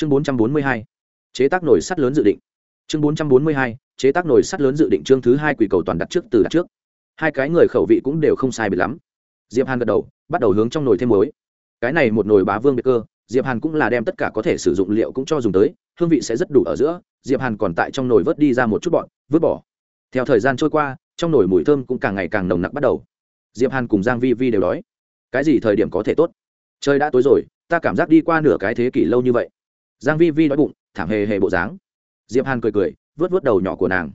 chương bốn trăm bốn mươi hai, chế tác nồi sắt lớn dự định. Chương bốn trăm bốn mươi hai, chế tác nồi sắt lớn dự định chương thứ hai quỷ cầu toàn đặt trước từ đặt trước. Hai cái người khẩu vị cũng đều không sai biệt lắm. Diệp hàn gật đầu, bắt đầu hướng trong nồi thêm muối. Cái này một nồi bá vương biệt cơ, diệp hàn cũng là đem tất cả có thể sử dụng liệu cũng cho dùng tới, hương vị sẽ rất đủ ở giữa, diệp hàn còn tại trong nồi vớt đi ra một chút bọn vứt bỏ. Theo thời gian trôi qua, trong nồi mùi thơm cũng càng ngày càng nồng nặc bắt đầu. Diệp hàn cùng giang vi vi đều đói. Cái gì thời điểm có thể tốt? Trời đã tối rồi, ta cảm giác đi qua nửa cái thế kỷ lâu như vậy giang vi vi đói bụng, thảm hề hề bộ dáng. Diệp hàn cười cười vớt vớt đầu nhỏ của nàng.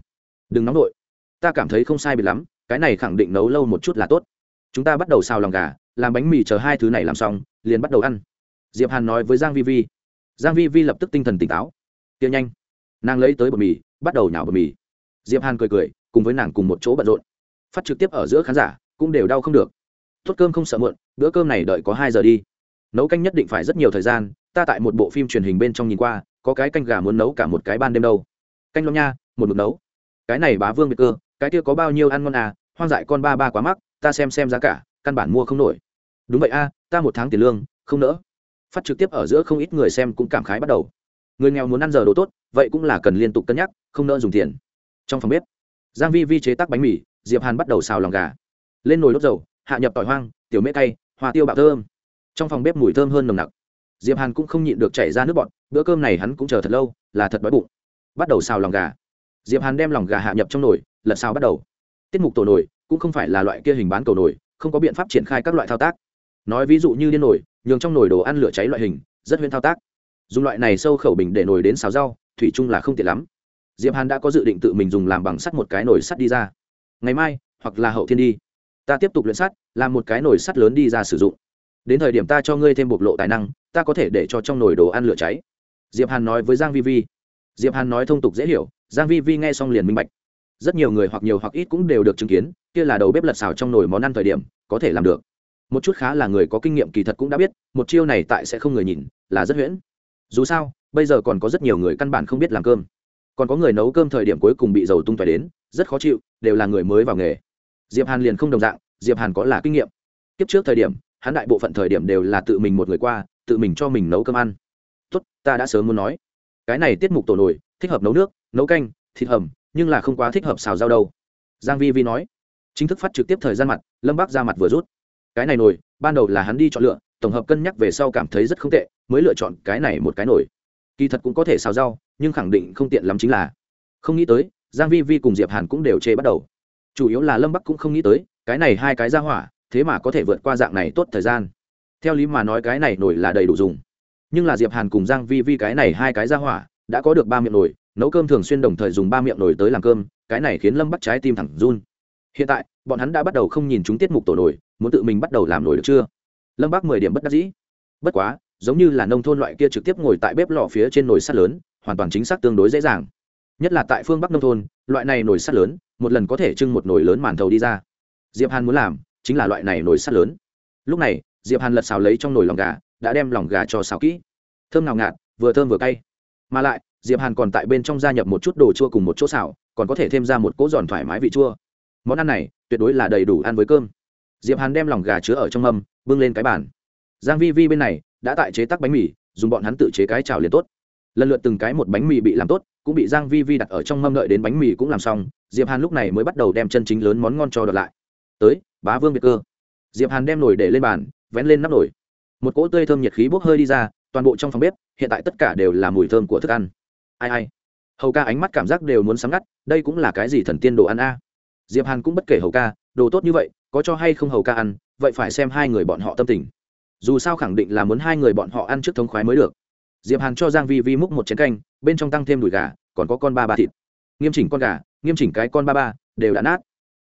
Đừng nóng nổi ta cảm thấy không sai biệt lắm, cái này khẳng định nấu lâu một chút là tốt. Chúng ta bắt đầu xào lòng gà, làm bánh mì chờ hai thứ này làm xong, liền bắt đầu ăn. Diệp hàn nói với giang vi vi. Giang vi vi lập tức tinh thần tỉnh táo. Tiêu nhanh. Nàng lấy tới bột mì, bắt đầu nhào bột mì. Diệp hàn cười cười, cùng với nàng cùng một chỗ bận rộn. Phát trực tiếp ở giữa khán giả, cũng đều đau không được. Tốt cơm không sợ muộn, bữa cơm này đợi có hai giờ đi. Nấu canh nhất định phải rất nhiều thời gian ta tại một bộ phim truyền hình bên trong nhìn qua, có cái canh gà muốn nấu cả một cái ban đêm đâu. Canh lông nha, một mực nấu. Cái này bá vương biệt cơ, cái kia có bao nhiêu ăn ngon à hoang dại con ba ba quá mắc, ta xem xem giá cả, căn bản mua không nổi. Đúng vậy a, ta một tháng tiền lương, không nỡ. Phát trực tiếp ở giữa không ít người xem cũng cảm khái bắt đầu. Người nghèo muốn ăn giờ đồ tốt, vậy cũng là cần liên tục cân nhắc, không nỡ dùng tiền. Trong phòng bếp, giang vi vi chế tác bánh mì, diệp hàn bắt đầu xào lòng gà. Lên nồi đốt dầu, hạ nhập tỏi hoang, tiểu mễ cay, hoa tiêu bạo thơm. Trong phòng bếp mùi thơm hơn nồng nặc diệp hàn cũng không nhịn được chảy ra nước bọt, bữa cơm này hắn cũng chờ thật lâu, là thật đói bụng. Bắt đầu xào lòng gà. Diệp hàn đem lòng gà hạ nhập trong nồi, lật xào bắt đầu. Tiết mục tổ nồi cũng không phải là loại kia hình bán cầu nồi, không có biện pháp triển khai các loại thao tác. Nói ví dụ như điên nồi, nhường trong nồi đồ ăn lửa cháy loại hình, rất huyên thao tác. Dùng loại này sâu khẩu bình để nồi đến xào rau, thủy chung là không tiện lắm. Diệp hàn đã có dự định tự mình dùng làm bằng sắt một cái nồi sắt đi ra. Ngày mai, hoặc là hậu thiên đi. Ta tiếp tục luyện sắt, làm một cái nồi sắt lớn đi ra sử dụng. Đến thời điểm ta cho ngươi thêm bộc lộ tài năng ta có thể để cho trong nồi đồ ăn lửa cháy. Diệp hàn nói với giang vi vi. Diệp hàn nói thông tục dễ hiểu, giang vi vi nghe xong liền minh bạch. Rất nhiều người hoặc nhiều hoặc ít cũng đều được chứng kiến, kia là đầu bếp lật xào trong nồi món ăn thời điểm, có thể làm được. Một chút khá là người có kinh nghiệm kỳ thật cũng đã biết, một chiêu này tại sẽ không người nhìn, là rất huyễn. Dù sao, bây giờ còn có rất nhiều người căn bản không biết làm cơm. Còn có người nấu cơm thời điểm cuối cùng bị dầu tung tỏi đến, rất khó chịu, đều là người mới vào nghề. Diệp hàn liền không đồng dạng, diệp hàn có là kinh nghiệm. Kiếp trước thời điểm, hắn đại bộ phận thời điểm đều là tự mình một người qua tự mình cho mình nấu cơm ăn. Tốt, ta đã sớm muốn nói. Cái này tiết mục tổ nổi thích hợp nấu nước, nấu canh, thịt hầm, nhưng là không quá thích hợp xào rau đâu. Giang vi vi nói. Chính thức phát trực tiếp thời gian mặt, lâm bác ra mặt vừa rút. Cái này nồi, ban đầu là hắn đi chọn lựa, tổng hợp cân nhắc về sau cảm thấy rất không tệ, mới lựa chọn cái này một cái nồi. Kỳ thật cũng có thể xào rau, nhưng khẳng định không tiện lắm chính là. Không nghĩ tới, giang vi vi cùng diệp hàn cũng đều chê bắt đầu. Chủ yếu là lâm bắc cũng không nghĩ tới, cái này hai cái ra hỏa, thế mà có thể vượt qua dạng này tốt thời gian theo lý mà nói cái này nổi là đầy đủ dùng. Nhưng là diệp hàn cùng giang vi vi cái này hai cái ra hỏa, đã có được ba miệng nồi, nấu cơm thường xuyên đồng thời dùng ba miệng nồi tới làm cơm, cái này khiến lâm bắt trái tim thẳng run. Hiện tại, bọn hắn đã bắt đầu không nhìn chúng tiết mục tổ nồi, muốn tự mình bắt đầu làm nồi được chưa? Lâm bắc mười điểm bất đắc dĩ. Bất quá, giống như là nông thôn loại kia trực tiếp ngồi tại bếp lò phía trên nồi sắt lớn, hoàn toàn chính xác tương đối dễ dàng. Nhất là tại phương bắc nông thôn, loại này nồi sắt lớn, một lần có thể trưng một nồi lớn màn thầu đi ra. Diệp hàn muốn làm, chính là loại này nồi sắt lớn. Lúc này diệp hàn lật xào lấy trong nồi lòng gà, đã đem lòng gà cho xào kỹ. Thơm nào ngạt, vừa thơm vừa cay. Mà lại, diệp hàn còn tại bên trong gia nhập một chút đồ chua cùng một chỗ xào, còn có thể thêm ra một cỗ giòn thoải mái vị chua. Món ăn này, tuyệt đối là đầy đủ ăn với cơm. Diệp hàn đem lòng gà chứa ở trong mâm, bưng lên cái bàn. Giang vi vi bên này, đã tại chế tác bánh mì, dùng bọn hắn tự chế cái chảo liền tốt. Lần lượt từng cái một bánh mì bị làm tốt, cũng bị giang vi vi đặt ở trong mâm đợi đến bánh mì cũng làm xong, diệp hàn lúc này mới bắt đầu đem chân chính lớn món ngon cho đợt lại. Tới, bá vương biệt cơ. Diệp hàn đem nồi để lên bàn vén lên nắp nồi. Một cỗ tươi thơm nhiệt khí bốc hơi đi ra, toàn bộ trong phòng bếp, hiện tại tất cả đều là mùi thơm của thức ăn. Ai ai. Hầu ca ánh mắt cảm giác đều muốn sáng ngắt, đây cũng là cái gì thần tiên đồ ăn a? Diệp hàn cũng bất kể hầu ca, đồ tốt như vậy, có cho hay không hầu ca ăn, vậy phải xem hai người bọn họ tâm tình. Dù sao khẳng định là muốn hai người bọn họ ăn trước thống khoái mới được. Diệp hàn cho giang vi vi múc một chén canh, bên trong tăng thêm đùi gà, còn có con ba ba thịt. Nghiêm chỉnh con gà, nghiêm chỉnh cái con ba ba, đều đã nát.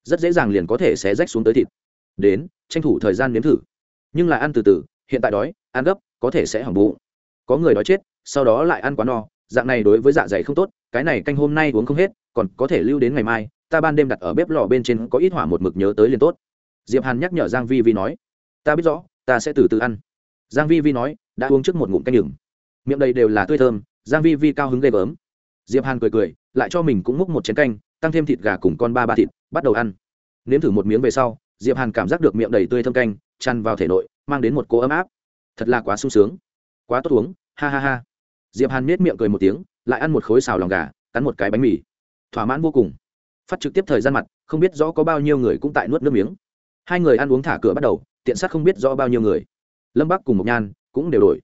Rất dễ dàng liền có thể xé rách xuống tới thịt. Đến, tranh thủ thời gian nếm thử nhưng là ăn từ từ, hiện tại đói, ăn gấp, có thể sẽ hỏng bụng. Có người đói chết, sau đó lại ăn quá no, dạng này đối với dạ dày không tốt, cái này canh hôm nay uống không hết, còn có thể lưu đến ngày mai, ta ban đêm đặt ở bếp lò bên trên có ít hỏa một mực nhớ tới liền tốt. Diệp hàn nhắc nhở giang vi vi nói, ta biết rõ, ta sẽ từ từ ăn. Giang vi vi nói, đã uống trước một ngụm canh nhửng miệng đầy đều là tươi thơm, giang vi vi cao hứng ghê gớm. Diệp hàn cười cười, lại cho mình cũng múc một chén canh, tăng thêm thịt gà cùng con ba ba thịt, bắt đầu ăn. Nếm thử một miếng về sau, diệp hàn cảm giác được miệng đầy tươi thơm canh tràn vào thể nội, mang đến một cỗ ấm áp. Thật là quá sung sướng. Quá tốt uống, ha ha ha. Diệp hàn nết miệng cười một tiếng, lại ăn một khối xào lòng gà, cắn một cái bánh mì. Thỏa mãn vô cùng. Phát trực tiếp thời gian mặt, không biết rõ có bao nhiêu người cũng tại nuốt nước miếng. Hai người ăn uống thả cửa bắt đầu, tiện sát không biết rõ bao nhiêu người. Lâm bắc cùng một nhan cũng đều đổi.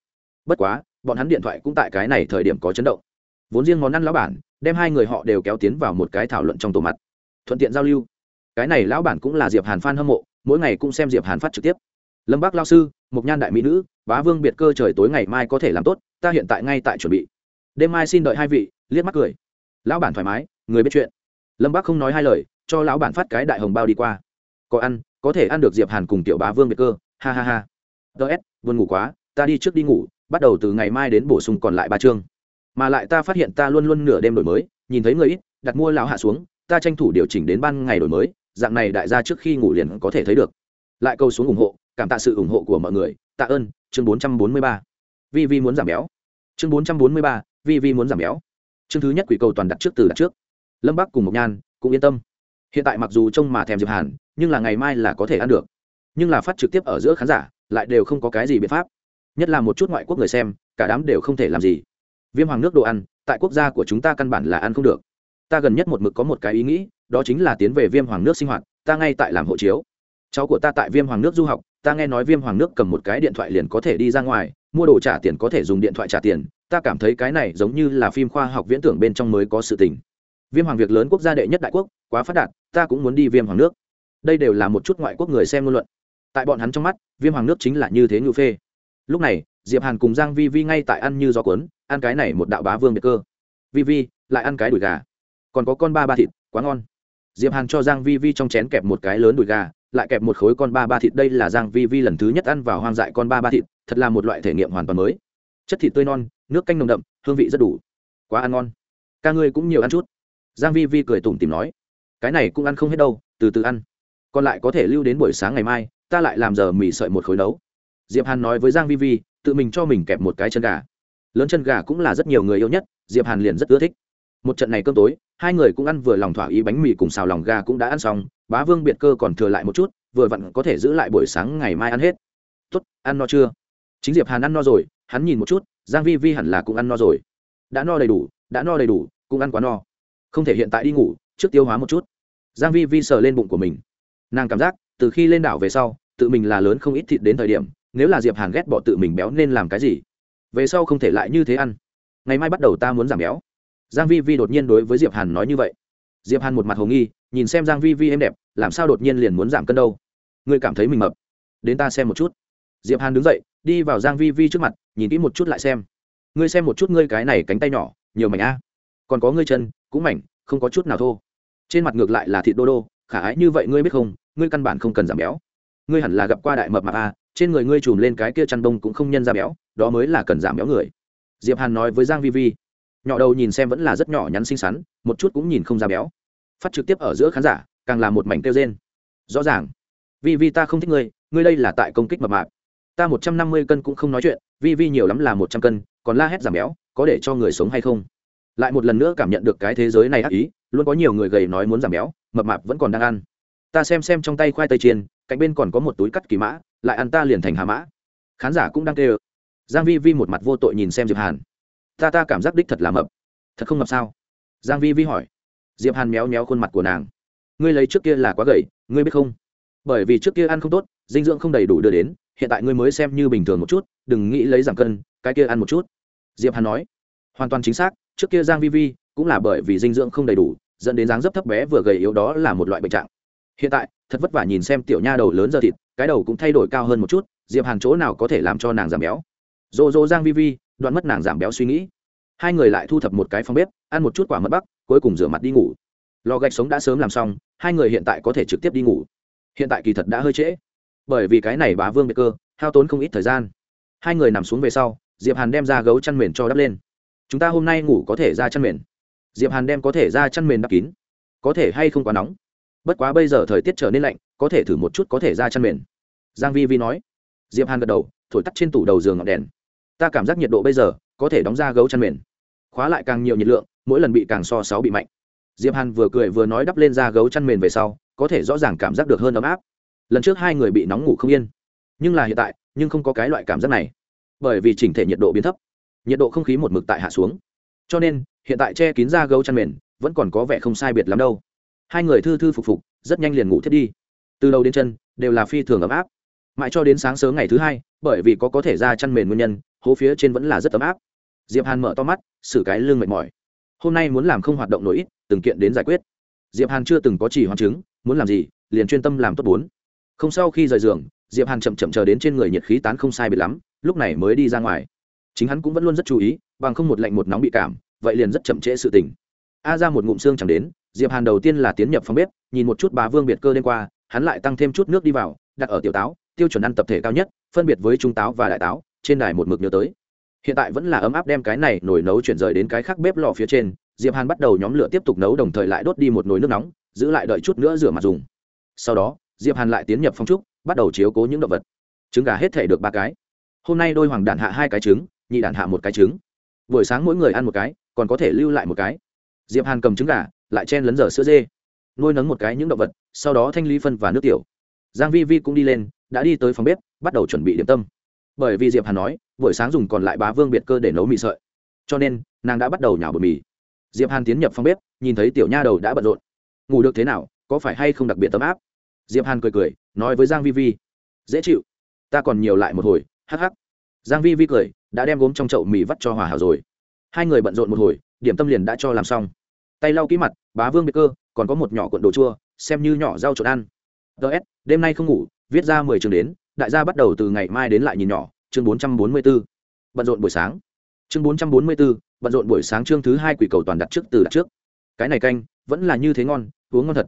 Bất quá, bọn hắn điện thoại cũng tại cái này thời điểm có chấn động. Vốn riêng món ăn lão bản, đem hai người họ đều kéo tiến vào một cái thảo luận trong tổ mặt. Thuận tiện giao lưu. Cái này lão bản cũng là diệp hàn f hâm mộ, mỗi ngày cũng xem diệp hàn phát trực tiếp lâm bác lao sư mục nhan đại mỹ nữ, bá vương biệt cơ trời tối ngày mai có thể làm tốt, ta hiện tại ngay tại chuẩn bị. Đêm mai xin đợi hai vị, liếc mắt cười. Lão bản thoải mái, người biết chuyện. Lâm bác không nói hai lời, cho lão bản phát cái đại hồng bao đi qua. Có ăn, có thể ăn được diệp hàn cùng tiểu bá vương biệt cơ. Ha ha ha. Ts buồn ngủ quá, ta đi trước đi ngủ, bắt đầu từ ngày mai đến bổ sung còn lại ba chương. Mà lại ta phát hiện ta luôn luôn nửa đêm đổi mới, nhìn thấy người ít, đặt mua lão hạ xuống, ta tranh thủ điều chỉnh đến ban ngày đổi mới, dạng này đại gia trước khi ngủ liền có thể thấy được. Lại câu xuống ủng hộ cảm tạ sự ủng hộ của mọi người. Tạ ơn, chương bốn trăm bốn mươi ba. Vi vi muốn giảm béo. Chương bốn trăm bốn mươi ba, vi vi muốn giảm béo. Chương thứ nhất quỷ cầu toàn đặt trước từ đặt trước. Lâm bắc cùng mộc nhan cũng yên tâm. Hiện tại mặc dù trông mà thèm diệp hàn, nhưng là ngày mai là có thể ăn được. Nhưng là phát trực tiếp ở giữa khán giả lại đều không có cái gì biện pháp. Nhất là một chút ngoại quốc người xem, cả đám đều không thể làm gì. Viêm hoàng nước đồ ăn, tại quốc gia của chúng ta căn bản là ăn không được. Ta gần nhất một mực có một cái ý nghĩ, đó chính là tiến về viêm hoàng nước sinh hoạt, ta ngay tại làm hộ chiếu cháu của ta tại viêm hoàng nước du học, ta nghe nói viêm hoàng nước cầm một cái điện thoại liền có thể đi ra ngoài, mua đồ trả tiền có thể dùng điện thoại trả tiền, ta cảm thấy cái này giống như là phim khoa học viễn tưởng bên trong mới có sự tình. Viêm hoàng việc lớn quốc gia đệ nhất đại quốc, quá phát đạt, ta cũng muốn đi viêm hoàng nước. Đây đều là một chút ngoại quốc người xem ngôn luận. Tại bọn hắn trong mắt, viêm hoàng nước chính là như thế ngự phê. Lúc này, diệp hàn cùng giang vi vi ngay tại ăn như gió cuốn, ăn cái này một đạo bá vương biệt cơ. Vi vi, lại ăn cái đùi gà. Còn có con ba ba thịt, quá ngon. Diệp hàn cho giang vi vi trong chén kẹp một cái lớn đùi gà lại kẹp một khối con ba ba thịt. Đây là giang vi vi lần thứ nhất ăn vào hoang dại con ba ba thịt. Thật là một loại thể nghiệm hoàn toàn mới. Chất thịt tươi non, nước canh nồng đậm, hương vị rất đủ. Quá ăn ngon. Ca ngươi cũng nhiều ăn chút. Giang vi vi cười tủm tỉm nói. Cái này cũng ăn không hết đâu, từ từ ăn. Còn lại có thể lưu đến buổi sáng ngày mai, ta lại làm giờ mì sợi một khối nấu. Diệp hàn nói với giang vi vi, tự mình cho mình kẹp một cái chân gà. Lớn chân gà cũng là rất nhiều người yêu nhất, diệp hàn liền rất ưa thích một trận này cơm tối, hai người cũng ăn vừa lòng thỏa ý bánh mì cùng xào lòng gà cũng đã ăn xong, bá vương biệt cơ còn thừa lại một chút, vừa vặn có thể giữ lại buổi sáng ngày mai ăn hết. Tốt, ăn no chưa? Chính diệp hàn ăn no rồi, hắn nhìn một chút, giang vi vi hẳn là cũng ăn no rồi. Đã no đầy đủ, đã no đầy đủ, cũng ăn quá no. Không thể hiện tại đi ngủ, trước tiêu hóa một chút. Giang vi vi sờ lên bụng của mình. Nàng cảm giác, từ khi lên đảo về sau, tự mình là lớn không ít thịt đến thời điểm, nếu là diệp hàn ghét bỏ tự mình béo nên làm cái gì? Về sau không thể lại như thế ăn. Ngày mai bắt đầu ta muốn giảm béo giang vi vi đột nhiên đối với diệp hàn nói như vậy. Diệp hàn một mặt hồ nghi, nhìn xem giang vi vi em đẹp, làm sao đột nhiên liền muốn giảm cân đâu? Ngươi cảm thấy mình mập. Đến ta xem một chút. Diệp hàn đứng dậy, đi vào giang vi vi trước mặt, nhìn kỹ một chút lại xem. Ngươi xem một chút ngươi cái này cánh tay nhỏ, nhiều mảnh a. Còn có ngươi chân, cũng mảnh, không có chút nào thô. Trên mặt ngược lại là thịt đô đô, khả ái như vậy ngươi biết không, ngươi căn bản không cần giảm béo. Ngươi hẳn là gặp qua đại mập mạp a, trên người ngươi chùm lên cái kia chăn đông cũng không nhân ra béo, đó mới là cần giảm béo người. Diệp hàn nói với giang vi vi nhỏ đầu nhìn xem vẫn là rất nhỏ nhắn xinh xắn, một chút cũng nhìn không ra béo. Phát trực tiếp ở giữa khán giả, càng là một mảnh kêu rên. Rõ ràng. Vi vi ta không thích ngươi ngươi đây là tại công kích mập mạp. Ta một trăm năm mươi cân cũng không nói chuyện vi vi nhiều lắm là một trăm cân, còn la hét giảm béo, có để cho người sống hay không? Lại một lần nữa cảm nhận được cái thế giới này ác ý, luôn có nhiều người gầy nói muốn giảm béo, mập mạp vẫn còn đang ăn. Ta xem xem trong tay khoai tây chiên, cạnh bên còn có một túi cắt kỳ mã, lại ăn ta liền thành hà mã. Khán giả cũng đang kêu. Giang vi vi một mặt vô tội nhìn xem diệp hàn ta ta cảm giác đích thật là mập. Thật không mập sao? Giang vi vi hỏi. Diệp hàn méo méo khuôn mặt của nàng. Ngươi lấy trước kia là quá gầy, ngươi biết không? Bởi vì trước kia ăn không tốt, dinh dưỡng không đầy đủ đưa đến, hiện tại ngươi mới xem như bình thường một chút, đừng nghĩ lấy giảm cân, cái kia ăn một chút. Diệp hàn nói. Hoàn toàn chính xác, trước kia giang vi vi cũng là bởi vì dinh dưỡng không đầy đủ, dẫn đến dáng dấp thấp bé vừa gầy yếu đó là một loại bệnh trạng. Hiện tại, thật vất vả nhìn xem tiểu nha đầu lớn giờ thịt, cái đầu cũng thay đổi cao hơn một chút, diệp hàn chỗ nào có thể làm cho nàng giảm béo? Dô dô giang vi vi đoạn mất nàng giảm béo suy nghĩ. Hai người lại thu thập một cái phòng bếp, ăn một chút quả mật bắc, cuối cùng rửa mặt đi ngủ. Lò gạch sống đã sớm làm xong, hai người hiện tại có thể trực tiếp đi ngủ. Hiện tại kỳ thật đã hơi trễ. Bởi vì cái này bá vương biệt cơ, hao tốn không ít thời gian. Hai người nằm xuống về sau, diệp hàn đem ra gấu chăn mền cho đắp lên. Chúng ta hôm nay ngủ có thể ra chăn mền. Diệp hàn đem có thể ra chăn mền đắp kín. Có thể hay không quá nóng. Bất quá bây giờ thời tiết trở nên lạnh, có thể thử một chút có thể ra chăn mền. Giang vi vi nói. Diệp hàn gật đầu, thổi tắt trên tủ đầu giường ngọn đèn ta cảm giác nhiệt độ bây giờ có thể đóng ra gấu chăn mền khóa lại càng nhiều nhiệt lượng, mỗi lần bị càng so sáu bị mạnh. Diệp hàn vừa cười vừa nói đắp lên ra gấu chăn mền về sau, có thể rõ ràng cảm giác được hơn ấm áp. Lần trước hai người bị nóng ngủ không yên. Nhưng là hiện tại, nhưng không có cái loại cảm giác này. Bởi vì chỉnh thể nhiệt độ biến thấp. Nhiệt độ không khí một mực tại hạ xuống. Cho nên, hiện tại che kín da gấu chăn mền vẫn còn có vẻ không sai biệt lắm đâu. Hai người thư thư phục phục, rất nhanh liền ngủ thiết đi. Từ đầu đến chân, đều là phi thường ấm áp. Mãi cho đến sáng sớm ngày thứ hai, bởi vì có có thể ra chăn mền nguyên nhân hố phía trên vẫn là rất ấm áp. Diệp hàn mở to mắt, xử cái lưng mệt mỏi. Hôm nay muốn làm không hoạt động nổi ít, từng kiện đến giải quyết. Diệp hàn chưa từng có chỉ hoàn chứng, muốn làm gì, liền chuyên tâm làm tốt bốn. Không sau khi rời giường, diệp hàn chậm chậm chờ đến trên người nhiệt khí tán không sai biệt lắm, lúc này mới đi ra ngoài. Chính hắn cũng vẫn luôn rất chú ý, bằng không một lạnh một nóng bị cảm, vậy liền rất chậm trễ sự tình. A ra một ngụm xương chẳng đến, diệp hàn đầu tiên là tiến nhập phòng bếp, nhìn một chút bà vương biệt cơ đêm qua, hắn lại tăng thêm chút nước đi vào, đặt ở tiểu táo, tiêu chuẩn ăn tập thể cao nhất, phân biệt với trung táo và đại táo trên đài một mực nhớ tới. Hiện tại vẫn là ấm áp đem cái này nồi nấu chuyển rời đến cái khác bếp lò phía trên, diệp hàn bắt đầu nhóm lửa tiếp tục nấu đồng thời lại đốt đi một nồi nước nóng, giữ lại đợi chút nữa rửa mặt dùng. Sau đó, diệp hàn lại tiến nhập phong trúc, bắt đầu chiếu cố những động vật. Trứng gà hết thể được ba cái. Hôm nay đôi hoàng đản hạ hai cái trứng, nhị đản hạ một cái trứng. Buổi sáng mỗi người ăn một cái, còn có thể lưu lại một cái. Diệp hàn cầm trứng gà, lại chen lấn dở sữa dê. Nuôi nấng một cái những động vật, sau đó thanh lý phân và nước tiểu. Giang vi vi cũng đi lên, đã đi tới phòng bếp, bắt đầu chuẩn bị điểm tâm bởi vì diệp hàn nói, buổi sáng dùng còn lại bá vương biệt cơ để nấu mì sợi. Cho nên, nàng đã bắt đầu nhào bột mì. Diệp hàn tiến nhập phòng bếp, nhìn thấy tiểu nha đầu đã bận rộn. Ngủ được thế nào, có phải hay không đặc biệt tấm áp? Diệp hàn cười cười, nói với giang vi vi. Dễ chịu, ta còn nhiều lại một hồi, hắc hắc. Giang vi vi cười, đã đem gốm trong chậu mì vắt cho hòa hảo rồi. Hai người bận rộn một hồi, điểm tâm liền đã cho làm xong. Tay lau kỹ mặt, bá vương biệt cơ, còn có một nhỏ cuộn đồ chua, xem như nhỏ rau trộn ăn. Ts đêm nay không ngủ, viết ra mười trường đến đại gia bắt đầu từ ngày mai đến lại nhìn nhỏ chương bốn trăm bốn mươi 444. bận rộn buổi sáng. Chương bốn trăm bốn mươi 444, bận rộn buổi sáng chương thứ hai quỷ cầu toàn đặt trước từ đặt trước. Cái này canh vẫn là như thế ngon uống ngon thật.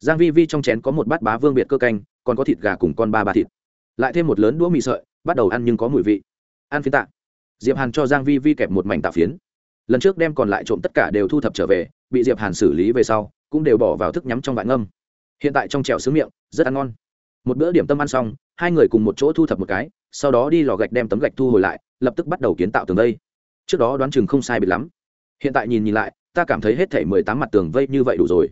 Giang vi vi trong chén có một bát bá vương biệt cơ canh còn có thịt gà cùng con ba ba thịt. Lại thêm một lớn đũa mì sợi bắt đầu ăn nhưng có mùi vị. Ăn phiến tạ. Diệp hàn cho giang vi vi kẹp một mảnh tạ phiến. Lần trước đem còn lại trộm tất cả đều thu thập trở về bị diệp hàn xử lý về sau cũng đều bỏ vào thức nhắm trong vại ngâm. Hiện tại trong chèo sướng miệng rất ăn ngon một bữa điểm tâm ăn xong, hai người cùng một chỗ thu thập một cái, sau đó đi lò gạch đem tấm gạch thu hồi lại, lập tức bắt đầu kiến tạo tường vây. Trước đó đoán chừng không sai biệt lắm. Hiện tại nhìn nhìn lại, ta cảm thấy hết thể mười tám mặt tường vây như vậy đủ rồi.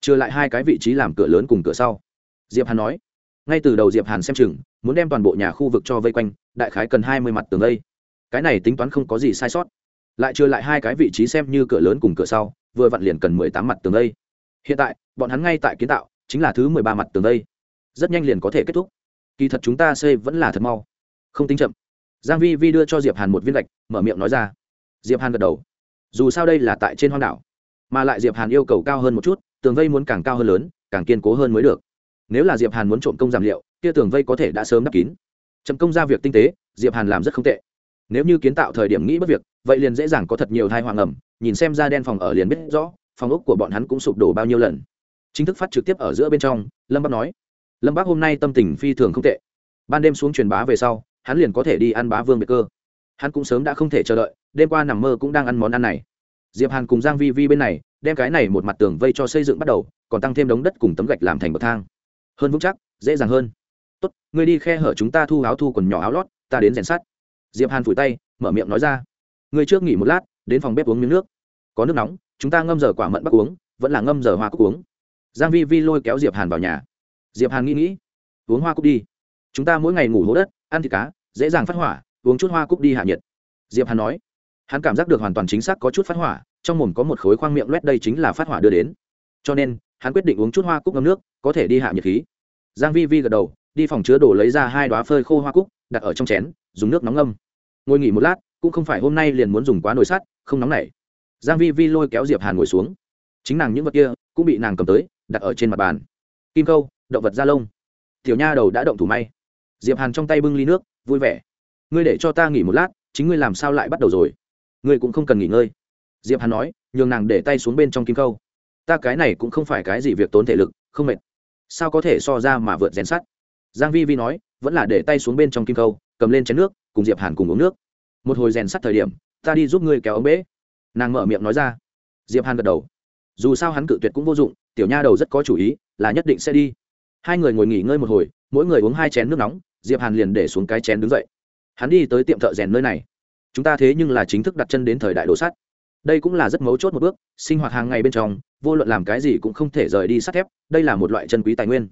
Trừ lại hai cái vị trí làm cửa lớn cùng cửa sau. Diệp hàn nói. Ngay từ đầu diệp hàn xem chừng, muốn đem toàn bộ nhà khu vực cho vây quanh, đại khái cần hai mươi mặt tường vây. Cái này tính toán không có gì sai sót. Lại trừ lại hai cái vị trí xem như cửa lớn cùng cửa sau, vừa vặn liền cần mười tám mặt tường vây. Hiện tại, bọn hắn ngay tại kiến tạo, chính là thứ mười ba mặt tường vây rất nhanh liền có thể kết thúc. Kỳ thật chúng ta xây vẫn là thật mau. Không tính chậm. Giang vi vi đưa cho diệp hàn một viên gạch, mở miệng nói ra. Diệp hàn gật đầu. Dù sao đây là tại trên hoang đảo, mà lại diệp hàn yêu cầu cao hơn một chút, tường vây muốn càng cao hơn lớn, càng kiên cố hơn mới được. Nếu là diệp hàn muốn trộm công giảm liệu, kia tường vây có thể đã sớm đắp kín. Chậm công ra việc tinh tế, diệp hàn làm rất không tệ. Nếu như kiến tạo thời điểm nghĩ bất việc, vậy liền dễ dàng có thật nhiều thai hoàng ẩm nhìn xem ra đen phòng ở liền biết rõ, phòng ốc của bọn hắn cũng sụp đổ bao nhiêu lần. Chính thức phát trực tiếp ở giữa bên trong, lâm bắc nói lâm bác hôm nay tâm tình phi thường không tệ. Ban đêm xuống truyền bá về sau, hắn liền có thể đi ăn bá vương biệt cơ. Hắn cũng sớm đã không thể chờ đợi, đêm qua nằm mơ cũng đang ăn món ăn này. Diệp hàn cùng giang vi vi bên này, đem cái này một mặt tường vây cho xây dựng bắt đầu, còn tăng thêm đống đất cùng tấm gạch làm thành bậc thang. Hơn vững chắc, dễ dàng hơn. Tốt, ngươi đi khe hở chúng ta thu áo thu quần nhỏ áo lót, ta đến rèn sắt. Diệp hàn phủi tay, mở miệng nói ra. Ngươi trước nghỉ một lát, đến phòng bếp uống miếng nước. Có nước nóng, chúng ta ngâm giờ quả mận bắc uống, vẫn là ngâm giờ hoa cúc uống. Giang vi vi lôi kéo diệp hàn vào nhà diệp hàn nghĩ nghĩ, uống hoa cúc đi. Chúng ta mỗi ngày ngủ hố đất, ăn thịt cá, dễ dàng phát hỏa, uống chút hoa cúc đi hạ nhiệt. Diệp hàn nói. Hắn cảm giác được hoàn toàn chính xác có chút phát hỏa, trong mồm có một khối khoang miệng loét đây chính là phát hỏa đưa đến. Cho nên, hắn quyết định uống chút hoa cúc ngâm nước, có thể đi hạ nhiệt khí. Giang vi vi gật đầu, đi phòng chứa đồ lấy ra hai đóa phơi khô hoa cúc, đặt ở trong chén, dùng nước nóng ngâm. Ngồi nghỉ một lát, cũng không phải hôm nay liền muốn dùng quá nồi sắt, không nóng nảy. Giang vi vi lôi kéo diệp hàn ngồi xuống. Chính nàng những vật kia, cũng bị nàng cầm tới, đặt ở trên mặt bàn. Kim câu động vật da lông. Tiểu nha đầu đã động thủ may. Diệp hàn trong tay bưng ly nước, vui vẻ. Ngươi để cho ta nghỉ một lát, chính ngươi làm sao lại bắt đầu rồi? Ngươi cũng không cần nghỉ ngơi. Diệp hàn nói, nhường nàng để tay xuống bên trong kim câu ta cái này cũng không phải cái gì việc tốn thể lực, không mệt. Sao có thể so ra mà vượt rèn sắt? Giang vi vi nói, vẫn là để tay xuống bên trong kim câu cầm lên chén nước, cùng diệp hàn cùng uống nước. Một hồi rèn sắt thời điểm, ta đi giúp ngươi kéo ống bể nàng mở miệng nói ra. Diệp hàn gật đầu. Dù sao hắn cự tuyệt cũng vô dụng, tiểu nha đầu rất có chủ ý, là nhất định sẽ đi hai người ngồi nghỉ ngơi một hồi, mỗi người uống hai chén nước nóng, diệp hàn liền để xuống cái chén đứng dậy. Hắn đi tới tiệm thợ rèn nơi này. Chúng ta thế nhưng là chính thức đặt chân đến thời đại đồ sắt. Đây cũng là rất mấu chốt một bước, sinh hoạt hàng ngày bên trong, vô luận làm cái gì cũng không thể rời đi sắt thép, đây là một loại chân quý tài nguyên.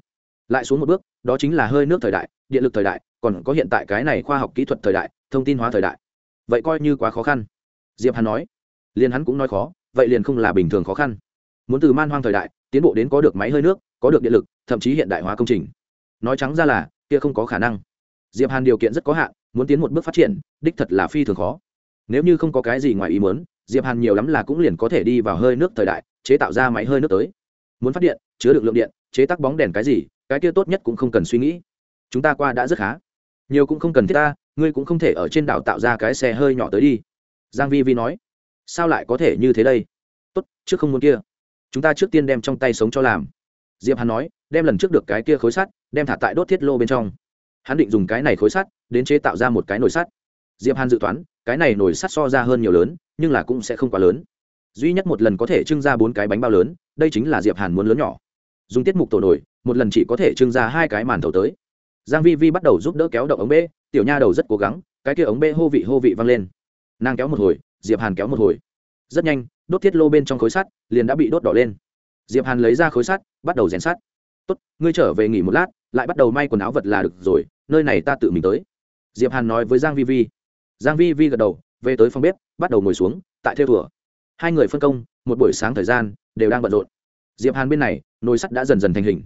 Lại xuống một bước, đó chính là hơi nước thời đại, điện lực thời đại, còn có hiện tại cái này khoa học kỹ thuật thời đại, thông tin hóa thời đại. Vậy coi như quá khó khăn. Diệp hàn nói. Liền hắn cũng nói khó, vậy liền không là bình thường khó khăn. Muốn từ man hoang thời đại tiến bộ đến có được máy hơi nước, có được điện lực, thậm chí hiện đại hóa công trình. Nói trắng ra là, kia không có khả năng. Diệp hàn điều kiện rất có hạn, muốn tiến một bước phát triển, đích thật là phi thường khó. Nếu như không có cái gì ngoài ý muốn, diệp hàn nhiều lắm là cũng liền có thể đi vào hơi nước thời đại, chế tạo ra máy hơi nước tới. Muốn phát điện, chứa được lượng điện, chế tác bóng đèn cái gì, cái kia tốt nhất cũng không cần suy nghĩ. Chúng ta qua đã rất khá. Nhiều cũng không cần thiết ta, ngươi cũng không thể ở trên đảo tạo ra cái xe hơi nhỏ tới đi. Giang vi vi nói, sao lại có thể như thế đây? Tốt, trước không muốn kia chúng ta trước tiên đem trong tay sống cho làm. Diệp hàn nói, đem lần trước được cái kia khối sắt, đem thả tại đốt thiết lô bên trong. Hắn định dùng cái này khối sắt, đến chế tạo ra một cái nồi sắt. Diệp hàn dự toán, cái này nồi sắt so ra hơn nhiều lớn, nhưng là cũng sẽ không quá lớn. Duy nhất một lần có thể trưng ra bốn cái bánh bao lớn, đây chính là diệp hàn muốn lớn nhỏ. Dùng tiết mục tổ nổi một lần chỉ có thể trưng ra hai cái màn thầu tới. Giang vi vi bắt đầu giúp đỡ kéo động ống bê, tiểu nha đầu rất cố gắng, cái kia ống bê hô vị hô vị văng lên. Nàng kéo một hồi, diệp hàn kéo một hồi rất nhanh, đốt thiết lô bên trong khối sắt liền đã bị đốt đỏ lên. Diệp hàn lấy ra khối sắt, bắt đầu rèn sắt. Tốt, ngươi trở về nghỉ một lát, lại bắt đầu may quần áo vật là được rồi, nơi này ta tự mình tới. Diệp hàn nói với giang vi vi. Giang vi vi gật đầu, về tới phòng bếp, bắt đầu ngồi xuống, tại theo thùa hai người phân công, một buổi sáng thời gian, đều đang bận rộn. Diệp hàn bên này, nồi sắt đã dần dần thành hình.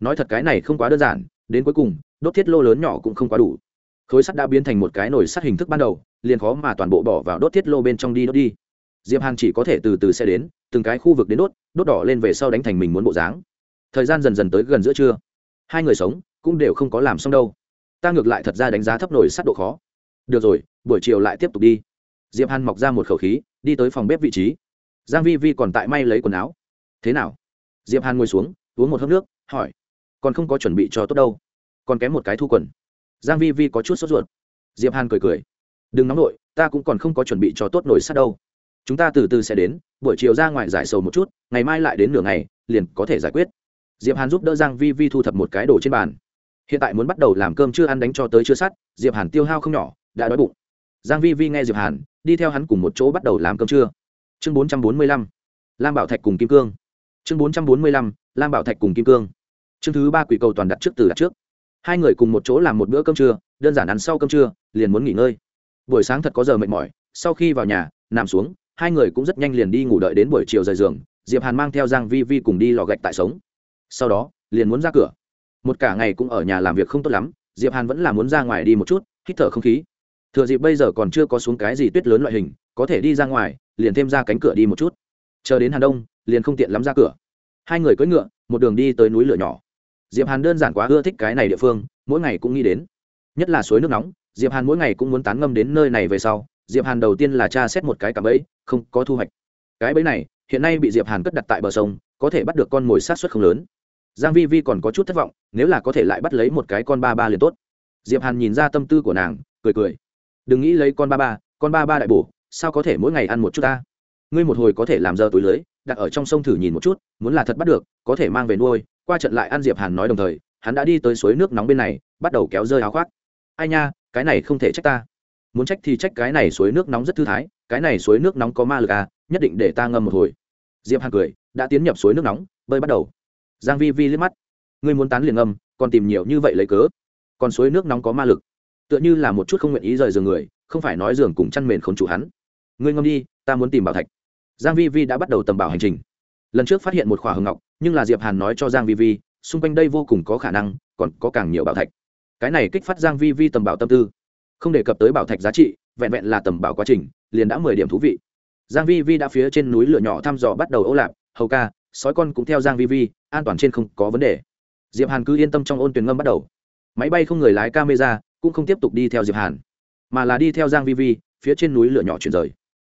Nói thật cái này không quá đơn giản, đến cuối cùng, đốt thiết lô lớn nhỏ cũng không quá đủ. Khối sắt đã biến thành một cái nồi sắt hình thức ban đầu, liền khó mà toàn bộ bỏ vào đốt thiết lô bên trong đi đốt đi diệp hàn chỉ có thể từ từ sẽ đến, từng cái khu vực đến đốt đốt đỏ lên về sau đánh thành mình muốn bộ dáng. Thời gian dần dần tới gần giữa trưa. Hai người sống, cũng đều không có làm xong đâu. Ta ngược lại thật ra đánh giá thấp nổi sát độ khó. Được rồi, buổi chiều lại tiếp tục đi. Diệp hàn mọc ra một khẩu khí, đi tới phòng bếp vị trí. Giang vi vi còn tại may lấy quần áo. Thế nào? Diệp hàn ngồi xuống, uống một hớp nước, hỏi. Còn không có chuẩn bị cho tốt đâu. Còn kém một cái thu quần. Giang vi vi có chút sốt ruột. Diệp hàn cười cười. Đừng nóng nổi ta cũng còn không có chuẩn bị cho tốt nổi sát đâu chúng ta từ từ sẽ đến, buổi chiều ra ngoài giải sầu một chút, ngày mai lại đến nửa ngày, liền có thể giải quyết. Diệp hàn giúp đỡ giang vi vi thu thập một cái đồ trên bàn. Hiện tại muốn bắt đầu làm cơm chưa ăn đánh cho tới chưa sắt, diệp hàn tiêu hao không nhỏ, đã đói bụng. Giang vi vi nghe diệp hàn, đi theo hắn cùng một chỗ bắt đầu làm cơm trưa. Chương 445 lam bảo thạch cùng kim cương. Chương 445 lam bảo thạch cùng kim cương. Chương thứ ba quỷ cầu toàn đặt trước từ đặt trước. Hai người cùng một chỗ làm một bữa cơm trưa, đơn giản ăn sau cơm trưa, liền muốn nghỉ ngơi. Buổi sáng thật có giờ mệt mỏi, sau khi vào nhà, nằm xuống hai người cũng rất nhanh liền đi ngủ đợi đến buổi chiều rời giường, diệp hàn mang theo giang vi vi cùng đi lò gạch tại sống. Sau đó, liền muốn ra cửa. Một cả ngày cũng ở nhà làm việc không tốt lắm, diệp hàn vẫn là muốn ra ngoài đi một chút, hít thở không khí. Thừa dịp bây giờ còn chưa có xuống cái gì tuyết lớn loại hình, có thể đi ra ngoài, liền thêm ra cánh cửa đi một chút. Chờ đến hàn đông, liền không tiện lắm ra cửa. Hai người cưỡi ngựa, một đường đi tới núi lửa nhỏ. Diệp hàn đơn giản quá ưa thích cái này địa phương, mỗi ngày cũng nghĩ đến. Nhất là suối nước nóng, diệp hàn mỗi ngày cũng muốn tán ngâm đến nơi này về sau diệp hàn đầu tiên là tra xét một cái cạm bẫy, không có thu hoạch. Cái bẫy này, hiện nay bị diệp hàn cất đặt tại bờ sông, có thể bắt được con mồi sát xuất không lớn. Giang vi vi còn có chút thất vọng, nếu là có thể lại bắt lấy một cái con ba ba liền tốt. Diệp hàn nhìn ra tâm tư của nàng, cười cười. Đừng nghĩ lấy con ba ba, con ba ba đại bổ, sao có thể mỗi ngày ăn một chút ta? Ngươi một hồi có thể làm giờ túi lưới, đặt ở trong sông thử nhìn một chút, muốn là thật bắt được, có thể mang về nuôi. Qua trận lại ăn diệp hàn nói đồng thời, hắn đã đi tới suối nước nóng bên này, bắt đầu kéo rơi áo khoác. Ai nha, cái này không thể trách ta muốn trách thì trách cái này suối nước nóng rất thư thái, cái này suối nước nóng có ma lực à nhất định để ta ngâm một hồi. Diệp hàn cười, đã tiến nhập suối nước nóng, bơi bắt đầu. Giang vi vi liếc mắt. Ngươi muốn tán liền ngâm, còn tìm nhiều như vậy lấy cớ. Còn suối nước nóng có ma lực. Tựa như là một chút không nguyện ý rời giường người, không phải nói giường cùng chăn mền khốn chủ hắn. Ngươi ngâm đi, ta muốn tìm bảo thạch. Giang vi vi đã bắt đầu tầm bảo hành trình. Lần trước phát hiện một khỏa hồng ngọc, nhưng là diệp hàn nói cho giang vi vi, xung quanh đây vô cùng có khả năng, còn có càng nhiều bảo thạch. Cái này kích phát giang vi vi tầm bảo tâm tư không đề cập tới bảo thạch giá trị, vẹn vẹn là tầm bảo quá trình, liền đã mười điểm thú vị. Giang vi vi đã phía trên núi lửa nhỏ thăm dò bắt đầu ô lạp, hầu ca, sói con cũng theo giang vi vi, an toàn trên không có vấn đề. Diệp hàn cứ yên tâm trong ôn tuyển ngâm bắt đầu. Máy bay không người lái camera cũng không tiếp tục đi theo diệp hàn, mà là đi theo giang vi vi, phía trên núi lửa nhỏ chuyển rời.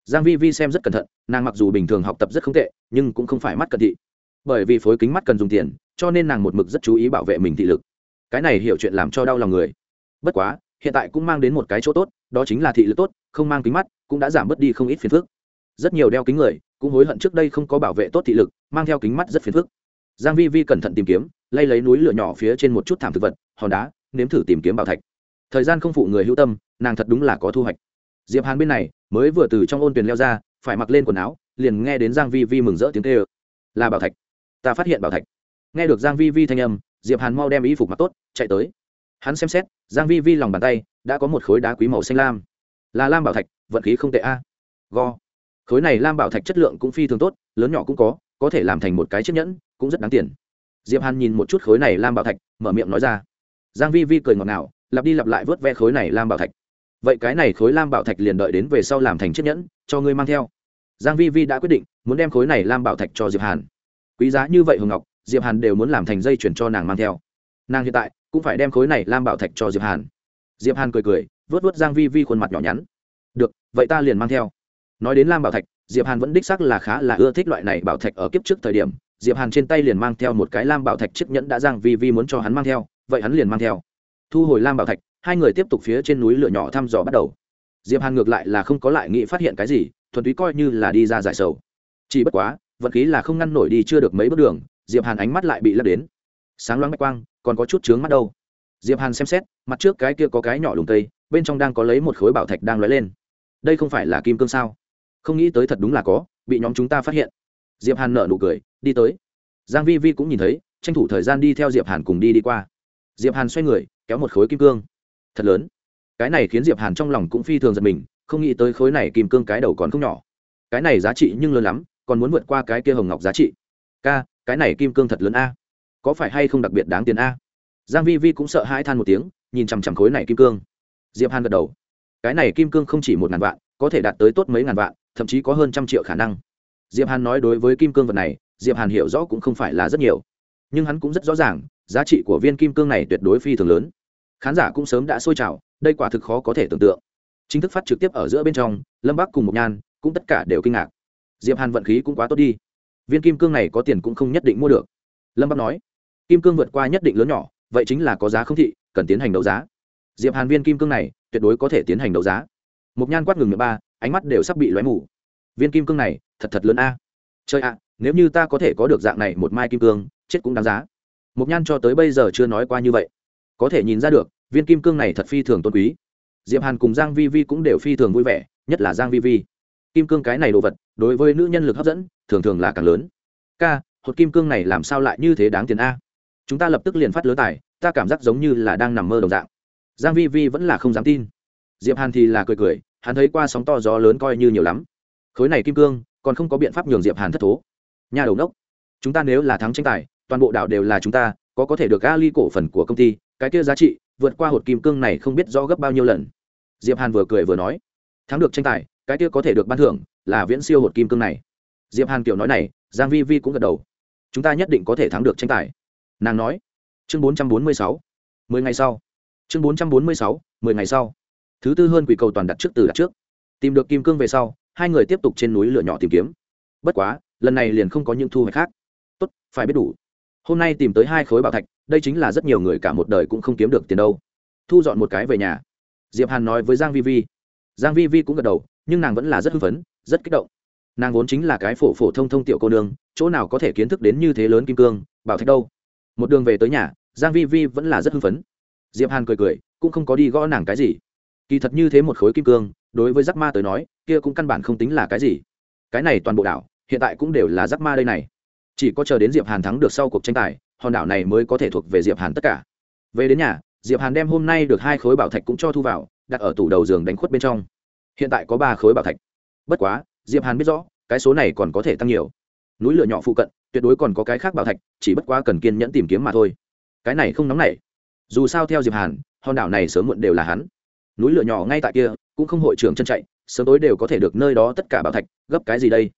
Giang vi vi xem rất cẩn thận, nàng mặc dù bình thường học tập rất không tệ, nhưng cũng không phải mắt cận thị. Bởi vì phối kính mắt cần dùng tiền, cho nên nàng một mực rất chú ý bảo vệ mình thị lực. Cái này hiểu chuyện làm cho đau lòng người. Bất quá hiện tại cũng mang đến một cái chỗ tốt, đó chính là thị lực tốt, không mang kính mắt, cũng đã giảm bớt đi không ít phiền phức. Rất nhiều đeo kính người, cũng hối hận trước đây không có bảo vệ tốt thị lực, mang theo kính mắt rất phiền phức. Giang vi vi cẩn thận tìm kiếm, lay lấy núi lửa nhỏ phía trên một chút thảm thực vật, hòn đá, nếm thử tìm kiếm bảo thạch. Thời gian không phụ người hữu tâm, nàng thật đúng là có thu hoạch. Diệp hàn bên này, mới vừa từ trong ôn tuyền leo ra, phải mặc lên quần áo, liền nghe đến giang vi vi mừng rỡ tiếng kêu. Là bảo thạch. Ta phát hiện bảo thạch. Nghe được giang vi vi thanh âm, diệp hàn mau đem y phục mặc tốt, chạy tới hắn xem xét, giang vi vi lòng bàn tay, đã có một khối đá quý màu xanh lam. Là lam bảo thạch, vận khí không tệ a. Go. Khối này lam bảo thạch chất lượng cũng phi thường tốt, lớn nhỏ cũng có có thể làm thành một cái chiếc nhẫn, cũng rất đáng tiền. Diệp hàn nhìn một chút khối này lam bảo thạch, mở miệng nói ra. Giang vi vi cười ngọt ngào, lặp đi lặp lại vớt ve khối này lam bảo thạch. Vậy cái này khối lam bảo thạch liền đợi đến về sau làm thành chiếc nhẫn, cho ngươi mang theo. Giang vi vi đã quyết định, muốn đem khối này lam bảo thạch cho diệp hàn. Quý giá như vậy hồng ngọc, diệp hàn đều muốn làm thành dây chuyển cho nàng mang theo. Nàng hiện tại cũng phải đem khối này lam bảo thạch cho diệp hàn. Diệp hàn cười cười vớt vớt giang vi vi khuôn mặt nhỏ nhắn. Được, vậy ta liền mang theo. Nói đến lam bảo thạch, diệp hàn vẫn đích xác là khá là ưa thích loại này bảo thạch ở kiếp trước thời điểm. Diệp hàn trên tay liền mang theo một cái lam bảo thạch chiếc nhẫn đã giang vi vi muốn cho hắn mang theo, vậy hắn liền mang theo. Thu hồi lam bảo thạch, hai người tiếp tục phía trên núi lửa nhỏ thăm dò bắt đầu. Diệp hàn ngược lại là không có lại nghĩ phát hiện cái gì, thuần túy coi như là đi ra giải sầu. Chỉ bất quá, vận khí là không ngăn nổi đi chưa được mấy bước đường, diệp hàn ánh mắt lại bị lấp đến. Sáng loáng bạch quang còn có chút trướng mắt đâu. Diệp hàn xem xét, mặt trước cái kia có cái nhỏ lùng tây bên trong đang có lấy một khối bảo thạch đang lóe lên. Đây không phải là kim cương sao? Không nghĩ tới thật đúng là có, bị nhóm chúng ta phát hiện. Diệp hàn nở nụ cười, đi tới. Giang vi vi cũng nhìn thấy, tranh thủ thời gian đi theo diệp hàn cùng đi đi qua. Diệp hàn xoay người, kéo một khối kim cương. Thật lớn. Cái này khiến diệp hàn trong lòng cũng phi thường giật mình, không nghĩ tới khối này kim cương cái đầu còn không nhỏ. Cái này giá trị nhưng lớn lắm, còn muốn vượt qua cái kia hồng ngọc giá trị. Ca, cái này kim cương thật lớn a có phải hay không đặc biệt đáng tiền a? Giang vi vi cũng sợ hãi than một tiếng, nhìn chằm chằm khối này kim cương. Diệp hàn gật đầu. Cái này kim cương không chỉ một ngàn vạn, có thể đạt tới tốt mấy ngàn vạn, thậm chí có hơn trăm triệu khả năng. Diệp hàn nói đối với kim cương vật này, diệp hàn hiểu rõ cũng không phải là rất nhiều. Nhưng hắn cũng rất rõ ràng, giá trị của viên kim cương này tuyệt đối phi thường lớn. Khán giả cũng sớm đã sôi trào, đây quả thực khó có thể tưởng tượng. Chính thức phát trực tiếp ở giữa bên trong, lâm bắc cùng một nhan cũng tất cả đều kinh ngạc. Diệp hàn vận khí cũng quá tốt đi. Viên kim cương này có tiền cũng không nhất định mua được. Lâm bắc nói kim cương vượt qua nhất định lớn nhỏ, vậy chính là có giá không thị, cần tiến hành đấu giá. Diệp hàn viên kim cương này, tuyệt đối có thể tiến hành đấu giá. Một nhan quát ngừng miệng ba, ánh mắt đều sắp bị lóe mù. Viên kim cương này, thật thật lớn a. À. chơi ạ, nếu như ta có thể có được dạng này một mai kim cương, chết cũng đáng giá. Một nhan cho tới bây giờ chưa nói qua như vậy. Có thể nhìn ra được, viên kim cương này thật phi thường tôn quý. Diệp hàn cùng giang vi vi cũng đều phi thường vui vẻ, nhất là giang vi vi. Kim cương cái này đồ vật, đối với nữ nhân lực hấp dẫn, thường thường là càng lớn. Ca, hột kim cương này làm sao lại như thế đáng tiền a? Chúng ta lập tức liền phát lứa tài, ta cảm giác giống như là đang nằm mơ đồng dạng. Giang vi vi vẫn là không dám tin. Diệp hàn thì là cười cười, hắn thấy qua sóng to gió lớn coi như nhiều lắm. Khối này kim cương, còn không có biện pháp nhường diệp hàn thất thố. Nhà đầu đốc chúng ta nếu là thắng tranh tài, toàn bộ đảo đều là chúng ta, có có thể được ali cổ phần của công ty, cái kia giá trị, vượt qua hột kim cương này không biết rõ gấp bao nhiêu lần. Diệp hàn vừa cười vừa nói, thắng được tranh tài, cái kia có thể được ban thưởng là viễn siêu hột kim cương này. Diệp hàn kiểu nói này, giang vi vi cũng gật đầu, chúng ta nhất định có thể thắng được tranh tài nàng nói, chương 446 mười ngày sau. Chương 446 mười ngày sau. Thứ tư hơn quỷ cầu toàn đặt trước từ đặt trước. Tìm được kim cương về sau, hai người tiếp tục trên núi lửa nhỏ tìm kiếm. Bất quá, lần này liền không có những thu hoạch khác. Tốt, phải biết đủ. Hôm nay tìm tới hai khối bảo thạch, đây chính là rất nhiều người cả một đời cũng không kiếm được tiền đâu. Thu dọn một cái về nhà. Diệp hàn nói với giang vi vi. Giang vi vi cũng gật đầu, nhưng nàng vẫn là rất hưng phấn, rất kích động. Nàng vốn chính là cái phổ phổ thông thông tiểu cô nương, chỗ nào có thể kiến thức đến như thế lớn kim cương, bảo thạch đâu một đường về tới nhà, giang vi vi vẫn là rất hưng phấn. Diệp hàn cười cười, cũng không có đi gõ nàng cái gì. Kỳ thật như thế một khối kim cương, đối với giáp ma tới nói, kia cũng căn bản không tính là cái gì. Cái này toàn bộ đảo, hiện tại cũng đều là giáp ma đây này. Chỉ có chờ đến diệp hàn thắng được sau cuộc tranh tài, hòn đảo này mới có thể thuộc về diệp hàn tất cả. Về đến nhà, diệp hàn đem hôm nay được hai khối bảo thạch cũng cho thu vào, đặt ở tủ đầu giường đánh khuất bên trong. Hiện tại có ba khối bảo thạch. Bất quá, diệp hàn biết rõ, cái số này còn có thể tăng nhiều. Núi lửa nhỏ phụ cận tuyệt đối còn có cái khác bảo thạch, chỉ bất quá cần kiên nhẫn tìm kiếm mà thôi. Cái này không nóng nảy. Dù sao theo diệp hàn, hòn đảo này sớm muộn đều là hắn. Núi lửa nhỏ ngay tại kia, cũng không hội trưởng chân chạy, sớm tối đều có thể được nơi đó tất cả bảo thạch, gấp cái gì đây?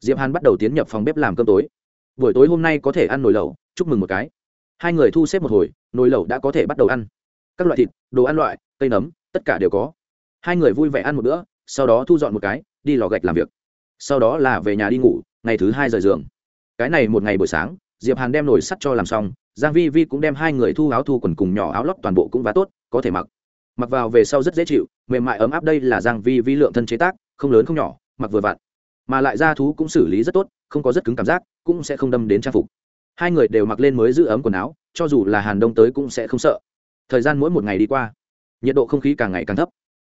Diệp hàn bắt đầu tiến nhập phòng bếp làm cơm tối. Buổi tối hôm nay có thể ăn nồi lẩu, chúc mừng một cái. Hai người thu xếp một hồi, nồi lẩu đã có thể bắt đầu ăn. Các loại thịt, đồ ăn loại, cây nấm, tất cả đều có. Hai người vui vẻ ăn một bữa, sau đó thu dọn một cái, đi lò gạch làm việc. Sau đó là về nhà đi ngủ, ngày thứ hai rời giường cái này một ngày buổi sáng, diệp hàn đem nồi sắt cho làm xong, giang vi vi cũng đem hai người thu áo thu quần cùng nhỏ áo lót toàn bộ cũng vá tốt, có thể mặc. Mặc vào về sau rất dễ chịu, mềm mại ấm áp đây là giang vi vi lượng thân chế tác, không lớn không nhỏ, mặc vừa vặn. Mà lại da thú cũng xử lý rất tốt, không có rất cứng cảm giác, cũng sẽ không đâm đến trang phục. Hai người đều mặc lên mới giữ ấm quần áo, cho dù là hàn đông tới cũng sẽ không sợ. Thời gian mỗi một ngày đi qua, nhiệt độ không khí càng ngày càng thấp.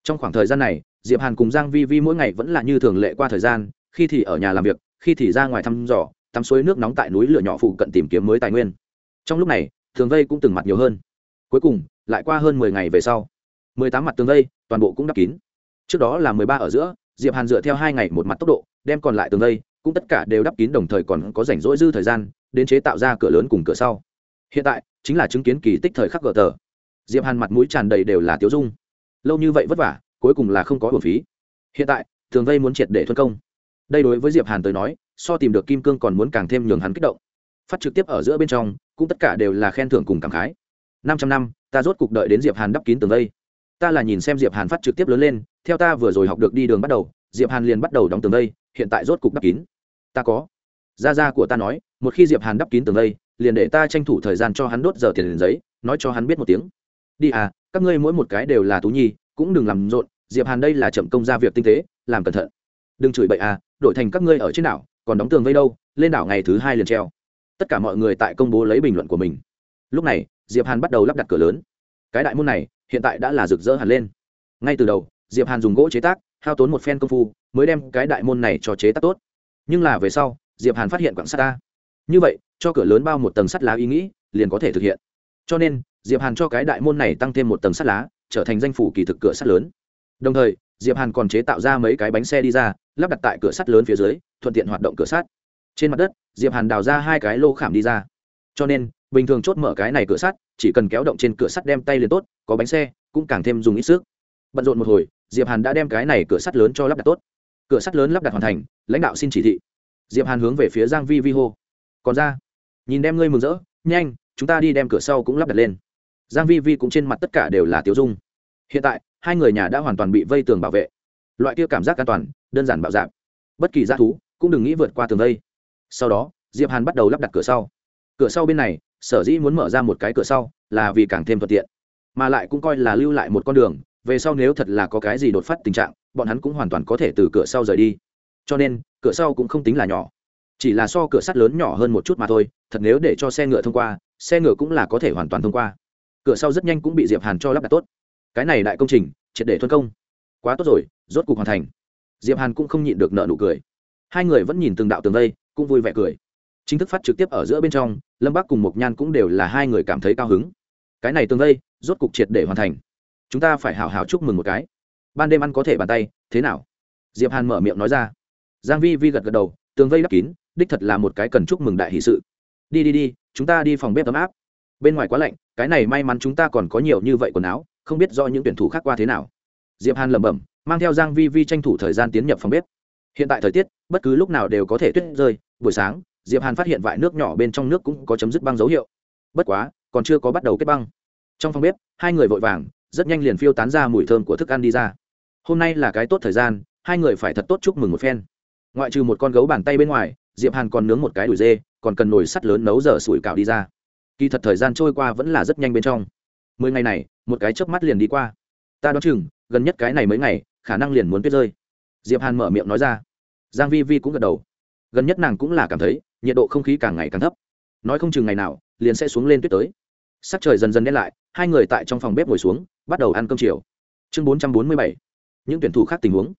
Trong khoảng thời gian này, diệp hàn cùng giang vi vi mỗi ngày vẫn là như thường lệ qua thời gian, khi thì ở nhà làm việc, khi thì ra ngoài thăm dò tắm suối nước nóng tại núi lửa nhỏ phụ cận tìm kiếm mới tài nguyên. Trong lúc này thường vây cũng từng mặt nhiều hơn. Cuối cùng, lại qua hơn mười ngày về sau, mười tám mặt tường vây, toàn bộ cũng đắp kín. Trước đó là mười ba ở giữa, diệp hàn dựa theo hai ngày một mặt tốc độ, đem còn lại tường vây, cũng tất cả đều đắp kín đồng thời còn có rảnh rỗi dư thời gian, đến chế tạo ra cửa lớn cùng cửa sau. Hiện tại, chính là chứng kiến kỳ tích thời khắc gờ tờ. Diệp hàn mặt mũi tràn đầy đều là tiếu dung. Lâu như vậy vất vả, cuối cùng là không có hồn phí. Hiện tại, tường vây muốn triệt để thuân công. Đây đối với diệp hàn tới nói so tìm được kim cương còn muốn càng thêm nhường hắn kích động. Phát trực tiếp ở giữa bên trong, cũng tất cả đều là khen thưởng cùng cảm khái. Năm trăm năm, ta rốt cục đợi đến diệp hàn đắp kín tường đây ta là nhìn xem diệp hàn phát trực tiếp lớn lên, theo ta vừa rồi học được đi đường bắt đầu, diệp hàn liền bắt đầu đóng tường đây hiện tại rốt cục đắp kín. Ta có. Gia gia của ta nói, một khi diệp hàn đắp kín tường đây liền để ta tranh thủ thời gian cho hắn đốt giờ tiền liền giấy, nói cho hắn biết một tiếng. Đi à các ngươi mỗi một cái đều là tú nhi, cũng đừng làm rộn, diệp hàn đây là chậm công ra việc tinh tế, làm cẩn thận. Đừng chửi bậy à đổi thành các ngươi ở trên đảo còn đóng tường vây đâu, lên đảo ngày thứ hai liền treo. Tất cả mọi người tại công bố lấy bình luận của mình. Lúc này, diệp hàn bắt đầu lắp đặt cửa lớn. Cái đại môn này, hiện tại đã là rực rỡ hẳn lên. Ngay từ đầu, diệp hàn dùng gỗ chế tác, hao tốn một phen công phu, mới đem cái đại môn này cho chế tác tốt. Nhưng là về sau, diệp hàn phát hiện quảng sắt ta. Như vậy, cho cửa lớn bao một tầng sắt lá ý nghĩ, liền có thể thực hiện. Cho nên, diệp hàn cho cái đại môn này tăng thêm một tầng sắt lá, trở thành danh phủ kỳ thực cửa sắt lớn. Đồng thời, diệp hàn còn chế tạo ra mấy cái bánh xe đi ra lắp đặt tại cửa sắt lớn phía dưới, thuận tiện hoạt động cửa sắt. Trên mặt đất, diệp hàn đào ra hai cái lô khảm đi ra. Cho nên, bình thường chốt mở cái này cửa sắt, chỉ cần kéo động trên cửa sắt đem tay liền tốt, có bánh xe, cũng càng thêm dùng ít sức. Bận rộn một hồi, diệp hàn đã đem cái này cửa sắt lớn cho lắp đặt tốt. Cửa sắt lớn lắp đặt hoàn thành, lãnh đạo xin chỉ thị. Diệp hàn hướng về phía giang vi vi hô. Còn ra, nhìn đem ngươi mừng rỡ, nhanh, chúng ta đi đem cửa sau cũng lắp đặt lên. Giang vi vi cũng trên mặt tất cả đều là tiêu dung. Hiện tại, hai người nhà đã hoàn toàn bị vây tường bảo vệ. Loại kia cảm giác an toàn đơn giản bạo dạp. Bất kỳ g thú cũng đừng nghĩ vượt qua tường đây. sau đó, diệp hàn bắt đầu lắp đặt cửa sau. Cửa sau bên này, sở dĩ muốn mở ra một cái cửa sau là vì càng thêm thuận tiện, mà lại cũng coi là lưu lại một con đường, về sau nếu thật là có cái gì đột phát tình trạng, bọn hắn cũng hoàn toàn có thể từ cửa sau rời đi. Cho nên, cửa sau cũng không tính là nhỏ, chỉ là so cửa sắt lớn nhỏ hơn một chút mà thôi, thật nếu để cho xe ngựa thông qua, xe ngựa cũng là có thể hoàn toàn thông qua. Cửa sau rất nhanh cũng bị diệp hàn cho lắp đặt tốt. Cái này đại công trình, triệt để thuân công. Quá tốt rồi, rốt cục hoàn thành diệp hàn cũng không nhịn được nợ nụ cười. Hai người vẫn nhìn từng đạo tường vây, cũng vui vẻ cười. Chính thức phát trực tiếp ở giữa bên trong, lâm bắc cùng mộc nhan cũng đều là hai người cảm thấy cao hứng. Cái này tường vây, rốt cục triệt để hoàn thành. Chúng ta phải hào hào chúc mừng một cái. Ban đêm ăn có thể bàn tay, thế nào? Diệp hàn mở miệng nói ra. Giang vi vi gật gật đầu, tường vây đắp kín, đích thật là một cái cần chúc mừng đại hỷ sự. Đi đi đi, chúng ta đi phòng bếp ấm áp. Bên ngoài quá lạnh, cái này may mắn chúng ta còn có nhiều như vậy quần áo, không biết do những tuyển thủ khác qua thế nào. Diệp hàn lẩm bẩm mang theo giang vi vi tranh thủ thời gian tiến nhập phòng bếp. Hiện tại thời tiết, bất cứ lúc nào đều có thể tuyết rơi, buổi sáng, diệp hàn phát hiện vại nước nhỏ bên trong nước cũng có chấm dứt băng dấu hiệu. Bất quá, còn chưa có bắt đầu kết băng. Trong phòng bếp, hai người vội vàng, rất nhanh liền phiêu tán ra mùi thơm của thức ăn đi ra. Hôm nay là cái tốt thời gian, hai người phải thật tốt chúc mừng một phen. Ngoại trừ một con gấu bàn tay bên ngoài, diệp hàn còn nướng một cái đùi dê, còn cần nồi sắt lớn nấu giờ sủi cảo đi ra. Kỳ thật thời gian trôi qua vẫn là rất nhanh bên trong. Mười ngày này, một cái chớp mắt liền đi qua ta đoán chừng, gần nhất cái này mấy ngày, khả năng liền muốn tuyết rơi. Diệp hàn mở miệng nói ra. Giang vi vi cũng gật đầu. Gần nhất nàng cũng là cảm thấy, nhiệt độ không khí càng ngày càng thấp. Nói không chừng ngày nào, liền sẽ xuống lên tuyết tới. Sắc trời dần dần đen lại, hai người tại trong phòng bếp ngồi xuống, bắt đầu ăn cơm chiều. Chương 447 những tuyển thủ khác tình huống.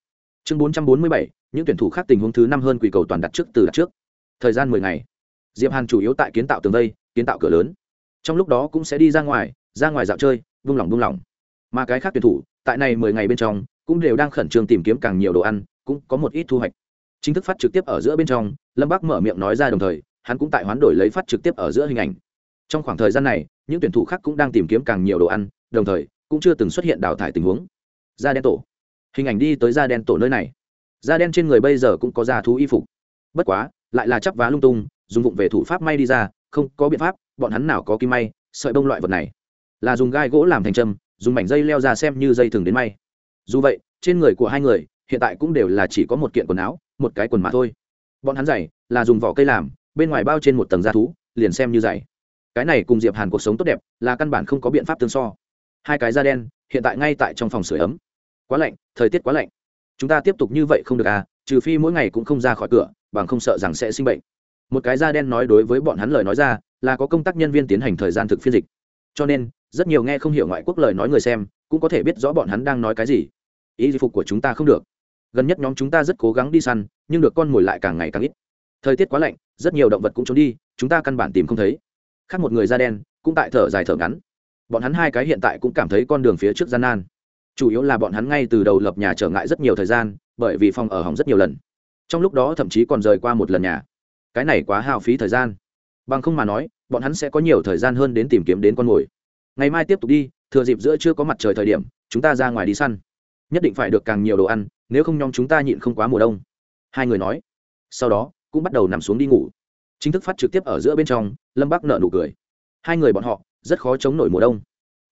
Chương 447 những tuyển thủ khác tình huống thứ năm hơn quỷ cầu toàn đặt trước từ đặt trước. Thời gian mười ngày. Diệp hàn chủ yếu tại kiến tạo tường vây, kiến tạo cửa lớn. Trong lúc đó cũng sẽ đi ra ngoài ra ngoài dạo chơi, vung lòng vung lòng mà cái khác tuyển thủ, tại này mười ngày bên trong, cũng đều đang khẩn trương tìm kiếm càng nhiều đồ ăn, cũng có một ít thu hoạch. Chính thức phát trực tiếp ở giữa bên trong, lâm bắc mở miệng nói ra đồng thời, hắn cũng tại hoán đổi lấy phát trực tiếp ở giữa hình ảnh. Trong khoảng thời gian này, những tuyển thủ khác cũng đang tìm kiếm càng nhiều đồ ăn, đồng thời, cũng chưa từng xuất hiện đào thải tình huống. Da đen tổ. Hình ảnh đi tới da đen tổ nơi này. Da đen trên người bây giờ cũng có da thú y phục. Bất quá, lại là chắp vá lung tung, dùng vụng về thủ pháp may đi ra, không có biện pháp, bọn hắn nào có kim may, sợi bông loại vật này. Là dùng gai gỗ làm thành châm dùng mảnh dây leo ra xem như dây thừng đến may. Dù vậy, trên người của hai người, hiện tại cũng đều là chỉ có một kiện quần áo, một cái quần mà thôi. Bọn hắn giày là dùng vỏ cây làm, bên ngoài bao trên một tầng da thú, liền xem như giày. Cái này cùng diệp hàn cuộc sống tốt đẹp, là căn bản không có biện pháp tương so. Hai cái da đen, hiện tại ngay tại trong phòng sửa ấm. Quá lạnh, thời tiết quá lạnh. Chúng ta tiếp tục như vậy không được à trừ phi mỗi ngày cũng không ra khỏi cửa, bằng không sợ rằng sẽ sinh bệnh. Một cái da đen nói đối với bọn hắn lời nói ra, là có công tác nhân viên tiến hành thời gian thực phiên dịch. Cho nên rất nhiều nghe không hiểu ngoại quốc lời nói người xem, cũng có thể biết rõ bọn hắn đang nói cái gì. Ý phục của chúng ta không được. Gần nhất nhóm chúng ta rất cố gắng đi săn, nhưng được con mồi lại càng ngày càng ít. Thời tiết quá lạnh, rất nhiều động vật cũng trốn đi, chúng ta căn bản tìm không thấy. Khác một người da đen, cũng tại thở dài thở ngắn. Bọn hắn hai cái hiện tại cũng cảm thấy con đường phía trước gian nan. Chủ yếu là bọn hắn ngay từ đầu lập nhà trở ngại rất nhiều thời gian, bởi vì phòng ở hỏng rất nhiều lần. Trong lúc đó thậm chí còn rời qua một lần nhà. Cái này quá hao phí thời gian. Bằng không mà nói, bọn hắn sẽ có nhiều thời gian hơn đến tìm kiếm đến con mồi ngày mai tiếp tục đi, thừa dịp giữa chưa có mặt trời thời điểm, chúng ta ra ngoài đi săn. Nhất định phải được càng nhiều đồ ăn, nếu không nhóm chúng ta nhịn không quá mùa đông. Hai người nói. Sau đó, cũng bắt đầu nằm xuống đi ngủ. Chính thức phát trực tiếp ở giữa bên trong, lâm bắc nợ nụ cười. Hai người bọn họ, rất khó chống nổi mùa đông.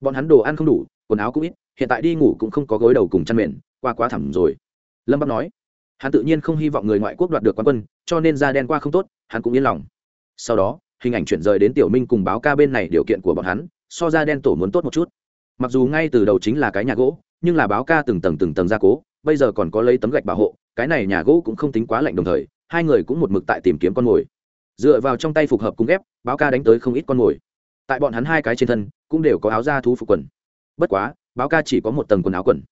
Bọn hắn đồ ăn không đủ, quần áo cũng ít, hiện tại đi ngủ cũng không có gối đầu cùng chăn mền, qua quá thẳm rồi. Lâm bắc nói. Hắn tự nhiên không hy vọng người ngoại quốc đoạt được quán quân, cho nên da đen qua không tốt, hắn cũng yên lòng. Sau đó, hình ảnh chuyển rời đến tiểu minh cùng báo ca bên này điều kiện của bọn hắn so ra đen tổ muốn tốt một chút. Mặc dù ngay từ đầu chính là cái nhà gỗ, nhưng là báo ca từng tầng từng tầng gia cố, bây giờ còn có lấy tấm gạch bảo hộ, cái này nhà gỗ cũng không tính quá lạnh đồng thời, hai người cũng một mực tại tìm kiếm con mồi. Dựa vào trong tay phục hợp cung ghép, báo ca đánh tới không ít con mồi. Tại bọn hắn hai cái trên thân, cũng đều có áo da thú phục quần. Bất quá, báo ca chỉ có một tầng quần áo quần.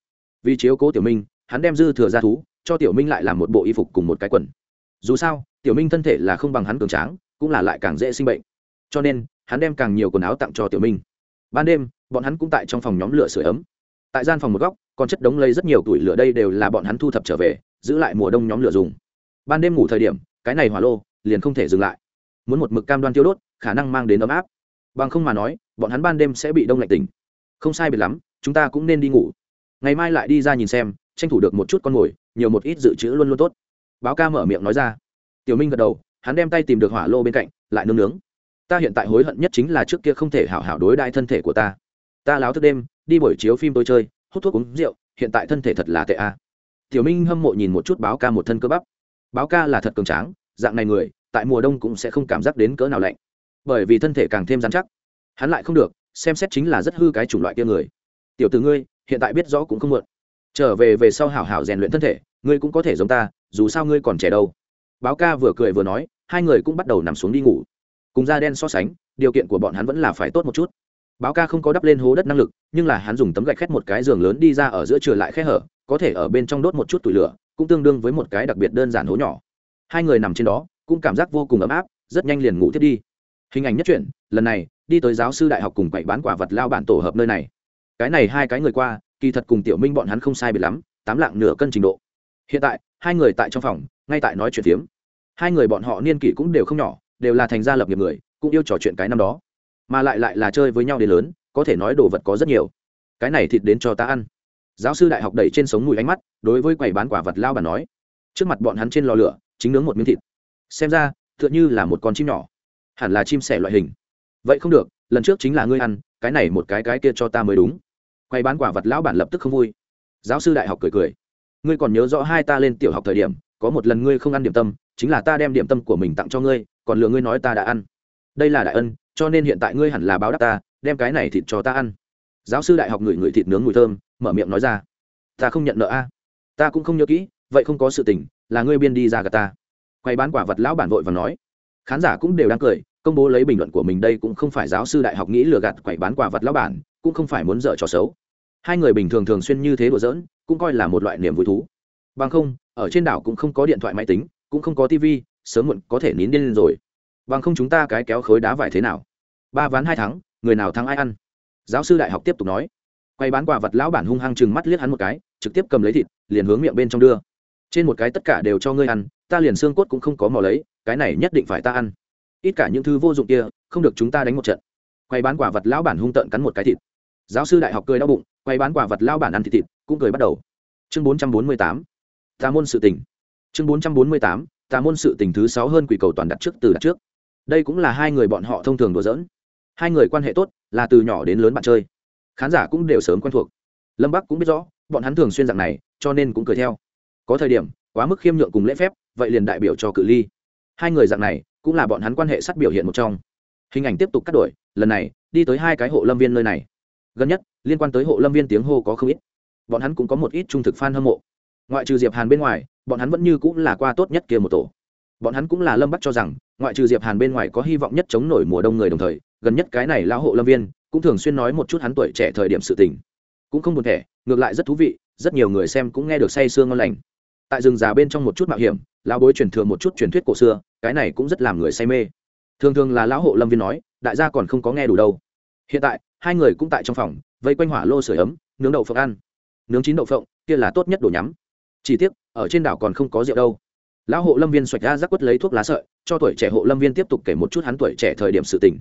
Vì chiếu cố tiểu minh, hắn đem dư thừa da thú, cho tiểu minh lại làm một bộ y phục cùng một cái quần. Dù sao, tiểu minh thân thể là không bằng hắn cường tráng, cũng là lại càng dễ sinh bệnh. Cho nên hắn đem càng nhiều quần áo tặng cho tiểu minh. Ban đêm, bọn hắn cũng tại trong phòng nhóm lửa sửa ấm. Tại gian phòng một góc, còn chất đống lấy rất nhiều tuổi lửa đây đều là bọn hắn thu thập trở về, giữ lại mùa đông nhóm lửa dùng. Ban đêm ngủ thời điểm, cái này hỏa lô liền không thể dừng lại. Muốn một mực cam đoan tiêu đốt, khả năng mang đến ấm áp. Bằng không mà nói, bọn hắn ban đêm sẽ bị đông lạnh tỉnh. Không sai biệt lắm, chúng ta cũng nên đi ngủ. Ngày mai lại đi ra nhìn xem, tranh thủ được một chút con mồi nhiều một ít dự trữ luôn luôn tốt. Báo ca mở miệng nói ra. Tiểu minh gật đầu, hắn đem tay tìm được hỏa lô bên cạnh, lại nướng nướng ta hiện tại hối hận nhất chính là trước kia không thể hảo hảo đối đại thân thể của ta. Ta láo thức đêm, đi buổi chiếu phim tôi chơi, hút thuốc uống rượu, hiện tại thân thể thật là tệ a. Tiểu minh hâm mộ nhìn một chút báo ca một thân cơ bắp. Báo ca là thật cường tráng, dạng này người, tại mùa đông cũng sẽ không cảm giác đến cỡ nào lạnh. Bởi vì thân thể càng thêm dán chắc. Hắn lại không được, xem xét chính là rất hư cái chủng loại kia người. Tiểu từ ngươi, hiện tại biết rõ cũng không muộn. Trở về về sau hảo hảo rèn luyện thân thể, ngươi cũng có thể giống ta, dù sao ngươi còn trẻ đâu. Báo ca vừa cười vừa nói, hai người cũng bắt đầu nằm xuống đi ngủ cùng da đen so sánh, điều kiện của bọn hắn vẫn là phải tốt một chút. Báo ca không có đắp lên hố đất năng lực, nhưng là hắn dùng tấm gạch khét một cái giường lớn đi ra ở giữa trừ lại khe hở, có thể ở bên trong đốt một chút tủi lửa, cũng tương đương với một cái đặc biệt đơn giản hố nhỏ. Hai người nằm trên đó, cũng cảm giác vô cùng ấm áp, rất nhanh liền ngủ thiết đi. Hình ảnh nhất truyện, lần này, đi tới giáo sư đại học cùng quậy bán quả vật lao bản tổ hợp nơi này. Cái này hai cái người qua, kỳ thật cùng tiểu minh bọn hắn không sai biệt lắm, tám lạng nửa cân trình độ. Hiện tại, hai người tại trong phòng, ngay tại nói chuyện phiếm. Hai người bọn họ niên kỷ cũng đều không nhỏ đều là thành gia lập nghiệp người, cũng yêu trò chuyện cái năm đó. Mà lại lại là chơi với nhau đến lớn, có thể nói đồ vật có rất nhiều. Cái này thịt đến cho ta ăn. Giáo sư đại học đẩy trên sống mùi ánh mắt, đối với quầy bán quả vật lao bản nói, trước mặt bọn hắn trên lò lửa, chính nướng một miếng thịt. Xem ra, tựa như là một con chim nhỏ, hẳn là chim sẻ loại hình. Vậy không được, lần trước chính là ngươi ăn, cái này một cái cái kia cho ta mới đúng. Quầy bán quả vật lão bản lập tức không vui. Giáo sư đại học cười cười, ngươi còn nhớ rõ hai ta lên tiểu học thời điểm, có một lần ngươi không ăn điểm tâm, chính là ta đem điểm tâm của mình tặng cho ngươi còn lừa ngươi nói ta đã ăn. Đây là đại ân, cho nên hiện tại ngươi hẳn là báo đáp ta, đem cái này thịt cho ta ăn. Giáo sư đại học ngửi ngửi thịt nướng mùi thơm, mở miệng nói ra. Ta không nhận nợ a. Ta cũng không nhớ kỹ, vậy không có sự tình, là ngươi biên đi ra gà ta. Quay bán quả vật lão bản vội và nói. Khán giả cũng đều đang cười, công bố lấy bình luận của mình đây cũng không phải giáo sư đại học nghĩ lừa gạt quậy bán quả vật lão bản, cũng không phải muốn dở trò xấu. Hai người bình thường thường xuyên như thế đùa giỡn, cũng coi là một loại niềm vui thú. Bằng không, ở trên đảo cũng không có điện thoại máy tính, cũng không có tv sớm muộn có thể nín điên lên rồi. Bằng không chúng ta cái kéo khối đá vải thế nào? Ba ván hai thắng, người nào thắng ai ăn? Giáo sư đại học tiếp tục nói. Quay bán quả vật lão bản hung hăng chừng mắt liếc hắn một cái, trực tiếp cầm lấy thịt, liền hướng miệng bên trong đưa. Trên một cái tất cả đều cho ngươi ăn, ta liền xương cốt cũng không có mò lấy, cái này nhất định phải ta ăn. Ít cả những thứ vô dụng kia, không được chúng ta đánh một trận. Quay bán quả vật lão bản hung tợn cắn một cái thịt. Giáo sư đại học cười đau bụng, quay bán quả vật lão bản ăn thịt thịt, cũng cười bắt đầu. Chương bốn trăm bốn mươi tám. Tà môn sự tình. Chương bốn trăm bốn mươi tám tà môn sự tình thứ sáu hơn quỷ cầu toàn đặt trước từ đặt trước. Đây cũng là hai người bọn họ thông thường đùa giỡn. Hai người quan hệ tốt là từ nhỏ đến lớn bạn chơi. Khán giả cũng đều sớm quen thuộc. Lâm bắc cũng biết rõ, bọn hắn thường xuyên dạng này, cho nên cũng cười theo. Có thời điểm, quá mức khiêm nhượng cùng lễ phép, vậy liền đại biểu cho cự ly. Hai người dạng này, cũng là bọn hắn quan hệ sắt biểu hiện một trong. Hình ảnh tiếp tục cắt đổi, lần này, đi tới hai cái hộ lâm viên nơi này. Gần nhất, liên quan tới hộ lâm viên tiếng hô có không ít. Bọn hắn cũng có một ít trung thực f a n hâm mộ ngoại trừ diệp hàn bên ngoài, bọn hắn vẫn như cũng là qua tốt nhất kia một tổ. Bọn hắn cũng là lâm bắc cho rằng, ngoại trừ diệp hàn bên ngoài có hy vọng nhất chống nổi mùa đông người đồng thời, gần nhất cái này lão hộ lâm viên, cũng thường xuyên nói một chút hắn tuổi trẻ thời điểm sự tình. Cũng không buồn thẻ, ngược lại rất thú vị, rất nhiều người xem cũng nghe được say sương ngon lành. Tại rừng già bên trong một chút mạo hiểm, lão bối truyền thừa một chút truyền thuyết cổ xưa, cái này cũng rất làm người say mê. Thường thường là lão hộ lâm viên nói, đại gia còn không có nghe đủ đâu. Hiện tại, hai người cũng tại trong phòng, vây quanh hỏa lô sưởi ấm, nướng đậu phộng ăn. Nướng chín đậu phộng, kia là tốt nhất đồ nhắm chỉ tiếc, ở trên đảo còn không có rượu đâu. Lão hộ lâm viên xoạch ra rắc quất lấy thuốc lá sợi, cho tuổi trẻ hộ lâm viên tiếp tục kể một chút hắn tuổi trẻ thời điểm sự tình.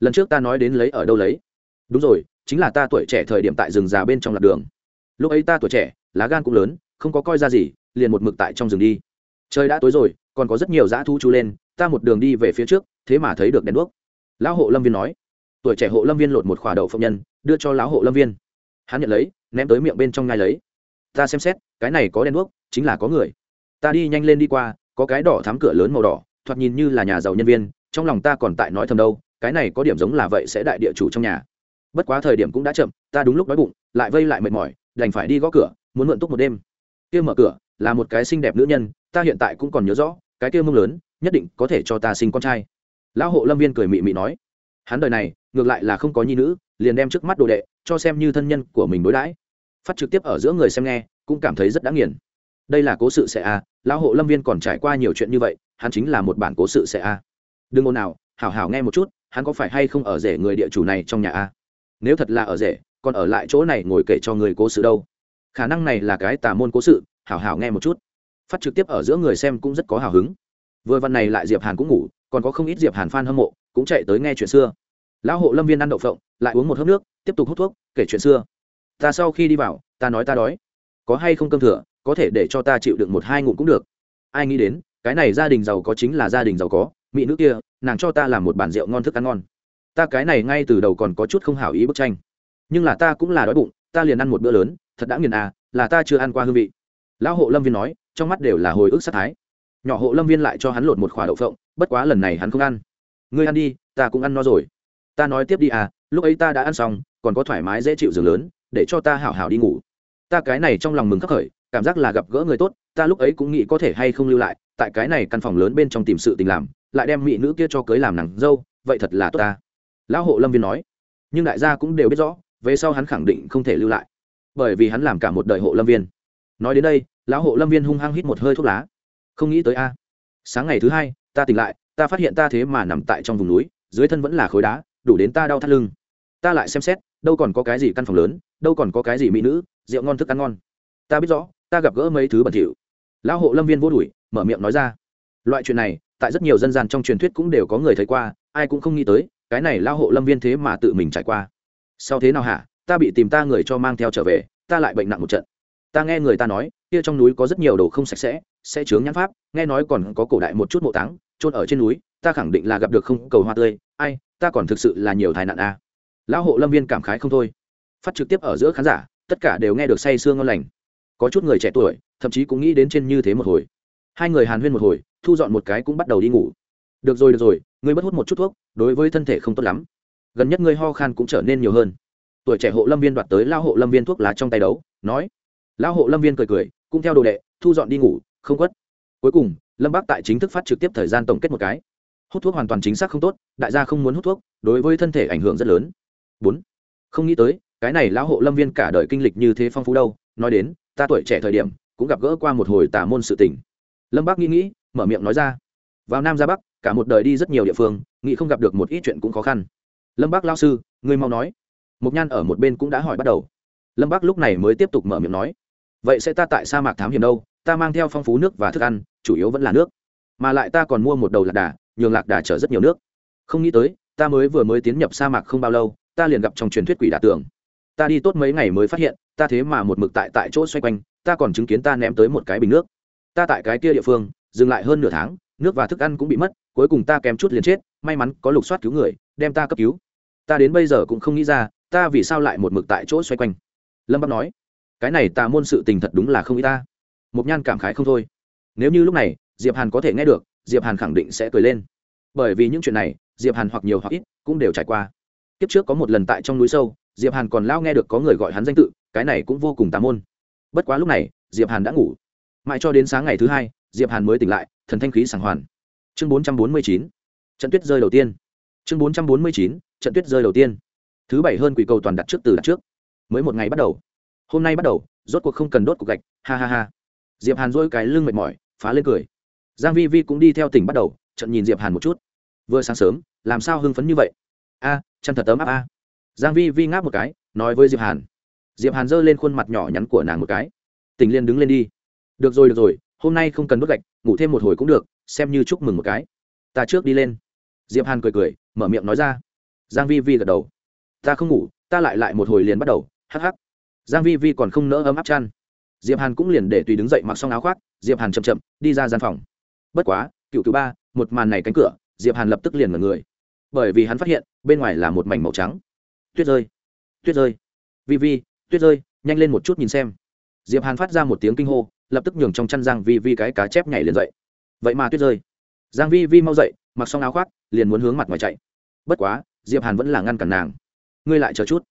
Lần trước ta nói đến lấy ở đâu lấy? Đúng rồi, chính là ta tuổi trẻ thời điểm tại rừng già bên trong lạc đường. Lúc ấy ta tuổi trẻ, lá gan cũng lớn, không có coi ra gì, liền một mực tại trong rừng đi. Trời đã tối rồi, còn có rất nhiều dã thu chú lên, ta một đường đi về phía trước, thế mà thấy được đèn đuốc. Lão hộ lâm viên nói. Tuổi trẻ hộ lâm viên lột một khỏa đậu phộng nhân, đưa cho lão hộ lâm viên. Hắn nhận lấy, ném tới miệng bên trong ngay lấy ta xem xét, cái này có đèn đuốc, chính là có người. Ta đi nhanh lên đi qua, có cái đỏ thắm cửa lớn màu đỏ, thoạt nhìn như là nhà giàu nhân viên, trong lòng ta còn tại nói thầm đâu, cái này có điểm giống là vậy sẽ đại địa chủ trong nhà. Bất quá thời điểm cũng đã chậm, ta đúng lúc đói bụng, lại vây lại mệt mỏi, đành phải đi gõ cửa, muốn mượn túc một đêm. Kia mở cửa, là một cái xinh đẹp nữ nhân, ta hiện tại cũng còn nhớ rõ, cái kia mông lớn, nhất định có thể cho ta sinh con trai. Lão hộ lâm viên cười mị mị nói, hắn đời này, ngược lại là không có nhi nữ, liền đem trước mắt đồ đệ, cho xem như thân nhân của mình đối đãi phát trực tiếp ở giữa người xem nghe, cũng cảm thấy rất đáng nghiền. Đây là cố sự sẽ a, lão hộ lâm viên còn trải qua nhiều chuyện như vậy, hắn chính là một bản cố sự sẽ a. Đừng ồn nào hảo hảo nghe một chút, hắn có phải hay không ở rể người địa chủ này trong nhà a? Nếu thật là ở rể, còn ở lại chỗ này ngồi kể cho người cố sự đâu? Khả năng này là cái tà môn cố sự, hảo hảo nghe một chút. Phát trực tiếp ở giữa người xem cũng rất có hào hứng. Vừa văn này lại diệp hàn cũng ngủ, còn có không ít diệp hàn fan hâm mộ, cũng chạy tới nghe chuyện xưa. Lão hộ lâm viên ăn đậu phộng, lại uống một hớp nước, tiếp tục hút thuốc, kể chuyện xưa ta sau khi đi vào, ta nói ta đói. Có hay không cơm thừa, có thể để cho ta chịu được một hai ngụm cũng được. Ai nghĩ đến, cái này gia đình giàu có chính là gia đình giàu có, mỹ nữ kia, nàng cho ta làm một bản rượu ngon thức ăn ngon. Ta cái này ngay từ đầu còn có chút không hảo ý bức tranh. Nhưng là ta cũng là đói bụng, ta liền ăn một bữa lớn, thật đã nghiền à là ta chưa ăn qua hương vị. Lão hộ lâm viên nói, trong mắt đều là hồi ức sát thái. Nhỏ hộ lâm viên lại cho hắn lột một khỏa đậu phộng, bất quá lần này hắn không ăn. Ngươi ăn đi, ta cũng ăn no rồi. Ta nói tiếp đi à lúc ấy ta đã ăn xong, còn có thoải mái dễ chịu giường lớn để cho ta hảo hảo đi ngủ. Ta cái này trong lòng mừng khắc khởi, cảm giác là gặp gỡ người tốt, ta lúc ấy cũng nghĩ có thể hay không lưu lại, tại cái này căn phòng lớn bên trong tìm sự tình làm, lại đem mỹ nữ kia cho cưới làm nàng dâu, vậy thật là tốt ta. Lão hộ lâm viên nói, nhưng đại gia cũng đều biết rõ, về sau hắn khẳng định không thể lưu lại, bởi vì hắn làm cả một đời hộ lâm viên. Nói đến đây, lão hộ lâm viên hung hăng hít một hơi thuốc lá. Không nghĩ tới a. Sáng ngày thứ hai, ta tỉnh lại, ta phát hiện ta thế mà nằm tại trong vùng núi, dưới thân vẫn là khối đá, đủ đến ta đau thắt lưng. Ta lại xem xét đâu còn có cái gì căn phòng lớn, đâu còn có cái gì mỹ nữ, rượu ngon thức ăn ngon. Ta biết rõ, ta gặp gỡ mấy thứ bẩn thỉu. Lão hộ lâm viên vô đuổi, mở miệng nói ra. Loại chuyện này, tại rất nhiều dân gian trong truyền thuyết cũng đều có người thấy qua, ai cũng không nghĩ tới, cái này lão hộ lâm viên thế mà tự mình trải qua. Sau thế nào hả? Ta bị tìm ta người cho mang theo trở về, ta lại bệnh nặng một trận. Ta nghe người ta nói, kia trong núi có rất nhiều đồ không sạch sẽ sẽ chướng nhãn pháp, nghe nói còn có cổ đại một chút mộ táng trôn ở trên núi, ta khẳng định là gặp được không cầu hoa tươi. Ai, ta còn thực sự là nhiều tai nạn a à lão hộ lâm viên cảm khái không thôi. Phát trực tiếp ở giữa khán giả, tất cả đều nghe được say sương ngon lành. Có chút người trẻ tuổi, thậm chí cũng nghĩ đến trên như thế một hồi. Hai người hàn huyên một hồi, thu dọn một cái cũng bắt đầu đi ngủ. Được rồi được rồi, ngươi bất hút một chút thuốc, đối với thân thể không tốt lắm. Gần nhất ngươi ho khan cũng trở nên nhiều hơn. Tuổi trẻ hộ lâm viên đoạt tới lao hộ lâm viên thuốc lá trong tay đấu, nói. Lão hộ lâm viên cười cười, cũng theo đồ đệ, thu dọn đi ngủ, không quất. Cuối cùng, lâm bác tại chính thức phát trực tiếp thời gian tổng kết một cái. Hút thuốc hoàn toàn chính xác không tốt, đại gia không muốn hút thuốc, đối với thân thể ảnh hưởng rất lớn bốn. Không nghĩ tới, cái này lão hộ lâm viên cả đời kinh lịch như thế phong phú đâu. Nói đến, ta tuổi trẻ thời điểm, cũng gặp gỡ qua một hồi tà môn sự tình. Lâm bác nghĩ nghĩ, mở miệng nói ra. Vào nam ra bắc, cả một đời đi rất nhiều địa phương, nghĩ không gặp được một ít chuyện cũng khó khăn. Lâm bác lao sư người mau nói. Mục nhan ở một bên cũng đã hỏi bắt đầu. Lâm bác lúc này mới tiếp tục mở miệng nói. Vậy sẽ ta tại sa mạc thám hiểm đâu? Ta mang theo phong phú nước và thức ăn, chủ yếu vẫn là nước. Mà lại ta còn mua một đầu lạc đà, nhường lạc đà chở rất nhiều nước. Không nghĩ tới, ta mới vừa mới tiến nhập sa mạc không bao lâu ta liền gặp trong truyền thuyết quỷ đả tường. Ta đi tốt mấy ngày mới phát hiện, ta thế mà một mực tại tại chỗ xoay quanh, ta còn chứng kiến ta ném tới một cái bình nước. Ta tại cái kia địa phương, dừng lại hơn nửa tháng, nước và thức ăn cũng bị mất, cuối cùng ta kém chút liền chết, may mắn có lục soát cứu người, đem ta cấp cứu. Ta đến bây giờ cũng không nghĩ ra, ta vì sao lại một mực tại chỗ xoay quanh? Lâm bắc nói, cái này ta môn sự tình thật đúng là không ý ta. Mục nhan cảm khái không thôi. Nếu như lúc này, diệp hàn có thể nghe được, diệp hàn khẳng định sẽ cười lên. Bởi vì những chuyện này, diệp hàn hoặc nhiều hoặc ít cũng đều trải qua kiếp trước có một lần tại trong núi sâu diệp hàn còn lao nghe được có người gọi hắn danh tự cái này cũng vô cùng tà môn. Bất quá lúc này diệp hàn đã ngủ. Mãi cho đến sáng ngày thứ hai diệp hàn mới tỉnh lại thần thanh khí sảng hoàn. Chương bốn trăm bốn mươi chín trận tuyết rơi đầu tiên. Chương bốn trăm bốn mươi chín trận tuyết rơi đầu tiên. Thứ bảy hơn quỷ cầu toàn đặt trước từ đặt trước. Mới một ngày bắt đầu. Hôm nay bắt đầu rốt cuộc không cần đốt cục gạch ha ha ha. Diệp hàn dỗi cái lưng mệt mỏi phá lên cười. Giang vi vi cũng đi theo tỉnh bắt đầu trận nhìn diệp hàn một chút. Vừa sáng sớm làm sao hưng phấn như vậy? A à, chăn thật ấm áp a. Giang vi vi ngáp một cái, nói với diệp hàn. Diệp hàn giơ lên khuôn mặt nhỏ nhắn của nàng một cái. Tình liên đứng lên đi. Được rồi được rồi, hôm nay không cần đốt gạch, ngủ thêm một hồi cũng được, xem như chúc mừng một cái. Ta trước đi lên. Diệp hàn cười cười, mở miệng nói ra. Giang vi vi gật đầu. Ta không ngủ, ta lại lại một hồi liền bắt đầu, hắc hắc. Giang vi vi còn không nỡ ấm áp chăn. Diệp hàn cũng liền để tùy đứng dậy mặc xong áo khoác, diệp hàn chậm chậm, đi ra gian phòng. Bất quá, cựu thứ ba, một màn này cánh cửa, diệp hàn lập tức liền mở người bởi vì hắn phát hiện, bên ngoài là một mảnh màu trắng. Tuyết rơi tuyết rơi. Vi vi, tuyết rơi, nhanh lên một chút nhìn xem. Diệp hàn phát ra một tiếng kinh hô, lập tức nhường trong chăn giang vi vi cái cá chép nhảy liền dậy. Vậy mà tuyết rơi. Giang vi vi mau dậy, mặc xong áo khoác, liền muốn hướng mặt ngoài chạy. Bất quá, diệp hàn vẫn là ngăn cản nàng. Ngươi lại chờ chút.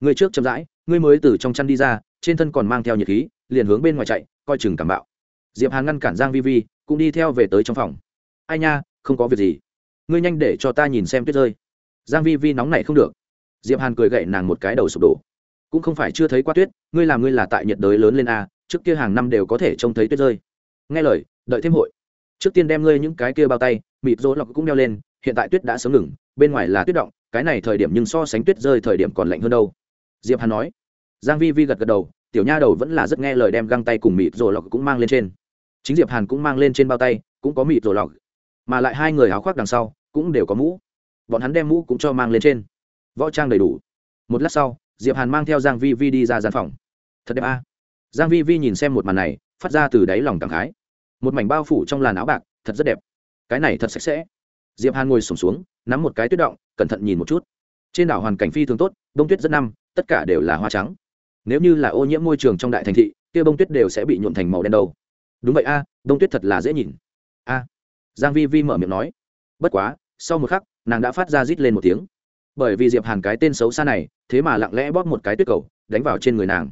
Ngươi trước chậm rãi, ngươi mới từ trong chăn đi ra, trên thân còn mang theo nhiệt khí, liền hướng bên ngoài chạy, coi chừng cảm bạo. Diệp hàn ngăn cản giang vi vi, cũng đi theo về tới trong phòng. Ai nha, không có việc gì ngươi nhanh để cho ta nhìn xem tuyết rơi. Giang vi vi nóng này không được. Diệp hàn cười gậy nàng một cái đầu sụp đổ. Cũng không phải chưa thấy qua tuyết, ngươi làm ngươi là tại nhiệt đới lớn lên a, trước kia hàng năm đều có thể trông thấy tuyết rơi. Nghe lời, đợi thêm hội. Trước tiên đem ngươi những cái kia bao tay, mịt rỗ lọc cũng đeo lên, hiện tại tuyết đã sớm ngừng, bên ngoài là tuyết động, cái này thời điểm nhưng so sánh tuyết rơi thời điểm còn lạnh hơn đâu. Diệp hàn nói. Giang vi vi gật gật đầu, tiểu nha đầu vẫn là rất nghe lời đem găng tay cùng mịt rỗ lọc cũng mang lên trên. Chính diệp hàn cũng mang lên trên bao tay, cũng có mịt rỗ lọc. Mà lại hai người áo khoác đằng sau cũng đều có mũ. Bọn hắn đem mũ cũng cho mang lên trên. Võ trang đầy đủ. Một lát sau diệp hàn mang theo giang vi vi đi ra gian phòng. Thật đẹp a. Giang vi vi nhìn xem một màn này phát ra từ đáy lòng cảm khái. Một mảnh bao phủ trong làn áo bạc thật rất đẹp. Cái này thật sạch sẽ. Diệp hàn ngồi sổm xuống nắm một cái tuyết động cẩn thận nhìn một chút. Trên đảo hoàn cảnh phi thường tốt bông tuyết rất năm tất cả đều là hoa trắng. Nếu như là ô nhiễm môi trường trong đại thành thị kia bông tuyết đều sẽ bị nhuộm thành màu đen đâu. Đúng vậy a à, bông tuyết thật là dễ nhìn. A. Giang vi vi mở miệng nói. Bất quá sau một khắc, nàng đã phát ra rít lên một tiếng. Bởi vì diệp hàn cái tên xấu xa này, thế mà lặng lẽ bóp một cái tuyết cầu, đánh vào trên người nàng.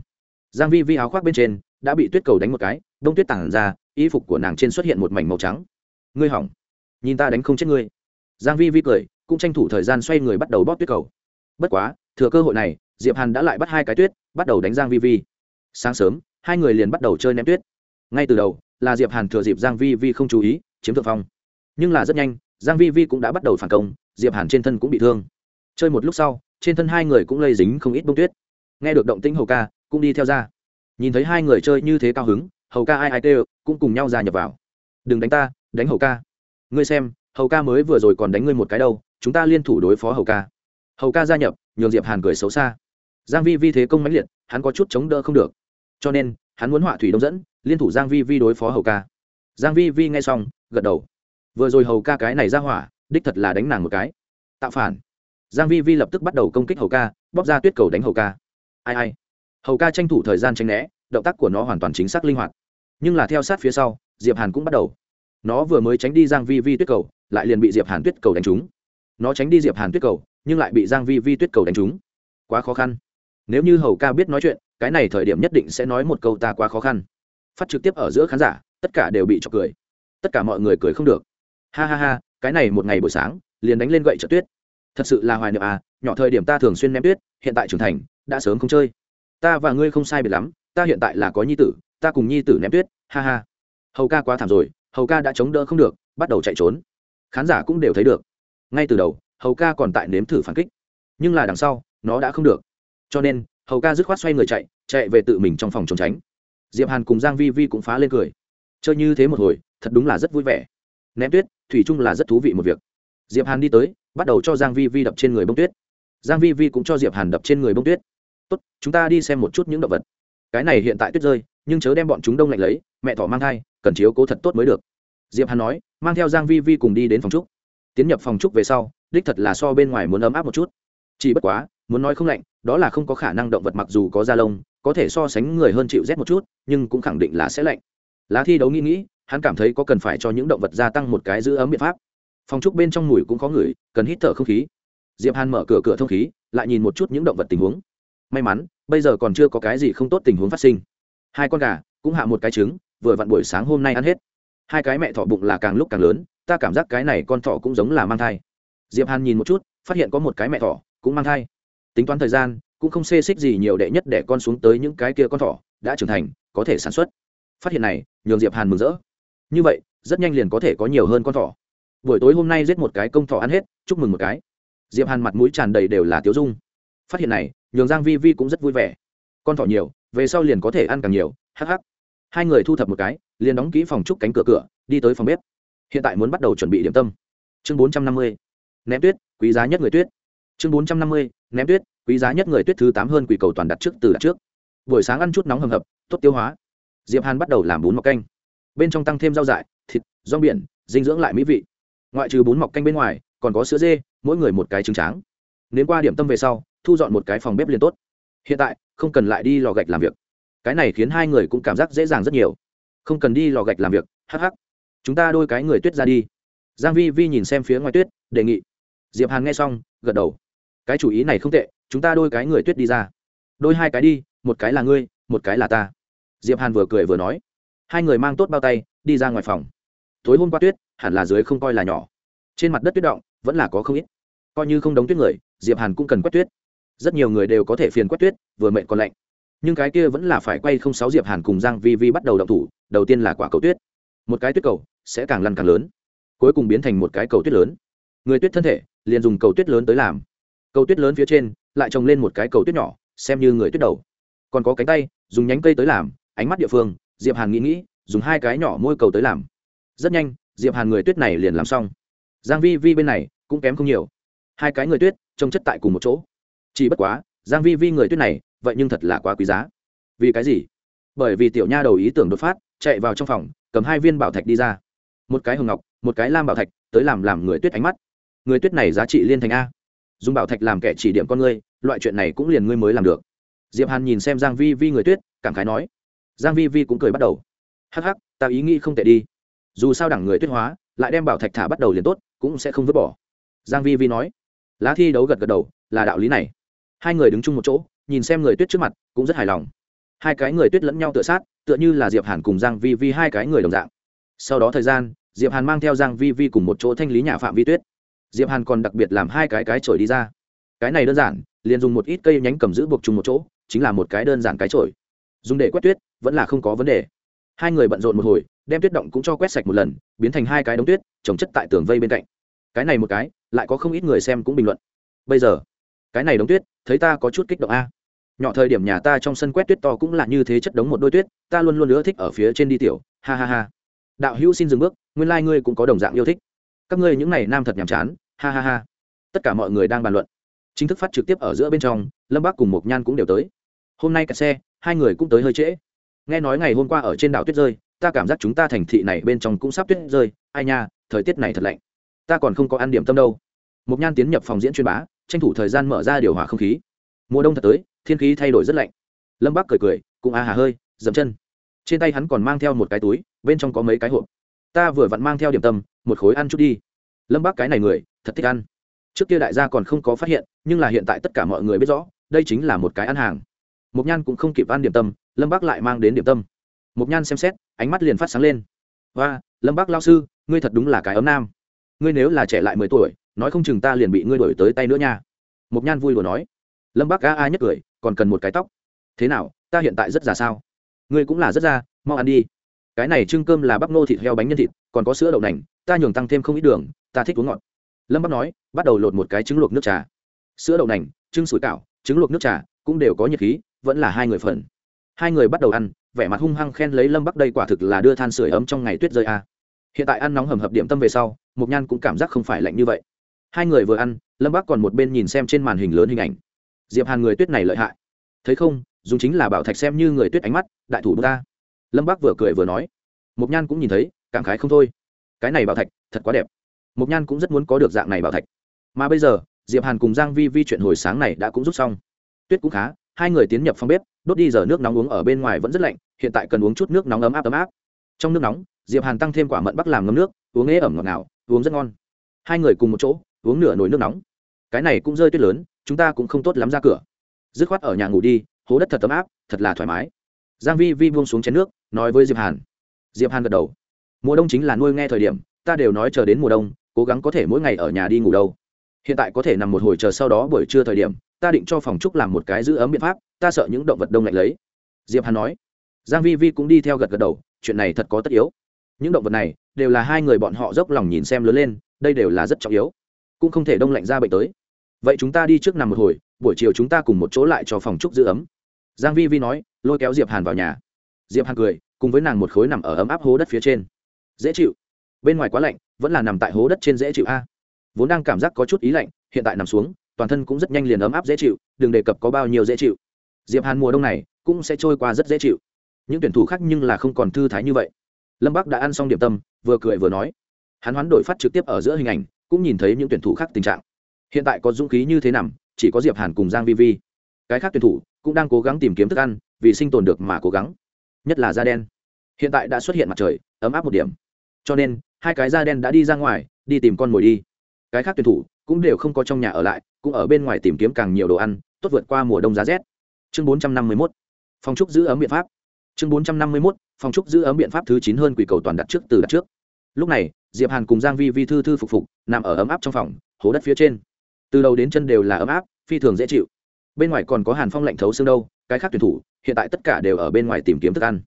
Giang vi vi áo khoác bên trên, đã bị tuyết cầu đánh một cái, đông tuyết tản ra, y phục của nàng trên xuất hiện một mảnh màu trắng. Ngươi hỏng. Nhìn ta đánh không chết ngươi. Giang vi vi cười, cũng tranh thủ thời gian xoay người bắt đầu bóp tuyết cầu. Bất quá, thừa cơ hội này, diệp hàn đã lại bắt hai cái tuyết, bắt đầu đánh giang vi vi. Sáng sớm, hai người liền bắt đầu chơi ném tuyết. Ngay từ đầu, là diệp hàn thừa dịp giang vi vi không chú ý, chiếm thượng phong. Nhưng là rất nhanh giang vi vi cũng đã bắt đầu phản công, diệp hàn trên thân cũng bị thương. Chơi một lúc sau, trên thân hai người cũng lây dính không ít bông tuyết. Nghe được động tĩnh hầu ca, cũng đi theo ra. Nhìn thấy hai người chơi như thế cao hứng, hầu ca ai ai tê cũng cùng nhau ra nhập vào. Đừng đánh ta, đánh hầu ca. Ngươi xem, hầu ca mới vừa rồi còn đánh ngươi một cái đâu, chúng ta liên thủ đối phó hầu ca. Hầu ca gia nhập, nhường diệp hàn cười xấu xa. Giang vi vi thế công mãnh liệt, hắn có chút chống đỡ không được. Cho nên, hắn muốn họa thủy đông dẫn, liên thủ giang vi vi đối phó hầu ca. Giang vi vi nghe xong, gật đầu vừa rồi hầu ca cái này ra hỏa, đích thật là đánh nàng một cái. Tạo phản. Giang vi vi lập tức bắt đầu công kích hầu ca, bóp ra tuyết cầu đánh hầu ca. Ai ai. Hầu ca tranh thủ thời gian tránh né, động tác của nó hoàn toàn chính xác linh hoạt. Nhưng là theo sát phía sau, diệp hàn cũng bắt đầu. Nó vừa mới tránh đi giang vi vi tuyết cầu, lại liền bị diệp hàn tuyết cầu đánh trúng. Nó tránh đi diệp hàn tuyết cầu, nhưng lại bị giang vi vi tuyết cầu đánh trúng. Quá khó khăn. Nếu như hầu ca biết nói chuyện, cái này thời điểm nhất định sẽ nói một câu ta quá khó khăn. Phát trực tiếp ở giữa khán giả, tất cả đều bị chọc cười. Tất cả mọi người cười không được ha ha ha, cái này một ngày buổi sáng, liền đánh lên gậy trợ tuyết. Thật sự là hoài niệm à nhỏ thời điểm ta thường xuyên ném tuyết, hiện tại trưởng thành, đã sớm không chơi. Ta và ngươi không sai biệt lắm, ta hiện tại là có nhi tử, ta cùng nhi tử ném tuyết, ha ha. Hầu ca quá thảm rồi, hầu ca đã chống đỡ không được, bắt đầu chạy trốn. Khán giả cũng đều thấy được. Ngay từ đầu, hầu ca còn tại nếm thử phản kích. Nhưng là đằng sau, nó đã không được. Cho nên, hầu ca dứt khoát xoay người chạy chạy về tự mình trong phòng trốn tránh. Diệp hàn cùng giang vi vi cũng phá lên cười. Chơi như thế một hồi, thật đúng là rất vui vẻ ném tuyết, thủy chung là rất thú vị một việc. Diệp hàn đi tới, bắt đầu cho giang vi vi đập trên người bông tuyết. Giang vi vi cũng cho diệp hàn đập trên người bông tuyết. Tốt, chúng ta đi xem một chút những động vật. Cái này hiện tại tuyết rơi, nhưng chớ đem bọn chúng đông lạnh lấy, mẹ thỏ mang thai, cần chiếu cố thật tốt mới được. Diệp hàn nói, mang theo giang vi vi cùng đi đến phòng trúc. Tiến nhập phòng trúc về sau, đích thật là so bên ngoài muốn ấm áp một chút. Chỉ bất quá, muốn nói không lạnh, đó là không có khả năng động vật mặc dù có da lông, có thể so sánh người hơn chịu rét một chút, nhưng cũng khẳng định là sẽ lạnh. Lá thi đấu nghĩ nghĩ hắn cảm thấy có cần phải cho những động vật gia tăng một cái giữ ấm biện pháp. Phòng trúc bên trong mùi cũng có người, cần hít thở không khí. Diệp hàn mở cửa cửa thông khí, lại nhìn một chút những động vật tình huống. May mắn, bây giờ còn chưa có cái gì không tốt tình huống phát sinh. Hai con gà cũng hạ một cái trứng, vừa vặn buổi sáng hôm nay ăn hết. Hai cái mẹ thỏ bụng là càng lúc càng lớn, ta cảm giác cái này con thỏ cũng giống là mang thai. Diệp hàn nhìn một chút, phát hiện có một cái mẹ thỏ cũng mang thai. Tính toán thời gian, cũng không xê xích gì nhiều đệ nhất để con xuống tới những cái kia con thỏ đã trưởng thành, có thể sản xuất. Phát hiện này, nhường diệp hàn mừng rỡ như vậy, rất nhanh liền có thể có nhiều hơn con thỏ. Buổi tối hôm nay giết một cái công thỏ ăn hết, chúc mừng một cái. Diệp hàn mặt mũi tràn đầy đều là tiếu dung. Phát hiện này, nhường giang vi vi cũng rất vui vẻ. Con thỏ nhiều, về sau liền có thể ăn càng nhiều, hắc hắc. Hai người thu thập một cái, liền đóng kỹ phòng trúc cánh cửa cửa, đi tới phòng bếp. Hiện tại muốn bắt đầu chuẩn bị điểm tâm. Chương bốn trăm năm mươi. Ném tuyết, quý giá nhất người tuyết. Chương bốn trăm năm mươi. Ném tuyết, quý giá nhất người tuyết thứ tám hơn quỷ cầu toàn đặt trước từ đặt trước. Buổi sáng ăn chút nóng hầm hập, tốt tiêu hóa. Diệp hàn bắt đầu làm bún mọc canh bên trong tăng thêm rau dại, thịt, rong biển, dinh dưỡng lại mỹ vị. Ngoại trừ bún mọc canh bên ngoài, còn có sữa dê, mỗi người một cái trứng tráng. Nếu qua điểm tâm về sau, thu dọn một cái phòng bếp liền tốt. Hiện tại, không cần lại đi lò gạch làm việc. Cái này khiến hai người cũng cảm giác dễ dàng rất nhiều. Không cần đi lò gạch làm việc hh chúng ta đôi cái người tuyết ra đi. Giang vi vi nhìn xem phía ngoài tuyết, đề nghị. Diệp hàn nghe xong, gật đầu. Cái chủ ý này không tệ, chúng ta đôi cái người tuyết đi ra. Đôi hai cái đi, một cái là ngươi, một cái là ta. Diệp hàn vừa cười vừa nói hai người mang tốt bao tay, đi ra ngoài phòng. Tối hôm qua tuyết, hẳn là dưới không coi là nhỏ. Trên mặt đất tuyết động, vẫn là có không ít. Coi như không đóng tuyết người, diệp hàn cũng cần quét tuyết. Rất nhiều người đều có thể phiền quét tuyết, vừa mệt còn lạnh. Nhưng cái kia vẫn là phải quay không sáu diệp hàn cùng giang vi vi bắt đầu động thủ, đầu tiên là quả cầu tuyết. Một cái tuyết cầu sẽ càng lăn càng lớn, cuối cùng biến thành một cái cầu tuyết lớn. Người tuyết thân thể liền dùng cầu tuyết lớn tới làm. Cầu tuyết lớn phía trên lại trồng lên một cái cầu tuyết nhỏ, xem như người tuyết đầu. Còn có cánh tay, dùng nhánh cây tới làm, ánh mắt địa phương diệp hàn nghĩ nghĩ, dùng hai cái nhỏ môi cầu tới làm. Rất nhanh, diệp hàn người tuyết này liền làm xong. Giang vi vi bên này cũng kém không nhiều. Hai cái người tuyết trông chất tại cùng một chỗ. Chỉ bất quá, giang vi vi người tuyết này vậy nhưng thật là quá quý giá. Vì cái gì? Bởi vì tiểu nha đầu ý tưởng đột phát, chạy vào trong phòng, cầm hai viên bảo thạch đi ra. Một cái hồng ngọc, một cái lam bảo thạch, tới làm làm người tuyết ánh mắt. Người tuyết này giá trị liên thành a. Dùng bảo thạch làm kẻ chỉ điểm con ngươi, loại chuyện này cũng liền ngươi mới làm được. Diệp hàn nhìn xem giang vi vi người tuyết, cảm khái nói giang vi vi cũng cười bắt đầu. Hắc hắc, ta ý nghĩ không tệ đi. Dù sao đẳng người tuyết hóa, lại đem bảo thạch thả bắt đầu liền tốt, cũng sẽ không vứt bỏ. Giang vi vi nói. Lá thi đấu gật gật đầu, là đạo lý này. Hai người đứng chung một chỗ, nhìn xem người tuyết trước mặt, cũng rất hài lòng. Hai cái người tuyết lẫn nhau tựa sát, tựa như là diệp hàn cùng giang vi vi hai cái người đồng dạng. Sau đó thời gian, diệp hàn mang theo giang vi vi cùng một chỗ thanh lý nhà phạm vi tuyết. Diệp hàn còn đặc biệt làm hai cái cái chổi đi ra. Cái này đơn giản, liền dùng một ít cây nhánh cầm giữ buộc chung một chỗ, chính là một cái đơn giản cái chổi. Dùng để quét tuyết vẫn là không có vấn đề. Hai người bận rộn một hồi, đem tuyết động cũng cho quét sạch một lần, biến thành hai cái đống tuyết, trồng chất tại tường vây bên cạnh. Cái này một cái, lại có không ít người xem cũng bình luận. Bây giờ, cái này đống tuyết, thấy ta có chút kích động a. Nhỏ thời điểm nhà ta trong sân quét tuyết to cũng là như thế chất đống một đôi tuyết, ta luôn luôn ưa thích ở phía trên đi tiểu, ha ha ha. Đạo hữu xin dừng bước, nguyên lai、like、ngươi cũng có đồng dạng yêu thích. Các ngươi những n à y nam thật nhàm chán, ha ha ha. Tất cả mọi người đang bàn luận. Chính thức phát trực tiếp ở giữa bên trong, lâm bác cùng một nhan cũng đều tới. Hôm nay cả xe, hai người cũng tới hơi trễ nghe nói ngày hôm qua ở trên đảo tuyết rơi, ta cảm giác chúng ta thành thị này bên trong cũng sắp tuyết rơi. Ai nha, thời tiết này thật lạnh. Ta còn không có ăn điểm tâm đâu. Một nhan tiến nhập phòng diễn chuyên bá, tranh thủ thời gian mở ra điều hòa không khí. Mùa đông thật tới, thiên khí thay đổi rất lạnh. Lâm bác cười cười, cũng a hà hơi, dậm chân. Trên tay hắn còn mang theo một cái túi, bên trong có mấy cái hộp. Ta vừa vặn mang theo điểm tâm, một khối ăn chút đi. Lâm bác cái này người, thật thích ăn. Trước kia đại gia còn không có phát hiện, nhưng là hiện tại tất cả mọi người biết rõ, đây chính là một cái ăn hàng mộc nhan cũng không kịp ăn điểm tâm, lâm bác lại mang đến điểm tâm. Mộc nhan xem xét, ánh mắt liền phát sáng lên. Và lâm bác lao sư, ngươi thật đúng là cái ấm nam. Ngươi nếu là trẻ lại mười tuổi, nói không chừng ta liền bị ngươi đổi tới tay nữa nha. Mộc nhan vui vừa nói. Lâm bác a a nhất cười, còn cần một cái tóc. Thế nào, ta hiện tại rất già sao? Ngươi cũng là rất già, mau ăn đi. Cái này trưng cơm là bắp nô thịt heo bánh nhân thịt, còn có sữa đậu nành, ta nhường tăng thêm không ít đường, ta thích uống ngọt. Lâm bác nói, bắt đầu lột một cái trứng luộc nước trà. Sữa đậu nành, trứng sủi cảo, trứng luộc nước trà, cũng đều có nhiệt khí vẫn là hai người phần. Hai người bắt đầu ăn, vẻ mặt hung hăng khen lấy lâm bắc đây quả thực là đưa than sửa ấm trong ngày tuyết rơi a. Hiện tại ăn nóng hầm hập điểm tâm về sau, mục nhan cũng cảm giác không phải lạnh như vậy. Hai người vừa ăn, lâm bắc còn một bên nhìn xem trên màn hình lớn hình ảnh. Diệp hàn người tuyết này lợi hại. Thấy không, dùng chính là bảo thạch xem như người tuyết ánh mắt, đại thủ ta lâm bắc vừa cười vừa nói. Mục nhan cũng nhìn thấy, cảm khái không thôi. Cái này bảo thạch, thật quá đẹp. Mục nhan cũng rất muốn có được dạng này bảo thạch. Mà bây giờ, diệp hàn cùng giang vi vi chuyện hồi sáng này đã cũng rút xong. Tuyết cũng khá hai người tiến nhập phòng bếp, đốt đi giờ nước nóng uống ở bên ngoài vẫn rất lạnh, hiện tại cần uống chút nước nóng ấm áp ấm áp. Trong nước nóng, diệp hàn tăng thêm quả mận bắc làm ngâm nước, uống ế ẩm ngọt ngào, uống rất ngon. Hai người cùng một chỗ, uống nửa nồi nước nóng. Cái này cũng rơi tuyết lớn, chúng ta cũng không tốt lắm ra cửa. Dứt khoát ở nhà ngủ đi, hố đất thật ấm áp, thật là thoải mái. Giang vi vi buông xuống chén nước, nói với diệp hàn. Diệp hàn gật đầu. Mùa đông chính là nuôi nghe thời điểm, ta đều nói chờ đến mùa đông, cố gắng có thể mỗi ngày ở nhà đi ngủ đâu hiện tại có thể nằm một hồi chờ sau đó buổi trưa thời điểm, ta định cho phòng trúc làm một cái giữ ấm biện pháp, ta sợ những động vật đông lạnh lấy. Diệp hàn nói. Giang vi vi cũng đi theo gật gật đầu, chuyện này thật có tất yếu. Những động vật này, đều là hai người bọn họ dốc lòng nhìn xem lớn lên, đây đều là rất trọng yếu. Cũng không thể đông lạnh ra bệnh tới. Vậy chúng ta đi trước nằm một hồi, buổi chiều chúng ta cùng một chỗ lại cho phòng trúc giữ ấm. Giang vi vi nói, lôi kéo diệp hàn vào nhà. Diệp hàn cười, cùng với nàng một khối nằm ở ấm áp hố đất phía trên. Dễ chịu. Bên ngoài quá lạnh, vẫn là nằm tại hố đất trên dễ chịu a vốn đang cảm giác có chút ý lạnh, hiện tại nằm xuống, toàn thân cũng rất nhanh liền ấm áp dễ chịu, đừng đề cập có bao nhiêu dễ chịu. Diệp hàn mùa đông này cũng sẽ trôi qua rất dễ chịu. Những tuyển thủ khác nhưng là không còn thư thái như vậy. Lâm bắc đã ăn xong điểm tâm, vừa cười vừa nói. Hắn hoán đổi phát trực tiếp ở giữa hình ảnh, cũng nhìn thấy những tuyển thủ khác tình trạng. Hiện tại có dũng khí như thế nằm, chỉ có diệp hàn cùng giang vi vi. Cái khác tuyển thủ cũng đang cố gắng tìm kiếm thức ăn, vì sinh tồn được mà cố gắng. Nhất là da đen. Hiện tại đã xuất hiện mặt trời, ấm áp một điểm. Cho nên, hai cái da đen đã đi ra ngoài, đi tìm con mồi đi cái khác tuyển thủ cũng đều không có trong nhà ở lại, cũng ở bên ngoài tìm kiếm càng nhiều đồ ăn, tốt vượt qua mùa đông giá rét. Chương 451 phòng trúc giữ ấm biện pháp. Chương 451 phòng trúc giữ ấm biện pháp thứ chín hơn quỷ cầu toàn đặt trước từ đặt trước. Lúc này, diệp hàn cùng giang vi vi thư thư phục phục, nằm ở ấm áp trong phòng, hố đất phía trên. Từ đầu đến chân đều là ấm áp, phi thường dễ chịu. Bên ngoài còn có hàn phong lạnh thấu xương đâu, cái khác tuyển thủ, hiện tại tất cả đều ở bên ngoài tìm kiếm thức ăn.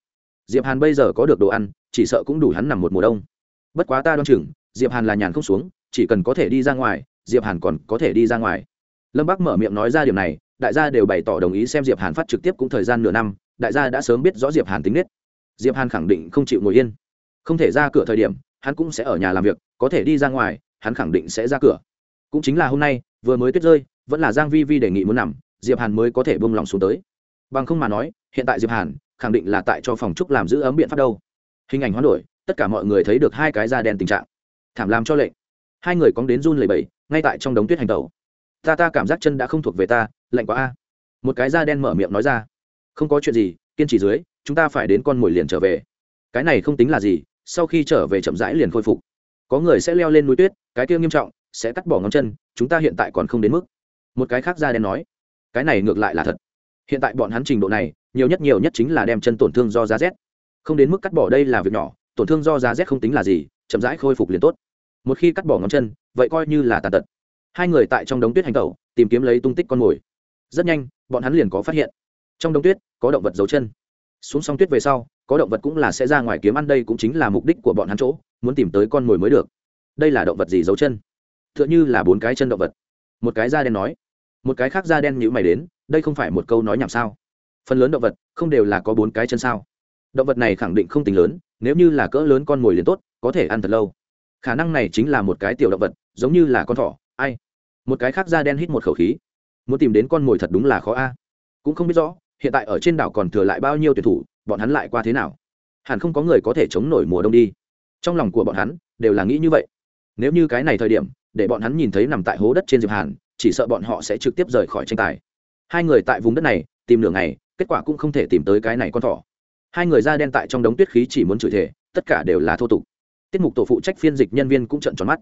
Diệp hàn bây giờ có được đồ ăn, chỉ sợ cũng đủ hắn nằm một mùa đông. Bất quá ta đoan chừng, diệp hàn là nhàn không xuống chỉ cần có thể đi ra ngoài, diệp hàn còn có thể đi ra ngoài. Lâm bắc mở miệng nói ra điều này, đại gia đều bày tỏ đồng ý xem diệp hàn phát trực tiếp cũng thời gian nửa năm, đại gia đã sớm biết rõ diệp hàn tính nết. Diệp hàn khẳng định không chịu ngồi yên. Không thể ra cửa thời điểm, hắn cũng sẽ ở nhà làm việc, có thể đi ra ngoài, hắn khẳng định sẽ ra cửa. Cũng chính là hôm nay, vừa mới tuyết rơi, vẫn là giang vi vi đề nghị muốn nằm, diệp hàn mới có thể bông lòng xuống tới. Bằng không mà nói, hiện tại diệp hàn, khẳng định là tại cho phòng trúc làm giữ ấm biện pháp đâu. Hình ảnh hoán đổi, tất cả mọi người thấy được hai cái da đen tình trạng. Thảm làm cho lệnh hai người cóng đến run lầy bẩy, ngay tại trong đống tuyết hành tẩu. Ta ta cảm giác chân đã không thuộc về ta, lạnh quá a. Một cái da đen mở miệng nói ra. Không có chuyện gì, kiên trì dưới, chúng ta phải đến con mồi liền trở về. Cái này không tính là gì, sau khi trở về chậm rãi liền khôi phục. Có người sẽ leo lên núi tuyết, cái kia nghiêm trọng, sẽ cắt bỏ ngón chân, chúng ta hiện tại còn không đến mức. Một cái khác da đen nói. Cái này ngược lại là thật. Hiện tại bọn hắn trình độ này, nhiều nhất nhiều nhất chính là đem chân tổn thương do giá rét. Không đến mức cắt bỏ đây là việc nhỏ, tổn thương do giá rét không tính là gì, chậm rãi khôi phục liền tốt một khi cắt bỏ ngón chân, vậy coi như là tàn tật. Hai người tại trong đống tuyết hành tẩu, tìm kiếm lấy tung tích con mồi. Rất nhanh, bọn hắn liền có phát hiện. Trong đống tuyết, có động vật giấu chân. Xuống sông tuyết về sau, có động vật cũng là sẽ ra ngoài kiếm ăn, đây cũng chính là mục đích của bọn hắn chỗ, muốn tìm tới con mồi mới được. Đây là động vật gì giấu chân? T h ư ợ n h ư là bốn cái chân động vật. Một cái da đen nói. Một cái khác da đen nhữ mày đến, đây không phải một câu nói nhảm sao? Phần lớn động vật, không đều là có bốn cái chân sao? Động vật này khẳng định không tính lớn, nếu như là cỡ lớn con mồi liền tốt, có thể ăn thật lâu khả năng này chính là một cái tiểu động vật, giống như là con thỏ, ai? Một cái khác da đen hít một khẩu khí. Muốn tìm đến con mồi thật đúng là khó a. Cũng không biết rõ, hiện tại ở trên đảo còn thừa lại bao nhiêu tuyển thủ, bọn hắn lại qua thế nào? Hẳn không có người có thể chống nổi mùa đông đi. Trong lòng của bọn hắn, đều là nghĩ như vậy. Nếu như cái này thời điểm, để bọn hắn nhìn thấy nằm tại hố đất trên diệp hàn, chỉ sợ bọn họ sẽ trực tiếp rời khỏi tranh tài. Hai người tại vùng đất này, tìm nửa ngày, kết quả cũng không thể tìm tới cái này con thỏ. Hai người da đen tại trong đống tuyết khí chỉ muốn chửi thể tất cả đều là thô tục tiết mục tổ phụ trách phiên dịch nhân viên cũng trận tròn mắt.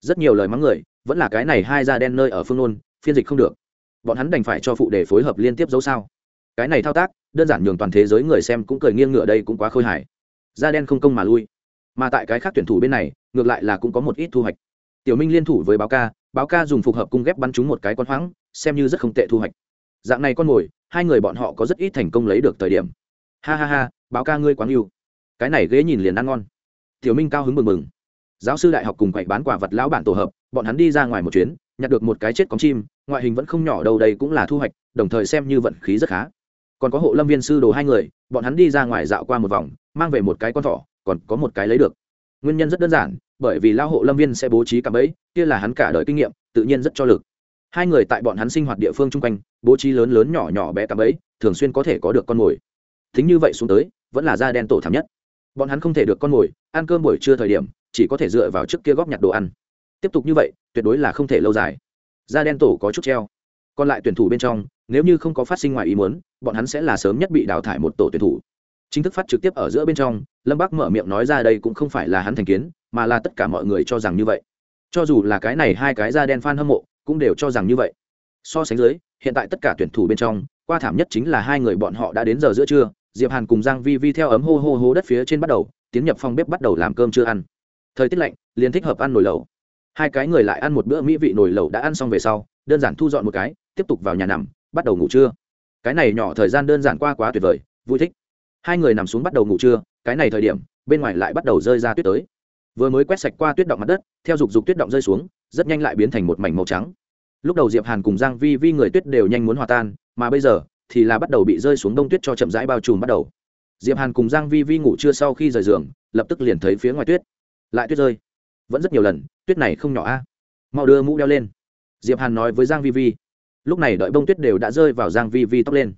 Rất nhiều lời mắng người, vẫn là cái này hai da đen nơi ở phương nôn, phiên dịch không được. Bọn hắn đành phải cho phụ đề phối hợp liên tiếp dấu sao. Cái này thao tác, đơn giản nhường toàn thế giới người xem cũng cười nghiêng ngựa đây cũng quá khôi hài. Da đen không công mà lui. Mà tại cái khác tuyển thủ bên này, ngược lại là cũng có một ít thu hoạch. Tiểu minh liên thủ với báo ca báo ca dùng phục hợp cung ghép bắn trúng một cái con hoáng, xem như rất không tệ thu hoạch. Dạng này con mồi, hai người bọn họ có rất ít thành công lấy được thời điểm. Ha ha ha, báo ca ngươi quáng yêu cái này ghế nhìn liền ăn ngon tiểu minh cao hứng mừng mừng giáo sư đại học cùng quậy bán quả vật lão bản tổ hợp, bọn hắn đi ra ngoài một chuyến, nhặt được một cái chết cóng chim, ngoại hình vẫn không nhỏ đâu, đây cũng là thu hoạch, đồng thời xem như vận khí rất khá. Còn có hộ lâm viên sư đồ hai người, bọn hắn đi ra ngoài dạo qua một vòng, mang về một cái con thỏ, còn có một cái lấy được. Nguyên nhân rất đơn giản, bởi vì lao hộ lâm viên sẽ bố trí cạm bẫy, kia là hắn cả đời kinh nghiệm, tự nhiên rất cho lực. Hai người tại bọn hắn sinh hoạt địa phương chung quanh, bố trí lớn lớn nhỏ nhỏ bé cạm bẫy, thường xuyên có thể có được con mồi. Thính như vậy xuống tới, vẫn là da đen tổ thảm nhất bọn hắn không thể được con mồi, ăn cơm buổi trưa thời điểm, chỉ có thể dựa vào trước kia góp nhặt đồ ăn. Tiếp tục như vậy, tuyệt đối là không thể lâu dài. Da đen tổ có chút treo. Còn lại tuyển thủ bên trong, nếu như không có phát sinh ngoài ý muốn, bọn hắn sẽ là sớm nhất bị đào thải một tổ tuyển thủ. Chính thức phát trực tiếp ở giữa bên trong, lâm bắc mở miệng nói ra đây cũng không phải là hắn thành kiến, mà là tất cả mọi người cho rằng như vậy. Cho dù là cái này hai cái da đen f a n hâm mộ, cũng đều cho rằng như vậy. So sánh dưới, hiện tại tất cả tuyển thủ bên trong, qua thảm nhất chính là hai người bọn họ đã đến giờ giữa trưa diệp hàn cùng giang vi vi theo ấm hô hô hô đất phía trên bắt đầu, tiến nhập phòng bếp bắt đầu làm cơm chưa ăn. Thời tiết lạnh, liền thích hợp ăn nồi lẩu. Hai cái người lại ăn một bữa mỹ vị nồi lẩu đã ăn xong về sau, đơn giản thu dọn một cái, tiếp tục vào nhà nằm, bắt đầu ngủ trưa. Cái này nhỏ thời gian đơn giản qua quá tuyệt vời, vui thích. Hai người nằm xuống bắt đầu ngủ trưa, cái này thời điểm, bên ngoài lại bắt đầu rơi ra tuyết tới. Vừa mới quét sạch qua tuyết động mặt đất, theo dục dục tuyết động rơi xuống, rất nhanh lại biến thành một mảnh màu trắng. Lúc đầu diệp hàn cùng giang vi vi người tuyết đều nhanh muốn hòa tan, mà bây giờ thì là bắt đầu bị rơi xuống đông tuyết cho chậm rãi bao trùm bắt đầu. Diệp hàn cùng giang vi vi ngủ trưa sau khi rời giường, lập tức liền thấy phía ngoài tuyết. Lại tuyết rơi. Vẫn rất nhiều lần, tuyết này không nhỏ a. Mau đưa mũ đeo lên. Diệp hàn nói với giang vi vi. Lúc này đợi bông tuyết đều đã rơi vào giang vi vi tóc lên.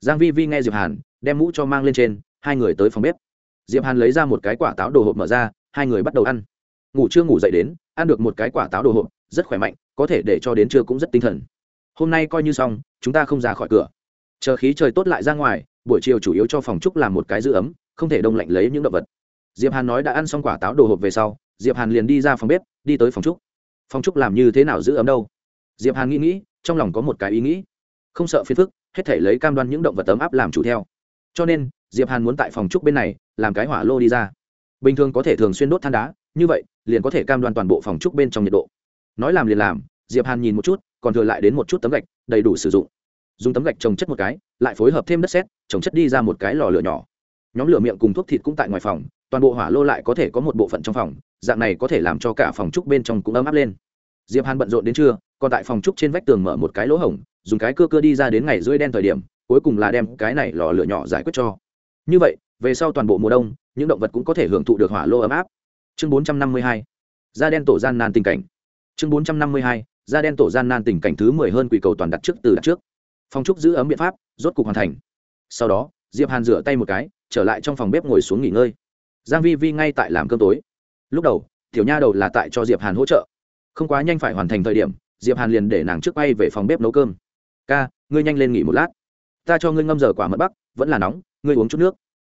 Giang vi vi nghe diệp hàn, đem mũ cho mang lên trên, hai người tới phòng bếp. Diệp hàn lấy ra một cái quả táo đồ hộp mở ra, hai người bắt đầu ăn. Ngủ chưa ngủ dậy đến, ăn được một cái quả táo đồ hộp, rất khỏe mạnh, có thể để cho đến trưa cũng rất tinh thần. Hôm nay coi như xong, chúng ta không ra khỏi cửa chờ khí trời tốt lại ra ngoài, buổi chiều chủ yếu cho phòng trúc làm một cái giữ ấm, không thể đông lạnh lấy những động vật. Diệp hàn nói đã ăn xong quả táo đồ hộp về sau, diệp hàn liền đi ra phòng bếp, đi tới phòng trúc. Phòng trúc làm như thế nào giữ ấm đâu? Diệp hàn nghĩ nghĩ, trong lòng có một cái ý nghĩ. Không sợ phiền phức, hết thể lấy cam đoan những động vật ấm áp làm chủ theo. Cho nên, diệp hàn muốn tại phòng trúc bên này, làm cái hỏa lô đi ra. Bình thường có thể thường xuyên đốt than đá, như vậy, liền có thể cam đoan toàn bộ phòng trúc bên trong nhiệt độ. Nói làm liền làm, diệp hàn nhìn một chút, còn thừa lại đến một chút tấm gạch, đầy đủ sử dụng dùng tấm gạch trồng chất một cái, lại phối hợp thêm đất sét, trồng chất đi ra một cái lò lửa nhỏ. Nhóm lửa miệng cùng thuốc thịt cũng tại ngoài phòng, toàn bộ hỏa lô lại có thể có một bộ phận trong phòng, dạng này có thể làm cho cả phòng trúc bên trong cũng ấm áp lên. Diệp hàn bận rộn đến trưa, còn tại phòng trúc trên vách tường mở một cái lỗ hổng, dùng cái cưa cưa đi ra đến ngày rưỡi đen thời điểm, cuối cùng là đem cái này lò lửa nhỏ giải quyết cho. Như vậy, về sau toàn bộ mùa đông, những động vật cũng có thể hưởng thụ được hỏa lô ấm áp. Chương 452 da đen tổ gian nan tình cảnh. Chương 452 da đen tổ gian nan tình cảnh thứ mười hơn quỷ cầu toàn đặt trước từ đặt trước. Phong trúc giữ ấm biện pháp, rốt cục hoàn thành. Sau đó, diệp hàn rửa tay một cái, trở lại trong phòng bếp ngồi xuống nghỉ ngơi. Giang vi vi ngay tại làm cơm tối. Lúc đầu, tiểu nha đầu là tại cho diệp hàn hỗ trợ. Không quá nhanh phải hoàn thành thời điểm, diệp hàn liền để nàng trước bay về phòng bếp nấu cơm. Ca, ngươi nhanh lên nghỉ một lát. Ta cho ngươi ngâm giờ quả mật bắc, vẫn là nóng, ngươi uống chút nước.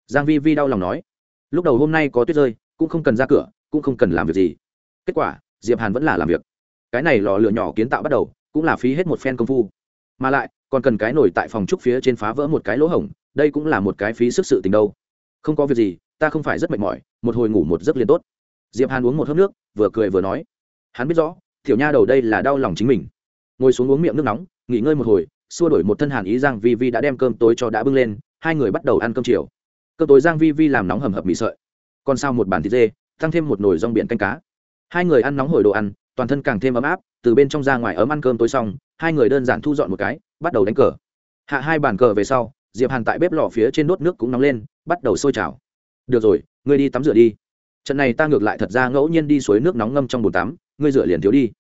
Giang vi vi đau lòng nói. Lúc đầu hôm nay có tuyết rơi, cũng không cần ra cửa, cũng không cần làm việc gì. Kết quả, diệp hàn vẫn là làm việc. Cái này lò lửa nhỏ kiến tạo bắt đầu, cũng là phí hết một phen công phu. Mà lại còn cần cái nổi tại phòng trúc phía trên phá vỡ một cái lỗ hổng, đây cũng là một cái phí sức sự tình đâu. Không có việc gì, ta không phải rất mệt mỏi, một hồi ngủ một giấc liền tốt. Diệp hàn uống một hớp nước, vừa cười vừa nói, hắn biết rõ, tiểu nha đầu đây là đau lòng chính mình. Ngồi xuống uống miệng nước nóng, nghỉ ngơi một hồi, xua đổi một thân hàn ý giang vi vi đã đem cơm tối cho đã bưng lên, hai người bắt đầu ăn cơm chiều. Cơm tối giang vi vi làm nóng hầm hập mì sợi. Còn sao một bàn thịt dê, tăng thêm một nồi rong biển canh cá. Hai người ăn nóng hổi đồ ăn, toàn thân càng thêm ấm áp, từ bên trong ra ngoài ấm ăn cơm tối xong, hai người đơn giản thu dọn một cái bắt đầu đánh cờ. Hạ hai bàn cờ về sau, diệp hàn tại bếp lò phía trên đốt nước cũng nóng lên, bắt đầu sôi trào. Được rồi, ngươi đi tắm rửa đi. Trận này ta ngược lại thật ra ngẫu nhiên đi suối nước nóng ngâm trong bồn tắm, ngươi rửa liền thiếu đi.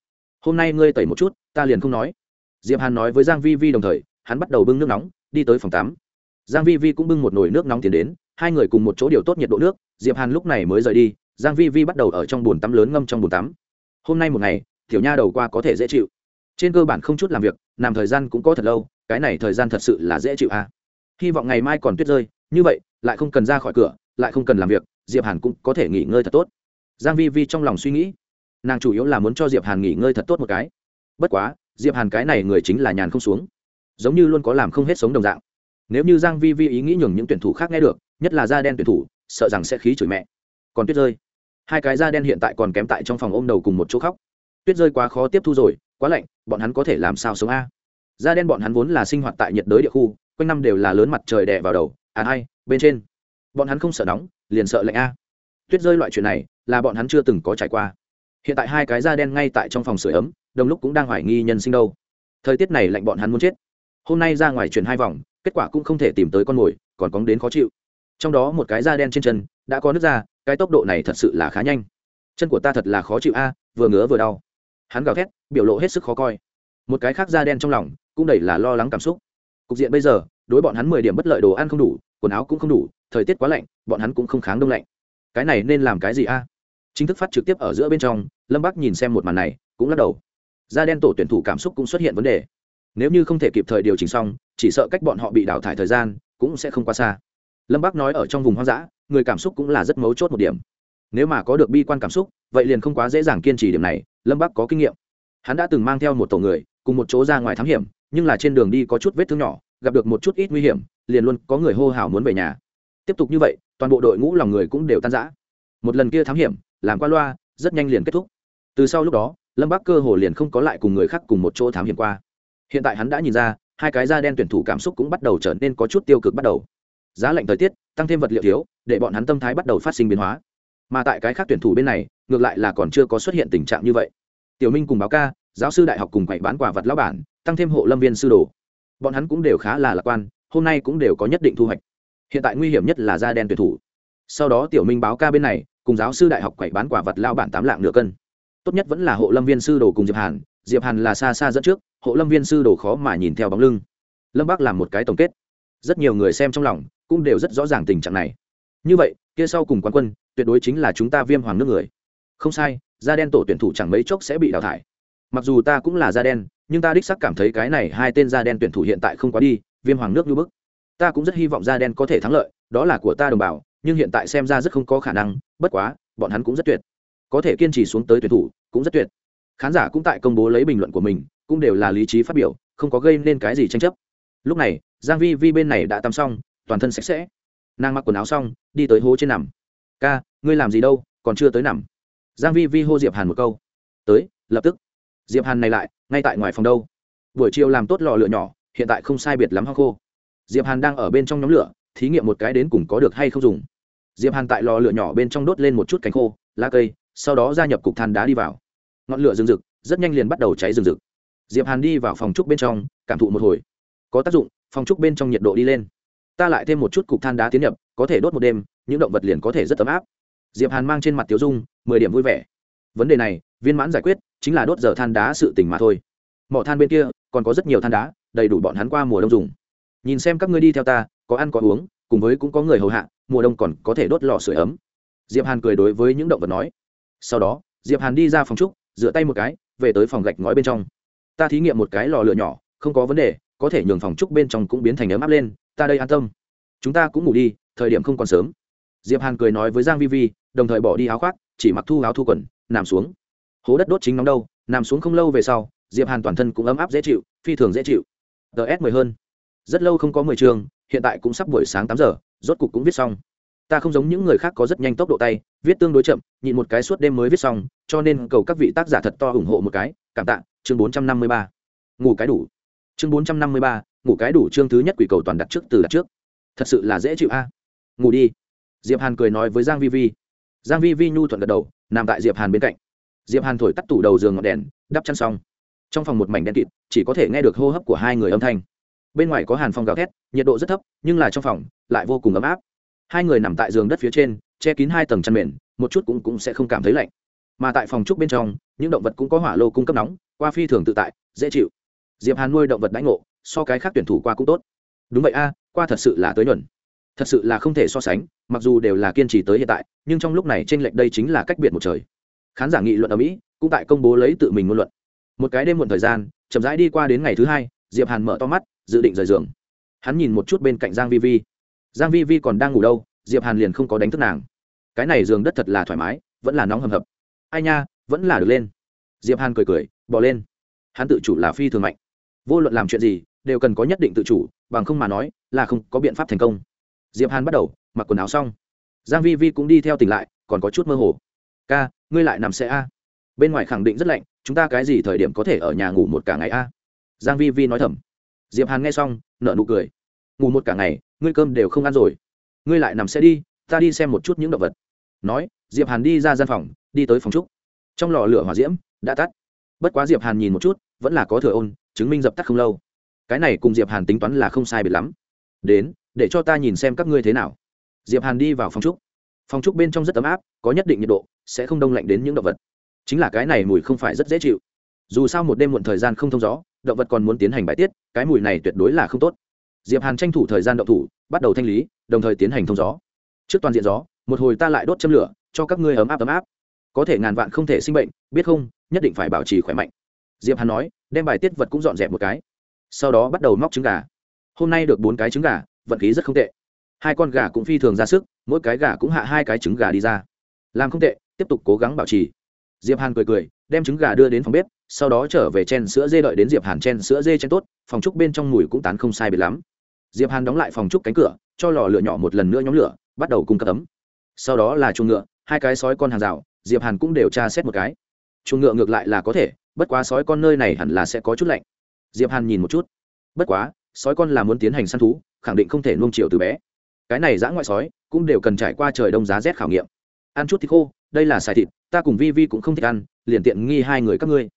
Hôm nay ngươi tẩy một chút, ta liền không nói. Diệp hàn nói với giang vi vi đồng thời, hắn bắt đầu bưng nước nóng, đi tới phòng tắm. Giang vi vi cũng bưng một nồi nước nóng tiến đến, hai người cùng một chỗ điều tốt nhiệt độ nước, diệp hàn lúc này mới rời đi, giang vi vi bắt đầu ở trong bồn tắm lớn ngâm trong bồn tắm. Hôm nay một ngày, tiểu nha đầu qua có thể dễ chịu trên cơ bản không chút làm việc làm thời gian cũng có thật lâu, cái này thời gian thật sự là dễ chịu à hy vọng ngày mai còn tuyết rơi, như vậy, lại không cần ra khỏi cửa, lại không cần làm việc, diệp hàn cũng có thể nghỉ ngơi thật tốt. Giang vi vi trong lòng suy nghĩ, nàng chủ yếu là muốn cho diệp hàn nghỉ ngơi thật tốt một cái. Bất quá, diệp hàn cái này người chính là nhàn không xuống, giống như luôn có làm không hết sống đồng dạng. Nếu như giang vi vi ý nghĩ nhường những tuyển thủ khác nghe được, nhất là da đen tuyển thủ, sợ rằng sẽ khí chửi mẹ. Còn tuyết rơi, hai cái da đen hiện tại còn kém tại trong phòng ôm đầu cùng một chỗ khóc. Tuyết rơi quá khó tiếp thu rồi quá lạnh, bọn hắn có thể làm sao sống a? Da đen bọn hắn vốn là sinh hoạt tại nhiệt đới địa khu, quanh năm đều là lớn mặt trời đè vào đầu à hai bên trên. Bọn hắn không sợ nóng, liền sợ lạnh a. Tuyết rơi loại chuyện này, là bọn hắn chưa từng có trải qua. Hiện tại hai cái da đen ngay tại trong phòng sửa ấm, đồng lúc cũng đang hoài nghi nhân sinh đâu. Thời tiết này lạnh bọn hắn muốn chết. Hôm nay ra ngoài chuyển hai vòng, kết quả cũng không thể tìm tới con mồi, còn cóng đến khó chịu. Trong đó một cái da đen trên chân, đã có nước ra cái tốc độ này thật sự là khá nhanh. Chân của ta thật là khó chịu a, vừa ngứa vừa đau hắn gào thét, biểu lộ hết sức khó coi. Một cái khác da đen trong lòng cũng đầy là lo lắng cảm xúc. Cục diện bây giờ, đối bọn hắn mười điểm bất lợi đồ ăn không đủ, quần áo cũng không đủ, thời tiết quá lạnh, bọn hắn cũng không kháng đông lạnh. Cái này nên làm cái gì a? Chính thức phát trực tiếp ở giữa bên trong, lâm bắc nhìn xem một màn này, cũng lắc đầu. Da đen tổ tuyển thủ cảm xúc cũng xuất hiện vấn đề. Nếu như không thể kịp thời điều chỉnh xong, chỉ sợ cách bọn họ bị đào thải thời gian cũng sẽ không quá xa. Lâm bắc nói ở trong vùng hoang dã, người cảm xúc cũng là rất mấu chốt một điểm nếu mà có được bi quan cảm xúc, vậy liền không quá dễ dàng kiên trì điểm này, lâm bắc có kinh nghiệm. Hắn đã từng mang theo một tổ người, cùng một chỗ ra ngoài thám hiểm, nhưng là trên đường đi có chút vết thương nhỏ, gặp được một chút ít nguy hiểm, liền luôn có người hô hào muốn về nhà. Tiếp tục như vậy, toàn bộ đội ngũ lòng người cũng đều tan rã. Một lần kia thám hiểm, làm qua loa, rất nhanh liền kết thúc. Từ sau lúc đó, lâm bắc cơ hồ liền không có lại cùng người khác cùng một chỗ thám hiểm qua. Hiện tại hắn đã nhìn ra, hai cái da đen tuyển thủ cảm xúc cũng bắt đầu trở nên có chút tiêu cực bắt đầu. Giá lạnh thời tiết, tăng thêm vật liệu thiếu, để bọn hắn tâm thái bắt đầu phát sinh biến hóa mà tại cái khác tuyển thủ bên này, ngược lại là còn chưa có xuất hiện tình trạng như vậy. Tiểu minh cùng báo ca, giáo sư đại học cùng quậy bán quả vật lão bản, tăng thêm hộ lâm viên sư đồ. Bọn hắn cũng đều khá là lạc quan, hôm nay cũng đều có nhất định thu hoạch. Hiện tại nguy hiểm nhất là da đen tuyển thủ. Sau đó tiểu minh báo ca bên này, cùng giáo sư đại học quậy bán quả vật lao bản tám lạng nửa cân. Tốt nhất vẫn là hộ lâm viên sư đồ cùng diệp hàn diệp hàn là xa xa dẫn trước, hộ lâm viên sư đồ khó mà nhìn theo bóng lưng. Lâm bác làm một cái tổng kết. Rất nhiều người xem trong lòng cũng đều rất rõ ràng tình trạng này như vậy, kia sau cùng quán quân, tuyệt đối chính là chúng ta viêm hoàng nước người. Không sai, da đen tổ tuyển thủ chẳng mấy chốc sẽ bị đào thải. Mặc dù ta cũng là da đen, nhưng ta đích sắc cảm thấy cái này hai tên da đen tuyển thủ hiện tại không quá đi, viêm hoàng nước như bức. Ta cũng rất hy vọng da đen có thể thắng lợi, đó là của ta đồng bào, nhưng hiện tại xem ra rất không có khả năng, bất quá, bọn hắn cũng rất tuyệt. Có thể kiên trì xuống tới tuyển thủ, cũng rất tuyệt. Khán giả cũng tại công bố lấy bình luận của mình, cũng đều là lý trí phát biểu, không có gây nên cái gì tranh chấp. Lúc này, giang vi vi bên này đã tắm xong, toàn thân sạch sẽ nàng mặc quần áo xong, đi tới hố trên nằm. Ca, ngươi làm gì đâu, còn chưa tới nằm. Giang vi vi hô diệp hàn một câu. Tới, lập tức. Diệp hàn này lại, ngay tại ngoài phòng đâu. Buổi chiều làm tốt lò lửa nhỏ, hiện tại không sai biệt lắm hoa khô. Diệp hàn đang ở bên trong nhóm lửa, thí nghiệm một cái đến cùng có được hay không dùng. Diệp hàn tại lò lửa nhỏ bên trong đốt lên một chút cánh khô, lá cây, sau đó gia nhập cục than đá đi vào. Ngọn lửa rừng rực, rất nhanh liền bắt đầu cháy rừng rực. Diệp hàn đi vào phòng trúc bên trong, cảm thụ một hồi. Có tác dụng, phòng trúc bên trong nhiệt độ đi lên ta lại thêm một chút cục than đá tiến nhập, có thể đốt một đêm, những động vật liền có thể rất ấm áp. Diệp hàn mang trên mặt tiểu dung, mười điểm vui vẻ. Vấn đề này, viên mãn giải quyết, chính là đốt giờ than đá sự tình mà thôi. Mỏ than bên kia, còn có rất nhiều than đá, đầy đủ bọn hắn qua mùa đông dùng. Nhìn xem các ngươi đi theo ta, có ăn có uống, cùng với cũng có người hầu hạ, mùa đông còn có thể đốt lò sưởi ấm. Diệp hàn cười đối với những động vật nói. Sau đó, diệp hàn đi ra phòng trúc, rửa tay một cái, về tới phòng gạch ngói bên trong. Ta thí nghiệm một cái lò lửa nhỏ, không có vấn đề, có thể nhường phòng trúc bên trong cũng biến thành ấm áp lên ta đây an tâm. Chúng ta cũng ngủ đi, thời điểm không còn sớm. Diệp hàn cười nói với giang vi vi, đồng thời bỏ đi áo khoác, chỉ mặc thu áo thu quần, nằm xuống. Hố đất đốt chính nóng đâu, nằm xuống không lâu về sau, diệp hàn toàn thân cũng ấm áp dễ chịu, phi thường dễ chịu. Ts mười hơn. Rất lâu không có mười trường, hiện tại cũng sắp buổi sáng tám giờ, rốt cục cũng viết xong. Ta không giống những người khác có rất nhanh tốc độ tay, viết tương đối chậm, nhịn một cái suốt đêm mới viết xong, cho nên cầu các vị tác giả thật to ủng hộ một cái. Cảm tạ. Chương bốn trăm năm mươi ba. Ngủ cái đủ. Chương bốn trăm năm mươi ba ngủ cái đủ chương thứ nhất quỷ cầu toàn đặt trước, từ đặt trước. Thật sự là dễ chịu a. Ngủ đi. Diệp hàn cười nói với giang vi vi. Giang vi vi nhu thuận gật đầu, nằm tại diệp hàn bên cạnh. Diệp hàn thổi tắt tủ đầu giường ngọn đèn, đắp chăn xong. Trong phòng một mảnh đen kịt, chỉ có thể nghe được hô hấp của hai người âm thanh. Bên ngoài có hàn phong gào thét, nhiệt độ rất thấp, nhưng là trong phòng lại vô cùng ấm áp. Hai người nằm tại giường đất phía trên, che kín hai tầng chăn mền, một chút cũng cũng sẽ không cảm thấy lạnh. Mà tại phòng trúc bên trong, những động vật cũng có hỏa lô cung cấp nóng, qua phi thường tự tại, dễ chịu. Diệp hàn nuôi động vật đãi ngộ so cái khác tuyển thủ qua cũng tốt. Đúng vậy a, qua thật sự là tới nhuận thật sự là không thể so sánh, mặc dù đều là kiên trì tới hiện tại, nhưng trong lúc này tranh lệch đây chính là cách biệt một trời. Khán giả nghị luận ở mỹ cũng tại công bố lấy tự mình ngôn luận. Một cái đêm muộn thời gian, chậm rãi đi qua đến ngày thứ hai, diệp hàn mở to mắt, dự định rời giường. Hắn nhìn một chút bên cạnh giang vi vi. Giang vi vi còn đang ngủ đâu, diệp hàn liền không có đánh thức nàng. Cái này giường đất thật là thoải mái, vẫn là nóng hầm hập. Ai nha, vẫn là được lên. Diệp hàn cười cười, bỏ lên. Hắn tự chủ là phi thường mạnh. Vô luận làm chuyện gì đều cần có nhất định tự chủ, bằng không mà nói, là không có biện pháp thành công. Diệp hàn bắt đầu, mặc quần áo xong. Giang vi vi cũng đi theo tỉnh lại, còn có chút mơ hồ. Ca, ngươi lại nằm xe a. Bên ngoài khẳng định rất lạnh, chúng ta cái gì thời điểm có thể ở nhà ngủ một cả ngày a? Giang vi vi nói thầm. Diệp hàn nghe xong, nở nụ cười. Ngủ một cả ngày, ngươi cơm đều không ăn rồi. Ngươi lại nằm xe đi, ta đi xem một chút những động vật. Nói, diệp hàn đi ra gian phòng, đi tới phòng trúc. Trong lò lửa hỏa diễm, đã tắt. Bất quá diệp hàn nhìn một chút, vẫn là có thừa ôn, chứng minh dập tắt không lâu cái này cùng diệp hàn tính toán là không sai biệt lắm đến để cho ta nhìn xem các ngươi thế nào diệp hàn đi vào phòng trúc phòng trúc bên trong rất ấm áp có nhất định nhiệt độ sẽ không đông lạnh đến những động vật chính là cái này mùi không phải rất dễ chịu dù sao một đêm muộn thời gian không thông gió động vật còn muốn tiến hành bài tiết cái mùi này tuyệt đối là không tốt diệp hàn tranh thủ thời gian động thủ bắt đầu thanh lý đồng thời tiến hành thông gió trước toàn diện gió một hồi ta lại đốt châm lửa cho các ngươi ấm áp ấm áp có thể ngàn vạn không thể sinh bệnh biết không nhất định phải bảo trì khỏe mạnh diệp hàn nói đem bài tiết vật cũng dọn dẹp một cái sau đó bắt đầu móc trứng gà. Hôm nay được bốn cái trứng gà, vận khí rất không tệ. Hai con gà cũng phi thường ra sức, mỗi cái gà cũng hạ hai cái trứng gà đi ra. Làm không tệ, tiếp tục cố gắng bảo trì. Diệp hàn cười cười, đem trứng gà đưa đến phòng bếp, sau đó trở về chen sữa dê đợi đến diệp hàn chen sữa dê chen tốt, phòng trúc bên trong mùi cũng tán không sai biệt lắm. Diệp hàn đóng lại phòng trúc cánh cửa, cho lò lửa nhỏ một lần nữa nhóm lửa, bắt đầu cung cấp ấm. Sau đó là chuồng ngựa, hai cái sói con hàng rào, diệp hàn cũng đều tra xét một cái. Chuồng ngựa ngược lại là có thể, bất quá sói con nơi này hẳn là sẽ có chút lạnh diệp hàn nhìn một chút. Bất quá, sói con là muốn tiến hành săn thú, khẳng định không thể nuông chiều từ bé. Cái này giã ngoại sói cũng đều cần trải qua trời đông giá rét khảo nghiệm. Ăn chút thịt khô, đây là xài thịt, ta cùng vi vi cũng không thích ăn, liền tiện nghi hai người các ngươi.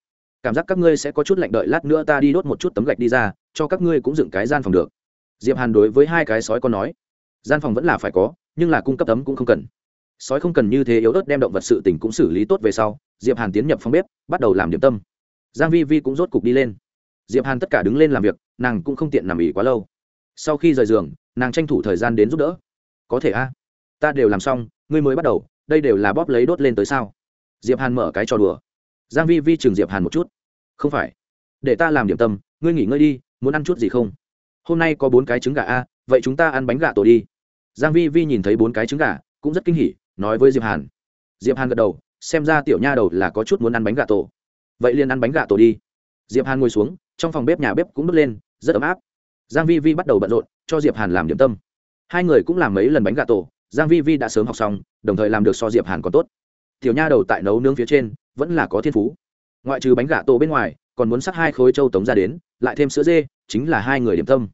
Cảm giác các ngươi sẽ có chút lạnh đợi lát nữa ta đi đốt một chút tấm gạch đi ra, cho các ngươi cũng dựng cái gian phòng được. Diệp hàn đối với hai cái sói con nói, gian phòng vẫn là phải có, nhưng là cung cấp tấm cũng không cần. Sói không cần như thế yếu ớt đem động vật sự tình cũng xử lý tốt về sau, diệp hàn tiến nhập phòng bếp, bắt đầu làm điểm tâm. Giang vi vi cũng rốt cục đi lên diệp hàn tất cả đứng lên làm việc, nàng cũng không tiện nằm ỉ quá lâu. Sau khi rời giường, nàng tranh thủ thời gian đến giúp đỡ. Có thể a, ta đều làm xong, ngươi mới bắt đầu, đây đều là bóp lấy đốt lên tới sao? Diệp hàn mở cái trò đùa. Giang vi vi chừng diệp hàn một chút. Không phải, để ta làm điểm tâm, ngươi nghỉ ngơi đi, muốn ăn chút gì không? Hôm nay có bốn cái trứng gà a, vậy chúng ta ăn bánh gà tổ đi. Giang vi vi nhìn thấy bốn cái trứng gà, cũng rất kinh hỉ, nói với diệp hàn. Diệp hàn gật đầu, xem ra tiểu nha đầu là có chút muốn ăn bánh gà tổ. Vậy liền ăn bánh gà tổ đi diệp hàn ngồi xuống, trong phòng bếp nhà bếp cũng đốt lên, rất ấm áp. Giang vi vi bắt đầu bận rộn, cho diệp hàn làm điểm tâm. Hai người cũng làm mấy lần bánh gà tổ, giang vi vi đã sớm học xong, đồng thời làm được so diệp hàn còn tốt. Tiểu nha đầu tại nấu nướng phía trên, vẫn là có thiên phú. Ngoại trừ bánh gà tổ bên ngoài, còn muốn sắc hai khối châu tống ra đến, lại thêm sữa dê, chính là hai người điểm tâm.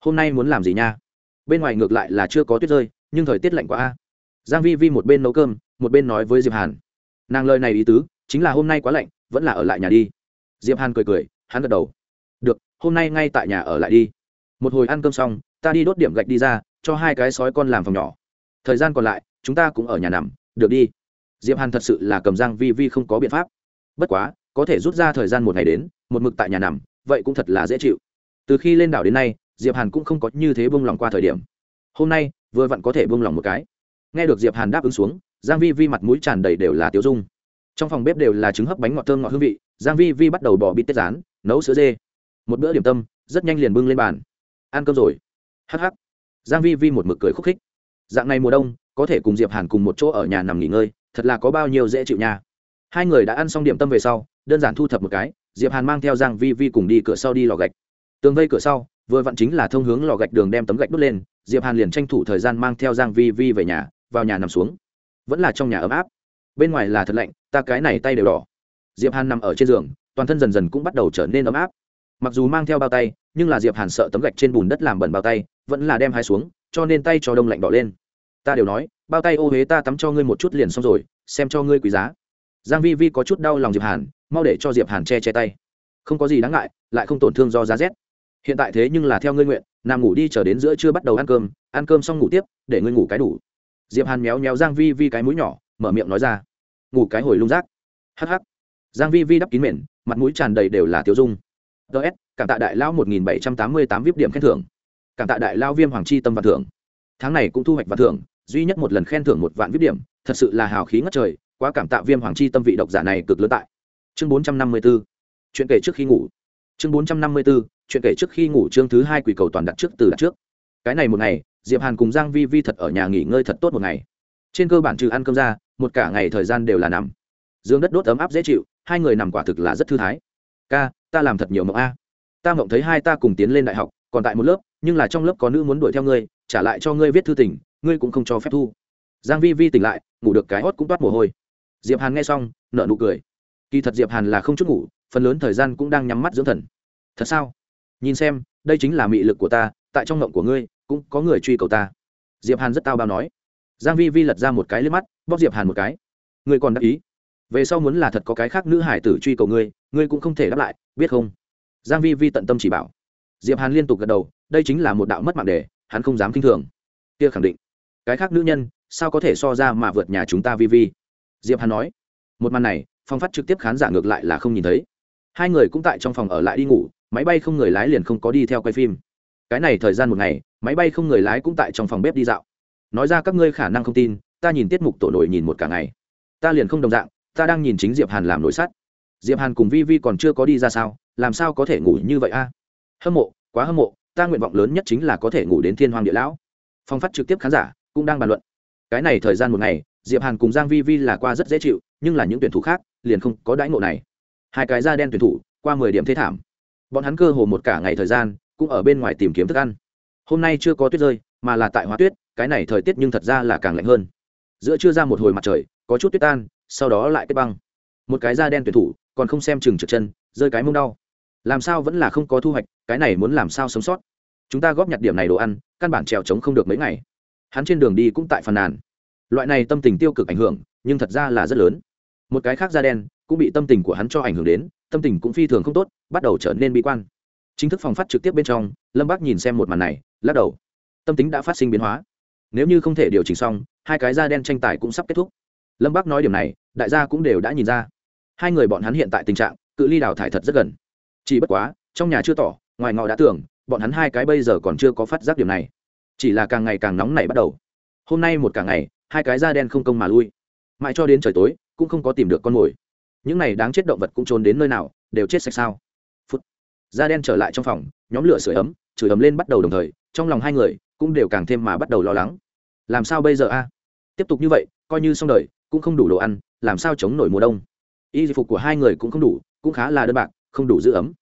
Hôm nay muốn làm gì nha? Bên ngoài ngược lại là chưa có tuyết rơi, nhưng thời tiết lạnh quá a. Giang vi vi một bên nấu cơm, một bên nói với diệp hàn. Nàng lời này ý tứ, chính là hôm nay quá lạnh, vẫn là ở lại nhà đi diệp hàn cười cười, hắn gật đầu. Được, hôm nay ngay tại nhà ở lại đi. Một hồi ăn cơm xong, ta đi đốt điểm gạch đi ra, cho hai cái sói con làm phòng nhỏ. Thời gian còn lại, chúng ta cũng ở nhà nằm, được đi. Diệp hàn thật sự là cầm giang vi vi không có biện pháp. Bất quá, có thể rút ra thời gian một ngày đến, một mực tại nhà nằm, vậy cũng thật là dễ chịu. Từ khi lên đảo đến nay, diệp hàn cũng không có như thế buông lòng qua thời điểm. Hôm nay, vừa vặn có thể buông lòng một cái. Nghe được diệp hàn đáp ứng xuống, giang vi vi mặt mũi tràn đầy đều là tiêu dung trong phòng bếp đều là trứng hấp bánh ngọt thơm ngọt hương vị, giang vi vi bắt đầu bỏ bít tết rán, nấu sữa dê. Một bữa điểm tâm, rất nhanh liền bưng lên bàn. Ăn cơm rồi. Hắc hắc. Giang vi vi một mực cười khúc khích. Dạng này mùa đông, có thể cùng diệp hàn cùng một chỗ ở nhà nằm nghỉ ngơi, thật là có bao nhiêu dễ chịu nha. Hai người đã ăn xong điểm tâm về sau, đơn giản thu thập một cái, diệp hàn mang theo giang vi vi cùng đi cửa sau đi lò gạch. Tường vây cửa sau, vừa vặn chính là thông hướng lò gạch đường đem tấm gạch đốt lên, diệp hàn liền tranh thủ thời gian mang theo giang vi vi về nhà, vào nhà nằm xuống. Vẫn là trong nhà ấm áp bên ngoài là thật lạnh, ta cái này tay đều đỏ. Diệp hàn nằm ở trên giường, toàn thân dần dần cũng bắt đầu trở nên ấm áp. Mặc dù mang theo bao tay, nhưng là diệp hàn sợ tấm gạch trên bùn đất làm bẩn bao tay, vẫn là đem hai xuống, cho nên tay cho đông lạnh đỏ lên. Ta đều nói, bao tay ô huế ta tắm cho ngươi một chút liền xong rồi, xem cho ngươi quý giá. Giang vi vi có chút đau lòng diệp hàn, mau để cho diệp hàn che che tay. Không có gì đáng ngại, lại không tổn thương do giá rét. Hiện tại thế nhưng là theo ngươi nguyện, nằm ngủ đi chờ đến giữa trưa bắt đầu ăn cơm ăn cơm xong ngủ tiếp, để ngươi ngủ cái đủ. Diệp hàn méo méo giang vi vi cái mũi nhỏ mở miệng nói ra. Ngủ cái hồi lung rác. Hắc hắc. Giang vi vi đắp kín mền, mặt mũi tràn đầy đều là tiêu dung. Ts cảm tạ đại lao một nghìn bảy trăm tám mươi tám vip điểm khen thưởng. Cảm tạ đại lao viêm hoàng chi tâm và thưởng. Tháng này cũng thu hoạch và thưởng, duy nhất một lần khen thưởng một vạn vip điểm, thật sự là hào khí ngất trời, quá cảm tạ viêm hoàng chi tâm vị độc giả này cực lớn tại. Chương bốn trăm năm mươi 454 chuyện kể trước khi ngủ. Chương bốn trăm năm mươi 454 chuyện kể trước khi ngủ chương thứ hai quỷ cầu toàn đặt trước từ đặt trước. Cái này một ngày, diệp hàn cùng giang vi vi thật ở nhà nghỉ ngơi thật tốt một ngày. Trên cơ bản trừ ăn cơm ra một cả ngày thời gian đều là nằm. Dương đất đốt ấm áp dễ chịu, hai người nằm quả thực là rất thư thái. Ca, ta làm thật nhiều mộng a. Ta mộng thấy hai ta cùng tiến lên đại học, còn tại một lớp, nhưng là trong lớp có nữ muốn đuổi theo ngươi, trả lại cho ngươi viết thư tình, ngươi cũng không cho phép thu. Giang vi vi tỉnh lại, ngủ được cái hót cũng toát mồ hôi. Diệp hàn nghe xong, nở nụ cười. Kỳ thật diệp hàn là không chút ngủ, phần lớn thời gian cũng đang nhắm mắt dưỡng thần. Thật sao? Nhìn xem, đây chính là mị lực của ta, tại trong mộng của ngươi, cũng có người truy cầu ta. Diệp hàn rất tao bao nói giang vi vi lật ra một cái lên mắt bóc diệp hàn một cái. Ngươi còn đáp ý. Về sau muốn là thật có cái khác nữ hải tử truy cầu ngươi ngươi cũng không thể đáp lại, biết không? Giang vi vi tận tâm chỉ bảo. Diệp hàn liên tục gật đầu, đây chính là một đạo mất mạng đề, hắn không dám kinh thường. Kia khẳng định. Cái khác nữ nhân, sao có thể so ra mà vượt nhà chúng ta vi vi? Diệp hàn nói. Một màn này, phong phát trực tiếp khán giả ngược lại là không nhìn thấy. Hai người cũng tại trong phòng ở lại đi ngủ, máy bay không người lái liền không có đi theo quay phim. Cái này thời gian một ngày, máy bay không người lái cũng tại trong phòng bếp đi dạo nói ra các ngươi khả năng không tin, ta nhìn tiết mục tổ nổi nhìn một cả ngày. Ta liền không đồng dạng, ta đang nhìn chính diệp hàn làm nổi sắt. Diệp hàn cùng vi vi còn chưa có đi ra sao, làm sao có thể ngủ như vậy a? Hâm mộ, quá hâm mộ, ta nguyện vọng lớn nhất chính là có thể ngủ đến thiên hoàng địa lão. Phong phát trực tiếp khán giả, cũng đang bàn luận. Cái này thời gian một ngày, diệp hàn cùng giang vi vi là qua rất dễ chịu, nhưng là những tuyển thủ khác, liền không có đãi ngộ này. Hai cái da đen tuyển thủ, qua mười điểm thế thảm. Bọn hắn cơ hồ một cả ngày thời gian, cũng ở bên ngoài tìm kiếm thức ăn. Hôm nay chưa có tuyết rơi, mà là tại hóa tuyết cái này thời tiết nhưng thật ra là càng lạnh hơn. Giữa chưa ra một hồi mặt trời, có chút tuyết tan, sau đó lại kết băng. Một cái da đen tuyển thủ, còn không xem chừng trượt chân, rơi cái mông đau. Làm sao vẫn là không có thu hoạch, cái này muốn làm sao sống sót? Chúng ta góp nhặt điểm này đồ ăn, căn bản trèo trống không được mấy ngày. Hắn trên đường đi cũng tại phàn nàn. Loại này tâm tình tiêu cực ảnh hưởng, nhưng thật ra là rất lớn. Một cái khác da đen, cũng bị tâm tình của hắn cho ảnh hưởng đến, tâm tình cũng phi thường không tốt, bắt đầu trở nên bi quan. Chính thức phòng phát trực tiếp bên trong, lâm bác nhìn xem một màn này, lắc đầu. Tâm tính đã phát sinh biến hóa nếu như không thể điều chỉnh xong, hai cái da đen tranh tài cũng sắp kết thúc. Lâm bác nói điểm này, đại gia cũng đều đã nhìn ra. Hai người bọn hắn hiện tại tình trạng, cự ly đào thải thật rất gần. Chỉ bất quá, trong nhà chưa tỏ, ngoài ngọ đã tưởng, bọn hắn hai cái bây giờ còn chưa có phát giác điểm này. Chỉ là càng ngày càng nóng nảy bắt đầu. Hôm nay một cả ngày, hai cái da đen không công mà lui. Mãi cho đến trời tối, cũng không có tìm được con mồi. Những này đáng chết động vật cũng trốn đến nơi nào, đều chết sạch sao. Phút. Da đen trở lại trong phòng, nhóm lửa sửa ấm, chửi ấm lên bắt đầu đồng thời, trong lòng hai người cũng đều càng thêm mà bắt đầu lo lắng làm sao bây giờ a? Tiếp tục như vậy, coi như xong đời, cũng không đủ đồ ăn, làm sao chống nổi mùa đông? Y phục của hai người cũng không đủ, cũng khá là đơn bạc, không đủ giữ ấm.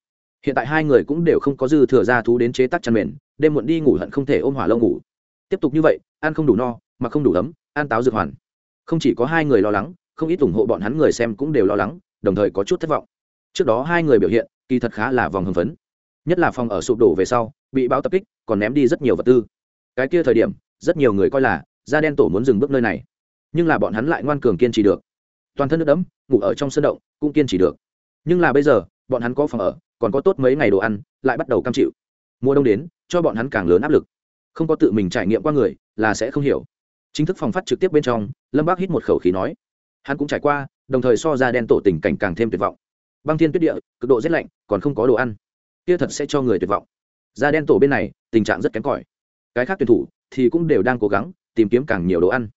Hiện tại hai người cũng đều không có dư thừa ra thú đến chế tác chăn mền, đêm muộn đi ngủ hận không thể ôm hỏa lâu ngủ. Tiếp tục như vậy, ăn không đủ no, mà không đủ ấm, ăn táo dược hoàn. Không chỉ có hai người lo lắng, không ít ủng hộ bọn hắn người xem cũng đều lo lắng, đồng thời có chút thất vọng. Trước đó hai người biểu hiện, kỳ thật khá là vòng hưng phấn. Nhất là phòng ở sụp đổ về sau, bị báo tập kích, còn ném đi rất nhiều vật tư. Cái kia thời điểm rất nhiều người coi là da đen tổ muốn dừng bước nơi này. Nhưng là bọn hắn lại ngoan cường kiên trì được. Toàn thân nước đẫm, ngủ ở trong sân động, cũng kiên trì được. Nhưng là bây giờ, bọn hắn có phòng ở, còn có tốt mấy ngày đồ ăn, lại bắt đầu cam chịu. Mùa đông đến, cho bọn hắn càng lớn áp lực. Không có tự mình trải nghiệm qua người, là sẽ không hiểu. Chính thức phòng phát trực tiếp bên trong, lâm bác hít một khẩu khí nói. Hắn cũng trải qua, đồng thời so ra đen tổ tình cảnh càng thêm tuyệt vọng. Băng thiên tuyết địa, cực độ rét lạnh, còn không có đồ ăn. Kia thật sẽ cho người tuyệt vọng. Da đen tổ bên này, tình trạng rất kém cỏi cái khác tuyển thủ thì cũng đều đang cố gắng tìm kiếm càng nhiều đồ ăn.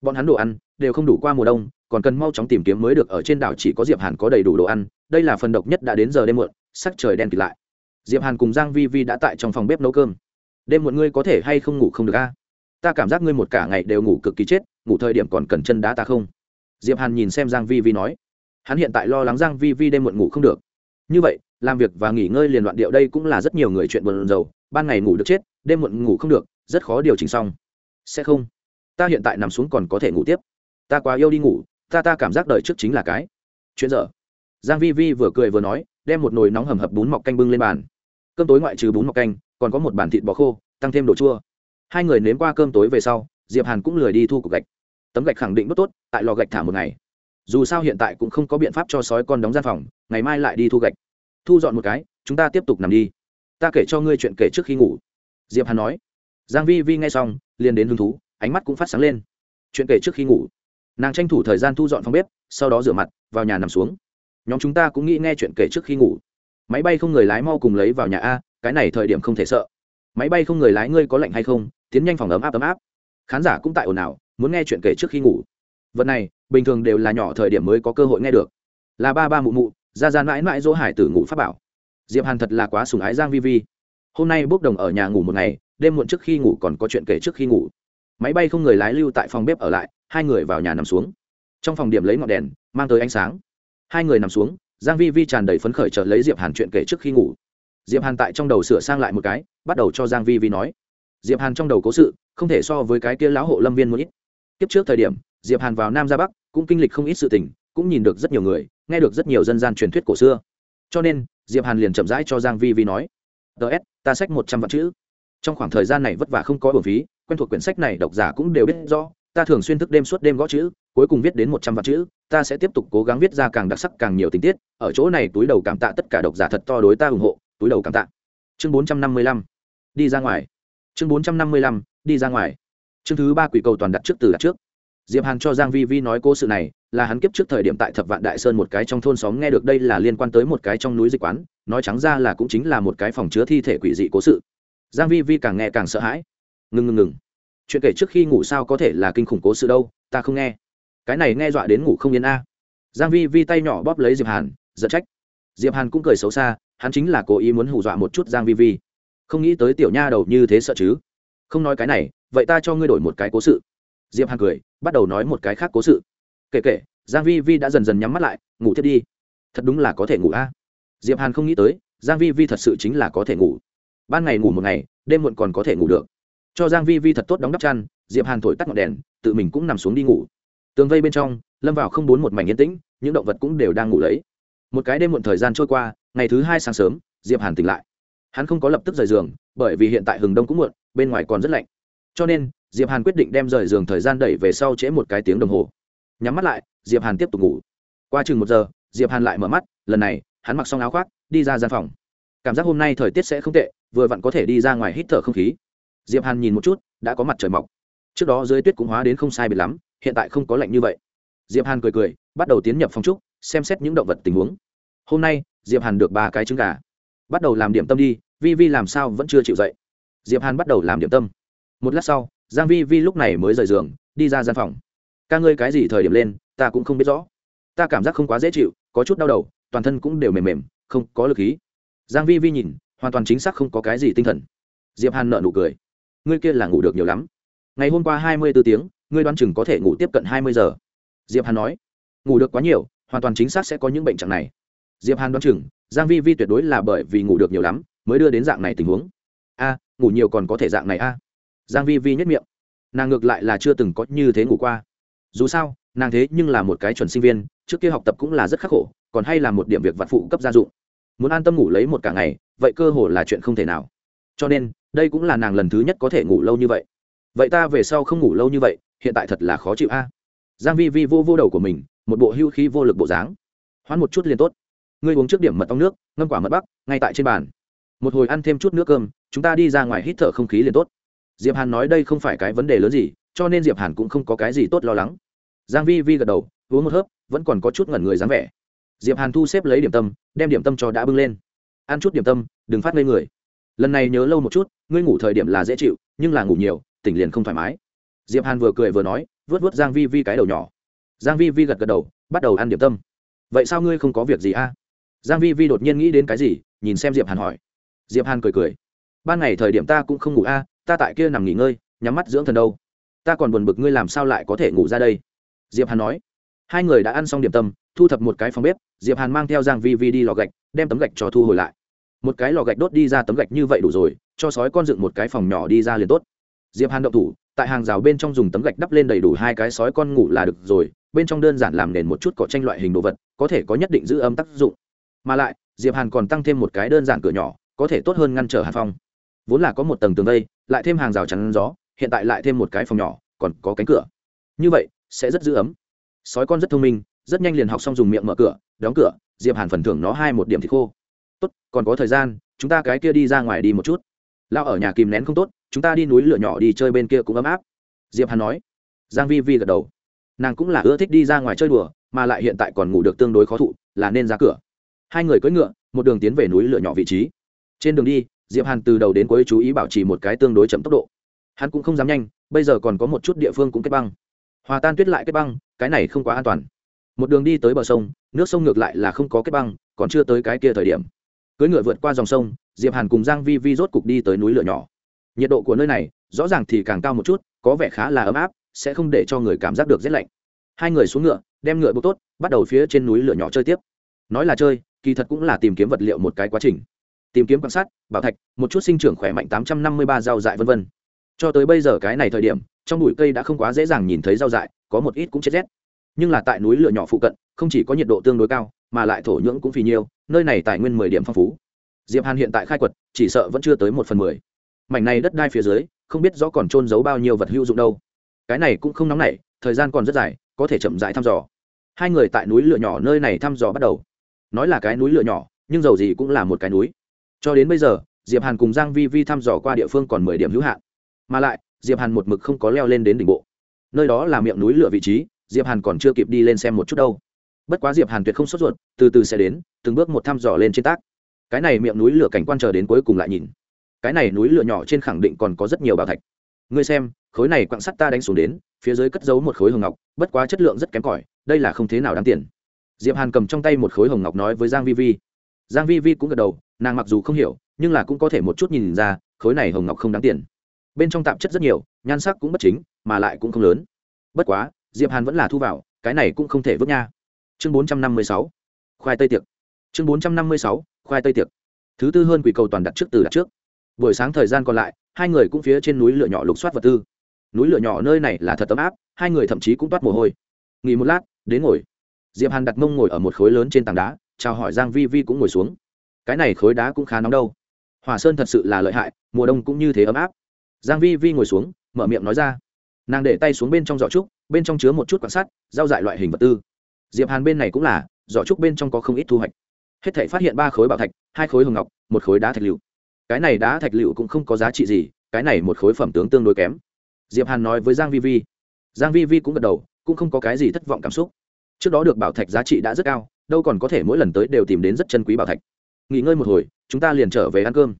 Bọn hắn đồ ăn đều không đủ qua mùa đông, còn cần mau chóng tìm kiếm mới được, ở trên đảo chỉ có diệp hàn có đầy đủ đồ ăn, đây là phần độc nhất đã đến giờ đêm muộn, sắc trời đen kịt lại. Diệp hàn cùng giang vi vi đã tại trong phòng bếp nấu cơm. Đêm muộn ngươi có thể hay không ngủ không được a? Ta cảm giác ngươi một cả ngày đều ngủ cực kỳ chết, ngủ thời điểm còn cần chân đá ta không? Diệp hàn nhìn xem giang vi vi nói. Hắn hiện tại lo lắng giang vi vi đêm muộn ngủ không được. Như vậy làm việc và nghỉ ngơi liền loạn điệu đây cũng là rất nhiều người chuyện buồn rầu. Ban ngày ngủ được chết, đêm muộn ngủ không được, rất khó điều chỉnh xong. Sẽ không. Ta hiện tại nằm xuống còn có thể ngủ tiếp. Ta quá yêu đi ngủ, ta ta cảm giác đời trước chính là cái. Chuyện dở. Giang vi vi vừa cười vừa nói, đem một nồi nóng hầm hập bún mọc canh bưng lên bàn. Cơm tối ngoại trừ bún mọc canh, còn có một bàn thịt bò khô, tăng thêm đồ chua. Hai người nếm qua cơm tối về sau, diệp hàn cũng lười đi thu cục gạch. Tấm gạch khẳng định bất tốt, tại lò gạch thả một ngày. Dù sao hiện tại cũng không có biện pháp cho sói con đóng gian phòng, ngày mai lại đi thu gạch thu dọn một cái, chúng ta tiếp tục nằm đi. Ta kể cho ngươi chuyện kể trước khi ngủ. Diệp hàn nói. Giang vi vi nghe xong, liền đến hứng thú, ánh mắt cũng phát sáng lên. Chuyện kể trước khi ngủ. Nàng tranh thủ thời gian thu dọn phòng bếp, sau đó rửa mặt, vào nhà nằm xuống. Nhóm chúng ta cũng nghĩ nghe chuyện kể trước khi ngủ. Máy bay không người lái mau cùng lấy vào nhà a, cái này thời điểm không thể sợ. Máy bay không người lái ngươi có lạnh hay không, tiến nhanh phòng ấm áp ấm áp. Khán giả cũng tại ồn ào, muốn nghe chuyện kể trước khi ngủ. Vật này, bình thường đều là nhỏ thời điểm mới có cơ hội nghe được. Là ba ba mụ mụ ra ra mãi mãi dỗ hải tử ngủ pháp bảo. Diệp hàn thật là quá sùng ái giang vi vi. Hôm nay bốc đồng ở nhà ngủ một ngày, đêm muộn trước khi ngủ còn có chuyện kể trước khi ngủ. Máy bay không người lái lưu tại phòng bếp ở lại, hai người vào nhà nằm xuống. Trong phòng điểm lấy ngọn đèn, mang tới ánh sáng. Hai người nằm xuống, giang vi vi tràn đầy phấn khởi chờ lấy diệp hàn chuyện kể trước khi ngủ. Diệp hàn tại trong đầu sửa sang lại một cái, bắt đầu cho giang vi vi nói. Diệp hàn trong đầu cố sự, không thể so với cái kia lão hộ lâm viên một ít. Tiếp trước thời điểm, diệp hàn vào nam ra bắc, cũng kinh lịch không ít sự tình cũng nhìn được rất nhiều người, nghe được rất nhiều dân gian truyền thuyết cổ xưa. Cho nên, diệp hàn liền chậm rãi cho giang vi vi nói ts ta sách một trăm vạn chữ. Trong khoảng thời gian này vất vả không có bổn phí, quen thuộc quyển sách này độc giả cũng đều biết rõ, ta thường xuyên thức đêm suốt đêm gõ chữ, cuối cùng viết đến một trăm vạn chữ, ta sẽ tiếp tục cố gắng viết ra càng đặc sắc càng nhiều tình tiết, ở chỗ này túi đầu cảm tạ tất cả độc giả thật to đối ta ủng hộ, túi đầu cảm tạ. Chương bốn trăm năm mươi lăm, đi ra ngoài. Chương bốn trăm năm mươi lăm, đi ra ngoài. Chương thứ ba quỷ cầu toàn đặt trước từ đặt trước. Diệp hàn cho giang vi vi nói cố sự này là hắn kiếp trước thời điểm tại thập vạn đại sơn một cái trong thôn xóm nghe được đây là liên quan tới một cái trong núi dịch quán, nói trắng ra là cũng chính là một cái phòng chứa thi thể quỷ dị cố sự. Giang vi vi càng nghe càng sợ hãi. Ngừng ngừng ngừng chuyện kể trước khi ngủ sao có thể là kinh khủng cố sự đâu, ta không nghe. Cái này nghe dọa đến ngủ không yên a. Giang vi vi tay nhỏ bóp lấy diệp hàn giật trách. Diệp hàn cũng cười xấu xa, hắn chính là cố ý muốn hù dọa một chút giang vi vi. Không nghĩ tới tiểu nha đầu như thế sợ chứ. Không nói cái này, vậy ta cho ngươi đổi một cái cố sự. Diệp hàn cười, bắt đầu nói một cái khác cố sự kể kể, giang vi vi đã dần dần nhắm mắt lại, ngủ thiết đi. Thật đúng là có thể ngủ a. Diệp hàn không nghĩ tới, giang vi vi thật sự chính là có thể ngủ. Ban ngày ngủ một ngày, đêm muộn còn có thể ngủ được. Cho giang vi vi thật tốt đóng đắp chăn, diệp hàn thổi tắt ngọn đèn, tự mình cũng nằm xuống đi ngủ. Tường vây bên trong, lâm vào không bốn một mảnh yên tĩnh, những động vật cũng đều đang ngủ lấy. Một cái đêm muộn thời gian trôi qua, ngày thứ hai sáng sớm, diệp hàn tỉnh lại. Hắn không có lập tức rời giường, bởi vì hiện tại hừng đông cũng muộn, bên ngoài còn rất lạnh. Cho nên, diệp hàn quyết định đem rời giường thời gian đẩy về sau trễ một cái tiếng đồng hồ nhắm mắt lại, diệp hàn tiếp tục ngủ. Qua chừng một giờ, diệp hàn lại mở mắt, lần này, hắn mặc xong áo khoác, đi ra gian phòng. Cảm giác hôm nay thời tiết sẽ không tệ, vừa vặn có thể đi ra ngoài hít thở không khí. Diệp hàn nhìn một chút, đã có mặt trời mọc. Trước đó dưới tuyết cũng hóa đến không sai biệt lắm, hiện tại không có lạnh như vậy. Diệp hàn cười cười, bắt đầu tiến nhập phòng trúc, xem xét những động vật tình huống. Hôm nay, diệp hàn được ba cái trứng gà. Bắt đầu làm điểm tâm đi, vi vi làm sao vẫn chưa chịu dậy. Diệp hàn bắt đầu làm điểm tâm. Một lát sau, giang vi vi lúc này mới rời giường, đi ra gian phòng ca ngươi cái gì thời điểm lên, ta cũng không biết rõ. Ta cảm giác không quá dễ chịu, có chút đau đầu, toàn thân cũng đều mềm mềm, không có lực khí. Giang vi vi nhìn, hoàn toàn chính xác không có cái gì tinh thần. Diệp hàn nở nụ cười. Ngươi kia là ngủ được nhiều lắm. Ngày hôm qua hai mươi 24 tiếng, ngươi đoán chừng có thể ngủ tiếp cận hai mươi giờ. Diệp hàn nói. Ngủ được quá nhiều, hoàn toàn chính xác sẽ có những bệnh trạng này. Diệp hàn đoán chừng, giang vi vi tuyệt đối là bởi vì ngủ được nhiều lắm, mới đưa đến dạng này tình huống. A, ngủ nhiều còn có thể dạng này a. Giang vi vi nhất miệng. Nàng ngược lại là chưa từng có như thế ngủ qua dù sao, nàng thế nhưng là một cái chuẩn sinh viên, trước kia học tập cũng là rất khắc khổ, còn hay là một điểm việc vặt phụ cấp gia dụng. Muốn an tâm ngủ lấy một cả ngày, vậy cơ hồ là chuyện không thể nào. Cho nên, đây cũng là nàng lần thứ nhất có thể ngủ lâu như vậy. Vậy ta về sau không ngủ lâu như vậy, hiện tại thật là khó chịu a. Giang vi vi vô vô đầu của mình, một bộ hưu khí vô lực bộ dáng. Hoãn một chút liền tốt. Ngươi uống trước điểm mật ong nước, ngâm quả mật bắc, ngay tại trên bàn. Một hồi ăn thêm chút nước cơm, chúng ta đi ra ngoài hít thở không khí liền tốt. Diệp hàn nói đây không phải cái vấn đề lớn gì, cho nên diệp hàn cũng không có cái gì tốt lo lắng giang vi vi gật đầu, uống một hớp, vẫn còn có chút ngẩn người dáng vẻ. Diệp hàn thu xếp lấy điểm tâm, đem điểm tâm cho đã bưng lên. Ăn chút điểm tâm, đừng phát ngây người. Lần này nhớ lâu một chút, ngươi ngủ thời điểm là dễ chịu, nhưng là ngủ nhiều, tỉnh liền không thoải mái. Diệp hàn vừa cười vừa nói vớt vớt giang vi vi cái đầu nhỏ. Giang vi vi gật gật đầu, bắt đầu ăn điểm tâm. Vậy sao ngươi không có việc gì a? Giang vi vi đột nhiên nghĩ đến cái gì, nhìn xem diệp hàn hỏi. Diệp hàn cười cười. Ban ngày thời điểm ta cũng không ngủ a, ta tại kia nằm nghỉ ngơi, nhắm mắt dưỡng thần đâu. Ta còn buồn bực ngươi làm sao lại có thể ngủ ra đây? Diệp hàn nói. Hai người đã ăn xong điểm tâm, thu thập một cái phòng bếp, diệp hàn mang theo giang vi vi đi lò gạch, đem tấm gạch cho thu hồi lại. Một cái lò gạch đốt đi ra tấm gạch như vậy đủ rồi, cho sói con dựng một cái phòng nhỏ đi ra liền tốt. Diệp hàn động thủ, tại hàng rào bên trong dùng tấm gạch đắp lên đầy đủ hai cái sói con ngủ là được rồi, bên trong đơn giản làm nền một chút cỏ tranh loại hình đồ vật, có thể có nhất định giữ âm tác dụng. Mà lại, diệp hàn còn tăng thêm một cái đơn giản cửa nhỏ, có thể tốt hơn ngăn trở hàn phong. Vốn là có một tầng tường vây, lại thêm hàng rào chắn gió, hiện tại lại thêm một cái phòng nhỏ, còn có cánh cửa. Như vậy sẽ rất giữ ấm. Sói con rất thông minh, rất nhanh liền học xong dùng miệng mở cửa, đóng cửa, diệp hàn phần thưởng nó hai một điểm thì khô. Tốt, còn có thời gian, chúng ta cái kia đi ra ngoài đi một chút. Lao ở nhà kìm nén không tốt, chúng ta đi núi lửa nhỏ đi chơi bên kia cũng ấm áp. Diệp hàn nói. Giang vi vi gật đầu. Nàng cũng là ưa thích đi ra ngoài chơi đùa, mà lại hiện tại còn ngủ được tương đối khó thụ, là nên ra cửa. Hai người cưỡi ngựa, một đường tiến về núi lửa nhỏ vị trí. Trên đường đi, diệp hàn từ đầu đến cuối chú ý bảo trì một cái tương đối chậm tốc độ. Hắn cũng không dám nhanh, bây giờ còn có một chút địa phương cũng kết băng hòa tan tuyết lại kết băng, cái này không quá an toàn. Một đường đi tới bờ sông, nước sông ngược lại là không có kết băng, còn chưa tới cái kia thời điểm. Cưỡi ngựa vượt qua dòng sông, diệp hàn cùng giang vi vi rốt cục đi tới núi lửa nhỏ. Nhiệt độ của nơi này, rõ ràng thì càng cao một chút, có vẻ khá là ấm áp, sẽ không để cho người cảm giác được rét lạnh. Hai người xuống ngựa, đem ngựa buộc tốt, bắt đầu phía trên núi lửa nhỏ chơi tiếp. Nói là chơi, kỳ thật cũng là tìm kiếm vật liệu một cái quá trình. Tìm kiếm quan sát, bảo thạch, một chút sinh trưởng khỏe mạnh tám trăm năm mươi ba rau dại vân vân cho tới bây giờ cái này thời điểm, trong bụi cây đã không quá dễ dàng nhìn thấy rau dại, có một ít cũng chết rét. Nhưng là tại núi lửa nhỏ phụ cận, không chỉ có nhiệt độ tương đối cao, mà lại thổ nhưỡng cũng phì nhiêu nơi này tài nguyên mười điểm phong phú. Diệp hàn hiện tại khai quật, chỉ sợ vẫn chưa tới một phần mười. Mảnh này đất đai phía dưới, không biết rõ còn trôn giấu bao nhiêu vật hữu dụng đâu. Cái này cũng không nóng nảy, thời gian còn rất dài, có thể chậm rãi thăm dò. Hai người tại núi lửa nhỏ nơi này thăm dò bắt đầu. Nói là cái núi lửa nhỏ, nhưng dầu gì cũng là một cái núi. Cho đến bây giờ, diệp hàn cùng giang vi vi thăm dò qua địa phương còn mười điểm hữu hạn mà lại, diệp hàn một mực không có leo lên đến đỉnh bộ. Nơi đó là miệng núi lửa vị trí, diệp hàn còn chưa kịp đi lên xem một chút đâu. Bất quá diệp hàn tuyệt không sốt ruột, từ từ sẽ đến, từng bước một thăm dò lên trên tác. Cái này miệng núi lửa cảnh quan chờ đến cuối cùng lại nhìn. Cái này núi lửa nhỏ trên khẳng định còn có rất nhiều bảo thạch. Ngươi xem, khối này quặng sắt ta đánh xuống đến, phía dưới cất giấu một khối hồng ngọc, bất quá chất lượng rất kém cỏi, đây là không thế nào đáng tiền. Diệp hàn cầm trong tay một khối hồng ngọc nói với giang vi vi. Giang vi vi cũng gật đầu, nàng mặc dù không hiểu, nhưng là cũng có thể một chút nhìn ra, khối này hồng ngọc không đáng tiền bên trong tạp chất rất nhiều, nhan sắc cũng bất chính, mà lại cũng không lớn. Bất quá, diệp hàn vẫn là thu vào, cái này cũng không thể vứt nha. Chương 456 khoai tây tiệc. Chương 456 khoai tây tiệc. Thứ tư hơn quỷ cầu toàn đặt trước từ đặt trước. Buổi sáng thời gian còn lại, hai người cũng phía trên núi lửa nhỏ lục soát vật tư. Núi lửa nhỏ nơi này là thật ấm áp, hai người thậm chí cũng toát mồ hôi. Nghỉ một lát, đến ngồi. Diệp hàn đặt mông ngồi ở một khối lớn trên tảng đá, chào hỏi giang vi vi cũng ngồi xuống. Cái này khối đá cũng khá nóng đâu. Hòa sơn thật sự là lợi hại, mùa đông cũng như thế ấm áp giang vi vi ngồi xuống, mở miệng nói ra. Nàng để tay xuống bên trong giỏ trúc, bên trong chứa một chút quan sát giao dại loại hình vật tư. Diệp hàn bên này cũng là, giỏ trúc bên trong có không ít thu hoạch. Hết thảy phát hiện ba khối bảo thạch, hai khối hồng ngọc, một khối đá thạch liệu cái này đá thạch liệu cũng không có giá trị gì, cái này một khối phẩm tướng tương đối kém. Diệp hàn nói với giang vi vi. Giang vi vi cũng gật đầu, cũng không có cái gì thất vọng cảm xúc. Trước đó được bảo thạch giá trị đã rất cao, đâu còn có thể mỗi lần tới đều tìm đến rất chân quý bảo thạch. Nghỉ ngơi một hồi, chúng ta liền trở về ăn cơm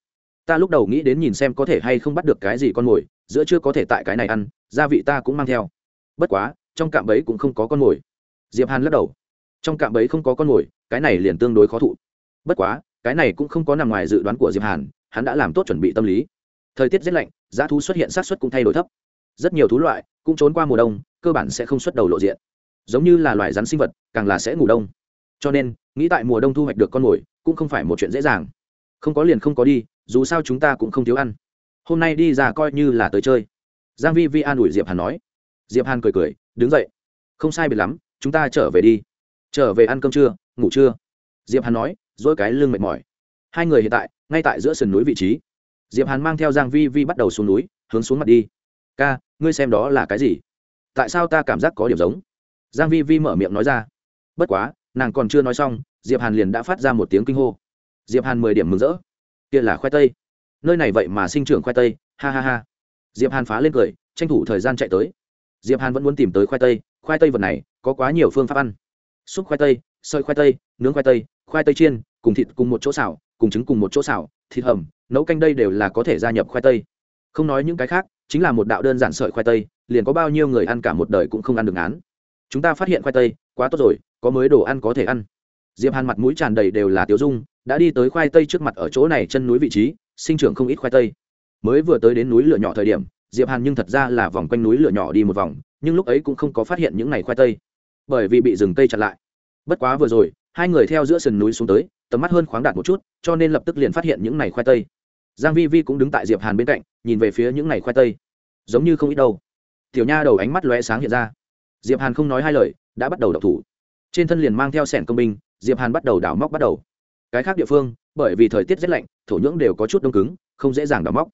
ta lúc đầu nghĩ đến nhìn xem có thể hay không bắt được cái gì con mồi, giữa chưa có thể tại cái này ăn, gia vị ta cũng mang theo. Bất quá, trong cạm bẫy cũng không có con mồi. Diệp hàn lắc đầu. Trong cạm bẫy không có con mồi, cái này liền tương đối khó thụ. Bất quá, cái này cũng không có nằm ngoài dự đoán của diệp hàn, hắn đã làm tốt chuẩn bị tâm lý. Thời tiết rét lạnh, giá thú xuất hiện sát xuất cũng thay đổi thấp. Rất nhiều thú loại, cũng trốn qua mùa đông, cơ bản sẽ không xuất đầu lộ diện. Giống như là loài rắn sinh vật, càng là sẽ ngủ đông. Cho nên, nghĩ tại mùa đông thu hoạch được con mồi, cũng không phải một chuyện dễ dàng không có liền không có đi, dù sao chúng ta cũng không thiếu ăn. Hôm nay đi ra coi như là tới chơi. Giang vi vi an ủi diệp hàn nói. Diệp hàn cười cười, đứng dậy. Không sai biệt lắm, chúng ta trở về đi. Trở về ăn cơm trưa, ngủ trưa. Diệp hàn nói, dỗi cái lưng mệt mỏi. Hai người hiện tại, ngay tại giữa sườn núi vị trí. Diệp hàn mang theo giang vi vi bắt đầu xuống núi, hướng xuống mặt đi. Ca, ngươi xem đó là cái gì? Tại sao ta cảm giác có điểm giống? Giang vi vi mở miệng nói ra. Bất quá, nàng còn chưa nói xong, diệp hàn liền đã phát ra một tiếng kinh hô diệp hàn mười điểm mừng rỡ. Kia là khoai tây. Nơi này vậy mà sinh trưởng khoai tây. Ha ha ha. Diệp hàn phá lên cười, tranh thủ thời gian chạy tới. Diệp hàn vẫn muốn tìm tới khoai tây. Khoai tây vật này, có quá nhiều phương pháp ăn. Xúc khoai tây, sợi khoai tây, nướng khoai tây khoai tây chiên, cùng thịt cùng một chỗ xào, cùng trứng cùng một chỗ xào, thịt hầm, nấu canh đây đều là có thể gia nhập khoai tây. Không nói những cái khác, chính là một đạo đơn giản sợi khoai tây, liền có bao nhiêu người ăn cả một đời cũng không ăn được án chúng ta phát hiện khoai tây, quá tốt rồi, có mới đồ ăn có thể ăn. Diệp hàn mặt mũi tràn đầy đều là tiếu dung đã đi tới khoai tây trước mặt ở chỗ này chân núi vị trí, sinh trưởng không ít khoai tây. Mới vừa tới đến núi lửa nhỏ thời điểm, diệp hàn nhưng thật ra là vòng quanh núi lửa nhỏ đi một vòng, nhưng lúc ấy cũng không có phát hiện những này khoai tây. Bởi vì bị rừng tây chặn lại. Bất quá vừa rồi, hai người theo giữa sườn núi xuống tới, tầm mắt hơn khoáng đạt một chút, cho nên lập tức liền phát hiện những này khoai tây. Giang vi vi cũng đứng tại diệp hàn bên cạnh, nhìn về phía những này khoai tây. Giống như không ít đâu. Tiểu nha đầu ánh mắt lóe sáng hiện ra. Diệp hàn không nói hai lời, đã bắt đầu động thủ. Trên thân liền mang theo sẻn công binh, diệp hàn bắt đầu đào móc bắt đầu cái khác địa phương, bởi vì thời tiết rất lạnh, thổ nhưỡng đều có chút đông cứng, không dễ dàng đào móc.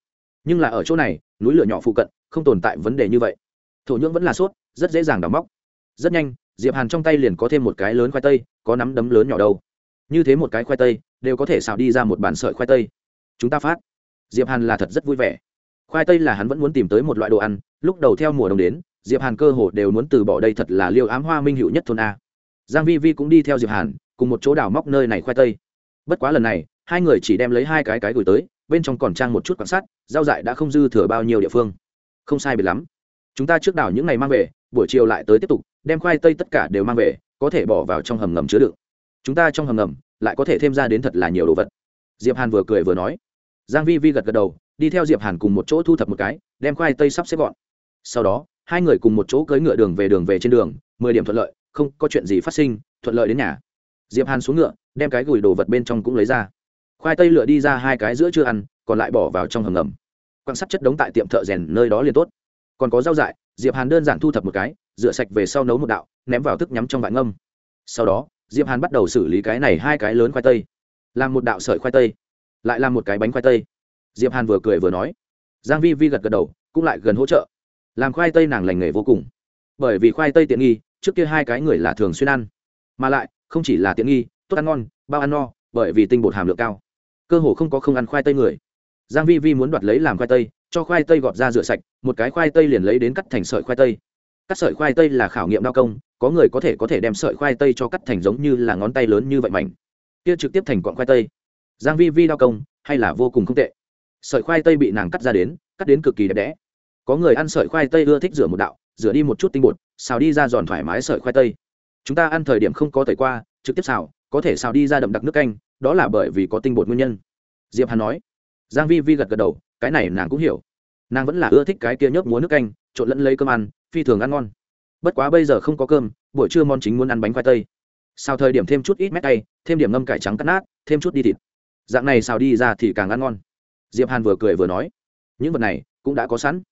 Nhưng là ở chỗ này, núi lửa nhỏ phụ cận, không tồn tại vấn đề như vậy. Thổ nhưỡng vẫn là sốt, rất dễ dàng đào móc. Rất nhanh, diệp hàn trong tay liền có thêm một cái lớn khoai tây, có nắm đấm lớn nhỏ đâu. Như thế một cái khoai tây, đều có thể xào đi ra một bàn sợi khoai tây. Chúng ta phát. Diệp hàn là thật rất vui vẻ. Khoai tây là hắn vẫn muốn tìm tới một loại đồ ăn, lúc đầu theo mùa đông đến, diệp hàn cơ hồ đều muốn từ bỏ đây thật là liêu ám hoa minh hữu nhất thôn a. Giang vi vi cũng đi theo diệp hàn, cùng một chỗ đào móc nơi này khoai tây bất quá lần này, hai người chỉ đem lấy hai cái cái gửi tới, bên trong còn trang một chút quan sát giao dại đã không dư thừa bao nhiêu địa phương. Không sai biệt lắm. Chúng ta trước đào những ngày mang về, buổi chiều lại tới tiếp tục, đem khoai tây tất cả đều mang về, có thể bỏ vào trong hầm ngầm chứa đựng. Chúng ta trong hầm ngầm, lại có thể thêm ra đến thật là nhiều đồ vật. Diệp hàn vừa cười vừa nói. Giang vi vi gật gật đầu, đi theo diệp hàn cùng một chỗ thu thập một cái, đem khoai tây sắp xếp gọn. Sau đó, hai người cùng một chỗ cưỡi ngựa đường về đường về trên đường, mười điểm thuận lợi, không có chuyện gì phát sinh, thuận lợi đến nhà. Diệp hàn xuống ngựa đem cái gùi đồ vật bên trong cũng lấy ra. Khoai tây lựa đi ra hai cái giữa chưa ăn, còn lại bỏ vào trong hầm ngầm. Quan sát chất đống tại tiệm thợ rèn nơi đó liền tốt. Còn có rau dại, diệp hàn đơn giản thu thập một cái, rửa sạch về sau nấu một đạo, ném vào thức nhắm trong vại ngâm. Sau đó, diệp hàn bắt đầu xử lý cái này hai cái lớn khoai tây. Làm một đạo sợi khoai tây, lại làm một cái bánh khoai tây. Diệp hàn vừa cười vừa nói. Giang vi vi gật gật đầu, cũng lại gần hỗ trợ. Làm khoai tây nàng lành nghề vô cùng. Bởi vì khoai tây tiện nghi, trước kia hai cái người là thường xuyên ăn. Mà lại, không chỉ là tiện nghi tốt ăn ngon, bao ăn no, bởi vì tinh bột hàm lượng cao. Cơ hồ không có không ăn khoai tây người. Giang vi vi muốn đoạt lấy làm khoai tây, cho khoai tây gọt ra rửa sạch, một cái khoai tây liền lấy đến cắt thành sợi khoai tây. Cắt sợi khoai tây là khảo nghiệm đao công, có người có thể có thể đem sợi khoai tây cho cắt thành giống như là ngón tay lớn như vậy mảnh. Kia trực tiếp thành quọn khoai tây. Giang vi vi đao công, hay là vô cùng không tệ. Sợi khoai tây bị nàng cắt ra đến, cắt đến cực kỳ đẹp đẽ. Có người ăn sợi khoai tây ưa thích rửa một đạo, rửa đi một chút tinh bột, xào đi ra giòn thoải mái sợi khoai tây. Chúng ta ăn thời điểm không có tẩy qua, trực tiếp xào có thể xào đi ra đậm đặc nước canh, đó là bởi vì có tinh bột nguyên nhân. Diệp hàn nói. Giang vi vi gật gật đầu, cái này nàng cũng hiểu. Nàng vẫn là ưa thích cái kia nhớp múa nước canh, trộn lẫn lấy cơm ăn, phi thường ăn ngon. Bất quá bây giờ không có cơm, buổi trưa món chính muốn ăn bánh khoai tây. Xào thời điểm thêm chút ít mét tay, thêm điểm ngâm cải trắng cắt nát, thêm chút đi thịt. Dạng này xào đi ra thì càng ăn ngon. Diệp hàn vừa cười vừa nói. Những vật này cũng đã có sẵn.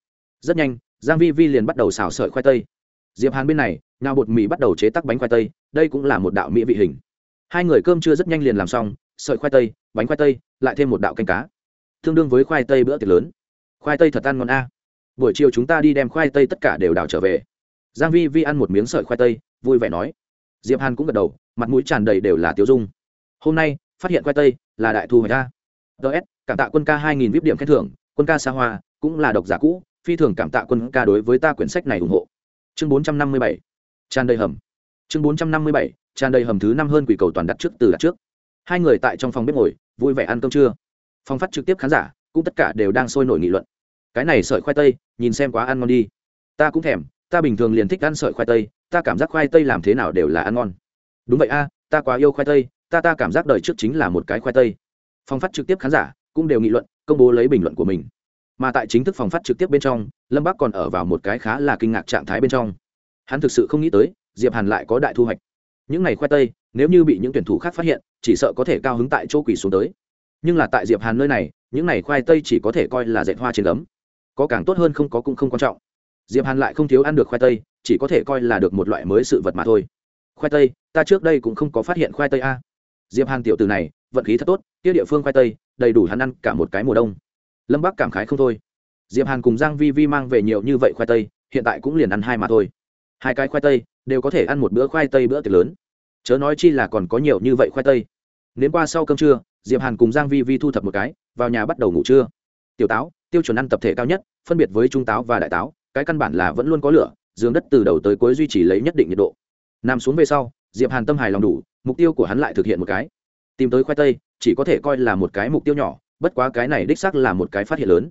Rất nhanh, giang vi vi liền bắt đầu xào sợi khoai tây. Diệp hàn bên này nào bột mì bắt đầu chế tác bánh khoai tây, đây cũng là một đạo mỹ vị hình hai người cơm chưa rất nhanh liền làm xong, sợi khoai tây, bánh khoai tây, lại thêm một đạo canh cá. Tương đương với khoai tây bữa tiệc lớn. Khoai tây thật ăn ngon a. Buổi chiều chúng ta đi đem khoai tây tất cả đều đào trở về. Giang vi vi ăn một miếng sợi khoai tây, vui vẻ nói. Diệp hàn cũng gật đầu, mặt mũi tràn đầy đều là tiêu dung. Hôm nay, phát hiện khoai tây là đại thu hoạch a ts cảm tạ quân ca hai nghìn vip điểm khen thưởng, quân ca xa hoa cũng là độc giả cũ, phi thường cảm tạ quân ca đối với ta quyển sách này ủng hộ. Chương bốn trăm năm mươi bảy. Tràn đầy hầm. Chương bốn trăm năm mươi bảy tràn đầy hầm thứ năm hơn quỷ cầu toàn đặt trước từ đặt trước. Hai người tại trong phòng bếp ngồi, vui vẻ ăn cơm trưa. Phong phát trực tiếp khán giả, cũng tất cả đều đang sôi nổi nghị luận. Cái này sợi khoai tây, nhìn xem quá ăn ngon đi. Ta cũng thèm, ta bình thường liền thích ăn sợi khoai tây, ta cảm giác khoai tây làm thế nào đều là ăn ngon. Đúng vậy a, ta quá yêu khoai tây, ta ta cảm giác đời trước chính là một cái khoai tây. Phong phát trực tiếp khán giả cũng đều nghị luận, công bố lấy bình luận của mình. Mà tại chính thức phòng phát trực tiếp bên trong, lâm bắc còn ở vào một cái khá là kinh ngạc trạng thái bên trong. Hắn thực sự không nghĩ tới, diệp hàn lại có đại thu hoạch những ngày khoai tây, nếu như bị những tuyển thủ khác phát hiện, chỉ sợ có thể cao hứng tại chỗ quỷ xuống tới. Nhưng là tại diệp hàn nơi này, những này khoai tây chỉ có thể coi là dệt hoa trên gấm. Có càng tốt hơn không có cũng không quan trọng. Diệp hàn lại không thiếu ăn được khoai tây, chỉ có thể coi là được một loại mới sự vật mà thôi. Khoai tây, ta trước đây cũng không có phát hiện khoai tây a. Diệp hàn tiểu từ này, vận khí thật tốt, kia địa phương khoai tây, đầy đủ hắn ăn cả một cái mùa đông. Lâm bắc cảm khái không thôi. Diệp hàn cùng giang vi vi mang về nhiều như vậy khoai tây, hiện tại cũng liền ăn hai mà thôi. Hai cái khoai tây đều có thể ăn một bữa khoai tây bữa tiệc lớn. Chớ nói chi là còn có nhiều như vậy khoai tây. Đến qua sau cơm trưa, diệp hàn cùng giang vi vi thu thập một cái, vào nhà bắt đầu ngủ trưa. Tiểu táo, tiêu chuẩn ăn tập thể cao nhất, phân biệt với trung táo và đại táo, cái căn bản là vẫn luôn có lửa, giường đất từ đầu tới cuối duy trì lấy nhất định nhiệt độ. Nằm xuống về sau, diệp hàn tâm hài lòng đủ, mục tiêu của hắn lại thực hiện một cái. Tìm tới khoai tây, chỉ có thể coi là một cái mục tiêu nhỏ, bất quá cái này đích xác là một cái phát hiện lớn.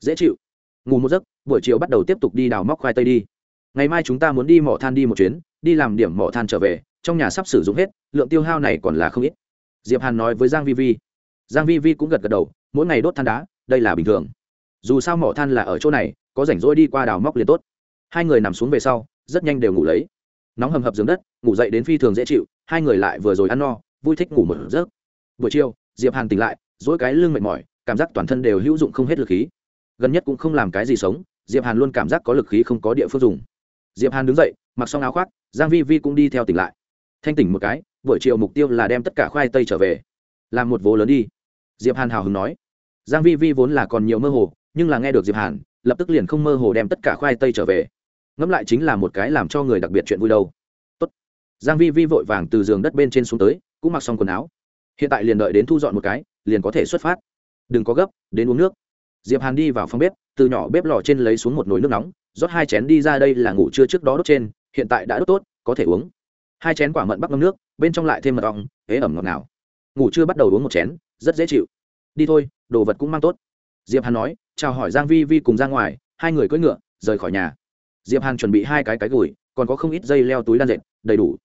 Dễ chịu. Ngủ một giấc, buổi chiều bắt đầu tiếp tục đi đào móc khoai tây đi ngày mai chúng ta muốn đi mỏ than đi một chuyến, đi làm điểm mỏ than trở về, trong nhà sắp sử dụng hết, lượng tiêu hao này còn là không ít. Diệp hàn nói với giang vi vi. Giang vi vi cũng gật gật đầu, mỗi ngày đốt than đá, đây là bình thường. Dù sao mỏ than là ở chỗ này, có rảnh rỗi đi qua đào móc liền tốt. Hai người nằm xuống về sau, rất nhanh đều ngủ lấy. Nóng hầm hập giường đất, ngủ dậy đến phi thường dễ chịu, hai người lại vừa rồi ăn no, vui thích ngủ một giấc. Buổi chiều, diệp hàn tỉnh lại dỗi cái lưng mệt mỏi, cảm giác toàn thân đều hữu dụng không hết lực khí. Gần nhất cũng không làm cái gì sống, diệp hàn luôn cảm giác có lực khí không có địa phương dùng diệp hàn đứng dậy, mặc xong áo khoác, giang vi vi cũng đi theo tỉnh lại. Thanh tỉnh một cái, buổi chiều mục tiêu là đem tất cả khoai tây trở về. Làm một vố lớn đi. Diệp hàn hào hứng nói. Giang vi vi vốn là còn nhiều mơ hồ, nhưng là nghe được diệp hàn, lập tức liền không mơ hồ đem tất cả khoai tây trở về. Ngẫm lại chính là một cái làm cho người đặc biệt chuyện vui đâu. Tốt. giang vi vi vội vàng từ giường đất bên trên xuống tới, cũng mặc xong quần áo. Hiện tại liền đợi đến thu dọn một cái, liền có thể xuất phát. Đừng có gấp, đến uống nước. Diệp hàn đi vào phòng bếp, từ nhỏ bếp lò trên lấy xuống một nồi nước nóng rót hai chén đi ra đây là ngủ trưa trước đó đốt trên, hiện tại đã đốt tốt, có thể uống. Hai chén quả mận bắc ngâm nước, bên trong lại thêm mật ong ế ẩm ngọt nào ngủ trưa bắt đầu uống một chén, rất dễ chịu. Đi thôi, đồ vật cũng mang tốt. Diệp hàn nói, chào hỏi giang vi vi cùng ra ngoài, hai người cưỡi ngựa, rời khỏi nhà. Diệp hàn chuẩn bị hai cái cái gùi, còn có không ít dây leo túi đan dệt, đầy đủ.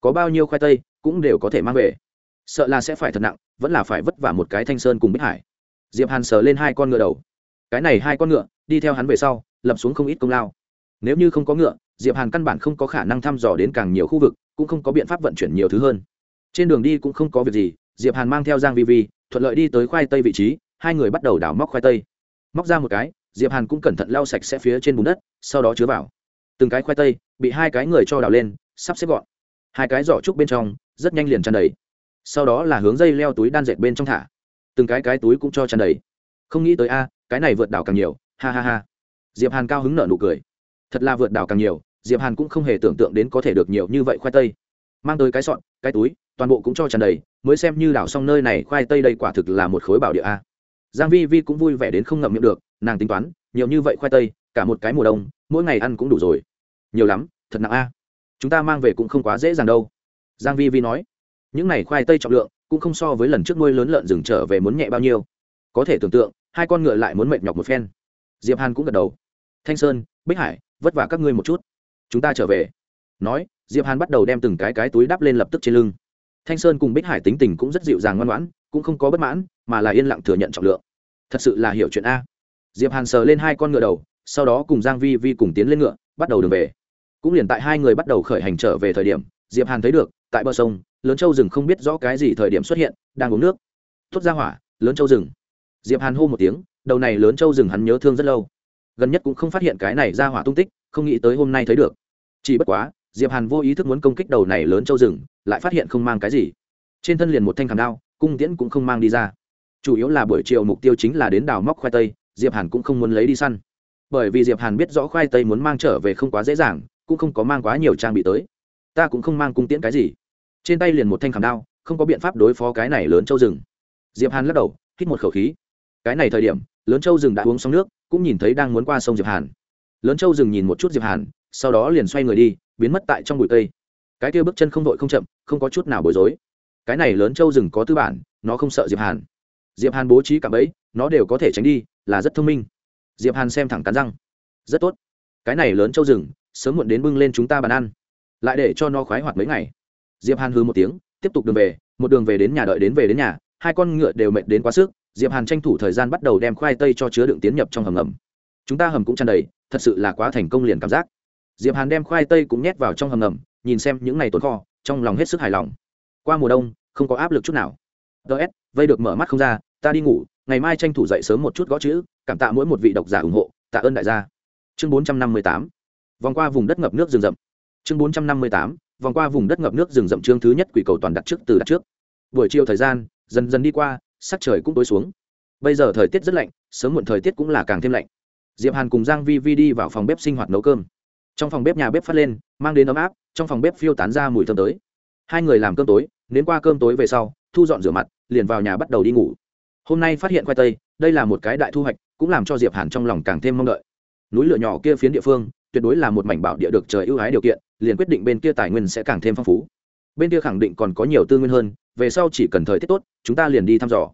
Có bao nhiêu khoai tây, cũng đều có thể mang về. Sợ là sẽ phải thật nặng, vẫn là phải vất vả một cái thanh sơn cùng bích hải. Diệp hàn sờ lên hai con ngựa đầu. Cái này hai con ngựa, đi theo hắn về sau lập xuống không ít công lao. Nếu như không có ngựa, diệp hàn căn bản không có khả năng thăm dò đến càng nhiều khu vực, cũng không có biện pháp vận chuyển nhiều thứ hơn. Trên đường đi cũng không có việc gì, diệp hàn mang theo giang vi vi, thuận lợi đi tới khoai tây vị trí, hai người bắt đầu đào móc khoai tây. Móc ra một cái, diệp hàn cũng cẩn thận lau sạch sẽ phía trên bùn đất, sau đó chứa vào. Từng cái khoai tây bị hai cái người cho đào lên, sắp xếp gọn. Hai cái giỏ trúc bên trong, rất nhanh liền tràn đầy. Sau đó là hướng dây leo túi đan dệt bên trong thả. Từng cái cái túi cũng cho tràn đầy. Không nghĩ tới a, cái này vượt đảo càng nhiều, ha ha ha diệp hàn cao hứng nở nụ cười. Thật là vượt đảo càng nhiều, diệp hàn cũng không hề tưởng tượng đến có thể được nhiều như vậy khoai tây. Mang tới cái sọn cái túi, toàn bộ cũng cho tràn đầy, mới xem như đảo xong nơi này khoai tây đây quả thực là một khối bảo địa a. Giang vi vi cũng vui vẻ đến không ngậm miệng được, nàng tính toán, nhiều như vậy khoai tây, cả một cái mùa đông, mỗi ngày ăn cũng đủ rồi. Nhiều lắm, thật nặng a. Chúng ta mang về cũng không quá dễ dàng đâu. Giang vi vi nói. Những này khoai tây trọng lượng, cũng không so với lần trước nuôi lớn lợn rừng trở về muốn nhẹ bao nhiêu. Có thể tưởng tượng, hai con ngựa lại muốn mệt nhọc một phen diệp hàn cũng gật đầu. Thanh sơn, bích hải, vất vả các ngươi một chút. Chúng ta trở về. Nói, diệp hàn bắt đầu đem từng cái cái túi đắp lên lập tức trên lưng. Thanh sơn cùng bích hải tính tình cũng rất dịu dàng ngoan ngoãn, cũng không có bất mãn, mà là yên lặng thừa nhận trọng lượng. Thật sự là hiểu chuyện a. Diệp hàn sờ lên hai con ngựa đầu, sau đó cùng giang vi vi cùng tiến lên ngựa, bắt đầu đường về. Cũng liền tại hai người bắt đầu khởi hành trở về thời điểm, diệp hàn thấy được, tại bờ sông, lớn châu rừng không biết rõ cái gì thời điểm xuất hiện, đang uống nước. Tốt ra hỏa, lớn châu rừng. Diệp hàn hô một tiếng đầu này lớn châu rừng hắn nhớ thương rất lâu. Gần nhất cũng không phát hiện cái này ra hỏa tung tích, không nghĩ tới hôm nay thấy được. Chỉ bất quá, diệp hàn vô ý thức muốn công kích đầu này lớn châu rừng, lại phát hiện không mang cái gì. Trên thân liền một thanh khảm đao, cung tiễn cũng không mang đi ra. Chủ yếu là buổi chiều mục tiêu chính là đến đào móc khoai tây, diệp hàn cũng không muốn lấy đi săn. Bởi vì diệp hàn biết rõ khoai tây muốn mang trở về không quá dễ dàng, cũng không có mang quá nhiều trang bị tới. Ta cũng không mang cung tiễn cái gì. Trên tay liền một thanh khảm đao, không có biện pháp đối phó cái này lớn châu rừng. Diệp hàn lắc đầu, hít một khẩu khí. Cái này thời điểm lớn châu rừng đã uống xong nước, cũng nhìn thấy đang muốn qua sông diệp hàn. Lớn châu rừng nhìn một chút diệp hàn, sau đó liền xoay người đi, biến mất tại trong bụi cây. Cái kia bước chân không vội không chậm, không có chút nào bối rối. Cái này lớn châu rừng có tư bản, nó không sợ diệp hàn. Diệp hàn bố trí cả bẫy, nó đều có thể tránh đi, là rất thông minh. Diệp hàn xem thẳng cắn răng. Rất tốt. Cái này lớn châu rừng, sớm muộn đến bưng lên chúng ta bàn ăn. Lại để cho nó khoái hoạt mấy ngày. Diệp hàn hư một tiếng, tiếp tục đường về, một đường về đến nhà đợi đến về đến nhà, hai con ngựa đều mệt đến quá sức diệp hàn tranh thủ thời gian bắt đầu đem khoai tây cho chứa đựng tiến nhập trong hầm ngầm. Chúng ta hầm cũng tràn đầy, thật sự là quá thành công liền cảm giác. Diệp hàn đem khoai tây cũng nhét vào trong hầm ngầm, nhìn xem những ngày tồn kho, trong lòng hết sức hài lòng. Qua mùa đông, không có áp lực chút nào. Ts vây được mở mắt không ra, ta đi ngủ, ngày mai tranh thủ dậy sớm một chút gõ chữ, cảm tạ mỗi một vị độc giả ủng hộ, tạ ơn đại gia. Chương bốn trăm năm mươi tám, vòng qua vùng đất ngập nước rừng rậm. Chương bốn trăm năm mươi tám, vòng qua vùng đất ngập nước rừng rậm chương thứ nhất quỷ cầu toàn đặt trước từ đặt trước. Buổi chiều thời gian, dần dần đi qua sắc trời cũng tối xuống. Bây giờ thời tiết rất lạnh, sớm muộn thời tiết cũng là càng thêm lạnh. Diệp hàn cùng giang vi vi đi vào phòng bếp sinh hoạt nấu cơm. Trong phòng bếp nhà bếp phát lên, mang đến ấm áp, trong phòng bếp phiêu tán ra mùi thơm tới. Hai người làm cơm tối nến qua cơm tối về sau, thu dọn rửa mặt, liền vào nhà bắt đầu đi ngủ. Hôm nay phát hiện khoai tây, đây là một cái đại thu hoạch, cũng làm cho diệp hàn trong lòng càng thêm mong đợi. Núi lửa nhỏ kia phiến địa phương, tuyệt đối là một mảnh bảo địa được trời ưu ái điều kiện, liền quyết định bên kia tài nguyên sẽ càng thêm phong phú bên kia khẳng định còn có nhiều tư nguyên hơn, về sau chỉ cần thời tiết tốt, chúng ta liền đi thăm dò.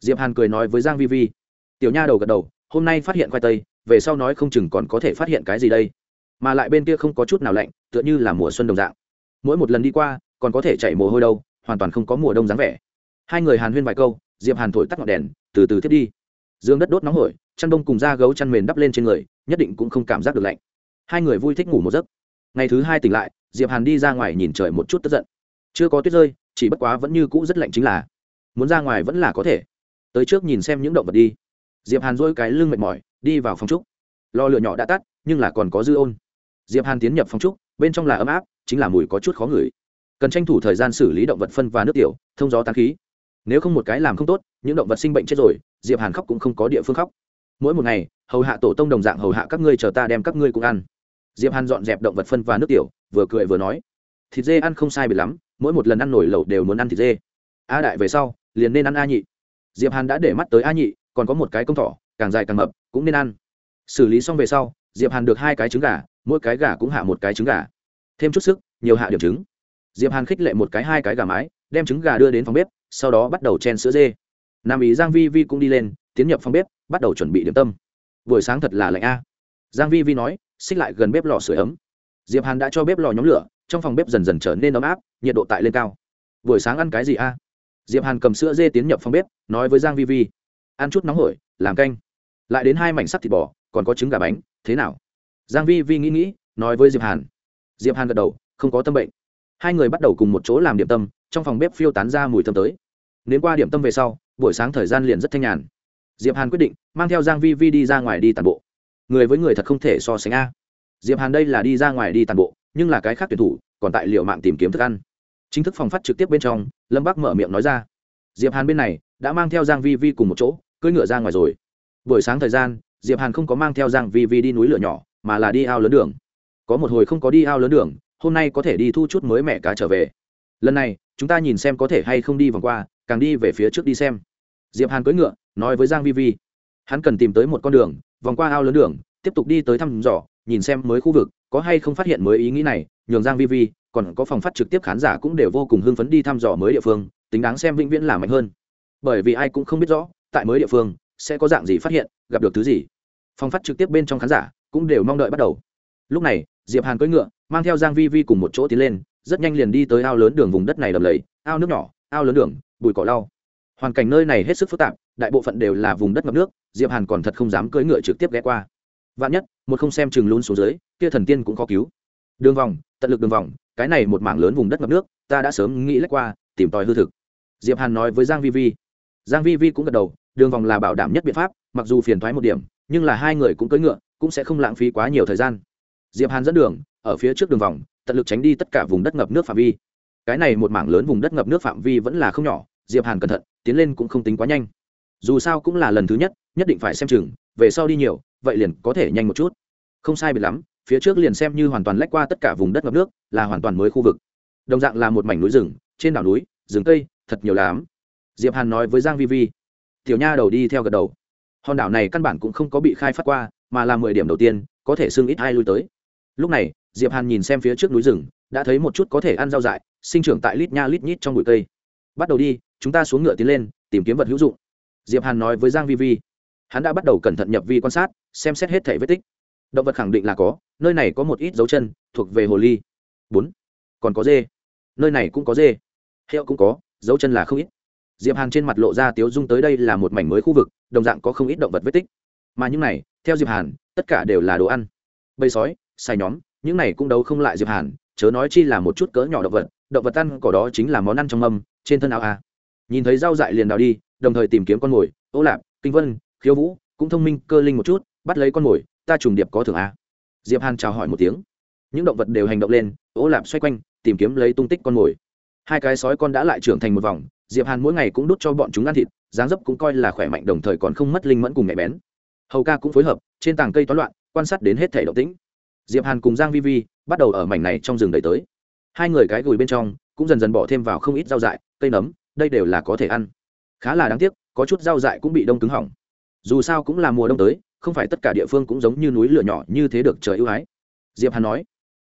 Diệp hàn cười nói với giang vi vi. Tiểu nha đầu gật đầu, hôm nay phát hiện khoai tây, về sau nói không chừng còn có thể phát hiện cái gì đây. Mà lại bên kia không có chút nào lạnh, tựa như là mùa xuân đồng dạng. Mỗi một lần đi qua, còn có thể chạy mồ hôi đâu, hoàn toàn không có mùa đông dáng vẻ. Hai người hàn huyên vài câu, diệp hàn thổi tắt ngọn đèn, từ từ thiết đi. Dương đất đốt nóng hổi, chăn đông cùng da gấu chăn mền đắp lên trên người, nhất định cũng không cảm giác được lạnh. Hai người vui thích ngủ một giấc. Ngày thứ hai tỉnh lại, diệp hàn đi ra ngoài nhìn trời một chút tức giận chưa có tuyết rơi, chỉ bất quá vẫn như cũ rất lạnh chính là. Muốn ra ngoài vẫn là có thể. Tới trước nhìn xem những động vật đi. Diệp hàn dỗi cái lưng mệt mỏi, đi vào phòng trúc. Lò lửa nhỏ đã tắt, nhưng là còn có dư ôn. Diệp hàn tiến nhập phòng trúc, bên trong là ấm áp, chính là mùi có chút khó ngửi. Cần tranh thủ thời gian xử lý động vật phân và nước tiểu, thông gió tán khí. Nếu không một cái làm không tốt, những động vật sinh bệnh chết rồi, diệp hàn khóc cũng không có địa phương khóc. Mỗi một ngày, hầu hạ tổ tông đồng dạng hầu hạ các ngươi chờ ta đem các ngươi cũng ăn. Diệp hàn dọn dẹp động vật phân và nước tiểu, vừa cười vừa nói. Thịt dê ăn không sai bị lắm mỗi một lần ăn nổi lẩu đều muốn ăn thịt dê. A đại về sau, liền nên ăn a nhị. Diệp hàn đã để mắt tới a nhị, còn có một cái công thỏ, càng dài càng mập, cũng nên ăn. Xử lý xong về sau, diệp hàn được hai cái trứng gà, mỗi cái gà cũng hạ một cái trứng gà. Thêm chút sức, nhiều hạ điểm trứng. Diệp hàn khích lệ một cái hai cái gà mái, đem trứng gà đưa đến phòng bếp, sau đó bắt đầu chen sữa dê. Nam ý giang vi vi cũng đi lên, tiến nhập phòng bếp, bắt đầu chuẩn bị điểm tâm. Buổi sáng thật là lạnh a. Giang vi vi nói, xích lại gần bếp lò sưởi ấm. Diệp hàn đã cho bếp lò nhóm lửa trong phòng bếp dần dần trở nên ấm áp, nhiệt độ tại lên cao. Buổi sáng ăn cái gì a? Diệp hàn cầm sữa dê tiến nhập phòng bếp, nói với giang vi vi, ăn chút nóng hổi, làm canh. Lại đến hai mảnh sắt thịt bò, còn có trứng gà bánh, thế nào? Giang vi vi nghĩ nghĩ, nói với diệp hàn. Diệp hàn gật đầu, không có tâm bệnh. Hai người bắt đầu cùng một chỗ làm điểm tâm, trong phòng bếp phiêu tán ra mùi thơm tới. Nếu qua điểm tâm về sau, buổi sáng thời gian liền rất thanh nhàn. Diệp hàn quyết định, mang theo giang vi vi đi ra ngoài đi tàn bộ. Người với người thật không thể so sánh a. Diệp hàn đây là đi ra ngoài đi tàn bộ nhưng là cái khác tuyển thủ còn tại liệu mạng tìm kiếm thức ăn. Chính thức phòng phát trực tiếp bên trong, lâm bắc mở miệng nói ra. Diệp hàn bên này đã mang theo giang vi vi cùng một chỗ, cưỡi ngựa ra ngoài rồi. Buổi sáng thời gian, diệp hàn không có mang theo giang vi vi đi núi lửa nhỏ, mà là đi ao lớn đường. Có một hồi không có đi ao lớn đường, hôm nay có thể đi thu chút mới mẹ cá trở về. Lần này, chúng ta nhìn xem có thể hay không đi vòng qua, càng đi về phía trước đi xem. Diệp hàn cưỡi ngựa, nói với giang vi vi. Hắn cần tìm tới một con đường, vòng qua ao lớn đường, tiếp tục đi tới thăm dò, nhìn xem mới khu vực có hay không phát hiện mới ý nghĩ này, nhường giang vi vi, còn có phòng phát trực tiếp khán giả cũng đều vô cùng hưng phấn đi thăm dò mới địa phương, tính đáng xem vĩnh viễn là mạnh hơn. Bởi vì ai cũng không biết rõ, tại mới địa phương, sẽ có dạng gì phát hiện, gặp được thứ gì. Phòng phát trực tiếp bên trong khán giả cũng đều mong đợi bắt đầu. Lúc này, diệp hàn cưỡi ngựa, mang theo giang vi vi cùng một chỗ tiến lên, rất nhanh liền đi tới ao lớn đường vùng đất này đầm lầy, ao nước nhỏ, ao lớn đường, bụi cỏ lau. Hoàn cảnh nơi này hết sức phức tạp, đại bộ phận đều là vùng đất ngập nước, diệp hàn còn thật không dám cưỡi ngựa trực tiếp ghé qua vạn nhất, một không xem chừng lún xuống dưới, kia thần tiên cũng khó cứu. Đường vòng, tận lực đường vòng, cái này một mảng lớn vùng đất ngập nước, ta đã sớm nghĩ lách qua, tìm tòi hư thực. Diệp hàn nói với giang vi vi. Giang vi vi cũng gật đầu, đường vòng là bảo đảm nhất biện pháp, mặc dù phiền thoái một điểm, nhưng là hai người cũng cưỡi ngựa, cũng sẽ không lãng phí quá nhiều thời gian. Diệp hàn dẫn đường, ở phía trước đường vòng, tận lực tránh đi tất cả vùng đất ngập nước phạm vi. Cái này một mảng lớn vùng đất ngập nước phạm vi vẫn là không nhỏ, diệp hàn cẩn thận, tiến lên cũng không tính quá nhanh. Dù sao cũng là lần thứ nhất nhất định phải xem chừng, về sau đi nhiều, vậy liền có thể nhanh một chút. Không sai biệt lắm, phía trước liền xem như hoàn toàn lách qua tất cả vùng đất ngập nước, là hoàn toàn mới khu vực. Đồng dạng là một mảnh núi rừng, trên đảo núi, rừng cây, thật nhiều lắm. Diệp hàn nói với giang vi vi, tiểu nha đầu đi theo gật đầu. Hòn đảo này căn bản cũng không có bị khai phát qua, mà là mười điểm đầu tiên, có thể xưng ít ai lui tới. Lúc này, diệp hàn nhìn xem phía trước núi rừng, đã thấy một chút có thể ăn rau dại, sinh trưởng tại lít nha lít nhít trong bụi cây. Bắt đầu đi, chúng ta xuống ngựa tiến lên, tìm kiếm vật hữu dụng. Diệp hàn nói với giang vi vi hắn đã bắt đầu cẩn thận nhập vi quan sát, xem xét hết thể vết tích. Động vật khẳng định là có, nơi này có một ít dấu chân, thuộc về hồ ly. Bốn. Còn có dê. Nơi này cũng có dê. Hiệu cũng có, dấu chân là không ít. Diệp hàn trên mặt lộ ra tiếu dung tới đây là một mảnh mới khu vực, đồng dạng có không ít động vật vết tích. Mà những này, theo diệp hàn, tất cả đều là đồ ăn. Bầy sói sai nhóm, những này cũng đấu không lại diệp hàn, chớ nói chi là một chút cỡ nhỏ động vật. Động vật ăn cỏ đó chính là món ăn trong mâm, trên thân áo a. Nhìn thấy rau dại liền đào đi, đồng thời tìm kiếm con mồi, ô lạp, kinh vân khiếu vũ cũng thông minh cơ linh một chút, bắt lấy con mồi, ta trùng điệp có thưởng a. Diệp hàn chào hỏi một tiếng. Những động vật đều hành động lên ô lạp xoay quanh, tìm kiếm lấy tung tích con mồi. Hai cái sói con đã lại trưởng thành một vòng, diệp hàn mỗi ngày cũng đút cho bọn chúng ăn thịt, dáng dấp cũng coi là khỏe mạnh đồng thời còn không mất linh mẫn cùng nhạy bén. Hầu ca cũng phối hợp, trên tảng cây toán loạn, quan sát đến hết thể động tĩnh. Diệp hàn cùng giang vi vi bắt đầu ở mảnh này trong rừng đẩy tới. Hai người cái gùi bên trong cũng dần dần bỏ thêm vào không ít rau dại, cây nấm, đây đều là có thể ăn. Khá là đáng tiếc, có chút rau dại cũng bị đông cứng hỏng dù sao cũng là mùa đông tới, không phải tất cả địa phương cũng giống như núi lửa nhỏ như thế được trời ưu ái. Diệp hàn nói.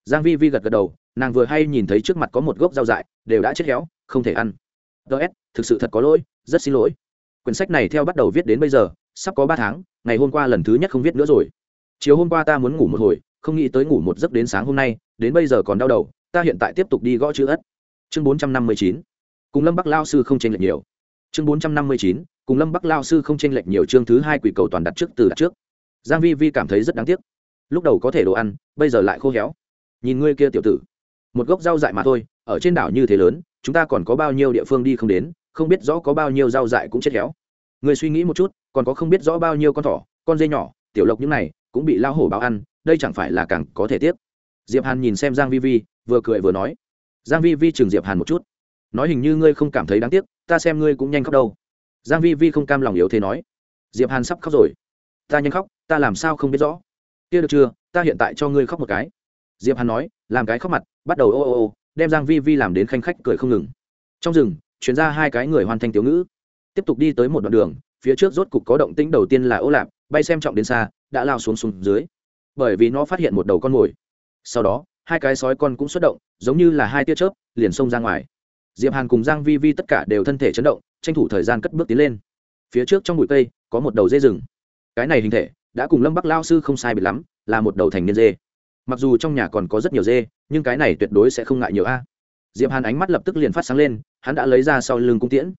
Giang vi vi gật gật đầu, nàng vừa hay nhìn thấy trước mặt có một gốc rau dại, đều đã chết héo, không thể ăn. Ts thực sự thật có lỗi, rất xin lỗi. Quyển sách này theo bắt đầu viết đến bây giờ, sắp có ba tháng, ngày hôm qua lần thứ nhất không viết nữa rồi. Chiều hôm qua ta muốn ngủ một hồi, không nghĩ tới ngủ một giấc đến sáng hôm nay, đến bây giờ còn đau đầu, ta hiện tại tiếp tục đi gõ chữ ất. Chương bốn trăm năm mươi chín. Cùng lâm bắc lao sư không tranh lệch nhiều. Chương bốn trăm năm mươi chín cùng lâm bắc lao sư không tranh lệch nhiều chương thứ hai quỷ cầu toàn đặt trước từ đặt trước. Giang vi vi cảm thấy rất đáng tiếc. Lúc đầu có thể đồ ăn, bây giờ lại khô héo. Nhìn ngươi kia tiểu tử. Một gốc rau dại mà thôi, ở trên đảo như thế lớn, chúng ta còn có bao nhiêu địa phương đi không đến, không biết rõ có bao nhiêu rau dại cũng chết héo. Người suy nghĩ một chút, còn có không biết rõ bao nhiêu con thỏ, con dê nhỏ, tiểu lộc những này, cũng bị lao hổ báo ăn, đây chẳng phải là càng có thể tiếc. Diệp hàn nhìn xem giang vi vi, vừa cười vừa nói. Giang vi vi chừng diệp hàn một chút. Nói hình như ngươi không cảm thấy đáng tiếc, ta xem ngươi cũng nhanh khóc đâu giang vi vi không cam lòng yếu thế nói. Diệp hàn sắp khóc rồi. Ta nhanh khóc, ta làm sao không biết rõ? Kia được chưa? Ta hiện tại cho ngươi khóc một cái. Diệp hàn nói, làm cái khóc mặt, bắt đầu ô ô ô, đem giang vi vi làm đến khanh khách cười không ngừng. Trong rừng chuyển ra hai cái người hoàn thành tiểu ngữ. Tiếp tục đi tới một đoạn đường, phía trước rốt cục có động tĩnh đầu tiên là ô lạp, bay xem trọng đến xa, đã lao xuống xuống dưới. Bởi vì nó phát hiện một đầu con mồi. Sau đó, hai cái sói con cũng xuất động, giống như là hai tia chớp, liền xông ra ngoài diệp hàn cùng giang vi vi tất cả đều thân thể chấn động, tranh thủ thời gian cất bước tiến lên. Phía trước trong bụi cây, có một đầu dê rừng. Cái này hình thể, đã cùng lâm bắc lao sư không sai biệt lắm, là một đầu thành niên dê. Mặc dù trong nhà còn có rất nhiều dê, nhưng cái này tuyệt đối sẽ không ngại nhiều a. Diệp hàn ánh mắt lập tức liền phát sáng lên, hắn đã lấy ra sau lưng cung tiễn.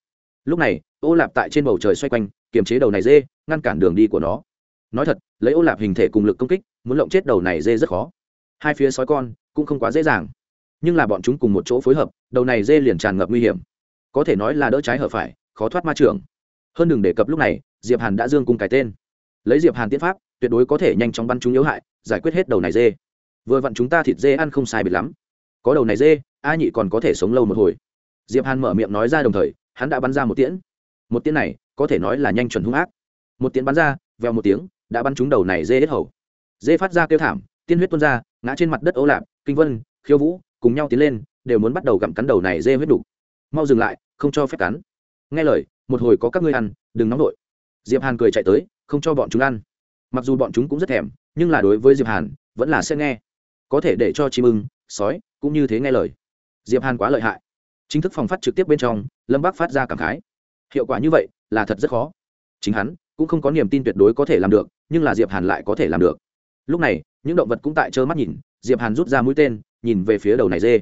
Lúc này, ô lạp tại trên bầu trời xoay quanh, kiềm chế đầu này dê, ngăn cản đường đi của nó. Nói thật, lấy ô lạp hình thể cùng lực công kích, muốn lộng chết đầu này dê rất khó. Hai phía sói con, cũng không quá dễ dàng nhưng là bọn chúng cùng một chỗ phối hợp, đầu này dê liền tràn ngập nguy hiểm. Có thể nói là đỡ trái hở phải, khó thoát ma trường hơn đừng đề cập lúc này, diệp hàn đã dương cung cái tên. Lấy diệp hàn tiến pháp, tuyệt đối có thể nhanh chóng bắn chúng yếu hại, giải quyết hết đầu này dê. Vừa vặn chúng ta thịt dê ăn không sai biệt lắm. Có đầu này dê, a nhị còn có thể sống lâu một hồi. Diệp hàn mở miệng nói ra đồng thời, hắn đã bắn ra một tiễn. Một tiễn này, có thể nói là nhanh chuẩn hung ác. Một tiễn bắn ra, vèo một tiếng, đã bắn trúng đầu này dê hết hầu. Dê phát ra kêu thảm, tiên huyết tuôn ra, ngã trên mặt đất ấu lạp, kinh vân, khiêu vũ cùng nhau tiến lên, đều muốn bắt đầu gặm cắn đầu này dê huyết đủ. mau dừng lại, không cho phép cắn. Nghe lời, một hồi có các ngươi ăn, đừng nóng nổi diệp hàn cười chạy tới, không cho bọn chúng ăn. Mặc dù bọn chúng cũng rất thèm, nhưng là đối với diệp hàn, vẫn là sẽ nghe. Có thể để cho chim ưng, sói, cũng như thế nghe lời. Diệp hàn quá lợi hại. Chính thức phòng phát trực tiếp bên trong, lâm Bác phát ra cảm khái. Hiệu quả như vậy, là thật rất khó. Chính hắn, cũng không có niềm tin tuyệt đối có thể làm được, nhưng là diệp hàn lại có thể làm được. Lúc này, những động vật cũng tại trơ mắt nhìn, diệp hàn rút ra mũi tên nhìn về phía đầu này dê.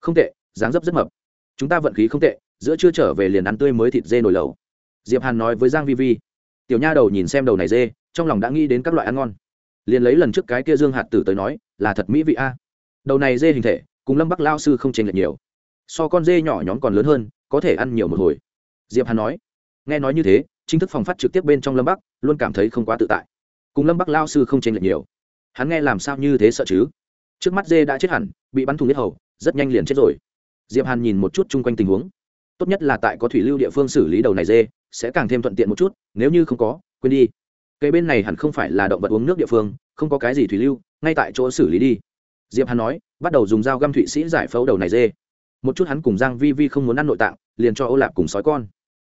Không tệ, dáng dấp rất mập. Chúng ta vận khí không tệ, giữa chưa trở về liền ăn tươi mới thịt dê nổi lẩu. Diệp hàn nói với giang vi vi. Tiểu nha đầu nhìn xem đầu này dê, trong lòng đã nghĩ đến các loại ăn ngon. Liền lấy lần trước cái kia dương hạt tử tới nói, là thật mỹ vị a. Đầu này dê hình thể, cùng lâm bắc lao sư không chênh lệch nhiều. So con dê nhỏ nhóm còn lớn hơn, có thể ăn nhiều một hồi. Diệp hàn nói. Nghe nói như thế, chính thức phòng phát trực tiếp bên trong lâm bắc, luôn cảm thấy không quá tự tại. Cùng lâm bắc lao sư không chênh lệch nhiều. Hắn nghe làm sao như thế sợ chứ? Trước mắt dê đã chết hẳn bị bắn thùng nhất hầu, rất nhanh liền chết rồi. Diệp hàn nhìn một chút chung quanh tình huống. Tốt nhất là tại có thủy lưu địa phương xử lý đầu này dê, sẽ càng thêm thuận tiện một chút, nếu như không có, quên đi. Cây bên này hẳn không phải là động vật uống nước địa phương, không có cái gì thủy lưu, ngay tại chỗ xử lý đi. Diệp hàn nói, bắt đầu dùng dao găm thụy sĩ giải phẫu đầu này dê. Một chút hắn cùng giang vi vi không muốn ăn nội tạng, liền cho ô lạp cùng sói con.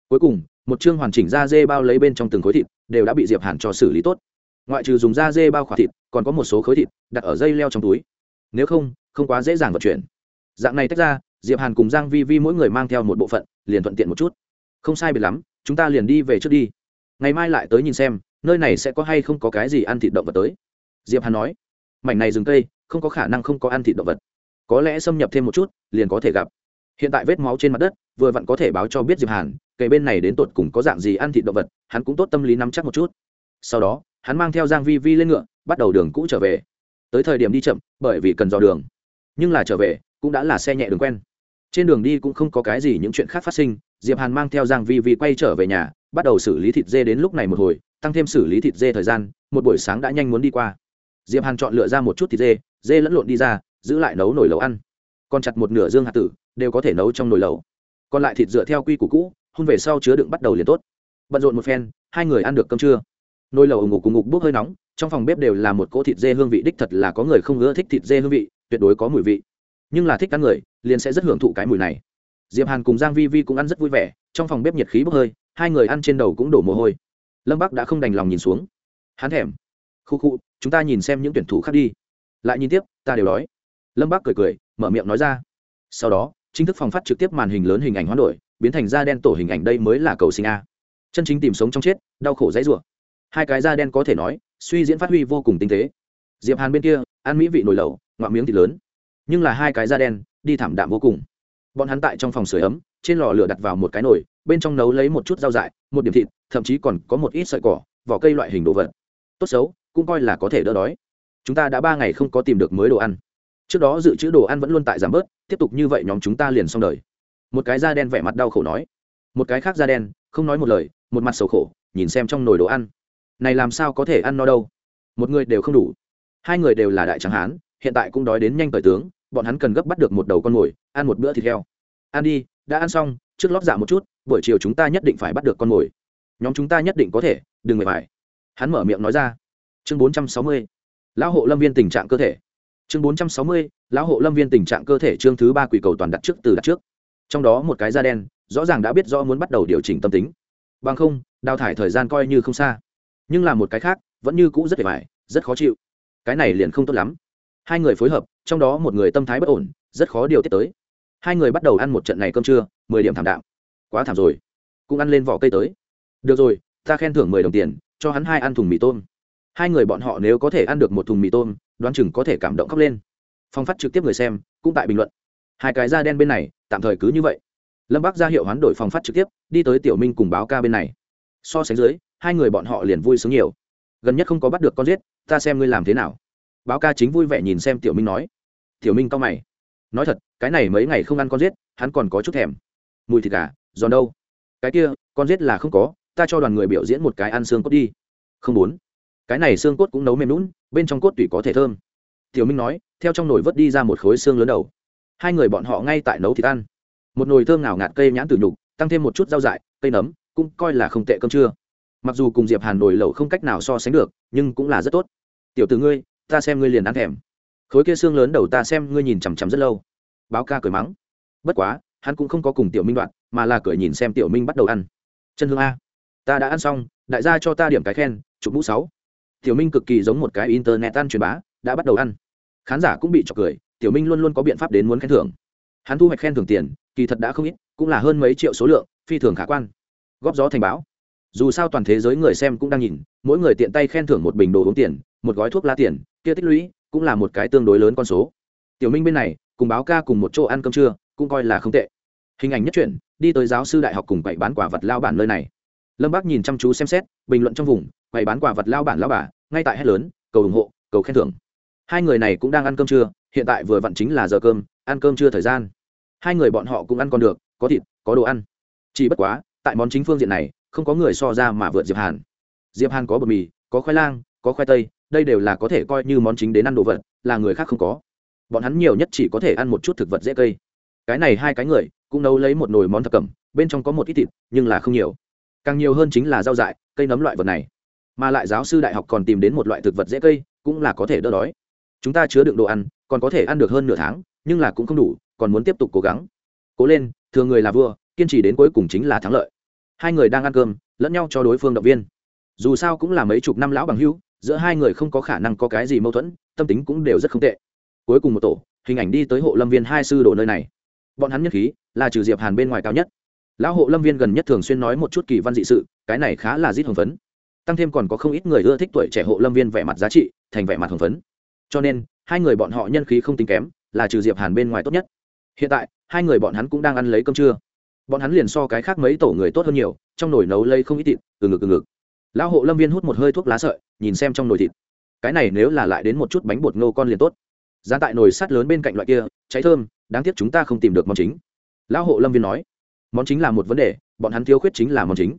Cuối cùng, một chương hoàn chỉnh da dê bao lấy bên trong từng khối thịt, đều đã bị diệp hàn cho xử lý tốt. Ngoại trừ dùng da dê bao khỏa thịt, còn có một số khối thịt đặt ở dây leo trong túi. Nếu không không quá dễ dàng vận chuyển. Dạng này tách ra, diệp hàn cùng giang vi vi mỗi người mang theo một bộ phận, liền thuận tiện một chút. Không sai biệt lắm, chúng ta liền đi về trước đi. Ngày mai lại tới nhìn xem, nơi này sẽ có hay không có cái gì ăn thịt động vật tới. Diệp hàn nói. Mảnh này rừng cây, không có khả năng không có ăn thịt động vật. Có lẽ xâm nhập thêm một chút, liền có thể gặp. Hiện tại vết máu trên mặt đất, vừa vặn có thể báo cho biết diệp hàn kề bên này đến tột cùng có dạng gì ăn thịt động vật, hắn cũng tốt tâm lý nắm chắc một chút. Sau đó, hắn mang theo giang vi vi lên ngựa, bắt đầu đường cũ trở về. Tới thời điểm đi chậm, bởi vì cần dò đường nhưng là trở về, cũng đã là xe nhẹ đường quen. Trên đường đi cũng không có cái gì những chuyện khác phát sinh, diệp hàn mang theo giang vi vi quay trở về nhà, bắt đầu xử lý thịt dê đến lúc này một hồi, tăng thêm xử lý thịt dê thời gian, một buổi sáng đã nhanh muốn đi qua. Diệp hàn chọn lựa ra một chút thịt dê dê lẫn lộn đi ra, giữ lại nấu nồi lẩu ăn. Còn chặt một nửa dương hạt tử, đều có thể nấu trong nồi lẩu. Còn lại thịt dựa theo quy củ cũ, hun về sau chứa đựng bắt đầu liền tốt. Bận rộn một phen, hai người ăn được cơm trưa. Nồi lẩu ngục cùng ngục bốc hơi nóng, trong phòng bếp đều là một cỗ thịt dê hương vị, đích thật là có người không ưa thích thịt dê hương vị tuyệt đối có mùi vị. Nhưng là thích ăn người, liền sẽ rất hưởng thụ cái mùi này. Diệp hàn cùng giang vi vi cũng ăn rất vui vẻ, trong phòng bếp nhiệt khí bốc hơi, hai người ăn trên đầu cũng đổ mồ hôi. Lâm bắc đã không đành lòng nhìn xuống. Hắn thèm. Khu khu, chúng ta nhìn xem những tuyển thủ khác đi. Lại nhìn tiếp, ta đều đói. Lâm bắc cười cười, mở miệng nói ra. Sau đó, chính thức phòng phát trực tiếp màn hình lớn hình ảnh hoán đổi, biến thành da đen tổ hình ảnh đây mới là cầu sinh a. Chân chính tìm sống trong chết, đau khổ dãy rủa. Hai cái da đen có thể nói, suy diễn phát huy vô cùng tinh tế. Diệp hàn bên kia, ăn mỹ vị nồi lẩu ngoạm miếng thịt lớn. Nhưng là hai cái da đen, đi thảm đạm vô cùng. Bọn hắn tại trong phòng sưởi ấm, trên lò lửa đặt vào một cái nồi, bên trong nấu lấy một chút rau dại, một điểm thịt, thậm chí còn có một ít sợi cỏ, vỏ cây loại hình đồ vật. Tốt xấu, cũng coi là có thể đỡ đói. Chúng ta đã ba ngày không có tìm được mới đồ ăn. Trước đó dự trữ đồ ăn vẫn luôn tại giảm bớt, tiếp tục như vậy nhóm chúng ta liền xong đời. Một cái da đen vẻ mặt đau khổ nói. Một cái khác da đen, không nói một lời, một mặt sầu khổ, nhìn xem trong nồi đồ ăn. Này làm sao có thể ăn no đâu? Một người đều không đủ. Hai người đều là đại tráng hán hiện tại cũng đói đến nhanh cởi tướng, bọn hắn cần gấp bắt được một đầu con mồi, ăn một bữa thịt heo. Ăn đi, đã ăn xong, trước lót dạ một chút, buổi chiều chúng ta nhất định phải bắt được con mồi. Nhóm chúng ta nhất định có thể, đừng mệt mỏi hắn mở miệng nói ra. Chương bốn trăm sáu mươi, lão hộ lâm viên tình trạng cơ thể. Chương bốn trăm sáu mươi, lão hộ lâm viên tình trạng cơ thể chương thứ ba quỷ cầu toàn đặt trước từ đặt trước. Trong đó một cái da đen, rõ ràng đã biết rõ muốn bắt đầu điều chỉnh tâm tính. Bằng không, đào thải thời gian coi như không xa. Nhưng là một cái khác, vẫn như cũ rất vẻ vải rất khó chịu. Cái này liền không tốt lắm hai người phối hợp, trong đó một người tâm thái bất ổn, rất khó điều tiết tới. Hai người bắt đầu ăn một trận này cơm trưa, mười điểm thảm đạm. Quá thảm rồi. Cũng ăn lên vỏ cây tới. Được rồi, ta khen thưởng mười đồng tiền, cho hắn hai ăn thùng mì tôm. Hai người bọn họ nếu có thể ăn được một thùng mì tôm, đoán chừng có thể cảm động khóc lên. Phong phát trực tiếp người xem, cũng tại bình luận. Hai cái da đen bên này, tạm thời cứ như vậy. Lâm bắc ra hiệu hoán đổi phòng phát trực tiếp, đi tới tiểu minh cùng báo ca bên này. So sánh dưới, hai người bọn họ liền vui sướng nhiều. Gần nhất không có bắt được con giết, ta xem ngươi làm thế nào báo ca chính vui vẻ nhìn xem tiểu minh nói. Tiểu minh cao mày. Nói thật, cái này mấy ngày không ăn con giết, hắn còn có chút thèm. Mùi thịt gà, giòn đâu? Cái kia, con giết là không có, ta cho đoàn người biểu diễn một cái ăn xương cốt đi. Không bốn cái này xương cốt cũng nấu mềm lún bên trong cốt tủy có thể thơm. Tiểu minh nói, theo trong nồi vớt đi ra một khối xương lớn đầu. Hai người bọn họ ngay tại nấu thịt ăn. Một nồi thơm nào ngạt cây nhãn tử nhục, tăng thêm một chút rau dại, cây nấm, cũng coi là không tệ cơm trưa. Mặc dù cùng diệp hàn nồi lẩu không cách nào so sánh được, nhưng cũng là rất tốt. Tiểu t ử ngươi ta xem ngươi liền ăn thèm. Khối kia xương lớn đầu ta xem ngươi nhìn chằm chằm rất lâu. Báo ca cười mắng. Bất quá, hắn cũng không có cùng tiểu minh đoạn, mà là cười nhìn xem tiểu minh bắt đầu ăn. Chân hương a. Ta đã ăn xong, đại gia cho ta điểm cái khen, chụp mũ sáu. Tiểu minh cực kỳ giống một cái internet ăn truyền bá, đã bắt đầu ăn. Khán giả cũng bị trọc cười, tiểu minh luôn luôn có biện pháp đến muốn khen thưởng. Hắn thu hoạch khen thưởng tiền, kỳ thật đã không ít, cũng là hơn mấy triệu số lượng, phi thường khả quan. Góp gió thành báo dù sao toàn thế giới người xem cũng đang nhìn, mỗi người tiện tay khen thưởng một bình đồ uống tiền, một gói thuốc lá tiền kia tích lũy cũng là một cái tương đối lớn con số. Tiểu minh bên này, cùng báo ca cùng một chỗ ăn cơm trưa, cũng coi là không tệ. Hình ảnh nhất truyện đi tới giáo sư đại học cùng quậy bán quả vật lao bản nơi này. Lâm bác nhìn chăm chú xem xét, bình luận trong vùng quậy bán quả vật lao bản lao bà, ngay tại hết lớn, cầu ủng hộ, cầu khen thưởng. Hai người này cũng đang ăn cơm trưa, hiện tại vừa vặn chính là giờ cơm, ăn cơm trưa thời gian. Hai người bọn họ cũng ăn còn được, có thịt, có đồ ăn. Chỉ bất quá, tại món chính phương diện này, không có người so ra mà vượt diệp hàn. Diệp hàn có bột mì, có khoai lang, có khoai tây đây đều là có thể coi như món chính đến ăn đồ vật, là người khác không có. Bọn hắn nhiều nhất chỉ có thể ăn một chút thực vật dễ cây. Cái này hai cái người, cũng nấu lấy một nồi món thập cẩm, bên trong có một ít thịt, nhưng là không nhiều. Càng nhiều hơn chính là rau dại, cây nấm loại vật này. Mà lại giáo sư đại học còn tìm đến một loại thực vật dễ cây, cũng là có thể đỡ đói. Chúng ta chứa đựng đồ ăn, còn có thể ăn được hơn nửa tháng, nhưng là cũng không đủ, còn muốn tiếp tục cố gắng. Cố lên thường người là vua, kiên trì đến cuối cùng chính là thắng lợi. Hai người đang ăn cơm, lẫn nhau cho đối phương động viên. Dù sao cũng là mấy chục năm lão bằng hữu giữa hai người không có khả năng có cái gì mâu thuẫn, tâm tính cũng đều rất không tệ. Cuối cùng một tổ, hình ảnh đi tới hộ lâm viên hai sư đồ nơi này. Bọn hắn nhất khí là trừ diệp hàn bên ngoài cao nhất. Lão hộ lâm viên gần nhất thường xuyên nói một chút kỳ văn dị sự, cái này khá là rít hồng phấn. Tăng thêm còn có không ít người ưa thích tuổi trẻ hộ lâm viên vẻ mặt giá trị, thành vẻ mặt hồng phấn. Cho nên, hai người bọn họ nhân khí không tính kém, là trừ diệp hàn bên ngoài tốt nhất. Hiện tại, hai người bọn hắn cũng đang ăn lấy cơm trưa. Bọn hắn liền so cái khác mấy tổ người tốt hơn nhiều, trong nồi nấu lây không ít thịt, từ ngực từ ngực lão hộ lâm viên hút một hơi thuốc lá sợi, nhìn xem trong nồi thịt. Cái này nếu là lại đến một chút bánh bột ngô con liền tốt. Giá tại nồi sắt lớn bên cạnh loại kia, cháy thơm, đáng tiếc chúng ta không tìm được món chính. Lão hộ lâm viên nói, món chính là một vấn đề, bọn hắn thiếu khuyết chính là món chính.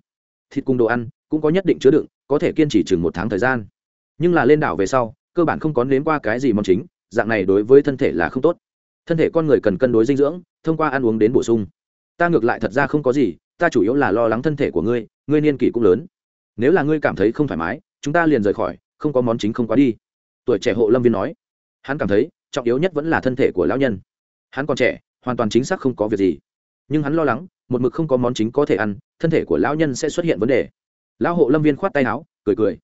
Thịt cùng đồ ăn, cũng có nhất định chứa đựng, có thể kiên trì chừng một tháng thời gian. Nhưng là lên đảo về sau, cơ bản không có nếm qua cái gì món chính, dạng này đối với thân thể là không tốt. Thân thể con người cần cân đối dinh dưỡng, thông qua ăn uống đến bổ sung. Ta ngược lại thật ra không có gì, ta chủ yếu là lo lắng thân thể của ngươi ngươi niên kỷ cũng lớn nếu là ngươi cảm thấy không thoải mái, chúng ta liền rời khỏi, không có món chính không quá đi. Tuổi trẻ hộ lâm viên nói. Hắn cảm thấy, trọng yếu nhất vẫn là thân thể của lão nhân. Hắn còn trẻ, hoàn toàn chính xác không có việc gì. Nhưng hắn lo lắng, một mực không có món chính có thể ăn, thân thể của lão nhân sẽ xuất hiện vấn đề. Lão hộ lâm viên khoát tay áo, cười cười.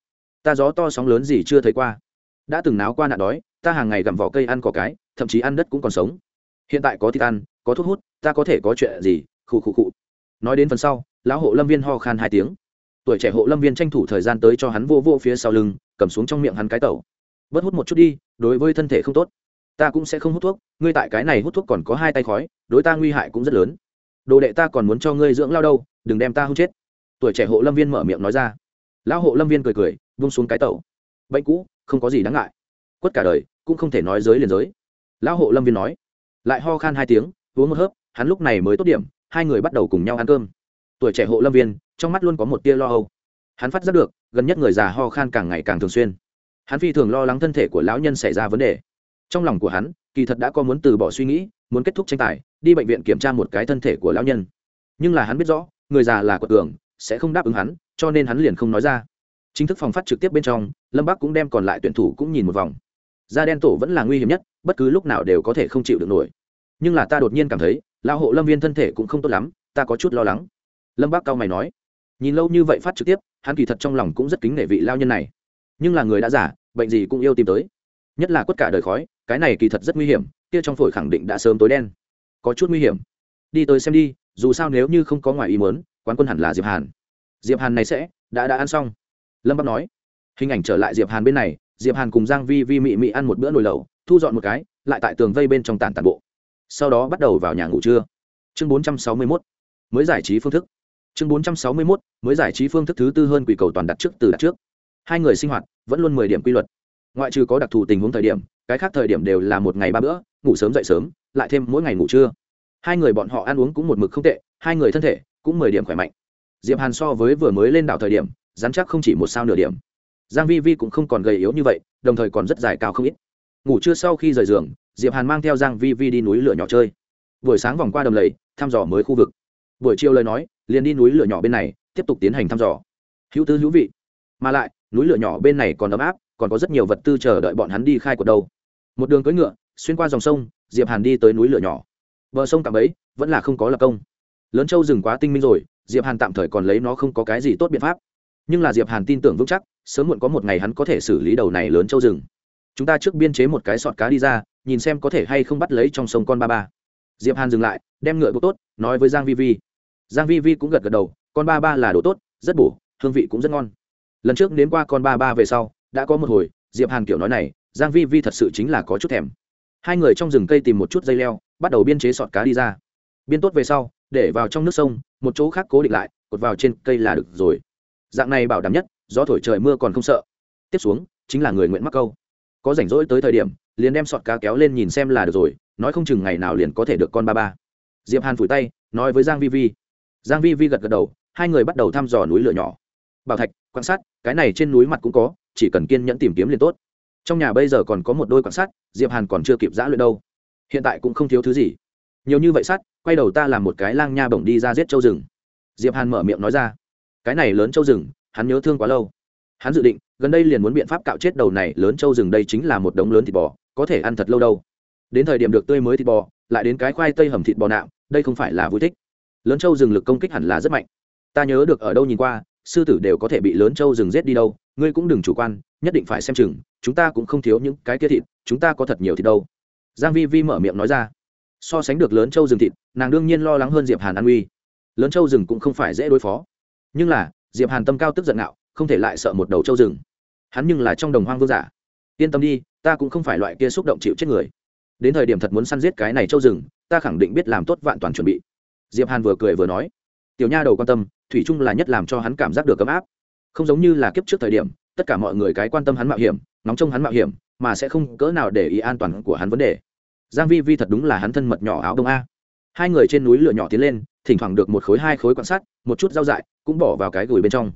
Ta gió to sóng lớn gì chưa thấy qua. Đã từng náo qua nạn đói, ta hàng ngày gặm vỏ cây ăn cỏ cái, thậm chí ăn đất cũng còn sống. Hiện tại có thịt ăn, có thuốc hút, ta có thể có chuyện gì, khụ khụ khụ. Nói đến phần sau, lão hộ lâm viên ho khan hai tiếng tuổi trẻ hộ lâm viên tranh thủ thời gian tới cho hắn vô vô phía sau lưng, cầm xuống trong miệng hắn cái tẩu. Bớt hút một chút đi, đối với thân thể không tốt. Ta cũng sẽ không hút thuốc, ngươi tại cái này hút thuốc còn có hai tay khói, đối ta nguy hại cũng rất lớn. Đồ đệ ta còn muốn cho ngươi dưỡng lao đâu, đừng đem ta hút chết. Tuổi trẻ hộ lâm viên mở miệng nói ra. Lão hộ lâm viên cười cười vung xuống cái tẩu. Bệnh cũ, không có gì đáng ngại. Quất cả đời, cũng không thể nói giới liền giới. Lão hộ lâm viên nói. Lại ho khan hai tiếng, uống một hớp, hắn lúc này mới tốt điểm, hai người bắt đầu cùng nhau ăn cơm tuổi trẻ hộ lâm viên, trong mắt luôn có một tia lo âu. Hắn phát giác được, gần nhất người già ho khan càng ngày càng thường xuyên. Hắn phi thường lo lắng thân thể của lão nhân xảy ra vấn đề. Trong lòng của hắn, kỳ thật đã có muốn từ bỏ suy nghĩ, muốn kết thúc tranh tài, đi bệnh viện kiểm tra một cái thân thể của lão nhân. Nhưng là hắn biết rõ, người già là quật cường, sẽ không đáp ứng hắn, cho nên hắn liền không nói ra. Chính thức phòng phát trực tiếp bên trong, lâm bắc cũng đem còn lại tuyển thủ cũng nhìn một vòng. Da đen tổ vẫn là nguy hiểm nhất, bất cứ lúc nào đều có thể không chịu được nổi. Nhưng là ta đột nhiên cảm thấy, lão hộ lâm viên thân thể cũng không tốt lắm, ta có chút lo lắng lâm bác cao mày nói, nhìn lâu như vậy phát trực tiếp, hắn kỳ thật trong lòng cũng rất kính nể vị lao nhân này. Nhưng là người đã giả bệnh gì cũng yêu tìm tới. Nhất là quất cả đời khói, cái này kỳ thật rất nguy hiểm, kia trong phổi khẳng định đã sớm tối đen. Có chút nguy hiểm. Đi tới xem đi, dù sao nếu như không có ngoài ý muốn, quán quân hẳn là diệp hàn. Diệp hàn này sẽ, đã đã ăn xong. Lâm bắc nói, hình ảnh trở lại diệp hàn bên này, diệp hàn cùng giang vi vi mị mị ăn một bữa nồi lẩu, thu dọn một cái, lại tại tường vây bên trong tàn tàn bộ. Sau đó bắt đầu vào nhà ngủ trưa. Chương 461 mới giải trí phương thức chương 461 mới giải trí phương thức thứ tư hơn quỷ cầu toàn đặt trước từ đặt trước. Hai người sinh hoạt, vẫn luôn mười điểm quy luật. Ngoại trừ có đặc thù tình huống thời điểm, cái khác thời điểm đều là một ngày ba bữa, ngủ sớm dậy sớm, lại thêm mỗi ngày ngủ trưa. Hai người bọn họ ăn uống cũng một mực không tệ, hai người thân thể cũng mười điểm khỏe mạnh. Diệp hàn so với vừa mới lên đảo thời điểm dám chắc không chỉ một sao nửa điểm. Giang vi vi cũng không còn gầy yếu như vậy, đồng thời còn rất dài cao không ít. Ngủ trưa sau khi rời giường, diệp hàn mang theo giang vi vi đi núi lửa nhỏ chơi. Buổi sáng vòng qua đầm lầy, thăm dò mới khu vực. Buổi chiều lời nói liền đi núi lửa nhỏ bên này, tiếp tục tiến hành thăm dò. Hữu tư hữu vị. Mà lại, núi lửa nhỏ bên này còn ấm áp, còn có rất nhiều vật tư chờ đợi bọn hắn đi khai cuộc đâu. Một đường cưỡi ngựa, xuyên qua dòng sông, diệp hàn đi tới núi lửa nhỏ. Bờ sông cạm ấy vẫn là không có lập công. Lớn châu rừng quá tinh minh rồi, diệp hàn tạm thời còn lấy nó không có cái gì tốt biện pháp. Nhưng là diệp hàn tin tưởng vững chắc, sớm muộn có một ngày hắn có thể xử lý đầu này lớn châu rừng. Chúng ta trước biên chế một cái sọt cá đi ra, nhìn xem có thể hay không bắt lấy trong sông con ba ba. Diệp hàn dừng lại, đem ngựa buộc tốt, nói với giang vi vi giang vi vi cũng gật gật đầu, con ba ba là đồ tốt, rất bổ, hương vị cũng rất ngon. Lần trước nếm qua con ba ba về sau, đã có một hồi, diệp hàn kiểu nói này, giang vi vi thật sự chính là có chút thèm. Hai người trong rừng cây tìm một chút dây leo, bắt đầu biên chế sọt cá đi ra. Biên tốt về sau, để vào trong nước sông, một chỗ khác cố định lại, cột vào trên cây là được rồi. Dạng này bảo đảm nhất, gió thổi trời mưa còn không sợ. Tiếp xuống, chính là người nguyện mắc câu. Có rảnh rỗi tới thời điểm, liền đem sọt cá kéo lên nhìn xem là được rồi, nói không chừng ngày nào liền có thể được con ba ba. Diệp hàn phủi tay, nói với giang vi vi giang vi vi gật gật đầu, hai người bắt đầu thăm dò núi lửa nhỏ. Bảo thạch, quan sát, cái này trên núi mặt cũng có, chỉ cần kiên nhẫn tìm kiếm liền tốt. Trong nhà bây giờ còn có một đôi quan sát, diệp hàn còn chưa kịp giã luyện đâu. Hiện tại cũng không thiếu thứ gì. Nhiều như vậy sắt, quay đầu ta làm một cái lang nha bổng đi ra giết châu rừng. Diệp hàn mở miệng nói ra. Cái này lớn châu rừng, hắn nhớ thương quá lâu. Hắn dự định, gần đây liền muốn biện pháp cạo chết đầu này lớn châu rừng đây chính là một đống lớn thịt bò, có thể ăn thật lâu đâu. Đến thời điểm được tươi mới thịt bò, lại đến cái khoai tây hầm thịt bò nạm, đây không phải là vui thích lớn châu rừng lực công kích hẳn là rất mạnh. Ta nhớ được ở đâu nhìn qua sư tử đều có thể bị lớn châu rừng rết đi đâu ngươi cũng đừng chủ quan nhất định phải xem chừng chúng ta cũng không thiếu những cái kia thịt chúng ta có thật nhiều thịt đâu. Giang vi vi mở miệng nói ra. So sánh được lớn châu rừng thịt nàng đương nhiên lo lắng hơn diệp hàn an uy lớn châu rừng cũng không phải dễ đối phó. Nhưng là diệp hàn tâm cao tức giận nạo, không thể lại sợ một đầu châu rừng. Hắn nhưng là trong đồng hoang vương giả. Yên tâm đi ta cũng không phải loại kia xúc động chịu chết người. Đến thời điểm thật muốn săn giết cái này châu rừng ta khẳng định biết làm tốt vạn toàn chuẩn bị diệp hàn vừa cười vừa nói, tiểu nha đầu quan tâm, thủy chung là nhất làm cho hắn cảm giác được ấm áp. Không giống như là kiếp trước thời điểm, tất cả mọi người cái quan tâm hắn mạo hiểm nóng trong hắn mạo hiểm, mà sẽ không cỡ nào để ý an toàn của hắn vấn đề. Giang vi vi thật đúng là hắn thân mật nhỏ áo đông a. Hai người trên núi lửa nhỏ tiến lên, thỉnh thoảng được một khối hai khối quan sát, một chút rau dại, cũng bỏ vào cái gửi bên trong.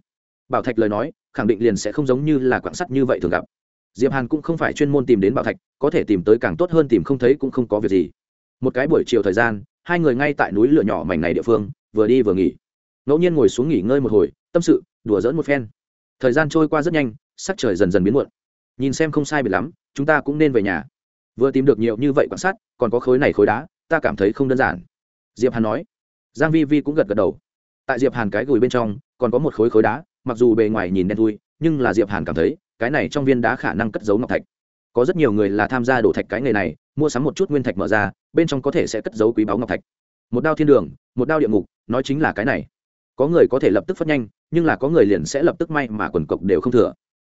Bảo thạch lời nói, khẳng định liền sẽ không giống như là quan sát như vậy thường gặp. Diệp hàn cũng không phải chuyên môn tìm đến bảo thạch, có thể tìm tới càng tốt hơn tìm không thấy cũng không có việc gì. Một cái buổi chiều thời gian hai người ngay tại núi lửa nhỏ mảnh này địa phương, vừa đi vừa nghỉ. Ngẫu nhiên ngồi xuống nghỉ ngơi một hồi, tâm sự, đùa dỡn một phen. Thời gian trôi qua rất nhanh, sắc trời dần dần biến muộn. Nhìn xem không sai biệt lắm, chúng ta cũng nên về nhà. Vừa tìm được nhiều như vậy quan sát, còn có khối này khối đá, ta cảm thấy không đơn giản. Diệp hàn nói. Giang vi vi cũng gật gật đầu. Tại diệp hàn cái gùi bên trong, còn có một khối khối đá, mặc dù bề ngoài nhìn đen thui, nhưng là diệp hàn cảm thấy, cái này trong viên đá khả năng cất giấu ngọc thạch có rất nhiều người là tham gia đổ thạch cái nghề này, mua sắm một chút nguyên thạch mở ra, bên trong có thể sẽ cất giấu quý báu ngọc thạch. Một đao thiên đường, một đao địa ngục, nói chính là cái này. Có người có thể lập tức phát nhanh, nhưng là có người liền sẽ lập tức may mà quần cộc đều không thừa.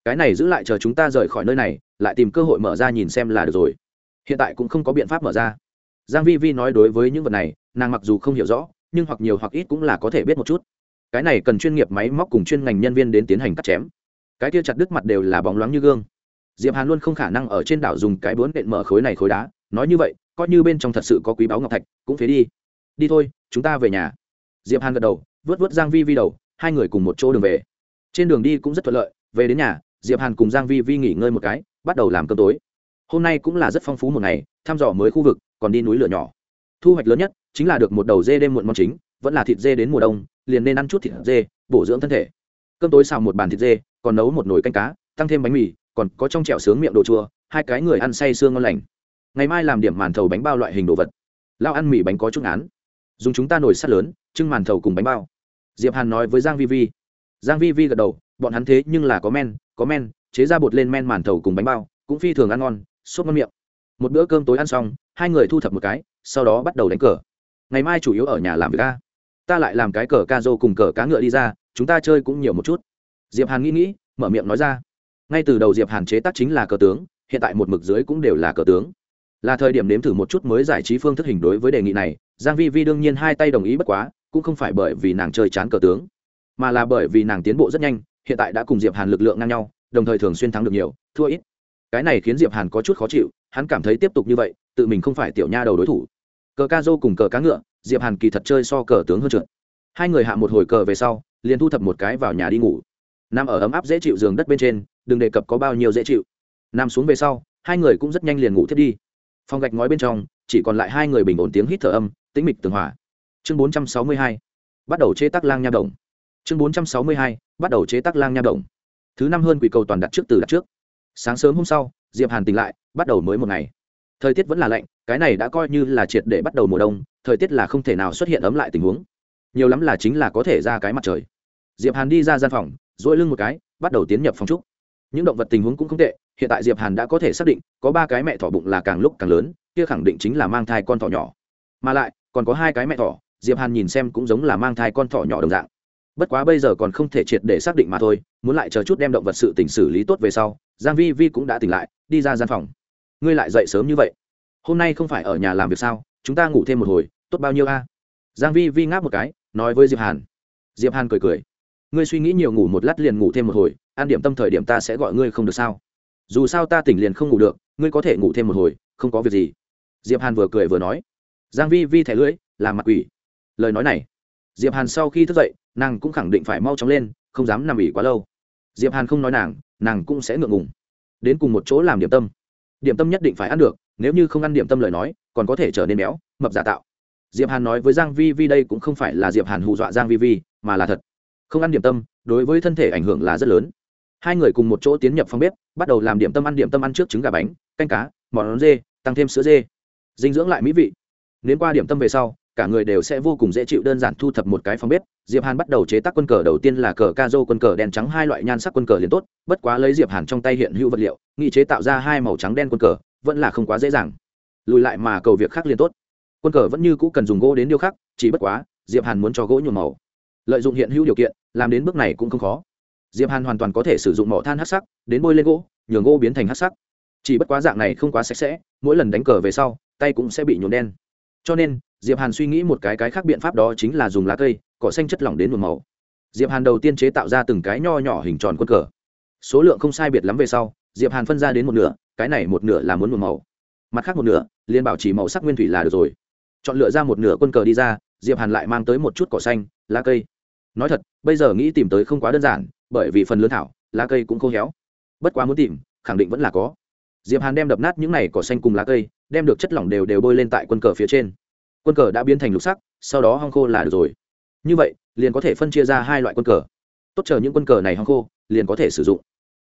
Cái này giữ lại chờ chúng ta rời khỏi nơi này, lại tìm cơ hội mở ra nhìn xem là được rồi. Hiện tại cũng không có biện pháp mở ra. Giang vi vi nói đối với những vật này, nàng mặc dù không hiểu rõ, nhưng hoặc nhiều hoặc ít cũng là có thể biết một chút. Cái này cần chuyên nghiệp máy móc cùng chuyên ngành nhân viên đến tiến hành cắt chém. Cái kia chặt đứt mặt đều là bóng loáng như gương diệp hàn luôn không khả năng ở trên đảo dùng cái bướn đệm mở khối này khối đá. Nói như vậy, coi như bên trong thật sự có quý báu ngọc thạch, cũng phế đi. Đi thôi, chúng ta về nhà. Diệp hàn gật đầu, vớt vớt giang vi vi đầu, hai người cùng một chỗ đường về. Trên đường đi cũng rất thuận lợi, về đến nhà, diệp hàn cùng giang vi vi nghỉ ngơi một cái, bắt đầu làm cơm tối. Hôm nay cũng là rất phong phú một ngày, thăm dò mới khu vực, còn đi núi lửa nhỏ. Thu hoạch lớn nhất chính là được một đầu dê đêm muộn món chính, vẫn là thịt dê đến mùa đông, liền nên ăn chút thịt dê, bổ dưỡng thân thể. Cơm tối xào một bàn thịt dê, còn nấu một nồi canh cá, tăng thêm bánh mì còn có trong chèo sướng miệng đồ chua, hai cái người ăn say sương ngon lành. Ngày mai làm điểm màn thầu bánh bao loại hình đồ vật. Lao ăn mì bánh có chút án dùng chúng ta nổi sắt lớn, trưng màn thầu cùng bánh bao. Diệp hàn nói với giang vi vi. Giang vi vi gật đầu, bọn hắn thế nhưng là có men có men, chế ra bột lên men màn thầu cùng bánh bao, cũng phi thường ăn ngon, sốt ngon miệng. Một bữa cơm tối ăn xong, hai người thu thập một cái, sau đó bắt đầu đánh cờ. Ngày mai chủ yếu ở nhà làm việc ca ta lại làm cái cờ ca dô cùng cờ cá ngựa đi ra, chúng ta chơi cũng nhiều một chút. Diệp hàn nghĩ nghĩ, mở miệng nói ra ngay từ đầu diệp hàn chế tác chính là cờ tướng, hiện tại một mực dưới cũng đều là cờ tướng. Là thời điểm nếm thử một chút mới giải trí phương thức hình đối với đề nghị này, giang vi vi đương nhiên hai tay đồng ý bất quá, cũng không phải bởi vì nàng chơi chán cờ tướng, mà là bởi vì nàng tiến bộ rất nhanh, hiện tại đã cùng diệp hàn lực lượng ngang nhau, đồng thời thường xuyên thắng được nhiều, thua ít. Cái này khiến diệp hàn có chút khó chịu, hắn cảm thấy tiếp tục như vậy, tự mình không phải tiểu nha đầu đối thủ. Cờ ca dô cùng cờ cá ngựa, diệp hàn kỳ thật chơi so cờ tướng hơn trượt. Hai người hạ một hồi cờ về sau, liền thu thập một cái vào nhà đi ngủ. Nằm ở ấm áp dễ chịu giường đất bên trên đừng đề cập có bao nhiêu dễ chịu. Nằm xuống về sau, hai người cũng rất nhanh liền ngủ thiết đi. Phòng gạch ngói bên trong, chỉ còn lại hai người bình ổn tiếng hít thở âm, tĩnh mịch tường hòa. Chương 462 bắt đầu chế tác lang nha động chương 462 bắt đầu chế tác lang nha động thứ năm hơn quỷ cầu toàn đặt trước từ đặt trước. Sáng sớm hôm sau, diệp hàn tỉnh lại, bắt đầu mới một ngày. Thời tiết vẫn là lạnh, cái này đã coi như là triệt để bắt đầu mùa đông, thời tiết là không thể nào xuất hiện ấm lại tình huống. Nhiều lắm là chính là có thể ra cái mặt trời. Diệp hàn đi ra gian phòng dỗi lưng một cái, bắt đầu tiến nhập phòng trúc những động vật tình huống cũng không tệ, hiện tại diệp hàn đã có thể xác định, có ba cái mẹ thỏ bụng là càng lúc càng lớn, kia khẳng định chính là mang thai con thỏ nhỏ. Mà lại, còn có hai cái mẹ thỏ, diệp hàn nhìn xem cũng giống là mang thai con thỏ nhỏ đồng dạng. Bất quá bây giờ còn không thể triệt để xác định mà thôi, muốn lại chờ chút đem động vật sự tình xử lý tốt về sau, giang vi vi cũng đã tỉnh lại, đi ra gian phòng. Ngươi lại dậy sớm như vậy? Hôm nay không phải ở nhà làm việc sao? Chúng ta ngủ thêm một hồi, tốt bao nhiêu a? Giang vi vi ngáp một cái, nói với diệp hàn. Diệp hàn cười cười. Ngươi suy nghĩ nhiều ngủ một lát liền ngủ thêm một hồi ăn điểm tâm thời điểm ta sẽ gọi ngươi không được sao? Dù sao ta tỉnh liền không ngủ được, ngươi có thể ngủ thêm một hồi, không có việc gì. Diệp hàn vừa cười vừa nói. Giang vi vi thẻ lưỡi, làm mặt quỷ. Lời nói này, diệp hàn sau khi thức dậy, nàng cũng khẳng định phải mau chóng lên, không dám nằm ỉ quá lâu. Diệp hàn không nói nàng nàng cũng sẽ ngượng ngùng. Đến cùng một chỗ làm điểm tâm. Điểm tâm nhất định phải ăn được, nếu như không ăn điểm tâm lời nói, còn có thể trở nên béo, mập giả tạo. Diệp hàn nói với giang vi vi đây cũng không phải là diệp hàn hù dọa giang vi vi, mà là thật. Không ăn điểm tâm, đối với thân thể ảnh hưởng là rất lớn hai người cùng một chỗ tiến nhập phòng bếp, bắt đầu làm điểm tâm ăn, điểm tâm ăn trước trứng gà bánh, canh cá, món dê, tăng thêm sữa dê. Dinh dưỡng lại mỹ vị. Nếu qua điểm tâm về sau, cả người đều sẽ vô cùng dễ chịu đơn giản thu thập một cái phòng bếp. Diệp hàn bắt đầu chế tác quân cờ đầu tiên là cờ ca dô quân cờ đen trắng, hai loại nhan sắc quân cờ liền tốt. Bất quá lấy diệp hàn trong tay hiện hữu vật liệu nghị chế tạo ra hai màu trắng đen quân cờ, vẫn là không quá dễ dàng. Lùi lại mà cầu việc khác liền tốt. Quân cờ vẫn như cũ cần dùng gỗ đến điêu khắc, chỉ bất quá, diệp hàn muốn cho gỗ nhuộm màu. Lợi dụng hiện hữu điều kiện, làm đến bước này cũng không khó diệp hàn hoàn toàn có thể sử dụng mỏ than hắc sắc, đến bôi lên gỗ, nhường gỗ biến thành hắc sắc. Chỉ bất quá dạng này không quá sạch sẽ, mỗi lần đánh cờ về sau, tay cũng sẽ bị nhuộm đen. Cho nên, diệp hàn suy nghĩ một cái cái khác biện pháp đó chính là dùng lá cây cỏ xanh chất lỏng đến nhuộm màu. Diệp hàn đầu tiên chế tạo ra từng cái nho nhỏ hình tròn quân cờ. Số lượng không sai biệt lắm về sau, diệp hàn phân ra đến một nửa, cái này một nửa là muốn nhuộm màu. Mặt khác một nửa liên bảo trì màu sắc nguyên thủy là được rồi. Chọn lựa ra một nửa quân cờ đi ra, diệp hàn lại mang tới một chút cỏ xanh, lá cây. Nói thật, bây giờ nghĩ tìm tới không quá đơn giản bởi vì phần lớn thảo, lá cây cũng khô héo. Bất quá muốn tìm, khẳng định vẫn là có. Diệp hàn đem đập nát những này cỏ xanh cùng lá cây, đem được chất lỏng đều đều bôi lên tại quân cờ phía trên. Quân cờ đã biến thành lục sắc, sau đó hong khô là được rồi. Như vậy, liền có thể phân chia ra hai loại quân cờ. Tốt chờ những quân cờ này hong khô, liền có thể sử dụng.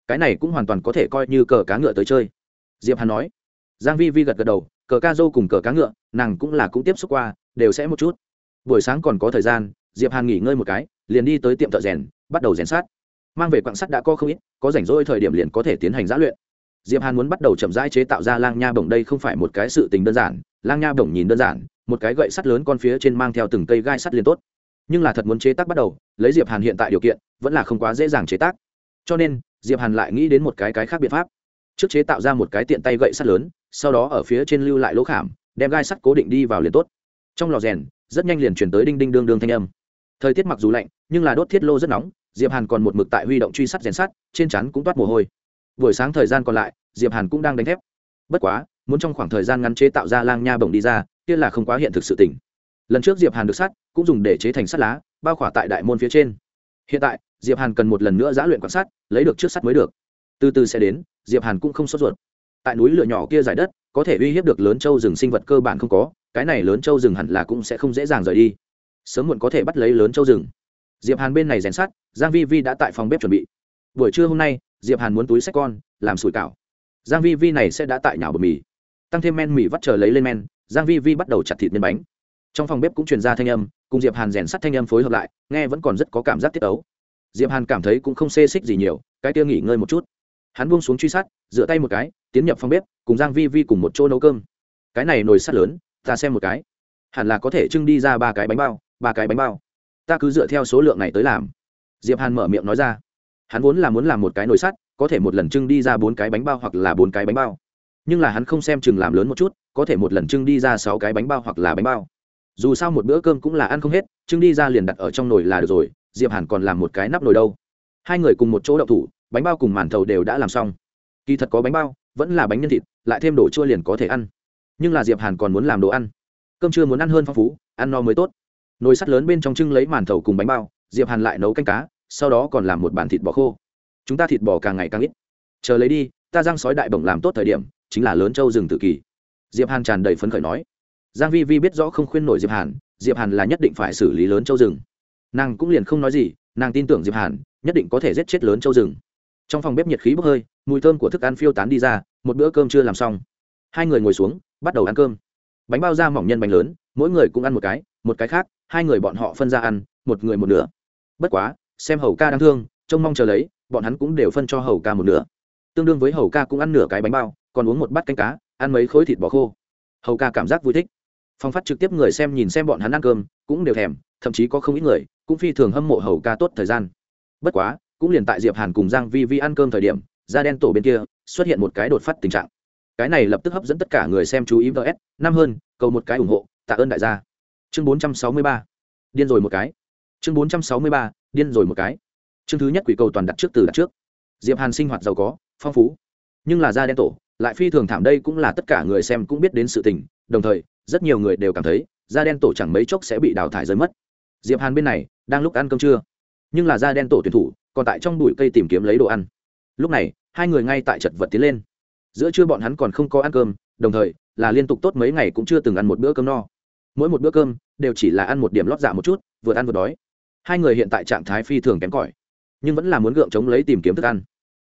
Cái này cũng hoàn toàn có thể coi như cờ cá ngựa tới chơi. Diệp hàn nói. Giang vi vi gật gật đầu, cờ ca dô cùng cờ cá ngựa, nàng cũng là cũng tiếp xúc qua, đều sẽ một chút. Buổi sáng còn có thời gian, diệp hàn nghỉ ngơi một cái, liền đi tới tiệm thợ rèn, bắt đầu rèn sát mang về quặng sắt đã có không ít, có rảnh rỗi thời điểm liền có thể tiến hành giã luyện. Diệp hàn muốn bắt đầu chậm rãi chế tạo ra lang nha bổng đây không phải một cái sự tình đơn giản, lang nha bổng nhìn đơn giản, một cái gậy sắt lớn con phía trên mang theo từng cây gai sắt liền tốt. Nhưng là thật muốn chế tác bắt đầu, lấy diệp hàn hiện tại điều kiện, vẫn là không quá dễ dàng chế tác. Cho nên, diệp hàn lại nghĩ đến một cái cái khác biện pháp. Trước chế tạo ra một cái tiện tay gậy sắt lớn, sau đó ở phía trên lưu lại lỗ khảm, đem gai sắt cố định đi vào liền tốt. Trong lò rèn, rất nhanh liền chuyển tới đinh đinh đương đương thanh âm. Thời tiết mặc dù lạnh, nhưng là đốt thiết lô rất nóng diệp hàn còn một mực tại huy động truy sát rèn sắt, trên chắn cũng toát mồ hôi. Buổi sáng thời gian còn lại, diệp hàn cũng đang đánh thép. Bất quá, muốn trong khoảng thời gian ngắn chế tạo ra lang nha bổng đi ra, kia là không quá hiện thực sự tỉnh lần trước diệp hàn được sắt cũng dùng để chế thành sắt lá, bao khỏa tại đại môn phía trên. Hiện tại, diệp hàn cần một lần nữa giã luyện quan sát, lấy được trước sắt mới được. Từ từ sẽ đến, diệp hàn cũng không sốt ruột. Tại núi lửa nhỏ kia giải đất, có thể uy hiếp được lớn châu rừng sinh vật cơ bản không có, cái này lớn châu rừng hẳn là cũng sẽ không dễ dàng rời đi. Sớm muộn có thể bắt lấy lớn châu rừng diệp hàn bên này rèn sắt, giang vi vi đã tại phòng bếp chuẩn bị. Buổi trưa hôm nay, diệp hàn muốn túi sách con, làm sủi cảo. Giang vi vi này sẽ đã tại nhào bột mì. Tăng thêm men mì vắt chờ lấy lên men, giang vi vi bắt đầu chặt thịt nhân bánh. Trong phòng bếp cũng truyền ra thanh âm, cùng diệp hàn rèn sắt thanh âm phối hợp lại, nghe vẫn còn rất có cảm giác tiết ấu. Diệp hàn cảm thấy cũng không xê xích gì nhiều, cái kia nghỉ ngơi một chút. Hắn buông xuống truy sát, dựa tay một cái, tiến nhập phòng bếp, cùng giang vi vi cùng một chỗ nấu cơm. Cái này nồi sắt lớn, ta xem một cái. Hẳn là có thể trưng đi ra ba cái bánh bao, ba cái bánh bao ta cứ dựa theo số lượng này tới làm. Diệp hàn mở miệng nói ra. Hắn vốn là muốn làm một cái nồi sắt, có thể một lần trưng đi ra bốn cái bánh bao hoặc là bốn cái bánh bao. Nhưng là hắn không xem chừng làm lớn một chút, có thể một lần trưng đi ra sáu cái bánh bao hoặc là bánh bao. Dù sao một bữa cơm cũng là ăn không hết, trưng đi ra liền đặt ở trong nồi là được rồi, diệp hàn còn làm một cái nắp nồi đâu. Hai người cùng một chỗ đậu thủ, bánh bao cùng màn thầu đều đã làm xong. Kỳ thật có bánh bao, vẫn là bánh nhân thịt, lại thêm đồ chua liền có thể ăn. Nhưng là diệp hàn còn muốn làm đồ ăn. Cơm chưa muốn ăn hơn phong phú, ăn no mới tốt nồi sắt lớn bên trong trưng lấy màn thầu cùng bánh bao, diệp hàn lại nấu canh cá, sau đó còn làm một bàn thịt bò khô. Chúng ta thịt bò càng ngày càng ít. Chờ lấy đi, ta giang sói đại bổng làm tốt thời điểm, chính là lớn châu rừng tự kỳ. Diệp hàn tràn đầy phấn khởi nói. Giang vi vi biết rõ không khuyên nổi diệp hàn diệp hàn là nhất định phải xử lý lớn châu rừng. Nàng cũng liền không nói gì, nàng tin tưởng diệp hàn, nhất định có thể giết chết lớn châu rừng. Trong phòng bếp nhiệt khí bốc hơi, mùi thơm của thức ăn phiêu tán đi ra, một bữa cơm chưa làm xong. Hai người ngồi xuống, bắt đầu ăn cơm. Bánh bao da mỏng nhân bánh lớn, mỗi người cũng ăn một cái một cái khác, hai người bọn họ phân ra ăn, một người một nửa. Bất quá, xem hầu ca đang thương, trông mong chờ lấy, bọn hắn cũng đều phân cho hầu ca một nửa. Tương đương với hầu ca cũng ăn nửa cái bánh bao, còn uống một bát canh cá, ăn mấy khối thịt bò khô. Hầu ca cảm giác vui thích. Phong phát trực tiếp người xem nhìn xem bọn hắn ăn cơm, cũng đều thèm, thậm chí có không ít người, cũng phi thường hâm mộ hầu ca tốt thời gian. Bất quá, cũng liền tại diệp hàn cùng giang vi vi ăn cơm thời điểm, da đen tổ bên kia, xuất hiện một cái đột phát tình trạng. Cái này lập tức hấp dẫn tất cả người xem chú ý vs năm hơn, cầu một cái ủng hộ, tạ ơn đại gia chương 463 điên rồi một cái. Chương 463 điên rồi một cái. Chương thứ nhất quỷ cầu toàn đặt trước từ đặt trước. Diệp hàn sinh hoạt giàu có, phong phú. Nhưng là da đen tổ, lại phi thường thảm đây cũng là tất cả người xem cũng biết đến sự tình. Đồng thời, rất nhiều người đều cảm thấy, da đen tổ chẳng mấy chốc sẽ bị đào thải rơi mất. Diệp hàn bên này, đang lúc ăn cơm trưa. Nhưng là da đen tổ tuyển thủ, còn tại trong bụi cây tìm kiếm lấy đồ ăn. Lúc này, hai người ngay tại chật vật tiến lên. Giữa trưa bọn hắn còn không có ăn cơm, đồng thời, là liên tục tốt mấy ngày cũng chưa từng ăn một bữa cơm no mỗi một bữa cơm đều chỉ là ăn một điểm lót dạ một chút, vừa ăn vừa đói. Hai người hiện tại trạng thái phi thường kém cỏi, nhưng vẫn là muốn gượng chống lấy tìm kiếm thức ăn.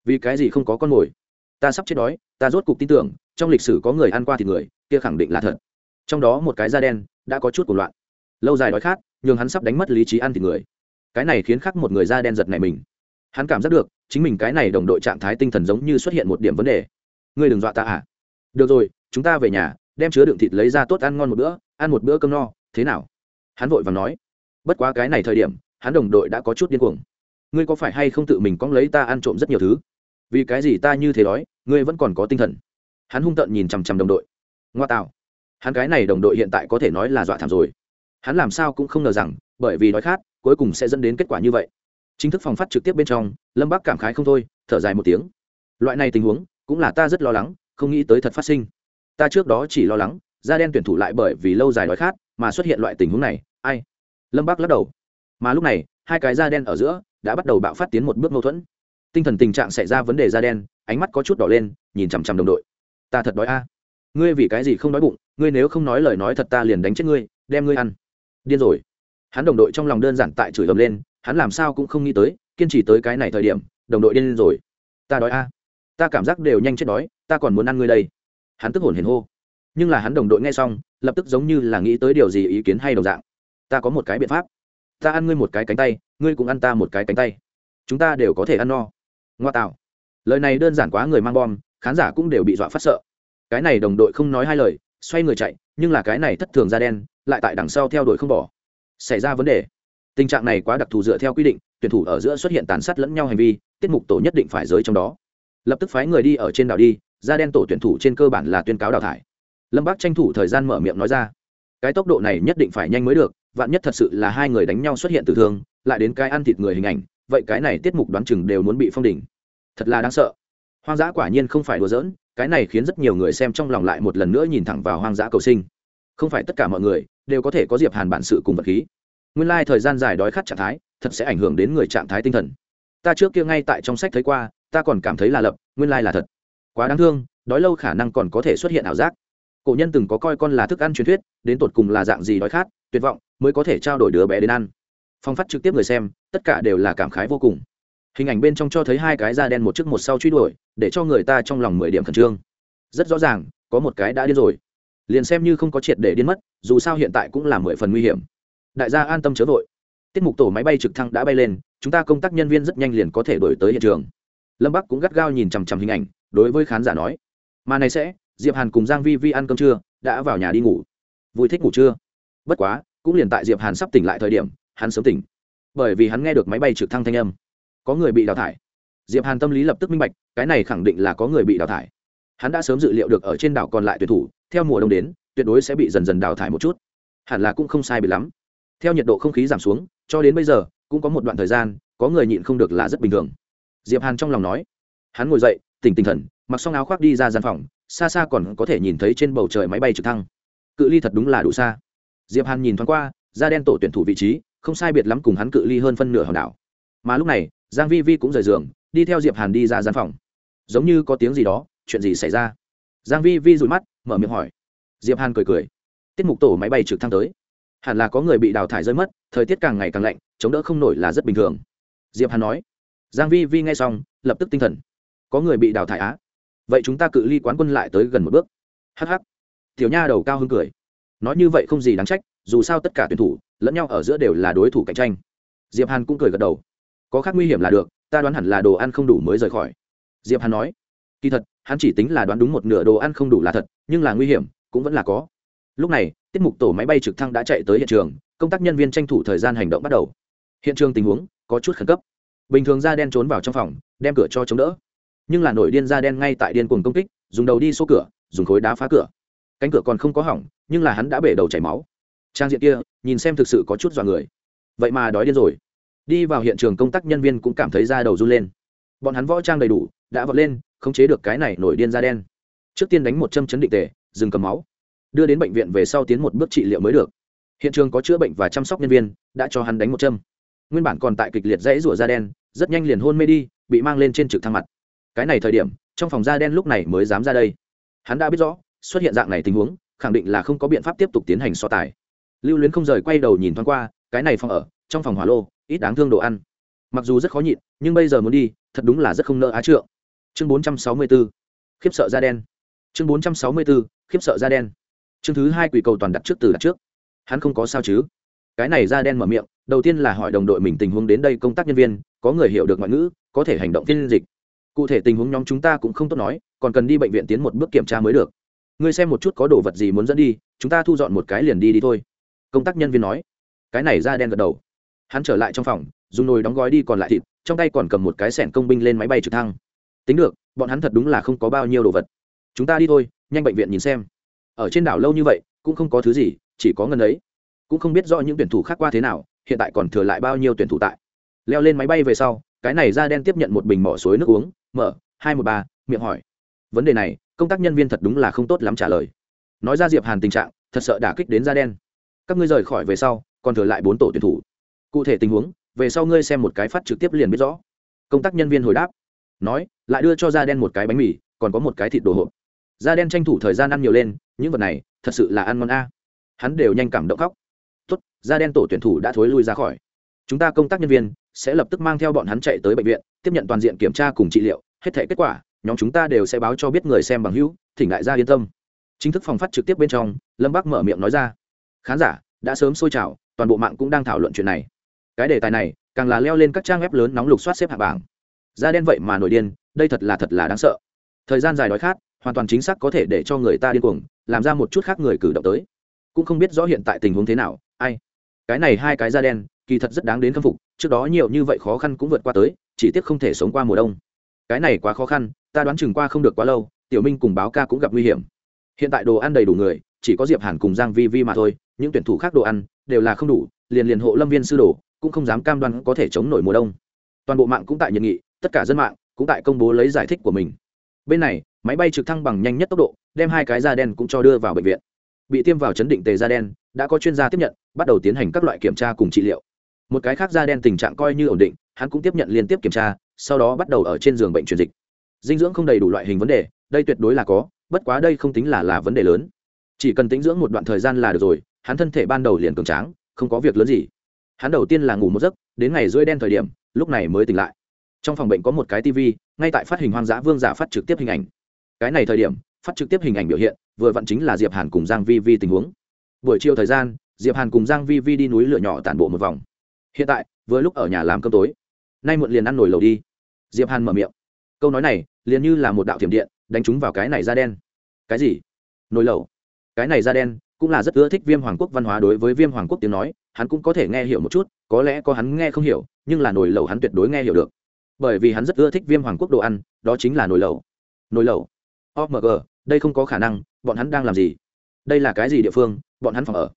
Vì cái gì không có con mồi? Ta sắp chết đói, ta rốt cục tin tưởng, trong lịch sử có người ăn qua thì người, kia khẳng định là thật. Trong đó một cái da đen đã có chút cuộc loạn. Lâu dài đói khát, nhường hắn sắp đánh mất lý trí ăn thịt người. Cái này khiến khắc một người da đen giật này mình. Hắn cảm giác được, chính mình cái này đồng đội trạng thái tinh thần giống như xuất hiện một điểm vấn đề. Ngươi đừng dọa ta à? Được rồi, chúng ta về nhà, đem chứa đựng thịt lấy ra tốt ăn ngon một bữa ăn một bữa cơm no, thế nào? Hắn vội và nói. Bất quá cái này thời điểm, hắn đồng đội đã có chút điên cuồng. Ngươi có phải hay không tự mình cóng lấy ta ăn trộm rất nhiều thứ? Vì cái gì ta như thế đói, ngươi vẫn còn có tinh thần? Hắn hung tợn nhìn chằm chằm đồng đội. Ngoa tạo. Hắn cái này đồng đội hiện tại có thể nói là dọa thảm rồi. Hắn làm sao cũng không ngờ rằng, bởi vì đói khát, cuối cùng sẽ dẫn đến kết quả như vậy. Chính thức phòng phát trực tiếp bên trong, lâm bác cảm khái không thôi, thở dài một tiếng. Loại này tình huống, cũng là ta rất lo lắng, không nghĩ tới thật phát sinh. Ta trước đó chỉ lo lắng da đen tuyển thủ lại bởi vì lâu dài đói khát mà xuất hiện loại tình huống này, ai? Lâm bác lắc đầu. Mà lúc này, hai cái da đen ở giữa đã bắt đầu bạo phát tiến một bước mâu thuẫn. Tinh thần tình trạng xảy ra vấn đề da đen, ánh mắt có chút đỏ lên, nhìn chằm chằm đồng đội. Ta thật đói a. Ngươi vì cái gì không đói bụng, ngươi nếu không nói lời nói thật ta liền đánh chết ngươi, đem ngươi ăn. Điên rồi. Hắn đồng đội trong lòng đơn giản tại chửi ầm lên, hắn làm sao cũng không nghĩ tới, kiên trì tới cái này thời điểm, đồng đội điên rồi. Ta đói a. Ta cảm giác đều nhanh chết đói, ta còn muốn ăn ngươi đây. Hắn tức hồn hiền hô nhưng là hắn đồng đội nghe xong, lập tức giống như là nghĩ tới điều gì ý kiến hay đồng dạng. Ta có một cái biện pháp. Ta ăn ngươi một cái cánh tay, ngươi cũng ăn ta một cái cánh tay. Chúng ta đều có thể ăn no. Ngoa tạo. Lời này đơn giản quá người mang bom, khán giả cũng đều bị dọa phát sợ. Cái này đồng đội không nói hai lời, xoay người chạy, nhưng là cái này thất thường da đen, lại tại đằng sau theo đuổi không bỏ. Xảy ra vấn đề. Tình trạng này quá đặc thù dựa theo quy định, tuyển thủ ở giữa xuất hiện tàn sát lẫn nhau hành vi, tiết mục tổ nhất định phải giới trong đó. Lập tức phái người đi ở trên đảo đi, da đen tổ tuyển thủ trên cơ bản là tuyên cáo đào thải lâm bác tranh thủ thời gian mở miệng nói ra. Cái tốc độ này nhất định phải nhanh mới được, vạn nhất thật sự là hai người đánh nhau xuất hiện từ thương, lại đến cái ăn thịt người hình ảnh, vậy cái này tiết mục đoán chừng đều muốn bị phong đỉnh. Thật là đáng sợ. Hoang dã quả nhiên không phải đùa giỡn, cái này khiến rất nhiều người xem trong lòng lại một lần nữa nhìn thẳng vào hoang dã cầu sinh. Không phải tất cả mọi người đều có thể có diệp hàn bản sự cùng vật khí. Nguyên lai thời gian dài đói khát trạng thái, thật sẽ ảnh hưởng đến người trạng thái tinh thần. Ta trước kia ngay tại trong sách thấy qua, ta còn cảm thấy là lập, nguyên lai là thật. Quá đáng thương, đói lâu khả năng còn có thể xuất hiện ảo giác cổ nhân từng có coi con là thức ăn truyền thuyết, đến tột cùng là dạng gì đói khát, tuyệt vọng, mới có thể trao đổi đứa bé đến ăn. Phong phát trực tiếp người xem, tất cả đều là cảm khái vô cùng. Hình ảnh bên trong cho thấy hai cái da đen một trước một sau truy đuổi, để cho người ta trong lòng mười điểm khẩn trương. Rất rõ ràng, có một cái đã điên rồi. Liền xem như không có triệt để điên mất, dù sao hiện tại cũng là mười phần nguy hiểm. Đại gia an tâm chớ vội. Tiết mục tổ máy bay trực thăng đã bay lên, chúng ta công tác nhân viên rất nhanh liền có thể đổi tới hiện trường. Lâm bắc cũng gắt gao nhìn chằm chằm hình ảnh, đối với khán giả nói, mà này sẽ diệp hàn cùng giang vi vi ăn cơm trưa, đã vào nhà đi ngủ. Vui thích ngủ trưa. Bất quá, cũng liền tại diệp hàn sắp tỉnh lại thời điểm, hắn sớm tỉnh. Bởi vì hắn nghe được máy bay trực thăng thanh âm. Có người bị đào thải. Diệp hàn tâm lý lập tức minh bạch, cái này khẳng định là có người bị đào thải. Hắn đã sớm dự liệu được ở trên đảo còn lại tuyển thủ, theo mùa đông đến, tuyệt đối sẽ bị dần dần đào thải một chút. Hẳn là cũng không sai bị lắm. Theo nhiệt độ không khí giảm xuống, cho đến bây giờ, cũng có một đoạn thời gian, có người nhịn không được là rất bình thường. Diệp hàn trong lòng nói. Hắn ngồi dậy, tỉnh tinh thần, mặc xong áo khoác đi ra gian phòng xa xa còn có thể nhìn thấy trên bầu trời máy bay trực thăng. Cự ly thật đúng là đủ xa. Diệp hàn nhìn thoáng qua, da đen tổ tuyển thủ vị trí, không sai biệt lắm cùng hắn cự ly hơn phân nửa hòn đảo. Mà lúc này, giang vi vi cũng rời giường, đi theo diệp hàn đi ra gian phòng. Giống như có tiếng gì đó, chuyện gì xảy ra? Giang vi vi rụi mắt, mở miệng hỏi. Diệp hàn cười cười. Tiết mục tổ máy bay trực thăng tới. Hẳn là có người bị đào thải rơi mất, thời tiết càng ngày càng lạnh, chống đỡ không nổi là rất bình thường. Diệp hàn nói. Giang vi vi nghe xong, lập tức tinh thần. Có người bị đào thải á? Vậy chúng ta cự ly quán quân lại tới gần một bước. Hh tiểu nha đầu cao hơn cười. Nói như vậy không gì đáng trách, dù sao tất cả tuyển thủ lẫn nhau ở giữa đều là đối thủ cạnh tranh. Diệp hàn cũng cười gật đầu. Có khác nguy hiểm là được, ta đoán hẳn là đồ ăn không đủ mới rời khỏi. Diệp hàn nói. Kỳ thật, hắn chỉ tính là đoán đúng một nửa đồ ăn không đủ là thật, nhưng là nguy hiểm cũng vẫn là có. Lúc này, tiết mục tổ máy bay trực thăng đã chạy tới hiện trường, công tác nhân viên tranh thủ thời gian hành động bắt đầu. Hiện trường tình huống có chút khẩn cấp. Bình thường da đen trốn vào trong phòng, đem cửa cho chống đỡ nhưng là nổi điên da đen ngay tại điên cuồng công kích, dùng đầu đi xô cửa, dùng khối đá phá cửa. Cánh cửa còn không có hỏng, nhưng là hắn đã bể đầu chảy máu. Trang diện kia, nhìn xem thực sự có chút dọa người. Vậy mà đói điên rồi. Đi vào hiện trường công tác nhân viên cũng cảm thấy da đầu run lên. Bọn hắn võ trang đầy đủ, đã vọt lên, khống chế được cái này nổi điên da đen. Trước tiên đánh một châm chấn định tề, dừng cầm máu. Đưa đến bệnh viện về sau tiến một bước trị liệu mới được. Hiện trường có chữa bệnh và chăm sóc nhân viên, đã cho hắn đánh một châm. Nguyên bản còn tại kịch liệt dãy rủa da đen, rất nhanh liền hôn mê đi, bị mang lên trên trực thang mặt cái này thời điểm trong phòng da đen lúc này mới dám ra đây. Hắn đã biết rõ xuất hiện dạng này tình huống khẳng định là không có biện pháp tiếp tục tiến hành so tài. Lưu luyến không rời quay đầu nhìn thoáng qua cái này phòng ở trong phòng hỏa lô ít đáng thương đồ ăn. Mặc dù rất khó nhịn nhưng bây giờ muốn đi thật đúng là rất không nợ á trượng. Chương bốn trăm sáu mươi 464, khiếp sợ da đen. Chương bốn trăm sáu mươi 464, khiếp sợ da đen. Chương thứ hai quỷ cầu toàn đặt trước từ đặt trước. Hắn không có sao chứ? Cái này da đen mở miệng đầu tiên là hỏi đồng đội mình tình huống đến đây công tác nhân viên có người hiểu được ngoại ngữ có thể hành động phiên dịch cụ thể tình huống nhóm chúng ta cũng không tốt nói, còn cần đi bệnh viện tiến một bước kiểm tra mới được. Ngươi xem một chút có đồ vật gì muốn dẫn đi, chúng ta thu dọn một cái liền đi đi thôi. Công tác nhân viên nói. Cái này da đen gật đầu. Hắn trở lại trong phòng, dùng nồi đóng gói đi còn lại thịt, trong tay còn cầm một cái sẻn công binh lên máy bay trực thăng. Tính được, bọn hắn thật đúng là không có bao nhiêu đồ vật. Chúng ta đi thôi, nhanh bệnh viện nhìn xem. Ở trên đảo lâu như vậy, cũng không có thứ gì, chỉ có ngân ấy. Cũng không biết rõ những tuyển thủ khác qua thế nào, hiện tại còn thừa lại bao nhiêu tuyển thủ tại. Leo lên máy bay về sau cái này da đen tiếp nhận một bình mỏ suối nước uống, mở, hai một ba, miệng hỏi. Vấn đề này, công tác nhân viên thật đúng là không tốt lắm trả lời. Nói ra diệp hàn tình trạng, thật sợ đả kích đến da đen. Các ngươi rời khỏi về sau, còn thừa lại bốn tổ tuyển thủ. Cụ thể tình huống, về sau ngươi xem một cái phát trực tiếp liền biết rõ. Công tác nhân viên hồi đáp. Nói, lại đưa cho da đen một cái bánh mì, còn có một cái thịt đồ hộp. Da đen tranh thủ thời gian ăn nhiều lên, những vật này, thật sự là ăn ngon a. Hắn đều nhanh cảm động khóc. Tốt, da đen tổ tuyển thủ đã thối lui ra khỏi chúng ta công tác nhân viên sẽ lập tức mang theo bọn hắn chạy tới bệnh viện, tiếp nhận toàn diện kiểm tra cùng trị liệu, hết thể kết quả, nhóm chúng ta đều sẽ báo cho biết người xem bằng hữu, thỉnh đại gia yên tâm. Chính thức phòng phát trực tiếp bên trong, lâm bắc mở miệng nói ra. Khán giả, đã sớm sôi trào, toàn bộ mạng cũng đang thảo luận chuyện này. Cái đề tài này, càng là leo lên các trang web lớn nóng lục soát xếp hạ bảng. Da đen vậy mà nổi điên, đây thật là thật là đáng sợ. Thời gian dài đói khát, hoàn toàn chính xác có thể để cho người ta điên cuồng, làm ra một chút khác người cử động tới. Cũng không biết rõ hiện tại tình huống thế nào, ai? Cái này hai cái da đen kỳ thật rất đáng đến khâm phục, trước đó nhiều như vậy khó khăn cũng vượt qua tới, chỉ tiếc không thể sống qua mùa đông. Cái này quá khó khăn, ta đoán chừng qua không được quá lâu, tiểu minh cùng báo ca cũng gặp nguy hiểm. Hiện tại đồ ăn đầy đủ người, chỉ có diệp hàn cùng giang vi vi mà thôi, những tuyển thủ khác đồ ăn đều là không đủ, liền liền hộ lâm viên sư đồ cũng không dám cam đoan có thể chống nổi mùa đông. Toàn bộ mạng cũng tại nhiệt nghị, tất cả dân mạng cũng tại công bố lấy giải thích của mình. Bên này, máy bay trực thăng bằng nhanh nhất tốc độ, đem hai cái da đen cũng cho đưa vào bệnh viện. Bị tiêm vào chấn định tề da đen, đã có chuyên gia tiếp nhận, bắt đầu tiến hành các loại kiểm tra cùng trị liệu một cái khác da đen tình trạng coi như ổn định, hắn cũng tiếp nhận liên tiếp kiểm tra, sau đó bắt đầu ở trên giường bệnh truyền dịch. Dinh dưỡng không đầy đủ loại hình vấn đề, đây tuyệt đối là có, bất quá đây không tính là là vấn đề lớn. Chỉ cần tính dưỡng một đoạn thời gian là được rồi, hắn thân thể ban đầu liền cường tráng, không có việc lớn gì. Hắn đầu tiên là ngủ một giấc, đến ngày rưỡi đen thời điểm, lúc này mới tỉnh lại. Trong phòng bệnh có một cái tv ngay tại phát hình hoang dã vương giả phát trực tiếp hình ảnh. Cái này thời điểm, phát trực tiếp hình ảnh biểu hiện, vừa vặn chính là diệp hàn cùng giang vi vi tình huống. Buổi chiều thời gian, diệp hàn cùng giang vi vi đi núi lửa nhỏ tản bộ một vòng hiện tại, vừa lúc ở nhà làm cơm tối, nay muộn liền ăn nổi lầu đi. Diệp hàn mở miệng. Câu nói này, liền như là một đạo thiểm điện, đánh trúng vào cái này da đen. Cái gì? Nồi lẩu? Cái này da đen, cũng là rất ưa thích viêm hoàng quốc văn hóa đối với viêm hoàng quốc tiếng nói, hắn cũng có thể nghe hiểu một chút, có lẽ có hắn nghe không hiểu, nhưng là nồi lẩu hắn tuyệt đối nghe hiểu được. Bởi vì hắn rất ưa thích viêm hoàng quốc đồ ăn, đó chính là nồi lẩu. Nồi lẩu? Omg đây không có khả năng, bọn hắn đang làm gì? Đây là cái gì địa phương, bọn hắn phòng ở?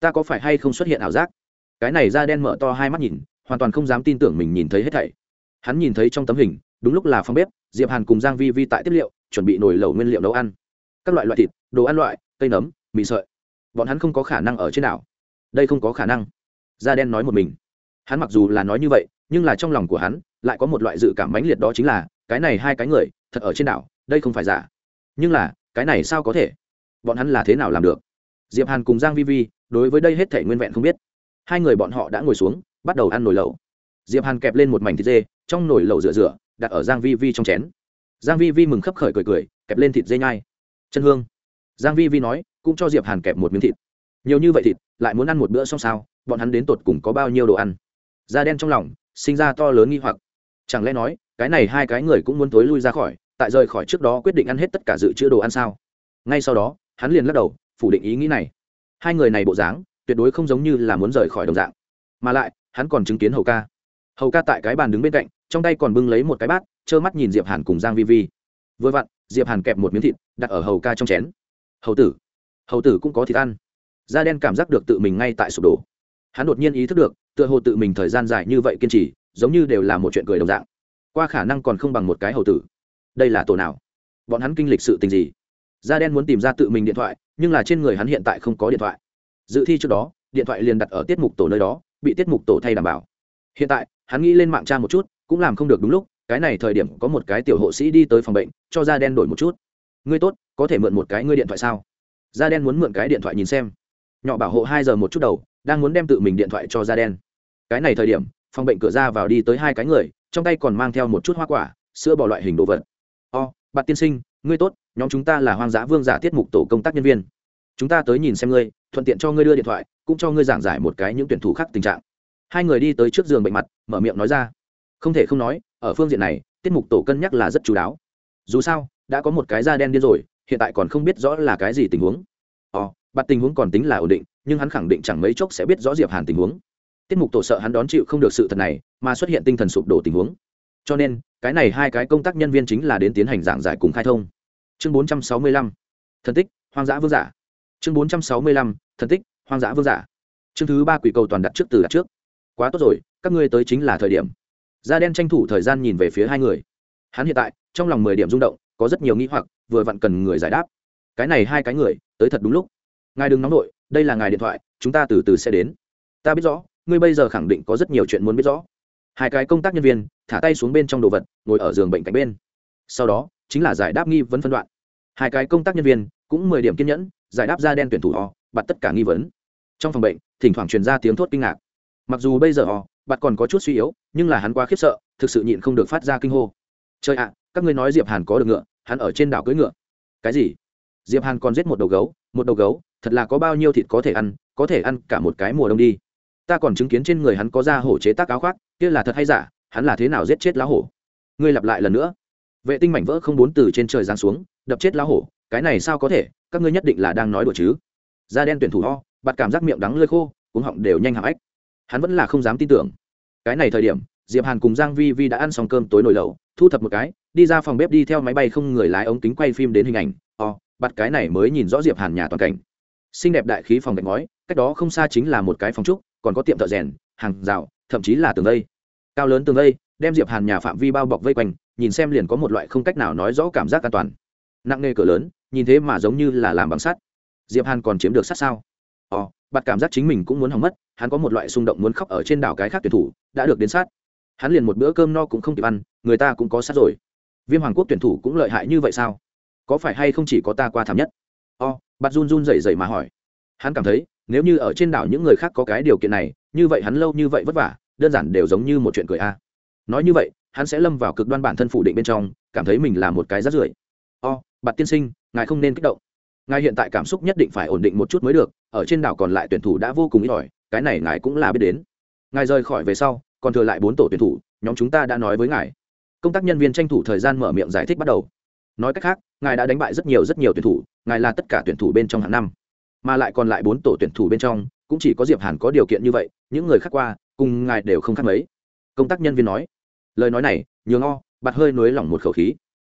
Ta có phải hay không xuất hiện ảo giác? Cái này da đen mở to hai mắt nhìn, hoàn toàn không dám tin tưởng mình nhìn thấy hết thảy. Hắn nhìn thấy trong tấm hình, đúng lúc là phòng bếp, diệp hàn cùng giang vi vi tại tiếp liệu, chuẩn bị nồi lẩu nguyên liệu nấu ăn. Các loại loại thịt, đồ ăn loại, cây nấm, mì sợi. Bọn hắn không có khả năng ở trên đảo. Đây không có khả năng. Da đen nói một mình. Hắn mặc dù là nói như vậy, nhưng là trong lòng của hắn, lại có một loại dự cảm mãnh liệt đó chính là, cái này hai cái người, thật ở trên đảo, đây không phải giả. Nhưng là, cái này sao có thể? Bọn hắn là thế nào làm được? Diệp hàn cùng giang vi vi, đối với đây hết thể nguyên vẹn không biết hai người bọn họ đã ngồi xuống, bắt đầu ăn nồi lẩu. Diệp hàn kẹp lên một mảnh thịt dê, trong nồi lẩu rửa rửa, đặt ở giang vi vi trong chén. Giang vi vi mừng khấp khởi cười cười, kẹp lên thịt dê nhai. Chân hương. Giang vi vi nói, cũng cho diệp hàn kẹp một miếng thịt. Nhiều như vậy thịt, lại muốn ăn một bữa xong sao, bọn hắn đến tột cùng có bao nhiêu đồ ăn? Da đen trong lòng, sinh ra to lớn nghi hoặc. Chẳng lẽ nói, cái này hai cái người cũng muốn tối lui ra khỏi, tại rời khỏi trước đó quyết định ăn hết tất cả dự trữ đồ ăn sao? Ngay sau đó, hắn liền lắc đầu, phủ định ý nghĩ này. Hai người này bộ dáng tuyệt đối không giống như là muốn rời khỏi đồng dạng. Mà lại, hắn còn chứng kiến hầu ca. Hầu ca tại cái bàn đứng bên cạnh, trong tay còn bưng lấy một cái bát, trơ mắt nhìn diệp hàn cùng giang vi vi. Vừa vặn, diệp hàn kẹp một miếng thịt, đặt ở hầu ca trong chén. Hầu tử hầu tử cũng có thịt ăn. Da đen cảm giác được tự mình ngay tại sụp đổ. Hắn đột nhiên ý thức được, tựa hồ tự mình thời gian dài như vậy kiên trì, giống như đều là một chuyện cười đồng dạng. Qua khả năng còn không bằng một cái hầu tử. Đây là tổ nào? Bọn hắn kinh lịch sự tình gì? Da đen muốn tìm ra tự mình điện thoại, nhưng là trên người hắn hiện tại không có điện thoại dự thi trước đó, điện thoại liền đặt ở tiết mục tổ nơi đó, bị tiết mục tổ thay đảm bảo. Hiện tại, hắn nghĩ lên mạng tra một chút, cũng làm không được đúng lúc, cái này thời điểm có một cái tiểu hộ sĩ đi tới phòng bệnh, cho da đen đổi một chút. Ngươi tốt, có thể mượn một cái ngươi điện thoại sao? Da đen muốn mượn cái điện thoại nhìn xem. Nhỏ bảo hộ hai giờ một chút đầu, đang muốn đem tự mình điện thoại cho da đen. Cái này thời điểm, phòng bệnh cửa ra vào đi tới hai cái người, trong tay còn mang theo một chút hoa quả, sữa bò loại hình đồ vật. O, bạn tiên sinh, ngươi tốt, nhóm chúng ta là hoang dã vương giả tiết mục tổ công tác nhân viên. Chúng ta tới nhìn xem ngươi thuận tiện cho ngươi đưa điện thoại cũng cho ngươi giảng giải một cái những tuyển thủ khác tình trạng. Hai người đi tới trước giường bệnh mặt mở miệng nói ra. Không thể không nói ở phương diện này tiết mục tổ cân nhắc là rất chú đáo. Dù sao đã có một cái da đen điên rồi hiện tại còn không biết rõ là cái gì tình huống. Ồ bắt tình huống còn tính là ổn định nhưng hắn khẳng định chẳng mấy chốc sẽ biết rõ diệp hàn tình huống. Tiết mục tổ sợ hắn đón chịu không được sự thật này mà xuất hiện tinh thần sụp đổ tình huống. Cho nên cái này hai cái công tác nhân viên chính là đến tiến hành giảng giải cùng khai thông. Chương 465, thần tích hoang dã vương giả chương 465, thần tích hoang dã vương giả. Chương thứ ba quỷ cầu toàn đặt trước từ đặt trước. Quá tốt rồi các ngươi tới chính là thời điểm. Da đen tranh thủ thời gian nhìn về phía hai người. Hắn hiện tại trong lòng mười điểm rung động có rất nhiều nghĩ hoặc vừa vặn cần người giải đáp. Cái này hai cái người tới thật đúng lúc. Ngài đừng nóng nổi đây là ngài điện thoại chúng ta từ từ sẽ đến. Ta biết rõ ngươi bây giờ khẳng định có rất nhiều chuyện muốn biết rõ. Hai cái công tác nhân viên thả tay xuống bên trong đồ vật ngồi ở giường bệnh cạnh bên. Sau đó chính là giải đáp nghi vấn phân đoạn. Hai cái công tác nhân viên cũng mười điểm kiên nhẫn giải đáp ra đen tuyển thủ ho bặt tất cả nghi vấn. Trong phòng bệnh, thỉnh thoảng truyền ra tiếng thốt kinh ngạc. Mặc dù bây giờ ho bặt còn có chút suy yếu, nhưng là hắn quá khiếp sợ, thực sự nhịn không được phát ra kinh hô. Chơi ạ, các ngươi nói diệp hàn có được ngựa, hắn ở trên đảo cưỡi ngựa. Cái gì? Diệp hàn còn giết một đầu gấu, một đầu gấu, thật là có bao nhiêu thịt có thể ăn, có thể ăn cả một cái mùa đông đi. Ta còn chứng kiến trên người hắn có da hổ chế tác áo khoác, kia là thật hay giả, hắn là thế nào giết chết lá hổ? Ngươi lặp lại lần nữa. Vệ tinh mảnh vỡ không bốn từ trên trời giáng xuống, đập chết lá hổ cái này sao có thể các ngươi nhất định là đang nói đùa chứ. Da đen tuyển thủ ho bạt cảm giác miệng đắng lơi khô cuống họng đều nhanh hạ ếch hắn vẫn là không dám tin tưởng. Cái này thời điểm diệp hàn cùng giang vi vi đã ăn xong cơm tối nồi lẩu thu thập một cái đi ra phòng bếp đi theo máy bay không người lái ống kính quay phim đến hình ảnh. O bạt cái này mới nhìn rõ diệp hàn nhà toàn cảnh. Xinh đẹp đại khí phòng gạch ngói cách đó không xa chính là một cái phòng trúc còn có tiệm thợ rèn hàng rào thậm chí là tường đây, cao lớn tường đây, đem diệp hàn nhà phạm vi bao bọc vây quanh nhìn xem liền có một loại không cách nào nói rõ cảm giác an toàn. Nặng nề cửa lớn nhìn thế mà giống như là làm bằng sắt. Diệp hàn còn chiếm được sắt sao? Ồ, bạt cảm giác chính mình cũng muốn hỏng mất, hắn có một loại xung động muốn khóc ở trên đảo cái khác tuyển thủ, đã được đến sát. Hắn liền một bữa cơm no cũng không kịp ăn, người ta cũng có sát rồi. Viêm hoàng quốc tuyển thủ cũng lợi hại như vậy sao? Có phải hay không chỉ có ta qua thảm nhất? O bạt run run rẩy rẩy mà hỏi. Hắn cảm thấy, nếu như ở trên đảo những người khác có cái điều kiện này, như vậy hắn lâu như vậy vất vả, đơn giản đều giống như một chuyện cười a. Nói như vậy, hắn sẽ lâm vào cực đoan bản thân phủ định bên trong, cảm thấy mình là một cái rát rưởi o、oh, bạt tiên sinh ngài không nên kích động. Ngài hiện tại cảm xúc nhất định phải ổn định một chút mới được ở trên đảo còn lại tuyển thủ đã vô cùng ít ỏi cái này ngài cũng là biết đến. Ngài rời khỏi về sau còn thừa lại bốn tổ tuyển thủ nhóm chúng ta đã nói với ngài. Công tác nhân viên tranh thủ thời gian mở miệng giải thích bắt đầu. Nói cách khác ngài đã đánh bại rất nhiều rất nhiều tuyển thủ ngài là tất cả tuyển thủ bên trong hàng năm. Mà lại còn lại bốn tổ tuyển thủ bên trong cũng chỉ có diệp hàn có điều kiện như vậy những người khác qua cùng ngài đều không khác mấy. Công tác nhân viên nói. Lời nói này nhường o bạt hơi nối lỏng một khẩu khí.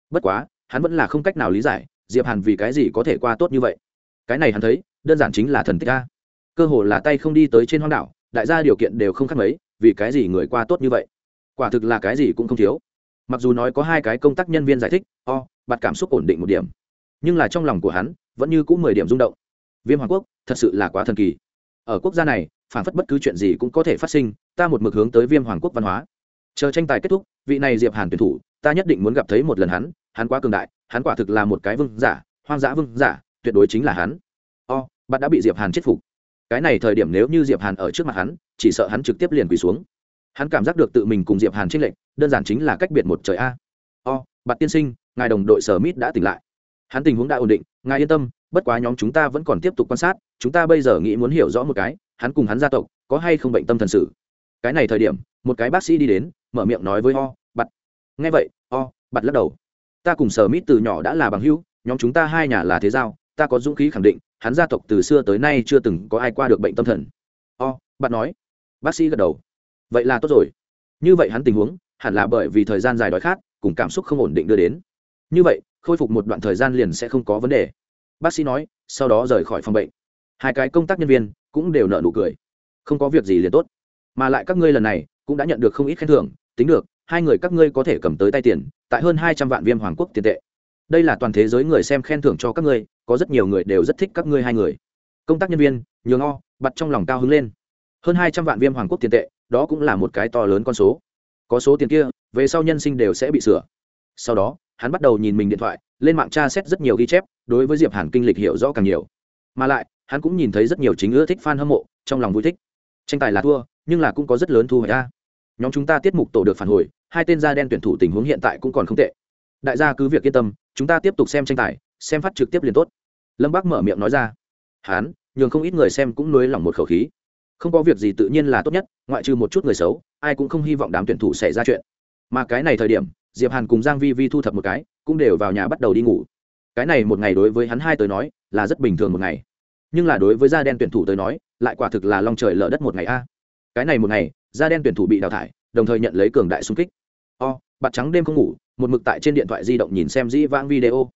Bất quá hắn vẫn là không cách nào lý giải, diệp hàn vì cái gì có thể qua tốt như vậy. Cái này hắn thấy, đơn giản chính là thần tích a. Cơ hồ là tay không đi tới trên hoang đảo, đại gia điều kiện đều không khác mấy, vì cái gì người qua tốt như vậy? Quả thực là cái gì cũng không thiếu. Mặc dù nói có hai cái công tác nhân viên giải thích, o, bạt cảm xúc ổn định một điểm. Nhưng là trong lòng của hắn, vẫn như cũng mười điểm rung động. Viêm hoàng quốc, thật sự là quá thần kỳ. Ở quốc gia này, phản phất bất cứ chuyện gì cũng có thể phát sinh, ta một mực hướng tới viêm hoàng quốc văn hóa. Chờ tranh tài kết thúc, vị này diệp hàn tuyển thủ, ta nhất định muốn gặp thấy một lần hắn hắn quá cường đại, hắn quả thực là một cái vương giả, hoang dã vương giả, tuyệt đối chính là hắn. O, bạn đã bị diệp hàn chết phục. Cái này thời điểm nếu như diệp hàn ở trước mặt hắn, chỉ sợ hắn trực tiếp liền quỳ xuống. Hắn cảm giác được tự mình cùng diệp hàn trinh lệnh đơn giản chính là cách biệt một trời a. O, bạn tiên sinh, ngài đồng đội sở mít đã tỉnh lại. Hắn tình huống đã ổn định, ngài yên tâm, bất quá nhóm chúng ta vẫn còn tiếp tục quan sát, chúng ta bây giờ nghĩ muốn hiểu rõ một cái, hắn cùng hắn gia tộc, có hay không bệnh tâm thần sự. Cái này thời điểm, một cái bác sĩ đi đến, mở miệng nói với ho bặt nghe vậy ho bặt lắc đầu ta cùng sở mít từ nhỏ đã là bằng hữu, nhóm chúng ta hai nhà là thế giao, ta có dũng khí khẳng định, hắn gia tộc từ xưa tới nay chưa từng có ai qua được bệnh tâm thần. O, bạn nói. Bác sĩ gật đầu. Vậy là tốt rồi. Như vậy hắn tình huống, hẳn là bởi vì thời gian dài đói khát, cùng cảm xúc không ổn định đưa đến. Như vậy, khôi phục một đoạn thời gian liền sẽ không có vấn đề. Bác sĩ nói, sau đó rời khỏi phòng bệnh. Hai cái công tác nhân viên cũng đều nợ nụ cười. Không có việc gì liền tốt. Mà lại các ngươi lần này cũng đã nhận được không ít khen thưởng, tính được, hai người các ngươi có thể cầm tới tay tiền tại hơn hai trăm vạn viêm hoàng quốc tiền tệ. Đây là toàn thế giới người xem khen thưởng cho các ngươi, có rất nhiều người đều rất thích các ngươi hai người. Công tác nhân viên, nhường o bặt trong lòng cao hứng lên. Hơn hai trăm vạn viêm hoàng quốc tiền tệ, đó cũng là một cái to lớn con số. Có số tiền kia, về sau nhân sinh đều sẽ bị sửa. Sau đó, hắn bắt đầu nhìn mình điện thoại, lên mạng tra xét rất nhiều ghi chép, đối với diệp hàn kinh lịch hiểu rõ càng nhiều. Mà lại, hắn cũng nhìn thấy rất nhiều chính ưa thích fan hâm mộ, trong lòng vui thích. Tranh tài là thua, nhưng là cũng có rất lớn thu hoạch ra nhóm chúng ta tiết mục tổ được phản hồi, hai tên da đen tuyển thủ tình huống hiện tại cũng còn không tệ. Đại gia cứ việc yên tâm, chúng ta tiếp tục xem tranh tài, xem phát trực tiếp liền tốt. Lâm bác mở miệng nói ra. Hán, nhường không ít người xem cũng nới lỏng một khẩu khí. Không có việc gì tự nhiên là tốt nhất, ngoại trừ một chút người xấu, ai cũng không hy vọng đám tuyển thủ xảy ra chuyện. Mà cái này thời điểm, diệp hàn cùng giang vi vi thu thập một cái, cũng đều vào nhà bắt đầu đi ngủ. Cái này một ngày đối với hắn hai tới nói, là rất bình thường một ngày. Nhưng là đối với da đen tuyển thủ tới nói, lại quả thực là long trời lở đất một ngày a. Cái này một ngày da đen tuyển thủ bị đào thải, đồng thời nhận lấy cường đại xung kích. O, bạt trắng đêm không ngủ, một mực tại trên điện thoại di động nhìn xem dĩ vãng video.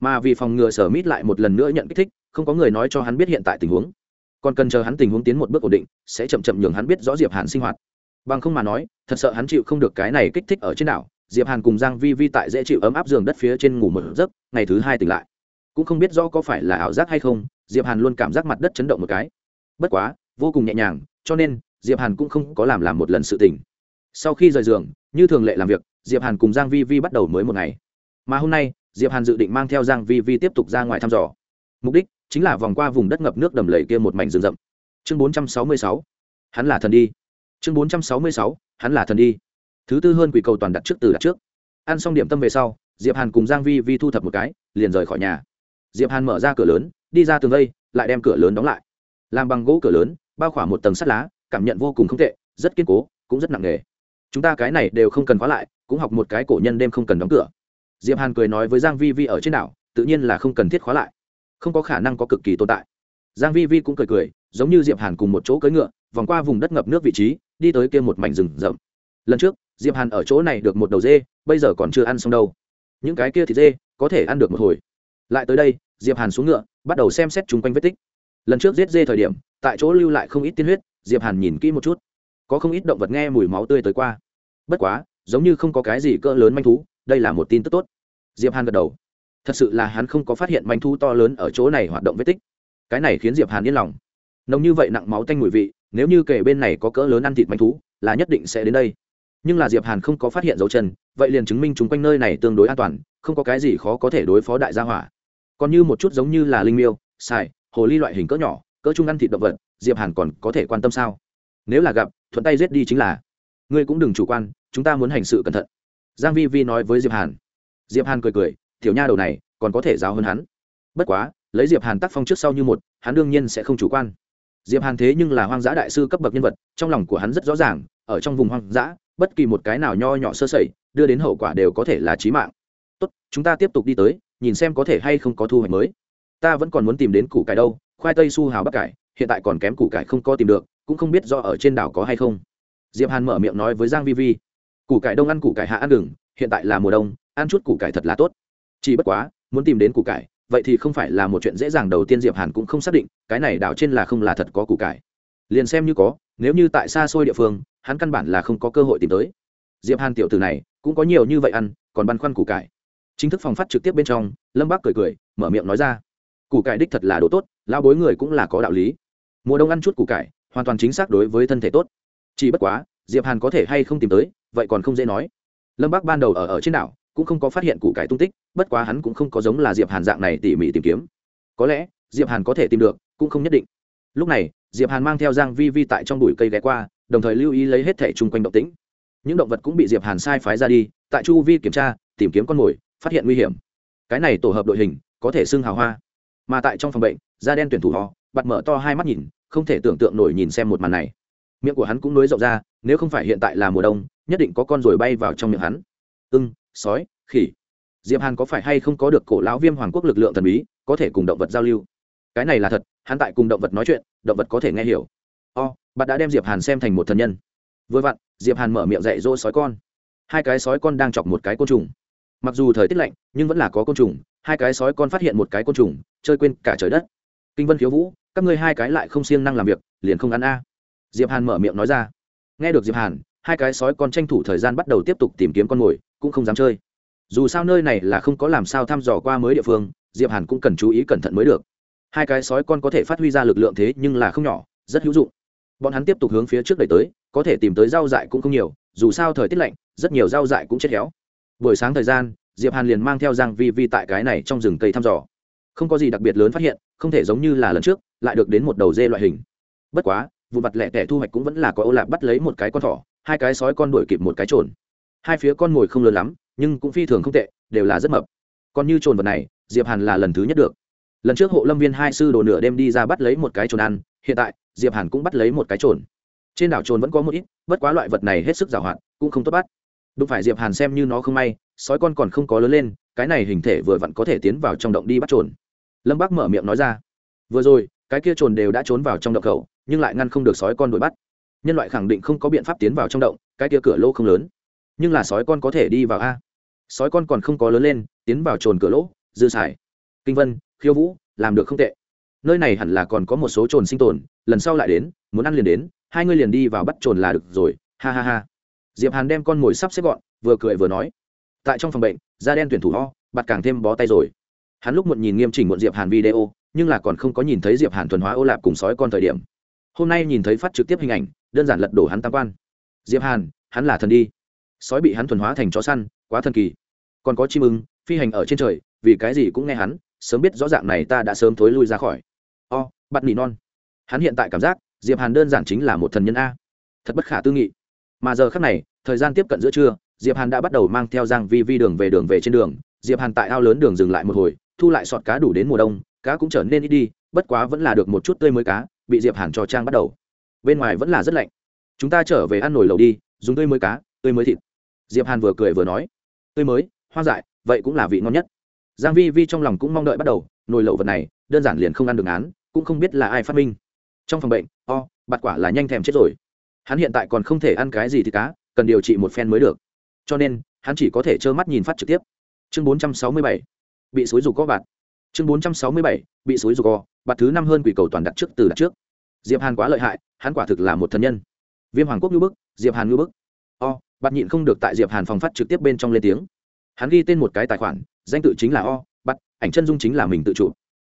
Mà vì phòng ngừa sở mít lại một lần nữa nhận kích thích, không có người nói cho hắn biết hiện tại tình huống. Còn cần chờ hắn tình huống tiến một bước ổn định, sẽ chậm chậm nhường hắn biết rõ diệp hàn sinh hoạt. Bằng không mà nói, thật sợ hắn chịu không được cái này kích thích ở trên đảo. Diệp hàn cùng giang vi vi tại dễ chịu ấm áp giường đất phía trên ngủ một giấc, ngày thứ hai tỉnh lại. Cũng không biết rõ có phải là ảo giác hay không, diệp hàn luôn cảm giác mặt đất chấn động một cái. Bất quá, vô cùng nhẹ nhàng, cho nên diệp hàn cũng không có làm làm một lần sự tình. sau khi rời giường, như thường lệ làm việc, diệp hàn cùng giang vi vi bắt đầu mới một ngày. Mà hôm nay, diệp hàn dự định mang theo giang vi vi tiếp tục ra ngoài thăm dò. Mục đích chính là vòng qua vùng đất ngập nước đầm lầy kia một mảnh rừng rậm. Chương 466 hắn là thần đi. Chương 466 hắn là thần đi. Thứ tư hơn quỷ cầu toàn đặt trước từ đặt trước. Ăn xong điểm tâm về sau, diệp hàn cùng giang vi vi thu thập một cái, liền rời khỏi nhà. Diệp hàn mở ra cửa lớn, đi ra tường vây, lại đem cửa lớn đóng lại. Làm bằng gỗ cửa lớn, bao khỏa một tầng sắt lá cảm nhận vô cùng không tệ, rất kiên cố, cũng rất nặng nề. Chúng ta cái này đều không cần khóa lại, cũng học một cái cổ nhân đêm không cần đóng cửa. Diệp hàn cười nói với giang vi vi ở trên đảo, tự nhiên là không cần thiết khóa lại. Không có khả năng có cực kỳ tồn tại. Giang vi vi cũng cười cười, giống như diệp hàn cùng một chỗ cưỡi ngựa, vòng qua vùng đất ngập nước vị trí, đi tới kia một mảnh rừng rậm. Lần trước, diệp hàn ở chỗ này được một đầu dê, bây giờ còn chưa ăn xong đâu. Những cái kia thì dê, có thể ăn được một hồi. Lại tới đây, diệp hàn xuống ngựa, bắt đầu xem xét chung quanh vết tích. Lần trước giết dê thời điểm, tại chỗ lưu lại không ít tiên huyết diệp hàn nhìn kỹ một chút. Có không ít động vật nghe mùi máu tươi tới qua. Bất quá, giống như không có cái gì cỡ lớn manh thú, đây là một tin tức tốt. Diệp hàn gật đầu. Thật sự là hắn không có phát hiện manh thú to lớn ở chỗ này hoạt động vết tích. Cái này khiến diệp hàn yên lòng. Nồng như vậy nặng máu tanh mùi vị, nếu như kể bên này có cỡ lớn ăn thịt manh thú, là nhất định sẽ đến đây. Nhưng là diệp hàn không có phát hiện dấu chân, vậy liền chứng minh chúng quanh nơi này tương đối an toàn, không có cái gì khó có thể đối phó đại gia hỏa. Còn như một chút giống như là linh miêu xài hồ ly loại hình cỡ nhỏ cỡ trung ăn thịt động vật, diệp hàn còn có thể quan tâm sao? Nếu là gặp, thuận tay giết đi chính là. Ngươi cũng đừng chủ quan, chúng ta muốn hành sự cẩn thận. Giang vi vi nói với diệp hàn. Diệp hàn cười cười, tiểu nha đầu này, còn có thể giáo hơn hắn. Bất quá, lấy diệp hàn tác phong trước sau như một, hắn đương nhiên sẽ không chủ quan. Diệp hàn thế nhưng là hoang dã đại sư cấp bậc nhân vật, trong lòng của hắn rất rõ ràng, ở trong vùng hoang dã, bất kỳ một cái nào nho nhỏ sơ sẩy, đưa đến hậu quả đều có thể là chí mạng. Tốt, chúng ta tiếp tục đi tới, nhìn xem có thể hay không có thu hoạch mới. Ta vẫn còn muốn tìm đến củ cải đâu khoai tây su hào bắp cải, hiện tại còn kém củ cải không có tìm được, cũng không biết do ở trên đảo có hay không. Diệp hàn mở miệng nói với giang vi vi, củ cải đông ăn củ cải hạ ăn đừng, hiện tại là mùa đông, ăn chút củ cải thật là tốt. Chỉ bất quá, muốn tìm đến củ cải, vậy thì không phải là một chuyện dễ dàng, đầu tiên diệp hàn cũng không xác định, cái này đảo trên là không là thật có củ cải. Liền xem như có, nếu như tại xa xôi địa phương, hắn căn bản là không có cơ hội tìm tới. Diệp hàn tiểu tử này, cũng có nhiều như vậy ăn, còn băn khoăn củ cải. Chính thức phòng phát trực tiếp bên trong, lâm bác cười cười, mở miệng nói ra củ cải đích thật là đồ tốt lao bối người cũng là có đạo lý. Mùa đông ăn chút củ cải, hoàn toàn chính xác đối với thân thể tốt. Chỉ bất quá, diệp hàn có thể hay không tìm tới, vậy còn không dễ nói. Lâm bác ban đầu ở ở trên đảo, cũng không có phát hiện củ cải tung tích, bất quá hắn cũng không có giống là diệp hàn dạng này tỉ mỉ tìm kiếm. Có lẽ, diệp hàn có thể tìm được, cũng không nhất định. Lúc này, diệp hàn mang theo giang vi vi tại trong bụi cây ghé qua, đồng thời lưu ý lấy hết thể chung quanh động tĩnh. Những động vật cũng bị diệp hàn sai phái ra đi, tại chu vi kiểm tra, tìm kiếm con mồi, phát hiện nguy hiểm. Cái này tổ hợp đội hình, có thể xưng hào hoa mà tại trong phòng bệnh da đen tuyển thủ ho, bật mở to hai mắt nhìn không thể tưởng tượng nổi nhìn xem một màn này. Miệng của hắn cũng nối rộng ra nếu không phải hiện tại là mùa đông nhất định có con rồi bay vào trong miệng hắn. Ưng sói khỉ. Diệp hàn có phải hay không có được cổ lão viêm hoàng quốc lực lượng thần bí có thể cùng động vật giao lưu? Cái này là thật hắn tại cùng động vật nói chuyện động vật có thể nghe hiểu. O bạn đã đem diệp hàn xem thành một thần nhân. Vừa vặn diệp hàn mở miệng dạy dỗ sói con. Hai cái sói con đang chọc một cái côn trùng. Mặc dù thời tiết lạnh nhưng vẫn là có côn trùng hai cái sói con phát hiện một cái côn trùng, chơi quên cả trời đất. Kinh vân khiếu vũ, các ngươi hai cái lại không siêng năng làm việc, liền không ăn a. Diệp hàn mở miệng nói ra. Nghe được diệp hàn, hai cái sói con tranh thủ thời gian bắt đầu tiếp tục tìm kiếm con mồi, cũng không dám chơi. Dù sao nơi này là không có làm sao thăm dò qua mới địa phương, diệp hàn cũng cần chú ý cẩn thận mới được. Hai cái sói con có thể phát huy ra lực lượng thế nhưng là không nhỏ, rất hữu dụng. Bọn hắn tiếp tục hướng phía trước đẩy tới, có thể tìm tới rau dại cũng không nhiều, dù sao thời tiết lạnh, rất nhiều rau dại cũng chết héo. Buổi sáng thời gian diệp hàn liền mang theo giang vi vi tại cái này trong rừng cây thăm dò. Không có gì đặc biệt lớn phát hiện, không thể giống như là lần trước, lại được đến một đầu dê loại hình. Bất quá vụ mặt lẻ tẻ thu hoạch cũng vẫn là có ô lạp bắt lấy một cái con thỏ, hai cái sói con đuổi kịp một cái trồn. Hai phía con ngồi không lớn lắm, nhưng cũng phi thường không tệ, đều là rất mập. Còn như trồn vật này, diệp hàn là lần thứ nhất được. Lần trước hộ lâm viên hai sư đồ nửa đêm đi ra bắt lấy một cái trồn ăn, hiện tại, diệp hàn cũng bắt lấy một cái trồn. Trên đảo trồn vẫn có một ít, bất quá loại vật này hết sức giàu hạn, cũng không tốt bắt đúng phải diệp hàn xem như nó không may, sói con còn không có lớn lên, cái này hình thể vừa vặn có thể tiến vào trong động đi bắt trồn. Lâm bác mở miệng nói ra, vừa rồi, cái kia trồn đều đã trốn vào trong động khẩu, nhưng lại ngăn không được sói con đuổi bắt. Nhân loại khẳng định không có biện pháp tiến vào trong động, cái kia cửa lỗ không lớn. Nhưng là sói con có thể đi vào a. Sói con còn không có lớn lên, tiến vào trồn cửa lỗ, dư xài. Kinh vân, khiêu vũ, làm được không tệ. Nơi này hẳn là còn có một số trồn sinh tồn, lần sau lại đến, muốn ăn liền đến, hai ngươi liền đi vào bắt trồn là được rồi, ha ha ha diệp hàn đem con mồi sắp xếp gọn, vừa cười vừa nói, tại trong phòng bệnh, da đen tuyển thủ ho, bạt càng thêm bó tay rồi. Hắn lúc muộn nhìn nghiêm chỉnh muộn diệp hàn video, nhưng là còn không có nhìn thấy diệp hàn thuần hóa ô lạp cùng sói con thời điểm. Hôm nay nhìn thấy phát trực tiếp hình ảnh, đơn giản lật đổ hắn tam quan. Diệp hàn, hắn là thần đi. Sói bị hắn thuần hóa thành chó săn, quá thần kỳ. Còn có chim ưng, phi hành ở trên trời, vì cái gì cũng nghe hắn, sớm biết rõ ràng này ta đã sớm thối lui ra khỏi. O, bắt nỉ non. Hắn hiện tại cảm giác, diệp hàn đơn giản chính là một thần nhân a. Thật bất khả tư nghị mà giờ khắc này, thời gian tiếp cận giữa trưa, diệp hàn đã bắt đầu mang theo giang vi vi đường về đường về trên đường. Diệp hàn tại ao lớn đường dừng lại một hồi, thu lại sọt cá đủ đến mùa đông, cá cũng trở nên ít đi, bất quá vẫn là được một chút tươi mới cá, bị diệp hàn cho trang bắt đầu. Bên ngoài vẫn là rất lạnh. Chúng ta trở về ăn nồi lẩu đi, dùng tươi mới cá, tươi mới thịt. Diệp hàn vừa cười vừa nói, tươi mới, hoang dại, vậy cũng là vị ngon nhất. Giang vi vi trong lòng cũng mong đợi bắt đầu, nồi lẩu vật này, đơn giản liền không ăn được án, cũng không biết là ai phát minh. Trong phòng bệnh, o, bạt quả là nhanh thèm chết rồi hắn hiện tại còn không thể ăn cái gì thì cá, cần điều trị một phen mới được. Cho nên, hắn chỉ có thể trơ mắt nhìn phát trực tiếp. Chương 467 bị suối rục có bạt. Chương 467 bị suối rục co bạt thứ năm hơn quỷ cầu toàn đặt trước từ đặt trước. Diệp hàn quá lợi hại, hắn quả thực là một thần nhân. Viêm hoàng quốc ngưu bức, diệp hàn ngưu bức. O, bạt nhịn không được tại diệp hàn phòng phát trực tiếp bên trong lên tiếng. Hắn ghi tên một cái tài khoản, danh tự chính là o bắt ảnh chân dung chính là mình tự chủ.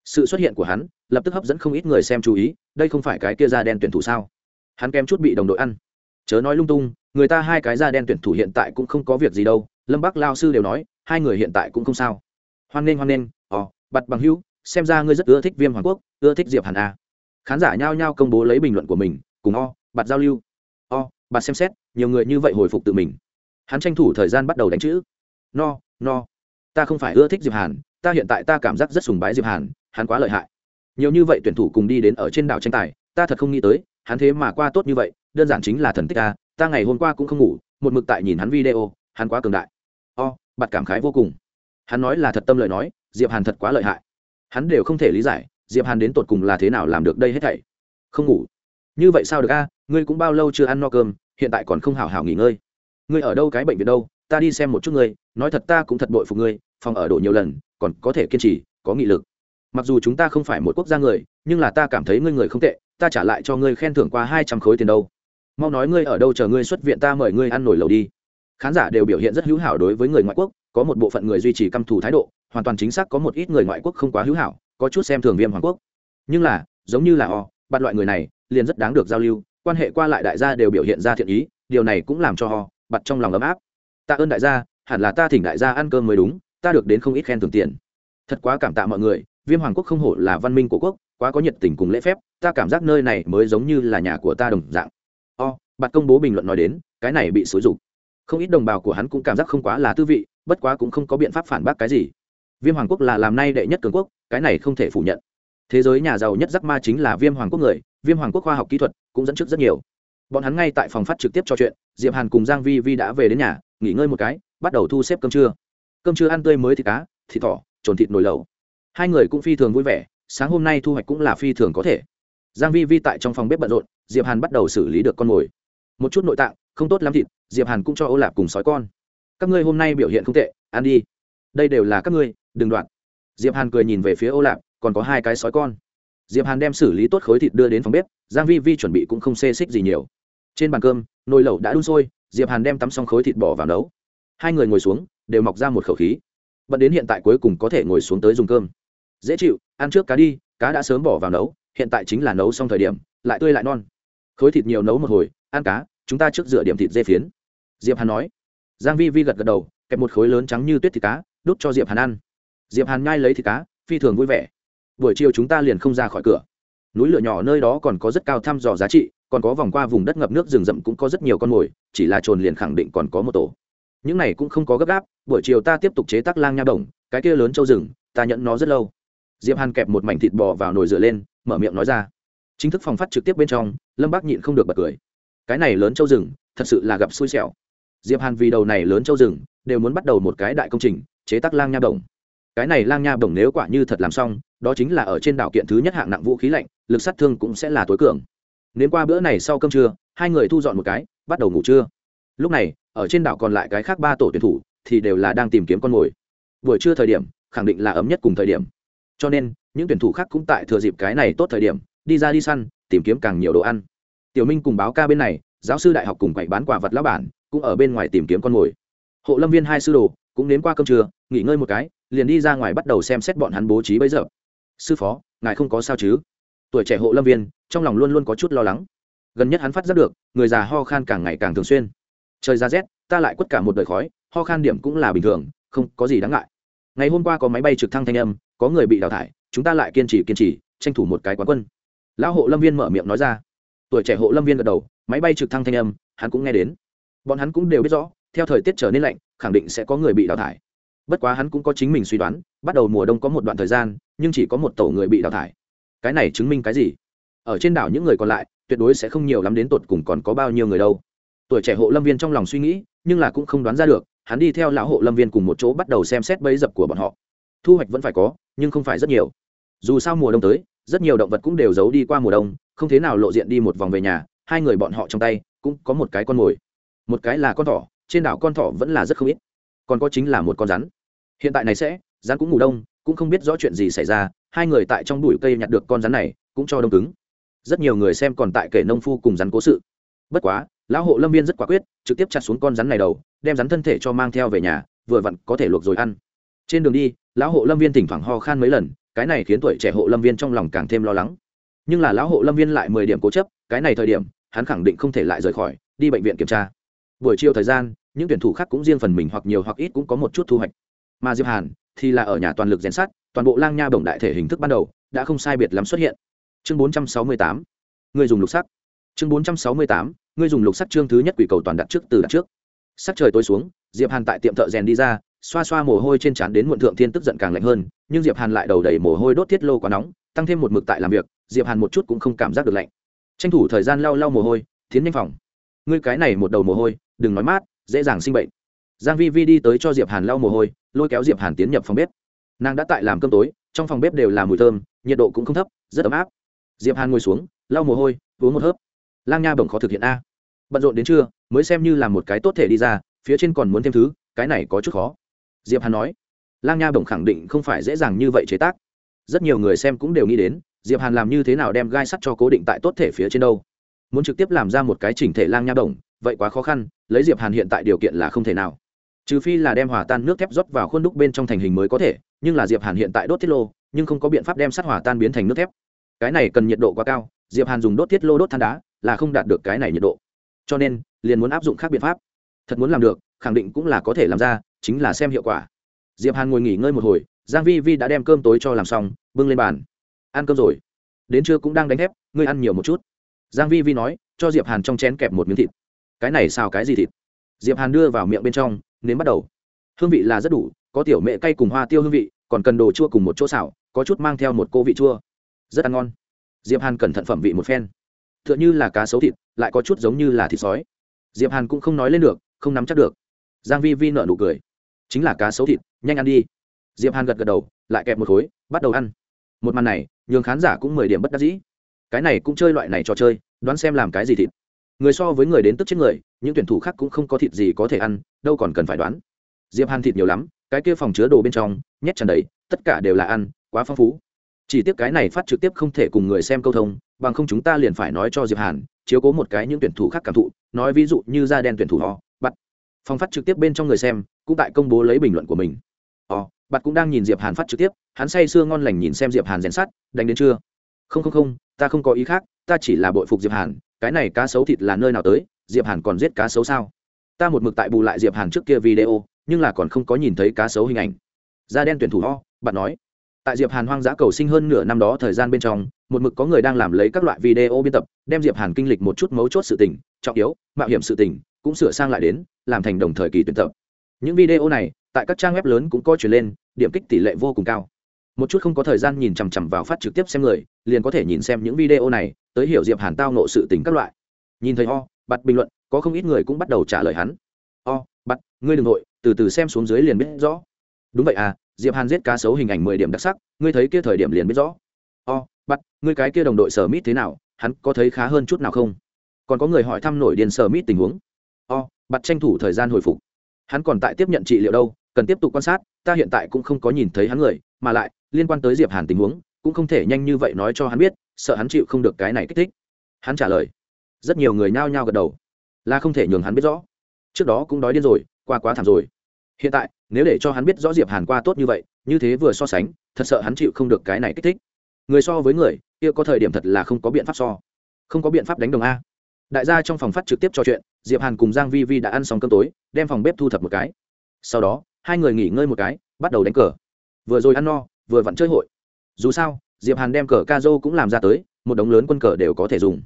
Sự xuất hiện của hắn, lập tức hấp dẫn không ít người xem chú ý, đây không phải cái kia da đen tuyển thủ sao? Hắn kém chút bị đồng đội ăn. Chớ nói lung tung, người ta hai cái da đen tuyển thủ hiện tại cũng không có việc gì đâu, lâm bắc lao sư đều nói, hai người hiện tại cũng không sao. Hoan nghênh hoan nghênh ò bặt bằng hữu, xem ra ngươi rất ưa thích viêm hoàng quốc, ưa thích diệp hàn a. Khán giả nhao nhao công bố lấy bình luận của mình, cùng o, bặt giao lưu. O, bặt xem xét, nhiều người như vậy hồi phục tự mình. Hắn tranh thủ thời gian bắt đầu đánh chữ. No no, ta không phải ưa thích diệp hàn, ta hiện tại ta cảm giác rất sùng bái diệp hàn, hắn quá lợi hại. Nhiều như vậy tuyển thủ cùng đi đến ở trên đảo tranh tài, ta thật không nghĩ tới hắn thế mà qua tốt như vậy, đơn giản chính là thần tích ta ta ngày hôm qua cũng không ngủ, một mực tại nhìn hắn video, hắn quá cường đại. O, bạt cảm khái vô cùng. Hắn nói là thật tâm lời nói, diệp hàn thật quá lợi hại. Hắn đều không thể lý giải, diệp hàn đến tột cùng là thế nào làm được đây hết thảy. Không ngủ. Như vậy sao được a, ngươi cũng bao lâu chưa ăn no cơm, hiện tại còn không hào hào nghỉ ngơi. Ngươi ở đâu cái bệnh viện đâu, ta đi xem một chút ngươi, nói thật ta cũng thật bội phục ngươi, phòng ở độ nhiều lần, còn có thể kiên trì, có nghị lực mặc dù chúng ta không phải một quốc gia người, nhưng là ta cảm thấy ngươi người không tệ, ta trả lại cho ngươi khen thưởng qua hai trăm khối tiền đâu. Mau nói ngươi ở đâu chờ ngươi xuất viện ta mời ngươi ăn nổi lầu đi. Khán giả đều biểu hiện rất hữu hảo đối với người ngoại quốc, có một bộ phận người duy trì căm thù thái độ, hoàn toàn chính xác có một ít người ngoại quốc không quá hữu hảo, có chút xem thường viêm hoàng quốc. Nhưng là, giống như là o bắt loại người này, liền rất đáng được giao lưu, quan hệ qua lại đại gia đều biểu hiện ra thiện ý, điều này cũng làm cho họ bặt trong lòng ấm áp. Tạ ơn đại gia, hẳn là ta thỉnh đại gia ăn cơm mới đúng, ta được đến không ít khen thưởng tiền. Thật quá cảm tạ mọi người viêm hoàng quốc không hổ là văn minh của quốc, quá có nhiệt tình cùng lễ phép, ta cảm giác nơi này mới giống như là nhà của ta đồng dạng. O bạn công bố bình luận nói đến, cái này bị xúi rục không ít đồng bào của hắn cũng cảm giác không quá là tư vị, bất quá cũng không có biện pháp phản bác cái gì. Viêm hoàng quốc là làm nay đệ nhất cường quốc, cái này không thể phủ nhận. Thế giới nhà giàu nhất giác ma chính là viêm hoàng quốc người, viêm hoàng quốc khoa học kỹ thuật cũng dẫn trước rất nhiều. Bọn hắn ngay tại phòng phát trực tiếp trò chuyện, diệp hàn cùng giang vi vi đã về đến nhà, nghỉ ngơi một cái, bắt đầu thu xếp cơm trưa. Cơm trưa ăn tươi mới thịt cá, thịt thỏ, trồn thịt nồi lẩu hai người cũng phi thường vui vẻ, sáng hôm nay thu hoạch cũng là phi thường có thể. Giang vi vi tại trong phòng bếp bận rộn, diệp hàn bắt đầu xử lý được con mồi. Một chút nội tạng, không tốt lắm thịt, diệp hàn cũng cho ô lạp cùng sói con. Các ngươi hôm nay biểu hiện không tệ, ăn đi. Đây đều là các ngươi, đừng đoạn. Diệp hàn cười nhìn về phía ô lạp, còn có hai cái sói con. Diệp hàn đem xử lý tốt khối thịt đưa đến phòng bếp, giang vi vi chuẩn bị cũng không xê xích gì nhiều. Trên bàn cơm, nồi lẩu đã đun sôi, diệp hàn đem tắm xong khối thịt bỏ vào nấu. Hai người ngồi xuống, đều mọc ra một khẩu khí. Bận đến hiện tại cuối cùng có thể ngồi xuống tới dùng cơm dễ chịu, ăn trước cá đi, cá đã sớm bỏ vào nấu, hiện tại chính là nấu xong thời điểm, lại tươi lại non. Khối thịt nhiều nấu một hồi, ăn cá, chúng ta trước rửa điểm thịt dê phiến. Diệp hàn nói. Giang vi vi gật gật đầu, kẹp một khối lớn trắng như tuyết thịt cá, đút cho diệp hàn ăn. Diệp hàn nhai lấy thịt cá, phi thường vui vẻ. Buổi chiều chúng ta liền không ra khỏi cửa. Núi lửa nhỏ nơi đó còn có rất cao thăm dò giá trị, còn có vòng qua vùng đất ngập nước rừng rậm cũng có rất nhiều con mồi, chỉ là trồn liền khẳng định còn có một tổ. Những này cũng không có gấp gáp, buổi chiều ta tiếp tục chế tác lang nha đồng, cái kia lớn châu rừng, ta nhận nó rất lâu diệp hàn kẹp một mảnh thịt bò vào nồi rửa lên, mở miệng nói ra. Chính thức phòng phát trực tiếp bên trong, lâm bác nhịn không được bật cười. Cái này lớn châu rừng, thật sự là gặp xui xẻo. Diệp hàn vì đầu này lớn châu rừng, đều muốn bắt đầu một cái đại công trình, chế tác lang nha bổng. Cái này lang nha bổng nếu quả như thật làm xong, đó chính là ở trên đảo kiện thứ nhất hạng nặng vũ khí lạnh, lực sát thương cũng sẽ là tối cường. Nếu qua bữa này sau cơm trưa, hai người thu dọn một cái, bắt đầu ngủ trưa. Lúc này, ở trên đảo còn lại cái khác ba tổ tuyển thủ, thì đều là đang tìm kiếm con mồi. Buổi trưa thời điểm, khẳng định là ấm nhất cùng thời điểm cho nên, những tuyển thủ khác cũng tại thừa dịp cái này tốt thời điểm, đi ra đi săn, tìm kiếm càng nhiều đồ ăn. Tiểu minh cùng báo ca bên này, giáo sư đại học cùng quậy bán quả vật lá bản, cũng ở bên ngoài tìm kiếm con mồi. Hộ lâm viên hai sư đồ, cũng đến qua cơm trưa, nghỉ ngơi một cái, liền đi ra ngoài bắt đầu xem xét bọn hắn bố trí bấy giờ. Sư phó, ngài không có sao chứ? Tuổi trẻ hộ lâm viên, trong lòng luôn luôn có chút lo lắng. Gần nhất hắn phát giác được, người già ho khan càng ngày càng thường xuyên. Trời ra rét, ta lại quất cả một đời khói, ho khan điểm cũng là bình thường, không có gì đáng ngại. Ngày hôm qua có máy bay trực thăng thanh âm có người bị đào thải, chúng ta lại kiên trì kiên trì, tranh thủ một cái quán quân. Lão hộ lâm viên mở miệng nói ra. Tuổi trẻ hộ lâm viên gật đầu, máy bay trực thăng thanh âm, hắn cũng nghe đến. Bọn hắn cũng đều biết rõ, theo thời tiết trở nên lạnh, khẳng định sẽ có người bị đào thải. Bất quá hắn cũng có chính mình suy đoán, bắt đầu mùa đông có một đoạn thời gian, nhưng chỉ có một tổ người bị đào thải. Cái này chứng minh cái gì? Ở trên đảo những người còn lại, tuyệt đối sẽ không nhiều lắm đến tột cùng còn có bao nhiêu người đâu. Tuổi trẻ hộ lâm viên trong lòng suy nghĩ, nhưng là cũng không đoán ra được, hắn đi theo lão hộ lâm viên cùng một chỗ bắt đầu xem xét bẫy dập của bọn họ. Thu hoạch vẫn phải có nhưng không phải rất nhiều. Dù sao mùa đông tới, rất nhiều động vật cũng đều giấu đi qua mùa đông, không thế nào lộ diện đi một vòng về nhà, hai người bọn họ trong tay cũng có một cái con mồi. Một cái là con thỏ, trên đảo con thỏ vẫn là rất không ít. Còn có chính là một con rắn. Hiện tại này sẽ, rắn cũng ngủ đông, cũng không biết rõ chuyện gì xảy ra, hai người tại trong bụi cây nhặt được con rắn này, cũng cho đông cứng. Rất nhiều người xem còn tại kể nông phu cùng rắn cố sự. Bất quá, lão hộ lâm viên rất quả quyết, trực tiếp chặt xuống con rắn này đầu, đem rắn thân thể cho mang theo về nhà, vừa vặn có thể luộc rồi ăn trên đường đi, lão hộ lâm viên thỉnh thoảng ho khan mấy lần, cái này khiến tuổi trẻ hộ lâm viên trong lòng càng thêm lo lắng. Nhưng là lão hộ lâm viên lại mười điểm cố chấp, cái này thời điểm, hắn khẳng định không thể lại rời khỏi, đi bệnh viện kiểm tra. Buổi chiều thời gian, những tuyển thủ khác cũng riêng phần mình hoặc nhiều hoặc ít cũng có một chút thu hoạch. Mà diệp hàn thì là ở nhà toàn lực rèn sắt, toàn bộ lang nha bổng đại thể hình thức ban đầu đã không sai biệt lắm xuất hiện. Chương 468 người dùng lục sắc. Chương 468 người dùng lục sắc chương thứ nhất quỷ cầu toàn đặt trước, từ đặt trước. Sắc trời tối xuống, diệp hàn tại tiệm thợ rèn đi ra xoa xoa mồ hôi trên trán đến muộn thượng thiên tức giận càng lạnh hơn, nhưng diệp hàn lại đầu đầy mồ hôi đốt thiết lô quá nóng, tăng thêm một mực tại làm việc, diệp hàn một chút cũng không cảm giác được lạnh. Tranh thủ thời gian lau lau mồ hôi, tiến nhanh phòng. Ngươi cái này một đầu mồ hôi, đừng nói mát, dễ dàng sinh bệnh. Giang vi vi đi tới cho diệp hàn lau mồ hôi, lôi kéo diệp hàn tiến nhập phòng bếp. Nàng đã tại làm cơm tối, trong phòng bếp đều là mùi thơm, nhiệt độ cũng không thấp, rất ấm áp. Diệp hàn ngồi xuống, lau mồ hôi, uống một hớp. Lang nha bổng khó thực hiện a. Bận rộn đến trưa, mới xem như là một cái tốt thể đi ra, phía trên còn muốn thêm thứ, cái này có chút khó diệp hàn nói, lang nha bổng khẳng định không phải dễ dàng như vậy chế tác. Rất nhiều người xem cũng đều nghĩ đến, diệp hàn làm như thế nào đem gai sắt cho cố định tại tốt thể phía trên đâu. Muốn trực tiếp làm ra một cái chỉnh thể lang nha bổng, vậy quá khó khăn, lấy diệp hàn hiện tại điều kiện là không thể nào. Trừ phi là đem hòa tan nước thép rót vào khuôn đúc bên trong thành hình mới có thể, nhưng là diệp hàn hiện tại đốt thiết lô, nhưng không có biện pháp đem sắt hòa tan biến thành nước thép. Cái này cần nhiệt độ quá cao, diệp hàn dùng đốt thiết lô đốt than đá là không đạt được cái này nhiệt độ. Cho nên, liền muốn áp dụng khác biện pháp. Thật muốn làm được, khẳng định cũng là có thể làm ra chính là xem hiệu quả. Diệp hàn ngồi nghỉ ngơi một hồi, giang vi vi đã đem cơm tối cho làm xong, bưng lên bàn. Ăn cơm rồi. Đến trưa cũng đang đánh thép, ngươi ăn nhiều một chút. Giang vi vi nói, cho diệp hàn trong chén kẹp một miếng thịt. Cái này sao cái gì thịt? Diệp hàn đưa vào miệng bên trong, nếm bắt đầu. Hương vị là rất đủ, có tiểu mẹ cay cùng hoa tiêu hương vị, còn cần đồ chua cùng một chỗ xào, có chút mang theo một cô vị chua. Rất ăn ngon. Diệp hàn cẩn thận phẩm vị một phen. T h ư ợ n h ư là cá sấu thịt, lại có chút giống như là thịt sói. Diệp hàn cũng không nói lên được, không nắm chắc được. Giang vi vi nợ nụ cười chính là cá sấu thịt, nhanh ăn đi. Diệp hàn gật gật đầu, lại kẹp một khối, bắt đầu ăn. Một màn này, nhường khán giả cũng mười điểm bất đắc dĩ. Cái này cũng chơi loại này trò chơi, đoán xem làm cái gì thịt. Người so với người đến tức chết người, những tuyển thủ khác cũng không có thịt gì có thể ăn, đâu còn cần phải đoán. Diệp hàn thịt nhiều lắm, cái kia phòng chứa đồ bên trong, nhét tràn đầy, tất cả đều là ăn, quá phong phú. Chỉ tiếc cái này phát trực tiếp không thể cùng người xem câu thông, bằng không chúng ta liền phải nói cho diệp hàn, chiếu cố một cái những tuyển thủ khác cảm thụ, nói ví dụ như da đen tuyển thủ họ, bắt. Phòng phát trực tiếp bên trong người xem cũng tại công bố lấy bình luận của mình. Ồ, bạn cũng đang nhìn diệp hàn phát trực tiếp, hắn say sưa ngon lành nhìn xem diệp hàn rèn sắt, đánh đến chưa? Không không không, ta không có ý khác, ta chỉ là bội phục diệp hàn, cái này cá sấu thịt là nơi nào tới, diệp hàn còn giết cá sấu sao? Ta một mực tại bù lại diệp hàn trước kia video, nhưng là còn không có nhìn thấy cá sấu hình ảnh. Da đen tuyển thủ ho, bạn nói. Tại diệp hàn hoang dã cầu sinh hơn nửa năm đó thời gian bên trong, một mực có người đang làm lấy các loại video biên tập, đem diệp hàn kinh lịch một chút mấu chốt sự tình, trọng yếu, mạo hiểm sự tình, cũng sửa sang lại đến, làm thành đồng thời kỳ tuyển tập những video này, tại các trang web lớn cũng có chuyển lên, điểm kích tỷ lệ vô cùng cao. Một chút không có thời gian nhìn chằm chằm vào phát trực tiếp xem người, liền có thể nhìn xem những video này, tới hiểu diệp hàn tao nộ sự tình các loại. Nhìn thấy o bặt bình luận, có không ít người cũng bắt đầu trả lời hắn. O bặt ngươi đừng nội từ từ xem xuống dưới liền biết rõ. Đúng vậy à diệp hàn giết cá sấu hình ảnh mười điểm đặc sắc, ngươi thấy kia thời điểm liền biết rõ. O bắt ngươi cái kia đồng đội sở mít thế nào, hắn có thấy khá hơn chút nào không? Còn có người hỏi thăm nổi điền sở mít tình huống. O bắt tranh thủ thời gian hồi phục hắn còn tại tiếp nhận trị liệu đâu, cần tiếp tục quan sát, ta hiện tại cũng không có nhìn thấy hắn người, mà lại, liên quan tới diệp hàn tình huống, cũng không thể nhanh như vậy nói cho hắn biết, sợ hắn chịu không được cái này kích thích. Hắn trả lời. Rất nhiều người nhao nhao gật đầu. Là không thể nhường hắn biết rõ. Trước đó cũng đói điên rồi, qua quá thảm rồi. Hiện tại, nếu để cho hắn biết rõ diệp hàn qua tốt như vậy, như thế vừa so sánh, thật sợ hắn chịu không được cái này kích thích. Người so với người, kia có thời điểm thật là không có biện pháp so. Không có biện pháp đánh đồng a đại gia trong phòng phát trực tiếp trò chuyện, diệp hàn cùng giang vi vi đã ăn xong cơm tối, đem phòng bếp thu thập một cái. Sau đó, hai người nghỉ ngơi một cái, bắt đầu đánh cờ. Vừa rồi ăn no, vừa vặn chơi hội. Dù sao, diệp hàn đem cờ ca dô cũng làm ra tới, một đống lớn quân cờ đều có thể dùng.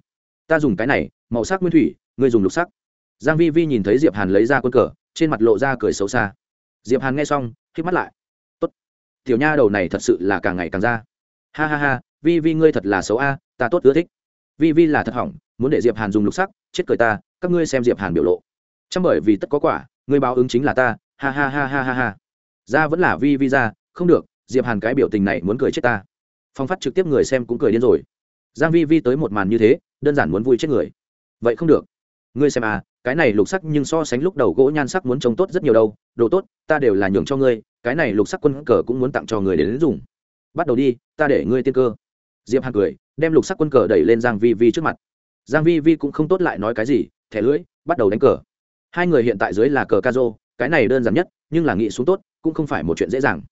Ta dùng cái này, màu sắc nguyên thủy, ngươi dùng lục sắc. Giang vi vi nhìn thấy diệp hàn lấy ra quân cờ, trên mặt lộ ra cười xấu xa. Diệp hàn nghe xong khép mắt lại. Tốt. Tiểu nha đầu này thật sự là càng ngày càng ra. Ha ha ha, vi vi ngươi thật là xấu a, ta tốt ưa thích. Vi vi là thật hỏng muốn để diệp hàn dùng lục sắc, chết cười ta, các ngươi xem diệp hàn biểu lộ. Chăm bởi vì tất có quả, ngươi báo ứng chính là ta, ha ha ha ha ha ha. Ra vẫn là vi vi ra, không được, diệp hàn cái biểu tình này muốn cười chết ta. Phong phát trực tiếp người xem cũng cười điên rồi. Giang vi vi tới một màn như thế, đơn giản muốn vui chết người. Vậy không được. Ngươi xem à cái này lục sắc nhưng so sánh lúc đầu gỗ nhan sắc muốn trông tốt rất nhiều đâu, đồ tốt, ta đều là nhường cho ngươi, cái này lục sắc quân cờ cũng muốn tặng cho người đến dùng. Bắt đầu đi, ta để ngươi tiên cơ. Diệp hàn cười, đem lục sắc quân cờ đẩy lên giang vi vi trước mặt giang vi vi cũng không tốt lại nói cái gì, thẻ lưỡi, bắt đầu đánh cờ. Hai người hiện tại dưới là cờ ca rô cái này đơn giản nhất, nhưng là nghĩ xuống tốt, cũng không phải một chuyện dễ dàng.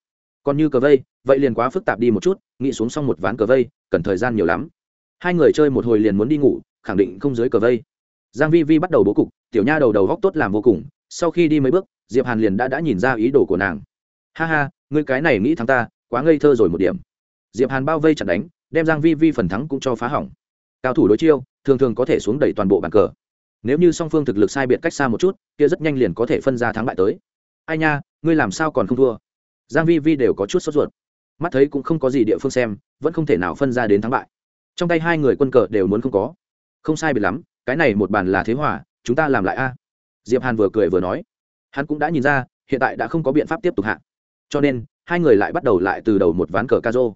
Còn như cờ vây, vậy liền quá phức tạp đi một chút, nghĩ xuống xong một ván cờ vây, cần thời gian nhiều lắm. Hai người chơi một hồi liền muốn đi ngủ, khẳng định không dưới cờ vây. Giang vi vi bắt đầu bố cục, tiểu nha đầu đầu góc tốt làm vô cùng, sau khi đi mấy bước, diệp hàn liền đã đã nhìn ra ý đồ của nàng. Ha ha, ngươi cái này nghĩ thắng ta, quá ngây thơ rồi một điểm. Diệp hàn bao vây chặt đánh, đem giang vi vi phần thắng cũng cho phá hỏng. Cao thủ đối chiêu thường thường có thể xuống đẩy toàn bộ bàn cờ. Nếu như song phương thực lực sai biệt cách xa một chút, kia rất nhanh liền có thể phân ra thắng bại tới. Ai nha, ngươi làm sao còn không thua? Giang vi vi đều có chút sốt ruột. Mắt thấy cũng không có gì địa phương xem, vẫn không thể nào phân ra đến thắng bại. Trong tay hai người quân cờ đều muốn không có. Không sai biệt lắm, cái này một bàn là thế hòa, chúng ta làm lại a. Diệp hàn vừa cười vừa nói. Hắn cũng đã nhìn ra, hiện tại đã không có biện pháp tiếp tục hạ. Cho nên, hai người lại bắt đầu lại từ đầu một ván cờ ca rô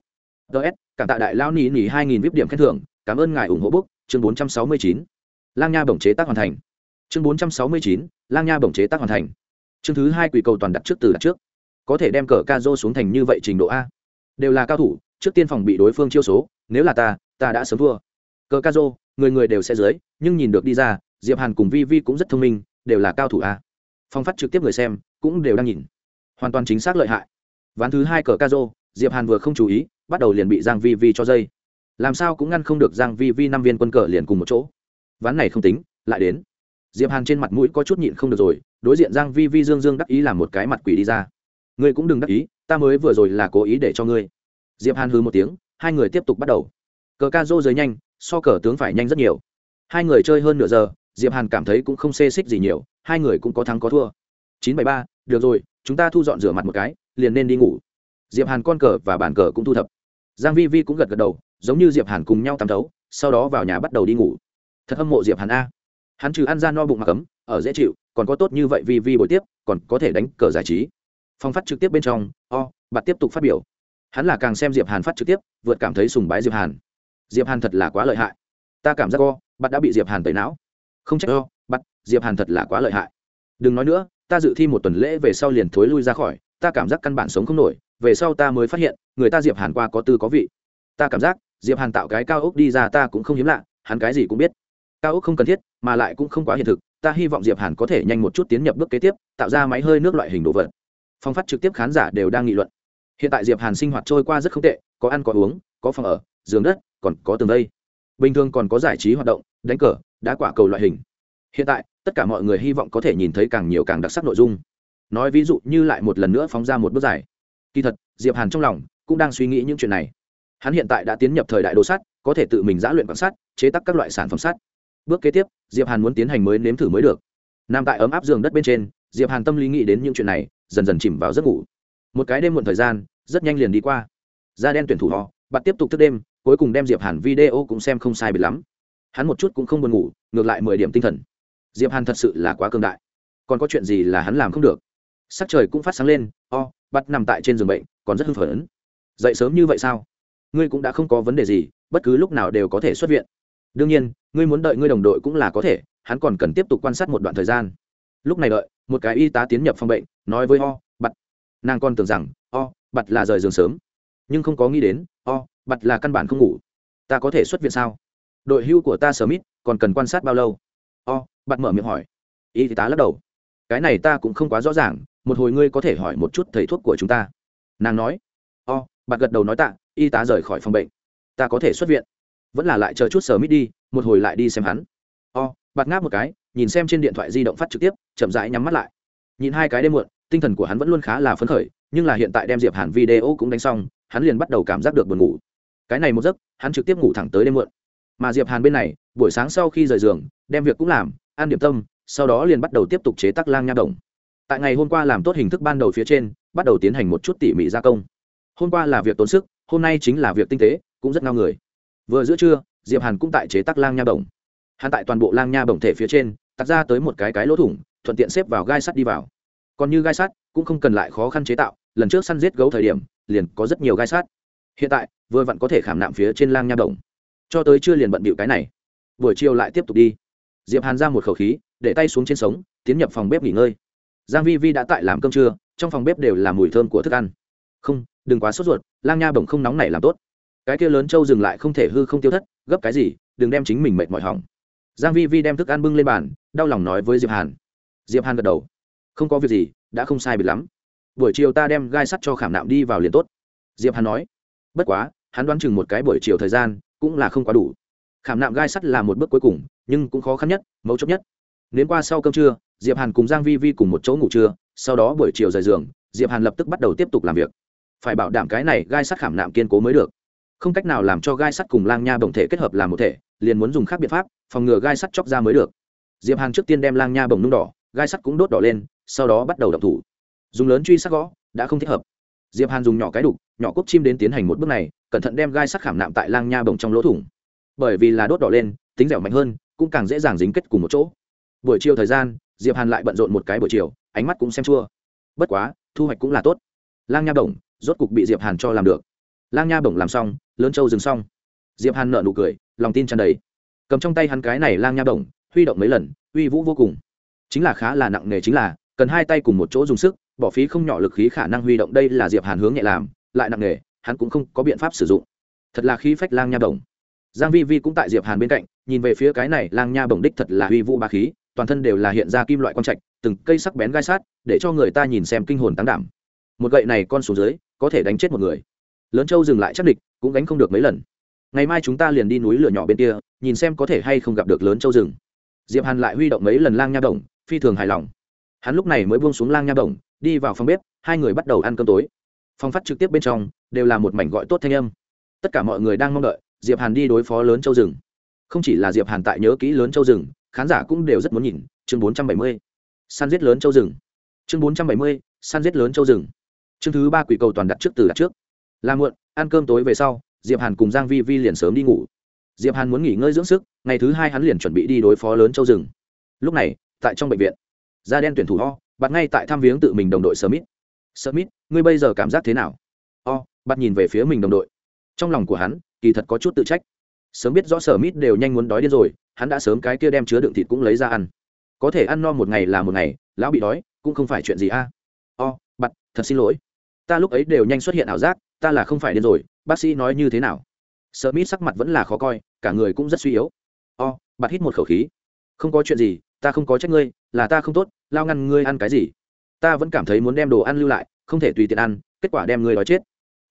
ts cảm tạ đại lao nỉ nỉ hai nghìn vip điểm khen thưởng cảm ơn ngài ủng hộ bốc chương bốn trăm sáu mươi chín. Lang nha bổng chế tác hoàn thành. Chương bốn trăm sáu mươi chín, lang nha bổng chế tác hoàn thành. Chương thứ hai quỷ cầu toàn đặt trước từ đặt trước. Có thể đem cờ ca dô xuống thành như vậy trình độ a. Đều là cao thủ, trước tiên phòng bị đối phương chiêu số, nếu là ta ta đã sớm thua. Cờ ca dô người người đều sẽ dưới, nhưng nhìn được đi ra, diệp hàn cùng vi vi cũng rất thông minh, đều là cao thủ a. Phong phát trực tiếp người xem, cũng đều đang nhìn. Hoàn toàn chính xác lợi hại. Ván thứ hai cờ ca dô diệp hàn vừa không chú ý, bắt đầu liền bị giang vi vi cho dây làm sao cũng ngăn không được giang vi vi năm viên quân cờ liền cùng một chỗ. Ván này không tính, lại đến. Diệp hàn trên mặt mũi có chút nhịn không được rồi, đối diện giang vi vi dương dương đắc ý làm một cái mặt quỷ đi ra. Ngươi cũng đừng đắc ý, ta mới vừa rồi là cố ý để cho ngươi. Diệp hàn hừ một tiếng, hai người tiếp tục bắt đầu. Cờ ca rô rời nhanh, so cờ tướng phải nhanh rất nhiều. Hai người chơi hơn nửa giờ, diệp hàn cảm thấy cũng không xê xích gì nhiều, hai người cũng có thắng có thua. Chín bảy ba, được rồi, chúng ta thu dọn rửa mặt một cái, liền nên đi ngủ. Diệp hàn con cờ và bàn cờ cũng thu thập. Giang vi vi cũng gật gật đầu giống như diệp hàn cùng nhau tắm thấu, sau đó vào nhà bắt đầu đi ngủ. Thật hâm mộ diệp hàn a. Hắn trừ ăn ra no bụng mà cấm, ở dễ chịu, còn có tốt như vậy vì vi buổi tiếp, còn có thể đánh cờ giải trí. Phong phát trực tiếp bên trong, o, bạn tiếp tục phát biểu. Hắn là càng xem diệp hàn phát trực tiếp, vượt cảm thấy sùng bái diệp hàn. Diệp hàn thật là quá lợi hại. Ta cảm giác o, bạn đã bị diệp hàn tẩy não. Không trách o, bạn, diệp hàn thật là quá lợi hại. Đừng nói nữa, ta dự thi một tuần lễ về sau liền thối lui ra khỏi, ta cảm giác căn bản sống không nổi, về sau ta mới phát hiện, người ta diệp hàn qua có tư có vị. Ta cảm giác diệp hàn tạo cái cao ốc đi ra ta cũng không hiếm lạ, hắn cái gì cũng biết. Cao ốc không cần thiết, mà lại cũng không quá hiện thực, ta hy vọng diệp hàn có thể nhanh một chút tiến nhập bước kế tiếp, tạo ra máy hơi nước loại hình đồ vật. Phong phát trực tiếp khán giả đều đang nghị luận. Hiện tại diệp hàn sinh hoạt trôi qua rất không tệ, có ăn có uống, có phòng ở, giường đất, còn có tường đây. Bình thường còn có giải trí hoạt động, đánh cờ, đá quả cầu loại hình. Hiện tại, tất cả mọi người hy vọng có thể nhìn thấy càng nhiều càng đặc sắc nội dung. Nói ví dụ như lại một lần nữa phóng ra một bước dài. Kỳ thật, diệp hàn trong lòng cũng đang suy nghĩ những chuyện này hắn hiện tại đã tiến nhập thời đại đồ sắt có thể tự mình giã luyện quan sát chế tác các loại sản phẩm sắt. Bước kế tiếp diệp hàn muốn tiến hành mới nếm thử mới được. Nằm tại ấm áp giường đất bên trên diệp hàn tâm lý nghĩ đến những chuyện này dần dần chìm vào giấc ngủ. Một cái đêm muộn thời gian rất nhanh liền đi qua. Da đen tuyển thủ họ, bạn tiếp tục thức đêm cuối cùng đem diệp hàn video cũng xem không sai biệt lắm. Hắn một chút cũng không buồn ngủ ngược lại mười điểm tinh thần. Diệp hàn thật sự là quá cường đại. Còn có chuyện gì là hắn làm không được? Sắc trời cũng phát sáng lên o bắt nằm tại trên giường bệnh còn rất hưng phấn. Dậy sớm như vậy sao? Ngươi cũng đã không có vấn đề gì, bất cứ lúc nào đều có thể xuất viện. Đương nhiên, ngươi muốn đợi ngươi đồng đội cũng là có thể, hắn còn cần tiếp tục quan sát một đoạn thời gian. Lúc này đợi, một cái y tá tiến nhập phòng bệnh, nói với o bặt nàng còn tưởng rằng, o bặt là rời giường sớm. Nhưng không có nghĩ đến, o bặt là căn bản không ngủ. Ta có thể xuất viện sao? Đội hưu của ta sớm ít còn cần quan sát bao lâu? O bặt mở miệng hỏi. Y tá lắc đầu. Cái này ta cũng không quá rõ ràng, một hồi ngươi có thể hỏi một chút thầy thuốc của chúng ta. Nàng nói. O bặt gật đầu nói tạ y tá rời khỏi phòng bệnh. Ta có thể xuất viện. Vẫn là lại chờ chút sờ mít đi, một hồi lại đi xem hắn. O, bạt ngáp một cái, nhìn xem trên điện thoại di động phát trực tiếp, chậm rãi nhắm mắt lại. Nhìn hai cái đêm muộn, tinh thần của hắn vẫn luôn khá là phấn khởi, nhưng là hiện tại đem diệp hàn video cũng đánh xong, hắn liền bắt đầu cảm giác được buồn ngủ. Cái này một giấc, hắn trực tiếp ngủ thẳng tới đêm muộn. Mà diệp hàn bên này, buổi sáng sau khi rời giường, đem việc cũng làm, ăn điểm tâm, sau đó liền bắt đầu tiếp tục chế tác lang nha đồng. Tại ngày hôm qua làm tốt hình thức ban đầu phía trên, bắt đầu tiến hành một chút tỉ mỉ gia công. Hôm qua là việc tốn sức hôm nay chính là việc tinh tế, cũng rất ngao người. Vừa giữa trưa, diệp hàn cũng tại chế tác lang nha bổng. Hắn tại toàn bộ lang nha bổng thể phía trên tắt ra tới một cái cái lỗ thủng, thuận tiện xếp vào gai sắt đi vào. Còn như gai sắt, cũng không cần lại khó khăn chế tạo, lần trước săn giết gấu thời điểm, liền có rất nhiều gai sắt. Hiện tại, vừa vặn có thể khảm nạm phía trên lang nha bổng. Cho tới chưa liền bận bịu cái này. Buổi chiều lại tiếp tục đi. Diệp hàn ra một khẩu khí, để tay xuống trên sống, tiến nhập phòng bếp nghỉ ngơi. Giang vi vi đã tại làm cơm trưa, trong phòng bếp đều là mùi thơm của thức ăn. Không đừng quá sốt ruột, lang nha bổng không nóng này làm tốt. Cái kia lớn trâu dừng lại không thể hư không tiêu thất, gấp cái gì, đừng đem chính mình mệt mỏi hỏng. Giang vi vi đem thức ăn bưng lên bàn, đau lòng nói với diệp hàn. Diệp hàn gật đầu. Không có việc gì, đã không sai biệt lắm. Buổi chiều ta đem gai sắt cho khảm nạm đi vào liền tốt. Diệp hàn nói. Bất quá, hắn đoán chừng một cái buổi chiều thời gian, cũng là không quá đủ. Khảm nạm gai sắt là một bước cuối cùng, nhưng cũng khó khăn nhất, mấu chốt nhất. Đến qua sau cơm trưa, diệp hàn cùng giang vi vi cùng một chỗ ngủ trưa, sau đó buổi chiều rời giường, diệp hàn lập tức bắt đầu tiếp tục làm việc phải bảo đảm cái này gai sắt khảm nạm kiên cố mới được. Không cách nào làm cho gai sắt cùng lang nha bồng thể kết hợp làm một thể, liền muốn dùng khác biện pháp, phòng ngừa gai sắt chóc ra mới được. Diệp hàng trước tiên đem lang nha bồng nung đỏ, gai sắt cũng đốt đỏ lên, sau đó bắt đầu đập thủ. Dùng lớn truy sắt gõ, đã không thích hợp. Diệp hàn dùng nhỏ cái đục, nhỏ cốc chim đến tiến hành một bước này, cẩn thận đem gai sắt khảm nạm tại lang nha bồng trong lỗ thủng. Bởi vì là đốt đỏ lên, tính dẻo mạnh hơn, cũng càng dễ dàng dính kết cùng một chỗ. Buổi chiều thời gian, diệp hàn lại bận rộn một cái buổi chiều, ánh mắt cũng xem chua. Bất quá, thu hoạch cũng là tốt. Lang nha bổng rốt cục bị diệp hàn cho làm được. Lang nha bổng làm xong, lớn châu dừng xong. Diệp hàn nợ nụ cười, lòng tin tràn đầy. Cầm trong tay hắn cái này lang nha bổng, huy động mấy lần, uy vũ vô cùng. Chính là khá là nặng nề chính là, cần hai tay cùng một chỗ dùng sức, bỏ phí không nhỏ lực khí khả năng huy động đây là diệp hàn hướng nhẹ làm, lại nặng nề, hắn cũng không có biện pháp sử dụng. Thật là khí phách lang nha bổng. Giang vi vi cũng tại diệp hàn bên cạnh, nhìn về phía cái này lang nha bổng đích thật là uy vũ ba khí, toàn thân đều là hiện ra kim loại quang trạch, từng cây sắc bén gai sát, để cho người ta nhìn xem kinh hồn tăng đảm. Một gậy này con xuống dưới có thể đánh chết một người. Lớn châu dừng lại chắc địch cũng đánh không được mấy lần. Ngày mai chúng ta liền đi núi lửa nhỏ bên kia nhìn xem có thể hay không gặp được lớn châu rừng. Diệp hàn lại huy động mấy lần lang nha đồng phi thường hài lòng. Hắn lúc này mới buông xuống lang nha đồng đi vào phòng bếp hai người bắt đầu ăn cơm tối. Phòng phát trực tiếp bên trong đều là một mảnh gọi tốt thanh âm. Tất cả mọi người đang mong đợi diệp hàn đi đối phó lớn châu rừng. Không chỉ là diệp hàn tại nhớ kỹ lớn châu rừng khán giả cũng đều rất muốn nhìn chương 470. săn giết lớn châu rừng. Chương 470, săn giết lớn châu rừng chương thứ ba quỷ cầu toàn đặt trước từ đặt trước. Là muộn, ăn cơm tối về sau, diệp hàn cùng giang vi vi liền sớm đi ngủ. Diệp hàn muốn nghỉ ngơi dưỡng sức, ngày thứ hai hắn liền chuẩn bị đi đối phó lớn châu rừng lúc này, tại trong bệnh viện, da đen tuyển thủ ho bạn ngay tại thăm viếng tự mình đồng đội smith. Smith, ngươi bây giờ cảm giác thế nào? O bạn nhìn về phía mình đồng đội. Trong lòng của hắn, kỳ thật có chút tự trách. Sớm biết rõ sở mít đều nhanh muốn đói điên rồi, hắn đã sớm cái kia đem chứa đựng thịt cũng lấy ra ăn. Có thể ăn no một ngày là một ngày, lão bị đói, cũng không phải chuyện gì a. O bặt thật xin lỗi ta lúc ấy đều nhanh xuất hiện ảo giác, ta là không phải điên rồi, bác sĩ nói như thế nào? Sợ mít sắc mặt vẫn là khó coi, cả người cũng rất suy yếu. O, bạt hít một khẩu khí. Không có chuyện gì, ta không có trách ngươi, là ta không tốt, lao ngăn ngươi ăn cái gì? Ta vẫn cảm thấy muốn đem đồ ăn lưu lại, không thể tùy tiện ăn, kết quả đem ngươi đói chết.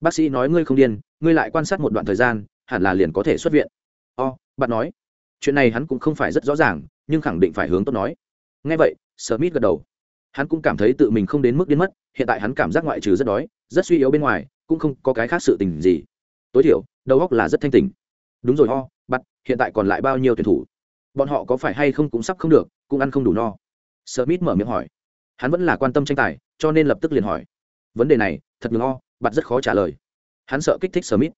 Bác sĩ nói ngươi không điên, ngươi lại quan sát một đoạn thời gian, hẳn là liền có thể xuất viện. O bạn nói. Chuyện này hắn cũng không phải rất rõ ràng, nhưng khẳng định phải hướng tốt nói. Ngay vậy, smith gật đầu hắn cũng cảm thấy tự mình không đến mức điên mất, hiện tại hắn cảm giác ngoại trừ rất đói, rất suy yếu bên ngoài, cũng không có cái khác sự tình gì. Tối thiểu, đầu óc là rất thanh tình đúng rồi, ho, bắt, hiện tại còn lại bao nhiêu tuyển thủ? Bọn họ có phải hay không cũng sắp không được, cũng ăn không đủ no. Smith mở miệng hỏi. Hắn vẫn là quan tâm tranh tài, cho nên lập tức liền hỏi. Vấn đề này, thật ngừng ho bắt rất khó trả lời. Hắn sợ kích thích smith.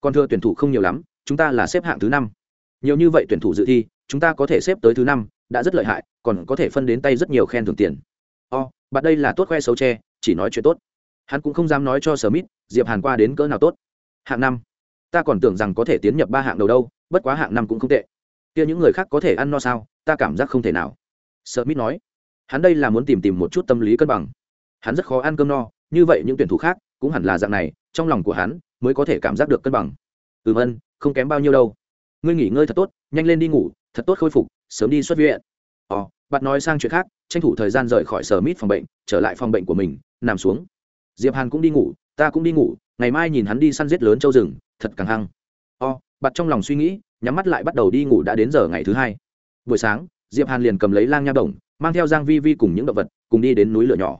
Còn thưa tuyển thủ không nhiều lắm, chúng ta là xếp hạng thứ năm. Nhiều như vậy tuyển thủ dự thi, chúng ta có thể xếp tới thứ năm, đã rất lợi hại, còn có thể phân đến tay rất nhiều khen thưởng tiền bạn đây là tốt khoe xấu tre chỉ nói chuyện tốt. Hắn cũng không dám nói cho smith, diệp hàn qua đến cỡ nào tốt. Hạng năm. Ta còn tưởng rằng có thể tiến nhập ba hạng đầu đâu, bất quá hạng năm cũng không tệ. Kia những người khác có thể ăn no sao, ta cảm giác không thể nào. Smith nói. Hắn đây là muốn tìm tìm một chút tâm lý cân bằng. Hắn rất khó ăn cơm no, như vậy những tuyển thủ khác cũng hẳn là dạng này, trong lòng của hắn mới có thể cảm giác được cân bằng. Ừm ân, không kém bao nhiêu đâu. Ngươi nghỉ ngơi thật tốt, nhanh lên đi ngủ, thật tốt khôi phục, sớm đi xuất viện. Ồ, bạn nói sang chuyện khác tranh thủ thời gian rời khỏi sở mít phòng bệnh, trở lại phòng bệnh của mình, nằm xuống. Diệp hàn cũng đi ngủ, ta cũng đi ngủ, ngày mai nhìn hắn đi săn giết lớn châu rừng, thật càng hăng. O, bặt trong lòng suy nghĩ, nhắm mắt lại bắt đầu đi ngủ đã đến giờ ngày thứ hai. Buổi sáng, diệp hàn liền cầm lấy lang nha đồng, mang theo giang vi vi cùng những động vật, cùng đi đến núi lửa nhỏ.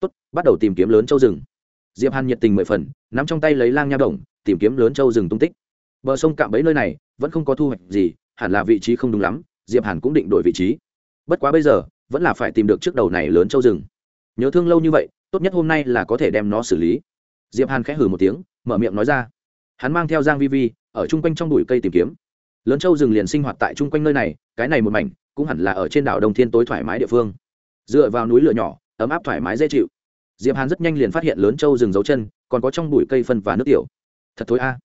Tốt, bắt đầu tìm kiếm lớn châu rừng. Diệp hàn nhiệt tình mười phần, nắm trong tay lấy lang nha đồng, tìm kiếm lớn châu rừng tung tích. Bờ sông cạm bẫy nơi này, vẫn không có thu hoạch gì, hẳn là vị trí không đúng lắm, diệp hàn cũng định đổi vị trí. Bất quá bây giờ vẫn là phải tìm được trước đầu này lớn châu rừng. Nhớ thương lâu như vậy, tốt nhất hôm nay là có thể đem nó xử lý. Diệp hàn khẽ hừ một tiếng, mở miệng nói ra. Hắn mang theo giang vi vi, ở chung quanh trong bụi cây tìm kiếm. Lớn châu rừng liền sinh hoạt tại chung quanh nơi này, cái này một mảnh, cũng hẳn là ở trên đảo đông thiên tối thoải mái địa phương. Dựa vào núi lửa nhỏ, ấm áp thoải mái dễ chịu. Diệp hàn rất nhanh liền phát hiện lớn châu rừng dấu chân, còn có trong bụi cây phân và nước tiểu. Thật thối a.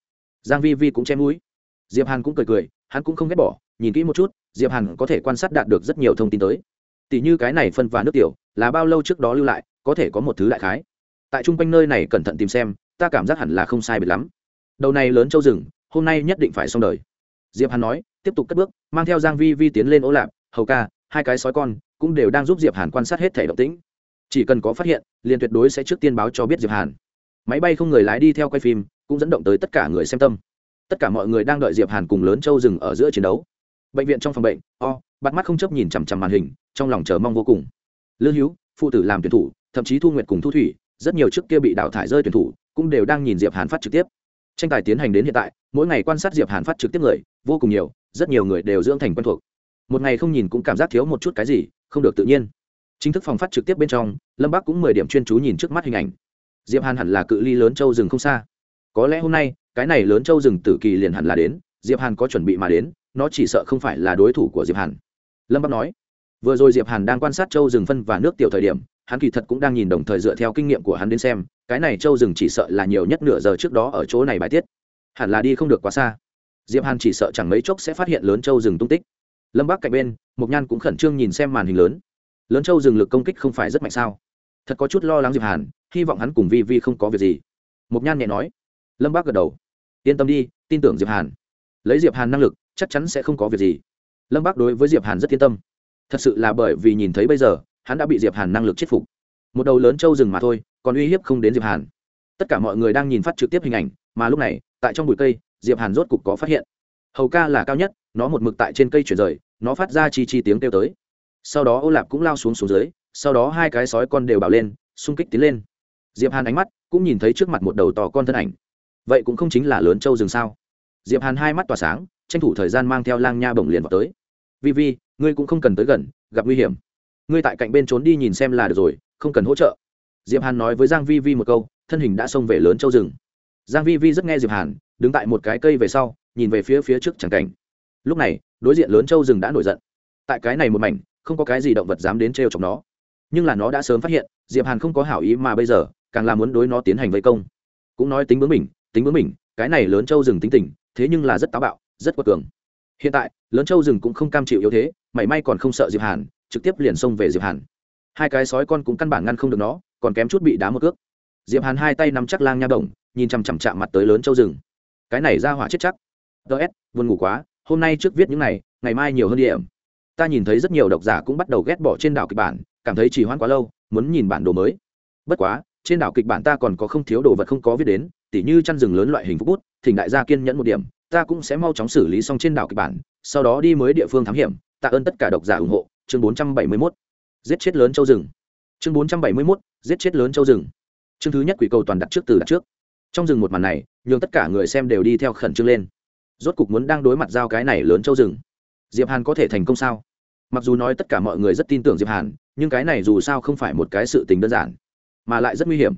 Giang vi vi cũng che mũi. Diệp hàn cũng cười cười, hắn cũng không ghét bỏ, nhìn kỹ một chút, diệp hàn có thể quan sát đạt được rất nhiều thông tin tới tỷ như cái này phân và nước tiểu, là bao lâu trước đó lưu lại, có thể có một thứ đại khái. Tại trung quanh nơi này cẩn thận tìm xem, ta cảm giác hẳn là không sai biệt lắm. Đầu này lớn châu rừng, hôm nay nhất định phải xong đời. Diệp hàn nói, tiếp tục cất bước, mang theo giang vi vi tiến lên ố lạp, hầu ca, hai cái sói con, cũng đều đang giúp diệp hàn quan sát hết thể động tĩnh. Chỉ cần có phát hiện, liền tuyệt đối sẽ trước tiên báo cho biết diệp hàn. Máy bay không người lái đi theo quay phim, cũng dẫn động tới tất cả người xem tâm. Tất cả mọi người đang đợi diệp hàn cùng lớn châu rừng ở giữa chiến đấu. Bệnh viện trong phòng bệnh, o bắt mắt không chấp nhìn chằm chằm màn hình, trong lòng chờ mong vô cùng. Lư hữu, phụ tử làm tuyển thủ, thậm chí thu nguyệt cùng thu thủy, rất nhiều trước kia bị đào thải rơi tuyển thủ, cũng đều đang nhìn diệp hàn phát trực tiếp. Tranh tài tiến hành đến hiện tại, mỗi ngày quan sát diệp hàn phát trực tiếp người, vô cùng nhiều, rất nhiều người đều dưỡng thành quen thuộc. Một ngày không nhìn cũng cảm giác thiếu một chút cái gì, không được tự nhiên. Chính thức phòng phát trực tiếp bên trong, lâm bắc cũng mười điểm chuyên chú nhìn trước mắt hình ảnh. Diệp hàn hẳn là cự ly lớn châu rừng không xa. Có lẽ hôm nay, cái này lớn châu rừng tử kỳ liền hẳn là đến, diệp hàn có chuẩn bị mà đến, nó chỉ sợ không phải là đối thủ của diệp hàn lâm bắc nói, vừa rồi diệp hàn đang quan sát châu rừng phân và nước tiểu thời điểm, hắn kỳ thật cũng đang nhìn đồng thời dựa theo kinh nghiệm của hắn đến xem, cái này châu rừng chỉ sợ là nhiều nhất nửa giờ trước đó ở chỗ này bài tiết. Hẳn là đi không được quá xa. Diệp hàn chỉ sợ chẳng mấy chốc sẽ phát hiện lớn châu rừng tung tích. Lâm bắc cạnh bên, mộc nhan cũng khẩn trương nhìn xem màn hình lớn. Lớn châu rừng lực công kích không phải rất mạnh sao? Thật có chút lo lắng diệp hàn, hy vọng hắn cùng vi vi không có việc gì. Mộc nhan nhẹ nói. Lâm bác gật đầu. Yên tâm đi, tin tưởng diệp hàn. Lấy diệp hàn năng lực, chắc chắn sẽ không có việc gì lâm bác đối với diệp hàn rất yên tâm. Thật sự là bởi vì nhìn thấy bây giờ, hắn đã bị diệp hàn năng lực chết phục. Một đầu lớn trâu rừng mà thôi, còn uy hiếp không đến diệp hàn. Tất cả mọi người đang nhìn phát trực tiếp hình ảnh, mà lúc này, tại trong bụi cây, diệp hàn rốt cục có phát hiện. Hầu ca là cao nhất, nó một mực tại trên cây chuyển rời, nó phát ra chi chi tiếng kêu tới. Sau đó ô lạp cũng lao xuống xuống dưới, sau đó hai cái sói con đều bảo lên, xung kích tiến lên. Diệp hàn ánh mắt cũng nhìn thấy trước mặt một đầu to con thân ảnh. Vậy cũng không chính là lớn châu rừng sao? Diệp hàn hai mắt tỏa sáng tranh thủ thời gian mang theo lang nha bổng liền vào tới. Vi vi, ngươi cũng không cần tới gần, gặp nguy hiểm. Ngươi tại cạnh bên trốn đi nhìn xem là được rồi, không cần hỗ trợ. Diệp hàn nói với giang vi vi một câu, thân hình đã xông về lớn châu rừng. Giang vi vi rất nghe diệp hàn, đứng tại một cái cây về sau, nhìn về phía phía trước chẳng cảnh. Lúc này, đối diện lớn châu rừng đã nổi giận. Tại cái này một mảnh, không có cái gì động vật dám đến trêu chọc nó. Nhưng là nó đã sớm phát hiện, diệp hàn không có hảo ý mà bây giờ, càng là muốn đối nó tiến hành vây công. Cũng nói tính bướng mình tính bướng mình cái này lớn châu rừng tính tình, thế nhưng là rất táo bạo rất quật cường. Hiện tại, lớn châu rừng cũng không cam chịu yếu thế, mảy may còn không sợ diệp hàn, trực tiếp liền xông về diệp hàn. Hai cái sói con cũng căn bản ngăn không được nó, còn kém chút bị đá một cước. Diệp hàn hai tay nắm chắc lang nha đồng, nhìn chằm chằm chạm mặt tới lớn châu rừng. Cái này ra hỏa chết chắc. Ts buồn ngủ quá, hôm nay trước viết những này, ngày mai nhiều hơn điểm. Ta nhìn thấy rất nhiều độc giả cũng bắt đầu ghét bỏ trên đảo kịch bản, cảm thấy trì hoãn quá lâu, muốn nhìn bản đồ mới. Bất quá, trên đảo kịch bản ta còn có không thiếu đồ vật không có viết đến, tỉ như chăn rừng lớn loại hình phúc bút, thỉnh đại gia kiên nhẫn một điểm ta cũng sẽ mau chóng xử lý xong trên đảo kịch bản sau đó đi mới địa phương thám hiểm tạ ơn tất cả độc giả ủng hộ. Chương 471. giết chết lớn châu rừng. Chương 471, giết chết lớn châu rừng. Chương thứ nhất quỷ cầu toàn đặt trước từ đặt trước. Trong rừng một màn này nhường tất cả người xem đều đi theo khẩn trương lên. Rốt cục muốn đang đối mặt giao cái này lớn châu rừng. Diệp hàn có thể thành công sao? Mặc dù nói tất cả mọi người rất tin tưởng diệp hàn nhưng cái này dù sao không phải một cái sự tình đơn giản mà lại rất nguy hiểm.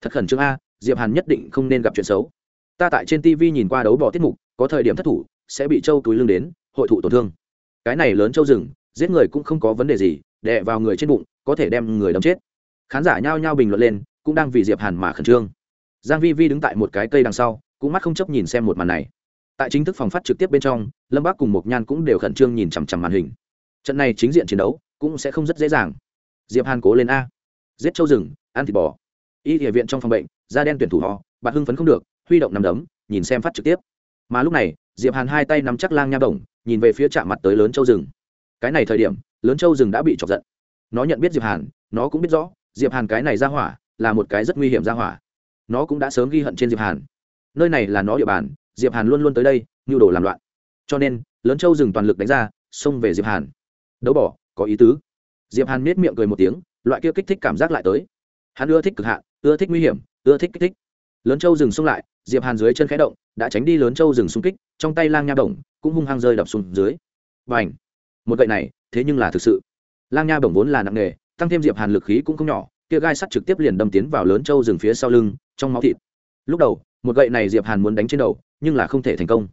Thật khẩn trương a diệp hàn nhất định không nên gặp chuyện xấu ta tại trên tv nhìn qua đấu bỏ tiết mục, có thời điểm thất thủ, sẽ bị trâu túi lưng đến, hội thụ tổn thương. Cái này lớn trâu rừng, giết người cũng không có vấn đề gì, đè vào người trên bụng, có thể đem người đâm chết. Khán giả nhao nhao bình luận lên, cũng đang vì diệp hàn mà khẩn trương. Giang vi vi đứng tại một cái cây đằng sau, cũng mắt không chấp nhìn xem một màn này. Tại chính thức phòng phát trực tiếp bên trong, lâm bác cùng một nhan cũng đều khẩn trương nhìn chằm chằm màn hình. Trận này chính diện chiến đấu, cũng sẽ không rất dễ dàng. Diệp hàn cố lên a. Giết châu rừng, ăn thịt bò. Y địa viện trong phòng bệnh, da đen tuyển thủ họ bạn hưng phấn không được huy động nằm đấm, nhìn xem phát trực tiếp. Mà lúc này, diệp hàn hai tay nắm chắc lang nha đồng, nhìn về phía chạm mặt tới lớn châu rừng. Cái này thời điểm, lớn châu rừng đã bị chọc giận. Nó nhận biết diệp hàn, nó cũng biết rõ, diệp hàn cái này ra hỏa, là một cái rất nguy hiểm ra hỏa. Nó cũng đã sớm ghi hận trên diệp hàn. Nơi này là nó địa bàn, diệp hàn luôn luôn tới đây nhu đồ làm loạn. Cho nên, lớn châu dừng toàn lực đánh ra, xông về diệp hàn. Đấu bỏ, có ý tứ. Diệp hàn nết miệng cười một tiếng, loại kia kích thích cảm giác lại tới. Hắn ưa thích cực hạn, ưa thích nguy hiểm, ưa thích kích thích lớn châu dừng xông lại, diệp hàn dưới chân khẽ động, đã tránh đi lớn châu dừng xung kích, trong tay lang nha bổng cũng hung hăng rơi đập xuống dưới. Và ảnh một gậy này, thế nhưng là thực sự. Lang nha bổng vốn là nặng nghề tăng thêm diệp hàn lực khí cũng không nhỏ, kia gai sắt trực tiếp liền đâm tiến vào lớn châu rừng phía sau lưng, trong máu thịt. Lúc đầu, một gậy này diệp hàn muốn đánh trên đầu, nhưng là không thể thành công.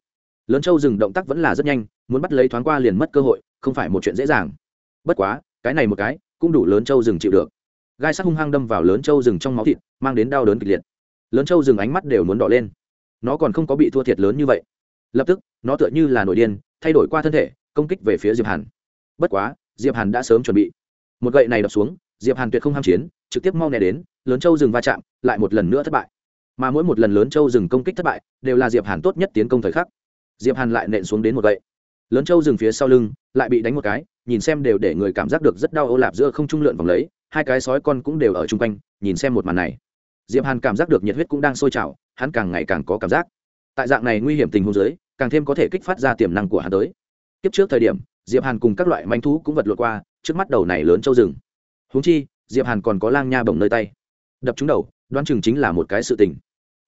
Lớn châu rừng động tác vẫn là rất nhanh, muốn bắt lấy thoáng qua liền mất cơ hội, không phải một chuyện dễ dàng. Bất quá, cái này một cái, cũng đủ lớn châu rừng chịu được. Gai sắt hung hăng đâm vào lớn châu rừng trong máu thịt, mang đến đau đớn kịch liệt lớn châu rừng ánh mắt đều muốn đỏ lên. Nó còn không có bị thua thiệt lớn như vậy. Lập tức, nó tựa như là nổi điên, thay đổi qua thân thể, công kích về phía diệp hàn. Bất quá, diệp hàn đã sớm chuẩn bị. Một gậy này đập xuống, diệp hàn tuyệt không ham chiến, trực tiếp mau nè đến, lớn châu rừng va chạm, lại một lần nữa thất bại. Mà mỗi một lần lớn châu rừng công kích thất bại, đều là diệp hàn tốt nhất tiến công thời khắc. Diệp hàn lại nện xuống đến một gậy. Lớn châu rừng phía sau lưng, lại bị đánh một cái, nhìn xem đều để người cảm giác được rất đau ô lạp giữa không trung lượn vòng lấy, hai cái sói con cũng đều ở chung quanh, nhìn xem một màn này diệp hàn cảm giác được nhiệt huyết cũng đang sôi trào, hắn càng ngày càng có cảm giác. Tại dạng này nguy hiểm tình huống dưới, càng thêm có thể kích phát ra tiềm năng của hắn tới. Kiếp trước thời điểm, diệp hàn cùng các loại manh thú cũng vật lộn qua, trước mắt đầu này lớn châu rừng. Huống chi, diệp hàn còn có lang nha bồng nơi tay. Đập trúng đầu, đoán chừng chính là một cái sự tình.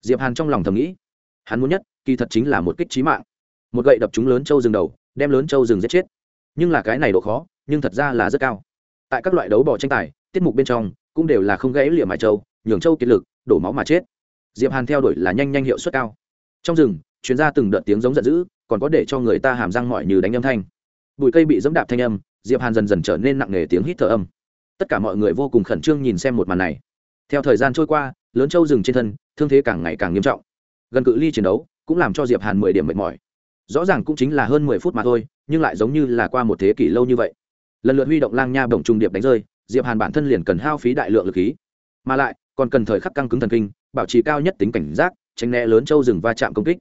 Diệp hàn trong lòng thầm nghĩ, hắn muốn nhất, kỳ thật chính là một kích trí mạng. Một gậy đập trúng lớn châu rừng đầu, đem lớn châu rừng giết chết. Nhưng là cái này độ khó, nhưng thật ra là rất cao. Tại các loại đấu bỏ tranh tài, tiết mục bên trong, cũng đều là không gãy liệm mài châu nhường châu kiệt lực, đổ máu mà chết. Diệp hàn theo đuổi là nhanh nhanh hiệu suất cao. Trong rừng chuyến ra từng đợt tiếng giống giận dữ, còn có để cho người ta hàm răng mọi như đánh âm thanh. Bụi cây bị dẫm đạp thanh âm, diệp hàn dần dần trở nên nặng nề tiếng hít thở âm. Tất cả mọi người vô cùng khẩn trương nhìn xem một màn này. Theo thời gian trôi qua, lớn châu rừng trên thân, thương thế càng ngày càng nghiêm trọng. Gần cự ly chiến đấu, cũng làm cho diệp hàn mười điểm mệt mỏi. Rõ ràng cũng chính là hơn mười phút mà thôi, nhưng lại giống như là qua một thế kỷ lâu như vậy. Lần lượt huy động lang nha bổng trung điệp đánh rơi, diệp hàn bản thân liền cần hao phí đại lượng lực khí. Mà lại còn cần thời khắc căng cứng thần kinh, bảo trì cao nhất tính cảnh giác, tránh né lớn châu rừng va chạm công kích.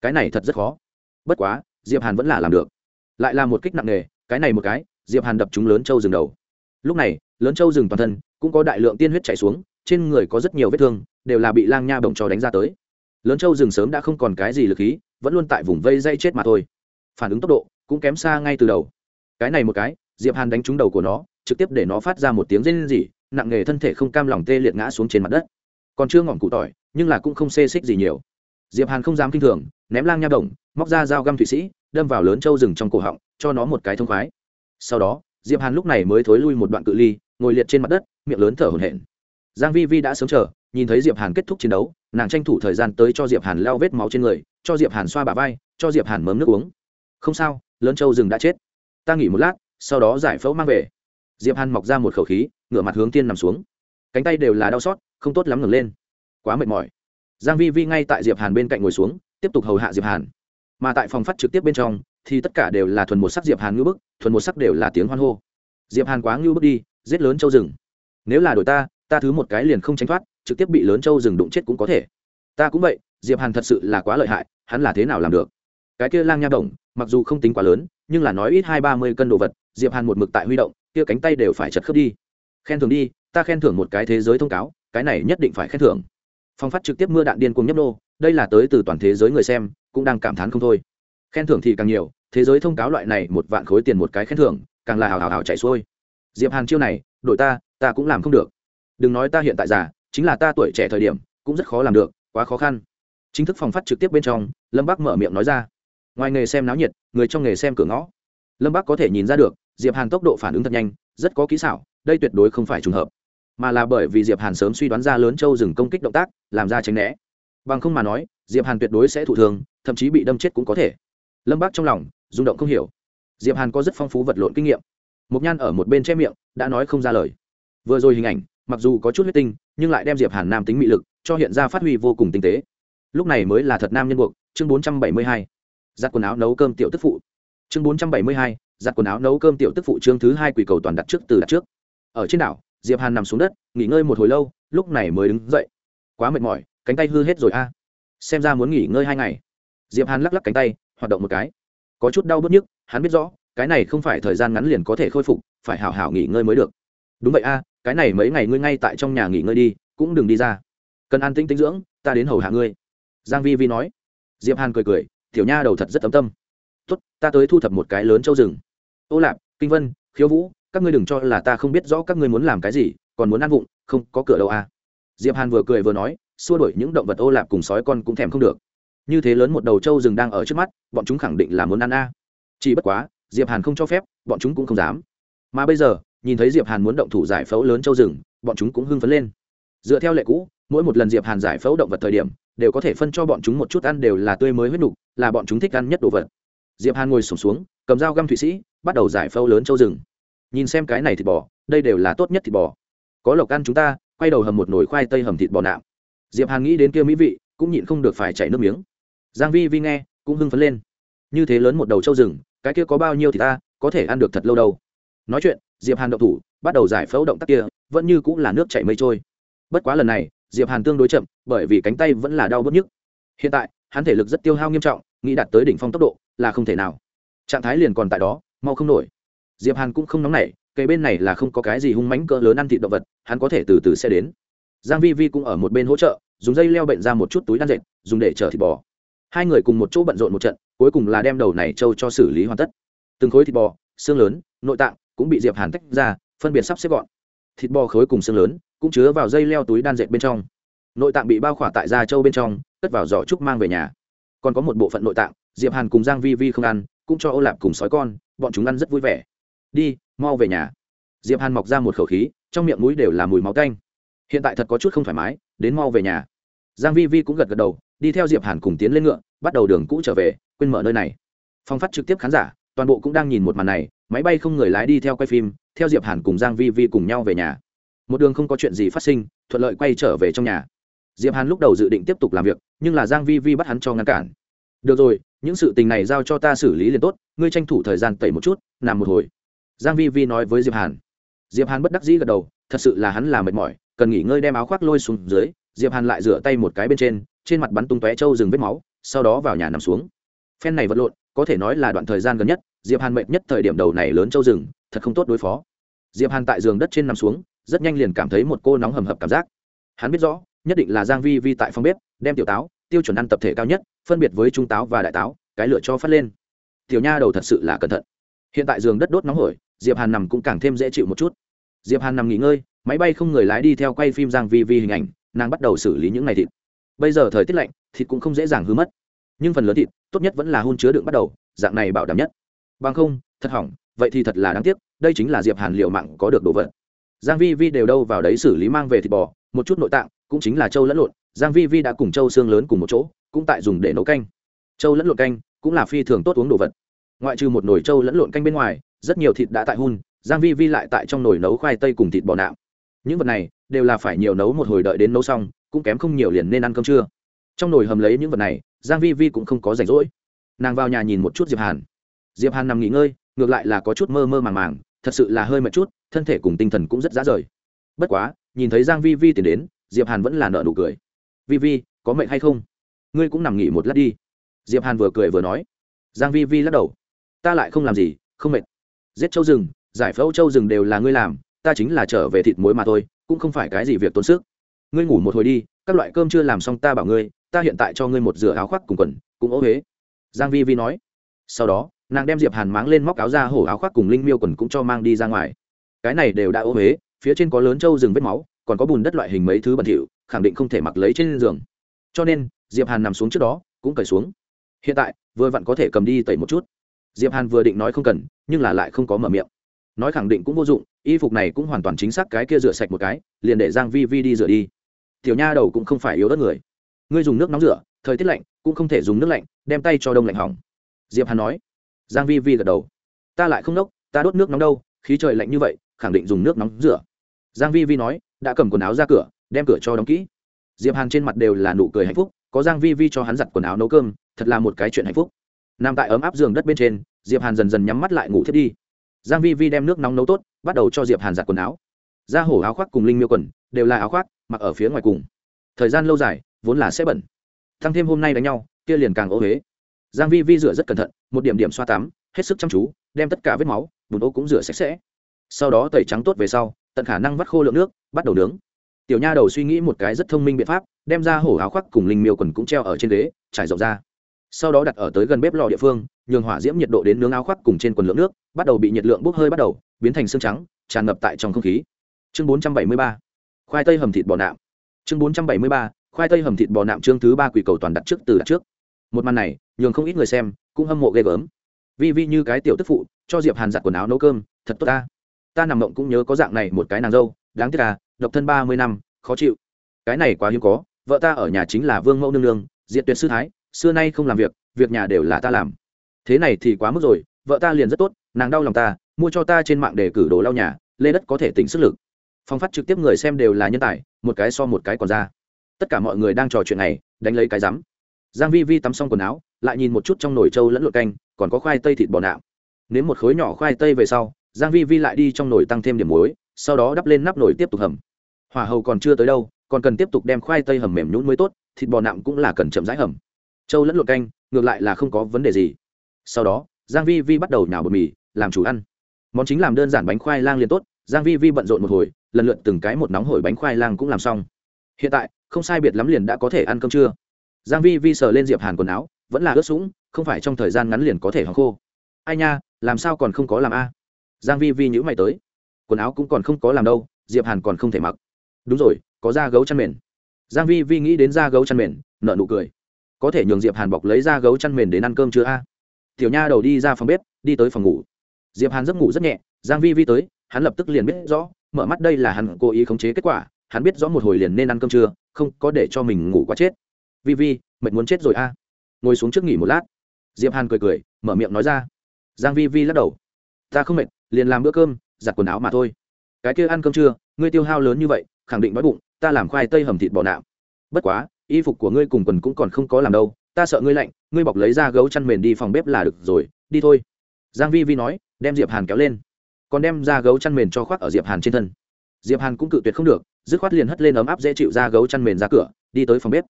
Cái này thật rất khó. Bất quá, diệp hàn vẫn là làm được. Lại là một kích nặng nề, cái này một cái, diệp hàn đập trúng lớn châu rừng đầu. Lúc này, lớn châu rừng toàn thân cũng có đại lượng tiên huyết chảy xuống, trên người có rất nhiều vết thương, đều là bị lang nha bồng trò đánh ra tới. Lớn châu rừng sớm đã không còn cái gì lực khí, vẫn luôn tại vùng vây dây chết mà thôi. Phản ứng tốc độ cũng kém xa ngay từ đầu. Cái này một cái, diệp hàn đánh trúng đầu của nó, trực tiếp để nó phát ra một tiếng rên rỉ nặng nghề thân thể không cam lòng tê liệt ngã xuống trên mặt đất. Còn chưa ngỏm cụ tỏi, nhưng là cũng không xê xích gì nhiều. Diệp hàn không dám kinh thường, ném lang nha đồng, móc ra dao găm thụy sĩ, đâm vào lớn châu rừng trong cổ họng, cho nó một cái thông khoái. Sau đó, diệp hàn lúc này mới thối lui một đoạn cự ly, ngồi liệt trên mặt đất, miệng lớn thở hổn hển. Giang vi vi đã sớm chờ, nhìn thấy diệp hàn kết thúc chiến đấu, nàng tranh thủ thời gian tới cho diệp hàn leo vết máu trên người, cho diệp hàn xoa bả vai, cho diệp hàn mớm nước uống. Không sao, lớn châu rừng đã chết. Ta nghỉ một lát, sau đó giải phẫu mang về. Diệp hàn mọc ra một khẩu khí ngửa mặt hướng tiên nằm xuống. Cánh tay đều là đau xót, không tốt lắm ngẩng lên. Quá mệt mỏi. Giang vi vi ngay tại diệp hàn bên cạnh ngồi xuống, tiếp tục hầu hạ diệp hàn. Mà tại phòng phát trực tiếp bên trong, thì tất cả đều là thuần một sắc diệp hàn ngưu bức, thuần một sắc đều là tiếng hoan hô. Diệp hàn quá ngưu bức đi, giết lớn châu rừng. Nếu là đổi ta ta thứ một cái liền không tránh thoát, trực tiếp bị lớn châu rừng đụng chết cũng có thể. Ta cũng vậy, diệp hàn thật sự là quá lợi hại, hắn là thế nào làm được? Cái kia lang nha động mặc dù không tính quá lớn, nhưng là nói ít hai ba mươi cân đồ vật, diệp hàn một mực tại huy động, kia cánh tay đều phải chật khớp đi khen thưởng đi, ta khen thưởng một cái thế giới thông cáo, cái này nhất định phải khen thưởng. Phong phát trực tiếp mưa đạn điên cuồng nhấp đô đây là tới từ toàn thế giới người xem, cũng đang cảm thán không thôi. Khen thưởng thì càng nhiều, thế giới thông cáo loại này một vạn khối tiền một cái khen thưởng, càng là hào hào hào chạy xuôi. Diệp hàn chiêu này, đội ta ta cũng làm không được. Đừng nói ta hiện tại già, chính là ta tuổi trẻ thời điểm, cũng rất khó làm được, quá khó khăn. Chính thức phòng phát trực tiếp bên trong, lâm Bác mở miệng nói ra. Ngoài nghề xem náo nhiệt, người trong nghề xem cửa ngõ. Lâm Bác có thể nhìn ra được, diệp hàn tốc độ phản ứng thật nhanh rất có kỹ xảo, đây tuyệt đối không phải trùng hợp. Mà là bởi vì diệp hàn sớm suy đoán ra lớn châu dừng công kích động tác, làm ra tránh né. Bằng không mà nói, diệp hàn tuyệt đối sẽ thụ thường thậm chí bị đâm chết cũng có thể. Lâm bác trong lòng, rung động không hiểu. Diệp hàn có rất phong phú vật lộn kinh nghiệm. Mục nhan ở một bên che miệng, đã nói không ra lời. Vừa rồi hình ảnh, mặc dù có chút huyết tinh, nhưng lại đem diệp hàn nam tính mị lực, cho hiện ra phát huy vô cùng tinh tế. Lúc này mới là thật nam nhân buộc, chương 472. giặt quần áo nấu cơm tiểu tức phụ. Chương 472 giặt quần áo nấu cơm tiểu tức phụ trương thứ hai quỳ cầu toàn đặt trước từ đặt trước. Ở trên đảo, diệp hàn nằm xuống đất, nghỉ ngơi một hồi lâu, lúc này mới đứng dậy. Quá mệt mỏi, cánh tay hư hết rồi a. Xem ra muốn nghỉ ngơi hai ngày. Diệp hàn lắc lắc cánh tay, hoạt động một cái. Có chút đau bớt nhức, hắn biết rõ, cái này không phải thời gian ngắn liền có thể khôi phục, phải hảo hảo nghỉ ngơi mới được. Đúng vậy a, cái này mấy ngày ngươi ngay tại trong nhà nghỉ ngơi đi, cũng đừng đi ra. Cần an tĩnh tinh dưỡng, ta đến hầu hạ ngươi. Giang vi vi nói. Diệp hàn cười cười, tiểu nha đầu thật rất tấm tâm. Tốt, ta tới thu thập một cái lớn châu rừng ô lạp, kinh vân, khiếu vũ, các ngươi đừng cho là ta không biết rõ các ngươi muốn làm cái gì, còn muốn ăn vụng, không, có cửa đâu à. Diệp hàn vừa cười vừa nói, xua đuổi những động vật ô lạp cùng sói con cũng thèm không được. Như thế lớn một đầu trâu rừng đang ở trước mắt, bọn chúng khẳng định là muốn ăn a. Chỉ bất quá, diệp hàn không cho phép, bọn chúng cũng không dám. Mà bây giờ, nhìn thấy diệp hàn muốn động thủ giải phẫu lớn trâu rừng, bọn chúng cũng hưng phấn lên. Dựa theo lệ cũ, mỗi một lần diệp hàn giải phẫu động vật thời điểm, đều có thể phân cho bọn chúng một chút ăn đều là tươi mới huyết nục, là bọn chúng thích ăn nhất đồ vật diệp hàn ngồi sụp xuống, xuống cầm dao găm thụy sĩ bắt đầu giải phâu lớn châu rừng. Nhìn xem cái này thịt bò đây đều là tốt nhất thịt bò. Có lộc ăn chúng ta quay đầu hầm một nồi khoai tây hầm thịt bò nạm. Diệp hàn nghĩ đến kia mỹ vị cũng nhịn không được phải chảy nước miếng. Giang vi vi nghe cũng hưng phấn lên. Như thế lớn một đầu châu rừng cái kia có bao nhiêu thì ta có thể ăn được thật lâu đâu. Nói chuyện diệp hàn động thủ bắt đầu giải phẫu động tác kia vẫn như cũng là nước chảy mây trôi. Bất quá lần này diệp hàn tương đối chậm bởi vì cánh tay vẫn là đau bứt nhức. Hiện tại hắn thể lực rất tiêu hao nghiêm trọng nghĩ đạt tới đỉnh phong tốc độ là không thể nào. Trạng thái liền còn tại đó, mau không nổi. Diệp hàn cũng không nóng nảy cây bên này là không có cái gì hung mãnh cỡ lớn ăn thịt động vật, hắn có thể từ từ sẽ đến. Giang vi vi cũng ở một bên hỗ trợ, dùng dây leo bệnh ra một chút túi đan dệt, dùng để chở thịt bò. Hai người cùng một chỗ bận rộn một trận, cuối cùng là đem đầu này trâu cho xử lý hoàn tất. Từng khối thịt bò, xương lớn, nội tạng cũng bị diệp hàn tách ra, phân biệt sắp xếp gọn. Thịt bò khối cùng xương lớn cũng chứa vào dây leo túi đan dệt bên trong. Nội tạng bị bao khỏa tại da trâu bên trong, cất vào giỏ trúc mang về nhà còn có một bộ phận nội tạng, diệp hàn cùng giang vi vi không ăn, cũng cho ô lạp cùng sói con, bọn chúng ăn rất vui vẻ. Đi, mau về nhà. Diệp hàn mọc ra một khẩu khí, trong miệng mũi đều là mùi máu tanh. Hiện tại thật có chút không thoải mái, đến mau về nhà. Giang vi vi cũng gật gật đầu, đi theo diệp hàn cùng tiến lên ngựa, bắt đầu đường cũ trở về, quên mở nơi này. Phong phát trực tiếp khán giả, toàn bộ cũng đang nhìn một màn này, máy bay không người lái đi theo quay phim, theo diệp hàn cùng giang vi vi cùng nhau về nhà. Một đường không có chuyện gì phát sinh, thuận lợi quay trở về trong nhà diệp hàn lúc đầu dự định tiếp tục làm việc, nhưng là giang vi vi bắt hắn cho ngăn cản. Được rồi, những sự tình này giao cho ta xử lý liền tốt, ngươi tranh thủ thời gian tẩy một chút, nằm một hồi. Giang vi vi nói với diệp hàn. Diệp hàn bất đắc dĩ gật đầu, thật sự là hắn là mệt mỏi, cần nghỉ ngơi đem áo khoác lôi xuống dưới, diệp hàn lại rửa tay một cái bên trên trên mặt bắn tung tóe trâu rừng vết máu, sau đó vào nhà nằm xuống. Phen này vật lộn, có thể nói là đoạn thời gian gần nhất, diệp hàn mệt nhất thời điểm đầu này lớn trâu rừng, thật không tốt đối phó. Diệp hàn tại giường đất trên nằm xuống, rất nhanh liền cảm thấy một cô nóng hầm hập cảm giác. Hắn biết rõ nhất định là giang vi vi tại phòng bếp, đem tiểu táo, tiêu chuẩn ăn tập thể cao nhất, phân biệt với trung táo và đại táo, cái lửa cho phát lên. Tiểu nha đầu thật sự là cẩn thận. Hiện tại giường đất đốt nóng hổi, diệp hàn nằm cũng càng thêm dễ chịu một chút. Diệp hàn nằm nghỉ ngơi, máy bay không người lái đi theo quay phim giang vi vi hình ảnh, nàng bắt đầu xử lý những ngày thịt. Bây giờ thời tiết lạnh, thịt cũng không dễ dàng hư mất. Nhưng phần lớn thịt, tốt nhất vẫn là hun chứa đựng bắt đầu, dạng này bảo đảm nhất. Bằng không, thật hỏng, vậy thì thật là đáng tiếc, đây chính là diệp hàn liệu mạng có được đồ vật. Giang vi vi đều đâu vào đấy xử lý mang về thịt bò, một chút nội tạng cũng chính là châu lẫn lộn, giang vi vi đã cùng châu xương lớn cùng một chỗ, cũng tại dùng để nấu canh. Châu lẫn lộn canh cũng là phi thường tốt uống đồ vật. Ngoại trừ một nồi châu lẫn lộn canh bên ngoài, rất nhiều thịt đã tại hun, giang vi vi lại tại trong nồi nấu khoai tây cùng thịt bò nạm những vật này đều là phải nhiều nấu một hồi đợi đến nấu xong, cũng kém không nhiều liền nên ăn cơm trưa. Trong nồi hầm lấy những vật này, giang vi vi cũng không có rảnh rỗi. Nàng vào nhà nhìn một chút diệp hàn. Diệp hàn nằm nghỉ ngơi, ngược lại là có chút mơ mơ màng màng, thật sự là hơi mệt chút, thân thể cùng tinh thần cũng rất rã rời. Bất quá, nhìn thấy giang vi vi tiến đến diệp hàn vẫn là nở nụ cười. Vi vi, có mệt hay không? Ngươi cũng nằm nghỉ một lát đi. Diệp hàn vừa cười vừa nói. Giang vi vi lắc đầu. Ta lại không làm gì, không mệt. Giết châu rừng, giải phẫu châu rừng đều là ngươi làm, ta chính là trở về thịt muối mà thôi, cũng không phải cái gì việc tốn sức. Ngươi ngủ một hồi đi, các loại cơm chưa làm xong ta bảo ngươi, ta hiện tại cho ngươi một rửa áo khoác cùng quần, cũng ố huế giang vi vi nói. Sau đó, nàng đem diệp hàn máng lên móc áo ra hổ áo khoác cùng linh miêu quần cũng cho mang đi ra ngoài. Cái này đều đã ố huế phía trên có lớn trâu rừng vết máu còn có bùn đất loại hình mấy thứ bẩn thỉu, khẳng định không thể mặc lấy trên giường. Cho nên, diệp hàn nằm xuống trước đó, cũng cởi xuống. Hiện tại, vừa vặn có thể cầm đi tẩy một chút. Diệp hàn vừa định nói không cần, nhưng là lại không có mở miệng. Nói khẳng định cũng vô dụng, y phục này cũng hoàn toàn chính xác cái kia rửa sạch một cái, liền để giang vi vi đi rửa đi. Tiểu nha đầu cũng không phải yếu đất người. Ngươi dùng nước nóng rửa, thời tiết lạnh, cũng không thể dùng nước lạnh, đem tay cho đông lạnh hỏng. Diệp hàn nói. Giang vi vi gật đầu. Ta lại không nốc ta đốt nước nóng đâu, khí trời lạnh như vậy, khẳng định dùng nước nóng rửa. Giang vi vi nói đã cầm quần áo ra cửa, đem cửa cho đóng kỹ. Diệp hàn trên mặt đều là nụ cười hạnh phúc, có giang vi vi cho hắn giặt quần áo nấu cơm, thật là một cái chuyện hạnh phúc. Nằm tại ấm áp giường đất bên trên, diệp hàn dần dần nhắm mắt lại ngủ thiết đi. Giang vi vi đem nước nóng nấu tốt, bắt đầu cho diệp hàn giặt quần áo. Da hổ áo khoác cùng linh miêu quần, đều là áo khoác, mặc ở phía ngoài cùng. Thời gian lâu dài, vốn là sẽ bẩn. Thăng thêm hôm nay đánh nhau, kia liền càng ô huế giang vi vi rửa rất cẩn thận, một điểm điểm xoa tắm, hết sức chăm chú, đem tất cả vết máu, bùn ô cũng rửa sạch sẽ. Sau đó tẩy trắng tốt về sau tận khả năng vắt khô lượng nước, bắt đầu nướng. Tiểu nha đầu suy nghĩ một cái rất thông minh biện pháp, đem ra hổ áo khoác cùng linh miêu quần cũng treo ở trên ghế, trải rộng ra. Sau đó đặt ở tới gần bếp lò địa phương, nhường hỏa diễm nhiệt độ đến nướng áo khoác cùng trên quần lượng nước, bắt đầu bị nhiệt lượng bốc hơi bắt đầu, biến thành xương trắng, tràn ngập tại trong không khí. Chương 473 khoai tây hầm thịt bò nạm. Chương 473 khoai tây hầm thịt bò nạm chương thứ ba quỷ cầu toàn đặt trước từ đặt trước. Một màn này, nhường không ít người xem cũng hâm mộ ghê gớm. Vi vi như cái tiểu tức phụ, cho diệp hàn giặt quần áo nấu cơm, thật tốt ta ta nằm mộng cũng nhớ có dạng này một cái nàng dâu, đáng tiếc à độc thân ba mươi năm, khó chịu. Cái này quá hiếm có, vợ ta ở nhà chính là vương mẫu nương nương, diện tuyệt sư thái, xưa nay không làm việc việc nhà đều là ta làm. Thế này thì quá mức rồi, vợ ta liền rất tốt, nàng đau lòng ta, mua cho ta trên mạng để cử đồ lau nhà, lê đất có thể tính sức lực. Phong phát trực tiếp người xem đều là nhân tài, một cái so một cái còn ra. Tất cả mọi người đang trò chuyện này, đánh lấy cái rắm. Giang vi vi tắm xong quần áo, lại nhìn một chút trong nồi trâu lẫn lộn canh, còn có khoai tây thịt bò nạm nếm một khối nhỏ khoai tây về sau giang vi vi lại đi trong nồi tăng thêm điểm muối, sau đó đắp lên nắp nồi tiếp tục hầm. Hỏa hầu còn chưa tới đâu, còn cần tiếp tục đem khoai tây hầm mềm nhũn mới tốt, thịt bò nạm cũng là cần chậm rãi hầm. Châu lẫn lộn canh, ngược lại là không có vấn đề gì. Sau đó, giang vi vi bắt đầu nhào bột mì, làm chủ ăn. Món chính làm đơn giản bánh khoai lang liền tốt, giang vi vi bận rộn một hồi, lần lượt từng cái một nóng hổi bánh khoai lang cũng làm xong. Hiện tại, không sai biệt lắm liền đã có thể ăn cơm trưa. Giang vi vi sờ lên diệp hàn quần áo, vẫn là ướt sũng, không phải trong thời gian ngắn liền có thể hóng khô. Ai nha, làm sao còn không có làm a? Giang vi vi nhữ mày tới. Quần áo cũng còn không có làm đâu, diệp hàn còn không thể mặc. Đúng rồi, có da gấu chăn mền. Giang vi vi nghĩ đến da gấu chăn mền, nở nụ cười. Có thể nhường diệp hàn bọc lấy da gấu chăn mền đến ăn cơm chưa a? Tiểu nha đầu đi ra phòng bếp, đi tới phòng ngủ. Diệp hàn giấc ngủ rất nhẹ, giang vi vi tới, hắn lập tức liền biết rõ, mở mắt đây là hắn cố ý khống chế kết quả, hắn biết rõ một hồi liền nên ăn cơm trưa không có để cho mình ngủ quá chết. Vi vi, mệt muốn chết rồi a. Ngồi xuống trước nghỉ một lát. Diệp hàn cười cười, mở miệng nói ra. Giang vi vi lắc đầu. Ta không mệt liền làm bữa cơm, giặt quần áo mà thôi. Cái kia ăn cơm trưa, ngươi tiêu hao lớn như vậy, khẳng định đói bụng, ta làm khoai tây hầm thịt bò nạm. Bất quá, y phục của ngươi cùng quần cũng còn không có làm đâu, ta sợ ngươi lạnh, ngươi bọc lấy ra gấu chăn mền đi phòng bếp là được rồi, đi thôi. Giang vi vi nói, đem diệp hàn kéo lên. Còn đem ra gấu chăn mền cho khoác ở diệp hàn trên thân. Diệp hàn cũng cự tuyệt không được, dứt khoát liền hất lên ấm áp dễ chịu ra gấu chăn mền ra cửa, đi tới phòng bếp.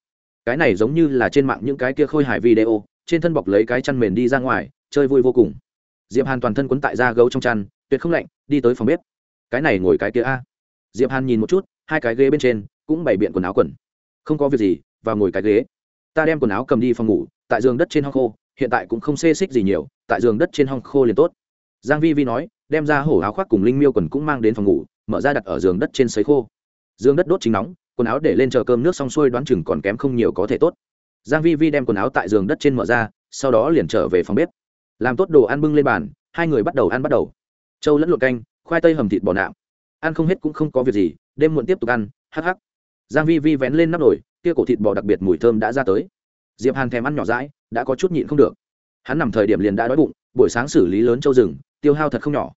Cái này giống như là trên mạng những cái kia khôi hài video, trên thân bọc lấy cái chăn mền đi ra ngoài, chơi vui vô cùng diệp hàn toàn thân quấn tại da gấu trong chăn, tuyệt không lạnh, đi tới phòng bếp. Cái này ngồi cái kia a. Diệp hàn nhìn một chút, hai cái ghế bên trên, cũng bày biện quần áo quần. Không có việc gì và ngồi cái ghế. Ta đem quần áo cầm đi phòng ngủ, tại giường đất trên hong khô, hiện tại cũng không xê xích gì nhiều, tại giường đất trên hong khô liền tốt. Giang vi vi nói, đem ra hổ áo khoác cùng linh miêu quần cũng mang đến phòng ngủ, mở ra đặt ở giường đất trên sấy khô. Giường đất đốt chính nóng, quần áo để lên chờ cơm nước xong xuôi đoán chừng còn kém không nhiều có thể tốt. Giang vi vi đem quần áo tại giường đất trên mở ra, sau đó liền trở về phòng bếp làm tốt đồ ăn bưng lên bàn, hai người bắt đầu ăn bắt đầu. Châu lẫn luộc canh, khoai tây hầm thịt bò nạm ăn không hết cũng không có việc gì, đêm muộn tiếp tục ăn, hắc hắc. Giang vi vi vén lên nắp nồi, kia cổ thịt bò đặc biệt mùi thơm đã ra tới. Diệp hàn thèm ăn nhỏ dãi, đã có chút nhịn không được. Hắn nằm thời điểm liền đã đói bụng, buổi sáng xử lý lớn châu rừng, tiêu hao thật không nhỏ.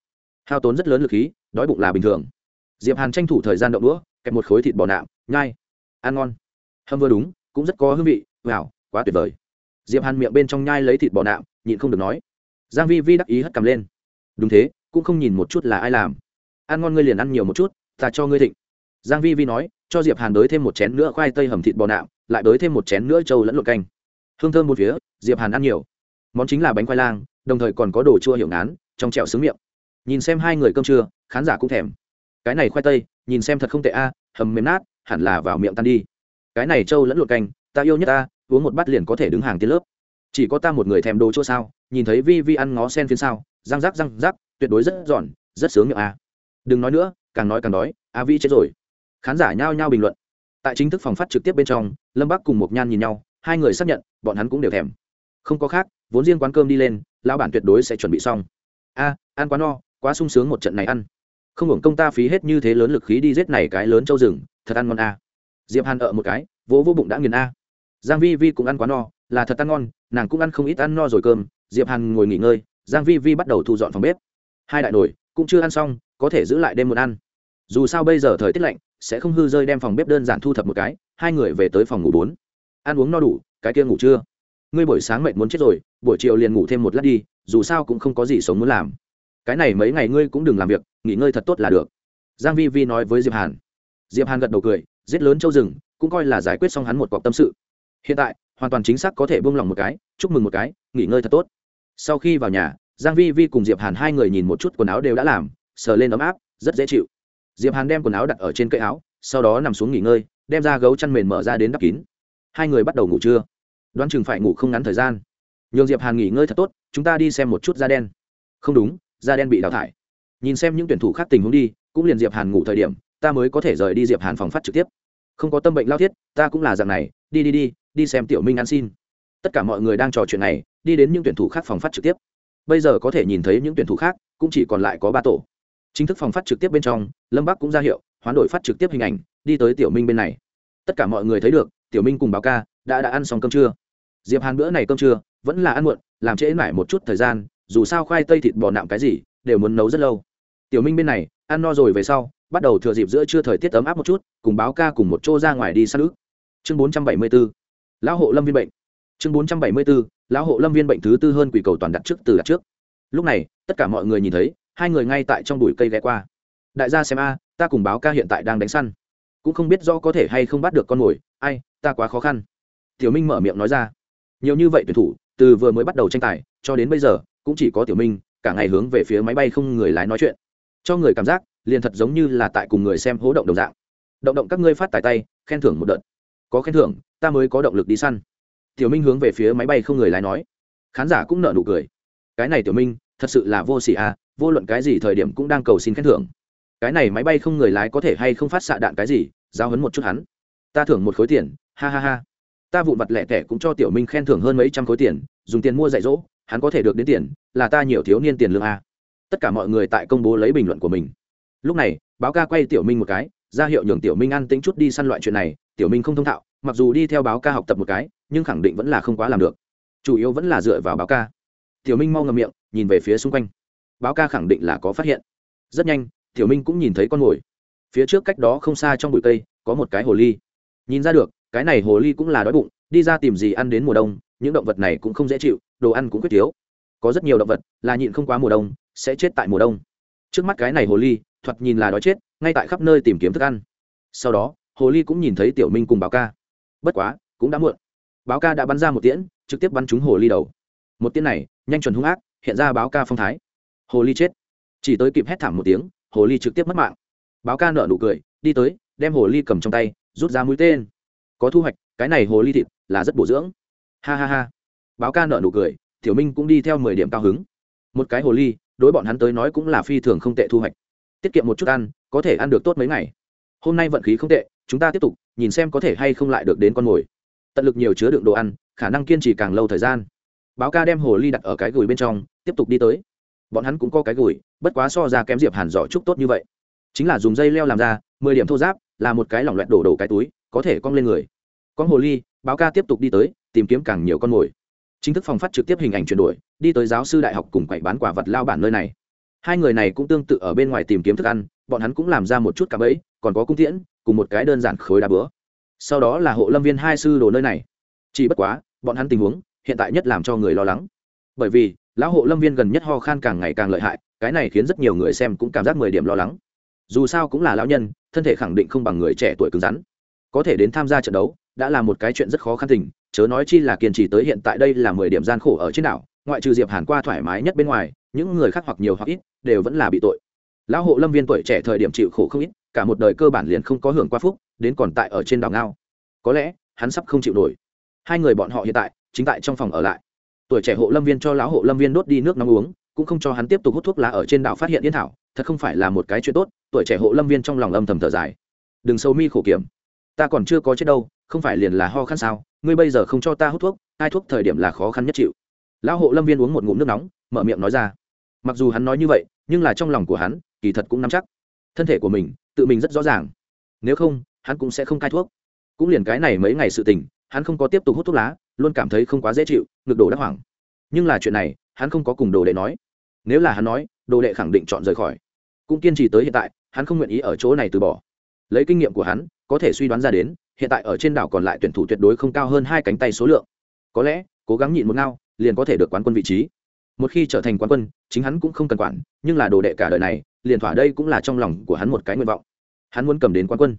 Hao tốn rất lớn lực khí, đói bụng là bình thường. Diệp hàn tranh thủ thời gian đậu đũa, kẹp một khối thịt bò nạm nhai. Ăn ngon. Hâm vừa đúng, cũng rất có hương vị, wow, quá tuyệt vời. Diệp hàn miệng bên trong nhai lấy thịt bò nạm nhịn không được nói giang vi vi đắc ý hất cầm lên. Đúng thế, cũng không nhìn một chút là ai làm. Ăn ngon ngươi liền ăn nhiều một chút, ta cho ngươi thịnh. Giang vi vi nói, cho diệp hàn đới thêm một chén nữa khoai tây hầm thịt bò nạm lại đới thêm một chén nữa trâu lẫn luộc canh. Hương thơm một phía, diệp hàn ăn nhiều. Món chính là bánh khoai lang, đồng thời còn có đồ chua hiệu ngán, trong trẻo sướng miệng. Nhìn xem hai người cơm trưa, khán giả cũng thèm. Cái này khoai tây, nhìn xem thật không tệ a, hầm mềm nát, hẳn là vào miệng tan đi. Cái này trâu lẫn luộc canh, ta yêu nhất ta, uống một bát liền có thể đứng hàng tiên lớp. Chỉ có ta một người thèm đồ chua sao? Nhìn thấy vi vi ăn ngó sen phiến sao, răng rắc răng rắc, tuyệt đối rất giòn, rất sướng miệng a. Đừng nói nữa, càng nói càng đói, a vi chết rồi. Khán giả nhao nhao bình luận. Tại chính thức phòng phát trực tiếp bên trong, lâm bắc cùng một nhan nhìn nhau, hai người xác nhận, bọn hắn cũng đều thèm. Không có khác, vốn riêng quán cơm đi lên, lão bản tuyệt đối sẽ chuẩn bị xong. A, ăn quá no, quá sung sướng một trận này ăn. Không hưởng công ta phí hết như thế lớn lực khí đi giết này cái lớn châu rừng, thật ăn ngon a. Diệp hàn ở một cái, vỗ vô bụng đã nghiền a. Giang vi vi cũng ăn quá no, là thật ăn ngon, nàng cũng ăn không ít ăn no rồi cơm diệp hàn ngồi nghỉ ngơi, giang vi vi bắt đầu thu dọn phòng bếp. Hai đại nồi, cũng chưa ăn xong, có thể giữ lại đêm muộn ăn. Dù sao bây giờ thời tiết lạnh, sẽ không hư rơi đem phòng bếp đơn giản thu thập một cái, hai người về tới phòng ngủ bốn. Ăn uống no đủ, cái kia ngủ chưa ngươi buổi sáng mệt muốn chết rồi, buổi chiều liền ngủ thêm một lát đi, dù sao cũng không có gì sống muốn làm. Cái này mấy ngày ngươi cũng đừng làm việc, nghỉ ngơi thật tốt là được. Giang vi vi nói với diệp hàn. Diệp hàn gật đầu cười, giết lớn châu rừng, cũng coi là giải quyết xong hắn một cọc tâm sự. Hiện tại, hoàn toàn chính xác có thể buông lòng một cái, chúc mừng một cái, nghỉ ngơi thật tốt sau khi vào nhà, giang vi vi cùng diệp hàn hai người nhìn một chút quần áo đều đã làm, sờ lên ấm áp, rất dễ chịu. Diệp hàn đem quần áo đặt ở trên cây áo, sau đó nằm xuống nghỉ ngơi, đem ra gấu chăn mền mở ra đến đắp kín. Hai người bắt đầu ngủ trưa. Đoán chừng phải ngủ không ngắn thời gian. Nhường diệp hàn nghỉ ngơi thật tốt, chúng ta đi xem một chút da đen. Không đúng, da đen bị đào thải. Nhìn xem những tuyển thủ khác tình huống đi, cũng liền diệp hàn ngủ thời điểm, ta mới có thể rời đi diệp hàn phòng phát trực tiếp. Không có tâm bệnh lao thiết, ta cũng là dạng này, đi đi đi đi xem tiểu minh ăn xin. Tất cả mọi người đang trò chuyện này đi đến những tuyển thủ khác phòng phát trực tiếp. Bây giờ có thể nhìn thấy những tuyển thủ khác, cũng chỉ còn lại có ba tổ. Chính thức phòng phát trực tiếp bên trong, lâm bắc cũng ra hiệu, hoán đổi phát trực tiếp hình ảnh, đi tới tiểu minh bên này. Tất cả mọi người thấy được, tiểu minh cùng báo ca, đã đã ăn xong cơm trưa. Diệp hàn bữa này cơm trưa, vẫn là ăn muộn, làm trễ mãi một chút thời gian, dù sao khoai tây thịt bò nạm cái gì, đều muốn nấu rất lâu. Tiểu minh bên này, ăn no rồi về sau, bắt đầu thừa dịp giữa trưa thời tiết ấm áp một chút, cùng báo ca cùng một chỗ ra ngoài đi săn ước. Chương bốn trăm bảy mươi 474 lão hộ lâm viên bệnh chương bốn trăm bảy mươi 474 lão hộ lâm viên bệnh thứ tư hơn quỷ cầu toàn đặt trước, từ đặt trước. Lúc này, tất cả mọi người nhìn thấy, hai người ngay tại trong bụi cây ghé qua. Đại gia xem a, ta cùng báo ca hiện tại đang đánh săn. Cũng không biết do có thể hay không bắt được con mồi, ai, ta quá khó khăn. Tiểu minh mở miệng nói ra. Nhiều như vậy tuyển thủ, từ vừa mới bắt đầu tranh tài, cho đến bây giờ, cũng chỉ có tiểu minh, cả ngày hướng về phía máy bay không người lái nói chuyện. Cho người cảm giác, liền thật giống như là tại cùng người xem hố động đồng dạng. Động động các ngươi phát tài tay, khen thưởng một đợt. Có khen thưởng, ta mới có động lực đi săn tiểu minh hướng về phía máy bay không người lái nói. Khán giả cũng nợ nụ cười. Cái này tiểu minh, thật sự là vô xỉ à vô luận cái gì thời điểm cũng đang cầu xin khen thưởng. Cái này máy bay không người lái có thể hay không phát xạ đạn cái gì, giao hấn một chút hắn. Ta thưởng một khối tiền, ha ha ha. Ta vụn vặt lẻ tẻ cũng cho tiểu minh khen thưởng hơn mấy trăm khối tiền, dùng tiền mua dạy dỗ, hắn có thể được đến tiền, là ta nhiều thiếu niên tiền lương a tất cả mọi người tại công bố lấy bình luận của mình. Lúc này, báo ca quay tiểu minh một cái, ra hiệu nhường tiểu minh ăn tính chút đi săn loại chuyện này, tiểu minh không thông thạo mặc dù đi theo báo ca học tập một cái, nhưng khẳng định vẫn là không quá làm được. Chủ yếu vẫn là dựa vào báo ca. Tiểu minh mau ngầm miệng, nhìn về phía xung quanh. Báo ca khẳng định là có phát hiện. Rất nhanh, tiểu minh cũng nhìn thấy con mồi. Phía trước cách đó không xa trong bụi cây, có một cái hồ ly. Nhìn ra được, cái này hồ ly cũng là đói bụng, đi ra tìm gì ăn đến mùa đông, những động vật này cũng không dễ chịu, đồ ăn cũng quyết thiếu có rất nhiều động vật, là nhịn không quá mùa đông, sẽ chết tại mùa đông. Trước mắt cái này hồ ly, thoạt nhìn là đói chết, ngay tại khắp nơi tìm kiếm thức ăn. Sau đó, hồ ly cũng nhìn thấy tiểu minh cùng báo ca bất quá, cũng đã muộn. Báo ca đã bắn ra một tiễn, trực tiếp bắn trúng hồ ly đầu. Một tiễn này, nhanh chuẩn hung ác, hiện ra báo ca phong thái. Hồ ly chết. Chỉ tới kịp hét thảm một tiếng, hồ ly trực tiếp mất mạng. Báo ca nợ nụ cười, đi tới, đem hồ ly cầm trong tay, rút ra mũi tên. Có thu hoạch, cái này hồ ly thịt là rất bổ dưỡng. Ha ha ha. Báo ca nợ nụ cười, tiểu minh cũng đi theo mười điểm cao hứng. Một cái hồ ly, đối bọn hắn tới nói cũng là phi thường không tệ thu hoạch. Tiết kiệm một chút ăn, có thể ăn được tốt mấy ngày. Hôm nay vận khí không tệ, chúng ta tiếp tục nhìn xem có thể hay không lại được đến con mồi. Tận lực nhiều chứa đựng đồ ăn, khả năng kiên trì càng lâu thời gian. Báo ca đem hồ ly đặt ở cái gùi bên trong, tiếp tục đi tới. Bọn hắn cũng có cái gùi, bất quá so ra kém diệp hàn giỏ trúc tốt như vậy. Chính là dùng dây leo làm ra, mười điểm thô giáp, là một cái lỏng loẹt đổ đổ cái túi, có thể cong lên người. Con hồ ly, báo ca tiếp tục đi tới, tìm kiếm càng nhiều con mồi. Chính thức phòng phát trực tiếp hình ảnh chuyển đổi, đi tới giáo sư đại học cùng quậy bán quả vật lao bản nơi này. Hai người này cũng tương tự ở bên ngoài tìm kiếm thức ăn bọn hắn cũng làm ra một chút cạm ấy còn có cung tiễn, cùng một cái đơn giản khối đá bữa sau đó là hộ lâm viên hai sư đồ nơi này. Chỉ bất quá, bọn hắn tình huống, hiện tại nhất làm cho người lo lắng. Bởi vì, lão hộ lâm viên gần nhất ho khan càng ngày càng lợi hại, cái này khiến rất nhiều người xem cũng cảm giác mười điểm lo lắng. Dù sao cũng là lão nhân, thân thể khẳng định không bằng người trẻ tuổi cứng rắn. Có thể đến tham gia trận đấu, đã là một cái chuyện rất khó khăn tình, chớ nói chi là kiên trì tới hiện tại đây là mười điểm gian khổ ở trên đảo, ngoại trừ diệp hàn qua thoải mái nhất bên ngoài, những người khác hoặc nhiều hoặc ít, đều vẫn là bị tội lão hộ lâm viên tuổi trẻ thời điểm chịu khổ không ít, cả một đời cơ bản liền không có hưởng qua phúc, đến còn tại ở trên đảo ngao. Có lẽ, hắn sắp không chịu nổi. Hai người bọn họ hiện tại, chính tại trong phòng ở lại. Tuổi trẻ hộ lâm viên cho lão hộ lâm viên đốt đi nước nóng uống, cũng không cho hắn tiếp tục hút thuốc lá ở trên đảo phát hiện yên thảo, thật không phải là một cái chuyện tốt, tuổi trẻ hộ lâm viên trong lòng âm thầm thở dài. Đừng sâu mi khổ kiểm. Ta còn chưa có chết đâu, không phải liền là ho khăn sao, ngươi bây giờ không cho ta hút thuốc hai thuốc thời điểm là khó khăn nhất chịu. Lão hộ lâm viên uống một ngụm nước nóng, mở miệng nói ra. Mặc dù hắn nói như vậy, nhưng là trong lòng của hắn kỳ thật cũng nắm chắc. Thân thể của mình, tự mình rất rõ ràng. Nếu không, hắn cũng sẽ không cai thuốc. Cũng liền cái này mấy ngày sự tình, hắn không có tiếp tục hút thuốc lá, luôn cảm thấy không quá dễ chịu, ngực đổ đắc hoảng. Nhưng là chuyện này, hắn không có cùng đồ đệ nói. Nếu là hắn nói, đồ đệ khẳng định chọn rời khỏi. Cũng kiên trì tới hiện tại, hắn không nguyện ý ở chỗ này từ bỏ. Lấy kinh nghiệm của hắn, có thể suy đoán ra đến, hiện tại ở trên đảo còn lại tuyển thủ tuyệt đối không cao hơn hai cánh tay số lượng. Có lẽ, cố gắng nhịn một ngao, liền có thể được quán quân vị trí một khi trở thành quán quân, chính hắn cũng không cần quản, nhưng là đồ đệ cả đời này, liền thỏa đây cũng là trong lòng của hắn một cái nguyện vọng. Hắn muốn cầm đến quán quân.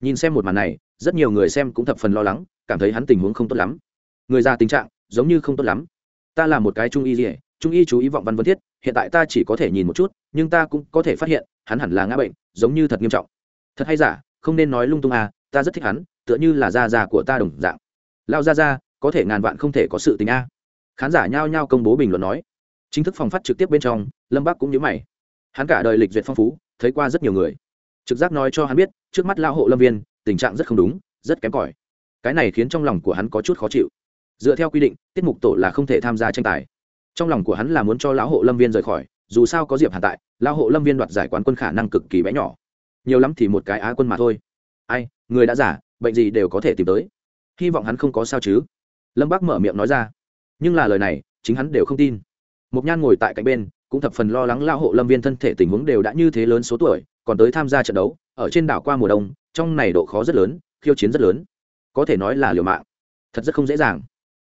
Nhìn xem một màn này, rất nhiều người xem cũng thập phần lo lắng, cảm thấy hắn tình huống không tốt lắm. Người ra tình trạng, giống như không tốt lắm. Ta là một cái trung y gì trung y chú ý vọng văn vân thiết, hiện tại ta chỉ có thể nhìn một chút, nhưng ta cũng có thể phát hiện, hắn hẳn là ngã bệnh, giống như thật nghiêm trọng. Thật hay giả, không nên nói lung tung à ta rất thích hắn, tựa như là da già của ta đồng dạng. Lao ra ra có thể ngàn vạn không thể có sự tình a khán giả nhao nhao công bố bình luận nói chính thức phòng phát trực tiếp bên trong, lâm bác cũng nhớ mày. Hắn cả đời lịch duyệt phong phú, thấy qua rất nhiều người. Trực giác nói cho hắn biết, trước mắt lao hộ lâm viên, tình trạng rất không đúng, rất kém cỏi. Cái này khiến trong lòng của hắn có chút khó chịu. Dựa theo quy định, tiết mục tổ là không thể tham gia tranh tài. Trong lòng của hắn là muốn cho lão hộ lâm viên rời khỏi, dù sao có diệp hàn tại, lão hộ lâm viên đoạt giải quán quân khả năng cực kỳ bé nhỏ. Nhiều lắm thì một cái á quân mà thôi. Ai, người đã giả, bệnh gì đều có thể tìm tới. Hy vọng hắn không có sao chứ. Lâm bác mở miệng nói ra. Nhưng là lời này, chính hắn đều không tin mộc Nhan ngồi tại cạnh bên, cũng thập phần lo lắng lão hộ Lâm Viên thân thể tình huống đều đã như thế lớn số tuổi, còn tới tham gia trận đấu, ở trên đảo qua mùa đông, trong này độ khó rất lớn, khiêu chiến rất lớn, có thể nói là liều mạng, thật rất không dễ dàng.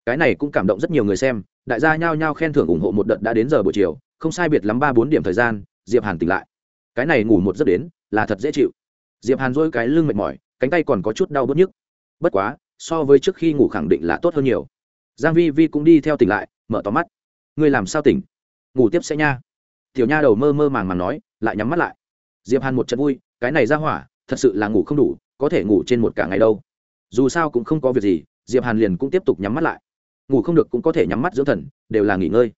Cái này cũng cảm động rất nhiều người xem, đại gia nhao nhao khen thưởng ủng hộ một đợt đã đến giờ buổi chiều, không sai biệt lắm ba bốn điểm thời gian, Diệp Hàn tỉnh lại. Cái này ngủ một giấc đến, là thật dễ chịu. Diệp Hàn duỗi cái lưng mệt mỏi, cánh tay còn có chút đau bứt nhức. Bất quá, so với trước khi ngủ khẳng định là tốt hơn nhiều. Giang Vi Vi cũng đi theo tỉnh lại, mở to mắt ngươi làm sao tỉnh? Ngủ tiếp sẽ nha. Tiểu nha đầu mơ mơ màng màng nói, lại nhắm mắt lại. Diệp hàn một trận vui, cái này ra hỏa, thật sự là ngủ không đủ, có thể ngủ trên một cả ngày đâu. Dù sao cũng không có việc gì, diệp hàn liền cũng tiếp tục nhắm mắt lại. Ngủ không được cũng có thể nhắm mắt dưỡng thần, đều là nghỉ ngơi.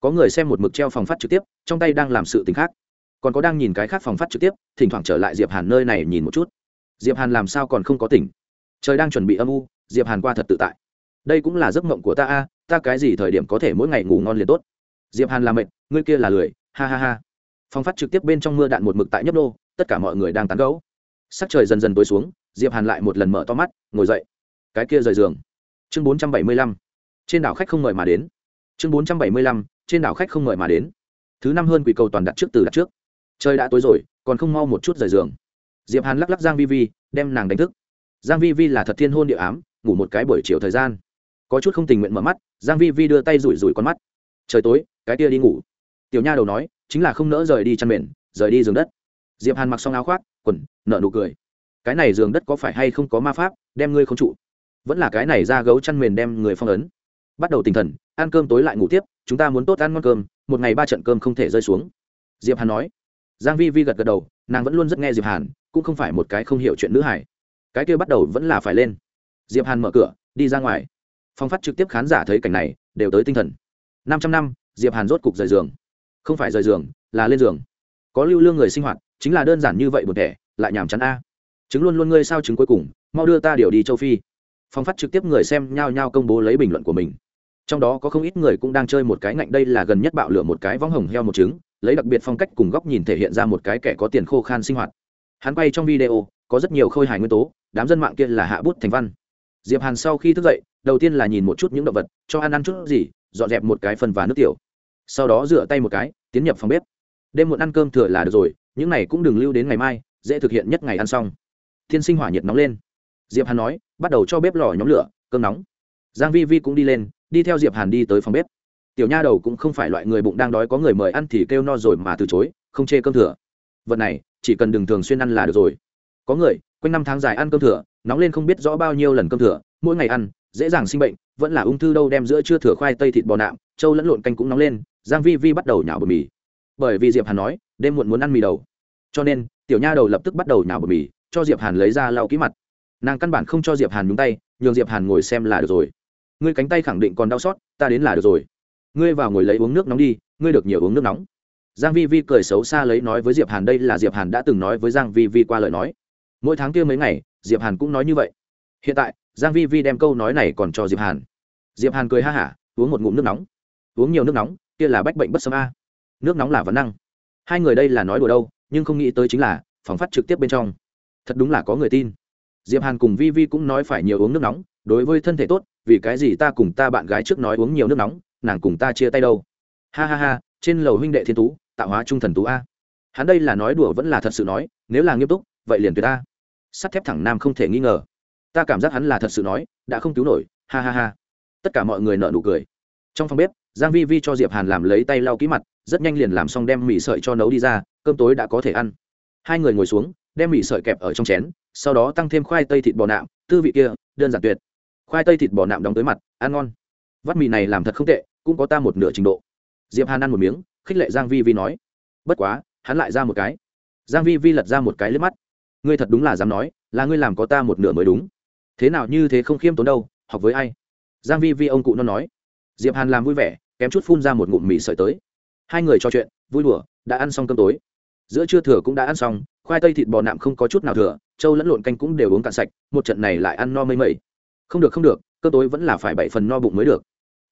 Có người xem một mực treo phòng phát trực tiếp, trong tay đang làm sự tình khác. Còn có đang nhìn cái khác phòng phát trực tiếp, thỉnh thoảng trở lại diệp hàn nơi này nhìn một chút. Diệp hàn làm sao còn không có tỉnh? Trời đang chuẩn bị âm u, diệp hàn qua thật tự tại đây cũng là giấc mộng của ta a, ta cái gì thời điểm có thể mỗi ngày ngủ ngon liền tốt? Diệp hàn làm mệt, ngươi kia là lười, ha ha ha. Phong phát trực tiếp bên trong mưa đạn một mực tại nhấp đô tất cả mọi người đang tán gẫu. Sắc trời dần dần tối xuống, diệp hàn lại một lần mở to mắt, ngồi dậy. Cái kia rời giường. Chương bốn trăm bảy mươi lăm. Trên đảo khách không mời mà đến. Chương bốn trăm bảy mươi lăm. Trên đảo khách không mời mà đến. Thứ năm hơn quỷ cầu toàn đặt trước từ đặt trước. Trời đã tối rồi, còn không mau một chút rời giường. Diệp hàn lắc lắc giang vi vi, đem nàng đánh thức. Giang vi vi là thật thiên hôn địa ám, ngủ một cái buổi chiều thời gian có chút không tình nguyện mở mắt, giang vi vi đưa tay rủi rủi con mắt. Trời tối, cái kia đi ngủ. Tiểu nha đầu nói, chính là không nỡ rời đi chăn mền, rời đi giường đất. Diệp hàn mặc xong áo khoác, quần, nở nụ cười. Cái này giường đất có phải hay không có ma pháp, đem ngươi không trụ? Vẫn là cái này ra gấu chăn mền đem người phong ấn. Bắt đầu tinh thần, ăn cơm tối lại ngủ tiếp, chúng ta muốn tốt ăn ngon cơm, một ngày ba trận cơm không thể rơi xuống. Diệp hàn nói. Giang vi vi gật gật đầu, nàng vẫn luôn rất nghe diệp hàn, cũng không phải một cái không hiểu chuyện nữ hải cái kia bắt đầu vẫn là phải lên. Diệp hàn mở cửa, đi ra ngoài phong phát trực tiếp khán giả thấy cảnh này, đều tới tinh thần. Năm trăm năm, diệp hàn rốt cục rời giường. Không phải rời giường, là lên giường. Có lưu lương người sinh hoạt, chính là đơn giản như vậy một kẻ lại nhảm chán a. Chứng luôn luôn ngươi sao chứng cuối cùng, mau đưa ta điều đi châu phi. Phong phát trực tiếp người xem nhao nhao công bố lấy bình luận của mình. Trong đó có không ít người cũng đang chơi một cái ngạnh, đây là gần nhất bạo lửa một cái võng hồng heo một trứng, lấy đặc biệt phong cách cùng góc nhìn thể hiện ra một cái kẻ có tiền khô khan sinh hoạt. Hắn quay trong video, có rất nhiều khôi hài nguyên tố, đám dân mạng kia là hạ bút thành văn. Diệp hàn sau khi thức dậy đầu tiên là nhìn một chút những động vật, cho ăn ăn chút gì, dọn dẹp một cái phần và nước tiểu. Sau đó rửa tay một cái, tiến nhập phòng bếp. Đêm muộn ăn cơm thừa là được rồi, những này cũng đừng lưu đến ngày mai, dễ thực hiện nhất ngày ăn xong. Thiên sinh hỏa nhiệt nóng lên. Diệp hàn nói, bắt đầu cho bếp lò nhóm lửa, cơm nóng. Giang vi vi cũng đi lên, đi theo diệp hàn đi tới phòng bếp. Tiểu nha đầu cũng không phải loại người bụng đang đói có người mời ăn thì kêu no rồi mà từ chối, không chê cơm thừa. Vật này, chỉ cần đừng thường xuyên ăn là được rồi. Có người, quanh năm tháng dài ăn cơm thừa, nóng lên không biết rõ bao nhiêu lần cơm thừa, mỗi ngày ăn dễ dàng sinh bệnh, vẫn là ung thư đâu đem giữa chưa thừa khoai tây thịt bò nạm châu lẫn lộn canh cũng nóng lên, giang vi vi bắt đầu nhào bột mì. Bởi vì diệp hàn nói, đêm muộn muốn ăn mì đầu. Cho nên, tiểu nha đầu lập tức bắt đầu nhào bột mì, cho diệp hàn lấy ra lau kỹ mặt. Nàng căn bản không cho diệp hàn nhúng tay, nhường diệp hàn ngồi xem là được rồi. Ngươi cánh tay khẳng định còn đau xót, ta đến là được rồi. Ngươi vào ngồi lấy uống nước nóng đi, ngươi được nhiều uống nước nóng. Giang vi vi cười xấu xa lấy nói với diệp hàn đây là diệp hàn đã từng nói với giang vi vi qua lời nói. Mỗi tháng kia mấy ngày, diệp hàn cũng nói như vậy. Hiện tại giang vi vi đem câu nói này còn cho diệp hàn. Diệp hàn cười ha hả, uống một ngụm nước nóng. Uống nhiều nước nóng, kia là bách bệnh bất xâm a. Nước nóng là vấn năng. Hai người đây là nói đùa đâu, nhưng không nghĩ tới chính là, phóng phát trực tiếp bên trong. Thật đúng là có người tin. Diệp hàn cùng vi vi cũng nói phải nhiều uống nước nóng, đối với thân thể tốt, vì cái gì ta cùng ta bạn gái trước nói uống nhiều nước nóng, nàng cùng ta chia tay đâu. Ha ha ha, trên lầu huynh đệ thiên tú, tạo hóa trung thần tú a. Hắn đây là nói đùa vẫn là thật sự nói, nếu là nghiêm túc, vậy liền tuyệt ta sắt thép thẳng nam không thể nghi ngờ ta cảm giác hắn là thật sự nói, đã không cứu nổi, ha ha ha. Tất cả mọi người nợ nụ cười. Trong phòng bếp, giang vi vi cho diệp hàn làm lấy tay lau kỹ mặt, rất nhanh liền làm xong đem mì sợi cho nấu đi ra, cơm tối đã có thể ăn. Hai người ngồi xuống, đem mì sợi kẹp ở trong chén, sau đó tăng thêm khoai tây thịt bò nạm, tư vị kia, đơn giản tuyệt. Khoai tây thịt bò nạm đóng tới mặt, ăn ngon. Vắt mì này làm thật không tệ, cũng có ta một nửa trình độ. Diệp hàn ăn một miếng, khích lệ giang vi vi nói. Bất quá, hắn lại ra một cái. Giang vi vi lật ra một cái lướt mắt. Ngươi thật đúng là dám nói, là ngươi làm có ta một nửa mới đúng thế nào như thế không khiêm tốn đâu, học với ai? Giang vi vi ông cụ nó nói. Diệp hàn làm vui vẻ, kém chút phun ra một ngụm mì sợi tới. Hai người trò chuyện, vui đùa, đã ăn xong cơm tối. Giữa trưa thừa cũng đã ăn xong, khoai tây thịt bò nạm không có chút nào thừa châu lẫn lộn canh cũng đều uống cạn sạch, một trận này lại ăn no mây mây. Không được không được, cơm tối vẫn là phải bảy phần no bụng mới được.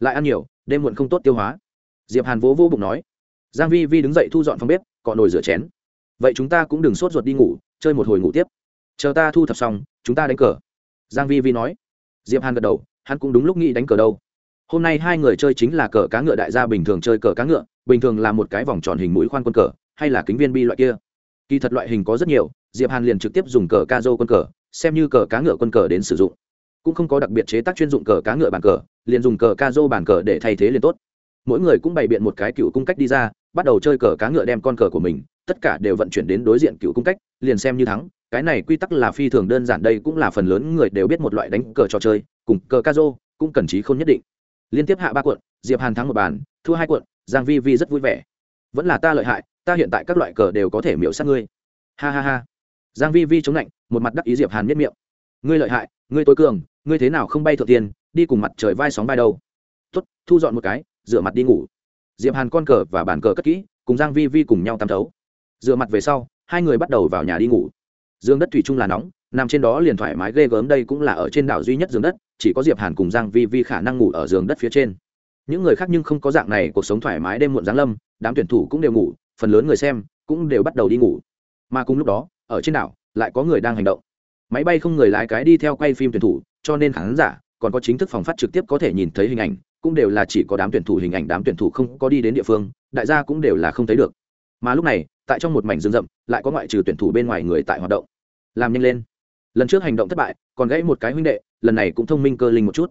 Lại ăn nhiều, đêm muộn không tốt tiêu hóa. Diệp hàn vỗ vỗ bụng nói. Giang vi vi đứng dậy thu dọn phòng bếp, cọ nồi rửa chén. Vậy chúng ta cũng đừng sốt ruột đi ngủ, chơi một hồi ngủ tiếp. Chờ ta thu thập xong, chúng ta đánh cờ giang vi vi nói. Diệp hàn gật đầu, hắn cũng đúng lúc nghĩ đánh cờ đâu. Hôm nay hai người chơi chính là cờ cá ngựa đại gia bình thường chơi cờ cá ngựa, bình thường là một cái vòng tròn hình mũi khoan quân cờ, hay là kính viên bi loại kia. Kỳ thật loại hình có rất nhiều, diệp hàn liền trực tiếp dùng cờ ca dô quân cờ, xem như cờ cá ngựa quân cờ đến sử dụng. Cũng không có đặc biệt chế tác chuyên dụng cờ cá ngựa bàn cờ, liền dùng cờ ca dô bàn cờ để thay thế liền tốt. Mỗi người cũng bày biện một cái cựu cung cách đi ra, bắt đầu chơi cờ cá ngựa đem con cờ của mình, tất cả đều vận chuyển đến đối diện cựu cung cách, liền xem như thắng cái này quy tắc là phi thường đơn giản, đây cũng là phần lớn người đều biết một loại đánh cờ trò chơi, cùng cờ ca dô cũng cần trí không nhất định. Liên tiếp hạ ba cuộn diệp hàn thắng một bàn, thua hai cuộn giang vi vi rất vui vẻ. Vẫn là ta lợi hại, ta hiện tại các loại cờ đều có thể miễu sát ngươi. Ha ha ha. Giang vi vi chống lạnh, một mặt đắc ý diệp hàn miết miệng. Ngươi lợi hại, ngươi tối cường, ngươi thế nào không bay thượng tiền, đi cùng mặt trời vai sóng vai đâu. Tuất thu dọn một cái, rửa mặt đi ngủ. Diệp hàn con cờ và bàn cờ cất kỹ, cùng giang vi vi cùng nhau tắm thấu. Rửa mặt về sau, hai người bắt đầu vào nhà đi ngủ dương đất thủy chung là nóng, nằm trên đó liền thoải mái ghê gớm đây cũng là ở trên đảo duy nhất giường đất, chỉ có diệp hàn cùng giang vi vi khả năng ngủ ở giường đất phía trên. Những người khác nhưng không có dạng này, cuộc sống thoải mái đêm muộn giáng lâm, đám tuyển thủ cũng đều ngủ, phần lớn người xem cũng đều bắt đầu đi ngủ. Mà cùng lúc đó, ở trên đảo, lại có người đang hành động. Máy bay không người lái cái đi theo quay phim tuyển thủ, cho nên khán giả, còn có chính thức phòng phát trực tiếp có thể nhìn thấy hình ảnh, cũng đều là chỉ có đám tuyển thủ hình ảnh, đám tuyển thủ không có đi đến địa phương, đại gia cũng đều là không thấy được. Mà lúc này tại trong một mảnh rừng rậm, lại có ngoại trừ tuyển thủ bên ngoài người tại hoạt động. Làm nhanh lên. Lần trước hành động thất bại, còn gãy một cái huynh đệ, lần này cũng thông minh cơ linh một chút.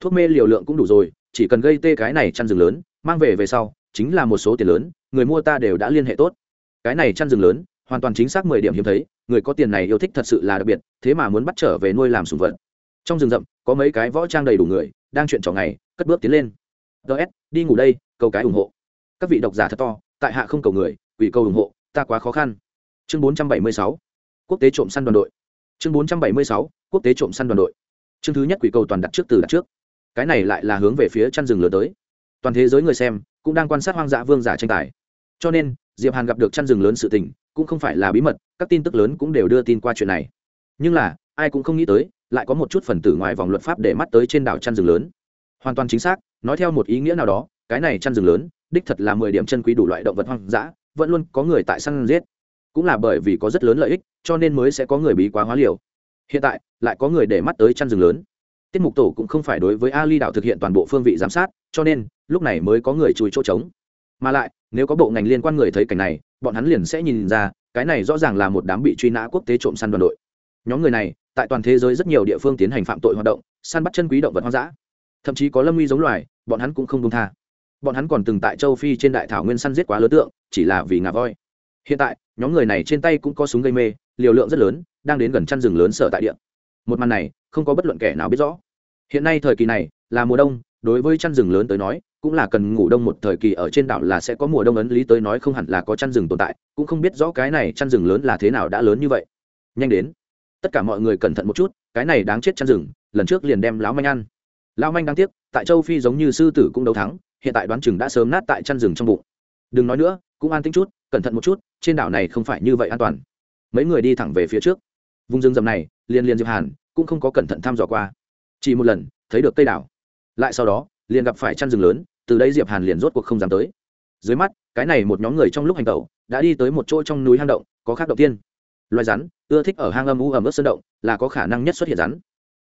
Thuốc mê liều lượng cũng đủ rồi, chỉ cần gây tê cái này chăn rừng lớn, mang về về sau, chính là một số tiền lớn, người mua ta đều đã liên hệ tốt. Cái này chăn rừng lớn, hoàn toàn chính xác mười điểm hiếm thấy, người có tiền này yêu thích thật sự là đặc biệt, thế mà muốn bắt trở về nuôi làm sùng vật. Trong rừng rậm, có mấy cái võ trang đầy đủ người, đang chuyện trò ngày, cất bước tiến lên. Ts đi ngủ đây, cầu cái ủng hộ. Các vị độc giả thật to, tại hạ không cầu người ủy cầu ủng hộ ta quá khó khăn. Chương bốn trăm bảy mươi sáu, quốc tế trộm săn đoàn đội. Chương bốn trăm bảy mươi sáu, quốc tế trộm săn đoàn đội. Chương thứ nhất quỷ cầu toàn đặt trước từ đặt trước. Cái này lại là hướng về phía chăn rừng lửa tới. Toàn thế giới người xem cũng đang quan sát hoang dã vương giả tranh tài. Cho nên, diệp hàn gặp được chăn rừng lớn sự tình, cũng không phải là bí mật, các tin tức lớn cũng đều đưa tin qua chuyện này. Nhưng là, ai cũng không nghĩ tới, lại có một chút phần tử ngoài vòng luật pháp để mắt tới trên đảo chăn rừng lớn. Hoàn toàn chính xác, nói theo một ý nghĩa nào đó, cái này chăn rừng lớn, đích thật là mười điểm chân quý đủ loại động vật hoang dã vẫn luôn có người tại săn giết. Cũng là bởi vì có rất lớn lợi ích, cho nên mới sẽ có người bí quá hóa liều. Hiện tại, lại có người để mắt tới chăn rừng lớn. Tiết mục tổ cũng không phải đối với ali đảo thực hiện toàn bộ phương vị giám sát, cho nên, lúc này mới có người chùi chỗ trống. Mà lại, nếu có bộ ngành liên quan người thấy cảnh này, bọn hắn liền sẽ nhìn ra, cái này rõ ràng là một đám bị truy nã quốc tế trộm săn đoàn đội. Nhóm người này, tại toàn thế giới rất nhiều địa phương tiến hành phạm tội hoạt động, săn bắt chân quý động vật hoang dã. Thậm chí có lâm nguy giống loài, bọn hắn cũng không công tha bọn hắn còn từng tại châu phi trên đại thảo nguyên săn giết quá lớn tượng, chỉ là vì ngà voi. Hiện tại, nhóm người này trên tay cũng có súng gây mê, liều lượng rất lớn, đang đến gần chăn rừng lớn sở tại địa. Một màn này, không có bất luận kẻ nào biết rõ. Hiện nay thời kỳ này, là mùa đông, đối với chăn rừng lớn tới nói, cũng là cần ngủ đông một thời kỳ ở trên đảo là sẽ có mùa đông ấn lý tới nói không hẳn là có chăn rừng tồn tại, cũng không biết rõ cái này chăn rừng lớn là thế nào đã lớn như vậy. Nhanh đến. Tất cả mọi người cẩn thận một chút, cái này đáng chết chăn rừng, lần trước liền đem lão manh ăn. Lão manh đáng tiếc, tại châu phi giống như sư tử cũng đấu thắng hiện tại đoán chừng đã sớm nát tại chăn rừng trong bụng. Đừng nói nữa, cũng an tính chút, cẩn thận một chút, trên đảo này không phải như vậy an toàn. Mấy người đi thẳng về phía trước. Vùng rừng rầm này liên liên diệp hàn cũng không có cẩn thận thăm dò qua. Chỉ một lần, thấy được cây đảo. Lại sau đó, liền gặp phải chăn rừng lớn, từ đây diệp hàn liền rốt cuộc không dám tới. Dưới mắt, cái này một nhóm người trong lúc hành tẩu, đã đi tới một chỗ trong núi hang động, có khác đầu tiên. Loài rắn, ưa thích ở hang âm u ẩm ướt sơn động, là có khả năng nhất xuất hiện rắn.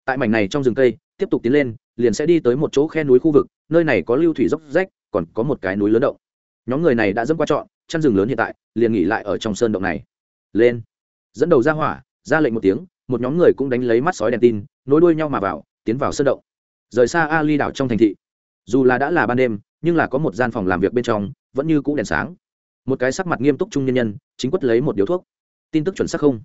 Tại mảnh này trong rừng cây, tiếp tục tiến lên liền sẽ đi tới một chỗ khe núi khu vực, nơi này có lưu thủy dốc rách, còn có một cái núi lớn động. Nhóm người này đã dẫm qua trọn, chăn rừng lớn hiện tại, liền nghỉ lại ở trong sơn động này. Lên. Dẫn đầu ra hỏa, ra lệnh một tiếng, một nhóm người cũng đánh lấy mắt sói đèn tin, nối đuôi nhau mà vào, tiến vào sơn động. Rời xa ali đảo trong thành thị. Dù là đã là ban đêm, nhưng là có một gian phòng làm việc bên trong, vẫn như cũ đèn sáng. Một cái sắc mặt nghiêm túc trung nhân nhân, chính quất lấy một điếu thuốc. Tin tức chuẩn xác không?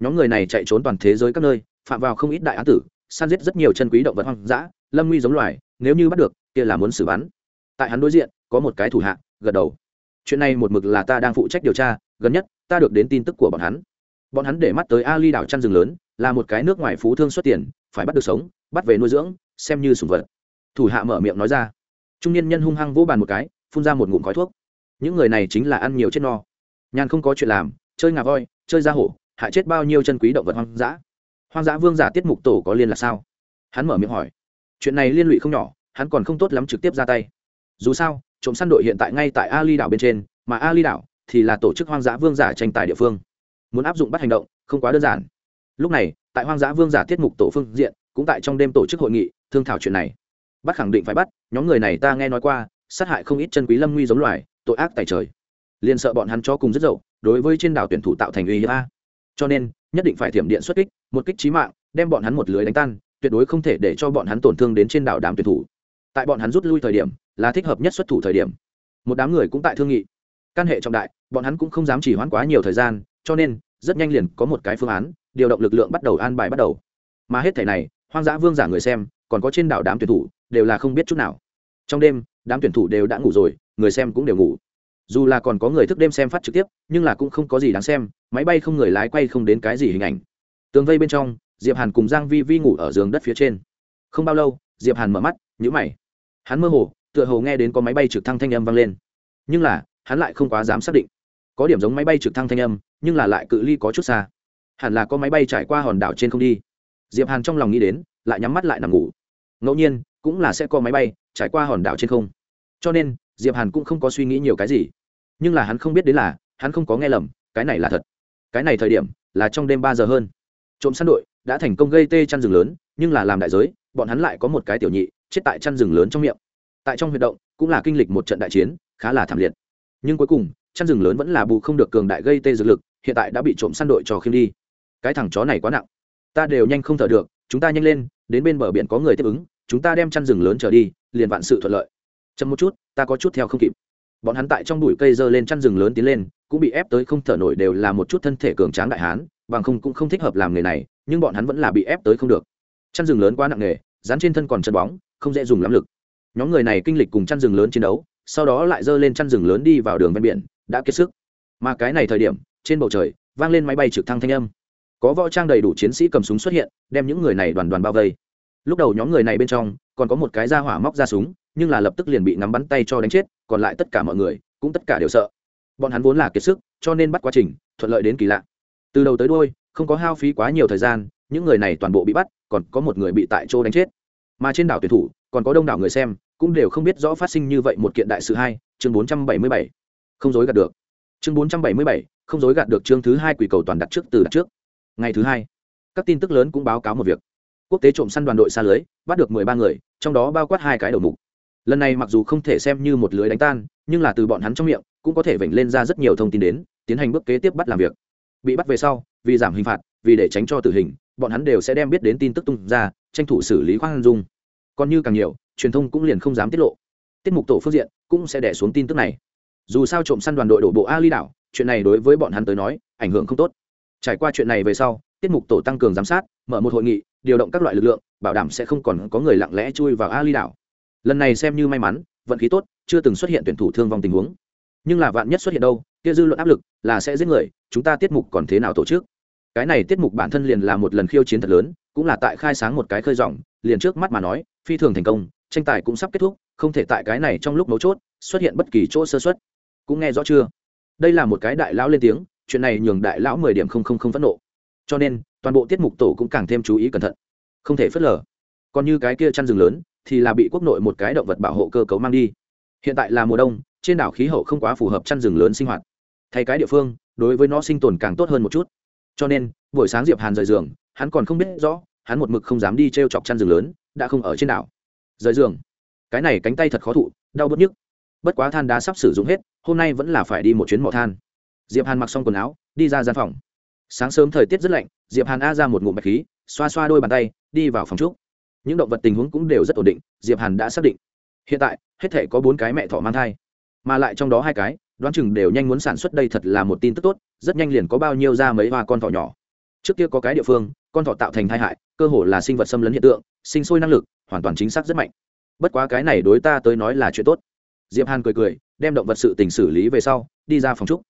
Nhóm người này chạy trốn toàn thế giới các nơi, phạm vào không ít đại án tử săn giết rất nhiều chân quý động vật hoang dã, lâm nguy giống loài, nếu như bắt được, kia là muốn xử bắn. Tại hắn đối diện, có một cái thủ hạ, gật đầu. Chuyện này một mực là ta đang phụ trách điều tra, gần nhất, ta được đến tin tức của bọn hắn. Bọn hắn để mắt tới ali đảo chăn rừng lớn, là một cái nước ngoài phú thương xuất tiền, phải bắt được sống, bắt về nuôi dưỡng, xem như sủng vật. Thủ hạ mở miệng nói ra. Trung niên nhân hung hăng vỗ bàn một cái, phun ra một ngụm khói thuốc. Những người này chính là ăn nhiều chết no. Nhàn không có chuyện làm, chơi ngà voi, chơi ra hổ, hại chết bao nhiêu chân quý động vật hoang dã hoang dã vương giả tiết mục tổ có liên là sao? Hắn mở miệng hỏi. Chuyện này liên lụy không nhỏ, hắn còn không tốt lắm trực tiếp ra tay. Dù sao, trộm săn đội hiện tại ngay tại ali đảo bên trên, mà ali đảo thì là tổ chức hoang dã vương giả tranh tài địa phương. Muốn áp dụng bắt hành động, không quá đơn giản. Lúc này, tại hoang dã vương giả tiết mục tổ phương diện, cũng tại trong đêm tổ chức hội nghị, thương thảo chuyện này. Bắt khẳng định phải bắt, nhóm người này ta nghe nói qua, sát hại không ít chân quý lâm nguy giống loài, tội ác tại trời. Liền sợ bọn hắn cho cùng rất dậu, đối với trên đảo tuyển thủ tạo thành uy hiếp a. Cho nên, nhất định phải thiểm điện xuất kích một kích trí mạng, đem bọn hắn một lưới đánh tan, tuyệt đối không thể để cho bọn hắn tổn thương đến trên đảo đám tuyển thủ. Tại bọn hắn rút lui thời điểm, là thích hợp nhất xuất thủ thời điểm. Một đám người cũng tại thương nghị. Căn hệ trọng đại, bọn hắn cũng không dám chỉ hoãn quá nhiều thời gian, cho nên, rất nhanh liền có một cái phương án, điều động lực lượng bắt đầu an bài bắt đầu. Mà hết thể này, hoang dã vương giả người xem, còn có trên đảo đám tuyển thủ, đều là không biết chút nào. Trong đêm, đám tuyển thủ đều đã ngủ rồi, người xem cũng đều ngủ. Dù là còn có người thức đêm xem phát trực tiếp, nhưng là cũng không có gì đáng xem, máy bay không người lái quay không đến cái gì hình ảnh tường vây bên trong, diệp hàn cùng giang vi vi ngủ ở giường đất phía trên. Không bao lâu, diệp hàn mở mắt, nhíu mày. Hắn mơ hồ, tựa hồ nghe đến có máy bay trực thăng thanh âm vang lên. Nhưng là, hắn lại không quá dám xác định. Có điểm giống máy bay trực thăng thanh âm, nhưng là lại cự ly có chút xa. Hẳn là có máy bay trải qua hòn đảo trên không đi. Diệp hàn trong lòng nghĩ đến, lại nhắm mắt lại nằm ngủ. Ngẫu nhiên, cũng là sẽ có máy bay trải qua hòn đảo trên không. Cho nên, diệp hàn cũng không có suy nghĩ nhiều cái gì. Nhưng là hắn không biết đến là, hắn không có nghe lầm, cái này là thật. Cái này thời điểm, là trong đêm ba giờ hơn trộm săn đội, đã thành công gây tê chăn rừng lớn, nhưng là làm đại giới, bọn hắn lại có một cái tiểu nhị, chết tại chăn rừng lớn trong miệng. Tại trong huyệt động, cũng là kinh lịch một trận đại chiến, khá là thảm liệt. Nhưng cuối cùng, chăn rừng lớn vẫn là bù không được cường đại gây tê dược lực, hiện tại đã bị trộm săn đội trò khiêm đi. Cái thằng chó này quá nặng. Ta đều nhanh không thở được, chúng ta nhanh lên, đến bên bờ biển có người tiếp ứng, chúng ta đem chăn rừng lớn trở đi, liền vạn sự thuận lợi. Chậm một chút, ta có chút theo không kịp. Bọn hắn tại trong bụi cây giơ lên chăn rừng lớn tiến lên, cũng bị ép tới không thở nổi đều là một chút thân thể cường tráng đại hán bằng không cũng không thích hợp làm nghề này, nhưng bọn hắn vẫn là bị ép tới không được. Chăn rừng lớn quá nặng nghề, dán trên thân còn chân bóng, không dễ dùng lắm lực. Nhóm người này kinh lịch cùng chăn rừng lớn chiến đấu, sau đó lại dơ lên chăn rừng lớn đi vào đường ven biển, đã kiệt sức. Mà cái này thời điểm, trên bầu trời, vang lên máy bay trực thăng thanh âm. Có võ trang đầy đủ chiến sĩ cầm súng xuất hiện, đem những người này đoàn đoàn bao vây. Lúc đầu nhóm người này bên trong, còn có một cái ra hỏa móc ra súng, nhưng là lập tức liền bị nắm bắn tay cho đánh chết, còn lại tất cả mọi người, cũng tất cả đều sợ. Bọn hắn vốn là kiệt sức, cho nên bắt quá trình, thuận lợi đến kỳ lạ từ đầu tới đôi không có hao phí quá nhiều thời gian, những người này toàn bộ bị bắt, còn có một người bị tại chỗ đánh chết. Mà trên đảo tuyển thủ, còn có đông đảo người xem, cũng đều không biết rõ phát sinh như vậy một kiện đại sự hai chương bốn trăm bảy mươi bảy. Không dối gạt được. Chương bốn trăm bảy mươi bảy, không dối gạt được chương thứ hai quỷ cầu toàn đặt trước từ đặt trước. Ngày thứ hai, các tin tức lớn cũng báo cáo một việc. Quốc tế trộm săn đoàn đội xa lưới, bắt được mười ba người, trong đó bao quát hai cái đầu mục. Lần này mặc dù không thể xem như một lưới đánh tan, nhưng là từ bọn hắn trong miệng, cũng có thể vểnh lên ra rất nhiều thông tin đến, tiến hành bước kế tiếp bắt làm việc bị bắt về sau, vì giảm hình phạt, vì để tránh cho tử hình, bọn hắn đều sẽ đem biết đến tin tức tung ra, tranh thủ xử lý khoan dung. Còn như càng nhiều, truyền thông cũng liền không dám tiết lộ. Tiết mục tổ phương diện cũng sẽ đẻ xuống tin tức này. Dù sao trộm săn đoàn đội đổ bộ ali đảo, chuyện này đối với bọn hắn tới nói, ảnh hưởng không tốt. Trải qua chuyện này về sau, tiết mục tổ tăng cường giám sát, mở một hội nghị, điều động các loại lực lượng, bảo đảm sẽ không còn có người lặng lẽ chui vào ali đảo. Lần này xem như may mắn, vận khí tốt, chưa từng xuất hiện tuyển thủ thương vong tình huống. Nhưng là vạn nhất xuất hiện đâu kia dư luận áp lực là sẽ giết người, chúng ta tiết mục còn thế nào tổ chức? Cái này tiết mục bản thân liền là một lần khiêu chiến thật lớn, cũng là tại khai sáng một cái khơi rộng liền trước mắt mà nói, phi thường thành công, tranh tài cũng sắp kết thúc, không thể tại cái này trong lúc mấu chốt xuất hiện bất kỳ chỗ sơ xuất cũng nghe rõ chưa? Đây là một cái đại lão lên tiếng, chuyện này nhường đại lão mười điểm không không không phẫn nộ. Cho nên, toàn bộ tiết mục tổ cũng càng thêm chú ý cẩn thận. Không thể phớt lờ. Còn như cái kia chăn rừng lớn, thì là bị quốc nội một cái động vật bảo hộ cơ cấu mang đi. Hiện tại là mùa đông, trên đảo khí hậu không quá phù hợp chăn rừng lớn sinh hoạt thay cái địa phương, đối với nó sinh tồn càng tốt hơn một chút. Cho nên, buổi sáng diệp hàn rời giường, hắn còn không biết rõ, hắn một mực không dám đi t r e o chọc chăn rừng lớn, đã không ở trên đảo. Rời giường. Cái này cánh tay thật khó thụ, đau bớt nhức. Bất quá than đá sắp sử dụng hết, hôm nay vẫn là phải đi một chuyến mỏ than. Diệp hàn mặc xong quần áo, đi ra gian phòng. Sáng sớm thời tiết rất lạnh, diệp hàn a ra một ngụm bạch khí, xoa xoa đôi bàn tay, đi vào phòng trúc. Những động vật tình huống cũng đều rất ổn định, diệp hàn đã xác định. Hiện tại, hết thể có bốn cái mẹ thỏ mang thai, mà lại trong đó hai cái đoán chừng đều nhanh muốn sản xuất đây thật là một tin tức tốt, rất nhanh liền có bao nhiêu ra mấy hoa con thỏ nhỏ. Trước kia có cái địa phương, con thỏ tạo thành tai hại, cơ hồ là sinh vật xâm lấn hiện tượng, sinh sôi năng lực hoàn toàn chính xác rất mạnh. Bất quá cái này đối ta tới nói là chuyện tốt. Diệp hàn cười cười, đem động vật sự tình xử lý về sau, đi ra phòng trúc.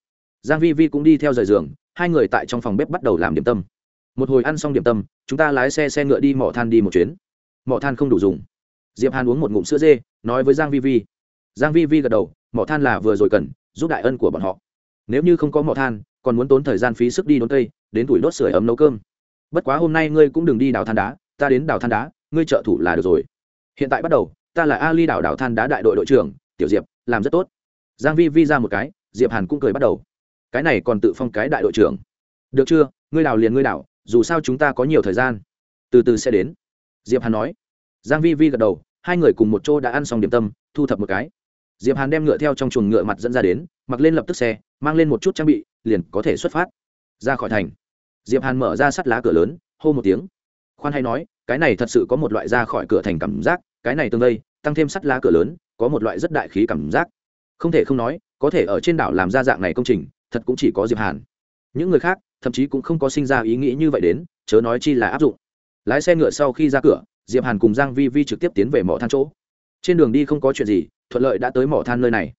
Giang vi vi cũng đi theo rời giường, hai người tại trong phòng bếp bắt đầu làm điểm tâm. Một hồi ăn xong điểm tâm, chúng ta lái xe xe ngựa đi mỏ than đi một chuyến. Mỏ than không đủ dùng. Diệp hàn uống một ngụm sữa dê, nói với giang vi vi. Giang vi vi gật đầu, mỏ than là vừa rồi cần giúp đại ân của bọn họ. Nếu như không có mỏ than, còn muốn tốn thời gian phí sức đi đốn cây, đến tuổi đốt sưởi ấm nấu cơm. Bất quá hôm nay ngươi cũng đừng đi đào than đá, ta đến đào than đá, ngươi trợ thủ là được rồi. Hiện tại bắt đầu, ta là ali đào đào than đá đại đội đội trưởng, tiểu diệp, làm rất tốt. Giang vi vi ra một cái, diệp hàn cũng cười bắt đầu. Cái này còn tự phong cái đại đội trưởng. Được chưa, ngươi đào liền ngươi đào, dù sao chúng ta có nhiều thời gian. Từ từ sẽ đến. Diệp hàn nói. Giang vi vi gật đầu, hai người cùng một chỗ đã ăn xong điểm tâm, thu thập một cái diệp hàn đem ngựa theo trong chuồng ngựa mặt dẫn ra đến, mặc lên lập tức xe, mang lên một chút trang bị, liền có thể xuất phát. Ra khỏi thành. Diệp hàn mở ra sắt lá cửa lớn, hô một tiếng. Khoan hay nói, cái này thật sự có một loại ra khỏi cửa thành cảm giác, cái này tương đây, tăng thêm sắt lá cửa lớn, có một loại rất đại khí cảm giác. Không thể không nói, có thể ở trên đảo làm ra dạng này công trình, thật cũng chỉ có diệp hàn. Những người khác, thậm chí cũng không có sinh ra ý nghĩ như vậy đến, chớ nói chi là áp dụng. Lái xe ngựa sau khi ra cửa, diệp hàn cùng giang vi vi trực tiếp tiến về mỏ than chỗ trên đường đi không có chuyện gì, thuận lợi đã tới mỏ than nơi này.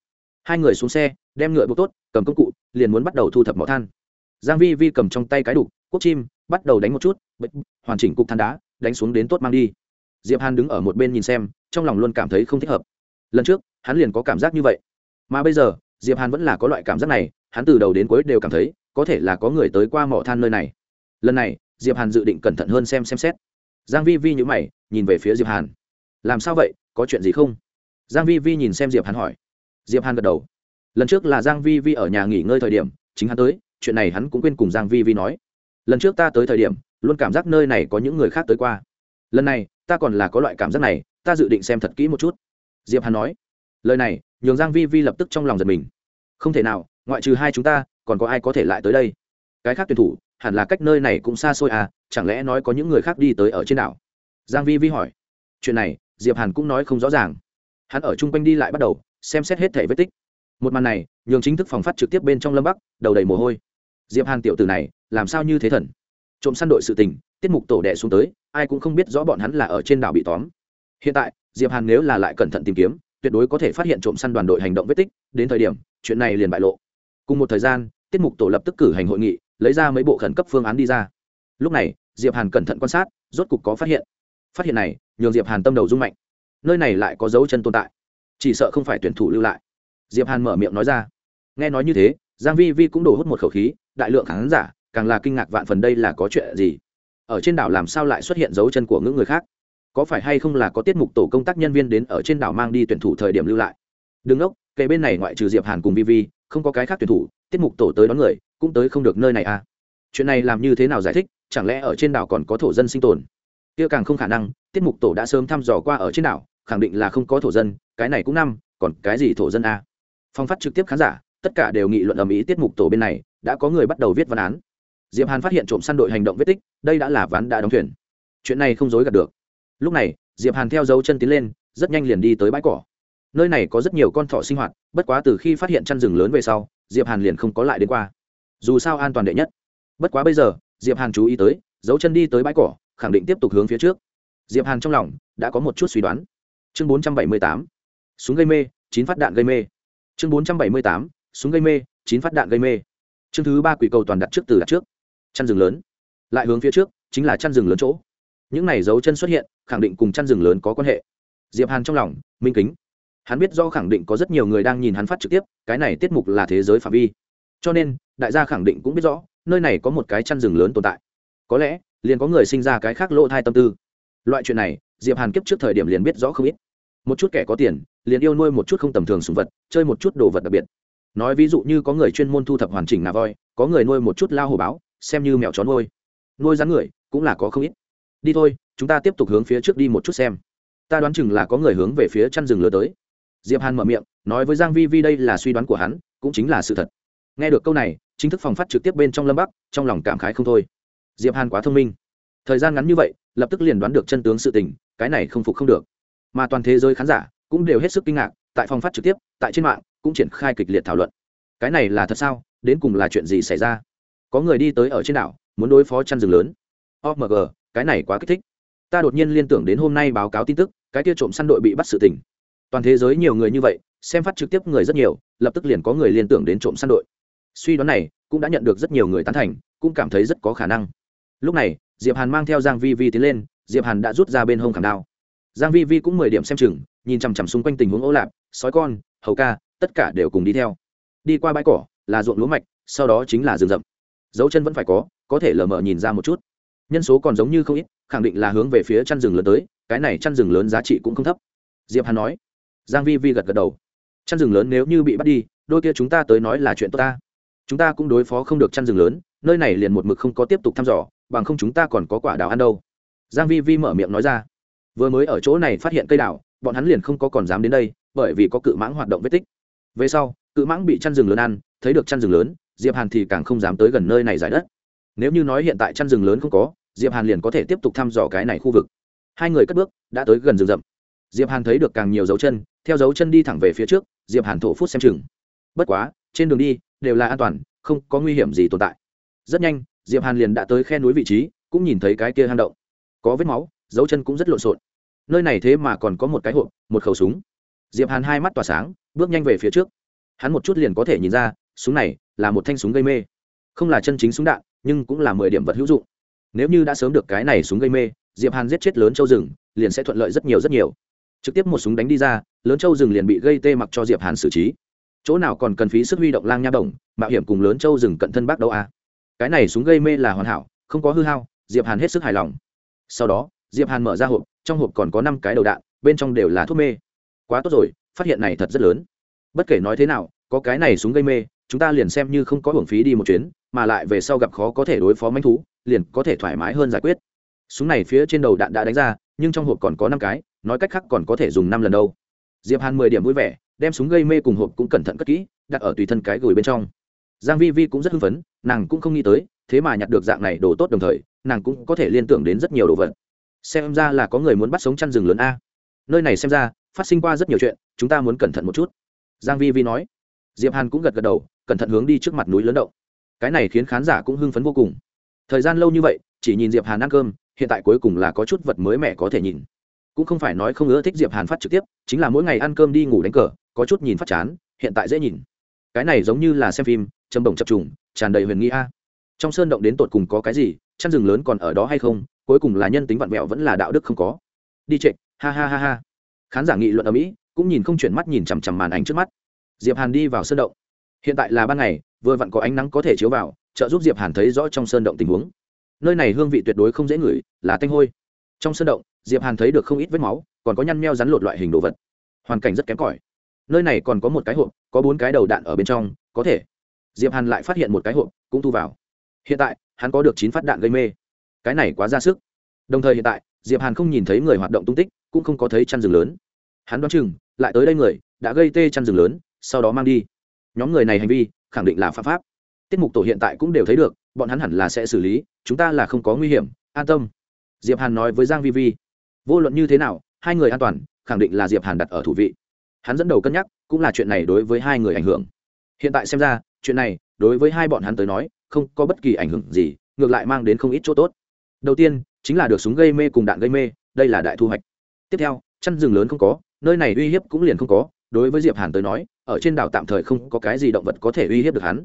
Hai người xuống xe, đem ngựa bốc tốt, cầm công cụ, liền muốn bắt đầu thu thập mỏ than. Giang vi vi cầm trong tay cái đục quốc chim, bắt đầu đánh một chút hoàn chỉnh cục than đá, đánh xuống đến tốt mang đi. Diệp hàn đứng ở một bên nhìn xem, trong lòng luôn cảm thấy không thích hợp. Lần trước, hắn liền có cảm giác như vậy. Mà bây giờ, diệp hàn vẫn là có loại cảm giác này, hắn từ đầu đến cuối đều cảm thấy, có thể là có người tới qua mỏ than nơi này. Lần này, diệp hàn dự định cẩn thận hơn xem xem xét. Giang vi vi nhíu mày, nhìn về phía diệp hàn. Làm sao vậy? Có chuyện gì không? Giang vi vi nhìn xem diệp hàn hỏi. Diệp hàn gật đầu. Lần trước là giang vi vi ở nhà nghỉ ngơi thời điểm, chính hắn tới, chuyện này hắn cũng quên cùng giang vi vi nói. Lần trước ta tới thời điểm, luôn cảm giác nơi này có những người khác tới qua. Lần này, ta còn là có loại cảm giác này, ta dự định xem thật kỹ một chút. Diệp hàn nói. Lời này, nhường giang vi vi lập tức trong lòng giật mình. Không thể nào, ngoại trừ hai chúng ta, còn có ai có thể lại tới đây? Cái khác tuyển thủ, hẳn là cách nơi này cũng xa xôi à chẳng lẽ nói có những người khác đi tới ở trên đảo? Giang vi vi hỏi. Chuyện này diệp hàn cũng nói không rõ ràng. Hắn ở chung quanh đi lại bắt đầu, xem xét hết thể vết tích. Một màn này, nhường chính thức phòng phát trực tiếp bên trong lâm bắc, đầu đầy mồ hôi. Diệp hàn tiểu tử này, làm sao như thế thần? Trộm săn đội sự tình, tiết mục tổ đẻ xuống tới, ai cũng không biết rõ bọn hắn là ở trên đảo bị tóm. Hiện tại, diệp hàn nếu là lại cẩn thận tìm kiếm, tuyệt đối có thể phát hiện trộm săn đoàn đội hành động vết tích, đến thời điểm, chuyện này liền bại lộ. Cùng một thời gian, tiết mục tổ lập tức cử hành hội nghị, lấy ra mấy bộ khẩn cấp phương án đi ra. Lúc này, diệp hàn cẩn thận quan sát, rốt cục có phát hiện phát hiện này, nhường diệp hàn tâm đầu rung mạnh. Nơi này lại có dấu chân tồn tại. Chỉ sợ không phải tuyển thủ lưu lại. Diệp hàn mở miệng nói ra. Nghe nói như thế, giang vi vi cũng đổ hút một khẩu khí, đại lượng khán giả, càng là kinh ngạc vạn phần đây là có chuyện gì? Ở trên đảo làm sao lại xuất hiện dấu chân của những người khác? Có phải hay không là có tiết mục tổ công tác nhân viên đến ở trên đảo mang đi tuyển thủ thời điểm lưu lại? Đừng ốc kệ bên này ngoại trừ diệp hàn cùng vi vi, không có cái khác tuyển thủ, tiết mục tổ tới đón người, cũng tới không được nơi này à? Chuyện này làm như thế nào giải thích? Chẳng lẽ ở trên đảo còn có thổ dân sinh tồn? Kia càng không khả năng, tiết mục tổ đã sớm thăm dò qua ở trên đảo, khẳng định là không có thổ dân, cái này cũng năm, còn cái gì thổ dân a? Phong phát trực tiếp khán giả, tất cả đều nghị luận ầm ĩ tiết mục tổ bên này, đã có người bắt đầu viết văn án. Diệp hàn phát hiện trộm săn đội hành động vết tích, đây đã là ván đã đóng thuyền. Chuyện này không dối gạt được. Lúc này, diệp hàn theo dấu chân tiến lên, rất nhanh liền đi tới bãi cỏ. Nơi này có rất nhiều con thỏ sinh hoạt, bất quá từ khi phát hiện chăn rừng lớn về sau, diệp hàn liền không có lại đến qua. Dù sao an toàn đệ nhất. Bất quá bây giờ, diệp hàn chú ý tới, dấu chân đi tới bãi cỏ khẳng định tiếp tục hướng phía trước. Diệp hàn trong lòng đã có một chút suy đoán. Chương 478 súng gây mê, chín phát đạn gây mê. Chương 478 súng gây mê, chín phát đạn gây mê. Chương thứ ba quỷ cầu toàn đặt trước từ đặt trước. Chăn rừng lớn. Lại hướng phía trước, chính là chăn rừng lớn chỗ. Những này dấu chân xuất hiện, khẳng định cùng chăn rừng lớn có quan hệ. Diệp hàn trong lòng, minh kính. Hắn biết do khẳng định có rất nhiều người đang nhìn hắn phát trực tiếp, cái này tiết mục là thế giới phạm vi. Cho nên, đại gia khẳng định cũng biết rõ, nơi này có một cái chăn rừng lớn tồn tại. Có lẽ liền có người sinh ra cái khác lỗ thai tâm tư. Loại chuyện này, diệp hàn kiếp trước thời điểm liền biết rõ không ít. Một chút kẻ có tiền, liền yêu nuôi một chút không tầm thường sùng vật, chơi một chút đồ vật đặc biệt. Nói ví dụ như có người chuyên môn thu thập hoàn chỉnh ngà voi, có người nuôi một chút lao hồ báo, xem như mèo chó nuôi. Nuôi rắn người, cũng là có không ít. Đi thôi, chúng ta tiếp tục hướng phía trước đi một chút xem. Ta đoán chừng là có người hướng về phía chăn rừng lừa tới. Diệp hàn mở miệng, nói với giang vi vi đây là suy đoán của hắn, cũng chính là sự thật. Nghe được câu này, chính thức phòng phát trực tiếp bên trong lâm bắc, trong lòng cảm khái không thôi diệp hàn quá thông minh. Thời gian ngắn như vậy, lập tức liền đoán được chân tướng sự tình, cái này không phục không được. Mà toàn thế giới khán giả cũng đều hết sức kinh ngạc, tại phòng phát trực tiếp, tại trên mạng, cũng triển khai kịch liệt thảo luận. Cái này là thật sao? Đến cùng là chuyện gì xảy ra? Có người đi tới ở trên đảo, muốn đối phó chăn rừng lớn. Omg cái này quá kích thích. Ta đột nhiên liên tưởng đến hôm nay báo cáo tin tức, cái kia trộm săn đội bị bắt sự tình. Toàn thế giới nhiều người như vậy, xem phát trực tiếp người rất nhiều, lập tức liền có người liên tưởng đến trộm săn đội. Suy đoán này, cũng đã nhận được rất nhiều người tán thành, cũng cảm thấy rất có khả năng lúc này, diệp hàn mang theo giang vi vi tiến lên, diệp hàn đã rút ra bên hông khảm đao. Giang vi vi cũng mười điểm xem chừng, nhìn chằm chằm xung quanh tình huống ố lạp, sói con, hầu ca, tất cả đều cùng đi theo. Đi qua bãi cỏ, là ruộng lúa mạch, sau đó chính là rừng rậm. Dấu chân vẫn phải có có thể lờ mờ nhìn ra một chút. Nhân số còn giống như không ít, khẳng định là hướng về phía chăn rừng lớn tới, cái này chăn rừng lớn giá trị cũng không thấp. Diệp hàn nói. Giang vi vi gật gật đầu. Chăn rừng lớn nếu như bị bắt đi, đôi kia chúng ta tới nói là chuyện tốt ta. Chúng ta cũng đối phó không được chăn rừng lớn, nơi này liền một mực không có tiếp tục thăm dò bằng không chúng ta còn có quả đào ăn đâu. Giang vi vi mở miệng nói ra. Vừa mới ở chỗ này phát hiện cây đào, bọn hắn liền không có còn dám đến đây, bởi vì có cự mãng hoạt động vết tích. Về sau, cự mãng bị chăn rừng lớn ăn, thấy được chăn rừng lớn, diệp hàn thì càng không dám tới gần nơi này giải đất. Nếu như nói hiện tại chăn rừng lớn không có, diệp hàn liền có thể tiếp tục thăm dò cái này khu vực. Hai người cất bước, đã tới gần rừng rậm. Diệp hàn thấy được càng nhiều dấu chân, theo dấu chân đi thẳng về phía trước, diệp hàn thổ phút xem chừng. Bất quá, trên đường đi, đều là an toàn, không có nguy hiểm gì tồn tại. Rất nhanh diệp hàn liền đã tới khe núi vị trí, cũng nhìn thấy cái kia hang động. Có vết máu, dấu chân cũng rất lộn xộn. Nơi này thế mà còn có một cái hộp, một khẩu súng. Diệp hàn hai mắt tỏa sáng, bước nhanh về phía trước. Hắn một chút liền có thể nhìn ra, súng này là một thanh súng gây mê. Không là chân chính súng đạn, nhưng cũng là mười điểm vật hữu dụng. Nếu như đã sớm được cái này súng gây mê, diệp hàn giết chết lớn châu rừng, liền sẽ thuận lợi rất nhiều rất nhiều. Trực tiếp một súng đánh đi ra, lớn châu rừng liền bị gây tê mặc cho diệp hàn xử trí. Chỗ nào còn cần phí sức huy động lang nha đồng, mạo hiểm cùng lớn châu rừng cận thân bác đâu a à? Cái này súng gây mê là hoàn hảo, không có hư hao, diệp hàn hết sức hài lòng. Sau đó, diệp hàn mở ra hộp, trong hộp còn có năm cái đầu đạn, bên trong đều là thuốc mê. Quá tốt rồi, phát hiện này thật rất lớn. Bất kể nói thế nào, có cái này súng gây mê, chúng ta liền xem như không có hưởng phí đi một chuyến, mà lại về sau gặp khó có thể đối phó manh thú, liền có thể thoải mái hơn giải quyết. Súng này phía trên đầu đạn đã đánh ra, nhưng trong hộp còn có năm cái, nói cách khác còn có thể dùng năm lần đâu. Diệp hàn mười điểm vui vẻ, đem súng gây mê cùng hộp cũng cẩn thận cất kỹ, đặt ở tùy thân cái gửi bên trong giang vi vi cũng rất hưng phấn, nàng cũng không nghĩ tới, thế mà nhặt được dạng này đồ tốt đồng thời, nàng cũng có thể liên tưởng đến rất nhiều đồ vật. Xem ra là có người muốn bắt sống chăn rừng lớn a. Nơi này xem ra, phát sinh qua rất nhiều chuyện, chúng ta muốn cẩn thận một chút. Giang vi vi nói. Diệp hàn cũng gật gật đầu, cẩn thận hướng đi trước mặt núi lớn động. Cái này khiến khán giả cũng hưng phấn vô cùng. Thời gian lâu như vậy, chỉ nhìn diệp hàn ăn cơm, hiện tại cuối cùng là có chút vật mới mẻ có thể nhìn. Cũng không phải nói không ưa thích diệp hàn phát trực tiếp, chính là mỗi ngày ăn cơm đi ngủ đánh cờ, có chút nhìn phát chán, hiện tại dễ nhìn cái này giống như là xem phim, châm bổng chập trùng, tràn đầy huyền nghi a. Trong sơn động đến tột cùng có cái gì, chăn rừng lớn còn ở đó hay không, cuối cùng là nhân tính vặn vẹo vẫn là đạo đức không có. Đi trệ, ha ha ha ha. Khán giả nghị luận ở mỹ, cũng nhìn không chuyển mắt nhìn chằm chằm màn ảnh trước mắt. Diệp hàn đi vào sơn động. Hiện tại là ban ngày, vừa vặn có ánh nắng có thể chiếu vào, trợ giúp diệp hàn thấy rõ trong sơn động tình huống. Nơi này hương vị tuyệt đối không dễ ngửi, là tanh hôi. Trong sơn động, diệp hàn thấy được không ít vết máu, còn có nhăn meo rắn lột loại hình đồ vật. Hoàn cảnh rất kém cỏi nơi này còn có một cái hộp, có bốn cái đầu đạn ở bên trong, có thể. Diệp hàn lại phát hiện một cái hộp, cũng thu vào. Hiện tại, hắn có được chín phát đạn gây mê. Cái này quá ra sức. Đồng thời hiện tại, diệp hàn không nhìn thấy người hoạt động tung tích, cũng không có thấy chăn rừng lớn. Hắn đoán chừng, lại tới đây người, đã gây tê chăn rừng lớn, sau đó mang đi. Nhóm người này hành vi, khẳng định là phạm pháp. Tiết mục tổ hiện tại cũng đều thấy được, bọn hắn hẳn là sẽ xử lý, chúng ta là không có nguy hiểm, an tâm. Diệp hàn nói với giang vi vi, vô luận như thế nào, hai người an toàn, khẳng định là diệp hàn đặt ở thủ vị hắn dẫn đầu cân nhắc, cũng là chuyện này đối với hai người ảnh hưởng. Hiện tại xem ra, chuyện này, đối với hai bọn hắn tới nói, không có bất kỳ ảnh hưởng gì, ngược lại mang đến không ít chỗ tốt. Đầu tiên, chính là được súng gây mê cùng đạn gây mê, đây là đại thu hoạch. Tiếp theo, chăn rừng lớn không có, nơi này uy hiếp cũng liền không có, đối với diệp hàn tới nói, ở trên đảo tạm thời không có cái gì động vật có thể uy hiếp được hắn.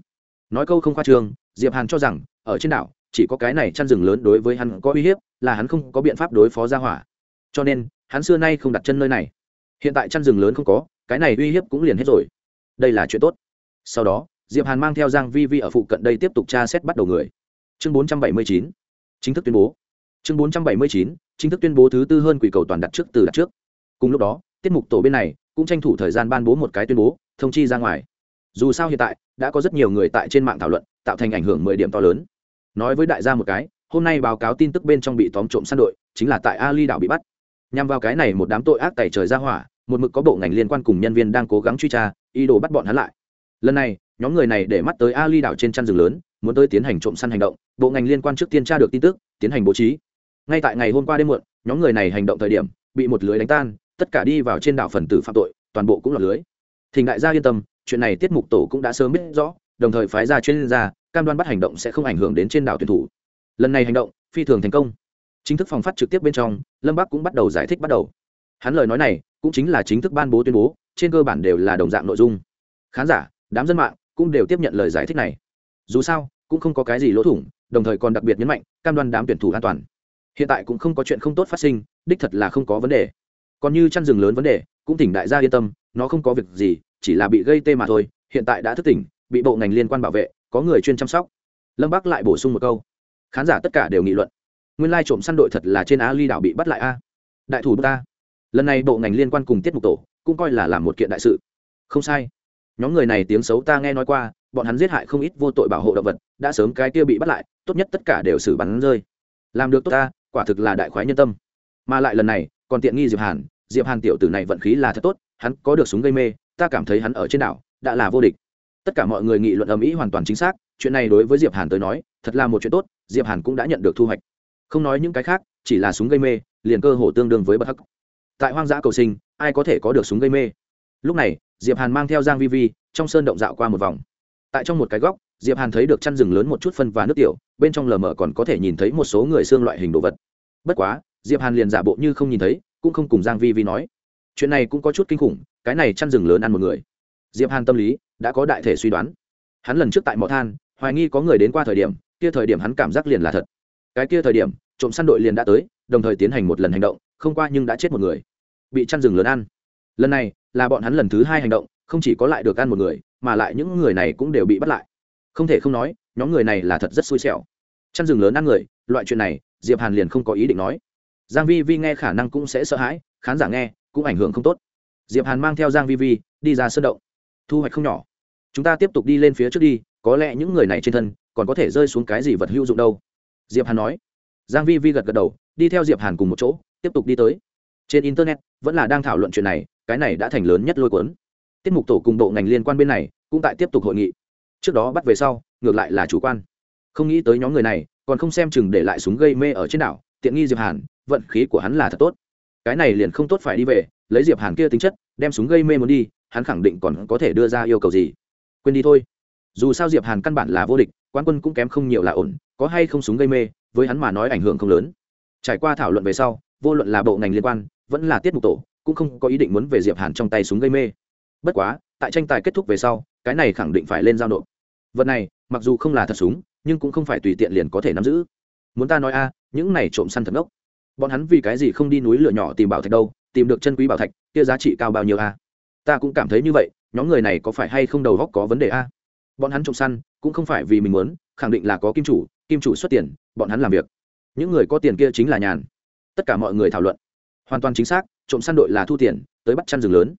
Nói câu không khoa trương, diệp hàn cho rằng, ở trên đảo, chỉ có cái này chăn rừng lớn đối với hắn có uy hiếp, là hắn không có biện pháp đối phó ra hỏa. Cho nên, hắn xưa nay không đặt chân nơi này hiện tại chăn rừng lớn không có, cái này uy hiếp cũng liền hết rồi. Đây là chuyện tốt. Sau đó, diệp hàn mang theo giang vi vi ở phụ cận đây tiếp tục tra xét bắt đầu người. Chương 479 chính thức tuyên bố. Chương 479 chính thức tuyên bố thứ tư hơn quỷ cầu toàn đặt trước từ đặt trước. Cùng lúc đó, tiết mục tổ bên này cũng tranh thủ thời gian ban bố một cái tuyên bố, thông chi ra ngoài. Dù sao hiện tại, đã có rất nhiều người tại trên mạng thảo luận, tạo thành ảnh hưởng mười điểm to lớn. Nói với đại gia một cái, hôm nay báo cáo tin tức bên trong bị tóm trộm săn đội, chính là tại ali đảo bị bắt nhằm vào cái này một đám tội ác tẩy trời ra hỏa, một mực có bộ ngành liên quan cùng nhân viên đang cố gắng truy tra, ý đồ bắt bọn hắn lại. Lần này, nhóm người này để mắt tới ali đảo trên chăn rừng lớn, muốn tới tiến hành trộm săn hành động, bộ ngành liên quan trước tiên tra được tin tức, tiến hành bố trí. Ngay tại ngày hôm qua đêm muộn, nhóm người này hành động thời điểm, bị một lưới đánh tan, tất cả đi vào trên đảo phần tử phạm tội, toàn bộ cũng là lưới. Thì đại gia yên tâm, chuyện này tiết mục tổ cũng đã sớm biết rõ, đồng thời phái ra chuyên gia, cam đoan bắt hành động sẽ không ảnh hưởng đến trên đảo tuyển thủ. Lần này hành động, phi thường thành công chính thức phòng phát trực tiếp bên trong, lâm bắc cũng bắt đầu giải thích bắt đầu. Hắn lời nói này cũng chính là chính thức ban bố tuyên bố, trên cơ bản đều là đồng dạng nội dung. Khán giả, đám dân mạng cũng đều tiếp nhận lời giải thích này. Dù sao, cũng không có cái gì lỗ thủng, đồng thời còn đặc biệt nhấn mạnh, cam đoan đám tuyển thủ an toàn. Hiện tại cũng không có chuyện không tốt phát sinh, đích thật là không có vấn đề. Còn như chăn rừng lớn vấn đề, cũng tỉnh đại gia yên tâm, nó không có việc gì, chỉ là bị gây tê mà thôi, hiện tại đã thức tỉnh, bị bộ ngành liên quan bảo vệ, có người chuyên chăm sóc. Lâm bắc lại bổ sung một câu. Khán giả tất cả đều nghị luận nguyên lai trộm săn đội thật là trên á ly đảo bị bắt lại a. Đại thủ ta. Lần này bộ ngành liên quan cùng tiết mục tổ cũng coi là làm một kiện đại sự. Không sai. Nhóm người này tiếng xấu ta nghe nói qua, bọn hắn giết hại không ít vô tội bảo hộ động vật, đã sớm cái kia bị bắt lại, tốt nhất tất cả đều xử bắn rơi. Làm được tốt ta, quả thực là đại khoái nhân tâm. Mà lại lần này, còn tiện nghi diệp hàn diệp hàn tiểu tử này vận khí là thật tốt, hắn có được súng gây mê, ta cảm thấy hắn ở trên đảo, đã là vô địch. Tất cả mọi người nghị luận ầm ĩ hoàn toàn chính xác, chuyện này đối với diệp hàn tới nói, thật là một chuyện tốt, diệp hàn cũng đã nhận được thu hoạch không nói những cái khác, chỉ là súng gây mê, liền cơ hồ tương đương với bất hắc. Tại hoang dã cầu sinh, ai có thể có được súng gây mê? Lúc này, diệp hàn mang theo giang vi vi, trong sơn động dạo qua một vòng. Tại trong một cái góc, diệp hàn thấy được chăn rừng lớn một chút phân và nước tiểu, bên trong lờ mờ còn có thể nhìn thấy một số người xương loại hình đồ vật. Bất quá, diệp hàn liền giả bộ như không nhìn thấy, cũng không cùng giang vi vi nói. Chuyện này cũng có chút kinh khủng, cái này chăn rừng lớn ăn một người. Diệp hàn tâm lý, đã có đại thể suy đoán. Hắn lần trước tại mỏ than, hoài nghi có người đến qua thời điểm, kia thời điểm hắn cảm giác liền là thật cái kia thời điểm, trộm săn đội liền đã tới, đồng thời tiến hành một lần hành động, không qua nhưng đã chết một người. Bị chăn rừng lớn ăn. Lần này, là bọn hắn lần thứ hai hành động, không chỉ có lại được ăn một người, mà lại những người này cũng đều bị bắt lại. Không thể không nói, nhóm người này là thật rất xui xẻo. Chăn rừng lớn ăn người, loại chuyện này, diệp hàn liền không có ý định nói. Giang vi vi nghe khả năng cũng sẽ sợ hãi, khán giả nghe, cũng ảnh hưởng không tốt. Diệp hàn mang theo giang vi vi, đi ra sân động. Thu hoạch không nhỏ. Chúng ta tiếp tục đi lên phía trước đi, có lẽ những người này trên thân, còn có thể rơi xuống cái gì vật hữu dụng đâu diệp hàn nói. Giang vi vi gật gật đầu, đi theo diệp hàn cùng một chỗ, tiếp tục đi tới. Trên internet, vẫn là đang thảo luận chuyện này, cái này đã thành lớn nhất lôi cuốn. Tiết mục tổ cùng bộ ngành liên quan bên này, cũng tại tiếp tục hội nghị. Trước đó bắt về sau, ngược lại là chủ quan. Không nghĩ tới nhóm người này, còn không xem chừng để lại súng gây mê ở trên đảo, tiện nghi diệp hàn, vận khí của hắn là thật tốt. Cái này liền không tốt phải đi về, lấy diệp hàn kia tính chất, đem súng gây mê muốn đi, hắn khẳng định còn có thể đưa ra yêu cầu gì. Quên đi thôi. Dù sao diệp hàn căn bản là vô địch quan quân cũng kém không nhiều là ổn, có hay không súng gây mê, với hắn mà nói ảnh hưởng không lớn. Trải qua thảo luận về sau, vô luận là bộ ngành liên quan, vẫn là tiết mục tổ, cũng không có ý định muốn về diệp hàn trong tay súng gây mê. Bất quá, tại tranh tài kết thúc về sau, cái này khẳng định phải lên giao nộp. Vật này, mặc dù không là thật súng, nhưng cũng không phải tùy tiện liền có thể nắm giữ. Muốn ta nói a, những này trộm săn thật ngốc. Bọn hắn vì cái gì không đi núi lửa nhỏ tìm bảo thạch đâu, tìm được chân quý bảo thạch, kia giá trị cao bao nhiêu a? Ta cũng cảm thấy như vậy, nhóm người này có phải hay không đầu góc có vấn đề a? Bọn hắn trộm săn, cũng không phải vì mình muốn, khẳng định là có kim chủ kim chủ xuất tiền, bọn hắn làm việc. Những người có tiền kia chính là nhàn. Tất cả mọi người thảo luận. Hoàn toàn chính xác, trộm săn đội là thu tiền, tới bắt chăn rừng lớn.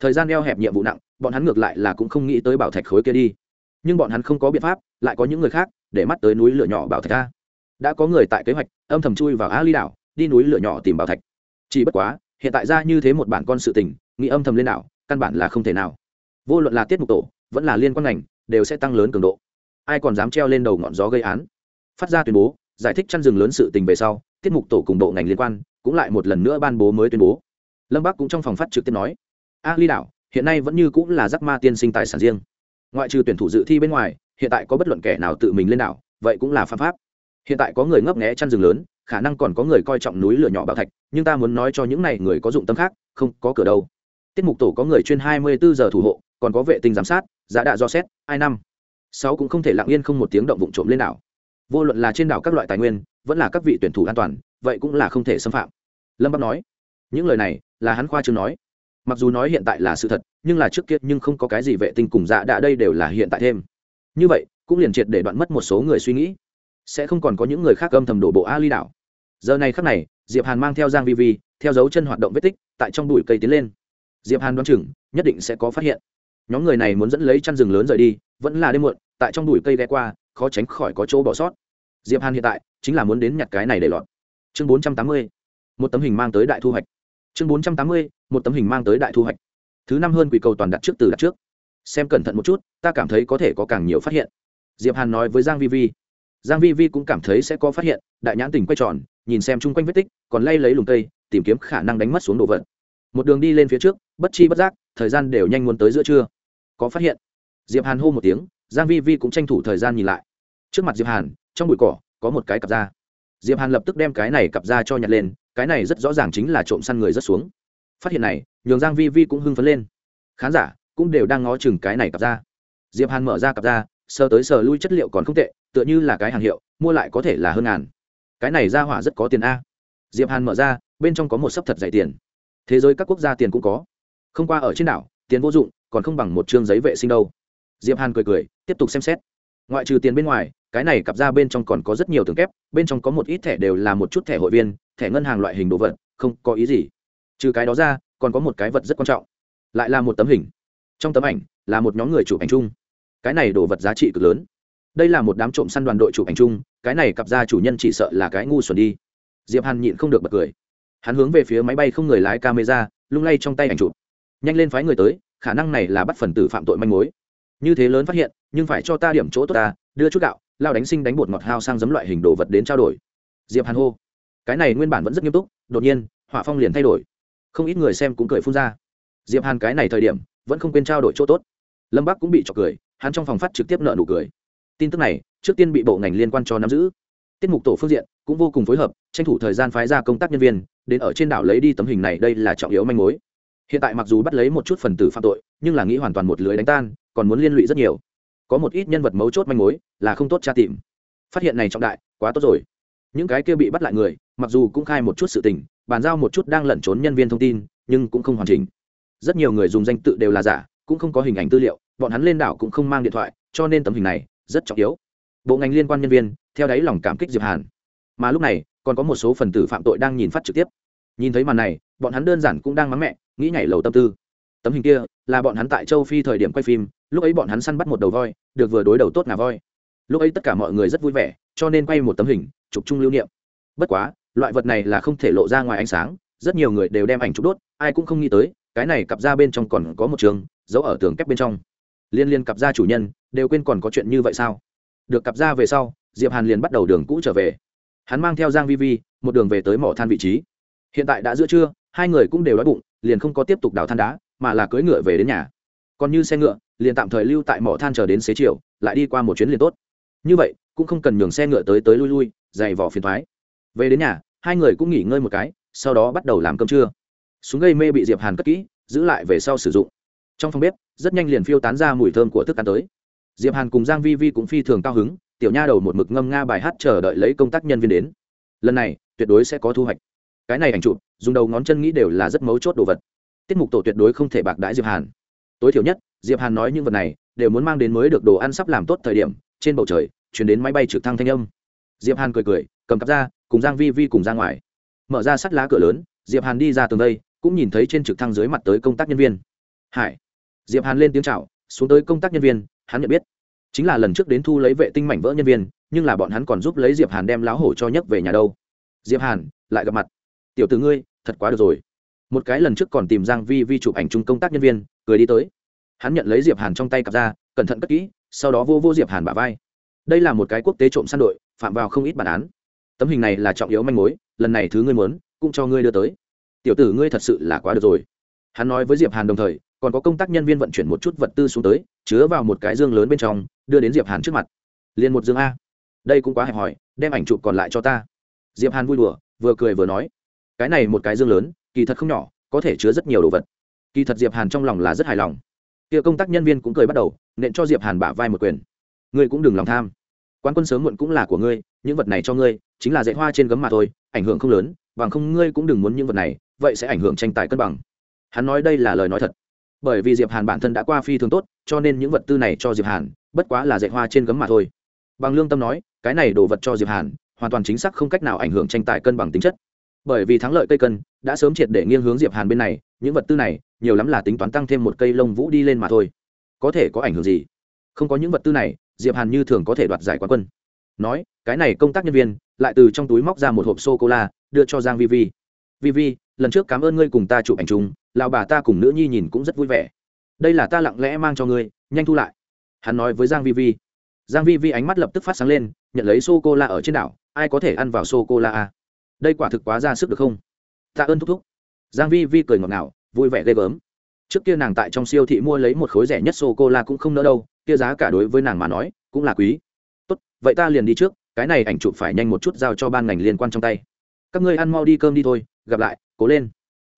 Thời gian eo hẹp nhiệm vụ nặng, bọn hắn ngược lại là cũng không nghĩ tới bảo thạch khối kia đi. Nhưng bọn hắn không có biện pháp, lại có những người khác, để mắt tới núi lửa nhỏ bảo thạch a đã có người tại kế hoạch, âm thầm chui vào a ly đảo, đi núi lửa nhỏ tìm bảo thạch. Chỉ bất quá, hiện tại ra như thế một bản con sự tình, nghĩ âm thầm lên đảo, căn bản là không thể nào. Vô luận là tiết mục tổ, vẫn là liên quan ngành đều sẽ tăng lớn cường độ. Ai còn dám treo lên đầu ngọn gió gây án? Phát ra tuyên bố, giải thích chăn rừng lớn sự tình về sau, tiết mục tổ cùng bộ ngành liên quan cũng lại một lần nữa ban bố mới tuyên bố. Lâm bắc cũng trong phòng phát trực tiếp nói, a ly đảo, hiện nay vẫn như cũng là giác ma tiên sinh tài sản riêng. Ngoại trừ tuyển thủ dự thi bên ngoài, hiện tại có bất luận kẻ nào tự mình lên đảo, vậy cũng là pháp pháp. Hiện tại có người ngấp nghé chăn rừng lớn, khả năng còn có người coi trọng núi lửa nhỏ bảo thạch, nhưng ta muốn nói cho những này người có dụng tâm khác, không có cửa đâu. Tiết mục tổ có người chuyên hai mươi bốn giờ thủ hộ còn có vệ tinh giám sát, giá đạ do xét, ai năm. Sáu cũng không thể lặng yên không một tiếng động vụ trộm lên đảo. Vô luận là trên đảo các loại tài nguyên, vẫn là các vị tuyển thủ an toàn, vậy cũng là không thể xâm phạm. Lâm bắc nói, những lời này là hắn khoa chưa nói. Mặc dù nói hiện tại là sự thật, nhưng là trước kia nhưng không có cái gì vệ tinh cùng dạ đạ đây đều là hiện tại thêm. Như vậy, cũng liền triệt để đoạn mất một số người suy nghĩ. Sẽ không còn có những người khác âm thầm đổ bộ a ly đảo. Giờ này khắc này, diệp hàn mang theo giang vi vi, theo dấu chân hoạt động vết tích, tại trong bụi cây tiến lên. Diệp hàn đoán chừng, nhất định sẽ có phát hiện nhóm người này muốn dẫn lấy chăn rừng lớn rời đi, vẫn là đêm muộn, tại trong bụi cây ghé qua, khó tránh khỏi có chỗ bỏ sót. Diệp hàn hiện tại chính là muốn đến nhặt cái này để lọt. Chương bốn trăm tám mươi, một tấm hình mang tới đại thu hoạch. Chương bốn trăm tám mươi, một tấm hình mang tới đại thu hoạch. Thứ năm hơn quỷ cầu toàn đặt trước từ đặt trước. Xem cẩn thận một chút, ta cảm thấy có thể có càng nhiều phát hiện. Diệp hàn nói với giang vi vi. Giang vi vi cũng cảm thấy sẽ có phát hiện, đại nhãn tỉnh quay tròn, nhìn xem chung quanh vết tích, còn lay lấy lùng cây, tìm kiếm khả năng đánh mất xuống đồ vật. Một đường đi lên phía trước, bất chi bất giác, thời gian đều nhanh muốn tới giữa trưa có phát hiện. Diệp hàn hô một tiếng, giang vi vi cũng tranh thủ thời gian nhìn lại. Trước mặt diệp hàn, trong bụi cỏ, có một cái cặp da. Diệp hàn lập tức đem cái này cặp da cho nhặt lên, cái này rất rõ ràng chính là trộm săn người rất xuống. Phát hiện này, nhường giang vi vi cũng hưng phấn lên. Khán giả cũng đều đang ngó chừng cái này cặp da. Diệp hàn mở ra cặp da, sờ tới sờ lui chất liệu còn không tệ, tựa như là cái hàng hiệu, mua lại có thể là hơn ngàn. Cái này ra hỏa rất có tiền a. Diệp hàn mở ra, bên trong có một sấp thật dày tiền. Thế giới các quốc gia tiền cũng có. Không qua ở trên đảo, tiền vô dụng còn không bằng một chương giấy vệ sinh đâu. Diệp hàn cười cười, tiếp tục xem xét. Ngoại trừ tiền bên ngoài, cái này cặp ra bên trong còn có rất nhiều tường kép, bên trong có một ít thẻ đều là một chút thẻ hội viên, thẻ ngân hàng loại hình đồ vật, không có ý gì. Trừ cái đó ra, còn có một cái vật rất quan trọng, lại là một tấm hình. Trong tấm ảnh, là một nhóm người chụp ảnh chung. Cái này đồ vật giá trị cực lớn. Đây là một đám trộm săn đoàn đội chụp ảnh chung, cái này cặp ra chủ nhân chỉ sợ là cái ngu xuẩn đi. Diệp hàn nhịn không được bật cười. Hắn hướng về phía máy bay không người lái camera, lung lay trong tay ảnh chụp. Nhanh lên phái người tới khả năng này là bắt phần tử phạm tội manh mối. Như thế lớn phát hiện, nhưng phải cho ta điểm chỗ tốt ta, đưa chút gạo, lao đánh sinh đánh bột ngọt hao sang giấm loại hình đồ vật đến trao đổi. Diệp hàn hô. Cái này nguyên bản vẫn rất nghiêm túc, đột nhiên họa phong liền thay đổi. Không ít người xem cũng cười phun ra. Diệp hàn cái này thời điểm, vẫn không quên trao đổi chỗ tốt. Lâm bắc cũng bị chọc cười, hắn trong phòng phát trực tiếp nợ nụ cười. Tin tức này, trước tiên bị bộ ngành liên quan cho nắm giữ. Tiết mục tổ phương diện cũng vô cùng phối hợp, tranh thủ thời gian phái ra công tác nhân viên, đến ở trên đảo lấy đi tấm hình này, đây là trọng yếu manh mối hiện tại mặc dù bắt lấy một chút phần tử phạm tội, nhưng là nghĩ hoàn toàn một lưới đánh tan, còn muốn liên lụy rất nhiều. Có một ít nhân vật mấu chốt manh mối, là không tốt tra tìm. Phát hiện này trọng đại, quá tốt rồi. Những cái kia bị bắt lại người, mặc dù cũng khai một chút sự tình, bàn giao một chút đang lẩn trốn nhân viên thông tin, nhưng cũng không hoàn chỉnh. Rất nhiều người dùng danh tự đều là giả, cũng không có hình ảnh tư liệu, bọn hắn lên đảo cũng không mang điện thoại, cho nên tấm hình này rất trọng yếu. Bộ ngành liên quan nhân viên, theo đáy lòng cảm kích diệp hàn. Mà lúc này, còn có một số phần tử phạm tội đang nhìn phát trực tiếp nhìn thấy màn này, bọn hắn đơn giản cũng đang mắng mẹ, nghĩ nhảy lầu tâm tư. Tấm hình kia là bọn hắn tại châu phi thời điểm quay phim, lúc ấy bọn hắn săn bắt một đầu voi, được vừa đối đầu tốt ngà voi. Lúc ấy tất cả mọi người rất vui vẻ, cho nên quay một tấm hình, chụp chung lưu niệm. Bất quá, loại vật này là không thể lộ ra ngoài ánh sáng, rất nhiều người đều đem ảnh chụp đốt, ai cũng không nghĩ tới, cái này cặp ra bên trong còn có một trường, giấu ở tường kép bên trong. Liên liên cặp ra chủ nhân, đều quên còn có chuyện như vậy sao? Được cặp ra về sau, diệp hàn liền bắt đầu đường cũ trở về. Hắn mang theo giang vi vi, một đường về tới mỏ than vị trí hiện tại đã giữa trưa, hai người cũng đều đói bụng, liền không có tiếp tục đào than đá, mà là cưỡi ngựa về đến nhà. Còn như xe ngựa, liền tạm thời lưu tại mỏ than chờ đến xế chiều, lại đi qua một chuyến liền tốt. Như vậy, cũng không cần nhường xe ngựa tới tới lui lui dày vỏ phiền thoái. Về đến nhà, hai người cũng nghỉ ngơi một cái, sau đó bắt đầu làm cơm trưa. Súng gây mê bị diệp hàn cất kỹ, giữ lại về sau sử dụng. Trong phòng bếp, rất nhanh liền phiêu tán ra mùi thơm của thức ăn tới. Diệp hàn cùng giang vi vi cũng phi thường cao hứng, tiểu nha đầu một mực ngâm nga bài hát chờ đợi lấy công tác nhân viên đến. Lần này, tuyệt đối sẽ có thu hoạch cái này ảnh chụp, dùng đầu ngón chân nghĩ đều là rất mấu chốt đồ vật. Tiết mục tổ tuyệt đối không thể bạc đãi diệp hàn. Tối thiểu nhất, diệp hàn nói những vật này đều muốn mang đến mới được đồ ăn sắp làm tốt thời điểm, trên bầu trời chuyển đến máy bay trực thăng thanh âm. Diệp hàn cười cười, cầm cặp ra, cùng giang vi vi cùng ra ngoài. Mở ra sắt lá cửa lớn, diệp hàn đi ra tường đây, cũng nhìn thấy trên trực thăng dưới mặt tới công tác nhân viên. Hải. Diệp hàn lên tiếng chào, xuống tới công tác nhân viên, hắn nhận biết. Chính là lần trước đến thu lấy vệ tinh mảnh vỡ nhân viên, nhưng là bọn hắn còn giúp lấy diệp hàn đem láo hổ cho nhấc về nhà đâu. Diệp hàn lại gặp mặt tiểu tử ngươi, thật quá được rồi. Một cái lần trước còn tìm giang vi vi chụp ảnh chung công tác nhân viên, cười đi tới. Hắn nhận lấy diệp hàn trong tay cặp ra, cẩn thận cất kỹ, sau đó vô vô diệp hàn bả vai. Đây là một cái quốc tế trộm săn đội, phạm vào không ít bản án. Tấm hình này là trọng yếu manh mối, lần này thứ ngươi muốn, cũng cho ngươi đưa tới. Tiểu tử ngươi thật sự là quá được rồi. Hắn nói với diệp hàn đồng thời, còn có công tác nhân viên vận chuyển một chút vật tư xuống tới, chứa vào một cái dương lớn bên trong, đưa đến diệp hàn trước mặt. Liền một dương a. Đây cũng quá hẹp hòi, đem ảnh chụp còn lại cho ta. Diệp hàn vui đùa, vừa cười vừa nói cái này một cái dương lớn, kỳ thật không nhỏ, có thể chứa rất nhiều đồ vật. Kỳ thật diệp hàn trong lòng là rất hài lòng. Kia công tác nhân viên cũng cười bắt đầu, nện cho diệp hàn bả vai một quyền. Ngươi cũng đừng lòng tham. Quan quân sớm muộn cũng là của ngươi, những vật này cho ngươi, chính là dạy hoa trên gấm mà thôi, ảnh hưởng không lớn, bằng không ngươi cũng đừng muốn những vật này, vậy sẽ ảnh hưởng tranh tài cân bằng. Hắn nói đây là lời nói thật. Bởi vì diệp hàn bản thân đã qua phi thường tốt, cho nên những vật tư này cho diệp hàn, bất quá là dạy hoa trên gấm mà thôi. Bằng lương tâm nói, cái này đồ vật cho diệp hàn, hoàn toàn chính xác không cách nào ảnh hưởng tranh tài cân bằng tính chất bởi vì thắng lợi cây cân, đã sớm triệt để nghiêng hướng diệp hàn bên này, những vật tư này, nhiều lắm là tính toán tăng thêm một cây lông vũ đi lên mà thôi. Có thể có ảnh hưởng gì? Không có những vật tư này, diệp hàn như thường có thể đoạt giải quán quân. Nói, cái này công tác nhân viên, lại từ trong túi móc ra một hộp sô cô la đưa cho giang vi vi vi vi lần trước cảm ơn ngươi cùng ta chụp ảnh chung, lão bà ta cùng nữ nhi nhìn cũng rất vui vẻ. Đây là ta lặng lẽ mang cho ngươi, nhanh thu lại. Hắn nói với giang vi vi giang vi vi ánh mắt lập tức phát sáng lên, nhận lấy sô cô la ở trên đảo, ai có thể ăn vào sô cô la à? Đây quả thực quá ra sức được không? Tạ ơn thúc thúc. Giang vi vi cười ngọt ngào, vui vẻ ghê gớm. Trước kia nàng tại trong siêu thị mua lấy một khối rẻ nhất sô cô la cũng không nỡ đâu, kia giá cả đối với nàng mà nói cũng là quý. Tốt, vậy ta liền đi trước, cái này ảnh chụp phải nhanh một chút giao cho ban ngành liên quan trong tay. Các ngươi ăn mau đi cơm đi thôi, gặp lại, cố lên.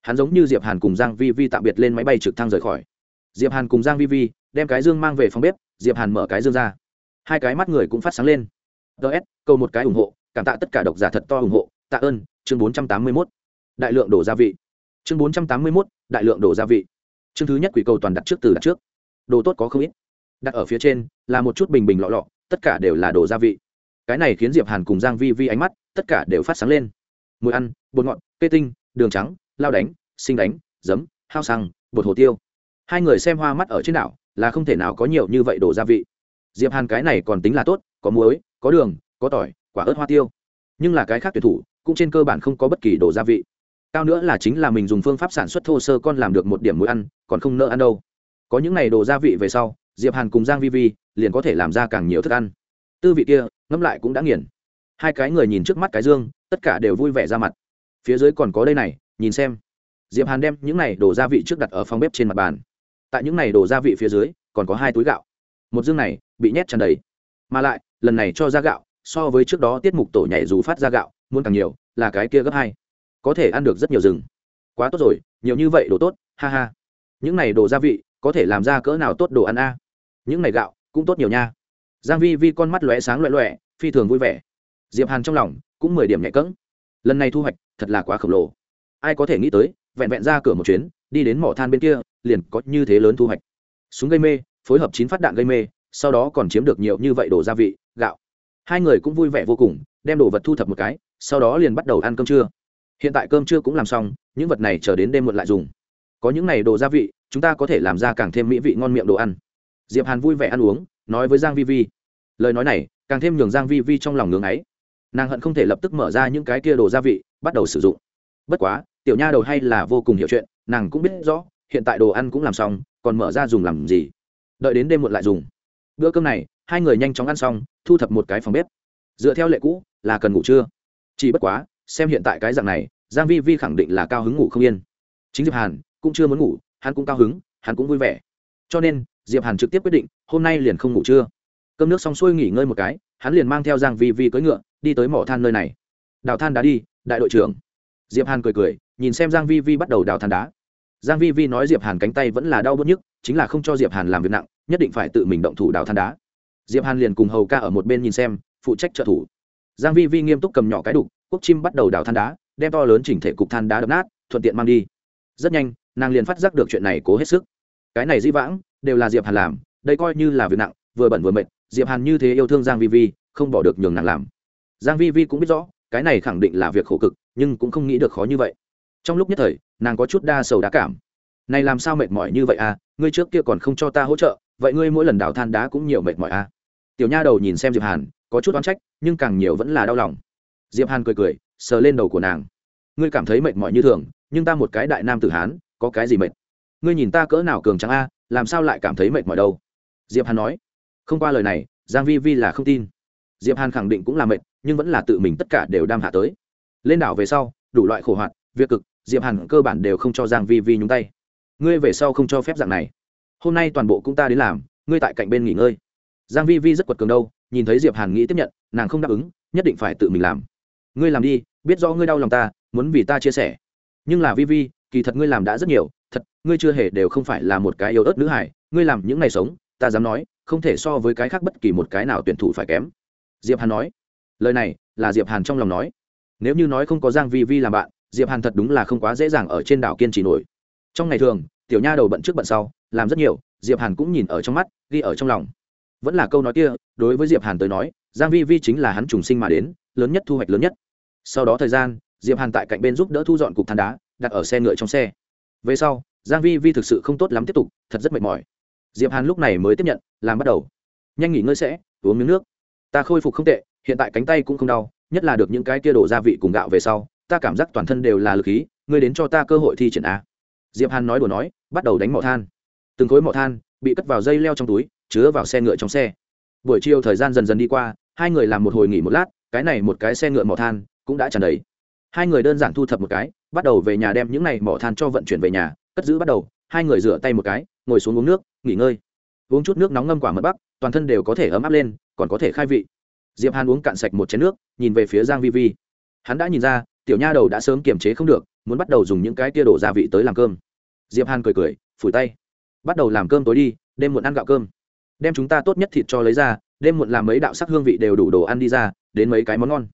Hắn giống như diệp hàn cùng giang vi vi tạm biệt lên máy bay trực thăng rời khỏi. Diệp hàn cùng giang vi vi đem cái dương mang về phòng bếp, diệp hàn mở cái dương ra. Hai cái mắt người cũng phát sáng lên. Ts câu một cái ủng hộ, cảm tạ tất cả độc giả thật to ủng hộ tạ ơn chương 481. đại lượng đổ gia vị. Chương 481, đại lượng đổ gia vị. Chương thứ nhất quỷ cầu toàn đặt trước từ đặt trước. Đồ tốt có không ít. Đặt ở phía trên là một chút bình bình lọ lọ tất cả đều là đồ gia vị. Cái này khiến diệp hàn cùng giang vi vi ánh mắt tất cả đều phát sáng lên. Mùi ăn bột ngọt cây tinh đường trắng lao đánh sinh đánh giấm hao xăng bột hồ tiêu. Hai người xem hoa mắt ở trên đảo là không thể nào có nhiều như vậy đồ gia vị. Diệp hàn cái này còn tính là tốt có muối có đường có tỏi quả ớt hoa tiêu nhưng là cái khác tuyệt thủ cũng trên cơ bản không có bất kỳ đồ gia vị. Cao nữa là chính là mình dùng phương pháp sản xuất thô sơ con làm được một điểm muối ăn, còn không nỡ ăn đâu. Có những này đồ gia vị về sau, diệp hàn cùng giang vi vi liền có thể làm ra càng nhiều thức ăn. Tư vị kia ngâm lại cũng đã nghiền. Hai cái người nhìn trước mắt cái dương, tất cả đều vui vẻ ra mặt. Phía dưới còn có đây này, nhìn xem. Diệp hàn đem những này đồ gia vị trước đặt ở phòng bếp trên mặt bàn. Tại những này đồ gia vị phía dưới, còn có hai túi gạo. Một dương này, bị nhét tràn đầy. Mà lại, lần này cho ra gạo so với trước đó tiết mục tổ nhảy dù phát ra gạo, muốn càng nhiều, là cái kia gấp hai. Có thể ăn được rất nhiều rừng. Quá tốt rồi, nhiều như vậy đồ tốt, ha ha. Những này đồ gia vị, có thể làm ra cỡ nào tốt đồ ăn a? Những này gạo, cũng tốt nhiều nha. Giang vi vi con mắt lóe sáng loẹ loẹ phi thường vui vẻ. Diệp hàn trong lòng, cũng mười điểm nhẹ cẫng. Lần này thu hoạch, thật là quá khổng lồ. Ai có thể nghĩ tới, vẹn vẹn ra cửa một chuyến, đi đến mỏ than bên kia, liền có như thế lớn thu hoạch. Súng gây mê, phối hợp chín phát đạn gây mê, sau đó còn chiếm được nhiều như vậy đồ gia vị, gạo hai người cũng vui vẻ vô cùng, đem đồ vật thu thập một cái, sau đó liền bắt đầu ăn cơm trưa. Hiện tại cơm trưa cũng làm xong, những vật này chờ đến đêm muộn lại dùng. Có những này đồ gia vị, chúng ta có thể làm ra càng thêm mỹ vị ngon miệng đồ ăn. Diệp hàn vui vẻ ăn uống, nói với giang vi vi. Lời nói này, càng thêm nhường giang vi vi trong lòng ngưỡng ấy. Nàng hận không thể lập tức mở ra những cái kia đồ gia vị, bắt đầu sử dụng. Bất quá, tiểu nha đầu hay là vô cùng hiểu chuyện, nàng cũng biết rõ, hiện tại đồ ăn cũng làm xong, còn mở ra dùng làm gì? Đợi đến đêm muộn lại dùng. Bữa cơm này hai người nhanh chóng ăn xong thu thập một cái phòng bếp. Dựa theo lệ cũ là cần ngủ trưa. Chỉ bất quá xem hiện tại cái dạng này giang vi vi khẳng định là cao hứng ngủ không yên. Chính diệp hàn cũng chưa muốn ngủ hắn cũng cao hứng hắn cũng vui vẻ. Cho nên diệp hàn trực tiếp quyết định hôm nay liền không ngủ trưa. Cơm nước xong xuôi nghỉ ngơi một cái hắn liền mang theo giang vi vi cưỡi ngựa đi tới mỏ than nơi này. Đào than đá đi đại đội trưởng. Diệp hàn cười cười nhìn xem giang vi vi bắt đầu đào than đá. Giang vi vi nói diệp hàn cánh tay vẫn là đau bứt nhất, chính là không cho diệp hàn làm việc nặng nhất định phải tự mình động thủ đào than đá diệp hàn liền cùng hầu ca ở một bên nhìn xem, phụ trách trợ thủ. Giang vi vi nghiêm túc cầm nhỏ cái đục, quốc chim bắt đầu đào than đá, đem to lớn chỉnh thể cục than đá đập nát, thuận tiện mang đi. Rất nhanh, nàng liền phát giác được chuyện này cố hết sức. Cái này di vãng, đều là diệp hàn làm, đây coi như là việc nặng, vừa bẩn vừa mệt, diệp hàn như thế yêu thương giang vi vi, không bỏ được nhường nàng làm. Giang vi vi cũng biết rõ, cái này khẳng định là việc khổ cực, nhưng cũng không nghĩ được khó như vậy. Trong lúc nhất thời, nàng có chút đa sầu đá cảm. Này làm sao mệt mỏi như vậy à ngươi trước kia còn không cho ta hỗ trợ, vậy ngươi mỗi lần đào than đá cũng nhiều mệt mỏi à tiểu nha đầu nhìn xem diệp hàn, có chút oán trách, nhưng càng nhiều vẫn là đau lòng. Diệp hàn cười cười, sờ lên đầu của nàng. Ngươi cảm thấy mệt mỏi như thường, nhưng ta một cái đại nam tử hán, có cái gì mệt? Ngươi nhìn ta cỡ nào cường trắng a, làm sao lại cảm thấy mệt mỏi đâu? Diệp hàn nói. Không qua lời này, giang vi vi là không tin. Diệp hàn khẳng định cũng là mệt, nhưng vẫn là tự mình tất cả đều đam hạ tới. Lên đảo về sau, đủ loại khổ hoạt việc cực, diệp hàn cơ bản đều không cho giang vi vi nhúng tay. Ngươi về sau không cho phép dạng này. Hôm nay toàn bộ cũng ta đến làm, ngươi tại cạnh bên nghỉ ngơi giang vi vi rất quật cường đâu, nhìn thấy diệp hàn nghĩ tiếp nhận, nàng không đáp ứng, nhất định phải tự mình làm. Ngươi làm đi, biết rõ ngươi đau lòng ta, muốn vì ta chia sẻ. Nhưng là vi vi, kỳ thật ngươi làm đã rất nhiều, thật, ngươi chưa hề đều không phải là một cái yếu ớt nữ hải ngươi làm những ngày sống, ta dám nói, không thể so với cái khác bất kỳ một cái nào tuyển thủ phải kém. Diệp hàn nói. Lời này là diệp hàn trong lòng nói. Nếu như nói không có giang vi vi làm bạn, diệp hàn thật đúng là không quá dễ dàng ở trên đảo kiên trì nổi. Trong ngày thường, tiểu nha đầu bận trước bận sau, làm rất nhiều, diệp hàn cũng nhìn ở trong mắt, ghi ở trong lòng vẫn là câu nói kia, đối với diệp hàn tới nói, giang vi vi chính là hắn trùng sinh mà đến, lớn nhất thu hoạch lớn nhất. Sau đó thời gian, diệp hàn tại cạnh bên giúp đỡ thu dọn cục than đá, đặt ở xe ngựa trong xe. Về sau, giang vi vi thực sự không tốt lắm tiếp tục, thật rất mệt mỏi. Diệp hàn lúc này mới tiếp nhận, làm bắt đầu. Nhanh nghỉ ngơi sẽ, uống miếng nước. Ta khôi phục không tệ, hiện tại cánh tay cũng không đau, nhất là được những cái kia đổ gia vị cùng gạo về sau, ta cảm giác toàn thân đều là lực khí, ngươi đến cho ta cơ hội thi triển a. Diệp hàn nói đùa nói, bắt đầu đánh mỏ than. Từng khối mỏ than bị cất vào dây leo trong túi chứa vào xe ngựa trong xe. Buổi chiều thời gian dần dần đi qua, hai người làm một hồi nghỉ một lát, cái này một cái xe ngựa mỏ than cũng đã tràn đầy. Hai người đơn giản thu thập một cái, bắt đầu về nhà đem những này mỏ than cho vận chuyển về nhà, cất giữ bắt đầu, hai người rửa tay một cái, ngồi xuống uống nước, nghỉ ngơi. Uống chút nước nóng ngâm quả mật bắc, toàn thân đều có thể ấm áp lên, còn có thể khai vị. Diệp hàn uống cạn sạch một chén nước, nhìn về phía giang vi vi. Hắn đã nhìn ra, tiểu nha đầu đã sớm kiềm chế không được, muốn bắt đầu dùng những cái tia đổ gia vị tới làm cơm. Diệp hàn cười cười, phủi tay. Bắt đầu làm cơm tối đi, đêm muộn ăn gạo cơm đem chúng ta tốt nhất thịt cho lấy ra, đêm muộn làm mấy đạo sắc hương vị đều đủ đồ ăn đi ra, đến mấy cái món ngon.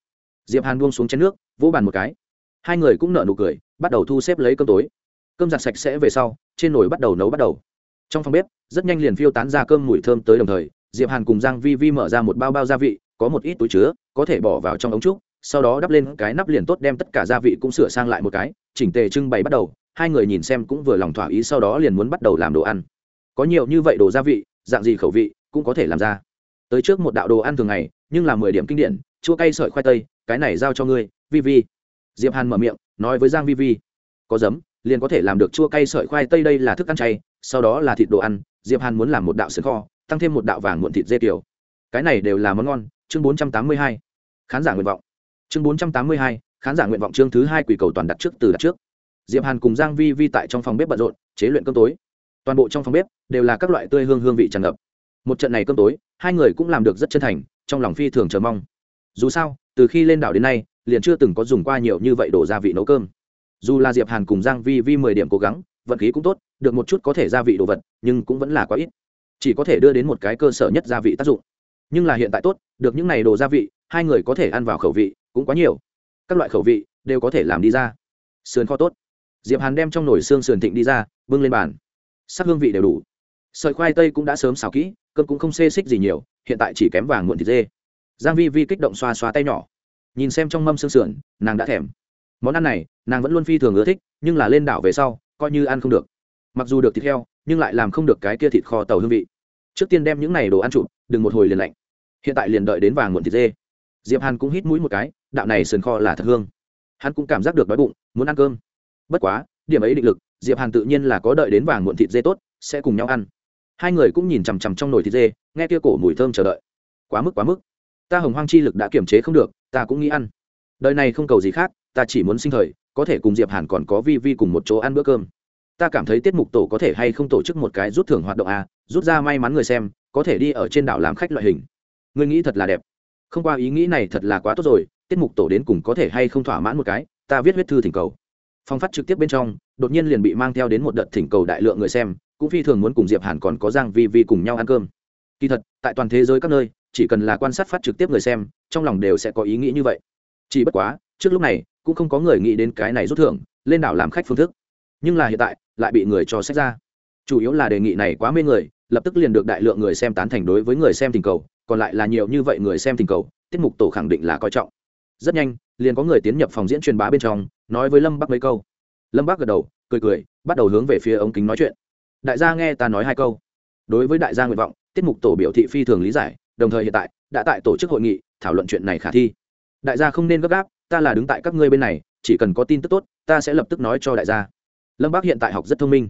Diệp hàn buông xuống chén nước, vỗ bàn một cái. Hai người cũng nở nụ cười, bắt đầu thu xếp lấy cơm tối. Cơm giặt sạch sẽ về sau, trên nồi bắt đầu nấu bắt đầu. Trong phòng bếp, rất nhanh liền phiêu tán ra cơm mùi thơm tới đồng thời, diệp hàn cùng giang vi vi mở ra một bao bao gia vị, có một ít túi chứa, có thể bỏ vào trong ống trúc, sau đó đắp lên cái nắp liền tốt đem tất cả gia vị cũng sửa sang lại một cái, chỉnh tề trưng bày bắt đầu. Hai người nhìn xem cũng vừa lòng thỏa ý, sau đó liền muốn bắt đầu làm đồ ăn. Có nhiều như vậy đồ gia vị dạng gì khẩu vị cũng có thể làm ra. Tới trước một đạo đồ ăn thường ngày nhưng là mười điểm kinh điển chua cay sợi khoai tây cái này giao cho ngươi vi vi. Diệp hàn mở miệng nói với giang vi vi. Có giấm liền có thể làm được chua cay sợi khoai tây đây là thức ăn chay sau đó là thịt đồ ăn diệp hàn muốn làm một đạo sườn kho tăng thêm một đạo vàng muộn thịt dê tiểu. Cái này đều là món ngon chương 482. khán giả nguyện vọng. Chương 482, khán giả nguyện vọng chương thứ hai quỷ cầu toàn đặt trước từ đặt trước. Diệp hàn cùng giang vi vi tại trong phòng bếp bận rộn chế luyện cơm tối toàn bộ trong phòng bếp đều là các loại tươi hương hương vị tràn ngập. Một trận này cơm tối, hai người cũng làm được rất chân thành, trong lòng phi thường chờ mong. Dù sao, từ khi lên đảo đến nay, liền chưa từng có dùng qua nhiều như vậy đổ gia vị nấu cơm. Dù là diệp hàn cùng giang vi vi mười điểm cố gắng, vận khí cũng tốt, được một chút có thể gia vị đồ vật, nhưng cũng vẫn là quá ít. Chỉ có thể đưa đến một cái cơ sở nhất gia vị tác dụng. Nhưng là hiện tại tốt, được những này đồ gia vị, hai người có thể ăn vào khẩu vị, cũng quá nhiều. Các loại khẩu vị đều có thể làm đi ra. Sườn kho tốt. Diệp hàn đem trong nồi xương sườn thịnh đi ra, bưng lên bàn sắc hương vị đều đủ. Sợi khoai tây cũng đã sớm xào kỹ, cơm cũng không xê xích gì nhiều, hiện tại chỉ kém vàng muộn thịt dê. Giang vi vi kích động xoa xoa tay nhỏ. Nhìn xem trong mâm xương sườn, nàng đã thèm. Món ăn này, nàng vẫn luôn phi thường ưa thích, nhưng là lên đảo về sau, coi như ăn không được. Mặc dù được thịt heo, nhưng lại làm không được cái kia thịt kho tàu hương vị. Trước tiên đem những này đồ ăn chụp, đừng một hồi liền lạnh. Hiện tại liền đợi đến vàng muộn thịt dê. Diệp hàn cũng hít mũi một cái, đạo này sườn kho là thật hương. Hắn cũng cảm giác được đói bụng, muốn ăn cơm. Bất quá điểm ấy định lực, diệp hàn tự nhiên là có đợi đến vàng muộn thịt dê tốt, sẽ cùng nhau ăn. Hai người cũng nhìn chằm chằm trong nồi thịt dê, nghe kia cổ mùi thơm chờ đợi. Quá mức quá mức. Ta hồng hoang chi lực đã kiểm chế không được, ta cũng nghĩ ăn. Đời này không cầu gì khác, ta chỉ muốn sinh thời, có thể cùng diệp hàn còn có vi vi cùng một chỗ ăn bữa cơm. Ta cảm thấy tiết mục tổ có thể hay không tổ chức một cái rút thưởng hoạt động à rút ra may mắn người xem, có thể đi ở trên đảo làm khách loại hình. Người nghĩ thật là đẹp. Không qua ý nghĩ này thật là quá tốt rồi, tiết mục tổ đến cùng có thể hay không thỏa mãn một cái, ta viết huyết thư thỉnh cầu phong phát trực tiếp bên trong, đột nhiên liền bị mang theo đến một đợt thỉnh cầu đại lượng người xem, cũng phi thường muốn cùng diệp hàn còn có giang vi vi cùng nhau ăn cơm. Kỳ thật, tại toàn thế giới các nơi, chỉ cần là quan sát phát trực tiếp người xem, trong lòng đều sẽ có ý nghĩ như vậy. Chỉ bất quá, trước lúc này, cũng không có người nghĩ đến cái này rút thưởng, lên đảo làm khách phương thức. Nhưng là hiện tại, lại bị người cho xét ra. Chủ yếu là đề nghị này quá mê người, lập tức liền được đại lượng người xem tán thành đối với người xem tình cầu, còn lại là nhiều như vậy người xem tình cầu, tiết mục tổ khẳng định là coi trọng. Rất nhanh liền có người tiến nhập phòng diễn truyền bá bên trong, nói với lâm bắc mấy câu. Lâm bắc gật đầu, cười cười, bắt đầu hướng về phía ống kính nói chuyện. Đại gia nghe ta nói hai câu. Đối với đại gia nguyện vọng, tiết mục tổ biểu thị phi thường lý giải, đồng thời hiện tại, đã tại tổ chức hội nghị, thảo luận chuyện này khả thi. Đại gia không nên gấp gáp, ta là đứng tại các ngươi bên này, chỉ cần có tin tức tốt, ta sẽ lập tức nói cho đại gia. Lâm bác hiện tại học rất thông minh.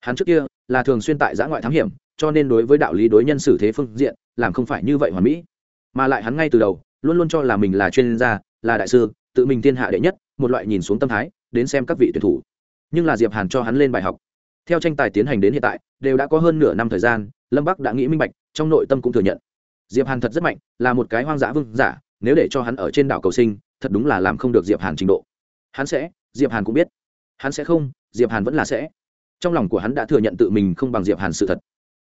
Hắn trước kia là thường xuyên tại giã ngoại thám hiểm, cho nên đối với đạo lý đối nhân xử thế phương diện, làm không phải như vậy hoàn mỹ. Mà lại hắn ngay từ đầu, luôn luôn cho là mình là chuyên gia là đại sư, tự mình thiên hạ đệ nhất, một loại nhìn xuống tâm thái, đến xem các vị tuyển thủ. Nhưng là diệp hàn cho hắn lên bài học. Theo tranh tài tiến hành đến hiện tại, đều đã có hơn nửa năm thời gian, lâm bắc đã nghĩ minh bạch, trong nội tâm cũng thừa nhận. Diệp hàn thật rất mạnh, là một cái hoang dã vương giả, nếu để cho hắn ở trên đảo cầu sinh, thật đúng là làm không được diệp hàn trình độ. Hắn sẽ, diệp hàn cũng biết. Hắn sẽ không, diệp hàn vẫn là sẽ. Trong lòng của hắn đã thừa nhận tự mình không bằng diệp hàn sự thật.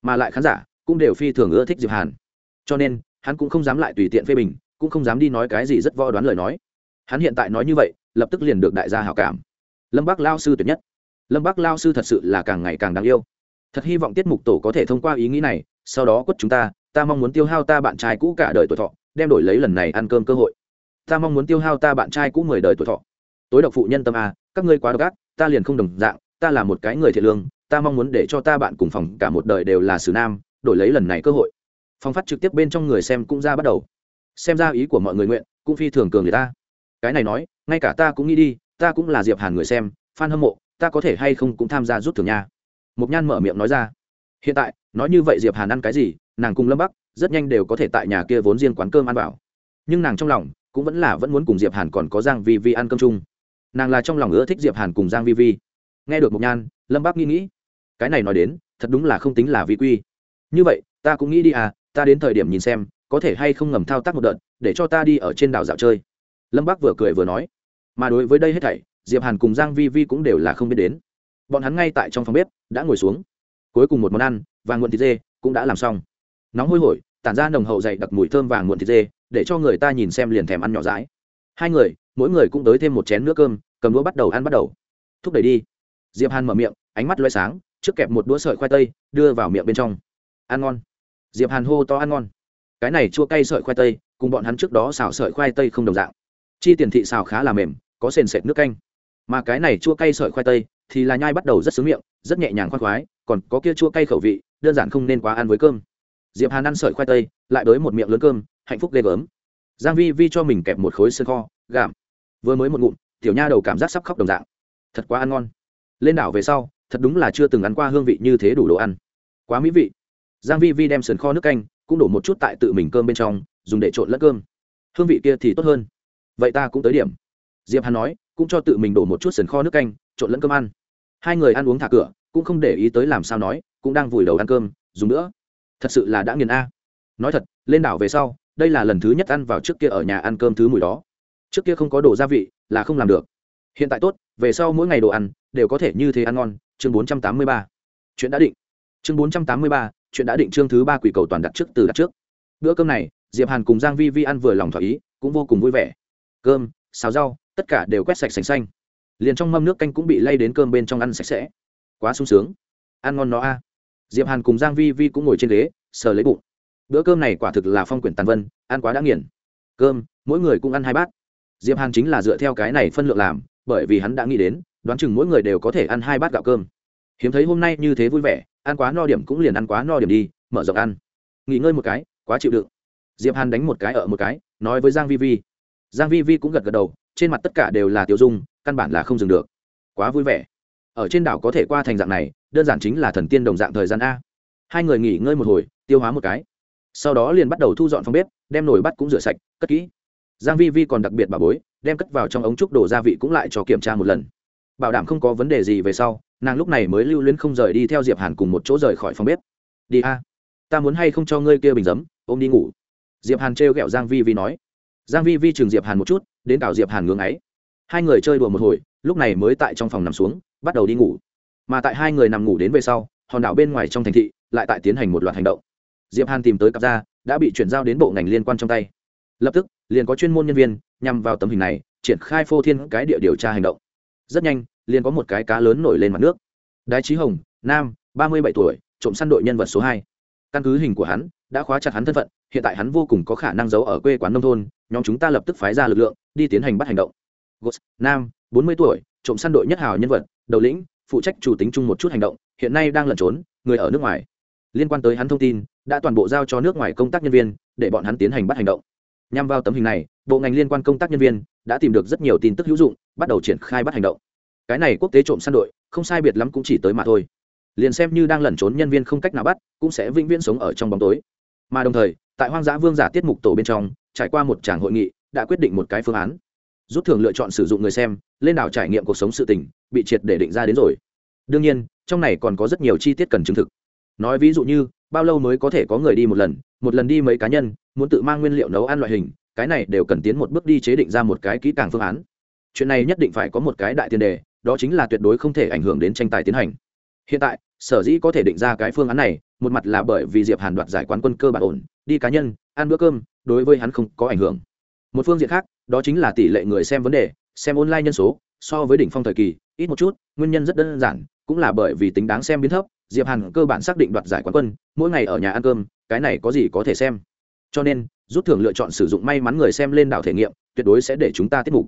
Mà lại khán giả cũng đều phi thường ưa thích diệp hàn. Cho nên, hắn cũng không dám lại tùy tiện phê bình cũng không dám đi nói cái gì rất võ đoán lời nói. Hắn hiện tại nói như vậy, lập tức liền được đại gia hảo cảm. Lâm bác lao sư tuyệt nhất. Lâm bác lao sư thật sự là càng ngày càng đáng yêu. Thật hy vọng tiết mục tổ có thể thông qua ý nghĩ này, sau đó quất chúng ta ta mong muốn tiêu hao ta bạn trai cũ cả đời tuổi thọ, đem đổi lấy lần này ăn cơm cơ hội. Ta mong muốn tiêu hao ta bạn trai cũ mười đời tuổi thọ. Tối độc phụ nhân tâm a, các ngươi quá độc ác, ta liền không đồng dạng, ta là một cái người thiệt lương, ta mong muốn để cho ta bạn cùng phòng cả một đời đều là xử nam, đổi lấy lần này cơ hội. Phong phát trực tiếp bên trong người xem cũng ra bắt đầu xem ra ý của mọi người nguyện, cũng phi thường cường người ta. Cái này nói, ngay cả ta cũng nghĩ đi, ta cũng là diệp hàn người xem, fan hâm mộ, ta có thể hay không cũng tham gia rút thưởng nha. Mục nhan mở miệng nói ra. Hiện tại, nói như vậy diệp hàn ăn cái gì, nàng cùng lâm bắc, rất nhanh đều có thể tại nhà kia vốn riêng quán cơm ăn bảo nhưng nàng trong lòng, cũng vẫn là vẫn muốn cùng diệp hàn còn có giang vi vi ăn cơm chung. Nàng là trong lòng ưa thích diệp hàn cùng giang vi vi. Nghe được mục nhan, lâm bắc nghĩ nghĩ. Cái này nói đến, thật đúng là không tính là vi quy. Như vậy, ta cũng nghĩ đi à ta đến thời điểm nhìn xem có thể hay không ngầm thao tác một đợt, để cho ta đi ở trên đảo dạo chơi. Lâm bắc vừa cười vừa nói. Mà đối với đây hết thảy, diệp hàn cùng giang vi vi cũng đều là không biết đến. Bọn hắn ngay tại trong phòng bếp, đã ngồi xuống. Cuối cùng một món ăn, vàng nguộn thịt dê, cũng đã làm xong. Nóng hôi hổi, tản ra nồng hậu dày đặc mùi thơm vàng nguộn thịt dê, để cho người ta nhìn xem liền thèm ăn nhỏ rãi hai người, mỗi người cũng tới thêm một chén nước cơm, cầm đũa bắt đầu ăn bắt đầu. Thúc đẩy đi. Diệp hàn mở miệng, ánh mắt loay sáng, trước kẹp một đũa sợi khoai tây, đưa vào miệng bên trong. Ăn ngon. Diệp hàn hô to ăn ngon cái này chua cay sợi khoai tây, cùng bọn hắn trước đó xào sợi khoai tây không đồng dạng. Chi tiền thị xào khá là mềm, có sền sệt nước canh. Mà cái này chua cay sợi khoai tây thì là nhai bắt đầu rất sướng miệng, rất nhẹ nhàng khoan khoái, còn có kia chua cay khẩu vị, đơn giản không nên quá ăn với cơm. Diệp hàn ăn sợi khoai tây, lại đới một miệng lớn cơm, hạnh phúc ghê gớm. Giang vi vi cho mình kẹp một khối sơn kho gạm vừa mới một ngụm, tiểu nha đầu cảm giác sắp khóc đồng dạng. Thật quá ăn ngon. Lên đảo về sau, thật đúng là chưa từng ăn qua hương vị như thế đủ đồ ăn. Quá mỹ vị. Giang vi vi đem sườn kho nước canh cũng đổ một chút tại tự mình cơm bên trong dùng để trộn lẫn cơm. Hương vị kia thì tốt hơn. Vậy ta cũng tới điểm. Diệp hàn nói cũng cho tự mình đổ một chút sần kho nước canh trộn lẫn cơm ăn. Hai người ăn uống thả cửa cũng không để ý tới làm sao nói cũng đang vùi đầu ăn cơm dùng nữa. Thật sự là đã nghiền a. Nói thật lên đảo về sau đây là lần thứ nhất ăn vào trước kia ở nhà ăn cơm thứ mùi đó. Trước kia không có đồ gia vị là không làm được. Hiện tại tốt về sau mỗi ngày đồ ăn đều có thể như thế ăn ngon. Chương 483. chuyện đã định. Chương 483, chuyện đã định chương thứ ba quỷ cầu toàn đặt trước từ đặt trước. Bữa cơm này, diệp hàn cùng giang vi vi ăn vừa lòng thỏa ý, cũng vô cùng vui vẻ. Cơm, xào rau, tất cả đều quét sạch sành xanh. Liền trong mâm nước canh cũng bị lay đến cơm bên trong ăn sạch sẽ. Quá sung sướng. Ăn ngon nó a. Diệp hàn cùng giang vi vi cũng ngồi trên ghế, sờ lấy bụng. Bữa cơm này quả thực là phong quyển tàn vân, ăn quá đã nghiền. Cơm, mỗi người cũng ăn hai bát. Diệp hàn chính là dựa theo cái này phân lượng làm, bởi vì hắn đã nghĩ đến, đoán chừng mỗi người đều có thể ăn hai bát gạo cơm. Hiếm thấy hôm nay như thế vui vẻ ăn quá no điểm cũng liền ăn quá no điểm đi, mở rộng ăn. Nghỉ ngơi một cái, quá chịu đựng. Diệp hàn đánh một cái ở một cái, nói với giang vi vi. Giang vi vi cũng gật gật đầu, trên mặt tất cả đều là tiêu dung, căn bản là không dừng được. Quá vui vẻ. Ở trên đảo có thể qua thành dạng này, đơn giản chính là thần tiên đồng dạng thời gian a. Hai người nghỉ ngơi một hồi, tiêu hóa một cái. Sau đó liền bắt đầu thu dọn phòng bếp, đem nồi bắt cũng rửa sạch, cất kỹ. Giang vi vi còn đặc biệt bà bối, đem cất vào trong ống trúc đổ gia vị cũng lại cho kiểm tra một lần bảo đảm không có vấn đề gì về sau, nàng lúc này mới lưu luyến không rời đi theo diệp hàn cùng một chỗ rời khỏi phòng bếp. Đi a, ta muốn hay không cho ngươi kia bình giấm, ôm đi ngủ. Diệp hàn trêu ghẹo giang vi vi nói. Giang vi vi chừng diệp hàn một chút, đến cào diệp hàn ngưỡng ấy. Hai người chơi đùa một hồi, lúc này mới tại trong phòng nằm xuống, bắt đầu đi ngủ. Mà tại hai người nằm ngủ đến về sau, hòn đảo bên ngoài trong thành thị lại tại tiến hành một loạt hành động. Diệp hàn tìm tới cặp da, đã bị chuyển giao đến bộ ngành liên quan trong tay. Lập tức, liền có chuyên môn nhân viên nhằm vào tấm hình này, triển khai phô thiên cái địa điều tra hành động rất nhanh liền có một cái cá lớn nổi lên mặt nước. Đái trí hồng nam ba mươi bảy tuổi trộm săn đội nhân vật số hai. Căn cứ hình của hắn đã khóa chặt hắn thân phận hiện tại hắn vô cùng có khả năng giấu ở quê quán nông thôn nhóm chúng ta lập tức phái ra lực lượng đi tiến hành bắt hành động. Gos, nam bốn mươi tuổi trộm săn đội nhất hào nhân vật đầu lĩnh phụ trách chủ tính chung một chút hành động hiện nay đang lẩn trốn người ở nước ngoài. Liên quan tới hắn thông tin đã toàn bộ giao cho nước ngoài công tác nhân viên để bọn hắn tiến hành bắt hành động nhằm vào tấm hình này, bộ ngành liên quan công tác nhân viên đã tìm được rất nhiều tin tức hữu dụng, bắt đầu triển khai bắt hành động. Cái này quốc tế trộm săn đội, không sai biệt lắm cũng chỉ tới mà thôi. Liền xem như đang lẩn trốn nhân viên không cách nào bắt, cũng sẽ vĩnh viễn sống ở trong bóng tối. Mà đồng thời, tại hoang dã vương giả tiết mục tổ bên trong, trải qua một tràng hội nghị, đã quyết định một cái phương án. Rút thưởng lựa chọn sử dụng người xem, lên đảo trải nghiệm cuộc sống sự tình, bị triệt để định ra đến rồi. Đương nhiên, trong này còn có rất nhiều chi tiết cần chứng thực. Nói ví dụ như, bao lâu mới có thể có người đi một lần một lần đi mấy cá nhân muốn tự mang nguyên liệu nấu ăn loại hình, cái này đều cần tiến một bước đi chế định ra một cái kỹ càng phương án. Chuyện này nhất định phải có một cái đại tiền đề, đó chính là tuyệt đối không thể ảnh hưởng đến tranh tài tiến hành. Hiện tại, sở dĩ có thể định ra cái phương án này, một mặt là bởi vì diệp hàn đoạt giải quán quân cơ bản ổn, đi cá nhân, ăn bữa cơm, đối với hắn không có ảnh hưởng. Một phương diện khác, đó chính là tỷ lệ người xem vấn đề, xem online nhân số, so với đỉnh phong thời kỳ, ít một chút, nguyên nhân rất đơn giản, cũng là bởi vì tính đáng xem biến thấp, diệp hàn cơ bản xác định đoạt giải quán quân, mỗi ngày ở nhà ăn cơm, cái này có gì có thể xem cho nên, rút thưởng lựa chọn sử dụng may mắn người xem lên đảo thể nghiệm, tuyệt đối sẽ để chúng ta tiết mục.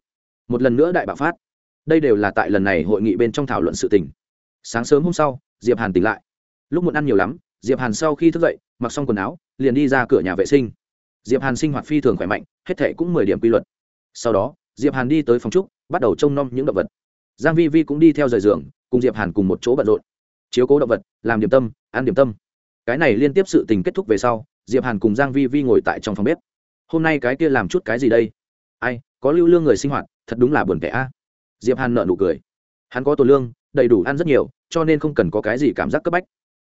Một lần nữa đại bạo phát. Đây đều là tại lần này hội nghị bên trong thảo luận sự tình. Sáng sớm hôm sau, diệp hàn tỉnh lại. Lúc muộn ăn nhiều lắm, diệp hàn sau khi thức dậy, mặc xong quần áo, liền đi ra cửa nhà vệ sinh. Diệp hàn sinh hoạt phi thường khỏe mạnh, hết thể cũng mười điểm quy luật. Sau đó, diệp hàn đi tới phòng trúc, bắt đầu trông nom những động vật. Giang vi vi cũng đi theo rời giường, cùng diệp hàn cùng một chỗ bận rộn. Chiếu cố động vật, làm điểm tâm, ăn điểm tâm. Cái này liên tiếp sự tình kết thúc về sau diệp hàn cùng giang vi vi ngồi tại trong phòng bếp. Hôm nay cái kia làm chút cái gì đây? Ai, có lưu lương người sinh hoạt, thật đúng là buồn tẻ a. Diệp hàn nợ nụ cười. Hắn có tổ lương, đầy đủ ăn rất nhiều, cho nên không cần có cái gì cảm giác cấp bách.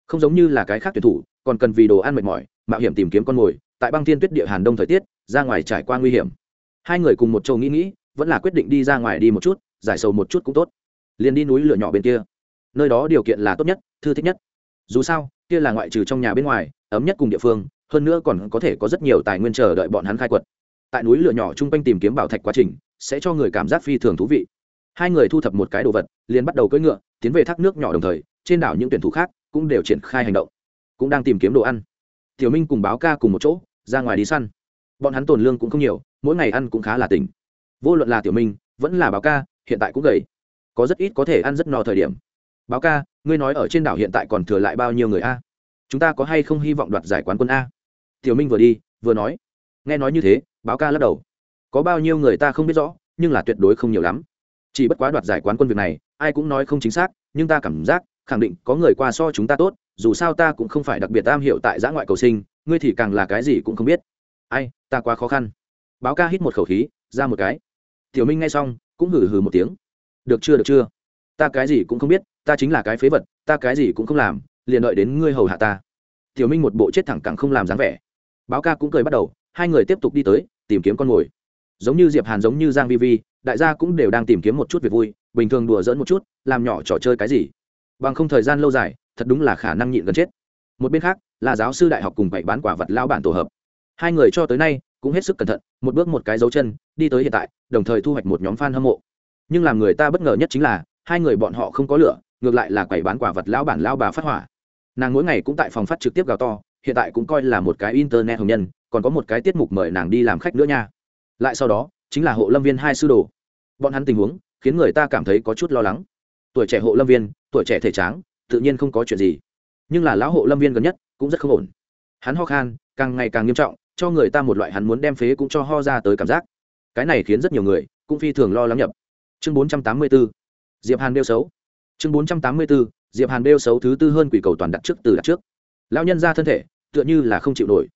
Không giống như là cái khác tuyển thủ, còn cần vì đồ ăn mệt mỏi, mạo hiểm tìm kiếm con mồi. Tại băng thiên tuyết địa hàn đông thời tiết, ra ngoài trải qua nguy hiểm. Hai người cùng một châu nghĩ nghĩ, vẫn là quyết định đi ra ngoài đi một chút, giải sầu một chút cũng tốt. Liền đi núi lửa nhỏ bên kia. Nơi đó điều kiện là tốt nhất, thư thích nhất. Dù sao, kia là ngoại trừ trong nhà bên ngoài, ấm nhất cùng địa phương hơn nữa còn có thể có rất nhiều tài nguyên chờ đợi bọn hắn khai quật. Tại núi lửa nhỏ chung quanh tìm kiếm bảo thạch quá trình, sẽ cho người cảm giác phi thường thú vị. Hai người thu thập một cái đồ vật, liền bắt đầu cưỡi ngựa, tiến về thác nước nhỏ đồng thời, trên đảo những tuyển thủ khác cũng đều triển khai hành động, cũng đang tìm kiếm đồ ăn. Tiểu minh cùng báo ca cùng một chỗ, ra ngoài đi săn. Bọn hắn tồn lương cũng không nhiều, mỗi ngày ăn cũng khá là tỉnh. Vô luận là tiểu minh, vẫn là báo ca, hiện tại cũng gầy. Có rất ít có thể ăn rất no thời điểm. Báo ca, ngươi nói ở trên đảo hiện tại còn thừa lại bao nhiêu người a? Chúng ta có hay không hy vọng đoạt giải quán quân a? Tiểu minh vừa đi, vừa nói. Nghe nói như thế, báo ca lắc đầu. Có bao nhiêu người ta không biết rõ, nhưng là tuyệt đối không nhiều lắm. Chỉ bất quá đoạt giải quán quân việc này, ai cũng nói không chính xác, nhưng ta cảm giác, khẳng định có người qua so chúng ta tốt, dù sao ta cũng không phải đặc biệt am hiểu tại giã ngoại cầu sinh, ngươi thì càng là cái gì cũng không biết. Ai, ta quá khó khăn. Báo ca hít một khẩu khí, ra một cái. Tiểu minh nghe xong, cũng hử hử một tiếng. Được chưa được chưa? Ta cái gì cũng không biết, ta chính là cái phế vật, ta cái gì cũng không làm, liền đợi đến ngươi hầu hạ ta. Tiểu minh một bộ chết thẳng cẳng không làm dáng vẻ báo ca cũng cười bắt đầu, hai người tiếp tục đi tới, tìm kiếm con mồi. Giống như diệp hàn giống như giang vi vi, đại gia cũng đều đang tìm kiếm một chút việc vui, bình thường đùa giỡn một chút, làm nhỏ trò chơi cái gì. Bằng không thời gian lâu dài, thật đúng là khả năng nhịn gần chết. Một bên khác, là giáo sư đại học cùng bảy bán quả vật lao bản tổ hợp. Hai người cho tới nay, cũng hết sức cẩn thận, một bước một cái dấu chân, đi tới hiện tại, đồng thời thu hoạch một nhóm fan hâm mộ. Nhưng làm người ta bất ngờ nhất chính là, hai người bọn họ không có lửa, ngược lại là quầy bán quả vật lão bản lao bà phát hỏa. Nàng mỗi ngày cũng tại phòng phát trực tiếp gào to hiện tại cũng coi là một cái internet hồng nhân, còn có một cái tiết mục mời nàng đi làm khách nữa nha. Lại sau đó, chính là hộ lâm viên hai sư đồ. Bọn hắn tình huống, khiến người ta cảm thấy có chút lo lắng. Tuổi trẻ hộ lâm viên, tuổi trẻ thể tráng, tự nhiên không có chuyện gì. Nhưng là lão hộ lâm viên gần nhất, cũng rất không ổn. Hắn ho khan, càng ngày càng nghiêm trọng, cho người ta một loại hắn muốn đem phế cũng cho ho ra tới cảm giác. Cái này khiến rất nhiều người, cũng phi thường lo lắng nhập. Chương bốn trăm tám mươi 484 diệp hàn đeo xấu. Chương bốn trăm tám mươi 484 diệp hàn đeo xấu thứ tư hơn quỷ cầu toàn đặt trước từ đặt trước lão nhân ra thân thể, tựa như là không chịu nổi.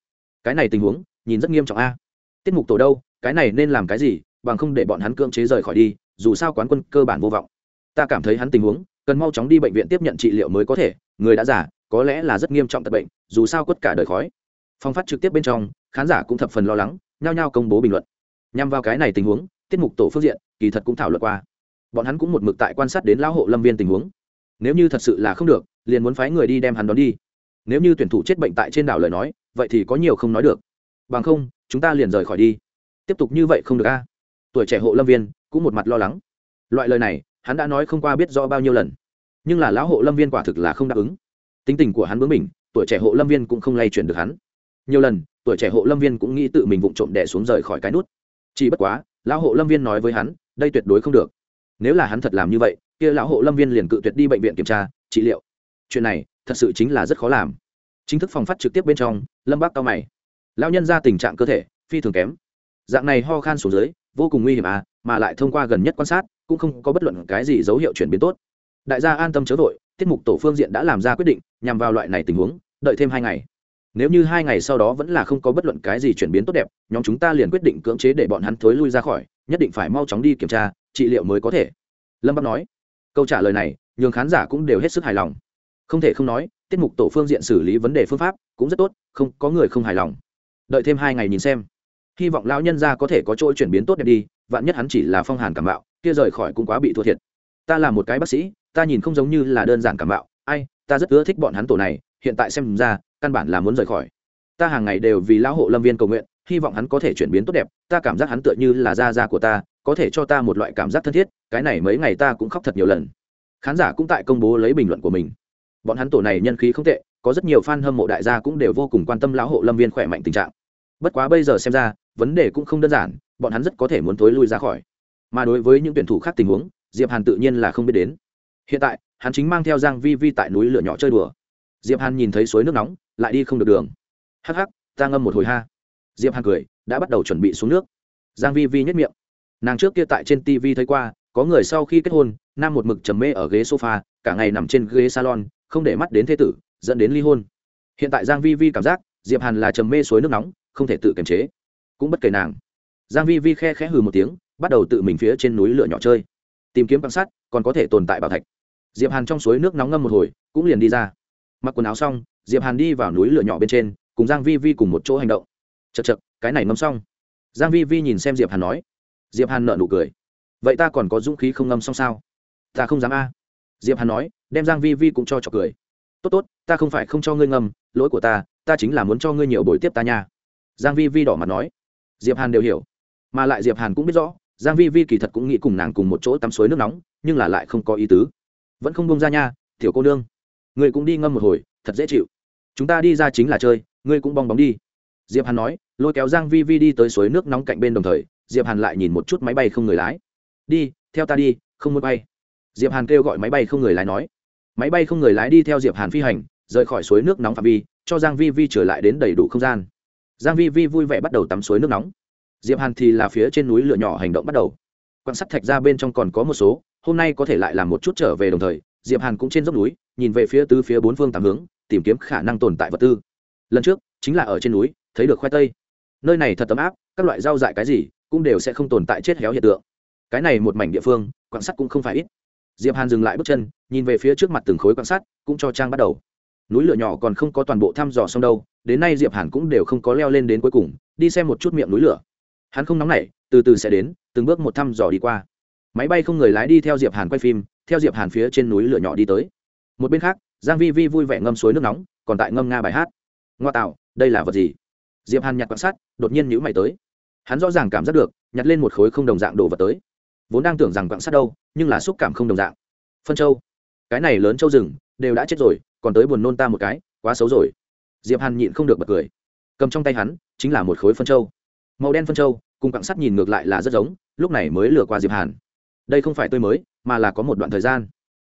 Cái này tình huống, nhìn rất nghiêm trọng a. Tiết mục tổ đâu, cái này nên làm cái gì, bằng không để bọn hắn cưỡng chế rời khỏi đi, dù sao quán quân cơ bản vô vọng. Ta cảm thấy hắn tình huống, cần mau chóng đi bệnh viện tiếp nhận trị liệu mới có thể, người đã già, có lẽ là rất nghiêm trọng tật bệnh, dù sao quất cả đời khói. Phong phát trực tiếp bên trong, khán giả cũng thập phần lo lắng, nhao nhao công bố bình luận. Nhằm vào cái này tình huống, tiết mục tổ phương diện, kỳ thật cũng thảo luận qua. Bọn hắn cũng một mực tại quan sát đến lão hộ lâm viên tình huống. Nếu như thật sự là không được, liền muốn phái người đi đem hắn đón đi nếu như tuyển thủ chết bệnh tại trên đảo lời nói, vậy thì có nhiều không nói được. Bằng không, chúng ta liền rời khỏi đi. Tiếp tục như vậy không được a. Tuổi trẻ hộ lâm viên cũng một mặt lo lắng. Loại lời này, hắn đã nói không qua biết rõ bao nhiêu lần. Nhưng là lão hộ lâm viên quả thực là không đáp ứng. Tính tình của hắn bướng mình tuổi trẻ hộ lâm viên cũng không lay chuyển được hắn. Nhiều lần, tuổi trẻ hộ lâm viên cũng nghĩ tự mình vụng trộm đẻ xuống rời khỏi cái nút. Chỉ bất quá, lão hộ lâm viên nói với hắn, đây tuyệt đối không được. Nếu là hắn thật làm như vậy, kia lão hộ lâm viên liền cự tuyệt đi bệnh viện kiểm tra, trị liệu. Chuyện này thật sự chính là rất khó làm. Chính thức phòng phát trực tiếp bên trong, lâm bác cao mày. Lão nhân ra tình trạng cơ thể, phi thường kém. Dạng này ho khan xuống dưới, vô cùng nguy hiểm à mà lại thông qua gần nhất quan sát, cũng không có bất luận cái gì dấu hiệu chuyển biến tốt. Đại gia an tâm chớ vội, tiết mục tổ phương diện đã làm ra quyết định, nhằm vào loại này tình huống, đợi thêm hai ngày. Nếu như hai ngày sau đó vẫn là không có bất luận cái gì chuyển biến tốt đẹp, nhóm chúng ta liền quyết định cưỡng chế để bọn hắn thối lui ra khỏi, nhất định phải mau chóng đi kiểm tra, trị liệu mới có thể. Lâm bắc nói. Câu trả lời này, nhường khán giả cũng đều hết sức hài lòng không thể không nói, tiết mục tổ phương diện xử lý vấn đề phương pháp cũng rất tốt, không, có người không hài lòng. Đợi thêm hai ngày nhìn xem. Hy vọng lão nhân gia có thể có chỗ chuyển biến tốt đẹp đi, vạn nhất hắn chỉ là phong hàn cảm bạo kia rời khỏi cũng quá bị thua thiệt. Ta là một cái bác sĩ, ta nhìn không giống như là đơn giản cảm bạo ai, ta rất ưa thích bọn hắn tổ này, hiện tại xem ra, căn bản là muốn rời khỏi. Ta hàng ngày đều vì lão hộ lâm viên cầu nguyện, hy vọng hắn có thể chuyển biến tốt đẹp, ta cảm giác hắn tựa như là da da của ta, có thể cho ta một loại cảm giác thân thiết, cái này mấy ngày ta cũng khóc thật nhiều lần. Khán giả cũng tại công bố lấy bình luận của mình bọn hắn tổ này nhân khí không tệ, có rất nhiều fan hâm mộ đại gia cũng đều vô cùng quan tâm lão hộ lâm viên khỏe mạnh tình trạng. Bất quá bây giờ xem ra, vấn đề cũng không đơn giản, bọn hắn rất có thể muốn thối lui ra khỏi. Mà đối với những tuyển thủ khác tình huống, diệp hàn tự nhiên là không biết đến. Hiện tại, hắn chính mang theo giang vi vi tại núi lửa nhỏ chơi đùa. Diệp hàn nhìn thấy suối nước nóng, lại đi không được đường. Hắc hắc, ta ngâm một hồi ha. Diệp hàn cười, đã bắt đầu chuẩn bị xuống nước. Giang vi vi nhất miệng. Nàng trước kia tại trên tv thấy qua, có người sau khi kết hôn, nam một mực trầm mê ở ghế sofa, cả ngày nằm trên ghế salon không để mắt đến thế tử, dẫn đến ly hôn. Hiện tại giang vi vi cảm giác, diệp hàn là trầm mê suối nước nóng, không thể tự kiềm chế. Cũng bất kể nàng. Giang vi vi khe khẽ hừ một tiếng, bắt đầu tự mình phía trên núi lửa nhỏ chơi. Tìm kiếm quan sát, còn có thể tồn tại bảo thạch. Diệp hàn trong suối nước nóng ngâm một hồi, cũng liền đi ra. Mặc quần áo xong, diệp hàn đi vào núi lửa nhỏ bên trên, cùng giang vi vi cùng một chỗ hành động. Chật chật cái này ngâm xong. Giang vi vi nhìn xem diệp hàn nói. Diệp hàn nở nụ cười. Vậy ta còn có dũng khí không ngâm xong sao? Ta không dám a diệp hàn nói, đem giang vi vi cũng cho trò cười. Tốt tốt, ta không phải không cho ngươi ngâm lỗi của ta ta chính là muốn cho ngươi nhiều buổi tiếp ta nha. Giang vi vi đỏ mặt nói. Diệp hàn đều hiểu. Mà lại diệp hàn cũng biết rõ, giang vi vi kỳ thật cũng nghĩ cùng nàng cùng một chỗ tắm suối nước nóng, nhưng là lại không có ý tứ. Vẫn không buông ra nha, tiểu cô nương. Ngươi cũng đi ngâm một hồi, thật dễ chịu. Chúng ta đi ra chính là chơi, ngươi cũng bong bóng đi. Diệp hàn nói, lôi kéo giang vi vi đi tới suối nước nóng cạnh bên đồng thời, diệp hàn lại nhìn một chút máy bay không người lái. Đi, theo ta đi, không muốn bay diệp hàn kêu gọi máy bay không người lái nói. Máy bay không người lái đi theo diệp hàn phi hành, rời khỏi suối nước nóng phạm vi, cho giang vi vi trở lại đến đầy đủ không gian. Giang vi vi vui vẻ bắt đầu tắm suối nước nóng. Diệp hàn thì là phía trên núi lửa nhỏ hành động bắt đầu. Quan sát thạch ra bên trong còn có một số, hôm nay có thể lại làm một chút trở về đồng thời, diệp hàn cũng trên dốc núi, nhìn về phía tứ phía bốn phương tám hướng, tìm kiếm khả năng tồn tại vật tư. Lần trước, chính là ở trên núi, thấy được khoai tây. Nơi này thật tấm áp, các loại rau dại cái gì cũng đều sẽ không tồn tại chết héo hiện tượng. Cái này một mảnh địa phương, quan sát cũng không phải ít diệp hàn dừng lại bước chân, nhìn về phía trước mặt từng khối quan sát, cũng cho trang bắt đầu. Núi lửa nhỏ còn không có toàn bộ thăm dò xong đâu, đến nay diệp hàn cũng đều không có leo lên đến cuối cùng, đi xem một chút miệng núi lửa. Hắn không nóng nảy, từ từ sẽ đến, từng bước một thăm dò đi qua. Máy bay không người lái đi theo diệp hàn quay phim, theo diệp hàn phía trên núi lửa nhỏ đi tới. Một bên khác, giang vi vi vui vẻ ngâm suối nước nóng, còn tại ngâm nga bài hát. Ngoa tạo, đây là vật gì? Diệp hàn nhặt quan sát, đột nhiên nhíu mày tới. Hắn rõ ràng cảm giác được, nhặt lên một khối không đồng dạng đồ vật tới. Vốn đang tưởng rằng quan sát đâu nhưng là xúc cảm không đồng dạng. Phân châu, cái này lớn châu rừng, đều đã chết rồi, còn tới buồn nôn ta một cái, quá xấu rồi. Diệp hàn nhịn không được bật cười. Cầm trong tay hắn, chính là một khối phân châu. Màu đen phân châu, cùng cặn sắt nhìn ngược lại là rất giống, lúc này mới lừa qua diệp hàn. Đây không phải tươi mới, mà là có một đoạn thời gian.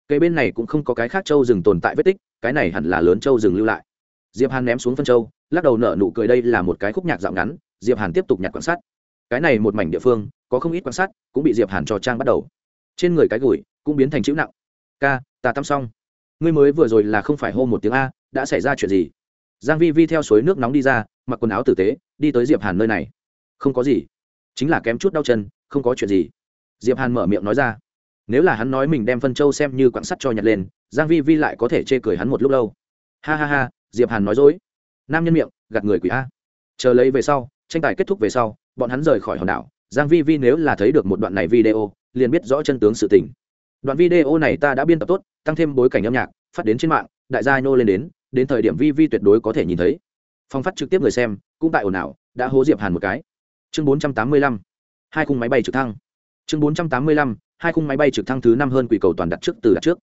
Cây bên này cũng không có cái khác châu rừng tồn tại vết tích, cái này hẳn là lớn châu rừng lưu lại. Diệp hàn ném xuống phân châu, lắc đầu nở nụ cười đây là một cái khúc nhạc dạo ngắn, diệp hàn tiếp tục nhặt quan sát cái này một mảnh địa phương, có không ít quan sát cũng bị diệp hàn cho trang bắt đầu trên người cái gùi cũng biến thành chữ nặng. Ca, ta tắm xong. Ngươi mới vừa rồi là không phải hô một tiếng a, đã xảy ra chuyện gì? Giang vi vi theo suối nước nóng đi ra, mặc quần áo tử tế, đi tới diệp hàn nơi này. Không có gì. Chính là kém chút đau chân, không có chuyện gì. Diệp hàn mở miệng nói ra. Nếu là hắn nói mình đem phân châu xem như quặng sắt cho nhặt lên, giang vi vi lại có thể chê cười hắn một lúc lâu. Ha ha ha, diệp hàn nói dối. Nam nhân miệng, gạt người quỷ a. Chờ lấy về sau, tranh tài kết thúc về sau, bọn hắn rời khỏi hòn đảo giang vi vi nếu là thấy được một đoạn này video, liền biết rõ chân tướng sự tình. Đoạn video này ta đã biên tập tốt, tăng thêm bối cảnh âm nhạc, phát đến trên mạng, đại gia nhô lên đến đến thời điểm vi vi tuyệt đối có thể nhìn thấy. Phong phát trực tiếp người xem, cũng tại ồn ào, đã hố diệp hàn một cái. Chương 485 hai khung máy bay trực thăng. Chương 485 hai khung máy bay trực thăng thứ năm hơn quỷ cầu toàn đặt trước từ đặt trước.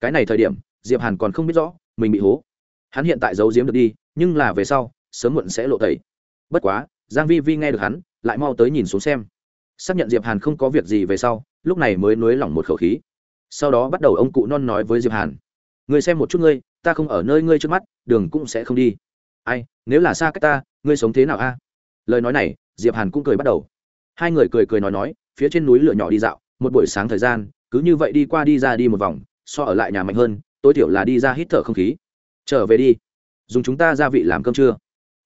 Cái này thời điểm, diệp hàn còn không biết rõ, mình bị hố. Hắn hiện tại giấu giếm được đi, nhưng là về sau, sớm muộn sẽ lộ tẩy. Bất quá, giang vi vi nghe được hắn, lại mau tới nhìn xuống xem xác nhận diệp hàn không có việc gì về sau, lúc này mới nuối lỏng một khẩu khí. Sau đó bắt đầu ông cụ non nói với diệp hàn người xem một chút ngươi, ta không ở nơi ngươi trước mắt, đường cũng sẽ không đi. Ai, nếu là xa cách ta, ngươi sống thế nào a? Lời nói này, diệp hàn cũng cười bắt đầu. Hai người cười cười nói nói, phía trên núi lửa nhỏ đi dạo, một buổi sáng thời gian, cứ như vậy đi qua đi ra đi một vòng, so ở lại nhà mạnh hơn, tối thiểu là đi ra hít thở không khí. Trở về đi, dùng chúng ta gia vị làm cơm trưa.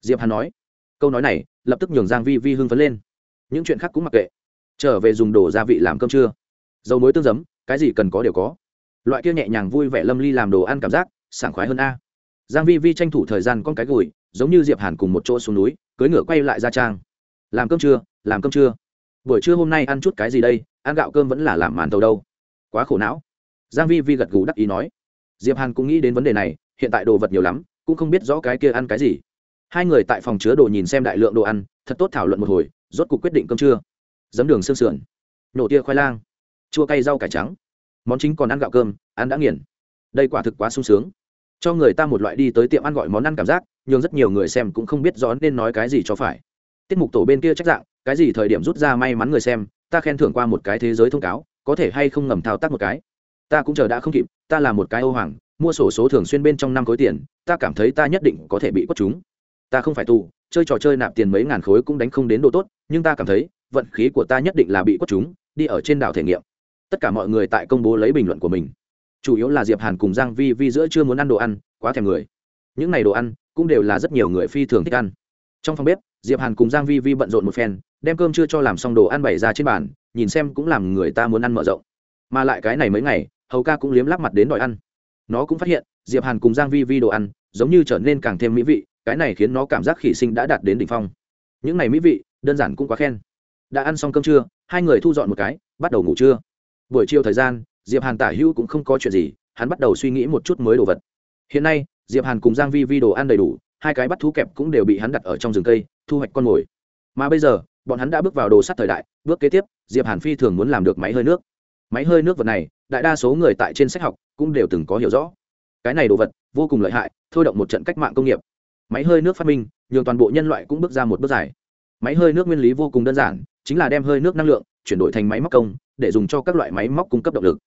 Diệp hàn nói. Câu nói này, lập tức nhường giang vi vi hưng phấn lên. Những chuyện khác cũng mặc kệ trở về dùng đồ gia vị làm cơm trưa. Dầu muối tương giấm, cái gì cần có đều có. Loại kia nhẹ nhàng vui vẻ lâm ly làm đồ ăn cảm giác, sảng khoái hơn a. Giang vi vi tranh thủ thời gian con cái gùi giống như diệp hàn cùng một chỗ xuống núi, cưỡi ngựa quay lại ra trang. Làm cơm trưa, làm cơm trưa. Buổi trưa hôm nay ăn chút cái gì đây, ăn gạo cơm vẫn là làm màn tàu đâu. Quá khổ não. Giang vi vi gật gù đắc ý nói. Diệp hàn cũng nghĩ đến vấn đề này, hiện tại đồ vật nhiều lắm, cũng không biết rõ cái kia ăn cái gì. Hai người tại phòng chứa đồ nhìn xem đại lượng đồ ăn, thật tốt thảo luận một hồi, rốt cuộc quyết định cơm trưa giấm đường xương sườn, nổ tia khoai lang, chua cay rau cải trắng, món chính còn ăn gạo cơm, ăn đã nghiền. Đây quả thực quá sung sướng. Cho người ta một loại đi tới tiệm ăn gọi món ăn cảm giác nhưng rất nhiều người xem cũng không biết rõ nên nói cái gì cho phải. Tiết mục tổ bên kia trách dạng, cái gì thời điểm rút ra may mắn người xem, ta khen thưởng qua một cái thế giới thông cáo, có thể hay không ngầm thao tác một cái. Ta cũng chờ đã không kịp, ta là một cái ô hoàng, mua sổ số thường xuyên bên trong năm khối tiền, ta cảm thấy ta nhất định có thể bị quất chúng. Ta không phải tù, chơi trò chơi nạp tiền mấy ngàn khối cũng đánh không đến độ tốt, nhưng ta cảm thấy vận khí của ta nhất định là bị quất chúng, đi ở trên đảo thể nghiệm. Tất cả mọi người tại công bố lấy bình luận của mình. Chủ yếu là diệp hàn cùng giang vi vi giữa chưa muốn ăn đồ ăn, quá thèm người. Những này đồ ăn cũng đều là rất nhiều người phi thường thích ăn. Trong phòng bếp, diệp hàn cùng giang vi vi bận rộn một phen, đem cơm chưa cho làm xong đồ ăn bày ra trên bàn, nhìn xem cũng làm người ta muốn ăn mở rộng. Mà lại cái này mấy ngày, hầu ca cũng liếm lấp mặt đến đòi ăn. Nó cũng phát hiện, diệp hàn cùng giang vi vi đồ ăn giống như trở nên càng thêm mỹ vị, cái này khiến nó cảm giác khỉ sinh đã đạt đến đỉnh phong. Những này mỹ vị, đơn giản cũng quá khen đã ăn xong cơm trưa, hai người thu dọn một cái, bắt đầu ngủ trưa. Buổi chiều thời gian, diệp hàn tả hữu cũng không có chuyện gì, hắn bắt đầu suy nghĩ một chút mới đồ vật. Hiện nay, diệp hàn cùng giang vi vi đồ ăn đầy đủ, hai cái bắt thú kẹp cũng đều bị hắn đặt ở trong rừng cây, thu hoạch con mồi. Mà bây giờ, bọn hắn đã bước vào đồ sắt thời đại, bước kế tiếp, diệp hàn phi thường muốn làm được máy hơi nước. Máy hơi nước vật này, đại đa số người tại trên sách học cũng đều từng có hiểu rõ. Cái này đồ vật, vô cùng lợi hại, thôi động một trận cách mạng công nghiệp. Máy hơi nước phát minh, nhường toàn bộ nhân loại cũng bước ra một bước dài. Máy hơi nước nguyên lý vô cùng đơn giản chính là đem hơi nước năng lượng chuyển đổi thành máy móc công, để dùng cho các loại máy móc cung cấp động lực.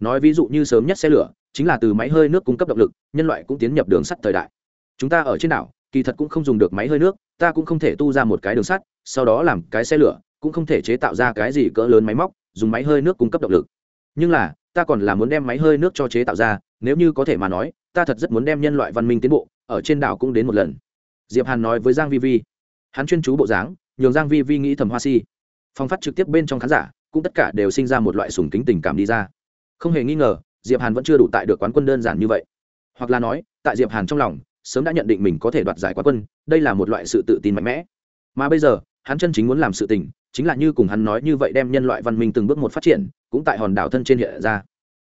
Nói ví dụ như sớm nhất xe lửa, chính là từ máy hơi nước cung cấp động lực, nhân loại cũng tiến nhập đường sắt thời đại. Chúng ta ở trên đảo, kỳ thật cũng không dùng được máy hơi nước, ta cũng không thể tu ra một cái đường sắt, sau đó làm cái xe lửa, cũng không thể chế tạo ra cái gì cỡ lớn máy móc, dùng máy hơi nước cung cấp động lực. Nhưng là, ta còn là muốn đem máy hơi nước cho chế tạo ra, nếu như có thể mà nói, ta thật rất muốn đem nhân loại văn minh tiến bộ, ở trên đảo cũng đến một lần. Diệp hàn nói với giang vi vi. Hắn chuyên chú bộ dáng, nhường giang vi vi nghĩ thầm hoa si phong phát trực tiếp bên trong khán giả, cũng tất cả đều sinh ra một loại sùng kính tình cảm đi ra. Không hề nghi ngờ, diệp hàn vẫn chưa đủ tại được quán quân đơn giản như vậy. Hoặc là nói, tại diệp hàn trong lòng, sớm đã nhận định mình có thể đoạt giải quán quân, đây là một loại sự tự tin mạnh mẽ. Mà bây giờ, hắn chân chính muốn làm sự tình, chính là như cùng hắn nói như vậy đem nhân loại văn minh từng bước một phát triển, cũng tại hòn đảo thân trên hiện ra.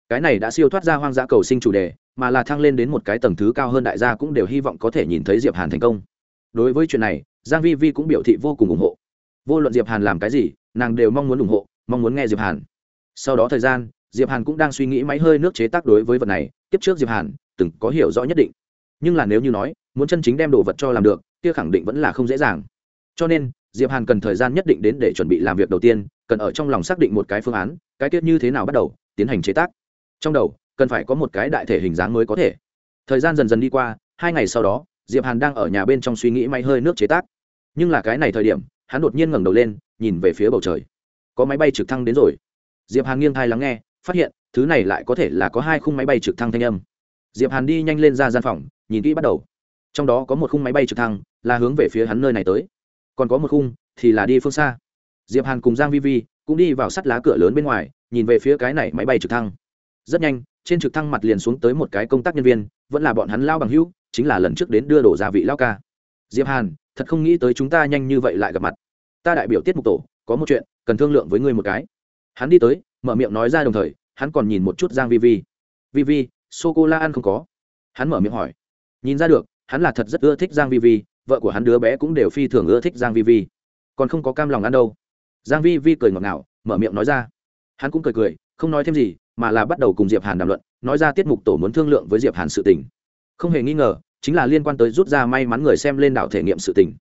Cái này đã siêu thoát ra hoang dã cầu sinh chủ đề, mà là thăng lên đến một cái tầng thứ cao hơn đại gia cũng đều hy vọng có thể nhìn thấy diệp hàn thành công. Đối với chuyện này, giang vi vi cũng biểu thị vô cùng ủng hộ vô luận diệp hàn làm cái gì, nàng đều mong muốn ủng hộ, mong muốn nghe diệp hàn. Sau đó thời gian, diệp hàn cũng đang suy nghĩ máy hơi nước chế tác đối với vật này. Tiếp trước diệp hàn, từng có hiểu rõ nhất định. Nhưng là nếu như nói, muốn chân chính đem đồ vật cho làm được, kia khẳng định vẫn là không dễ dàng. Cho nên, diệp hàn cần thời gian nhất định đến để chuẩn bị làm việc đầu tiên, cần ở trong lòng xác định một cái phương án, cái tiết như thế nào bắt đầu, tiến hành chế tác. Trong đầu, cần phải có một cái đại thể hình dáng mới có thể. Thời gian dần dần đi qua, hai ngày sau đó, diệp hàn đang ở nhà bên trong suy nghĩ máy hơi nước chế tác. Nhưng là cái này thời điểm hắn đột nhiên ngẩng đầu lên, nhìn về phía bầu trời. Có máy bay trực thăng đến rồi. Diệp hàn nghiêng thai lắng nghe, phát hiện, thứ này lại có thể là có hai khung máy bay trực thăng thanh âm. Diệp hàn đi nhanh lên ra gian phòng, nhìn kỹ bắt đầu. Trong đó có một khung máy bay trực thăng, là hướng về phía hắn nơi này tới. Còn có một khung, thì là đi phương xa. Diệp hàn cùng giang vi vi cũng đi vào sắt lá cửa lớn bên ngoài, nhìn về phía cái này máy bay trực thăng. Rất nhanh, trên trực thăng mặt liền xuống tới một cái công tác nhân viên, vẫn là bọn hắn lao bằng hữu, chính là lần trước đến đưa đổ gia vị lao ca diệp hàn, thật không nghĩ tới chúng ta nhanh như vậy lại gặp mặt. Ta đại biểu tiết mục tổ, có một chuyện, cần thương lượng với ngươi một cái. Hắn đi tới, mở miệng nói ra đồng thời, hắn còn nhìn một chút giang vi vi. Vi vi, sô cô la ăn không có. Hắn mở miệng hỏi. Nhìn ra được, hắn là thật rất ưa thích giang vi vi, vợ của hắn đứa bé cũng đều phi thường ưa thích giang vi vi. Còn không có cam lòng ăn đâu. Giang vi vi cười ngọt ngào, mở miệng nói ra. Hắn cũng cười cười, không nói thêm gì, mà là bắt đầu cùng diệp hàn đàm luận, nói ra tiết mục tổ muốn thương lượng với diệp hàn sự tình. Không hề nghi ngờ chính là liên quan tới rút ra may mắn người xem lên đảo thể nghiệm sự tình.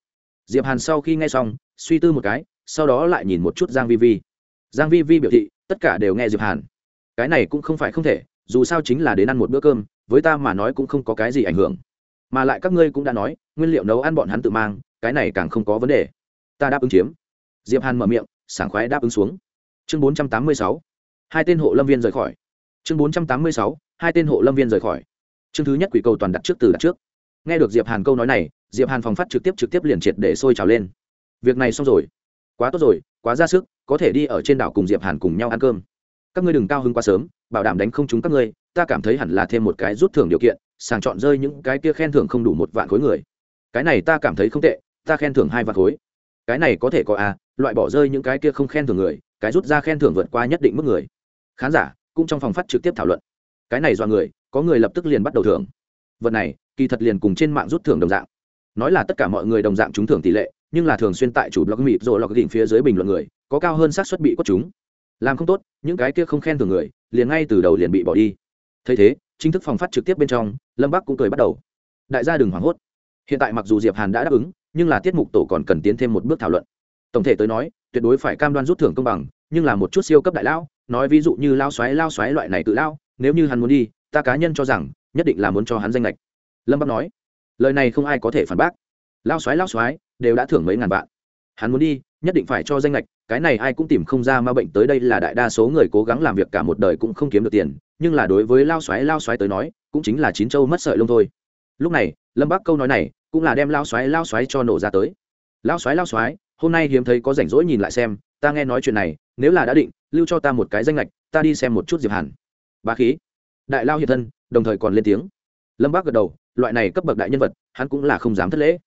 Diệp hàn sau khi nghe xong, suy tư một cái, sau đó lại nhìn một chút giang vi vi. Giang vi vi biểu thị, tất cả đều nghe diệp hàn. Cái này cũng không phải không thể, dù sao chính là đến ăn một bữa cơm, với ta mà nói cũng không có cái gì ảnh hưởng. Mà lại các ngươi cũng đã nói, nguyên liệu nấu ăn bọn hắn tự mang, cái này càng không có vấn đề. Ta đáp ứng chiếm. Diệp hàn mở miệng, sảng khoái đáp ứng xuống. Chương bốn trăm tám mươi sáu. Hai tên hộ lâm viên rời khỏi. Chương bốn trăm tám mươi sáu, hai tên hộ lâm viên rời khỏi. Chương thứ nhất quỷ cầu toàn đặt trước từ đặt trước nghe được diệp hàn câu nói này, diệp hàn phòng phát trực tiếp trực tiếp liền triệt để sôi trào lên. Việc này xong rồi. Quá tốt rồi, quá ra sức, có thể đi ở trên đảo cùng diệp hàn cùng nhau ăn cơm. Các ngươi đừng cao hứng quá sớm, bảo đảm đánh không chúng các ngươi, ta cảm thấy hẳn là thêm một cái rút thưởng điều kiện, sàng chọn rơi những cái kia khen thưởng không đủ một vạn khối người. Cái này ta cảm thấy không tệ, ta khen thưởng hai vạn khối. Cái này có thể có à loại bỏ rơi những cái kia không khen thưởng người, cái rút ra khen thưởng vượt qua nhất định mức người. Khán giả, cũng trong phòng phát trực tiếp thảo luận. Cái này do người, có người lập tức liền bắt đầu thưởng vật này kỳ thật liền cùng trên mạng rút thưởng đồng dạng. Nói là tất cả mọi người đồng dạng trúng thưởng tỷ lệ, nhưng là thường xuyên tại chủ blog mịt rồi lọc đỉnh phía dưới bình luận người, có cao hơn xác suất bị quất chúng. Làm không tốt, những cái kia không khen thưởng người, liền ngay từ đầu liền bị bỏ đi. Thấy thế, chính thức phòng phát trực tiếp bên trong, lâm bắc cũng cười bắt đầu. Đại gia đừng hoảng hốt. Hiện tại mặc dù diệp hàn đã đáp ứng, nhưng là tiết mục tổ còn cần tiến thêm một bước thảo luận. Tổng thể tới nói, tuyệt đối phải cam đoan rút thưởng công bằng, nhưng là một chút siêu cấp đại lão, nói ví dụ như lao xoáy lao xoáy loại này tự lao, nếu như hắn muốn đi, ta cá nhân cho rằng nhất định là muốn cho hắn danh lệch. Lâm bắc nói, lời này không ai có thể phản bác. Lao xoái lao xoái đều đã thưởng mấy ngàn vạn. Hắn muốn đi, nhất định phải cho danh lệch, cái này ai cũng tìm không ra ma bệnh tới đây là đại đa số người cố gắng làm việc cả một đời cũng không kiếm được tiền, nhưng là đối với lao xoái lao xoái tới nói, cũng chính là chín châu mất sợi lông thôi. Lúc này, lâm bác câu nói này, cũng là đem lao xoái lao xoái cho nổ ra tới. Lao xoái lao xoái hôm nay hiếm thấy có rảnh rỗi nhìn lại xem, ta nghe nói chuyện này, nếu là đã định, lưu cho ta một cái danh lệch, ta đi xem một chút diệp hàn. Bá khí. Đại lao hiện thân đồng thời còn lên tiếng. Lâm bác gật đầu, loại này cấp bậc đại nhân vật, hắn cũng là không dám thất lễ.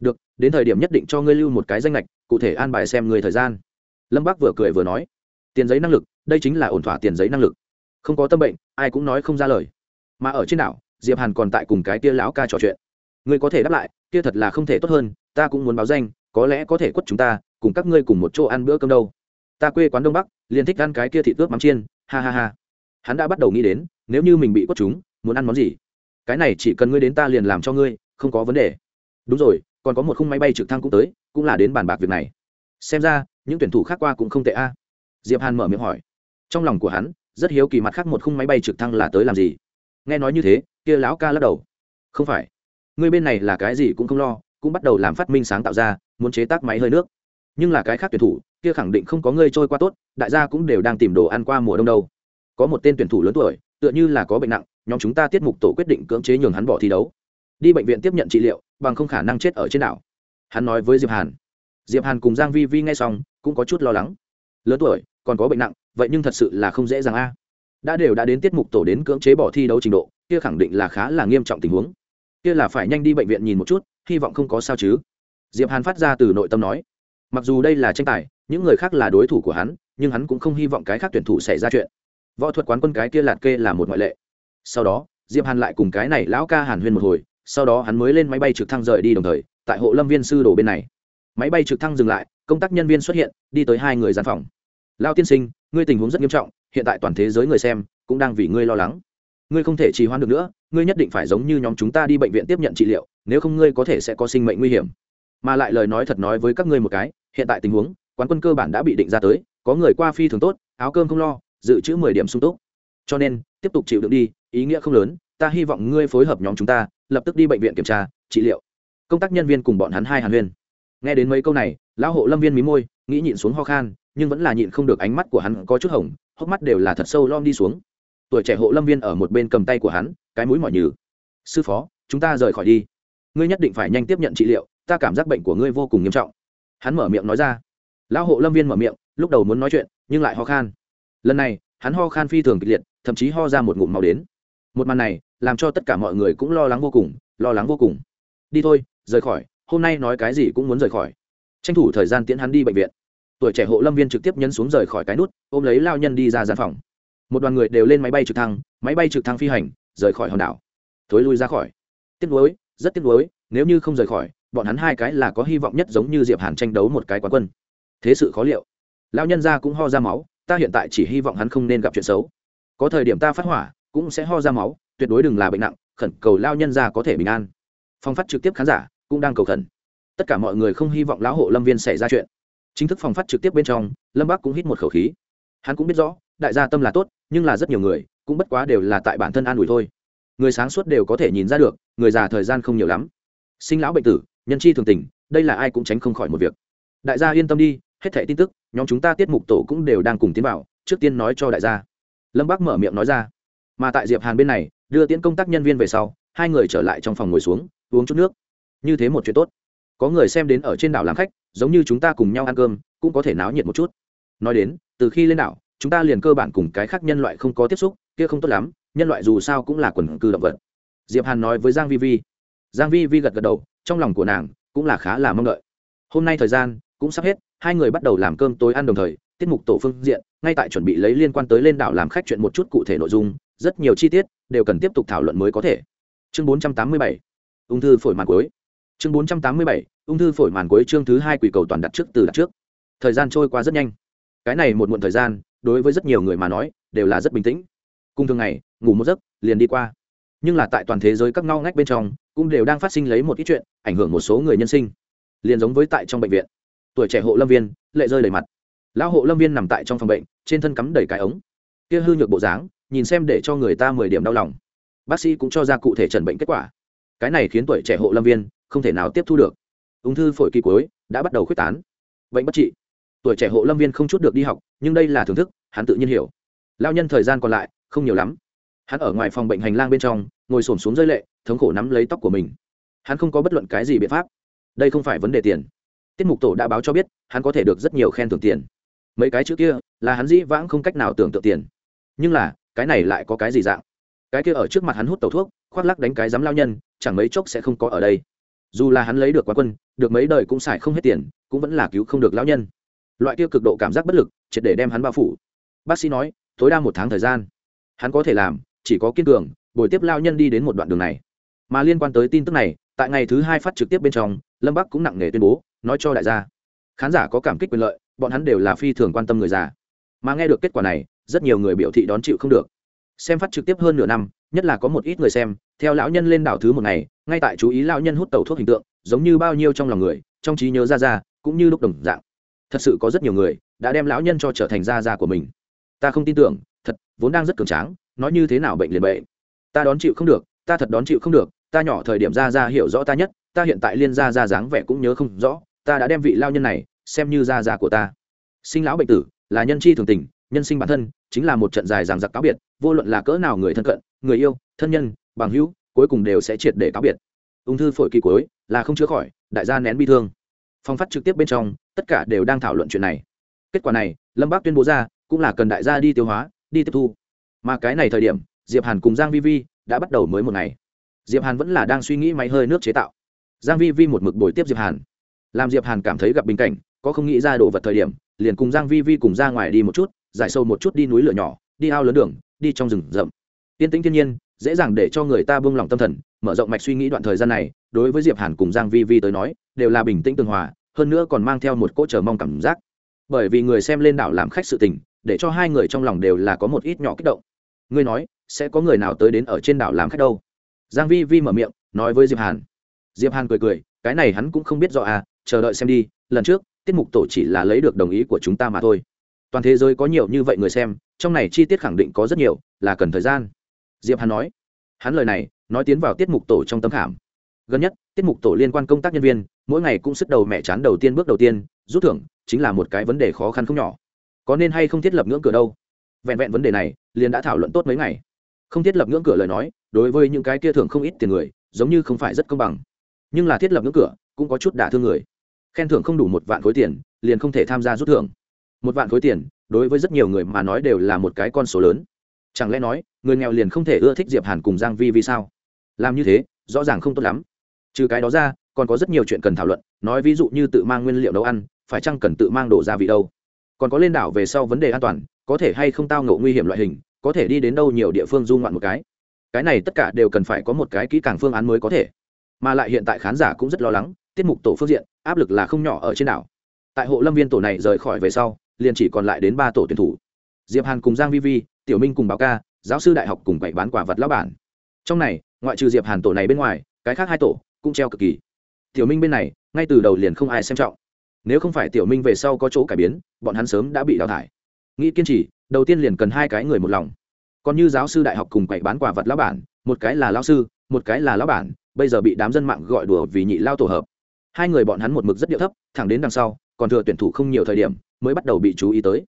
Được, đến thời điểm nhất định cho ngươi lưu một cái danh lệch cụ thể an bài xem người thời gian. Lâm bác vừa cười vừa nói, tiền giấy năng lực, đây chính là ổn thỏa tiền giấy năng lực. Không có tâm bệnh, ai cũng nói không ra lời. Mà ở trên đảo, diệp hàn còn tại cùng cái kia lão ca trò chuyện. Ngươi có thể đáp lại, kia thật là không thể tốt hơn, ta cũng muốn báo danh, có lẽ có thể quất chúng ta, cùng các ngươi cùng một chỗ ăn bữa cơm đâu. Ta quê quán đông bắc, liền thích ăn cái kia thịt ướp mắm chiên, ha ha ha hắn đã bắt đầu nghĩ đến, nếu như mình bị quất chúng, muốn ăn món gì? Cái này chỉ cần ngươi đến ta liền làm cho ngươi, không có vấn đề. Đúng rồi, còn có một khung máy bay trực thăng cũng tới, cũng là đến bàn bạc việc này. Xem ra, những tuyển thủ khác qua cũng không tệ a. Diệp hàn mở miệng hỏi. Trong lòng của hắn, rất hiếu kỳ mặt khác một khung máy bay trực thăng là tới làm gì. Nghe nói như thế, kia lão ca lắc đầu. Không phải. Ngươi bên này là cái gì cũng không lo, cũng bắt đầu làm phát minh sáng tạo ra, muốn chế tác máy hơi nước. Nhưng là cái khác tuyển thủ, kia khẳng định không có ngươi trôi qua tốt, đại gia cũng đều đang tìm đồ ăn qua mùa đông đâu có một tên tuyển thủ lớn tuổi, tựa như là có bệnh nặng, nhóm chúng ta tiết mục tổ quyết định cưỡng chế nhường hắn bỏ thi đấu. Đi bệnh viện tiếp nhận trị liệu, bằng không khả năng chết ở trên đảo. Hắn nói với diệp hàn. Diệp hàn cùng giang vi vi nghe xong, cũng có chút lo lắng. Lớn tuổi, còn có bệnh nặng, vậy nhưng thật sự là không dễ dàng a. Đã đều đã đến tiết mục tổ đến cưỡng chế bỏ thi đấu trình độ, kia khẳng định là khá là nghiêm trọng tình huống. Kia là phải nhanh đi bệnh viện nhìn một chút, hy vọng không có sao chứ. Diệp hàn phát ra từ nội tâm nói. Mặc dù đây là tranh tài, những người khác là đối thủ của hắn, nhưng hắn cũng không hy vọng cái khác tuyển thủ xảy ra chuyện võ thuật quán quân cái kia lạt kê là một ngoại lệ. Sau đó, diệp hàn lại cùng cái này lão ca hàn huyên một hồi, sau đó hắn mới lên máy bay trực thăng rời đi đồng thời, tại hộ lâm viên sư đồ bên này. Máy bay trực thăng dừng lại, công tác nhân viên xuất hiện, đi tới hai người gian phòng. Lao tiên sinh, ngươi tình huống rất nghiêm trọng, hiện tại toàn thế giới người xem cũng đang vì ngươi lo lắng. Ngươi không thể trì hoãn được nữa, ngươi nhất định phải giống như nhóm chúng ta đi bệnh viện tiếp nhận trị liệu, nếu không ngươi có thể sẽ có sinh mệnh nguy hiểm. Mà lại lời nói thật nói với các ngươi một cái, hiện tại tình huống, quán quân cơ bản đã bị định ra tới, có người qua phi thường tốt, áo cơm không lo dự trữ mười điểm sung túc. Cho nên, tiếp tục chịu đựng đi, ý nghĩa không lớn, ta hy vọng ngươi phối hợp nhóm chúng ta, lập tức đi bệnh viện kiểm tra, trị liệu. Công tác nhân viên cùng bọn hắn hai hàn huyên. Nghe đến mấy câu này, lão hộ lâm viên mí môi, nghĩ nhịn xuống ho khan, nhưng vẫn là nhịn không được ánh mắt của hắn có chút hồng, hốc mắt đều là thật sâu lom đi xuống. Tuổi trẻ hộ lâm viên ở một bên cầm tay của hắn, cái mũi mỏi nhừ. Sư phó, chúng ta rời khỏi đi. Ngươi nhất định phải nhanh tiếp nhận trị liệu, ta cảm giác bệnh của ngươi vô cùng nghiêm trọng. Hắn mở miệng nói ra. Lão hộ lâm viên mở miệng, lúc đầu muốn nói chuyện, nhưng lại ho khan lần này, hắn ho khan phi thường kịch liệt, thậm chí ho ra một ngụm màu đến. Một màn này, làm cho tất cả mọi người cũng lo lắng vô cùng, lo lắng vô cùng. Đi thôi, rời khỏi, hôm nay nói cái gì cũng muốn rời khỏi. Tranh thủ thời gian tiễn hắn đi bệnh viện. Tuổi trẻ hộ lâm viên trực tiếp nhấn xuống rời khỏi cái nút, ôm lấy lao nhân đi ra gian phòng. Một đoàn người đều lên máy bay trực thăng, máy bay trực thăng phi hành, rời khỏi hòn đảo. Thối lui ra khỏi. Tiếc nuối, rất tiếc nuối, nếu như không rời khỏi, bọn hắn hai cái là có hy vọng nhất giống như diệp hàn tranh đấu một cái quán quân. Thế sự khó liệu. Lao nhân ra cũng ho ra máu ta hiện tại chỉ hy vọng hắn không nên gặp chuyện xấu. Có thời điểm ta phát hỏa, cũng sẽ ho ra máu, tuyệt đối đừng là bệnh nặng, khẩn cầu lao nhân ra có thể bình an. Phong phát trực tiếp khán giả, cũng đang cầu khẩn. Tất cả mọi người không hy vọng lão hộ lâm viên xảy ra chuyện. Chính thức phòng phát trực tiếp bên trong, lâm bắc cũng hít một khẩu khí. Hắn cũng biết rõ, đại gia tâm là tốt, nhưng là rất nhiều người, cũng bất quá đều là tại bản thân an ủi thôi. Người sáng suốt đều có thể nhìn ra được, người già thời gian không nhiều lắm. Sinh lão bệnh tử, nhân chi thường tình, đây là ai cũng tránh không khỏi một việc. Đại gia yên tâm đi hết thẻ tin tức, nhóm chúng ta tiết mục tổ cũng đều đang cùng tiến vào, trước tiên nói cho đại gia. Lâm bác mở miệng nói ra. Mà tại diệp hàn bên này, đưa tiễn công tác nhân viên về sau, hai người trở lại trong phòng ngồi xuống, uống chút nước. Như thế một chuyện tốt. Có người xem đến ở trên đảo làm khách, giống như chúng ta cùng nhau ăn cơm, cũng có thể náo nhiệt một chút. Nói đến, từ khi lên đảo, chúng ta liền cơ bản cùng cái khác nhân loại không có tiếp xúc, kia không tốt lắm, nhân loại dù sao cũng là quần cư động vật. Diệp hàn nói với giang vi vi. Giang vi vi gật gật đầu, trong lòng của nàng cũng là khá là mong đợi. Hôm nay thời gian cũng sắp hết, hai người bắt đầu làm cơm tối ăn đồng thời, tiết mục tổ phương diện, ngay tại chuẩn bị lấy liên quan tới lên đảo làm khách chuyện một chút cụ thể nội dung, rất nhiều chi tiết đều cần tiếp tục thảo luận mới có thể. Chương 487 ung thư phổi màn cuối. Chương 487 ung thư phổi màn cuối chương thứ hai quỷ cầu toàn đặt trước từ đặt trước. Thời gian trôi qua rất nhanh. Cái này một muộn thời gian, đối với rất nhiều người mà nói, đều là rất bình tĩnh. Cùng thường ngày, ngủ một giấc, liền đi qua. Nhưng là tại toàn thế giới các ngao ngách bên trong, cũng đều đang phát sinh lấy một ít chuyện, ảnh hưởng một số người nhân sinh. Liền giống với tại trong bệnh viện tuổi trẻ hộ lâm viên, lệ rơi đầy mặt. Lão hộ lâm viên nằm tại trong phòng bệnh, trên thân cắm đầy cái ống. Kia hư nhược bộ dáng, nhìn xem để cho người ta mười điểm đau lòng. Bác sĩ cũng cho ra cụ thể trần bệnh kết quả. Cái này khiến tuổi trẻ hộ lâm viên không thể nào tiếp thu được. Ung thư phổi kỳ cuối, đã bắt đầu khuếch tán. Bệnh bất trị. Tuổi trẻ hộ lâm viên không chút được đi học, nhưng đây là thưởng thức, hắn tự nhiên hiểu. Lao nhân thời gian còn lại, không nhiều lắm. Hắn ở ngoài phòng bệnh hành lang bên trong, ngồi s ổ m xuống rơi lệ, thống khổ nắm lấy tóc của mình. Hắn không có bất luận cái gì biện pháp. Đây không phải vấn đề tiền tiết mục tổ đã báo cho biết, hắn có thể được rất nhiều khen thưởng tiền. Mấy cái chữ kia, là hắn dĩ vãng không cách nào tưởng tượng tiền. Nhưng là, cái này lại có cái gì dạng? Cái kia ở trước mặt hắn hút tẩu thuốc, khoác lắc đánh cái dám lao nhân, chẳng mấy chốc sẽ không có ở đây. Dù là hắn lấy được quán quân, được mấy đời cũng xài không hết tiền, cũng vẫn là cứu không được lão nhân. Loại kia cực độ cảm giác bất lực, triệt để đem hắn bao phủ. Bác sĩ nói, tối đa một tháng thời gian, hắn có thể làm, chỉ có kiên cường, buổi tiếp lao nhân đi đến một đoạn đường này. Mà liên quan tới tin tức này, tại ngày thứ hai phát trực tiếp bên trong, lâm bắc cũng nặng nề tuyên bố nói cho đại gia. Khán giả có cảm kích quyền lợi, bọn hắn đều là phi thường quan tâm người già. Mà nghe được kết quả này, rất nhiều người biểu thị đón chịu không được. Xem phát trực tiếp hơn nửa năm, nhất là có một ít người xem, theo lão nhân lên đảo thứ một ngày, ngay tại chú ý lão nhân hút tàu thuốc hình tượng, giống như bao nhiêu trong lòng người, trong trí nhớ ra ra, cũng như lúc đồng dạng. Thật sự có rất nhiều người đã đem lão nhân cho trở thành gia gia của mình. Ta không tin tưởng, thật, vốn đang rất cường tráng, nói như thế nào bệnh liền bệnh. Ta đón chịu không được, ta thật đón chịu không được, ta nhỏ thời điểm ra ra hiểu rõ ta nhất ta hiện tại liên gia ra dáng vẻ cũng nhớ không rõ, ta đã đem vị lao nhân này xem như gia gia của ta. Sinh lão bệnh tử, là nhân chi thường tình, nhân sinh bản thân, chính là một trận dài ràng giặc cáo biệt, vô luận là cỡ nào người thân cận, người yêu, thân nhân, bằng hữu, cuối cùng đều sẽ triệt để cáo biệt. Ung thư phổi kỳ cuối, là không chữa khỏi, đại gia nén bi thương. Phong phát trực tiếp bên trong, tất cả đều đang thảo luận chuyện này. Kết quả này, lâm bác tuyên bố ra, cũng là cần đại gia đi tiêu hóa, đi tiếp thu. Mà cái này thời điểm, diệp hàn cùng giang vi vi đã bắt đầu mới một ngày. Diệp hàn vẫn là đang suy nghĩ máy hơi nước chế tạo giang vi vi một mực bồi tiếp diệp hàn. Làm diệp hàn cảm thấy gặp bình cảnh, có không nghĩ ra đồ vật thời điểm, liền cùng giang vi vi cùng ra ngoài đi một chút, giải sâu một chút đi núi lửa nhỏ, đi ao lớn đường, đi trong rừng rậm. Tiên tĩnh thiên nhiên, dễ dàng để cho người ta buông lòng tâm thần, mở rộng mạch suy nghĩ đoạn thời gian này, đối với diệp hàn cùng giang vi vi tới nói, đều là bình tĩnh tường hòa, hơn nữa còn mang theo một cỗ chờ mong cảm giác. Bởi vì người xem lên đảo làm khách sự tình, để cho hai người trong lòng đều là có một ít nhỏ kích động. Ngươi nói, sẽ có người nào tới đến ở trên đảo làm khách đâu? Giang vi vi mở miệng, nói với diệp hàn diệp hàn cười cười, cái này hắn cũng không biết rõ à chờ đợi xem đi, lần trước, tiết mục tổ chỉ là lấy được đồng ý của chúng ta mà thôi. Toàn thế giới có nhiều như vậy người xem, trong này chi tiết khẳng định có rất nhiều, là cần thời gian. Diệp hàn nói. Hắn lời này, nói tiến vào tiết mục tổ trong tâm khảm. Gần nhất, tiết mục tổ liên quan công tác nhân viên, mỗi ngày cũng sức đầu mẹ chán đầu tiên bước đầu tiên, rút thưởng, chính là một cái vấn đề khó khăn không nhỏ. Có nên hay không thiết lập ngưỡng cửa đâu? Vẹn vẹn vấn đề này, liền đã thảo luận tốt mấy ngày. Không thiết lập ngưỡng cửa lời nói, đối với những cái kia thưởng không ít tiền người, giống như không phải rất công bằng nhưng là thiết lập ngưỡng cửa cũng có chút đả thương người. Khen thưởng không đủ một vạn khối tiền, liền không thể tham gia rút thưởng. Một vạn khối tiền, đối với rất nhiều người mà nói đều là một cái con số lớn. Chẳng lẽ nói, người nghèo liền không thể ưa thích diệp hàn cùng giang vi vì sao? Làm như thế, rõ ràng không tốt lắm. Trừ cái đó ra, còn có rất nhiều chuyện cần thảo luận, nói ví dụ như tự mang nguyên liệu nấu ăn, phải chăng cần tự mang đồ gia vị đâu? Còn có lên đảo về sau vấn đề an toàn, có thể hay không tao ngộ nguy hiểm loại hình, có thể đi đến đâu nhiều địa phương du ngoạn một cái. Cái này tất cả đều cần phải có một cái kỹ càng phương án mới có thể mà lại hiện tại khán giả cũng rất lo lắng, tiết mục tổ phương diện, áp lực là không nhỏ ở trên đảo. Tại hộ lâm viên tổ này rời khỏi về sau, liền chỉ còn lại đến ba tổ tuyển thủ. Diệp hàn cùng giang vi vi, tiểu minh cùng báo ca, giáo sư đại học cùng bảy bán quả vật lão bản. Trong này, ngoại trừ diệp hàn tổ này bên ngoài, cái khác hai tổ cũng treo cực kỳ. Tiểu minh bên này, ngay từ đầu liền không ai xem trọng. Nếu không phải tiểu minh về sau có chỗ cải biến, bọn hắn sớm đã bị đào thải. Nghĩ kiên trì, đầu tiên liền cần hai cái người một lòng. Còn như giáo sư đại học cùng quậy bán quả vật lão bản, một cái là lão sư, một cái là lão bản bây giờ bị đám dân mạng gọi đùa vì nhị lao tổ hợp. Hai người bọn hắn một mực rất điệu thấp, thẳng đến đằng sau, còn thừa tuyển thủ không nhiều thời điểm, mới bắt đầu bị chú ý tới.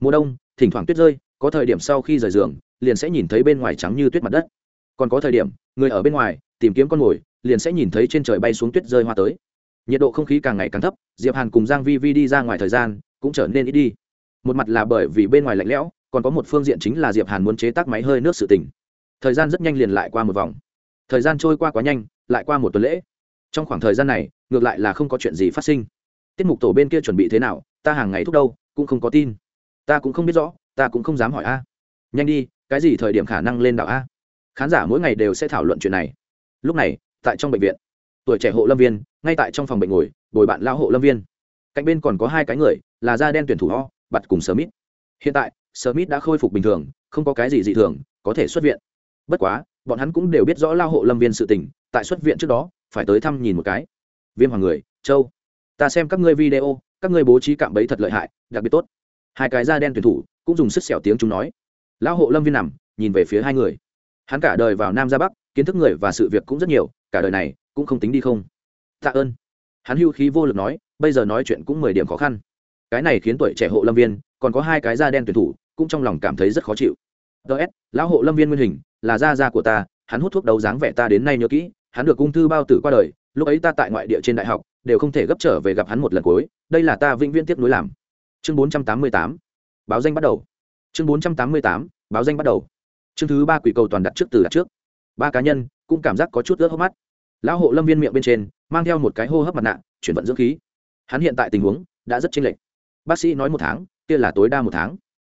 Mùa đông, thỉnh thoảng tuyết rơi, có thời điểm sau khi rời giường, liền sẽ nhìn thấy bên ngoài trắng như tuyết mặt đất. Còn có thời điểm, người ở bên ngoài, tìm kiếm con mồi, liền sẽ nhìn thấy trên trời bay xuống tuyết rơi hoa tới. Nhiệt độ không khí càng ngày càng thấp, diệp hàn cùng giang vi vi đi ra ngoài thời gian, cũng trở nên ít đi. Một mặt là bởi vì bên ngoài lạnh lẽo, còn có một phương diện chính là diệp hàn muốn chế tác máy hơi nước sự tỉnh. Thời gian rất nhanh liền lại qua một vòng thời gian trôi qua quá nhanh, lại qua một tuần lễ. Trong khoảng thời gian này, ngược lại là không có chuyện gì phát sinh. Tiết mục tổ bên kia chuẩn bị thế nào, ta hàng ngày thúc đâu, cũng không có tin. Ta cũng không biết rõ, ta cũng không dám hỏi a. Nhanh đi, cái gì thời điểm khả năng lên đảo a? Khán giả mỗi ngày đều sẽ thảo luận chuyện này. Lúc này, tại trong bệnh viện, tuổi trẻ hộ lâm viên, ngay tại trong phòng bệnh ngồi, bồi bạn lao hộ lâm viên. Cạnh bên còn có hai cái người, là da đen tuyển thủ ho, bặt cùng smith. Hiện tại, smith đã khôi phục bình thường, không có cái gì dị thường, có thể xuất viện. Bất quá bọn hắn cũng đều biết rõ lao hộ lâm viên sự tình, tại xuất viện trước đó, phải tới thăm nhìn một cái. Viêm hoàng người, châu, ta xem các ngươi video, các ngươi bố trí cạm bẫy thật lợi hại, đặc biệt tốt. Hai cái da đen tuyển thủ cũng dùng sức xẻo tiếng chúng nói. Lão hộ lâm viên nằm, nhìn về phía hai người. Hắn cả đời vào nam ra bắc, kiến thức người và sự việc cũng rất nhiều, cả đời này cũng không tính đi không. Tạ ơn. Hắn hưu khí vô lực nói, bây giờ nói chuyện cũng mười điểm khó khăn. Cái này khiến tuổi trẻ hộ lâm viên, còn có hai cái da đen tuyển thủ, cũng trong lòng cảm thấy rất khó chịu. Ts lão hộ lâm viên nguyên hình là da da của ta, hắn hút thuốc đấu dáng vẻ ta đến nay nhớ kỹ, hắn được ung thư bao tử qua đời, lúc ấy ta tại ngoại địa trên đại học, đều không thể gấp trở về gặp hắn một lần cuối, đây là ta vĩnh viễn tiếp nối làm. Chương bốn trăm tám mươi tám, báo danh bắt đầu. Chương bốn trăm tám mươi tám, báo danh bắt đầu. Chương thứ ba quỷ cầu toàn đặt trước từ đặt trước. Ba cá nhân, cũng cảm giác có chút ướt hốc mắt. Lão hộ lâm viên miệng bên trên, mang theo một cái hô hấp mặt nạ, chuyển vận dưỡng khí. Hắn hiện tại tình huống, đã rất chênh lệch. Bác sĩ nói một tháng, kia là tối đa một tháng.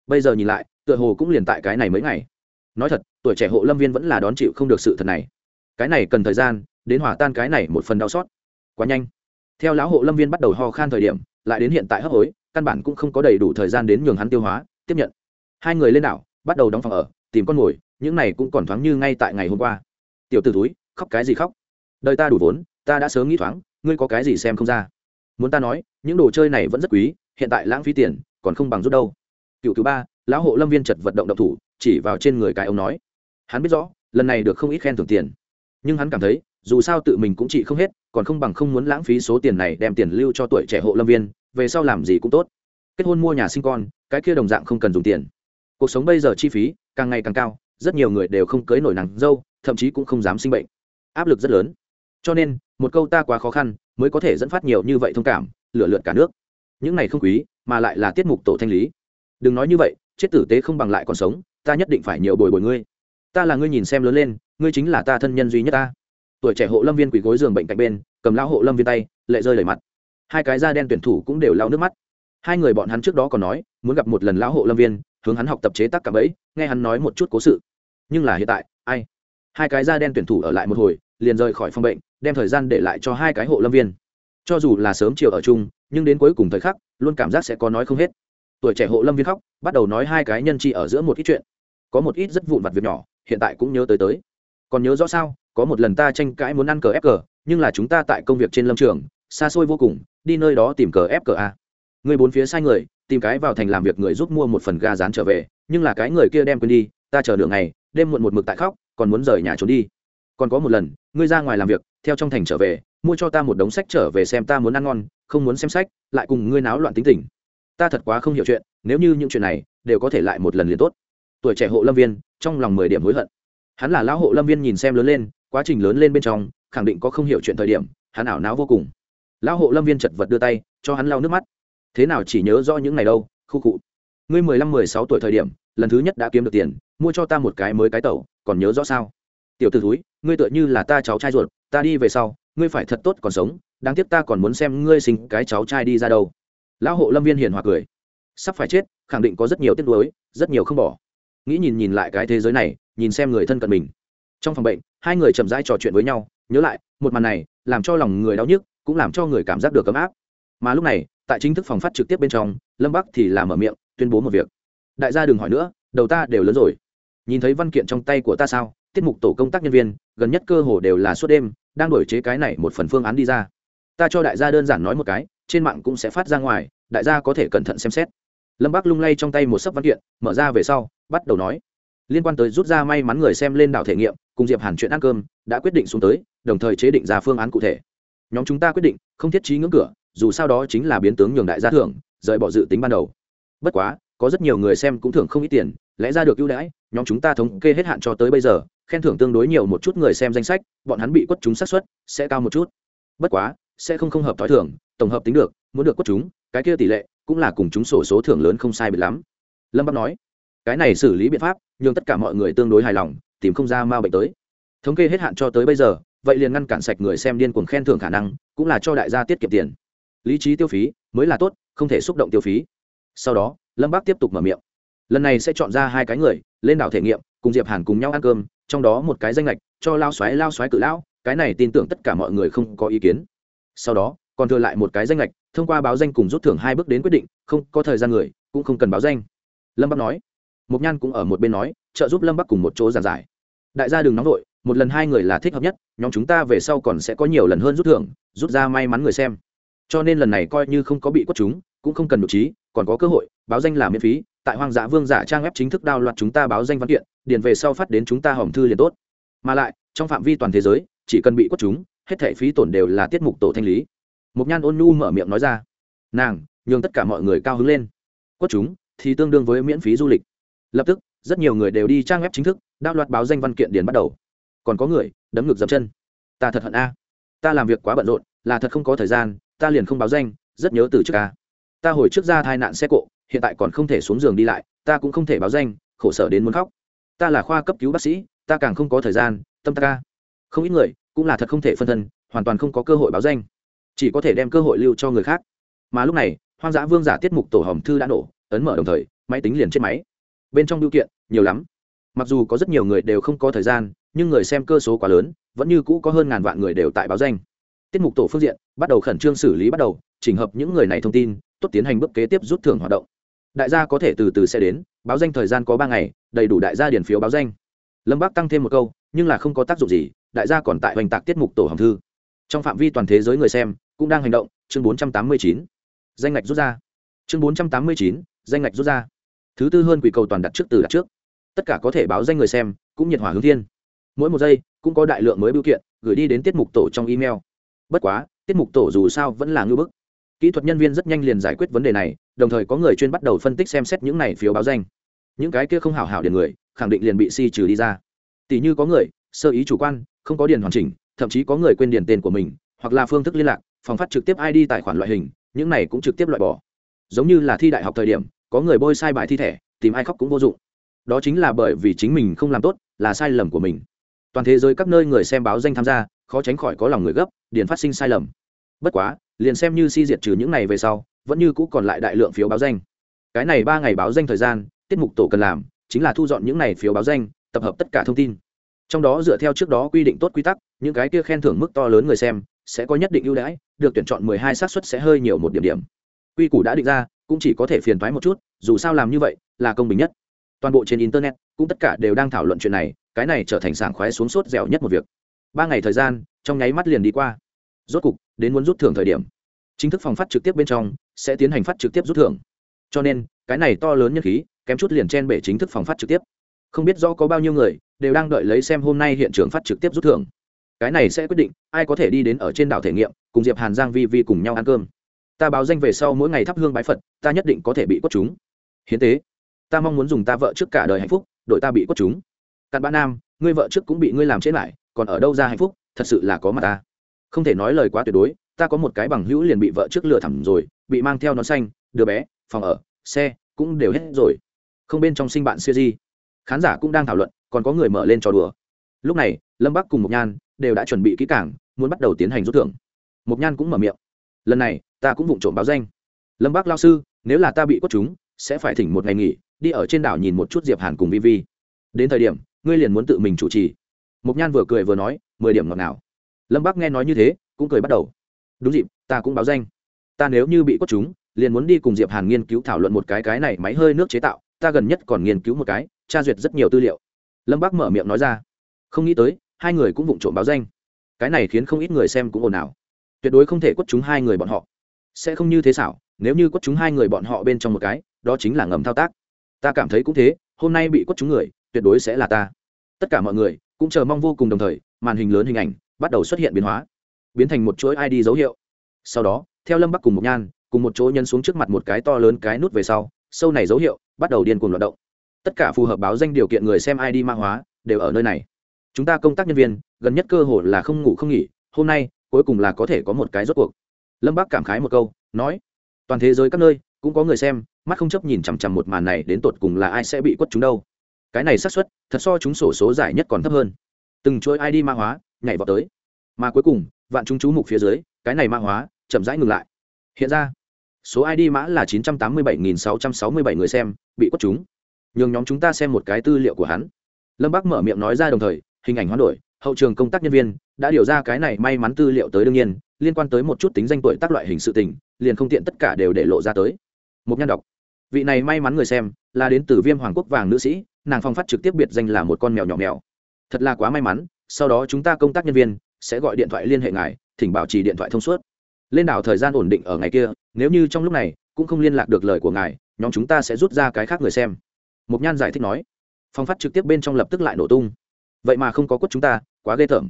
Bây giờ nhìn lại, tựa hồ cũng liền tại cái này mấy ngày nói thật, tuổi trẻ hộ lâm viên vẫn là đón chịu không được sự thật này. Cái này cần thời gian, đến hòa tan cái này một phần đau xót. Quá nhanh. Theo lão hộ lâm viên bắt đầu ho khan thời điểm, lại đến hiện tại hấp hối, căn bản cũng không có đầy đủ thời gian đến nhường hắn tiêu hóa, tiếp nhận. Hai người lên đảo, bắt đầu đóng phòng ở, tìm con mồi những này cũng còn thoáng như ngay tại ngày hôm qua. Tiểu t ử túi khóc cái gì khóc? Đời ta đủ vốn, ta đã sớm nghĩ thoáng, ngươi có cái gì xem không ra? Muốn ta nói, những đồ chơi này vẫn rất quý, hiện tại lãng phí tiền, còn không bằng rút đâu. Cựu thứ ba, lão hộ lâm viên chật vận động độc thủ chỉ vào trên người cái ông nói. Hắn biết rõ, lần này được không ít khen thưởng tiền. Nhưng hắn cảm thấy, dù sao tự mình cũng trị không hết, còn không bằng không muốn lãng phí số tiền này đem tiền lưu cho tuổi trẻ hộ lâm viên, về sau làm gì cũng tốt. Kết hôn mua nhà sinh con, cái kia đồng dạng không cần dùng tiền. Cuộc sống bây giờ chi phí càng ngày càng cao, rất nhiều người đều không cưới nổi nàng dâu, thậm chí cũng không dám sinh bệnh. Áp lực rất lớn. Cho nên, một câu ta quá khó khăn mới có thể dẫn phát nhiều như vậy thông cảm lựa lượt cả nước. Những này không quý, mà lại là tiết mục tổ thanh lý. Đừng nói như vậy, chết tử tế không bằng lại còn sống ta nhất định phải nhiều bồi bồi ngươi. Ta là ngươi nhìn xem lớn lên, ngươi chính là ta thân nhân duy nhất ta. Tuổi trẻ hộ lâm viên quỳ gối giường bệnh cạnh bên, cầm lao hộ lâm viên tay, lệ rơi lời mặt. Hai cái da đen tuyển thủ cũng đều lao nước mắt. Hai người bọn hắn trước đó còn nói, muốn gặp một lần lão hộ lâm viên, hướng hắn học tập chế tác cả bẫy, nghe hắn nói một chút cố sự. Nhưng là hiện tại, ai? Hai cái da đen tuyển thủ ở lại một hồi, liền rời khỏi phòng bệnh, đem thời gian để lại cho hai cái hộ lâm viên. Cho dù là sớm chiều ở chung, nhưng đến cuối cùng thời khắc, luôn cảm giác sẽ có nói không hết. Tuổi trẻ hộ lâm viên khóc, bắt đầu nói hai cái nhân chi ở giữa một ít chuyện có một ít rất vụn vặt việc nhỏ, hiện tại cũng nhớ tới tới. Còn nhớ rõ sao? Có một lần ta tranh cãi muốn ăn cờ ép cờ, nhưng là chúng ta tại công việc trên lâm trường, xa xôi vô cùng, đi nơi đó tìm cờ ép cờ a. Người bốn phía sai người, tìm cái vào thành làm việc người giúp mua một phần ga rán trở về, nhưng là cái người kia đem quên đi, ta chờ đường ngày, đêm muộn một mực tại khóc, còn muốn rời nhà trốn đi. Còn có một lần, ngươi ra ngoài làm việc, theo trong thành trở về, mua cho ta một đống sách trở về xem ta muốn ăn ngon, không muốn xem sách, lại cùng ngươi náo loạn tính tình. Ta thật quá không hiểu chuyện, nếu như những chuyện này, đều có thể lại một lần liền tốt tuổi trẻ hộ lâm viên, trong lòng mười điểm hối hận. Hắn là lão hộ lâm viên nhìn xem lớn lên, quá trình lớn lên bên trong, khẳng định có không hiểu chuyện thời điểm, hắn ảo não vô cùng. Lão hộ lâm viên chật vật đưa tay, cho hắn lau nước mắt. Thế nào chỉ nhớ rõ những ngày đâu, khu cụ? Ngươi mười lăm, mười sáu tuổi thời điểm, lần thứ nhất đã kiếm được tiền, mua cho ta một cái mới cái tẩu, còn nhớ rõ sao? Tiểu t ử túi ngươi tựa như là ta cháu trai ruột, ta đi về sau, ngươi phải thật tốt còn sống, đáng tiếc ta còn muốn xem ngươi sinh cái cháu trai đi ra đâu. Lão hộ lâm viên hiền hòa cười. Sắp phải chết, khẳng định có rất nhiều tiếc nuối, rất nhiều không bỏ nghĩ nhìn nhìn lại cái thế giới này, nhìn xem người thân cận mình. Trong phòng bệnh, hai người chậm rãi trò chuyện với nhau, nhớ lại, một màn này làm cho lòng người đau nhức, cũng làm cho người cảm giác được ấm áp. Mà lúc này, tại chính thức phòng phát trực tiếp bên trong, lâm bắc thì làm ở miệng, tuyên bố một việc. Đại gia đừng hỏi nữa, đầu ta đều lớn rồi. Nhìn thấy văn kiện trong tay của ta sao, tiết mục tổ công tác nhân viên, gần nhất cơ hồ đều là suốt đêm, đang đổi chế cái này một phần phương án đi ra. Ta cho đại gia đơn giản nói một cái, trên mạng cũng sẽ phát ra ngoài, đại gia có thể cẩn thận xem xét lâm bác lung lay trong tay một sấp văn kiện, mở ra về sau, bắt đầu nói. Liên quan tới rút ra may mắn người xem lên đảo thể nghiệm, cùng diệp hàn chuyện ăn cơm, đã quyết định xuống tới, đồng thời chế định ra phương án cụ thể. Nhóm chúng ta quyết định, không thiết trí ngưỡng cửa, dù sao đó chính là biến tướng nhường đại gia thưởng, rời bỏ dự tính ban đầu. Bất quá, có rất nhiều người xem cũng thưởng không ít tiền, lẽ ra được ưu đãi, nhóm chúng ta thống kê hết hạn cho tới bây giờ, khen thưởng tương đối nhiều một chút người xem danh sách, bọn hắn bị quất chúng xác suất sẽ cao một chút. Bất quá, sẽ không không hợp thói thưởng, tổng hợp tính được, muốn được quất chúng, cái kia tỷ lệ cũng là cùng chúng sổ số thưởng lớn không sai biệt lắm. Lâm bắc nói, cái này xử lý biện pháp nhưng tất cả mọi người tương đối hài lòng, tìm không ra ma bệnh tới. Thống kê hết hạn cho tới bây giờ, vậy liền ngăn cản sạch người xem điên cuồng khen thưởng khả năng, cũng là cho đại gia tiết kiệm tiền. Lý trí tiêu phí, mới là tốt, không thể xúc động tiêu phí. Sau đó, lâm bác tiếp tục mở miệng. Lần này sẽ chọn ra hai cái người, lên đảo thể nghiệm, cùng diệp hàn cùng nhau ăn cơm, trong đó một cái danh lệch cho lao xoáy lao xoáy cự lão, cái này tin tưởng tất cả mọi người không có ý kiến. Sau đó, còn thừa lại một cái danh lệch thông qua báo danh cùng rút thưởng hai bước đến quyết định, không có thời gian người, cũng không cần báo danh. Lâm bắc nói. Mục nhan cũng ở một bên nói, trợ giúp lâm bắc cùng một chỗ giàn giải. Đại gia đừng nóng vội, một lần hai người là thích hợp nhất, nhóm chúng ta về sau còn sẽ có nhiều lần hơn rút thưởng, rút ra may mắn người xem. Cho nên lần này coi như không có bị quất chúng, cũng không cần nội trí, còn có cơ hội, báo danh là miễn phí, tại hoang dã vương giả trang web chính thức đao loạt chúng ta báo danh văn kiện, điền về sau phát đến chúng ta hỏng thư liền tốt. Mà lại, trong phạm vi toàn thế giới, chỉ cần bị quất chúng, hết thẻ phí tổn đều là tiết mục tổ thanh lý mục nhan ôn nhu mở miệng nói ra. Nàng, nhường tất cả mọi người cao hứng lên. Quất chúng, thì tương đương với miễn phí du lịch. Lập tức, rất nhiều người đều đi trang web chính thức đao loạt báo danh văn kiện điền bắt đầu. Còn có người, đấm ngực dập chân. Ta thật hận a. Ta làm việc quá bận rộn, là thật không có thời gian, ta liền không báo danh, rất nhớ từ trước a ta hồi trước ra tai nạn xe cộ, hiện tại còn không thể xuống giường đi lại, ta cũng không thể báo danh, khổ sở đến muốn khóc. Ta là khoa cấp cứu bác sĩ, ta càng không có thời gian, tâm ta ca. Không ít người, cũng là thật không thể phân thân, hoàn toàn không có cơ hội báo danh chỉ có thể đem cơ hội lưu cho người khác. Mà lúc này, hoang dã vương giả tiết mục tổ hòm thư đã nổ, ấn mở đồng thời, máy tính liền chết máy. Bên trong biểu kiện, nhiều lắm. Mặc dù có rất nhiều người đều không có thời gian, nhưng người xem cơ số quá lớn, vẫn như cũ có hơn ngàn vạn người đều tại báo danh. Tiết mục tổ phương diện, bắt đầu khẩn trương xử lý bắt đầu, chỉnh hợp những người này thông tin, tốt tiến hành bước kế tiếp rút thưởng hoạt động. Đại gia có thể từ từ sẽ đến, báo danh thời gian có ba ngày, đầy đủ đại gia điền phiếu báo danh. Lâm bác tăng thêm một câu, nhưng là không có tác dụng gì, đại gia còn tại hoành tạc tiết mục tổ hồng thư trong phạm vi toàn thế giới người xem cũng đang hành động. Chương bốn trăm tám mươi chín, danh ngạch rút ra. Chương bốn trăm tám mươi chín, danh ngạch rút ra. Thứ tư hơn quỷ cầu toàn đặt trước từ đặt trước. Tất cả có thể báo danh người xem cũng nhiệt hỏa hướng thiên. Mỗi một giây cũng có đại lượng mới biểu kiện gửi đi đến tiết mục tổ trong email. Bất quá, tiết mục tổ dù sao vẫn là ngưỡng bức. Kỹ thuật nhân viên rất nhanh liền giải quyết vấn đề này, đồng thời có người chuyên bắt đầu phân tích xem xét những này phiếu báo danh. Những cái kia không hảo hảo điền người, khẳng định liền bị si trừ đi ra. Tỷ như có người, sơ ý chủ quan, không có điền hoàn chỉnh thậm chí có người quên điền tên của mình, hoặc là phương thức liên lạc, phòng phát trực tiếp id tài khoản loại hình, những này cũng trực tiếp loại bỏ. Giống như là thi đại học thời điểm, có người bôi sai bài thi thẻ, tìm ai khóc cũng vô dụng. Đó chính là bởi vì chính mình không làm tốt, là sai lầm của mình. Toàn thế giới các nơi người xem báo danh tham gia, khó tránh khỏi có lòng người gấp, điền phát sinh sai lầm. Bất quá, liền xem như si diệt trừ những này về sau, vẫn như cũ còn lại đại lượng phiếu báo danh. Cái này ba ngày báo danh thời gian, tiết mục tổ cần làm, chính là thu dọn những này phiếu báo danh, tập hợp tất cả thông tin trong đó dựa theo trước đó quy định tốt quy tắc, những cái kia khen thưởng mức to lớn người xem, sẽ có nhất định ưu đãi, được tuyển chọn mười hai xác suất sẽ hơi nhiều một điểm điểm. Quy củ đã định ra, cũng chỉ có thể phiền thoái một chút, dù sao làm như vậy là công bình nhất. Toàn bộ trên internet, cũng tất cả đều đang thảo luận chuyện này, cái này trở thành sảng khoái xuống sốt dẻo nhất một việc. Ba ngày thời gian, trong nháy mắt liền đi qua. Rốt cục, đến muốn rút thưởng thời điểm. Chính thức phòng phát trực tiếp bên trong, sẽ tiến hành phát trực tiếp rút thưởng. Cho nên, cái này to lớn nhất khí, kém chút liền chen bể chính thức phòng phát trực tiếp. Không biết do có bao nhiêu người đều đang đợi lấy xem hôm nay hiện trường phát trực tiếp rút thưởng. Cái này sẽ quyết định ai có thể đi đến ở trên đảo thể nghiệm, cùng diệp hàn, giang vi vi cùng nhau ăn cơm. Ta báo danh về sau mỗi ngày thắp hương bái phật, ta nhất định có thể bị quất chúng. Hiến tế, ta mong muốn dùng ta vợ trước cả đời hạnh phúc, đội ta bị quất chúng. Cặn bã nam, ngươi vợ trước cũng bị ngươi làm chết lại, còn ở đâu ra hạnh phúc, thật sự là có mặt ta. Không thể nói lời quá tuyệt đối, ta có một cái bằng hữu liền bị vợ trước lừa thầm rồi, bị mang theo nón xanh, đứa bé, phòng ở, xe, cũng đều hết rồi. Không bên trong sinh bạn siêu di. Khán giả cũng đang thảo luận còn có người mở lên trò đùa. Lúc này, lâm bắc cùng mộc nhan đều đã chuẩn bị kỹ cảng muốn bắt đầu tiến hành rút thưởng. Mộc nhan cũng mở miệng. Lần này, ta cũng vụng trộm báo danh. Lâm bắc lao sư, nếu là ta bị quất chúng, sẽ phải thỉnh một ngày nghỉ, đi ở trên đảo nhìn một chút diệp hàn cùng vi vi. Đến thời điểm, ngươi liền muốn tự mình chủ trì. Mộc nhan vừa cười vừa nói, mười điểm ngọt nào lâm bắc nghe nói như thế, cũng cười bắt đầu. Đúng dịp, ta cũng báo danh. Ta nếu như bị quất chúng, liền muốn đi cùng diệp hàn nghiên cứu thảo luận một cái cái này máy hơi nước chế tạo, ta gần nhất còn nghiên cứu một cái, tra duyệt rất nhiều tư liệu lâm bác mở miệng nói ra. Không nghĩ tới, hai người cũng vụng trộm báo danh. Cái này khiến không ít người xem cũng ồn ào. Tuyệt đối không thể quất chúng hai người bọn họ. Sẽ không như thế xảo, nếu như quất chúng hai người bọn họ bên trong một cái, đó chính là ngầm thao tác. Ta cảm thấy cũng thế, hôm nay bị quất chúng người, tuyệt đối sẽ là ta. Tất cả mọi người cũng chờ mong vô cùng đồng thời, màn hình lớn hình ảnh bắt đầu xuất hiện biến hóa, biến thành một chuỗi id dấu hiệu. Sau đó, theo lâm bắc cùng một nhan, cùng một chỗ nhân xuống trước mặt một cái to lớn cái nút về sau, sâu này dấu hiệu bắt đầu điên cuồng loạt động tất cả phù hợp báo danh điều kiện người xem id mã hóa, đều ở nơi này. Chúng ta công tác nhân viên, gần nhất cơ hội là không ngủ không nghỉ, hôm nay, cuối cùng là có thể có một cái rốt cuộc. Lâm bác cảm khái một câu, nói, toàn thế giới các nơi, cũng có người xem, mắt không chấp nhìn chằm chằm một màn này, đến tột cùng là ai sẽ bị quất chúng đâu. Cái này xác suất, thật so chúng sổ số giải nhất còn thấp hơn. Từng chuỗi id mã hóa, nhảy vào tới. Mà cuối cùng, vạn chúng chú mục phía dưới, cái này mã hóa, chậm rãi ngừng lại. Hiện ra, số id mã là 987.667 người xem, bị quất chúng nhường nhóm chúng ta xem một cái tư liệu của hắn. Lâm bác mở miệng nói ra đồng thời, hình ảnh hoán đổi, hậu trường công tác nhân viên đã điều ra cái này may mắn tư liệu tới đương nhiên, liên quan tới một chút tính danh tuổi tác loại hình sự tình, liền không tiện tất cả đều để lộ ra tới. Một nhan đọc, vị này may mắn người xem là đến từ viêm hoàng quốc vàng nữ sĩ, nàng phong phát trực tiếp biệt danh là một con mèo nhỏ mèo. Thật là quá may mắn, sau đó chúng ta công tác nhân viên sẽ gọi điện thoại liên hệ ngài, thỉnh bảo trì điện thoại thông suốt. Lên đảo thời gian ổn định ở ngày kia, nếu như trong lúc này cũng không liên lạc được lời của ngài, nhóm chúng ta sẽ rút ra cái khác người xem mục nhan giải thích nói. Phong phát trực tiếp bên trong lập tức lại nổ tung. Vậy mà không có quất chúng ta, quá ghê tởm.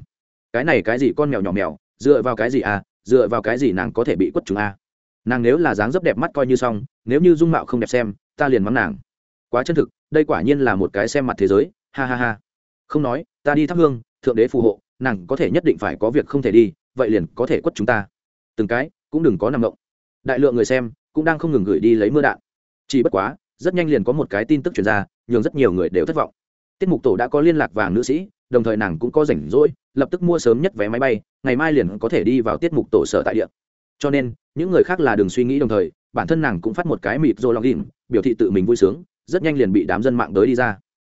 Cái này cái gì con mèo nhỏ mèo, dựa vào cái gì à dựa vào cái gì nàng có thể bị quất chúng a? Nàng nếu là dáng dấp đẹp mắt coi như xong, nếu như dung mạo không đẹp xem, ta liền mắng nàng. Quá chân thực, đây quả nhiên là một cái xem mặt thế giới, ha ha ha. Không nói, ta đi thắp hương, thượng đế phù hộ, nàng có thể nhất định phải có việc không thể đi, vậy liền có thể quất chúng ta. Từng cái, cũng đừng có nằm ngộng đại lượng người xem, cũng đang không ngừng gửi đi lấy mưa đạn. Chỉ bất quá rất nhanh liền có một cái tin tức chuyển ra, nhường rất nhiều người đều thất vọng. Tiết mục tổ đã có liên lạc vàng nữ sĩ, đồng thời nàng cũng có rảnh rỗi, lập tức mua sớm nhất vé máy bay, ngày mai liền có thể đi vào tiết mục tổ sở tại địa. Cho nên, những người khác là đừng suy nghĩ đồng thời, bản thân nàng cũng phát một cái mịt rồi login biểu thị tự mình vui sướng, rất nhanh liền bị đám dân mạng tới đi ra.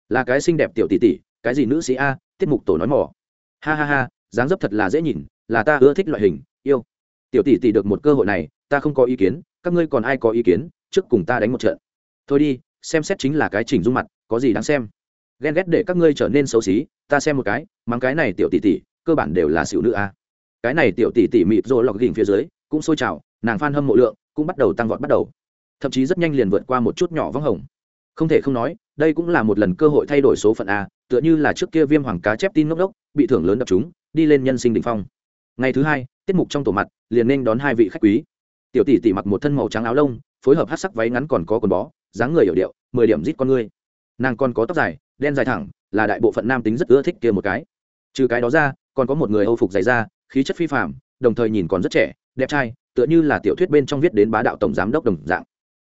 Là cái xinh đẹp tiểu tỷ tỷ, cái gì nữ sĩ a, tiết mục tổ nói mỏ. Ha ha ha, dáng dấp thật là dễ nhìn, là ta ưa thích loại hình, yêu. Tiểu tỷ tỷ được một cơ hội này, ta không có ý kiến, các ngươi còn ai có ý kiến, trước cùng ta đánh một trận thôi đi, xem xét chính là cái chỉnh dung mặt, có gì đáng xem. Ghen ghét để các ngươi trở nên xấu xí, ta xem một cái, mắng cái này tiểu tỷ tỷ, cơ bản đều là xỉu nữ a. Cái này tiểu tỷ tỷ mịt rồi lọc gỉnh phía dưới, cũng sôi trào, nàng phan hâm mộ lượng, cũng bắt đầu tăng vọt bắt đầu. Thậm chí rất nhanh liền vượt qua một chút nhỏ vắng hồng. Không thể không nói, đây cũng là một lần cơ hội thay đổi số phận a, tựa như là trước kia viêm hoàng cá chép tin ngốc đốc bị thưởng lớn đập chúng, đi lên nhân sinh đ ỉ n h phong. Ngày thứ hai, tiết mục trong tổ mặt, liền nên đón hai vị khách quý. Tiểu tỷ tỷ mặc một thân màu trắng áo lông, phối hợp hát sắc váy ngắn còn có quần bó dáng người hiểu điệu, mười điểm rít con ngươi. Nàng còn có tóc dài, đen dài thẳng, là đại bộ phận nam tính rất ưa thích kia một cái. Trừ cái đó ra, còn có một người âu phục dày da, khí chất phi phạm đồng thời nhìn còn rất trẻ, đẹp trai, tựa như là tiểu thuyết bên trong viết đến bá đạo tổng giám đốc đồng dạng.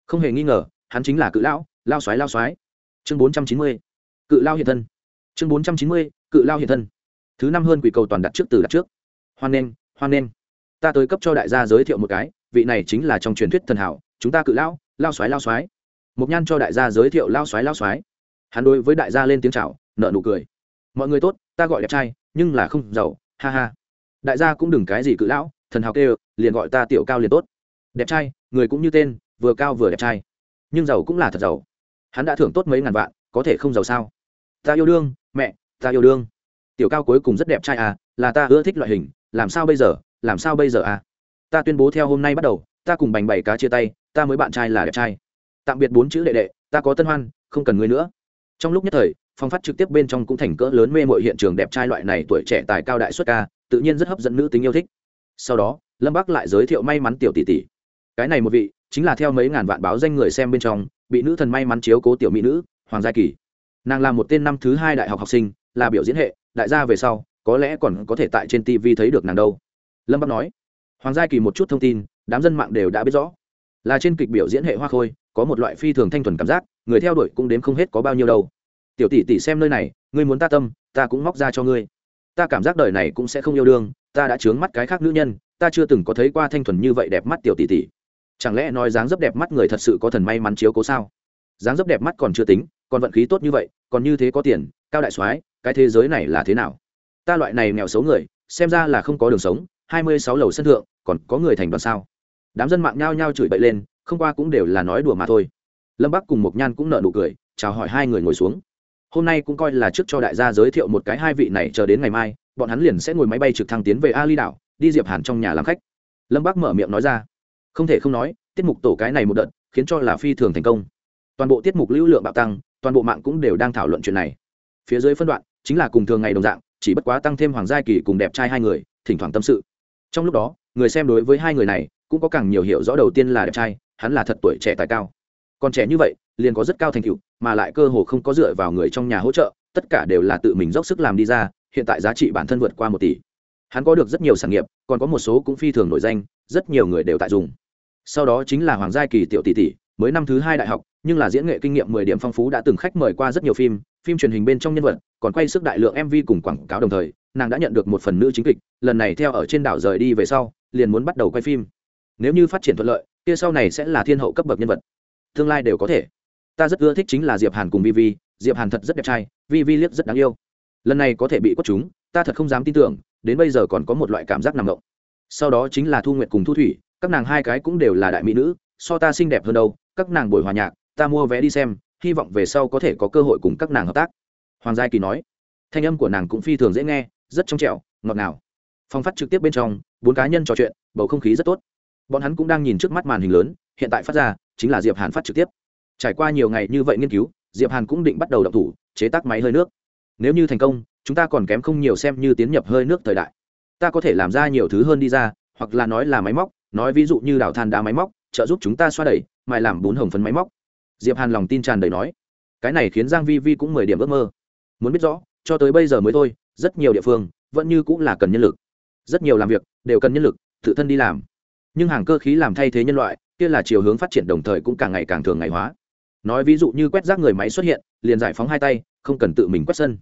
Không hề nghi ngờ, hắn chính là cự lão, lao xoái lao xoái chương bốn trăm chín mươi, cự lao hiện thân. Chương bốn trăm chín mươi, cự lao hiện thân. Thứ năm hơn quỷ cầu toàn đặt trước từ đặt trước. Hoan nghênh hoan nghênh. Ta tới cấp cho đại gia giới thiệu một cái, vị này chính là trong truyền thuyết thần hảo, chúng ta cự lão, lao xoái lao xoái mục nhan cho đại gia giới thiệu lao xoái lao xoái hắn đối với đại gia lên tiếng chào nợ nụ cười. Mọi người tốt, ta gọi đẹp trai, nhưng là không giàu, ha ha. Đại gia cũng đừng cái gì cự lão, thần hào kêu, liền gọi ta tiểu cao liền tốt. Đẹp trai, người cũng như tên, vừa cao vừa đẹp trai. Nhưng giàu cũng là thật giàu. Hắn đã thưởng tốt mấy ngàn vạn, có thể không giàu sao? Ta yêu đương, mẹ, ta yêu đương. Tiểu cao cuối cùng rất đẹp trai à là ta ưa thích loại hình, làm sao bây giờ, làm sao bây giờ à? Ta tuyên bố theo hôm nay bắt đầu, ta cùng bành bảy cá chia tay, ta mới bạn trai là đẹp trai tạm biệt bốn chữ đệ đệ, ta có tân hoan, không cần ngươi nữa. Trong lúc nhất thời, phong phát trực tiếp bên trong cũng thành cỡ lớn mê mội hiện trường đẹp trai loại này tuổi trẻ tài cao đại xuất ca, tự nhiên rất hấp dẫn nữ tính yêu thích. Sau đó, lâm bắc lại giới thiệu may mắn tiểu tỷ tỷ. Cái này một vị, chính là theo mấy ngàn vạn báo danh người xem bên trong, bị nữ thần may mắn chiếu cố tiểu mỹ nữ, hoàng gia kỳ. Nàng là một tên năm thứ hai đại học học sinh, là biểu diễn hệ, đại gia về sau, có lẽ còn có thể tại trên tv thấy được nàng đâu. Lâm bắc nói. Hoàng gia kỳ một chút thông tin, đám dân mạng đều đã biết rõ. Là trên kịch biểu diễn hệ hoa khôi có một loại phi thường thanh thuần cảm giác, người theo đuổi cũng đếm không hết có bao nhiêu đâu. Tiểu tỷ tỷ xem nơi này, ngươi muốn ta tâm, ta cũng móc ra cho ngươi. Ta cảm giác đời này cũng sẽ không yêu đương, ta đã chướng mắt cái khác nữ nhân, ta chưa từng có thấy qua thanh thuần như vậy đẹp mắt tiểu tỷ tỷ. Chẳng lẽ nói dáng dấp đẹp mắt người thật sự có thần may mắn chiếu cố sao? Dáng dấp đẹp mắt còn chưa tính, còn vận khí tốt như vậy, còn như thế có tiền, cao đại soái, cái thế giới này là thế nào? Ta loại này nghèo xấu người, xem ra là không có đường sống, hai mươi sáu lầu sân thượng, còn có người thành đoàn sao? Đám dân mạng nhao nhao chửi bậy lên không qua cũng đều là nói đùa mà thôi. Lâm bắc cùng mộc nhan cũng nợ nụ cười, chào hỏi hai người ngồi xuống. Hôm nay cũng coi là trước cho đại gia giới thiệu một cái hai vị này, chờ đến ngày mai, bọn hắn liền sẽ ngồi máy bay trực thăng tiến về ali đảo, đi diệp hàn trong nhà làm khách. Lâm bắc mở miệng nói ra. Không thể không nói, tiết mục tổ cái này một đợt, khiến cho là phi thường thành công. Toàn bộ tiết mục lưu lượng bạo tăng, toàn bộ mạng cũng đều đang thảo luận chuyện này. Phía dưới phân đoạn, chính là cùng thường ngày đồng dạng, chỉ bất quá tăng thêm hoàng gia kỳ cùng đẹp trai hai người, thỉnh thoảng tâm sự. Trong lúc đó, người xem đối với hai người này, cũng có càng nhiều hiểu rõ đầu tiên là đẹp trai hắn là thật tuổi trẻ tài cao. Còn trẻ như vậy, liền có rất cao thành tựu, mà lại cơ hồ không có dựa vào người trong nhà hỗ trợ, tất cả đều là tự mình dốc sức làm đi ra, hiện tại giá trị bản thân vượt qua một tỷ. Hắn có được rất nhiều sản nghiệp, còn có một số cũng phi thường nổi danh, rất nhiều người đều tại dùng. Sau đó chính là hoàng gia kỳ tiểu tỷ tỷ, mới năm thứ hai đại học, nhưng là diễn nghệ kinh nghiệm mười điểm phong phú đã từng khách mời qua rất nhiều phim phim truyền hình bên trong nhân vật, còn quay sức đại lượng mv cùng quảng cáo đồng thời, nàng đã nhận được một phần nữ chính kịch, lần này theo ở trên đảo rời đi về sau, liền muốn bắt đầu quay phim. Nếu như phát triển thuận lợi kia sau này sẽ là thiên hậu cấp bậc nhân vật. Tương lai đều có thể. Ta rất ưa thích chính là diệp hàn cùng vi Vi, diệp hàn thật rất đẹp trai vi liếc rất đáng yêu. Lần này có thể bị quất chúng ta thật không dám tin tưởng đến bây giờ còn có một loại cảm giác nằm ngộng sau đó chính là thu nguyệt cùng thu thủy các nàng hai cái cũng đều là đại mỹ nữ so ta xinh đẹp hơn đâu các nàng buổi hòa nhạc ta mua vé đi xem hy vọng về sau có thể có cơ hội cùng các nàng hợp tác. Hoàng gia kỳ nói. Thanh âm của nàng cũng phi thường dễ nghe rất trong trẻo ngọt ngào. Phong phát trực tiếp bên trong bốn cá nhân trò chuyện bầu không khí rất tốt bọn hắn cũng đang nhìn trước mắt màn hình lớn, hiện tại phát ra, chính là diệp hàn phát trực tiếp. Trải qua nhiều ngày như vậy nghiên cứu, diệp hàn cũng định bắt đầu động thủ, chế tác máy hơi nước. Nếu như thành công, chúng ta còn kém không nhiều xem như tiến nhập hơi nước thời đại. Ta có thể làm ra nhiều thứ hơn đi ra, hoặc là nói là máy móc, nói ví dụ như đào than đá máy móc, trợ giúp chúng ta xoa đẩy, mài làm bún hồng phấn máy móc. Diệp hàn lòng tin tràn đầy nói. Cái này khiến giang vi vi cũng mười điểm ước mơ. Muốn biết rõ, cho tới bây giờ mới thôi, rất nhiều địa phương vẫn như cũng là cần nhân lực. Rất nhiều làm việc đều cần nhân lực, tự thân đi làm nhưng hàng cơ khí làm thay thế nhân loại, kia là chiều hướng phát triển đồng thời cũng càng ngày càng thường ngày hóa. Nói ví dụ như quét rác người máy xuất hiện, liền giải phóng hai tay, không cần tự mình quét sân.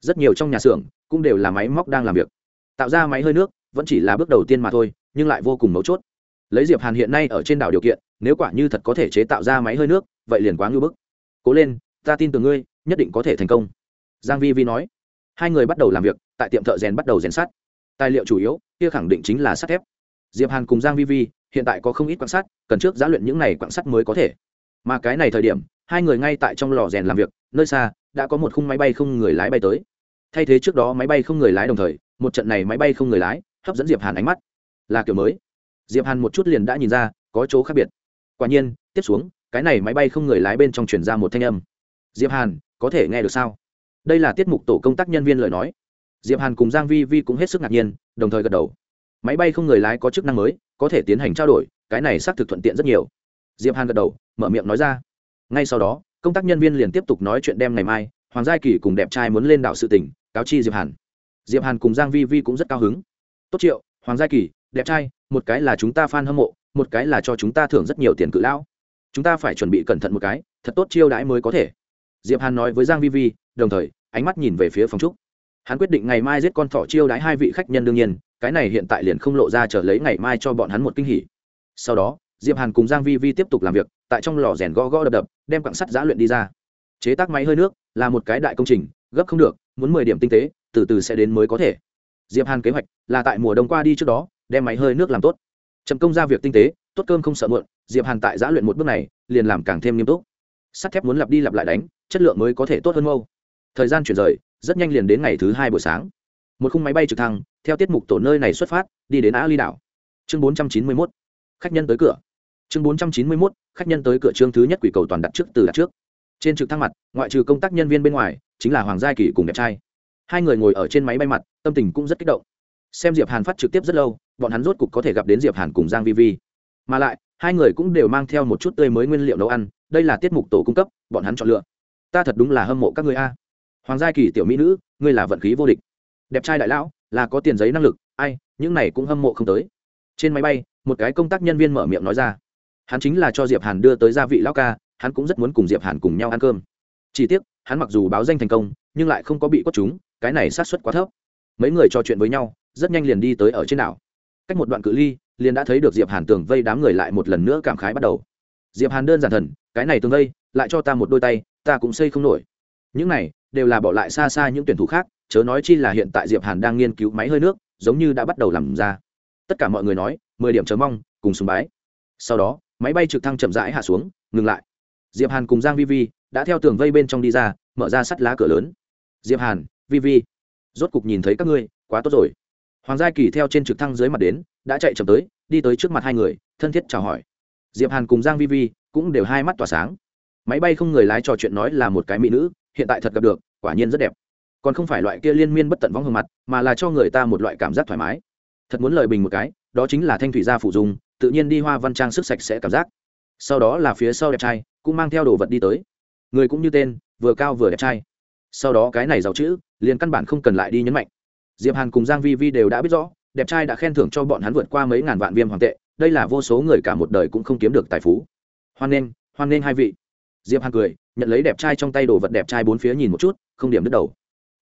Rất nhiều trong nhà xưởng cũng đều là máy móc đang làm việc. Tạo ra máy hơi nước, vẫn chỉ là bước đầu tiên mà thôi, nhưng lại vô cùng mấu chốt. Lấy diệp hàn hiện nay ở trên đảo điều kiện, nếu quả như thật có thể chế tạo ra máy hơi nước, vậy liền quá ngưỡng bức. Cố lên, ta tin tưởng ngươi, nhất định có thể thành công. Giang vi vi nói. Hai người bắt đầu làm việc, tại tiệm thợ rèn bắt đầu rèn sắt. Tài liệu chủ yếu, kia khẳng định chính là sắt thép diệp hàn cùng giang vi vi, hiện tại có không ít quan sát, cần trước giá luyện những này quan sát mới có thể. Mà cái này thời điểm, hai người ngay tại trong lò rèn làm việc, nơi xa, đã có một khung máy bay không người lái bay tới. Thay thế trước đó máy bay không người lái đồng thời, một trận này máy bay không người lái, hấp dẫn diệp hàn ánh mắt. Là kiểu mới. Diệp hàn một chút liền đã nhìn ra, có chỗ khác biệt. Quả nhiên, tiếp xuống, cái này máy bay không người lái bên trong truyền ra một thanh âm. Diệp hàn, có thể nghe được sao? Đây là tiết mục tổ công tác nhân viên lời nói. Diệp hàn cùng giang vi vi cũng hết sức ngạc nhiên, đồng thời gật đầu máy bay không người lái có chức năng mới, có thể tiến hành trao đổi, cái này xác thực thuận tiện rất nhiều. Diệp hàn gật đầu, mở miệng nói ra. Ngay sau đó, công tác nhân viên liền tiếp tục nói chuyện đem ngày mai, hoàng gia kỳ cùng đẹp trai muốn lên đảo sự tỉnh cáo chi diệp hàn. Diệp hàn cùng giang vi vi cũng rất cao hứng. Tốt triệu, hoàng gia kỳ, đẹp trai, một cái là chúng ta fan hâm mộ, một cái là cho chúng ta thưởng rất nhiều tiền cự lão. Chúng ta phải chuẩn bị cẩn thận một cái, thật tốt chiêu đãi mới có thể. Diệp hàn nói với giang vi vi, đồng thời, ánh mắt nhìn về phía phòng trúc hắn quyết định ngày mai giết con thỏ chiêu đãi hai vị khách nhân đương nhiên cái này hiện tại liền không lộ ra chờ lấy ngày mai cho bọn hắn một kinh hỉ. Sau đó, diệp hàn cùng giang vi vi tiếp tục làm việc, tại trong lò rèn gõ gõ đập đập, đem quặng sắt giã luyện đi ra. Chế tác máy hơi nước là một cái đại công trình, gấp không được, muốn mười điểm tinh tế, từ từ sẽ đến mới có thể. Diệp hàn kế hoạch là tại mùa đông qua đi trước đó, đem máy hơi nước làm tốt. Chậm công ra việc tinh tế, tốt cơm không sợ muộn, diệp hàn tại giã luyện một bước này, liền làm càng thêm nghiêm túc. Sắt thép muốn lặp đi lặp lại đánh, chất lượng mới có thể tốt hơn mâu. Thời gian chuyển rời, rất nhanh liền đến ngày thứ hai buổi sáng. Một khung máy bay trực thăng theo tiết mục tổ nơi này xuất phát, đi đến á ly đảo. Chương bốn trăm chín mươi mốt. Khách nhân tới cửa. Chương bốn trăm chín mươi mốt, khách nhân tới cửa chương thứ nhất quỷ cầu toàn đặt trước từ đặt trước. Trên trực thăng mặt, ngoại trừ công tác nhân viên bên ngoài, chính là hoàng gia kỳ cùng đẹp trai. Hai người ngồi ở trên máy bay mặt, tâm tình cũng rất kích động. Xem diệp hàn phát trực tiếp rất lâu, bọn hắn rốt cục có thể gặp đến diệp hàn cùng giang vi vi. Mà lại, hai người cũng đều mang theo một chút tươi mới nguyên liệu nấu ăn, đây là tiết mục tổ cung cấp, bọn hắn chọn lựa. Ta thật đúng là hâm mộ các người a. Hoàng gia kỳ tiểu mỹ nữ, ngươi là vận khí vô địch. Đẹp trai đại lão là có tiền giấy năng lực, ai, những này cũng hâm mộ không tới. Trên máy bay, một cái công tác nhân viên mở miệng nói ra. Hắn chính là cho diệp hàn đưa tới gia vị lão ca, hắn cũng rất muốn cùng diệp hàn cùng nhau ăn cơm. Chỉ tiếc, hắn mặc dù báo danh thành công, nhưng lại không có bị quất chúng, cái này sát suất quá thấp. Mấy người trò chuyện với nhau, rất nhanh liền đi tới ở trên đảo. Cách một đoạn cự ly, liền đã thấy được diệp hàn tường vây đám người lại một lần nữa cảm khái bắt đầu. Diệp hàn đơn giản thần, cái này tường vây, lại cho ta một đôi tay, ta cũng xây không nổi. Những này đều là bỏ lại xa xa những tuyển thủ khác chớ nói chi là hiện tại diệp hàn đang nghiên cứu máy hơi nước, giống như đã bắt đầu làm ra. Tất cả mọi người nói, mười điểm chờ mong, cùng sùng bái. Sau đó, máy bay trực thăng chậm rãi hạ xuống, ngừng lại. Diệp hàn cùng giang vi vi đã theo tường vây bên trong đi ra, mở ra sắt lá cửa lớn. Diệp hàn, vi vi, rốt cục nhìn thấy các ngươi, quá tốt rồi. Hoàng gia kỳ theo trên trực thăng dưới mặt đến, đã chạy chậm tới, đi tới trước mặt hai người, thân thiết chào hỏi. Diệp hàn cùng giang vi vi cũng đều hai mắt tỏa sáng. Máy bay không người lái trò chuyện nói là một cái mỹ nữ, hiện tại thật gặp được, quả nhiên rất đẹp còn không phải loại kia liên miên bất tận vong hương mặt, mà là cho người ta một loại cảm giác thoải mái. Thật muốn lời bình một cái, đó chính là thanh thủy gia phụ dùng tự nhiên đi hoa văn trang sức sạch sẽ cảm giác. Sau đó là phía sau đẹp trai, cũng mang theo đồ vật đi tới. Người cũng như tên, vừa cao vừa đẹp trai. Sau đó cái này giàu chữ, liền căn bản không cần lại đi nhấn mạnh. Diệp hàn cùng giang vi vi đều đã biết rõ, đẹp trai đã khen thưởng cho bọn hắn vượt qua mấy ngàn vạn viêm hoàng tệ, đây là vô số người cả một đời cũng không kiếm được tài phú. Hoan nghênh hoan nghênh hai vị. Diệp hàn cười, nhận lấy đẹp trai trong tay đồ vật đẹp trai bốn phía nhìn một chút, không điểm đứt đầu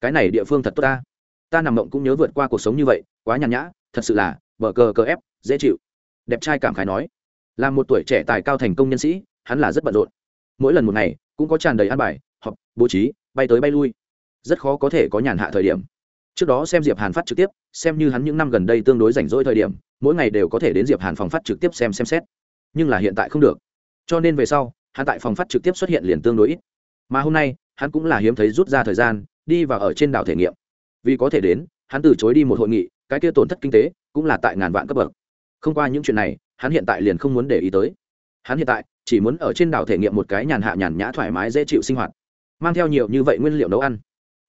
cái này địa phương thật tốt ta. Ta nằm mộng cũng nhớ vượt qua cuộc sống như vậy, quá nhàn nhã, thật sự là, bờ cờ cờ ép, dễ chịu. Đẹp trai cảm khái nói. Là một tuổi trẻ tài cao thành công nhân sĩ, hắn là rất bận rộn. Mỗi lần một ngày, cũng có tràn đầy ăn bài, họp, bố trí, bay tới bay lui. Rất khó có thể có nhàn hạ thời điểm. Trước đó xem diệp hàn phát trực tiếp, xem như hắn những năm gần đây tương đối rảnh rỗi thời điểm, mỗi ngày đều có thể đến diệp hàn phòng phát trực tiếp xem xem xét. Nhưng là hiện tại không được. Cho nên về sau, hắn tại phòng phát trực tiếp xuất hiện liền tương đối ít. Mà hôm nay, hắn cũng là hiếm thấy rút ra thời gian đi vào ở trên đảo thể nghiệm. Vì có thể đến, hắn từ chối đi một hội nghị, cái kia tổn thất kinh tế cũng là tại ngàn vạn cấp bậc. Không qua những chuyện này, hắn hiện tại liền không muốn để ý tới. Hắn hiện tại chỉ muốn ở trên đảo thể nghiệm một cái nhàn hạ nhàn nhã thoải mái dễ chịu sinh hoạt. Mang theo nhiều như vậy nguyên liệu nấu ăn.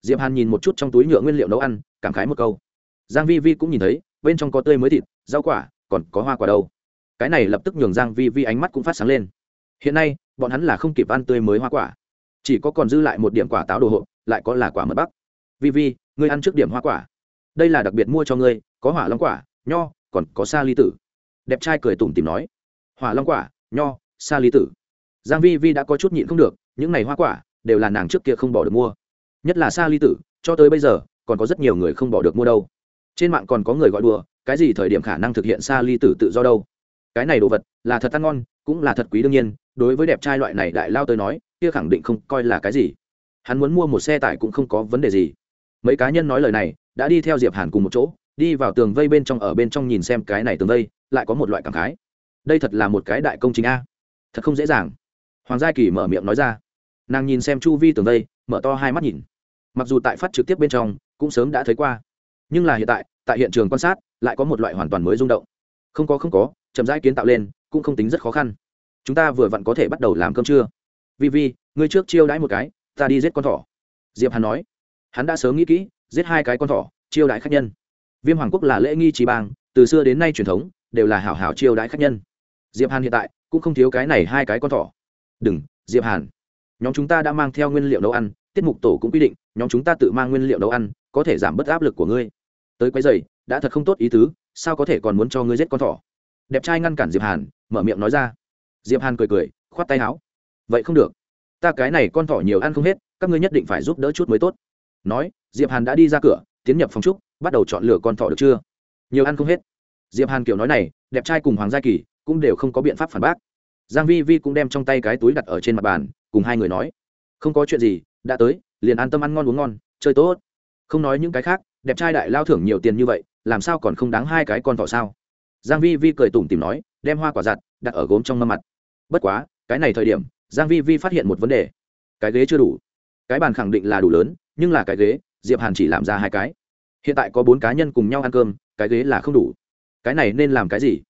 Diệp hàn nhìn một chút trong túi nhựa nguyên liệu nấu ăn, cảm khái một câu. Giang vi vi cũng nhìn thấy, bên trong có tươi mới thịt, rau quả, còn có hoa quả đâu. Cái này lập tức nhường giang vi vi ánh mắt cũng phát sáng lên. Hiện nay, bọn hắn là không kịp ăn tươi mới hoa quả. Chỉ có còn dư lại một điểm quả táo đồ hộp lại có là quả mật bắc. Vi vi, ngươi ăn trước điểm hoa quả. Đây là đặc biệt mua cho ngươi, có hỏa long quả, nho, còn có sa ly tử. Đẹp trai cười tủm tìm nói. Hỏa long quả, nho, sa ly tử. Giang vi vi đã có chút nhịn không được, những này hoa quả đều là nàng trước kia không bỏ được mua. Nhất là sa ly tử, cho tới bây giờ, còn có rất nhiều người không bỏ được mua đâu. Trên mạng còn có người gọi đùa, cái gì thời điểm khả năng thực hiện sa ly tử tự do đâu. Cái này đồ vật là thật ăn ngon, cũng là thật quý đương nhiên, đối với đẹp trai loại này đại lao tới nói, kia khẳng định không coi là cái gì hắn muốn mua một xe tải cũng không có vấn đề gì. Mấy cá nhân nói lời này, đã đi theo diệp hàn cùng một chỗ, đi vào tường vây bên trong ở bên trong nhìn xem cái này tường vây, lại có một loại cảm khái. Đây thật là một cái đại công trình a. Thật không dễ dàng. Hoàng gia kỳ mở miệng nói ra. Nàng nhìn xem chu vi tường vây, mở to hai mắt nhìn. Mặc dù tại phát trực tiếp bên trong, cũng sớm đã thấy qua. Nhưng là hiện tại tại hiện trường quan sát, lại có một loại hoàn toàn mới rung động. Không có không có, chậm rãi kiến tạo lên, cũng không tính rất khó khăn. Chúng ta vừa vặn có thể bắt đầu làm cơm trưa. Vi vi ngươi trước chiêu đãi một cái ta đi giết con thỏ. Diệp hàn nói. Hắn đã sớm nghĩ kỹ, giết hai cái con thỏ, chiêu đãi khách nhân. Viêm hoàng quốc là lễ nghi trí bang, từ xưa đến nay truyền thống, đều là hảo hảo chiêu đãi khách nhân. Diệp hàn hiện tại, cũng không thiếu cái này hai cái con thỏ. Đừng, diệp hàn. Nhóm chúng ta đã mang theo nguyên liệu nấu ăn, tiết mục tổ cũng quy định, nhóm chúng ta tự mang nguyên liệu nấu ăn, có thể giảm bớt áp lực của ngươi. Tới quấy giày đã thật không tốt ý tứ, sao có thể còn muốn cho ngươi giết con thỏ? Đẹp trai ngăn cản diệp hàn, mở miệng nói ra. Diệp hàn cười cười, khoát tay áo. Vậy không được ta cái này con thỏ nhiều ăn không hết, các ngươi nhất định phải giúp đỡ chút mới tốt. Nói, diệp hàn đã đi ra cửa, tiến nhập phòng trúc, bắt đầu chọn lựa con thỏ được chưa? Nhiều ăn không hết. Diệp hàn kiểu nói này, đẹp trai cùng hoàng gia kỳ cũng đều không có biện pháp phản bác. Giang vi vi cũng đem trong tay cái túi đặt ở trên mặt bàn, cùng hai người nói, không có chuyện gì, đã tới, liền an tâm ăn ngon uống ngon, chơi tốt. Không nói những cái khác, đẹp trai đại lao thưởng nhiều tiền như vậy, làm sao còn không đáng hai cái con thỏ sao? Giang vi vi cười tủm tỉm nói, đem hoa quả giặt đặt ở gốm trong mâm mặt. Bất quá, cái này thời điểm giang vi vi phát hiện một vấn đề. Cái ghế chưa đủ. Cái bàn khẳng định là đủ lớn, nhưng là cái ghế, diệp hàn chỉ làm ra hai cái. Hiện tại có bốn cá nhân cùng nhau ăn cơm, cái ghế là không đủ. Cái này nên làm cái gì?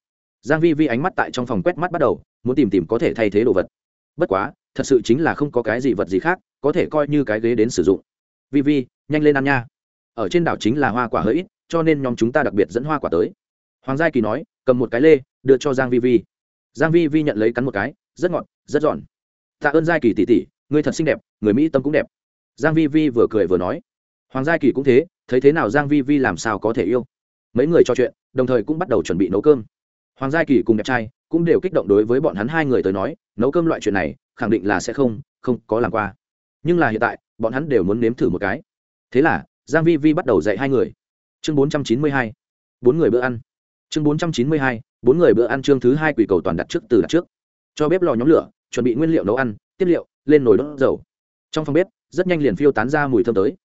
Giang vi vi ánh mắt tại trong phòng quét mắt bắt đầu, muốn tìm tìm có thể thay thế đồ vật. Bất quá, thật sự chính là không có cái gì vật gì khác, có thể coi như cái ghế đến sử dụng. Vi vi, nhanh lên ăn nha. Ở trên đảo chính là hoa quả hơi ít, cho nên nhóm chúng ta đặc biệt dẫn hoa quả tới. Hoàng gia kỳ nói, cầm một cái lê, đưa cho giang vi vi. Giang vi vi nhận lấy cắn một cái, rất ngọt, rất giòn tạ ơn giai kỳ tỷ tỷ người thật xinh đẹp, người mỹ tâm cũng đẹp. Giang vi vi vừa cười vừa nói. Hoàng giai kỳ cũng thế, thấy thế nào giang vi vi làm sao có thể yêu? Mấy người trò chuyện, đồng thời cũng bắt đầu chuẩn bị nấu cơm. Hoàng giai kỳ cùng đẹp trai cũng đều kích động đối với bọn hắn hai người tới nói, nấu cơm loại chuyện này, khẳng định là sẽ không không có làm qua. Nhưng là hiện tại, bọn hắn đều muốn nếm thử một cái. Thế là, giang vi vi bắt đầu dạy hai người. Chương bốn trăm chín mươi hai, bốn người bữa ăn. Chương bốn trăm chín mươi hai, bốn người bữa ăn chương thứ hai quỷ cầu toàn đặt trước từ đặt trước. Cho bếp lò nhóm lửa chuẩn bị nguyên liệu nấu ăn, tiếp liệu, lên nồi đốt dầu. Trong phòng bếp, rất nhanh liền phiêu tán ra mùi thơm tới.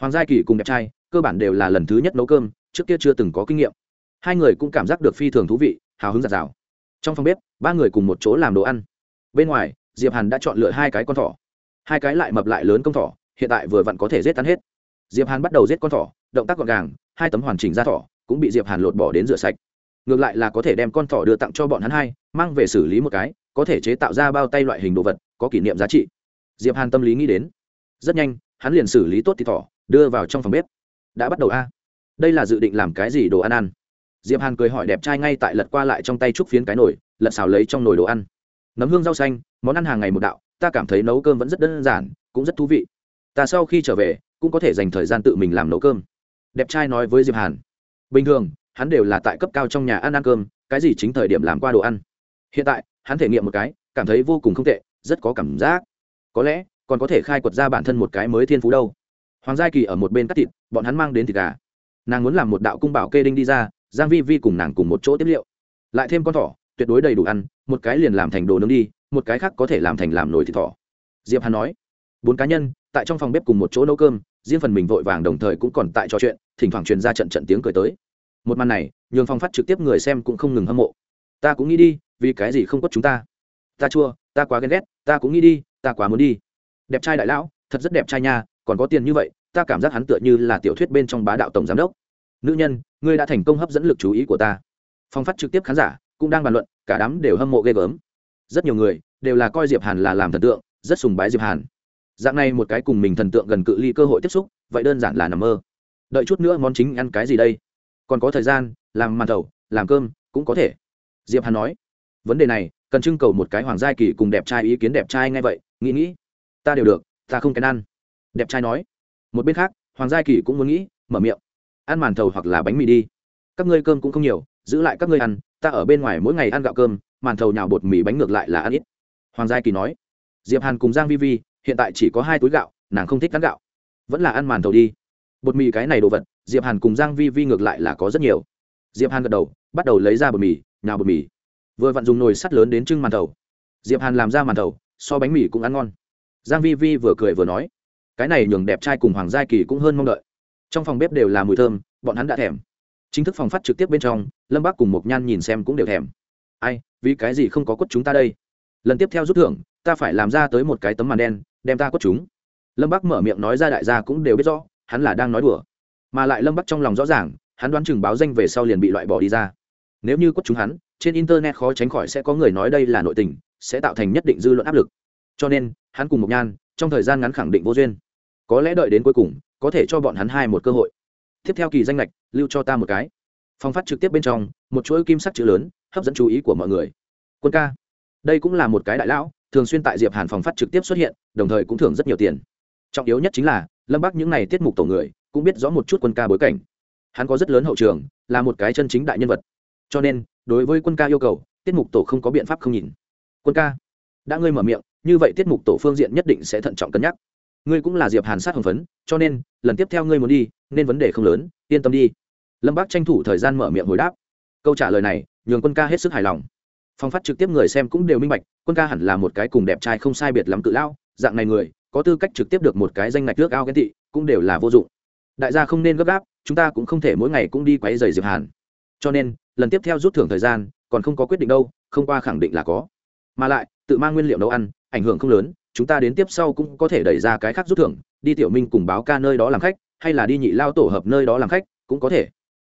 Hoàng gia kỳ cùng đẹp trai, cơ bản đều là lần thứ nhất nấu cơm, trước kia chưa từng có kinh nghiệm. Hai người cũng cảm giác được phi thường thú vị, hào hứng giặt rào. Trong phòng bếp, ba người cùng một chỗ làm đồ ăn. Bên ngoài, diệp hàn đã chọn lựa hai cái con thỏ. Hai cái lại mập lại lớn công thỏ, hiện tại vừa vặn có thể giết tan hết. Diệp hàn bắt đầu giết con thỏ, động tác gọn gàng, hai tấm hoàn chỉnh ra thỏ cũng bị diệp hàn lột bỏ đến rửa sạch. Ngược lại là có thể đem con thỏ đưa tặng cho bọn hắn hai, mang về xử lý một cái có thể chế tạo ra bao tay loại hình đồ vật, có kỷ niệm giá trị. Diệp hàn tâm lý nghĩ đến. Rất nhanh, hắn liền xử lý tốt thịt thỏ, đưa vào trong phòng bếp. Đã bắt đầu a. Đây là dự định làm cái gì đồ ăn ăn? Diệp hàn cười hỏi đẹp trai ngay tại lật qua lại trong tay trúc phiến cái nồi, lật xào lấy trong nồi đồ ăn. Nấm hương rau xanh, món ăn hàng ngày một đạo, ta cảm thấy nấu cơm vẫn rất đơn giản, cũng rất thú vị. Ta sau khi trở về, cũng có thể dành thời gian tự mình làm nấu cơm. Đẹp trai nói với diệp hàn. Bình thường, hắn đều là tại cấp cao trong nhà ăn ăn cơm, cái gì chính thời điểm làm qua đồ ăn. Hiện tại hắn thể nghiệm một cái, cảm thấy vô cùng không tệ, rất có cảm giác. Có lẽ, còn có thể khai quật ra bản thân một cái mới thiên phú đâu. Hoàng gia kỳ ở một bên cắt thịt, bọn hắn mang đến thịt gà. Nàng muốn làm một đạo cung bảo kê đinh đi ra, giang vi vi cùng nàng cùng một chỗ tiếp liệu. Lại thêm con thỏ, tuyệt đối đầy đủ ăn, một cái liền làm thành đồ nướng đi, một cái khác có thể làm thành làm nồi thịt thỏ. Diệp hàn nói, bốn cá nhân, tại trong phòng bếp cùng một chỗ nấu cơm, riêng phần mình vội vàng đồng thời cũng còn tại trò chuyện, thỉnh thoảng truyền ra trận trận tiếng cười tới. Một màn này, nhường phong phát trực tiếp người xem cũng không ngừng hâm mộ. Ta cũng nghĩ đi vì cái gì không có chúng ta? Ta chua, ta quá ghen ghét, ta cũng nghĩ đi, ta quá muốn đi. Đẹp trai đại lão, thật rất đẹp trai nha, còn có tiền như vậy, ta cảm giác hắn tựa như là tiểu thuyết bên trong bá đạo tổng giám đốc. Nữ nhân, ngươi đã thành công hấp dẫn lực chú ý của ta. Phong phát trực tiếp khán giả, cũng đang bàn luận, cả đám đều hâm mộ ghê gớm. Rất nhiều người đều là coi diệp hàn là làm thần tượng, rất sùng bái diệp hàn. Dạng này một cái cùng mình thần tượng gần cự ly cơ hội tiếp xúc, vậy đơn giản là nằm mơ. Đợi chút nữa món chính ăn cái gì đây? Còn có thời gian, làm màn thầu, làm cơm, cũng có thể. Diệp hàn nói vấn đề này, cần trưng cầu một cái hoàng gia kỳ cùng đẹp trai ý kiến đẹp trai ngay vậy, nghĩ nghĩ. Ta đều được, ta không kén ăn. Đẹp trai nói. Một bên khác, hoàng gia kỳ cũng muốn nghĩ, mở miệng. Ăn màn thầu hoặc là bánh mì đi. Các ngươi cơm cũng không nhiều, giữ lại các ngươi ăn, ta ở bên ngoài mỗi ngày ăn gạo cơm, màn thầu nhào bột mì bánh ngược lại là ăn ít. Hoàng gia kỳ nói. Diệp hàn cùng giang vi vi, hiện tại chỉ có hai túi gạo, nàng không thích cắn gạo. Vẫn là ăn màn thầu đi. Bột mì cái này đồ vật, diệp hàn cùng giang vi vi ngược lại là có rất nhiều. Diệp hàn gật đầu, bắt đầu lấy ra bột mì, nhào bột mì vừa vặn dùng nồi sắt lớn đến trưng màn thầu. Diệp hàn làm ra màn thầu, so bánh mì cũng ăn ngon. Giang vi vi vừa cười vừa nói, cái này nhường đẹp trai cùng hoàng gia kỳ cũng hơn mong đợi. Trong phòng bếp đều là mùi thơm, bọn hắn đã thèm. Chính thức phòng phát trực tiếp bên trong, lâm bác cùng một nhan nhìn xem cũng đều thèm. Ai, vì cái gì không có quất chúng ta đây? Lần tiếp theo rút thưởng, ta phải làm ra tới một cái tấm màn đen, đem ta quất chúng. Lâm bác mở miệng nói ra đại gia cũng đều biết rõ, hắn là đang nói đùa. Mà lại lâm bắc trong lòng rõ ràng, hắn đoán chừng báo danh về sau liền bị loại bỏ đi ra. Nếu như quất chúng hắn trên internet khó tránh khỏi sẽ có người nói đây là nội tình, sẽ tạo thành nhất định dư luận áp lực. Cho nên, hắn cùng một nhan, trong thời gian ngắn khẳng định vô duyên. Có lẽ đợi đến cuối cùng, có thể cho bọn hắn hai một cơ hội. Tiếp theo kỳ danh lệch, lưu cho ta một cái. Phong phát trực tiếp bên trong, một chuỗi kim sắc chữ lớn, hấp dẫn chú ý của mọi người. Quân ca. Đây cũng là một cái đại lão, thường xuyên tại diệp hàn phòng phát trực tiếp xuất hiện, đồng thời cũng thưởng rất nhiều tiền. Trọng yếu nhất chính là, lâm bắc những n à y tiết mục tổ người, cũng biết rõ một chút quân ca bối cảnh. Hắn có rất lớn hậu trường, là một cái chân chính đại nhân vật. Cho nên đối với quân ca yêu cầu, tiết mục tổ không có biện pháp không nhìn. Quân ca, đã ngươi mở miệng, như vậy tiết mục tổ phương diện nhất định sẽ thận trọng cân nhắc. Ngươi cũng là diệp hàn sát hồng phấn, cho nên, lần tiếp theo ngươi muốn đi, nên vấn đề không lớn, yên tâm đi. Lâm bác tranh thủ thời gian mở miệng hồi đáp. Câu trả lời này, nhường quân ca hết sức hài lòng. Phong phát trực tiếp người xem cũng đều minh bạch, quân ca hẳn là một cái cùng đẹp trai không sai biệt lắm cự lao dạng này người, có tư cách trực tiếp được một cái danh ngạch nước ao ghen tị, cũng đều là vô dụng. Đại gia không nên gấp gáp, chúng ta cũng không thể mỗi ngày cũng đi quấy giày diệp hàn cho nên, lần tiếp theo rút thưởng thời gian, còn không có quyết định đâu, không qua khẳng định là có. Mà lại, tự mang nguyên liệu nấu ăn, ảnh hưởng không lớn, chúng ta đến tiếp sau cũng có thể đẩy ra cái khác rút thưởng, đi tiểu minh cùng báo ca nơi đó làm khách, hay là đi nhị lao tổ hợp nơi đó làm khách, cũng có thể.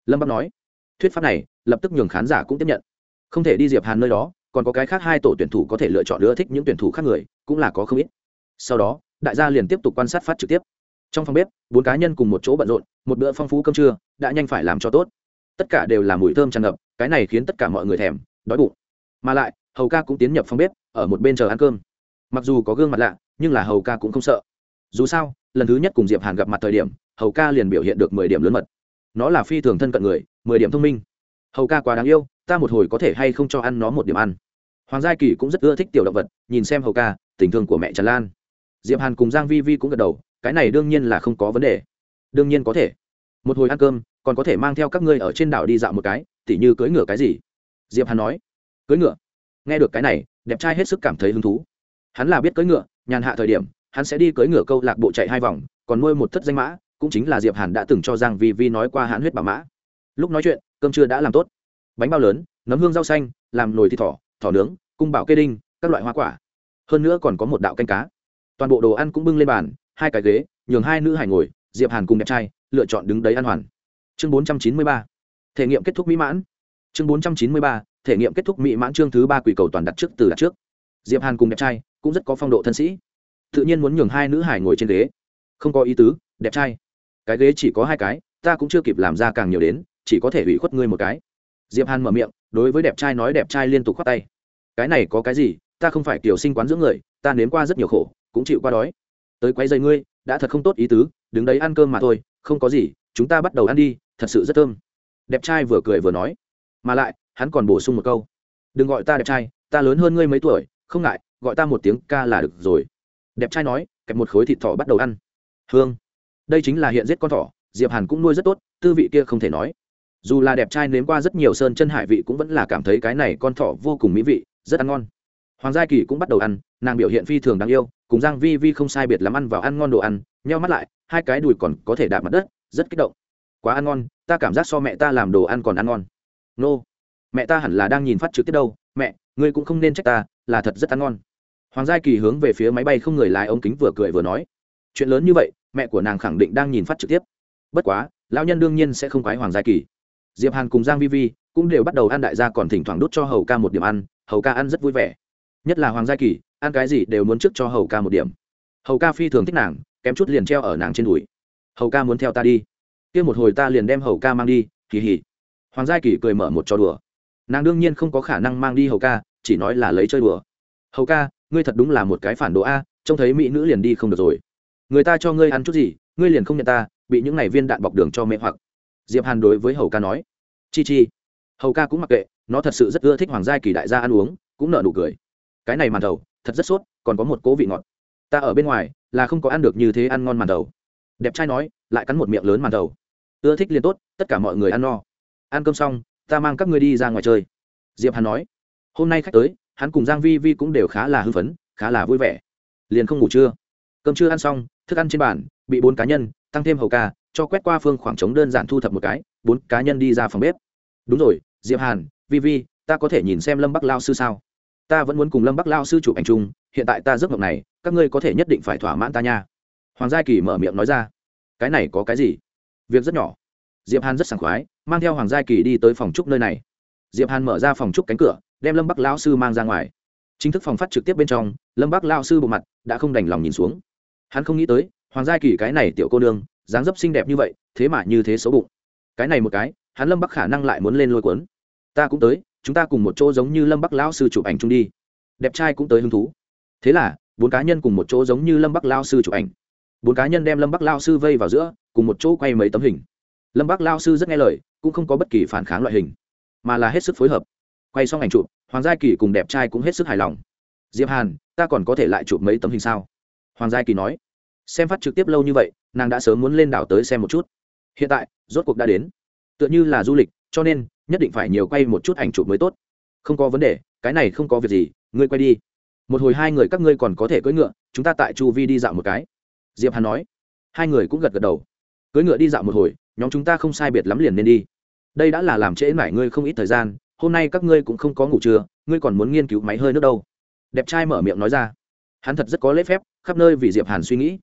Lâm bắc nói. Thuyết pháp này, lập tức nhường khán giả cũng tiếp nhận. Không thể đi diệp hàn nơi đó, còn có cái khác hai tổ tuyển thủ có thể lựa chọn ưa thích những tuyển thủ khác người, cũng là có không ít. Sau đó, đại gia liền tiếp tục quan sát phát trực tiếp. Trong phòng bếp, bốn cá nhân cùng một chỗ bận rộn, một bữa phong phú cơm trưa, đã nhanh phải làm cho tốt tất cả đều là mùi thơm tràn ngập, cái này khiến tất cả mọi người thèm, đói bụng. Mà lại, hầu ca cũng tiến nhập phòng bếp, ở một bên chờ ăn cơm. Mặc dù có gương mặt lạ, nhưng là hầu ca cũng không sợ. Dù sao, lần thứ nhất cùng diệp hàn gặp mặt thời điểm, hầu ca liền biểu hiện được mười điểm lớn mật. Nó là phi thường thân cận người, mười điểm thông minh. Hầu ca quá đáng yêu, ta một hồi có thể hay không cho ăn nó một điểm ăn. Hoàng gia kỳ cũng rất ưa thích tiểu động vật, nhìn xem hầu ca, tình thương của mẹ trần lan. Diệp hàn cùng giang vi vi cũng gật đầu, cái này đương nhiên là không có vấn đề. Đương nhiên có thể. Một hồi ăn cơm còn có thể mang theo các ngươi ở trên đảo đi dạo một cái, tỉ như cưỡi ngựa cái gì? Diệp hàn nói. Cưỡi ngựa? Nghe được cái này, đẹp trai hết sức cảm thấy hứng thú. Hắn là biết cưỡi ngựa, nhàn hạ thời điểm, hắn sẽ đi cưỡi ngựa câu lạc bộ chạy hai vòng, còn nuôi một thất danh mã, cũng chính là diệp hàn đã từng cho giang vi vi nói qua hãn huyết bảo mã. Lúc nói chuyện, cơm trưa đã làm tốt. Bánh bao lớn, nấm hương rau xanh, làm nồi thịt thỏ thỏ nướng, cung bảo kê đinh, các loại hoa quả. Hơn nữa còn có một đạo canh cá. Toàn bộ đồ ăn cũng bưng lên bàn, hai cái ghế, nhường hai nữ hải ngồi, diệp hàn cùng đẹp trai, lựa chọn đứng đấy ăn hoàn chương bốn trăm chín mươi ba, thể nghiệm kết thúc mỹ mãn. Chương bốn trăm chín mươi ba, thể nghiệm kết thúc mỹ mãn chương thứ ba quỷ cầu toàn đặt trước từ đặt trước. Diệp hàn cùng đẹp trai cũng rất có phong độ thân sĩ. Tự nhiên muốn nhường hai nữ hải ngồi trên ghế. Không có ý tứ, đẹp trai. Cái ghế chỉ có hai cái, ta cũng chưa kịp làm ra càng nhiều đến, chỉ có thể ủy khuất ngươi một cái. Diệp hàn mở miệng, đối với đẹp trai nói đẹp trai liên tục khoát tay. Cái này có cái gì, ta không phải kiểu sinh quán dưỡng người, ta nếm qua rất nhiều khổ, cũng chịu qua đói. Tới quay dây ngươi, đã thật không tốt ý tứ, đứng đấy ăn cơm mà thôi, không có gì, chúng ta bắt đầu ăn đi thật sự rất thơm. Đẹp trai vừa cười vừa nói. Mà lại, hắn còn bổ sung một câu. Đừng gọi ta đẹp trai, ta lớn hơn ngươi mấy tuổi, không ngại, gọi ta một tiếng ca là được rồi. Đẹp trai nói, kẹp một khối thịt thỏ bắt đầu ăn. Hương. Đây chính là hiện giết con thỏ, diệp hàn cũng nuôi rất tốt, tư vị kia không thể nói. Dù là đẹp trai nếm qua rất nhiều sơn chân hải vị cũng vẫn là cảm thấy cái này con thỏ vô cùng mỹ vị, rất ăn ngon. Hoàng gia kỳ cũng bắt đầu ăn, nàng biểu hiện phi thường đáng yêu, cùng giang vi vi không sai biệt lắm ăn vào ăn ngon đồ ăn, nheo mắt lại, hai cái đùi còn có thể đạp mặt đất, rất kích động quá ăn ngon, ta cảm giác so mẹ ta làm đồ ăn còn ăn ngon. Nô, mẹ ta hẳn là đang nhìn phát trực tiếp đâu, mẹ, ngươi cũng không nên trách ta, là thật rất ăn ngon. Hoàng gia kỳ hướng về phía máy bay không người lái ống kính vừa cười vừa nói, chuyện lớn như vậy, mẹ của nàng khẳng định đang nhìn phát trực tiếp. Bất quá, lão nhân đương nhiên sẽ không quái hoàng gia kỳ. Diệp hàn cùng giang vi vi cũng đều bắt đầu ăn đại gia còn thỉnh thoảng đút cho hầu ca một điểm ăn, hầu ca ăn rất vui vẻ. Nhất là hoàng gia kỳ, ăn cái gì đều muốn trước cho hầu ca một điểm. Hầu ca phi thường thích nàng, kém chút liền treo ở nàng trên đùi. Hầu ca muốn theo ta đi kia một hồi ta liền đem hầu ca mang đi kỳ hỉ hoàng gia kỳ cười mở một trò đùa. Nàng đương nhiên không có khả năng mang đi hầu ca chỉ nói là lấy chơi đùa. Hầu ca ngươi thật đúng là một cái phản đồ a trông thấy mỹ nữ liền đi không được rồi. Người ta cho ngươi ăn chút gì ngươi liền không nhận ta bị những ngày viên đạn bọc đường cho mẹ hoặc. Diệp hàn đối với hầu ca nói. Chi chi. Hầu ca cũng mặc kệ nó thật sự rất ưa thích hoàng gia kỳ đại gia ăn uống cũng nở nụ cười. Cái này màn đầu, thật rất sốt còn có một cố vị ngọt. Ta ở bên ngoài là không có ăn được như thế ăn ngon màn đầu. đẹp trai nói lại cắn một miệng lớn màn đầu ưa thích liền tốt, tất cả mọi người ăn no. Ăn cơm xong, ta mang các ngươi đi ra ngoài chơi. Diệp hàn nói. Hôm nay khách tới, hắn cùng giang vi vi cũng đều khá là hưng phấn, khá là vui vẻ. Liền không ngủ trưa. Cơm trưa ăn xong, thức ăn trên bàn, bị bốn cá nhân, tăng thêm hầu ca, cho quét qua phương khoảng trống đơn giản thu thập một cái, bốn cá nhân đi ra phòng bếp. Đúng rồi, diệp hàn, vi vi, ta có thể nhìn xem lâm bắc lao sư sao? Ta vẫn muốn cùng lâm bắc lao sư chụp ảnh chung, hiện tại ta giấc mộng này, các ngươi có thể nhất định phải thỏa mãn ta nha. Hoàng gia kỳ mở miệng nói ra. Cái này có cái gì? Việc rất nhỏ. Diệp hàn rất sảng khoái, mang theo hoàng gia kỳ đi tới phòng trúc nơi này. Diệp hàn mở ra phòng trúc cánh cửa, đem lâm bắc Lão sư mang ra ngoài. Chính thức phòng phát trực tiếp bên trong, lâm bắc lao sư bộ mặt đã không đành lòng nhìn xuống. Hắn không nghĩ tới, hoàng gia kỳ cái này tiểu cô nương, dáng dấp xinh đẹp như vậy, thế mà như thế xấu bụng. Cái này một cái, hắn lâm bắc khả năng lại muốn lên lôi cuốn. Ta cũng tới, chúng ta cùng một chỗ giống như lâm bắc lão sư chụp ảnh chung đi. Đẹp trai cũng tới hứng thú. Thế là, bốn cá nhân cùng một chỗ giống như lâm bắc lao sư chụp ảnh bốn cá nhân đem lâm bắc lao sư vây vào giữa, cùng một chỗ quay mấy tấm hình. Lâm bắc lao sư rất nghe lời, cũng không có bất kỳ phản kháng loại hình, mà là hết sức phối hợp. Quay xong ảnh chụp, hoàng gia kỳ cùng đẹp trai cũng hết sức hài lòng. Diệp hàn, ta còn có thể lại chụp mấy tấm hình sao? Hoàng gia kỳ nói. Xem phát trực tiếp lâu như vậy, nàng đã sớm muốn lên đảo tới xem một chút. Hiện tại, rốt cuộc đã đến. Tựa như là du lịch, cho nên, nhất định phải nhiều quay một chút ảnh chụp mới tốt. Không có vấn đề, cái này không có việc gì, ngươi quay đi. Một hồi hai người các ngươi còn có thể cưỡi ngựa, chúng ta tại chu vi đi dạo một cái diệp hàn nói. Hai người cũng gật gật đầu. Cưỡi ngựa đi dạo một hồi, nhóm chúng ta không sai biệt lắm liền nên đi. Đây đã là làm trễ mải ngươi không ít thời gian, hôm nay các ngươi cũng không có ngủ trưa, ngươi còn muốn nghiên cứu máy hơi nước đâu? Đẹp trai mở miệng nói ra. Hắn thật rất có lễ phép, khắp nơi vì diệp hàn suy nghĩ.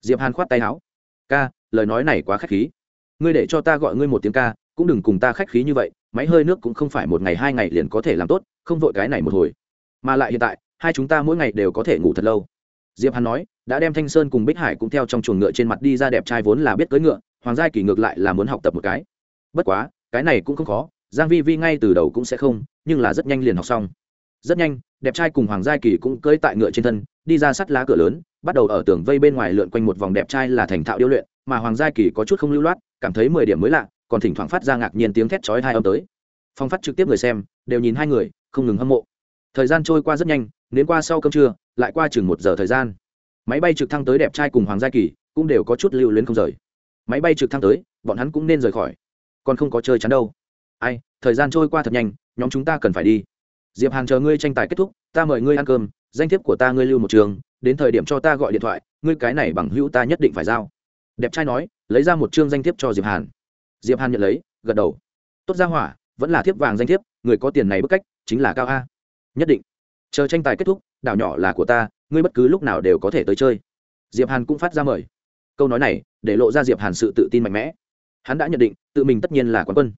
Diệp hàn khoát tay áo. Ca, lời nói này quá khách khí. Ngươi để cho ta gọi ngươi một tiếng ca, cũng đừng cùng ta khách khí như vậy, máy hơi nước cũng không phải một ngày hai ngày liền có thể làm tốt, không vội cái này một hồi. Mà lại hiện tại, hai chúng ta mỗi ngày đều có thể ngủ thật lâu. Diệp hàn nói đã đem thanh sơn cùng bích hải cũng theo trong chuồng ngựa trên mặt đi ra đẹp trai vốn là biết cưỡi ngựa, hoàng gia kỳ ngược lại là muốn học tập một cái. Bất quá, cái này cũng không khó, giang vi vi ngay từ đầu cũng sẽ không, nhưng là rất nhanh liền học xong. Rất nhanh, đẹp trai cùng hoàng gia kỳ cũng cưỡi tại ngựa trên thân, đi ra sắt lá cửa lớn, bắt đầu ở tường vây bên ngoài lượn quanh một vòng đẹp trai là thành thạo điêu luyện, mà hoàng gia kỳ có chút không lưu loát, cảm thấy mười điểm mới lạ, còn thỉnh thoảng phát ra ngạc nhiên tiếng thét chói hai âm tới. Phong phát trực tiếp người xem, đều nhìn hai người, không ngừng hâm mộ. Thời gian trôi qua rất nhanh, đến qua sau cơm trưa, lại qua chừng một giờ thời gian máy bay trực thăng tới đẹp trai cùng hoàng gia kỳ cũng đều có chút lưu luyến không rời. Máy bay trực thăng tới, bọn hắn cũng nên rời khỏi. Còn không có chơi chắn đâu. Ai, thời gian trôi qua thật nhanh, nhóm chúng ta cần phải đi. Diệp hàn chờ ngươi tranh tài kết thúc, ta mời ngươi ăn cơm, danh thiếp của ta ngươi lưu một trường, đến thời điểm cho ta gọi điện thoại, ngươi cái này bằng hữu ta nhất định phải giao. Đẹp trai nói, lấy ra một chương danh thiếp cho diệp hàn. Diệp hàn nhận lấy, gật đầu. Tốt ra hỏa, vẫn là thiếp vàng danh thiếp, người có tiền này bức cách, chính là cao a. Nhất định. Chờ tranh tài kết thúc, đảo nhỏ là của ta ngươi bất cứ lúc nào đều có thể tới chơi. Diệp hàn cũng phát ra mời. Câu nói này để lộ ra diệp hàn sự tự tin mạnh mẽ. Hắn đã nhận định tự mình tất nhiên là quán quân.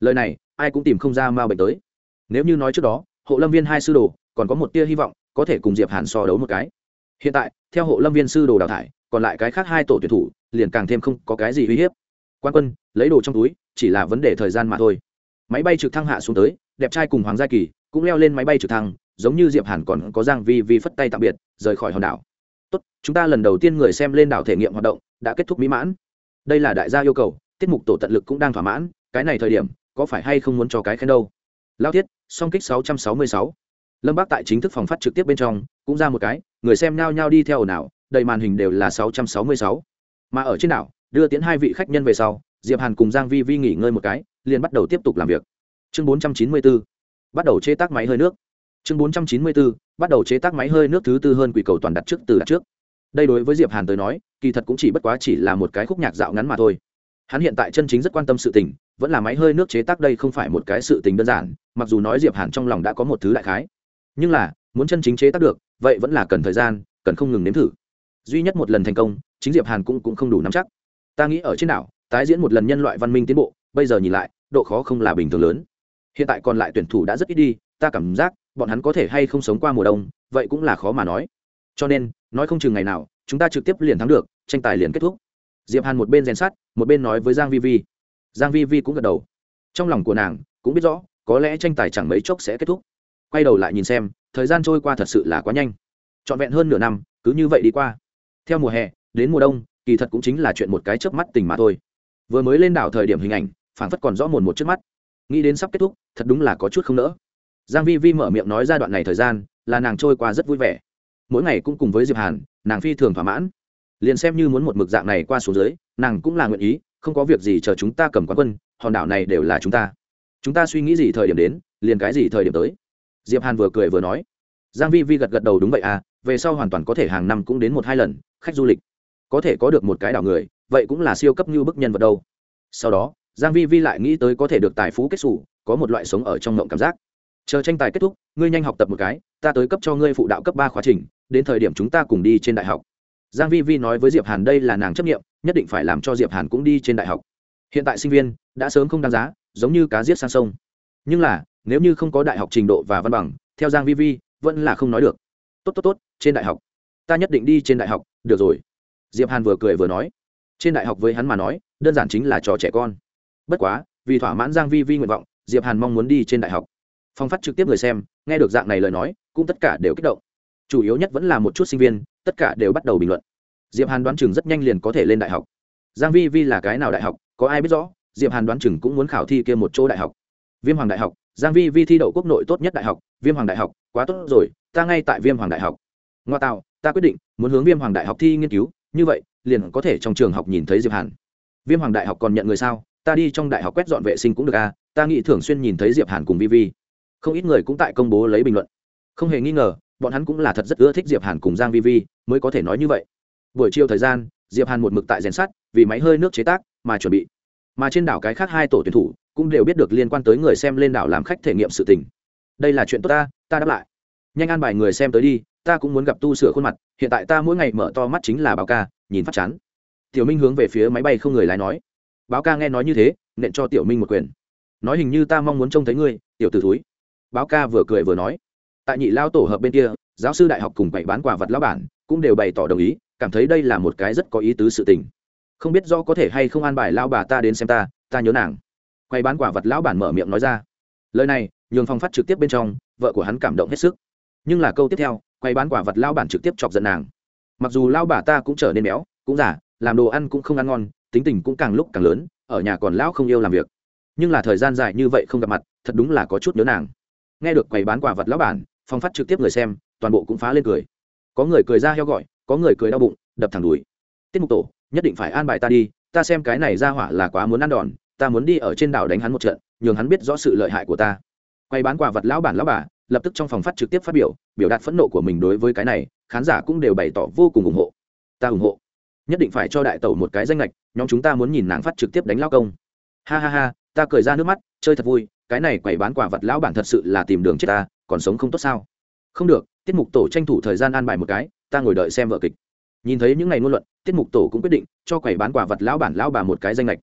Lời này, ai cũng tìm không ra mao bệnh tới. Nếu như nói trước đó, hộ lâm viên hai sư đồ còn có một tia hy vọng, có thể cùng diệp hàn so đấu một cái. Hiện tại, theo hộ lâm viên sư đồ đào thải, còn lại cái khác hai tổ tuyển thủ liền càng thêm không có cái gì uy hiếp. Quan quân, lấy đồ trong túi, chỉ là vấn đề thời gian mà thôi. Máy bay trực thăng hạ xuống tới, đẹp trai cùng hoàng gia kỳ cũng leo lên máy bay trực thăng giống như diệp hàn còn có giang vi vi phất tay tạm biệt, rời khỏi hòn đảo tốt, chúng ta lần đầu tiên người xem lên đảo thể nghiệm hoạt động đã kết thúc mỹ mãn đây là đại gia yêu cầu, tiết mục tổ tận lực cũng đang thỏa mãn, cái này thời điểm, có phải hay không muốn cho cái khen đâu lao thiết, song kích 666. lâm bác tại chính thức phòng phát trực tiếp bên trong, cũng ra một cái, người xem nhao nhao đi theo ồn ào, đầy màn hình đều là 666. mà ở trên đảo, đưa tiến hai vị khách nhân về sau, diệp hàn cùng giang vi vi nghỉ ngơi một cái, liền bắt đầu tiếp tục làm việc chương 494. bắt đầu chế tác máy hơi nước chương 494. bắt đầu chế tác máy hơi nước thứ tư hơn quỷ cầu toàn đặt trước từ đặt trước. Đây đối với diệp hàn tới nói, kỳ thật cũng chỉ bất quá chỉ là một cái khúc nhạc dạo ngắn mà thôi. Hắn hiện tại chân chính rất quan tâm sự tình, vẫn là máy hơi nước chế tác đây không phải một cái sự tình đơn giản, mặc dù nói diệp hàn trong lòng đã có một thứ đại khái. Nhưng là, muốn chân chính chế tác được, vậy vẫn là cần thời gian, cần không ngừng nếm thử. Duy nhất một lần thành công, chính diệp hàn cũng cũng không đủ nắm chắc. Ta nghĩ ở trên đảo, tái diễn một lần nhân loại văn minh tiến bộ, bây giờ nhìn lại, độ khó không là bình thường lớn. Hiện tại còn lại tuyển thủ đã rất ít đi, ta cảm giác bọn hắn có thể hay không sống qua mùa đông, vậy cũng là khó mà nói. Cho nên, nói không chừng ngày nào, chúng ta trực tiếp liền thắng được, tranh tài liền kết thúc. Diệp hàn một bên rèn sát một bên nói với giang vi vi. Giang vi vi cũng gật đầu. Trong lòng của nàng, cũng biết rõ, có lẽ tranh tài chẳng mấy chốc sẽ kết thúc. Quay đầu lại nhìn xem, thời gian trôi qua thật sự là quá nhanh. Trọn vẹn hơn nửa năm, cứ như vậy đi qua. Theo mùa hè, đến mùa đông, kỳ thật cũng chính là chuyện một cái chớp mắt tình mà thôi. Vừa mới lên đảo thời điểm hình ảnh, phảng phất còn rõ mồn một trước mắt. Nghĩ đến sắp kết thúc, thật đúng là có chút không nỡ giang vi vi mở miệng nói ra đoạn này thời gian, là nàng trôi qua rất vui vẻ. Mỗi ngày cũng cùng với diệp hàn, nàng phi thường thỏa mãn. Liền xem như muốn một mực dạng này qua xuống dưới, nàng cũng là nguyện ý, không có việc gì chờ chúng ta cầm quán quân, hòn đảo này đều là chúng ta. Chúng ta suy nghĩ gì thời điểm đến, liền cái gì thời điểm tới. Diệp hàn vừa cười vừa nói. Giang vi vi gật gật đầu đúng vậy à về sau hoàn toàn có thể hàng năm cũng đến một hai lần, khách du lịch. Có thể có được một cái đảo người, vậy cũng là siêu cấp như bức nhân vật đâu. Sau đó, giang vi vi lại nghĩ tới có thể được tài phú kết xù, có một loại sống ở trong ngộng cảm giác chờ tranh tài kết thúc, ngươi nhanh học tập một cái, ta tới cấp cho ngươi phụ đạo cấp ba khóa trình, đến thời điểm chúng ta cùng đi trên đại học. Giang vi vi nói với diệp hàn đây là nàng chấp nghiệm, nhất định phải làm cho diệp hàn cũng đi trên đại học. Hiện tại sinh viên, đã sớm không đáng giá, giống như cá giết sang sông. Nhưng là, nếu như không có đại học trình độ và văn bằng, theo giang vi vi, vẫn là không nói được. Tốt tốt tốt, trên đại học. Ta nhất định đi trên đại học, được rồi. Diệp hàn vừa cười vừa nói. Trên đại học với hắn mà nói, đơn giản chính là trò trẻ con. Bất quá, vì thỏa mãn giang vi vi nguyện vọng, diệp hàn mong muốn đi trên đại học phong phát trực tiếp người xem, nghe được dạng này lời nói, cũng tất cả đều kích động. Chủ yếu nhất vẫn là một chút sinh viên, tất cả đều bắt đầu bình luận. Diệp hàn đoán chừng rất nhanh liền có thể lên đại học. Giang vi vi là cái nào đại học, có ai biết rõ, diệp hàn đoán chừng cũng muốn khảo thi kia một chỗ đại học. Viêm hoàng đại học, giang vi vi thi đậu quốc nội tốt nhất đại học, viêm hoàng đại học, quá tốt rồi, ta ngay tại viêm hoàng đại học. Ngoa tạo, ta quyết định, muốn hướng viêm hoàng đại học thi nghiên cứu, như vậy, liền có thể trong trường học nhìn thấy diệp hàn. Viêm hoàng đại học còn nhận người sao, ta đi trong đại học quét dọn vệ sinh cũng được à ta nghĩ thường xuyên nhìn thấy diệp hàn cùng vi vi không ít người cũng tại công bố lấy bình luận. Không hề nghi ngờ, bọn hắn cũng là thật rất ưa thích diệp hàn cùng giang vi vi, mới có thể nói như vậy. Buổi chiều thời gian, diệp hàn một mực tại rèn sắt, vì máy hơi nước chế tác mà chuẩn bị. Mà trên đảo cái khác hai tổ tuyển thủ cũng đều biết được liên quan tới người xem lên đảo làm khách thể nghiệm sự tình. Đây là chuyện tốt ta ta đáp lại. Nhanh an bài người xem tới đi, ta cũng muốn gặp tu sửa khuôn mặt, hiện tại ta mỗi ngày mở to mắt chính là báo ca, nhìn phát chán. Tiểu minh hướng về phía máy bay không người lái nói. Báo ca nghe nói như thế, nện cho tiểu minh một quyền. Nói hình như ta mong muốn trông thấy ngươi, tiểu t ử thúi báo ca vừa cười vừa nói. Tại nhị lao tổ hợp bên kia, giáo sư đại học cùng bảy bán quả vật lão bản cũng đều bày tỏ đồng ý, cảm thấy đây là một cái rất có ý tứ sự tình. Không biết do có thể hay không an bài lao bà ta đến xem ta ta nhớ nàng. Quay bán quả vật lão bản mở miệng nói ra. Lời này, nhường phong phát trực tiếp bên trong, vợ của hắn cảm động hết sức. Nhưng là câu tiếp theo quay bán quả vật lao bản trực tiếp chọc giận nàng. Mặc dù lao bà ta cũng trở nên béo, cũng giả làm đồ ăn cũng không ăn ngon, tính tình cũng càng lúc càng lớn, ở nhà còn lão không yêu làm việc. Nhưng là thời gian dài như vậy không gặp mặt, thật đúng là có chút nhớ nàng nghe được quầy bán quả vật lão bản, phong phát trực tiếp người xem, toàn bộ cũng phá lên cười. Có người cười ra heo gọi, có người cười đau bụng, đập thẳng đùi. Tiết mục tổ, nhất định phải an bài ta đi, ta xem cái này ra hỏa là quá muốn ăn đòn, ta muốn đi ở trên đảo đánh hắn một trận, nhường hắn biết rõ sự lợi hại của ta. Quay bán quả vật lão bản lão bà, lập tức trong phòng phát trực tiếp phát biểu biểu đạt phẫn nộ của mình đối với cái này, khán giả cũng đều bày tỏ vô cùng ủng hộ. Ta ủng hộ. Nhất định phải cho đại tẩu một cái danh lệch nhóm chúng ta muốn nhìn nàng phát trực tiếp đánh lao công. Ha ha ha, ta cười ra nước mắt, chơi thật vui cái này quẩy bán quả vật lão bản thật sự là tìm đường chết ta, còn sống không tốt sao? Không được, tiết mục tổ tranh thủ thời gian an bài một cái, ta ngồi đợi xem vợ kịch. Nhìn thấy những ngày ngôn luận, tiết mục tổ cũng quyết định cho quầy bán quả vật lão bản lão bà một cái danh lệch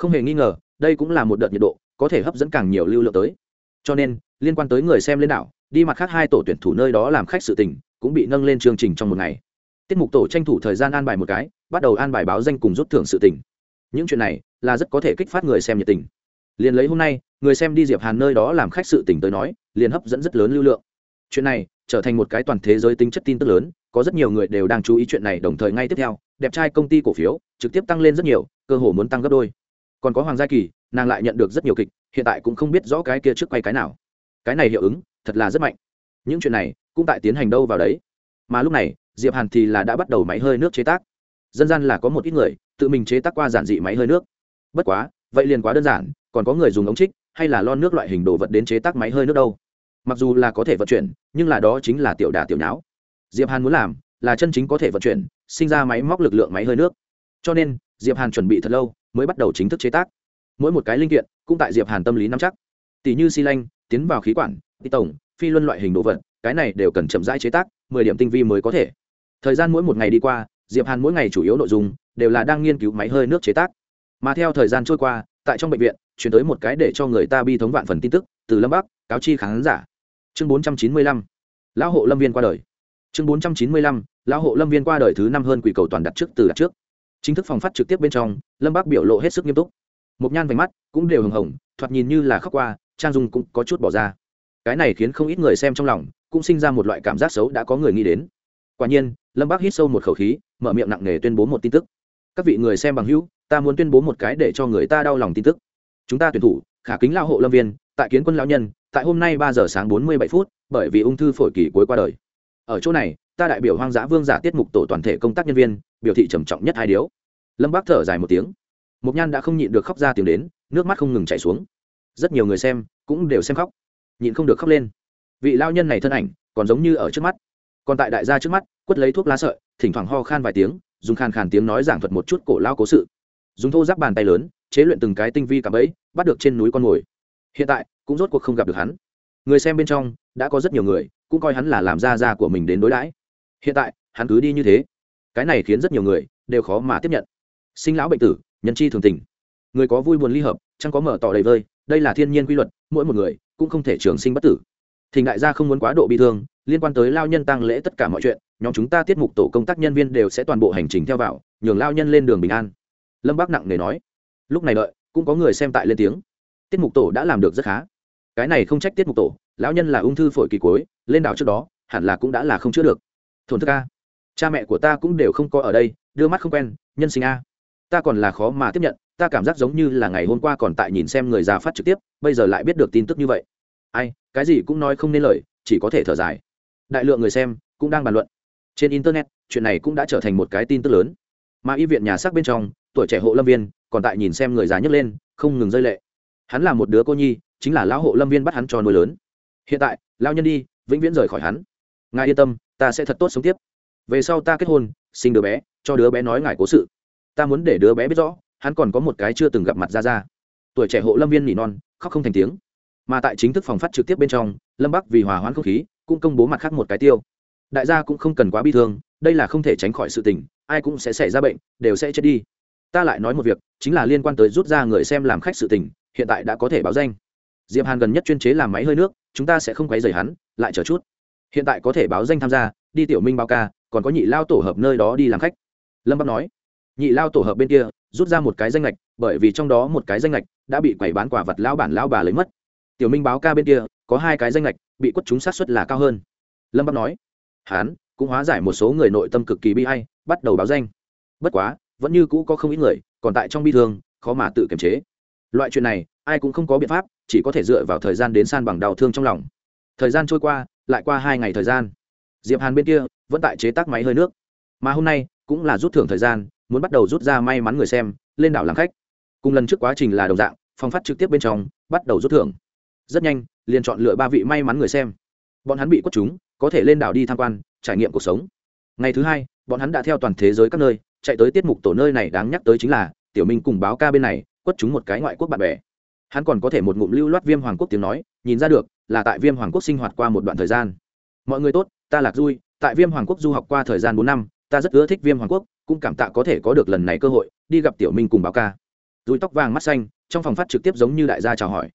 không hề nghi ngờ, đây cũng là một đợt nhiệt độ, có thể hấp dẫn càng nhiều lưu lượng tới. Cho nên, liên quan tới người xem lên đảo, đi mặt khác hai tổ tuyển thủ nơi đó làm khách sự tình, cũng bị nâng lên chương trình trong một ngày. Tiết mục tổ tranh thủ thời gian an bài một cái, bắt đầu an bài báo danh cùng rút thưởng sự tình. Những chuyện này là rất có thể kích phát người xem nhiệt tình liền lấy hôm nay, người xem đi diệp hàn nơi đó làm khách sự tình tới nói, liền hấp dẫn rất lớn lưu lượng. Chuyện này trở thành một cái toàn thế giới tính chất tin tức lớn, có rất nhiều người đều đang chú ý chuyện này đồng thời ngay tiếp theo, đẹp trai công ty cổ phiếu trực tiếp tăng lên rất nhiều, cơ hồ muốn tăng gấp đôi. Còn có hoàng gia kỳ, nàng lại nhận được rất nhiều kịch, hiện tại cũng không biết rõ cái kia trước quay cái nào. Cái này hiệu ứng thật là rất mạnh. Những chuyện này cũng tại tiến hành đâu vào đấy. Mà lúc này, diệp hàn thì là đã bắt đầu máy hơi nước chế tác. Dân gian là có một ít người tự mình chế tác qua giản dị máy hơi nước. Bất quá vậy liền quá đơn giản, còn có người dùng ống trích hay là lon nước loại hình đồ vật đến chế tác máy hơi nước đâu. Mặc dù là có thể vận chuyển, nhưng là đó chính là tiểu đà tiểu nháo. Diệp hàn muốn làm là chân chính có thể vận chuyển, sinh ra máy móc lực lượng máy hơi nước. Cho nên, diệp hàn chuẩn bị thật lâu mới bắt đầu chính thức chế tác. Mỗi một cái linh kiện cũng tại diệp hàn tâm lý nắm chắc. Tỷ như xi lanh, tiến vào khí quản tỷ tổng, phi luân loại hình đồ vật, cái này đều cần chậm rãi chế tác, mười điểm tinh vi mới có thể. Thời gian mỗi một ngày đi qua, diệp hàn mỗi ngày chủ yếu nội dung đều là đang nghiên cứu máy hơi nước chế tác mà theo thời gian trôi qua, tại trong bệnh viện chuyển tới một cái để cho người ta bi thống vạn phần tin tức, từ lâm bắc, cáo chi khán giả. Chương bốn trăm chín mươi lăm, lão hộ lâm viên qua đời. Chương bốn trăm chín mươi lăm, lão hộ lâm viên qua đời thứ năm hơn quỷ cầu toàn đặt trước, từ đặt trước. Chính thức phòng phát trực tiếp bên trong, lâm bắc biểu lộ hết sức nghiêm túc. Một nhan vành mắt cũng đều hừng hồng, thoạt nhìn như là khóc qua, trang dung cũng có chút bỏ ra. Cái này khiến không ít người xem trong lòng cũng sinh ra một loại cảm giác xấu đã có người nghĩ đến. Quả nhiên, lâm bác hít sâu một khẩu khí, mở miệng nặng nề tuyên bố một tin tức các vị người xem bằng hữu, ta muốn tuyên bố một cái để cho người ta đau lòng tin tức. Chúng ta tuyển thủ, khả kính lao hộ lâm viên, tại kiến quân lão nhân, tại hôm nay ba giờ sáng bốn mươi bảy phút, bởi vì ung thư phổi kỳ cuối qua đời. Ở chỗ này, ta đại biểu hoang dã vương giả tiết mục tổ toàn thể công tác nhân viên, biểu thị trầm trọng nhất hai điếu lâm bác thở dài một tiếng. Mộc nhan đã không nhịn được khóc ra tiếng đến, nước mắt không ngừng chảy xuống. Rất nhiều người xem cũng đều xem khóc. Nhịn không được khóc lên. Vị lao nhân này thân ảnh còn giống như ở trước mắt. Còn tại đại gia trước mắt, quất lấy thuốc lá sợi, thỉnh thoảng ho khan vài tiếng dùng khan khàn tiếng nói giảng thuật một chút cổ lao cố sự. Dùng thô giáp bàn tay lớn, chế luyện từng cái tinh vi cạm ấy bắt được trên núi con mồi. Hiện tại, cũng rốt cuộc không gặp được hắn. Người xem bên trong, đã có rất nhiều người, cũng coi hắn là làm ra ra của mình đến đối đãi. Hiện tại, hắn cứ đi như thế. Cái này khiến rất nhiều người, đều khó mà tiếp nhận. Sinh lão bệnh tử, nhân chi thường tình. Người có vui buồn ly hợp, chẳng có mở tỏ đầy vơi, đây là thiên nhiên quy luật, mỗi một người, cũng không thể trường sinh bất tử. Thỉnh đại gia không muốn quá độ bị thương liên quan tới lao nhân tăng lễ tất cả mọi chuyện, nhóm chúng ta tiết mục tổ công tác nhân viên đều sẽ toàn bộ hành trình theo vào, nhường lao nhân lên đường bình an. Lâm bác nặng nề nói. Lúc này đợi, cũng có người xem tại lên tiếng. Tiết mục tổ đã làm được rất khá. Cái này không trách tiết mục tổ, lão nhân là ung thư phổi kỳ cuối, lên đảo trước đó, hẳn là cũng đã là không chữa được. Thổn thức a, cha mẹ của ta cũng đều không có ở đây, đưa mắt không quen, nhân sinh a. Ta còn là khó mà tiếp nhận, ta cảm giác giống như là ngày hôm qua còn tại nhìn xem người già phát trực tiếp, bây giờ lại biết được tin tức như vậy. Ai, cái gì cũng nói không nên lời, chỉ có thể thở dài đại lượng người xem cũng đang bàn luận. Trên internet, chuyện này cũng đã trở thành một cái tin tức lớn. Mà y viện nhà xác bên trong, tuổi trẻ hộ lâm viên còn tại nhìn xem người già nhấc lên, không ngừng rơi lệ. Hắn là một đứa cô nhi, chính là lão hộ lâm viên bắt hắn cho nuôi lớn. Hiện tại lao nhân đi, vĩnh viễn rời khỏi hắn. Ngài yên tâm, ta sẽ thật tốt sống tiếp. Về sau ta kết hôn, sinh đứa bé, cho đứa bé nói ngài cố sự. Ta muốn để đứa bé biết rõ, hắn còn có một cái chưa từng gặp mặt ra ra. Tuổi trẻ hộ lâm viên nỉ non, khóc không thành tiếng. Mà tại chính thức phòng phát trực tiếp bên trong, lâm bắc vì hòa hoãn không khí cũng công bố mặt khác một cái tiêu. Đại gia cũng không cần quá bi thương, đây là không thể tránh khỏi sự tình, ai cũng sẽ xảy ra bệnh, đều sẽ chết đi. Ta lại nói một việc, chính là liên quan tới rút ra người xem làm khách sự tình, hiện tại đã có thể báo danh. Diệp hàn gần nhất chuyên chế làm máy hơi nước, chúng ta sẽ không quấy rầy hắn, lại chờ chút. Hiện tại có thể báo danh tham gia, đi tiểu minh báo ca, còn có nhị lao tổ hợp nơi đó đi làm khách. Lâm bắc nói, nhị lao tổ hợp bên kia, rút ra một cái danh lệch bởi vì trong đó một cái danh lệch đã bị quẩy bán quả vật lao bản lao bà lấy mất. Tiểu minh báo ca bên kia, có hai cái danh lệch bị quất chúng sát xuất là cao hơn. Lâm bắc nói, hán, cũng hóa giải một số người nội tâm cực kỳ bi hay bắt đầu báo danh. Bất quá, vẫn như cũ có không ít người, còn tại trong bi thương, khó mà tự kiềm chế. Loại chuyện này, ai cũng không có biện pháp, chỉ có thể dựa vào thời gian đến san bằng đau thương trong lòng. Thời gian trôi qua, lại qua hai ngày thời gian. Diệp hàn bên kia, vẫn tại chế tác máy hơi nước. Mà hôm nay, cũng là rút thưởng thời gian, muốn bắt đầu rút ra may mắn người xem, lên đảo làm khách. Cùng lần trước quá trình là đồng dạng phong phát trực tiếp bên trong, bắt đầu rút thưởng rất nhanh, liền chọn lựa ba vị may mắn người xem. Bọn hắn bị quất chúng, có thể lên đảo đi tham quan, trải nghiệm cuộc sống. Ngày thứ hai, bọn hắn đã theo toàn thế giới các nơi, chạy tới tiết mục tổ nơi này đáng nhắc tới chính là, tiểu minh cùng báo ca bên này, quất chúng một cái ngoại quốc bạn bè. Hắn còn có thể một ngụm lưu loát viêm hoàng quốc tiếng nói, nhìn ra được, là tại viêm hoàng quốc sinh hoạt qua một đoạn thời gian. Mọi người tốt, ta lạc vui tại viêm hoàng quốc du học qua thời gian bốn năm, ta rất ưa thích viêm hoàng quốc, cũng cảm tạ có thể có được lần này cơ hội, đi gặp tiểu minh cùng báo ca. Dùi tóc vàng mắt xanh, trong phòng phát trực tiếp giống như đại gia chào hỏi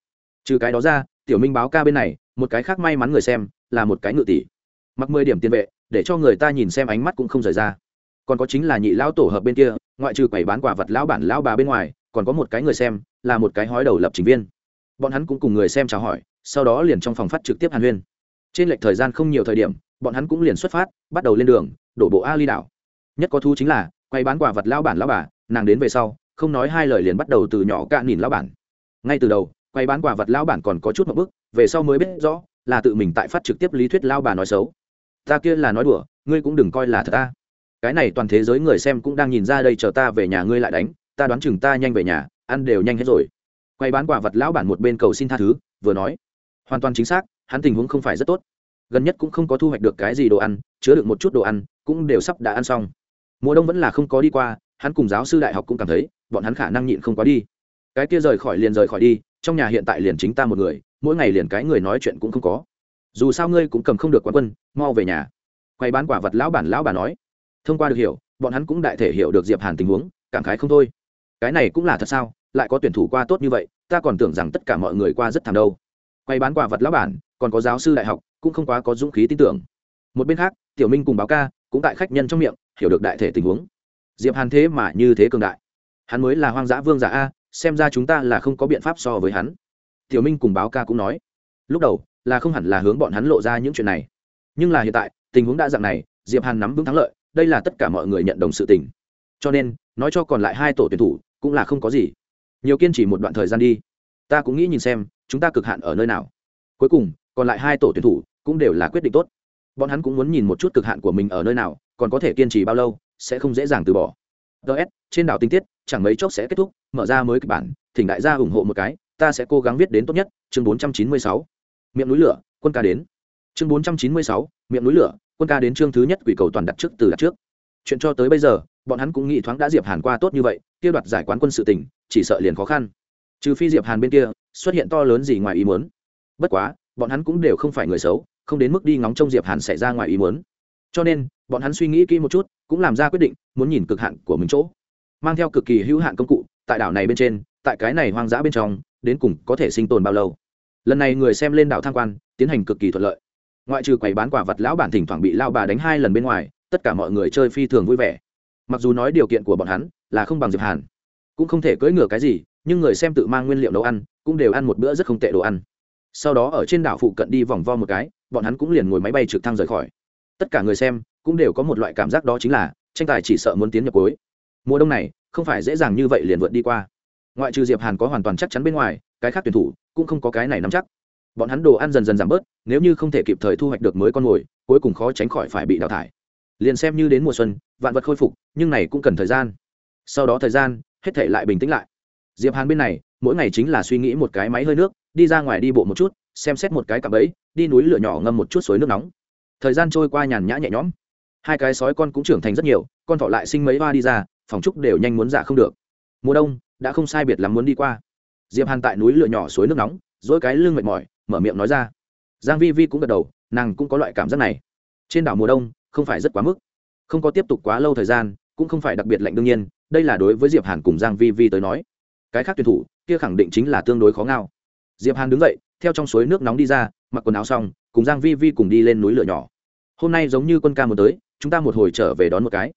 trừ cái đó ra, tiểu minh báo ca bên này, một cái khác may mắn người xem, là một cái ngự tỷ. Mặc mười điểm tiền vệ, để cho người ta nhìn xem ánh mắt cũng không rời ra. Còn có chính là nhị lão tổ hợp bên kia, ngoại trừ quầy bán quả vật lão bản lão bà bên ngoài, còn có một cái người xem, là một cái hói đầu lập trình viên. Bọn hắn cũng cùng người xem chào hỏi, sau đó liền trong phòng phát trực tiếp hàn huyên. Trên lệch thời gian không nhiều thời điểm, bọn hắn cũng liền xuất phát, bắt đầu lên đường, đổ bộ a ly đảo. Nhất có thu chính là quay bán quả vật lao bản lao bà, nàng đến về sau, không nói hai lời liền bắt đầu từ nhỏ cạn nhìn lao bản. Ngay từ đầu quay bán quả vật lao bản còn có chút một bức về sau mới biết rõ, là tự mình tại phát trực tiếp lý thuyết lao bà nói xấu. Ta kia là nói đùa, ngươi cũng đừng coi là thật ta. Cái này toàn thế giới người xem cũng đang nhìn ra đây, chờ ta về nhà ngươi lại đánh, ta đoán chừng ta nhanh về nhà, ăn đều nhanh hết rồi. Quay bán quả vật lão bản một bên cầu xin tha thứ, vừa nói. Hoàn toàn chính xác, hắn tình huống không phải rất tốt. Gần nhất cũng không có thu hoạch được cái gì đồ ăn, chứa được một chút đồ ăn, cũng đều sắp đã ăn xong. Mùa đông vẫn là không có đi qua, hắn cùng giáo sư đại học cũng cảm thấy, bọn hắn khả năng nhịn không quá đi. Cái kia rời khỏi liền rời khỏi đi trong nhà hiện tại liền chính ta một người, mỗi ngày liền cái người nói chuyện cũng không có. Dù sao ngươi cũng cầm không được quán quân, mau về nhà. Quay bán quả vật lão bản lão bà nói. Thông qua được hiểu, bọn hắn cũng đại thể hiểu được diệp hàn tình huống, cảm khái không thôi. Cái này cũng là thật sao? Lại có tuyển thủ qua tốt như vậy, ta còn tưởng rằng tất cả mọi người qua rất thảm đâu. Quay bán quả vật lão bản, còn có giáo sư đại học, cũng không quá có dũng khí tin tưởng. Một bên khác, tiểu minh cùng báo ca, cũng tại khách nhân trong miệng, hiểu được đại thể tình huống. Diệp hàn thế mà như thế cường đại. Hắn mới là hoang dã vương giả a xem ra chúng ta là không có biện pháp so với hắn. Tiểu minh cùng báo ca cũng nói. Lúc đầu, là không hẳn là hướng bọn hắn lộ ra những chuyện này. Nhưng là hiện tại, tình huống đa dạng này, diệp hàn nắm vững thắng lợi, đây là tất cả mọi người nhận đồng sự tình. Cho nên, nói cho còn lại hai tổ tuyển thủ, cũng là không có gì. Nhiều kiên trì một đoạn thời gian đi. Ta cũng nghĩ nhìn xem, chúng ta cực hạn ở nơi nào. Cuối cùng, còn lại hai tổ tuyển thủ cũng đều là quyết định tốt. Bọn hắn cũng muốn nhìn một chút cực hạn của mình ở nơi nào, còn có thể kiên trì bao lâu, sẽ không dễ dàng từ bỏ. Ts trên đảo tinh tiết chẳng mấy chốc sẽ kết thúc mở ra mới kịch bản thỉnh đại gia ủng hộ một cái ta sẽ cố gắng viết đến tốt nhất chương 496. miệng núi lửa quân ca đến. Chương 496, miệng núi lửa quân ca đến chương thứ nhất quỷ cầu toàn đặt trước từ đặt trước. Chuyện cho tới bây giờ bọn hắn cũng nghĩ thoáng đã diệp hàn qua tốt như vậy kia đoạt giải quán quân sự tỉnh chỉ sợ liền khó khăn. Trừ phi diệp hàn bên kia xuất hiện to lớn gì ngoài ý muốn. Bất quá bọn hắn cũng đều không phải người xấu không đến mức đi ngóng trông diệp hàn xảy ra ngoài ý muốn. Cho nên bọn hắn suy nghĩ kỹ một chút cũng làm ra quyết định muốn nhìn cực hạn của mình chỗ mang theo cực kỳ hữu hạn công cụ, tại đảo này bên trên, tại cái này hoang dã bên trong, đến cùng có thể sinh tồn bao lâu? Lần này người xem lên đảo tham quan, tiến hành cực kỳ thuận lợi. Ngoại trừ quầy bán quả vật lão bản thỉnh thoảng bị lao bà đánh hai lần bên ngoài, tất cả mọi người chơi phi thường vui vẻ. Mặc dù nói điều kiện của bọn hắn là không bằng diệp hàn, cũng không thể cưỡi ngựa cái gì, nhưng người xem tự mang nguyên liệu nấu ăn, cũng đều ăn một bữa rất không tệ đồ ăn. Sau đó ở trên đảo phụ cận đi vòng vo một cái, bọn hắn cũng liền ngồi máy bay trực thăng rời khỏi. Tất cả người xem cũng đều có một loại cảm giác đó chính là, tranh tài chỉ sợ muốn tiến nhập cuối mùa đông này, không phải dễ dàng như vậy liền vượt đi qua. Ngoại trừ diệp hàn có hoàn toàn chắc chắn bên ngoài, cái khác tuyển thủ cũng không có cái này nắm chắc. Bọn hắn đồ ăn dần dần giảm bớt, nếu như không thể kịp thời thu hoạch được mới con mồi, cuối cùng khó tránh khỏi phải bị đào thải. Liền xem như đến mùa xuân, vạn vật khôi phục, nhưng này cũng cần thời gian. Sau đó thời gian, hết thể lại bình tĩnh lại. Diệp hàn bên này, mỗi ngày chính là suy nghĩ một cái máy hơi nước, đi ra ngoài đi bộ một chút, xem xét một cái cặp ấy đi núi lửa nhỏ ngâm một chút suối nước nóng. Thời gian trôi qua nhàn nhã nhẹ nhõm. Hai cái sói con cũng trưởng thành rất nhiều, con thọ lại sinh mấy hoa đi ra phòng trúc đều nhanh muốn giả không được. Mùa đông, đã không sai biệt lắm muốn đi qua. Diệp hàn tại núi lửa nhỏ suối nước nóng, dỗi cái lưng mệt mỏi, mở miệng nói ra. Giang vi vi cũng gật đầu, nàng cũng có loại cảm giác này. Trên đảo mùa đông, không phải rất quá mức. Không có tiếp tục quá lâu thời gian, cũng không phải đặc biệt lạnh đương nhiên, đây là đối với diệp hàn cùng giang vi vi tới nói. Cái khác tuyển thủ, kia khẳng định chính là tương đối khó ngao. Diệp hàn đứng dậy, theo trong suối nước nóng đi ra, mặc quần áo xong, cùng giang vi vi cùng đi lên núi lửa nhỏ. Hôm nay giống như quân ca muốn tới, chúng ta một hồi trở về đón một cái.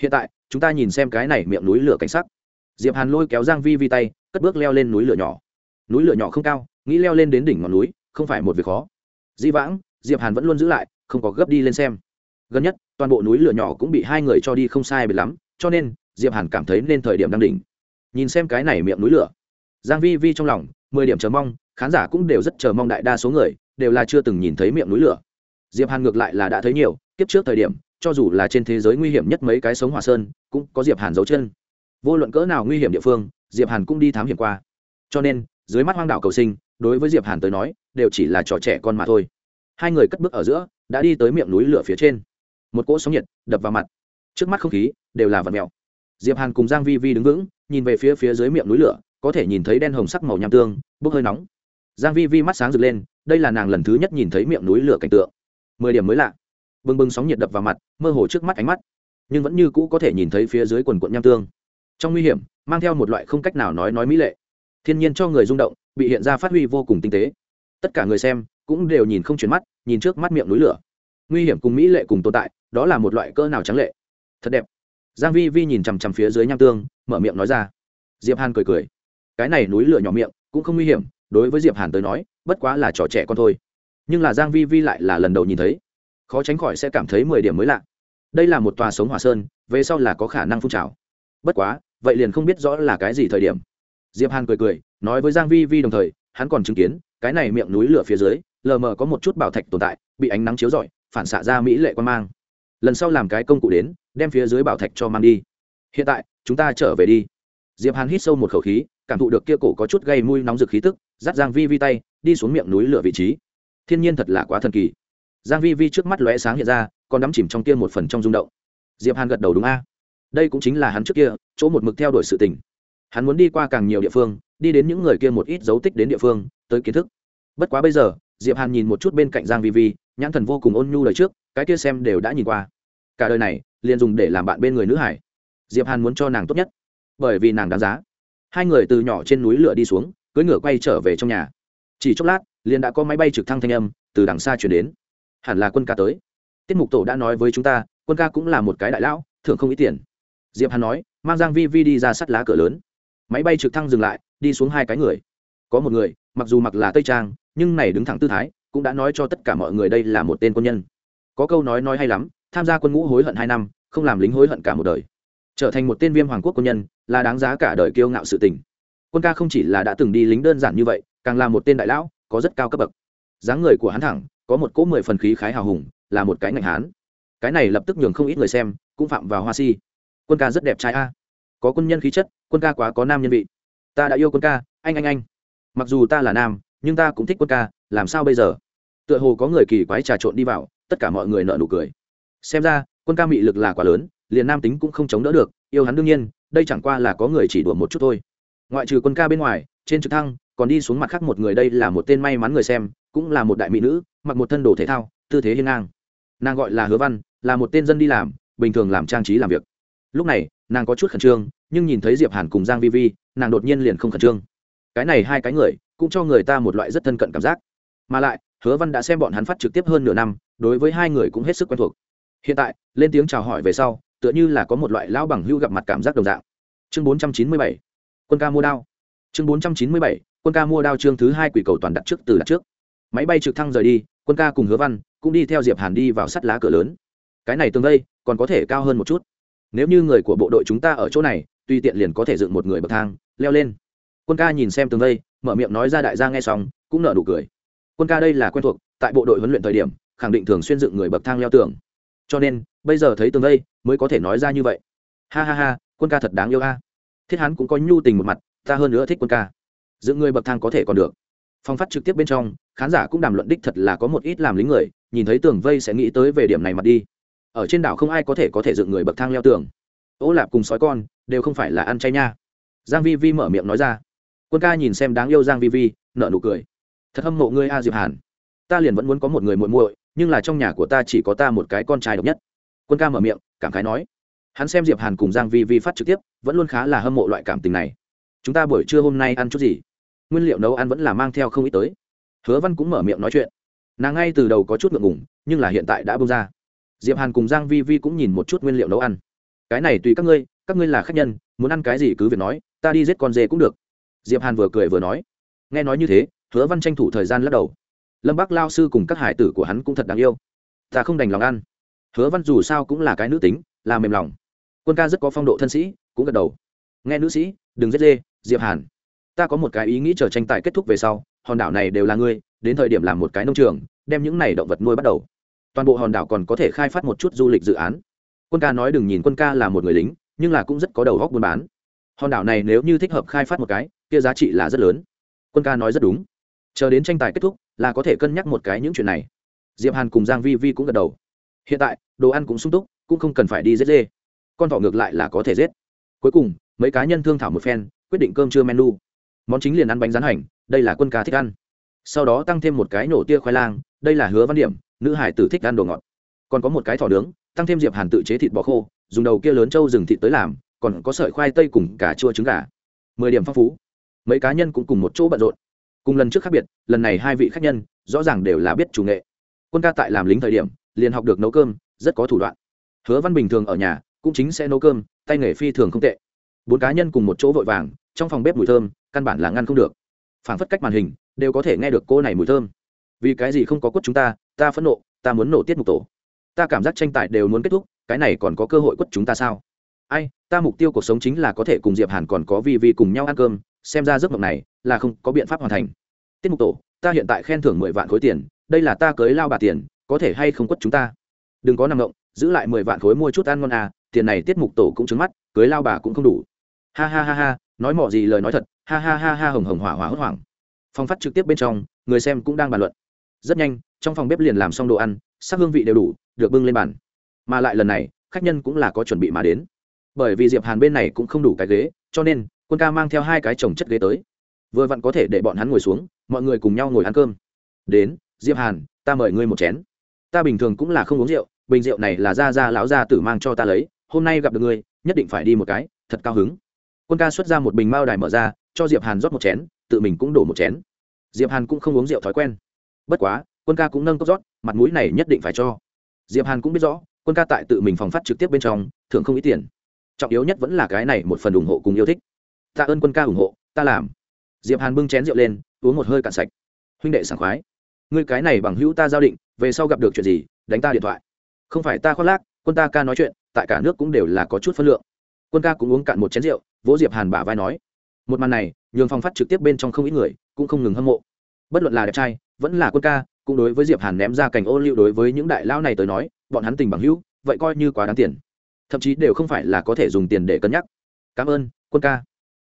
Hiện tại chúng ta nhìn xem cái này miệng núi lửa cảnh sắc. Diệp hàn lôi kéo giang vi vi tay, cất bước leo lên núi lửa nhỏ. Núi lửa nhỏ không cao, nghĩ leo lên đến đỉnh ngọn núi, không phải một việc khó. Di vãng, diệp hàn vẫn luôn giữ lại, không có gấp đi lên xem. Gần nhất, toàn bộ núi lửa nhỏ cũng bị hai người cho đi không sai biệt lắm, cho nên, diệp hàn cảm thấy nên thời điểm đang đỉnh. Nhìn xem cái này miệng núi lửa. Giang vi vi trong lòng, mười điểm chờ mong, khán giả cũng đều rất chờ mong đại đa số người, đều là chưa từng nhìn thấy miệng núi lửa. Diệp hàn ngược lại là đã thấy nhiều, kiếp trước thời điểm cho dù là trên thế giới nguy hiểm nhất mấy cái sống hỏa sơn, cũng có diệp hàn dấu chân. Vô luận cỡ nào nguy hiểm địa phương, diệp hàn cũng đi thám hiểm qua. Cho nên, dưới mắt hoang đảo cầu sinh, đối với diệp hàn tới nói, đều chỉ là trò trẻ con mà thôi. Hai người cất bước ở giữa, đã đi tới miệng núi lửa phía trên. Một cỗ sóng nhiệt đập vào mặt. Trước mắt không khí đều là vật mèo. Diệp hàn cùng giang vi vi đứng vững, nhìn về phía phía dưới miệng núi lửa, có thể nhìn thấy đen hồng sắc màu nham tương, bốc hơi nóng. Giang vi vi mắt sáng rực lên, đây là nàng lần thứ nhất nhìn thấy miệng núi lửa cảnh tượng. Mười điểm mới lạ bừng bừng sóng nhiệt đập vào mặt, mơ hồ trước mắt ánh mắt, nhưng vẫn như cũ có thể nhìn thấy phía dưới quần cuộn nham tương. Trong nguy hiểm, mang theo một loại không cách nào nói nói mỹ lệ. Thiên nhiên cho người rung động, bị hiện ra phát huy vô cùng tinh tế. Tất cả người xem cũng đều nhìn không chuyển mắt, nhìn trước mắt miệng núi lửa. Nguy hiểm cùng mỹ lệ cùng tồn tại, đó là một loại cơ nào trắng lệ. Thật đẹp. Giang vi vi nhìn chằm chằm phía dưới nham tương, mở miệng nói ra. Diệp hàn cười cười. Cái này núi lửa nhỏ miệng cũng không nguy hiểm, đối với diệp hàn tới nói, bất quá là trò trẻ con thôi. Nhưng là giang vi vi lại là lần đầu nhìn thấy khó tránh khỏi sẽ cảm thấy mười điểm mới lạ. Đây là một tòa sống hỏa sơn, về sau là có khả năng phun trào. Bất quá, vậy liền không biết rõ là cái gì thời điểm. Diệp hàn cười cười, nói với giang vi vi đồng thời, hắn còn chứng kiến, cái này miệng núi lửa phía dưới, lờ mờ có một chút bảo thạch tồn tại, bị ánh nắng chiếu rọi, phản xạ ra mỹ lệ quan mang. Lần sau làm cái công cụ đến, đem phía dưới bảo thạch cho mang đi. Hiện tại, chúng ta trở về đi. Diệp hàn hít sâu một khẩu khí, cảm thụ được kia cổ có chút gây mùi nóng rực khí tức, dắt giang vi vi tay, đi xuống miệng núi lửa vị trí. Thiên nhiên thật là quá thần kỳ giang vi vi trước mắt lóe sáng hiện ra, còn đắm chìm trong kia một phần trong rung động. Diệp hàn gật đầu đúng a. Đây cũng chính là hắn trước kia, chỗ một mực theo đuổi sự tình. Hắn muốn đi qua càng nhiều địa phương, đi đến những người kia một ít dấu tích đến địa phương, tới kiến thức. Bất quá bây giờ, diệp hàn nhìn một chút bên cạnh giang vi vi, nhãn thần vô cùng ôn nhu lời trước, cái kia xem đều đã nhìn qua. Cả đời này, liền dùng để làm bạn bên người nữ hải. Diệp hàn muốn cho nàng tốt nhất, bởi vì nàng đáng giá. Hai người từ nhỏ trên núi lửa đi xuống, cưỡi ngựa quay trở về trong nhà. Chỉ chốc lát, liền đã có máy bay trực thăng thanh âm từ đằng xa chuyển đến hẳn là quân ca tới. Tiết mục tổ đã nói với chúng ta, quân ca cũng là một cái đại lão thường không ít tiền. Diệp hàn nói, mang giang vi vi đi ra sắt lá cửa lớn. Máy bay trực thăng dừng lại, đi xuống hai cái người. Có một người, mặc dù mặc là tây trang, nhưng này đứng thẳng tư thái, cũng đã nói cho tất cả mọi người đây là một tên quân nhân. Có câu nói nói hay lắm, tham gia quân ngũ hối hận hai năm, không làm lính hối hận cả một đời. Trở thành một tên viêm hoàng quốc quân nhân, là đáng giá cả đời kiêu ngạo sự tình. Quân ca không chỉ là đã từng đi lính đơn giản như vậy, càng là một tên đại lão, có rất cao cấp bậc. Dáng người của hắn thẳng có một cỗ mười phần khí khái hào hùng, là một cái ngạnh hán. Cái này lập tức nhường không ít người xem, cũng phạm vào hoa si. Quân ca rất đẹp trai a. Có quân nhân khí chất, quân ca quá có nam nhân vị. Ta đã yêu quân ca, anh anh anh. Mặc dù ta là nam, nhưng ta cũng thích quân ca, làm sao bây giờ? Tựa hồ có người kỳ quái trà trộn đi vào, tất cả mọi người nợ nụ cười. Xem ra, quân ca mị lực là quá lớn, liền nam tính cũng không chống đỡ được, yêu hắn đương nhiên, đây chẳng qua là có người chỉ đùa một chút thôi. Ngoại trừ quân ca bên ngoài, trên trực thăng, còn đi xuống mặt khác một người đây là một tên may mắn người xem, cũng là một đại mỹ nữ mặc một thân đồ thể thao, tư thế hiên ngang. Nàng gọi là hứa văn, là một tên dân đi làm, bình thường làm trang trí làm việc. Lúc này, nàng có chút khẩn trương, nhưng nhìn thấy diệp hàn cùng giang vi vi, nàng đột nhiên liền không khẩn trương. Cái này hai cái người, cũng cho người ta một loại rất thân cận cảm giác. Mà lại, hứa văn đã xem bọn hắn phát trực tiếp hơn nửa năm, đối với hai người cũng hết sức quen thuộc. Hiện tại, lên tiếng chào hỏi về sau, tựa như là có một loại lão bằng hưu gặp mặt cảm giác đồng dạng. Chương 497 quân ca mua đao. Chương 497 quân ca mua đao chương thứ hai quỷ cầu toàn đặt trước, từ đặt trước. Máy bay trực thăng rời đi quân ca cùng hứa văn cũng đi theo diệp hàn đi vào sắt lá cửa lớn cái này tương đây còn có thể cao hơn một chút nếu như người của bộ đội chúng ta ở chỗ này tuy tiện liền có thể dựng một người bậc thang leo lên quân ca nhìn xem tường đây mở miệng nói ra đại gia nghe xong cũng nở nụ cười quân ca đây là quen thuộc tại bộ đội huấn luyện thời điểm khẳng định thường xuyên dựng người bậc thang leo tường cho nên bây giờ thấy tường đây mới có thể nói ra như vậy ha ha ha quân ca thật đáng yêu a thiết hán cũng có nhu tình một mặt ta hơn nữa thích quân ca dựng người bậc thang có thể còn được phong phát trực tiếp bên trong khán giả cũng đàm luận đích thật là có một ít làm lính người, nhìn thấy tường vây sẽ nghĩ tới về điểm này mặt đi. Ở trên đảo không ai có thể có thể dựng người bậc thang leo tường. Ô lạp cùng sói con đều không phải là ăn chay nha. Giang vi vi mở miệng nói ra. Quân ca nhìn xem đáng yêu giang vi vi, nở nụ cười. Thật hâm mộ ngươi a diệp hàn. Ta liền vẫn muốn có một người muội muội, nhưng là trong nhà của ta chỉ có ta một cái con trai độc nhất. Quân ca mở miệng, cảm khái nói. Hắn xem diệp hàn cùng giang vi vi phát trực tiếp, vẫn luôn khá là hâm mộ loại cảm tình này. Chúng ta buổi trưa hôm nay ăn chút gì? Nguyên liệu nấu ăn vẫn là mang theo không ít tới hứa văn cũng mở miệng nói chuyện. Nàng ngay từ đầu có chút ngượng ngùng, nhưng là hiện tại đã bông ra. Diệp hàn cùng giang vi vi cũng nhìn một chút nguyên liệu nấu ăn. Cái này tùy các ngươi các ngươi là khách nhân, muốn ăn cái gì cứ việc nói, ta đi giết con dê cũng được. Diệp hàn vừa cười vừa nói. Nghe nói như thế, hứa văn tranh thủ thời gian lắc đầu. Lâm bắc lao sư cùng các hải tử của hắn cũng thật đáng yêu. Ta không đành lòng ăn. Hứa văn dù sao cũng là cái nữ tính, là mềm lòng. Quân ca rất có phong độ thân sĩ, cũng gật đầu. Nghe nữ sĩ, đừng giết dê, diệp hàn ta có một cái ý nghĩ chờ tranh tài kết thúc về sau, hòn đảo này đều là ngươi, đến thời điểm làm một cái nông trường, đem những này động vật nuôi bắt đầu. Toàn bộ hòn đảo còn có thể khai phát một chút du lịch dự án. Quân ca nói đừng nhìn quân ca là một người lính, nhưng là cũng rất có đầu góc buôn bán. Hòn đảo này nếu như thích hợp khai phát một cái, kia giá trị là rất lớn. Quân ca nói rất đúng. Chờ đến tranh tài kết thúc, là có thể cân nhắc một cái những chuyện này. Diệp hàn cùng giang vi vi cũng gật đầu. Hiện tại, đồ ăn cũng sung túc, cũng không cần phải đi giết dê. Con thỏ ngược lại là có thể giết. Cuối cùng, mấy cá nhân thương thảo một phen, quyết định cơm trưa menu món chính liền ăn bánh rán hành, đây là quân ca thích ăn. Sau đó tăng thêm một cái nổ tia khoai lang, đây là hứa văn điểm, nữ hải tử thích ăn đồ ngọt. Còn có một cái thỏ nướng, tăng thêm diệp hàn tự chế thịt bò khô, dùng đầu kia lớn trâu rừng thịt tới làm, còn có sợi khoai tây cùng cả chua trứng gà. Mười điểm phong phú. Mấy cá nhân cũng cùng một chỗ bận rộn. Cùng lần trước khác biệt, lần này hai vị khách nhân, rõ ràng đều là biết chủ nghệ. Quân ca tại làm lính thời điểm, liền học được nấu cơm, rất có thủ đoạn. Hứa văn bình thường ở nhà, cũng chính sẽ nấu cơm, tay nghề phi thường không tệ. Bốn cá nhân cùng một chỗ vội vàng, trong phòng bếp mùi thơm căn bản là ngăn không được. Phảng phất cách màn hình, đều có thể nghe được cô này mùi thơm. Vì cái gì không có quất chúng ta ta phẫn nộ, ta muốn nổ tiết mục tổ. Ta cảm giác tranh tài đều muốn kết thúc, cái này còn có cơ hội quất chúng ta sao? Ai, ta mục tiêu cuộc sống chính là có thể cùng diệp hàn còn có vi vi cùng nhau ăn cơm, xem ra giấc mộng này là không có biện pháp hoàn thành. Tiết mục tổ, ta hiện tại khen thưởng mười vạn khối tiền, đây là ta cưới lao bà tiền, có thể hay không quất chúng ta? Đừng có nằm ngộng giữ lại mười vạn khối mua chút ăn ngon à tiền này tiết mục tổ cũng trứng mắt, cưới lao bà cũng không đủ. Ha ha ha ha nói mỏ gì lời nói thật, ha ha ha ha hồng hồng hỏa hỏa hốt hoảng. Phong phát trực tiếp bên trong, người xem cũng đang bàn luận. Rất nhanh, trong phòng bếp liền làm xong đồ ăn, sắc hương vị đều đủ, được bưng lên bàn. Mà lại lần này, khách nhân cũng là có chuẩn bị mà đến. Bởi vì diệp hàn bên này cũng không đủ cái ghế, cho nên, quân ca mang theo hai cái chồng chất ghế tới. Vừa vặn có thể để bọn hắn ngồi xuống, mọi người cùng nhau ngồi ăn cơm. Đến, diệp hàn, ta mời ngươi một chén. Ta bình thường cũng là không uống rượu, bình rượu này là ra ra lão gia tử mang cho ta lấy, hôm nay gặp được ngươi, nhất định phải đi một cái, thật cao hứng quân ca xuất ra một bình mao đài mở ra, cho diệp hàn rót một chén, tự mình cũng đổ một chén. Diệp hàn cũng không uống rượu thói quen. Bất quá, quân ca cũng nâng cốc rót, mặt mũi này nhất định phải cho. Diệp hàn cũng biết rõ, quân ca tại tự mình phòng phát trực tiếp bên trong thường không ít tiền. Trọng yếu nhất vẫn là cái này một phần ủng hộ cùng yêu thích. Tạ ơn quân ca ủng hộ, ta làm. Diệp hàn bưng chén rượu lên, uống một hơi cạn sạch. Huynh đệ sảng khoái. Ngươi cái này bằng hữu ta giao định, về sau gặp được chuyện gì, đánh ta điện thoại. Không phải ta khoác lác, quân ta ca nói chuyện, tại cả nước cũng đều là có chút phân lượng. Quân ca cũng uống cạn một chén rượu vỗ diệp hàn bả vai nói, một màn này, nhường phong phát trực tiếp bên trong không ít người cũng không ngừng hâm mộ. Bất luận là đẹp trai, vẫn là quân ca, cũng đối với diệp hàn ném ra cảnh ô liu đối với những đại lao này tới nói, bọn hắn tình bằng hữu, vậy coi như quá đáng tiền. Thậm chí đều không phải là có thể dùng tiền để cân nhắc. Cảm ơn, quân ca.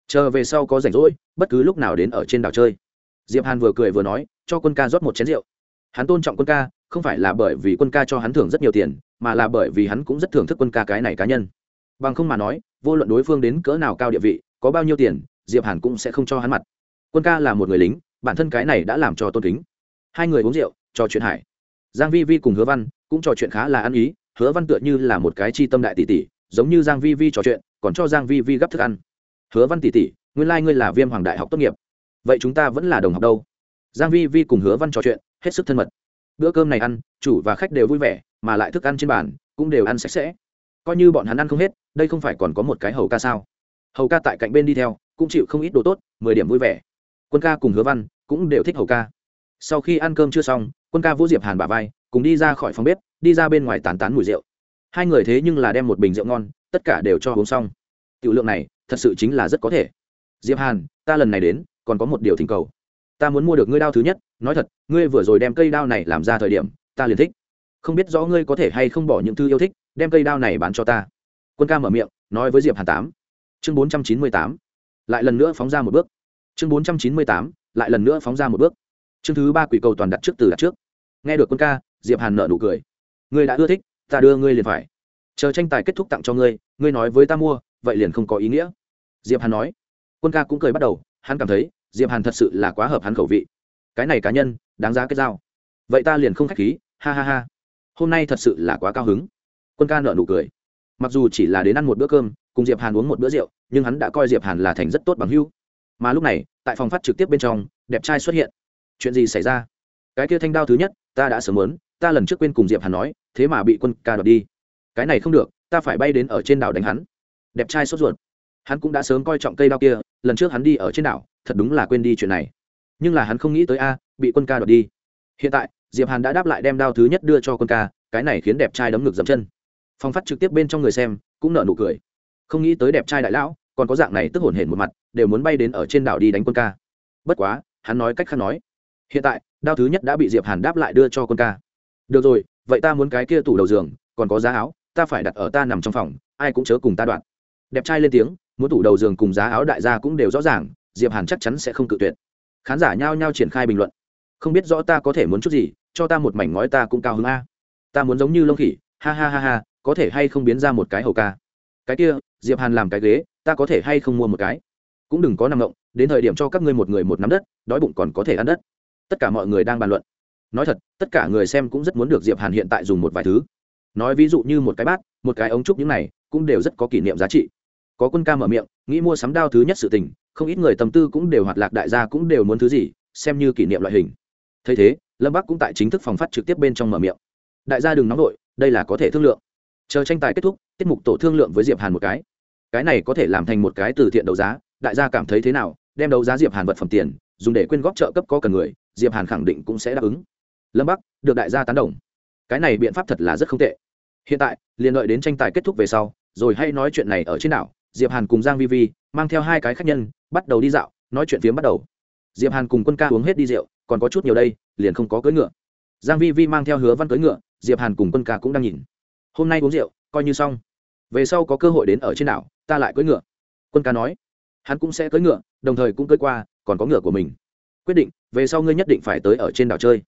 Chờ về sau có rảnh rỗi, bất cứ lúc nào đến ở trên đảo chơi. Diệp hàn vừa cười vừa nói, cho quân ca rót một chén rượu. Hắn tôn trọng quân ca, không phải là bởi vì quân ca cho hắn thưởng rất nhiều tiền, mà là bởi vì hắn cũng rất thưởng thức quân ca cái này cá nhân. Bằng không mà nói vô luận đối phương đến cỡ nào cao địa vị, có bao nhiêu tiền, diệp hàn cũng sẽ không cho hắn mặt. Quân ca là một người lính, bản thân cái này đã làm cho tôn kính. Hai người uống rượu, trò chuyện hải. Giang vi vi cùng hứa văn cũng trò chuyện khá là ăn ý, hứa văn tựa như là một cái chi tâm đại tỷ tỷ, giống như giang vi vi trò chuyện, còn cho giang vi vi gấp thức ăn. Hứa văn tỷ tỷ, nguyên lai like ngươi là viêm hoàng đại học tốt nghiệp. Vậy chúng ta vẫn là đồng học đâu? Giang vi vi cùng hứa văn trò chuyện, hết sức thân mật. Bữa cơm này ăn, chủ và khách đều vui vẻ, mà lại thức ăn trên bàn cũng đều ăn sạch sẽ coi như bọn hắn ăn không hết, đây không phải còn có một cái hầu ca sao? Hầu ca tại cạnh bên đi theo, cũng chịu không ít đồ tốt, mười điểm vui vẻ. Quân ca cùng hứa văn cũng đều thích hầu ca. Sau khi ăn cơm chưa xong, quân ca vũ diệp hàn bà vai, cùng đi ra khỏi phòng bếp, đi ra bên ngoài tán tán mùi rượu. Hai người thế nhưng là đem một bình rượu ngon, tất cả đều cho uống xong. Tiểu lượng này, thật sự chính là rất có thể. Diệp hàn, ta lần này đến, còn có một điều thỉnh cầu. Ta muốn mua được ngươi đao thứ nhất, nói thật, ngươi vừa rồi đem cây đao này làm ra thời điểm, ta liền thích không biết rõ ngươi có thể hay không bỏ những thứ yêu thích, đem cây đao này bán cho ta. Quân ca mở miệng, nói với diệp hàn tám. Chương bốn trăm chín mươi tám, lại lần nữa phóng ra một bước. Chương bốn trăm chín mươi tám, lại lần nữa phóng ra một bước. Chương thứ ba quỷ cầu toàn đặt trước từ đặt trước. Nghe được quân ca, diệp hàn nợ nụ cười. Ngươi đã ưa thích, ta đưa ngươi liền phải. Chờ tranh tài kết thúc tặng cho ngươi ngươi nói với ta mua, vậy liền không có ý nghĩa. Diệp hàn nói. Quân ca cũng cười bắt đầu, hắn cảm thấy, diệp hàn thật sự là quá hợp hắn khẩu vị. Cái này cá nhân, đáng giá kết giao. Vậy ta liền không khách khí, ha ha ha hôm nay thật sự là quá cao hứng. Quân ca nợ nụ cười. Mặc dù chỉ là đến ăn một bữa cơm, cùng diệp hàn uống một bữa rượu, nhưng hắn đã coi diệp hàn là thành rất tốt bằng hữu. Mà lúc này, tại phòng phát trực tiếp bên trong, đẹp trai xuất hiện. Chuyện gì xảy ra? Cái kia thanh đao thứ nhất, ta đã sớm muốn, ta lần trước quên cùng diệp hàn nói, thế mà bị quân ca đoạt đi. Cái này không được, ta phải bay đến ở trên đảo đánh hắn. Đẹp trai sốt ruột. Hắn cũng đã sớm coi trọng cây đao kia, lần trước hắn đi ở trên đảo, thật đúng là quên đi chuyện này. Nhưng là hắn không nghĩ tới a, bị quân ca đoạt đi. Hiện tại diệp hàn đã đáp lại đem đao thứ nhất đưa cho quân ca, cái này khiến đẹp trai đấm ngực dậm chân. Phong phát trực tiếp bên trong người xem, cũng nở nụ cười. Không nghĩ tới đẹp trai đại lão, còn có dạng này tức hổn hển một mặt, đều muốn bay đến ở trên đảo đi đánh quân ca. Bất quá, hắn nói cách khác nói. Hiện tại, đao thứ nhất đã bị diệp hàn đáp lại đưa cho quân ca. Được rồi, vậy ta muốn cái kia tủ đầu giường, còn có giá áo, ta phải đặt ở ta nằm trong phòng, ai cũng chớ cùng ta đoạn. Đẹp trai lên tiếng, muốn tủ đầu giường cùng giá áo đại gia cũng đều rõ ràng, diệp hàn chắc chắn sẽ không cự tuyệt. Khán giả nhao nhao triển khai bình luận. Không biết rõ ta có thể muốn chút gì cho ta một mảnh ngói ta cũng cao hứng a. Ta muốn giống như lông khỉ, ha ha ha ha, có thể hay không biến ra một cái hầu ca. Cái kia, diệp hàn làm cái ghế, ta có thể hay không mua một cái? Cũng đừng có nằm ngộng đến thời điểm cho các ngươi một người một nắm đất, đói bụng còn có thể ăn đất. Tất cả mọi người đang bàn luận. Nói thật, tất cả người xem cũng rất muốn được diệp hàn hiện tại dùng một vài thứ. Nói ví dụ như một cái bát, một cái ống trúc những này, cũng đều rất có kỷ niệm giá trị. Có quân ca mở miệng, nghĩ mua sắm đao thứ nhất sự tình, không ít người tâm tư cũng đều hoạt lạc, đại gia cũng đều muốn thứ gì, xem như kỷ niệm loại hình. Thấy thế lâm bắc cũng tại chính thức phòng phát trực tiếp bên trong mở miệng đại gia đừng nóng đội đây là có thể thương lượng chờ tranh tài kết thúc tiết mục tổ thương lượng với diệp hàn một cái cái này có thể làm thành một cái từ thiện đấu giá đại gia cảm thấy thế nào đem đấu giá diệp hàn vật phẩm tiền dùng để quyên góp trợ cấp có cần người diệp hàn khẳng định cũng sẽ đáp ứng lâm bắc được đại gia tán đồng cái này biện pháp thật là rất không tệ hiện tại liền đợi đến tranh tài kết thúc về sau rồi hay nói chuyện này ở trên đảo diệp hàn cùng giang vi vi mang theo hai cái khách nhân bắt đầu đi dạo nói chuyện phiếm bắt đầu diệp hàn cùng quân ca uống hết đi rượu còn có chút nhiều đây, liền không có cưỡi ngựa. Giang vi vi mang theo hứa văn cưỡi ngựa, diệp hàn cùng quân ca cũng đang nhìn. Hôm nay uống rượu, coi như xong. Về sau có cơ hội đến ở trên đảo, ta lại cưỡi ngựa. Quân ca nói, hắn cũng sẽ cưỡi ngựa, đồng thời cũng cưỡi qua, còn có ngựa của mình. Quyết định, về sau ngươi nhất định phải tới ở trên đảo chơi.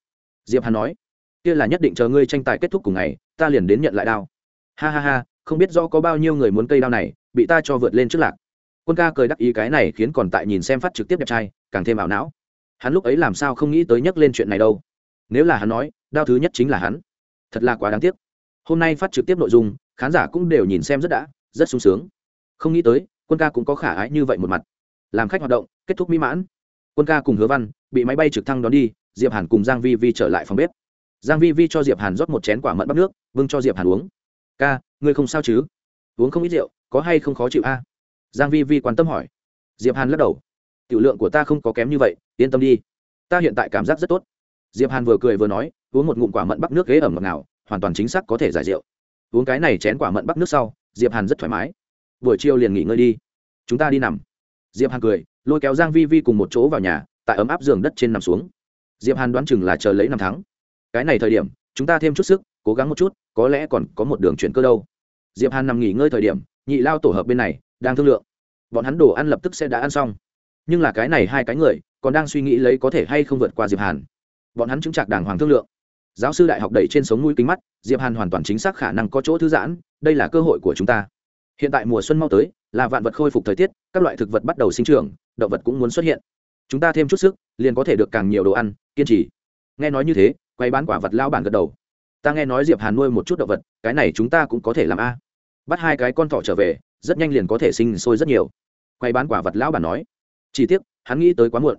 Diệp hàn nói, kia là nhất định chờ ngươi tranh tài kết thúc cùng ngày, ta liền đến nhận lại đao. Ha ha ha, không biết rõ có bao nhiêu người muốn cây đao này, bị ta cho vượt lên trước lạc. Quân ca cười đắc ý cái này khiến còn tại nhìn xem phát trực tiếp đẹp trai, càng thêm ảo não hắn lúc ấy làm sao không nghĩ tới nhắc lên chuyện này đâu. Nếu là hắn nói, đao thứ nhất chính là hắn. Thật là quá đáng tiếc. Hôm nay phát trực tiếp nội dung, khán giả cũng đều nhìn xem rất đã, rất sung sướng. Không nghĩ tới, quân ca cũng có khả ái như vậy một mặt. Làm khách hoạt động, kết thúc mỹ mãn. Quân ca cùng hứa văn, bị máy bay trực thăng đón đi, diệp hàn cùng giang vi vi trở lại phòng bếp. Giang vi vi cho diệp hàn rót một chén quả mận bắp nước vâng cho diệp hàn uống. Ca, ngươi không sao chứ? Uống không ít rượu, có hay không khó chịu a? Giang vi vi quan tâm hỏi. Diệp hàn lắc đầu tiểu lượng của ta không có kém như vậy, yên tâm đi. Ta hiện tại cảm giác rất tốt. Diệp hàn vừa cười vừa nói, uống một ngụm quả mận bắc nước ghế ẩm ngọt nào hoàn toàn chính xác có thể giải rượu. Uống cái này chén quả mận bắc nước sau, diệp hàn rất thoải mái. Buổi chiều liền nghỉ ngơi đi. Chúng ta đi nằm. Diệp hàn cười, lôi kéo giang vi vi cùng một chỗ vào nhà, tại ấm áp giường đất trên nằm xuống. Diệp hàn đoán chừng là chờ lấy năm tháng cái này thời điểm, chúng ta thêm chút sức, cố gắng một chút, có lẽ còn có một đường chuyển cơ đâu. Diệp hàn nằm nghỉ ngơi thời điểm, nhị lao tổ hợp bên này đang thương lượng. Bọn hắn đồ ăn lập tức sẽ đã ăn xong nhưng là cái này hai cái người còn đang suy nghĩ lấy có thể hay không vượt qua diệp hàn bọn hắn chứng chặt đàng hoàng thương lượng giáo sư đại học đẩy trên sống mũi kính mắt diệp hàn hoàn toàn chính xác khả năng có chỗ thư giãn đây là cơ hội của chúng ta hiện tại mùa xuân mau tới là vạn vật khôi phục thời tiết các loại thực vật bắt đầu sinh trưởng động vật cũng muốn xuất hiện chúng ta thêm chút sức liền có thể được càng nhiều đồ ăn kiên trì nghe nói như thế quay bán quả vật lao bản gật đầu ta nghe nói diệp hàn nuôi một chút động vật cái này chúng ta cũng có thể làm a bắt hai cái con thỏ trở về rất nhanh liền có thể sinh sôi rất nhiều quay bán quả vật lão bản nói chỉ tiếc, hắn nghĩ tới quá muộn.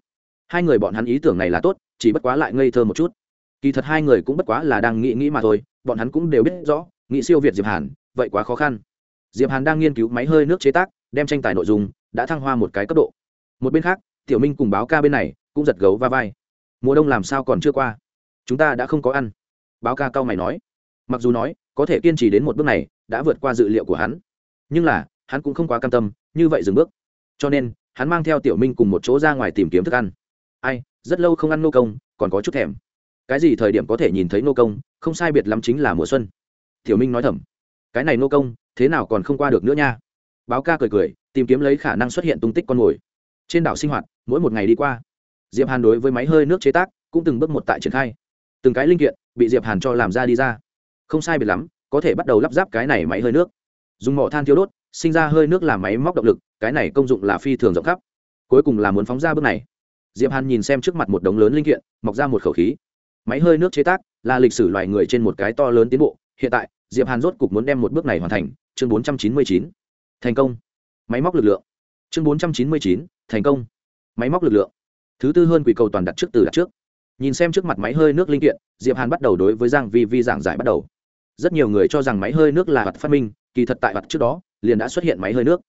Hai người bọn hắn ý tưởng này là tốt, chỉ bất quá lại ngây thơ một chút. Kỳ thật hai người cũng bất quá là đang nghĩ nghĩ mà thôi, bọn hắn cũng đều biết rõ, nghĩ siêu việt diệp hàn, vậy quá khó khăn. Diệp hàn đang nghiên cứu máy hơi nước chế tác, đem tranh tài nội dung, đã thăng hoa một cái cấp độ. Một bên khác, tiểu minh cùng báo ca bên này, cũng giật gấu va vai. Mùa đông làm sao còn chưa qua? Chúng ta đã không có ăn. Báo ca cao mày nói. Mặc dù nói, có thể kiên trì đến một bước này, đã vượt qua dự liệu của hắn. Nhưng là, hắn cũng không quá cam tâm, như vậy dừng bước. Cho nên hắn mang theo tiểu minh cùng một chỗ ra ngoài tìm kiếm thức ăn. Ai, rất lâu không ăn nô công, còn có chút thèm. Cái gì thời điểm có thể nhìn thấy nô công, không sai biệt lắm chính là mùa xuân. Tiểu minh nói thầm. Cái này nô công, thế nào còn không qua được nữa nha? Báo ca cười cười, tìm kiếm lấy khả năng xuất hiện tung tích con mồi. Trên đảo sinh hoạt, mỗi một ngày đi qua, diệp hàn đối với máy hơi nước chế tác cũng từng bước một tại triển khai. Từng cái linh kiện bị diệp hàn cho làm ra đi ra. Không sai biệt lắm, có thể bắt đầu lắp ráp cái này máy hơi nước dùng mỏ than thiếu đốt sinh ra hơi nước làm máy móc động lực cái này công dụng là phi thường rộng khắp. Cuối cùng là muốn phóng ra bước này. Diệp hàn nhìn xem trước mặt một đống lớn linh kiện mọc ra một khẩu khí. Máy hơi nước chế tác là lịch sử loài người trên một cái to lớn tiến bộ. Hiện tại diệp hàn rốt cục muốn đem một bước này hoàn thành. Chương 499. thành công. Máy móc lực lượng. Chương 499, thành công. Máy móc lực lượng. Thứ tư hơn quỷ cầu toàn đặt trước từ đặt trước. Nhìn xem trước mặt máy hơi nước linh kiện diệp hàn bắt đầu đối với giang vi vi giảng giải bắt đầu. Rất nhiều người cho rằng máy hơi nước là vật phát minh kỳ thật tại mặt trước đó liền đã xuất hiện máy hơi nước.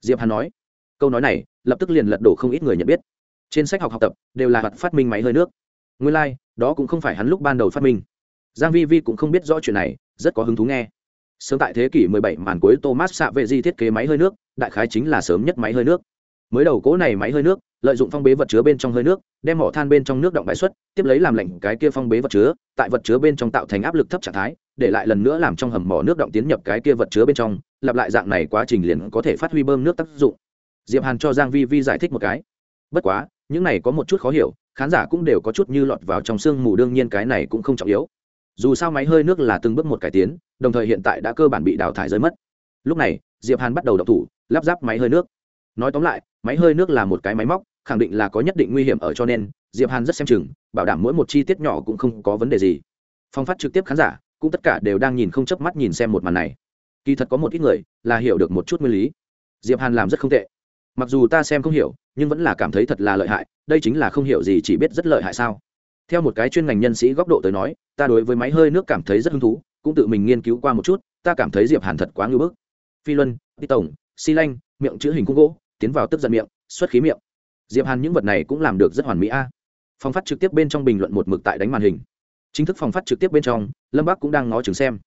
Diệp hàn nói câu nói này lập tức liền lật đổ không ít người nhận biết. Trên sách học học tập đều là mặt phát minh máy hơi nước. Nguyên lai like, đó cũng không phải hắn lúc ban đầu phát minh. Giang vi vi cũng không biết rõ chuyện này rất có hứng thú nghe. Sớm tại thế kỷ 17 màn cuối thomas xạ vệ di thiết kế máy hơi nước đại khái chính là sớm nhất máy hơi nước mới đầu cố này máy hơi nước, lợi dụng phong bế vật chứa bên trong hơi nước, đem mỏ than bên trong nước động bãi xuất, tiếp lấy làm lạnh cái kia phong bế vật chứa, tại vật chứa bên trong tạo thành áp lực thấp trạng thái, để lại lần nữa làm trong hầm mỏ nước động tiến nhập cái kia vật chứa bên trong, lặp lại dạng này quá trình liền có thể phát huy bơm nước tác dụng. Diệp hàn cho giang vi vi giải thích một cái. Bất quá, những này có một chút khó hiểu, khán giả cũng đều có chút như lọt vào trong sương mù, đương nhiên cái này cũng không trọng yếu. Dù sao máy hơi nước là từng bước một cải tiến, đồng thời hiện tại đã cơ bản bị đào thải rơi mất. Lúc này, diệp hàn bắt đầu đậu thủ, lắp ráp máy hơi nước nói tóm lại, máy hơi nước là một cái máy móc, khẳng định là có nhất định nguy hiểm ở cho nên, diệp hàn rất xem chừng, bảo đảm mỗi một chi tiết nhỏ cũng không có vấn đề gì. Phong phát trực tiếp khán giả, cũng tất cả đều đang nhìn không chớp mắt nhìn xem một màn này. Kỳ thật có một ít người, là hiểu được một chút nguyên lý. Diệp hàn làm rất không tệ. Mặc dù ta xem không hiểu, nhưng vẫn là cảm thấy thật là lợi hại, đây chính là không hiểu gì chỉ biết rất lợi hại sao. Theo một cái chuyên ngành nhân sĩ góc độ tới nói, ta đối với máy hơi nước cảm thấy rất hứng thú, cũng tự mình nghiên cứu qua một chút, ta cảm thấy diệp hàn thật quá ngưỡng bức. Phi luân đi tổng, xi lanh, miệng chữ hình cung gỗ tiến vào tức giận miệng, xuất khí miệng. Diệp hàn những vật này cũng làm được rất hoàn mỹ a. À. phòng phát trực tiếp bên trong bình luận một mực tại đánh màn hình. Chính thức phòng phát trực tiếp bên trong, lâm bắc cũng đang ngó chừng xem.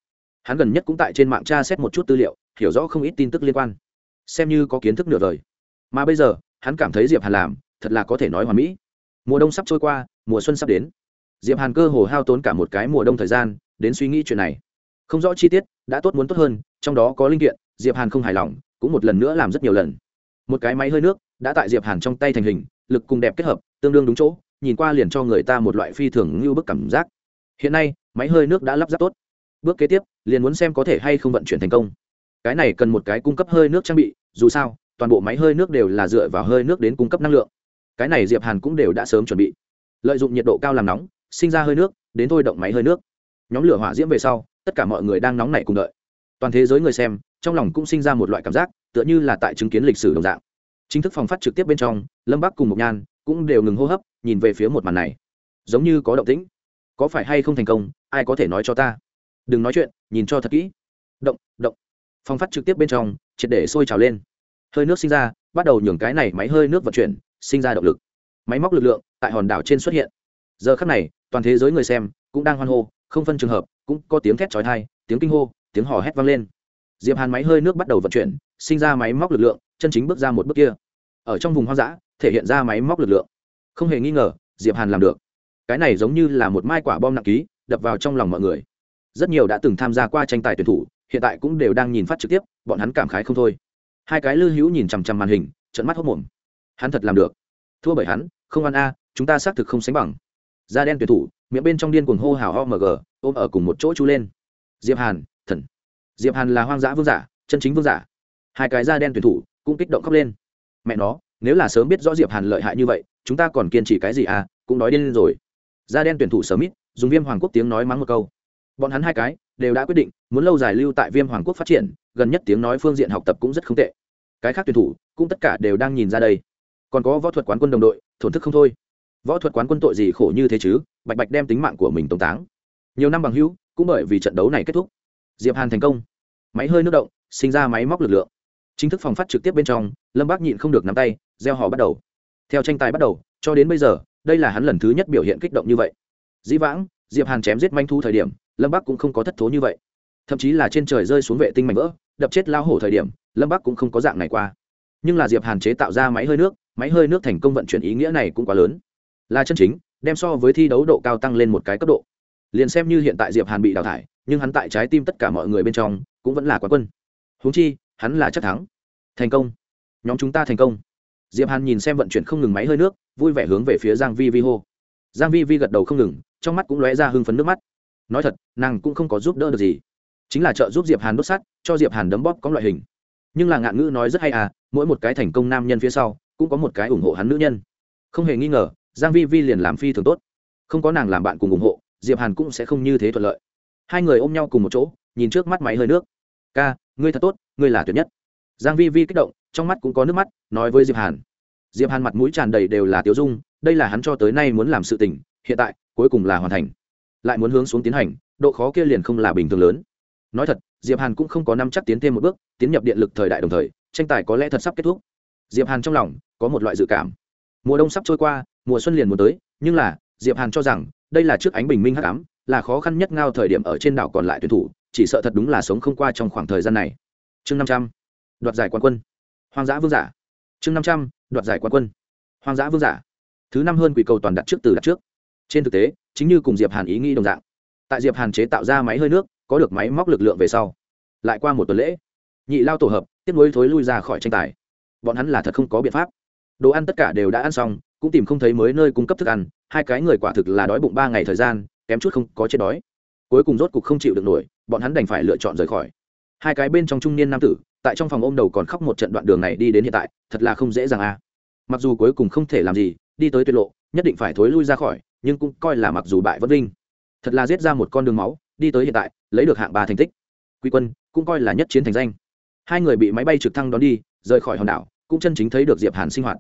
Hắn gần nhất cũng tại trên mạng tra xét một chút tư liệu, hiểu rõ không ít tin tức liên quan. Xem như có kiến thức nửa đời. Mà bây giờ, hắn cảm thấy diệp hàn làm, thật là có thể nói hoàn mỹ. Mùa đông sắp trôi qua, mùa xuân sắp đến. Diệp hàn cơ hồ hao tốn cả một cái mùa đông thời gian, đến suy nghĩ chuyện này. Không rõ chi tiết, đã tốt muốn tốt hơn, trong đó có linh kiện, diệp hàn không hài lòng, cũng một lần nữa làm rất nhiều lần một cái máy hơi nước đã tại diệp hàn trong tay thành hình lực cùng đẹp kết hợp tương đương đúng chỗ nhìn qua liền cho người ta một loại phi thường như bức cảm giác hiện nay máy hơi nước đã lắp ráp tốt bước kế tiếp liền muốn xem có thể hay không vận chuyển thành công cái này cần một cái cung cấp hơi nước trang bị dù sao toàn bộ máy hơi nước đều là dựa vào hơi nước đến cung cấp năng lượng cái này diệp hàn cũng đều đã sớm chuẩn bị lợi dụng nhiệt độ cao làm nóng sinh ra hơi nước đến thôi động máy hơi nước nhóm lửa hỏa diễm về sau tất cả mọi người đang nóng nảy cùng đợi toàn thế giới người xem trong lòng cũng sinh ra một loại cảm giác, tựa như là tại chứng kiến lịch sử đồng dạng. Chính thức phòng phát trực tiếp bên trong, lâm bắc cùng mộc nhan cũng đều ngừng hô hấp, nhìn về phía một màn này. Giống như có động tĩnh. Có phải hay không thành công? Ai có thể nói cho ta? Đừng nói chuyện, nhìn cho thật kỹ. Động động. Phòng phát trực tiếp bên trong, triệt để sôi trào lên. Hơi nước sinh ra, bắt đầu nhường cái này máy hơi nước vận chuyển, sinh ra động lực. Máy móc lực lượng tại hòn đảo trên xuất hiện. Giờ khắc này, toàn thế giới người xem cũng đang hoan hô, không phân trường hợp, cũng có tiếng thét trói thai tiếng kinh hô, tiếng hò hét vang lên diệp hàn máy hơi nước bắt đầu vận chuyển, sinh ra máy móc lực lượng, chân chính bước ra một bước kia. Ở trong vùng hoang dã, thể hiện ra máy móc lực lượng. Không hề nghi ngờ, diệp hàn làm được. Cái này giống như là một mai quả bom nặng ký, đập vào trong lòng mọi người. Rất nhiều đã từng tham gia qua tranh tài tuyển thủ, hiện tại cũng đều đang nhìn phát trực tiếp, bọn hắn cảm khái không thôi. Hai cái lư hữu nhìn chằm chằm màn hình trận mắt hốc mồm hắn thật làm được. Thua bởi hắn, không ăn a, chúng ta xác thực không sánh bằng. Da đen tuyển thủ, miệng bên trong điên cuồng hô hào omg ôm ở cùng một chỗ chú lên. Diệp hàn, thần diệp hàn là hoang dã vương giả, chân chính vương giả. Hai cái da đen tuyển thủ cũng kích động khóc lên. Mẹ nó, nếu là sớm biết rõ diệp hàn lợi hại như vậy, chúng ta còn kiên trì cái gì à? Cũng nói điên rồi. Da đen tuyển thủ sớm ít dùng viêm hoàng quốc tiếng nói mắng một câu. Bọn hắn hai cái đều đã quyết định, muốn lâu dài lưu tại viêm hoàng quốc phát triển, gần nhất tiếng nói phương diện học tập cũng rất không tệ. Cái khác tuyển thủ cũng tất cả đều đang nhìn ra đây. Còn có võ thuật quán quân đồng đội, thổn thức không thôi. Võ thuật quán quân tội gì khổ như thế chứ? Bạch bạch đem tính mạng của mình tống táng. Nhiều năm bằng hữu, cũng bởi vì trận đấu này kết thúc diệp hàn thành công. Máy hơi nước động, sinh ra máy móc lực lượng. Chính thức phòng phát trực tiếp bên trong, lâm bác nhịn không được nắm tay, gieo họ bắt đầu. Theo tranh tài bắt đầu, cho đến bây giờ, đây là hắn lần thứ nhất biểu hiện kích động như vậy. Dĩ vãng, diệp hàn chém giết manh thu thời điểm, lâm Bác cũng không có thất thố như vậy. Thậm chí là trên trời rơi xuống vệ tinh mảnh vỡ, đập chết lao hổ thời điểm, lâm Bác cũng không có dạng này qua. Nhưng là diệp hàn chế tạo ra máy hơi nước, máy hơi nước thành công vận chuyển ý nghĩa này cũng quá lớn. Là chân chính, đem so với thi đấu độ cao tăng lên một cái cấp độ. Liền xem như hiện tại diệp hàn bị đào thải nhưng hắn tại trái tim tất cả mọi người bên trong cũng vẫn là quán quân. Huống chi, hắn là chắc thắng. Thành công. Nhóm chúng ta thành công. Diệp hàn nhìn xem vận chuyển không ngừng máy hơi nước, vui vẻ hướng về phía giang vi vi hô. Giang vi vi gật đầu không ngừng, trong mắt cũng lóe ra hưng phấn nước mắt. Nói thật, nàng cũng không có giúp đỡ được gì. Chính là trợ giúp diệp hàn đốt sắt, cho diệp hàn đấm bóp có loại hình. Nhưng là ngạn ngữ nói rất hay à mỗi một cái thành công nam nhân phía sau, cũng có một cái ủng hộ hắn nữ nhân. Không hề nghi ngờ, giang vi vi liền làm phi thường tốt. Không có nàng làm bạn cùng ủng hộ, diệp hàn cũng sẽ không như thế thuận lợi hai người ôm nhau cùng một chỗ, nhìn trước mắt máy hơi nước. Ca, ngươi thật tốt, ngươi là tuyệt nhất. Giang vi vi kích động, trong mắt cũng có nước mắt, nói với diệp hàn. Diệp hàn mặt mũi tràn đầy đều là tiêu dung, đây là hắn cho tới nay muốn làm sự tình, hiện tại, cuối cùng là hoàn thành. Lại muốn hướng xuống tiến hành, độ khó kia liền không là bình thường lớn. Nói thật, diệp hàn cũng không có năm chắc tiến thêm một bước, tiến nhập điện lực thời đại đồng thời, tranh tài có lẽ thật sắp kết thúc. Diệp hàn trong lòng, có một loại dự cảm. Mùa đông sắp trôi qua, mùa xuân liền muốn tới, nhưng là, diệp hàn cho rằng, đây là trước ánh bình minh hắc ám là khó khăn nhất ngao thời điểm ở trên đảo còn lại tuyển thủ, chỉ sợ thật đúng là sống không qua trong khoảng thời gian này. Chương năm trăm, đoạt giải quán quân. Hoang dã vương giả. Chương năm trăm, đoạt giải quán quân. Hoang dã vương giả. Thứ năm hơn quỷ cầu toàn đặt trước từ đặt trước. Trên thực tế, chính như cùng diệp hàn ý nghĩ đồng dạng. Tại diệp hàn chế tạo ra máy hơi nước, có được máy móc lực lượng về sau. Lại qua một tuần lễ, nhị lao tổ hợp, tiếp nối thối lui ra khỏi tranh tài. Bọn hắn là thật không có biện pháp. Đồ ăn tất cả đều đã ăn xong, cũng tìm không thấy mới nơi cung cấp thức ăn, hai cái người quả thực là đói bụng ba ngày thời gian kém chút không có chết đói. Cuối cùng rốt cục không chịu được nổi, bọn hắn đành phải lựa chọn rời khỏi. Hai cái bên trong trung niên nam tử, tại trong phòng ôm đầu còn khóc một trận đoạn đường này đi đến hiện tại, thật là không dễ dàng à mặc dù cuối cùng không thể làm gì, đi tới tuyệt lộ, nhất định phải thối lui ra khỏi, nhưng cũng coi là mặc dù bại vất vinh. Thật là giết ra một con đường máu, đi tới hiện tại, lấy được hạng ba thành tích. Quy quân, cũng coi là nhất chiến thành danh. Hai người bị máy bay trực thăng đón đi, rời khỏi hòn đảo, cũng chân chính thấy được diệp hàn sinh hoạt.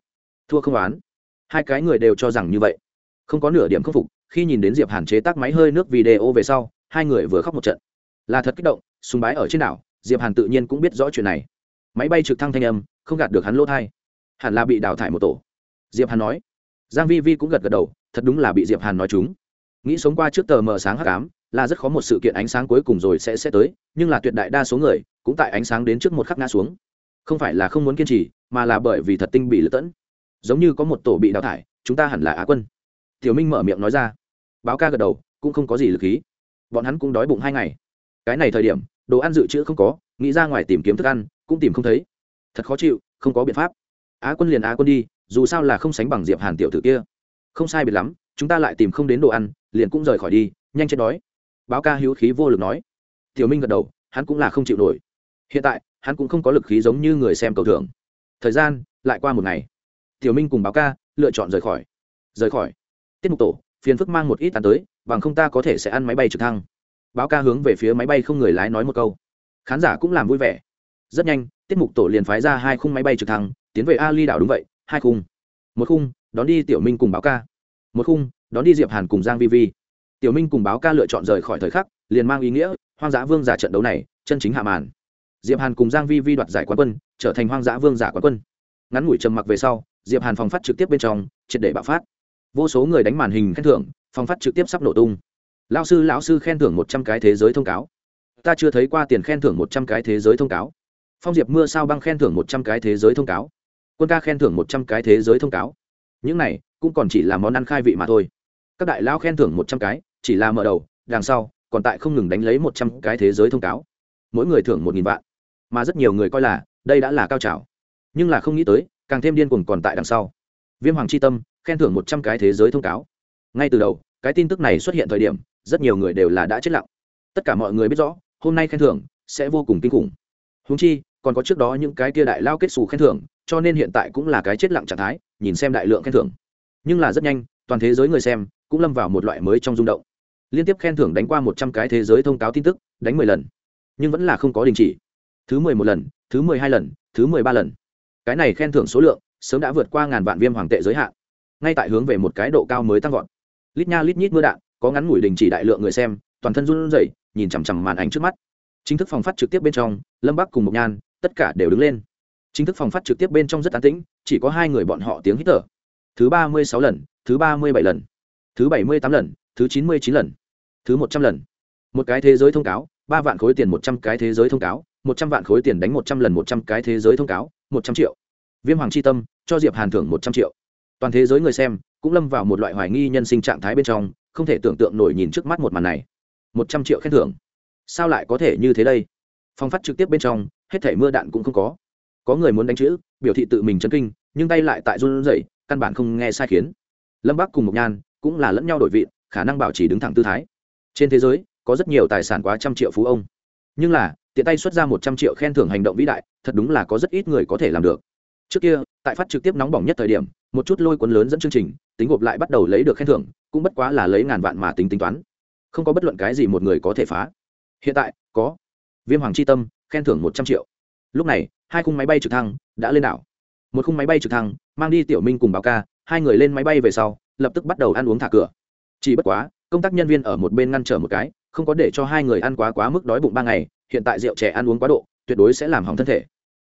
Thua không oán. Hai cái người đều cho rằng như vậy. Không có nửa điểm khắc phục khi nhìn đến diệp hàn chế tác máy hơi nước video về sau, hai người vừa khóc một trận. Là thật kích động, súng bái ở trên đảo, diệp hàn tự nhiên cũng biết rõ chuyện này. Máy bay trực thăng thanh âm, không gạt được hắn lỗ thai. Hẳn là bị đào thải một tổ. Diệp hàn nói. Giang vi vi cũng gật gật đầu, thật đúng là bị diệp hàn nói chúng. Nghĩ sống qua trước tờ mờ sáng hắc ám, là rất khó một sự kiện ánh sáng cuối cùng rồi sẽ sẽ tới, nhưng là tuyệt đại đa số người, cũng tại ánh sáng đến trước một khắc ngã xuống. Không phải là không muốn kiên trì, mà là bởi vì thật tinh bị lựa tẫn. Giống như có một tổ bị đào thải, chúng ta hẳn là á quân. Tiểu minh mở miệng nói ra báo ca gật đầu, cũng không có gì lực khí. Bọn hắn cũng đói bụng hai ngày. Cái này thời điểm, đồ ăn dự trữ không có, nghĩ ra ngoài tìm kiếm thức ăn, cũng tìm không thấy. Thật khó chịu, không có biện pháp. Á quân liền á quân đi, dù sao là không sánh bằng diệp hàn tiểu tử kia. Không sai biệt lắm, chúng ta lại tìm không đến đồ ăn, liền cũng rời khỏi đi, nhanh chết đói. Báo ca hữu khí vô lực nói. Tiểu minh gật đầu, hắn cũng là không chịu nổi. Hiện tại, hắn cũng không có lực khí giống như người xem cầu thưởng thời gian lại qua một ngày. Tiểu minh cùng báo ca lựa chọn rời khỏi. Rời khỏi. Tiết mục tổ phiền phức mang một ít tàn tới, bằng không ta có thể sẽ ăn máy bay trực thăng. Báo ca hướng về phía máy bay không người lái nói một câu. Khán giả cũng làm vui vẻ. Rất nhanh, tiết mục tổ liền phái ra hai khung máy bay trực thăng, tiến về ali đảo đúng vậy, hai khung. Một khung, đón đi tiểu minh cùng báo ca. Một khung, đón đi diệp hàn cùng giang vi vi. Tiểu minh cùng báo ca lựa chọn rời khỏi thời khắc, liền mang ý nghĩa, hoang dã vương giả trận đấu này, chân chính hạ màn. Diệp hàn cùng giang vi vi đoạt giải quán quân, trở thành hoang dã vương giả quán quân. Ngắn ngủi trầm mặc về sau, diệp hàn phòng phát trực tiếp bên trong, triệt để bạo phát vô số người đánh màn hình khen thưởng phòng phát trực tiếp sắp nổ tung. Lao sư, lão sư khen thưởng một trăm cái thế giới thông cáo. Ta chưa thấy qua tiền khen thưởng một trăm cái thế giới thông cáo. Phong diệp mưa sao băng khen thưởng một trăm cái thế giới thông cáo. Quân ca khen thưởng một trăm cái thế giới thông cáo. Những này, cũng còn chỉ là món ăn khai vị mà thôi. Các đại lão khen thưởng một trăm cái, chỉ là mở đầu, đằng sau, còn tại không ngừng đánh lấy một trăm cái thế giới thông cáo. Mỗi người thưởng một nghìn vạn. Mà rất nhiều người coi là, đây đã là cao trào. Nhưng là không nghĩ tới, càng thêm điên cuồng còn tại đằng sau. Viêm hoàng c h i tâm khen thưởng một trăm cái thế giới thông cáo. Ngay từ đầu, cái tin tức này xuất hiện thời điểm, rất nhiều người đều là đã chết lặng. Tất cả mọi người biết rõ, hôm nay khen thưởng sẽ vô cùng kinh khủng. Húng chi, còn có trước đó những cái kia đại lao kết xù khen thưởng, cho nên hiện tại cũng là cái chết lặng trạng thái, nhìn xem đại lượng khen thưởng. Nhưng là rất nhanh, toàn thế giới người xem cũng lâm vào một loại mới trong rung động. Liên tiếp khen thưởng đánh qua một trăm cái thế giới thông cáo tin tức, đánh mười lần. Nhưng vẫn là không có đình chỉ. Thứ mười một lần, thứ mười hai lần, thứ mười ba lần. Cái này khen thưởng số lượng sớm đã vượt qua ngàn vạn viêm hoàng tệ giới hạn ngay tại hướng về một cái độ cao mới tăng vọt. Lít nha lít nhít mưa đạn, có ngắn ngủi đình chỉ đại lượng người xem, toàn thân run rẩy, nhìn chằm chằm màn ảnh trước mắt. Chính thức phòng phát trực tiếp bên trong, lâm bắc cùng một nhan, tất cả đều đứng lên. Chính thức phòng phát trực tiếp bên trong rất an tĩnh, chỉ có hai người bọn họ tiếng hít thở. Thứ ba mươi sáu lần, thứ ba mươi bảy lần, thứ bảy mươi tám lần, thứ chín mươi chín lần, thứ một trăm lần. Một cái thế giới thông cáo, ba vạn khối tiền một trăm cái thế giới thông cáo, một trăm vạn khối tiền đánh một trăm lần một trăm cái thế giới thông cáo, một trăm triệu. Viêm hoàng c h i tâm, cho diệp hàn thưởng một trăm triệu toàn thế giới người xem cũng lâm vào một loại hoài nghi nhân sinh trạng thái bên trong, không thể tưởng tượng nổi nhìn trước mắt một màn này. Một trăm triệu khen thưởng. Sao lại có thể như thế đây? Phong phát trực tiếp bên trong, hết thể mưa đạn cũng không có. Có người muốn đánh chữ, biểu thị tự mình chân kinh, nhưng tay lại tại run rẩy, căn bản không nghe sai khiến. Lâm bắc cùng mộc nhan cũng là lẫn nhau đổi vị, khả năng bảo trì đứng thẳng tư thái. Trên thế giới, có rất nhiều tài sản quá trăm triệu phú ông. Nhưng là, tiện tay xuất ra một trăm triệu khen thưởng hành động vĩ đại, thật đúng là có rất ít người có thể làm được trước kia, tại phát trực tiếp nóng bỏng nhất thời điểm, một chút lôi cuốn lớn dẫn chương trình, tính gộp lại bắt đầu lấy được khen thưởng, cũng bất quá là lấy ngàn vạn mà tính tính toán. Không có bất luận cái gì một người có thể phá. Hiện tại, có. Viêm hoàng c h i tâm, khen thưởng một trăm triệu. Lúc này, hai khung máy bay trực thăng đã lên đảo. Một khung máy bay trực thăng, mang đi tiểu minh cùng báo ca, hai người lên máy bay về sau, lập tức bắt đầu ăn uống thả cửa. Chỉ bất quá, công tác nhân viên ở một bên ngăn trở một cái, không có để cho hai người ăn quá quá mức đói bụng ba ngày, hiện tại rượu trẻ ăn uống quá độ, tuyệt đối sẽ làm hỏng thân thể.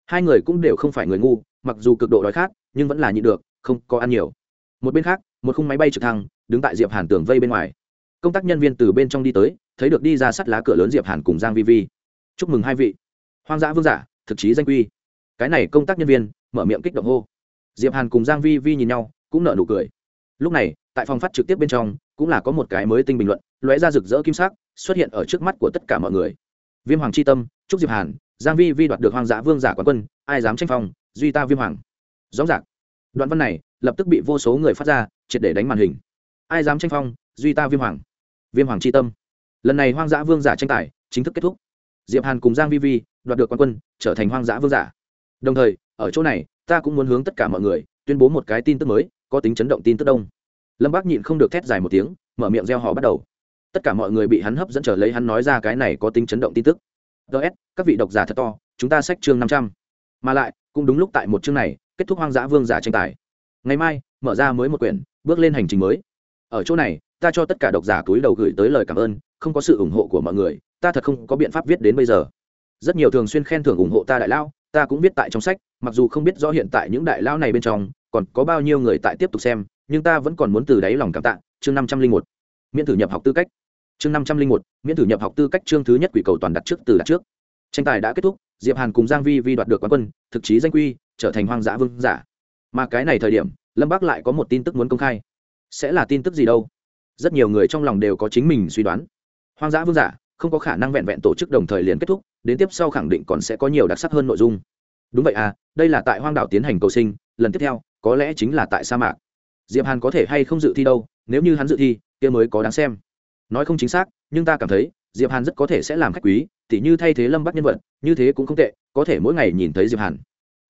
Hai người cũng đều không phải người ngu mặc dù cực độ đói khát, nhưng vẫn là nhịn được, không có ăn nhiều. Một bên khác, một khung máy bay trực thăng đứng tại diệp hàn tường vây bên ngoài. Công tác nhân viên từ bên trong đi tới, thấy được đi ra sắt lá cửa lớn diệp hàn cùng giang vi vi. Chúc mừng hai vị. Hoang dã vương giả, thực chí danh quy. Cái này công tác nhân viên, mở miệng kích động hô. Diệp hàn cùng giang vi vi nhìn nhau, cũng nở nụ cười. Lúc này, tại phòng phát trực tiếp bên trong, cũng là có một cái mới tinh bình luận, lóe ra rực rỡ kim sắc, xuất hiện ở trước mắt của tất cả mọi người. Viêm hoàng Chi tâm, chúc diệp hàn. Giang vi vi đoạt được hoang dã vương giả quán quân, ai dám tranh phong duy ta viêm hoàng. Rõ ràng. Đoạn văn này, lập tức bị vô số người phát ra, triệt để đánh màn hình. Ai dám tranh phong, duy ta viêm hoàng. Viêm hoàng c h i tâm. Lần này hoang dã vương giả tranh tài, chính thức kết thúc. Diệp hàn cùng giang vi vi, đoạt được quán quân, trở thành hoang dã vương giả. Đồng thời, ở chỗ này, ta cũng muốn hướng tất cả mọi người, tuyên bố một cái tin tức mới, có tính chấn động tin tức đông. Lâm bác nhịn không được thét dài một tiếng, mở miệng gieo họ bắt đầu. Tất cả mọi người bị hắn hấp dẫn trở lấy hắn nói ra cái này có tính chấn động tin tức. Ts các vị độc giả thật to, chúng ta sách chương năm trăm mà lại, cũng đúng lúc tại một chương này, kết thúc hoang dã vương giả tranh tài. Ngày mai, mở ra mới một quyển, bước lên hành trình mới. Ở chỗ này, ta cho tất cả độc giả túi đầu gửi tới lời cảm ơn, không có sự ủng hộ của mọi người, ta thật không có biện pháp viết đến bây giờ. Rất nhiều thường xuyên khen thưởng ủng hộ ta đại lao ta cũng viết tại trong sách, mặc dù không biết rõ hiện tại những đại lao này bên trong, còn có bao nhiêu người tại tiếp tục xem, nhưng ta vẫn còn muốn từ đáy lòng cảm tạ, chương năm trăm linh một. Miễn thử nhập học tư cách. Chương năm trăm linh một, miễn thử nhập học tư cách chương thứ nhất quỷ cầu toàn đặt trước, từ đặt trước. Tranh tài đã kết thúc diệp hàn cùng giang vi vi đoạt được quán quân, thực chí danh quy, trở thành hoang dã vương giả. Mà cái này thời điểm, lâm bác lại có một tin tức muốn công khai. Sẽ là tin tức gì đâu? Rất nhiều người trong lòng đều có chính mình suy đoán. Hoang dã vương giả, không có khả năng vẹn vẹn tổ chức đồng thời liền kết thúc, đến tiếp sau khẳng định còn sẽ có nhiều đặc sắc hơn nội dung. Đúng vậy à đây là tại hoang đảo tiến hành cầu sinh, lần tiếp theo, có lẽ chính là tại sa mạc. Diệp hàn có thể hay không dự thi đâu, nếu như hắn dự thi, kia mới có đáng xem. Nói không chính xác, nhưng ta cảm thấy diệp hàn rất có thể sẽ làm khách quý, tỉ như thay thế lâm bắc nhân vật, như thế cũng không tệ, có thể mỗi ngày nhìn thấy diệp hàn.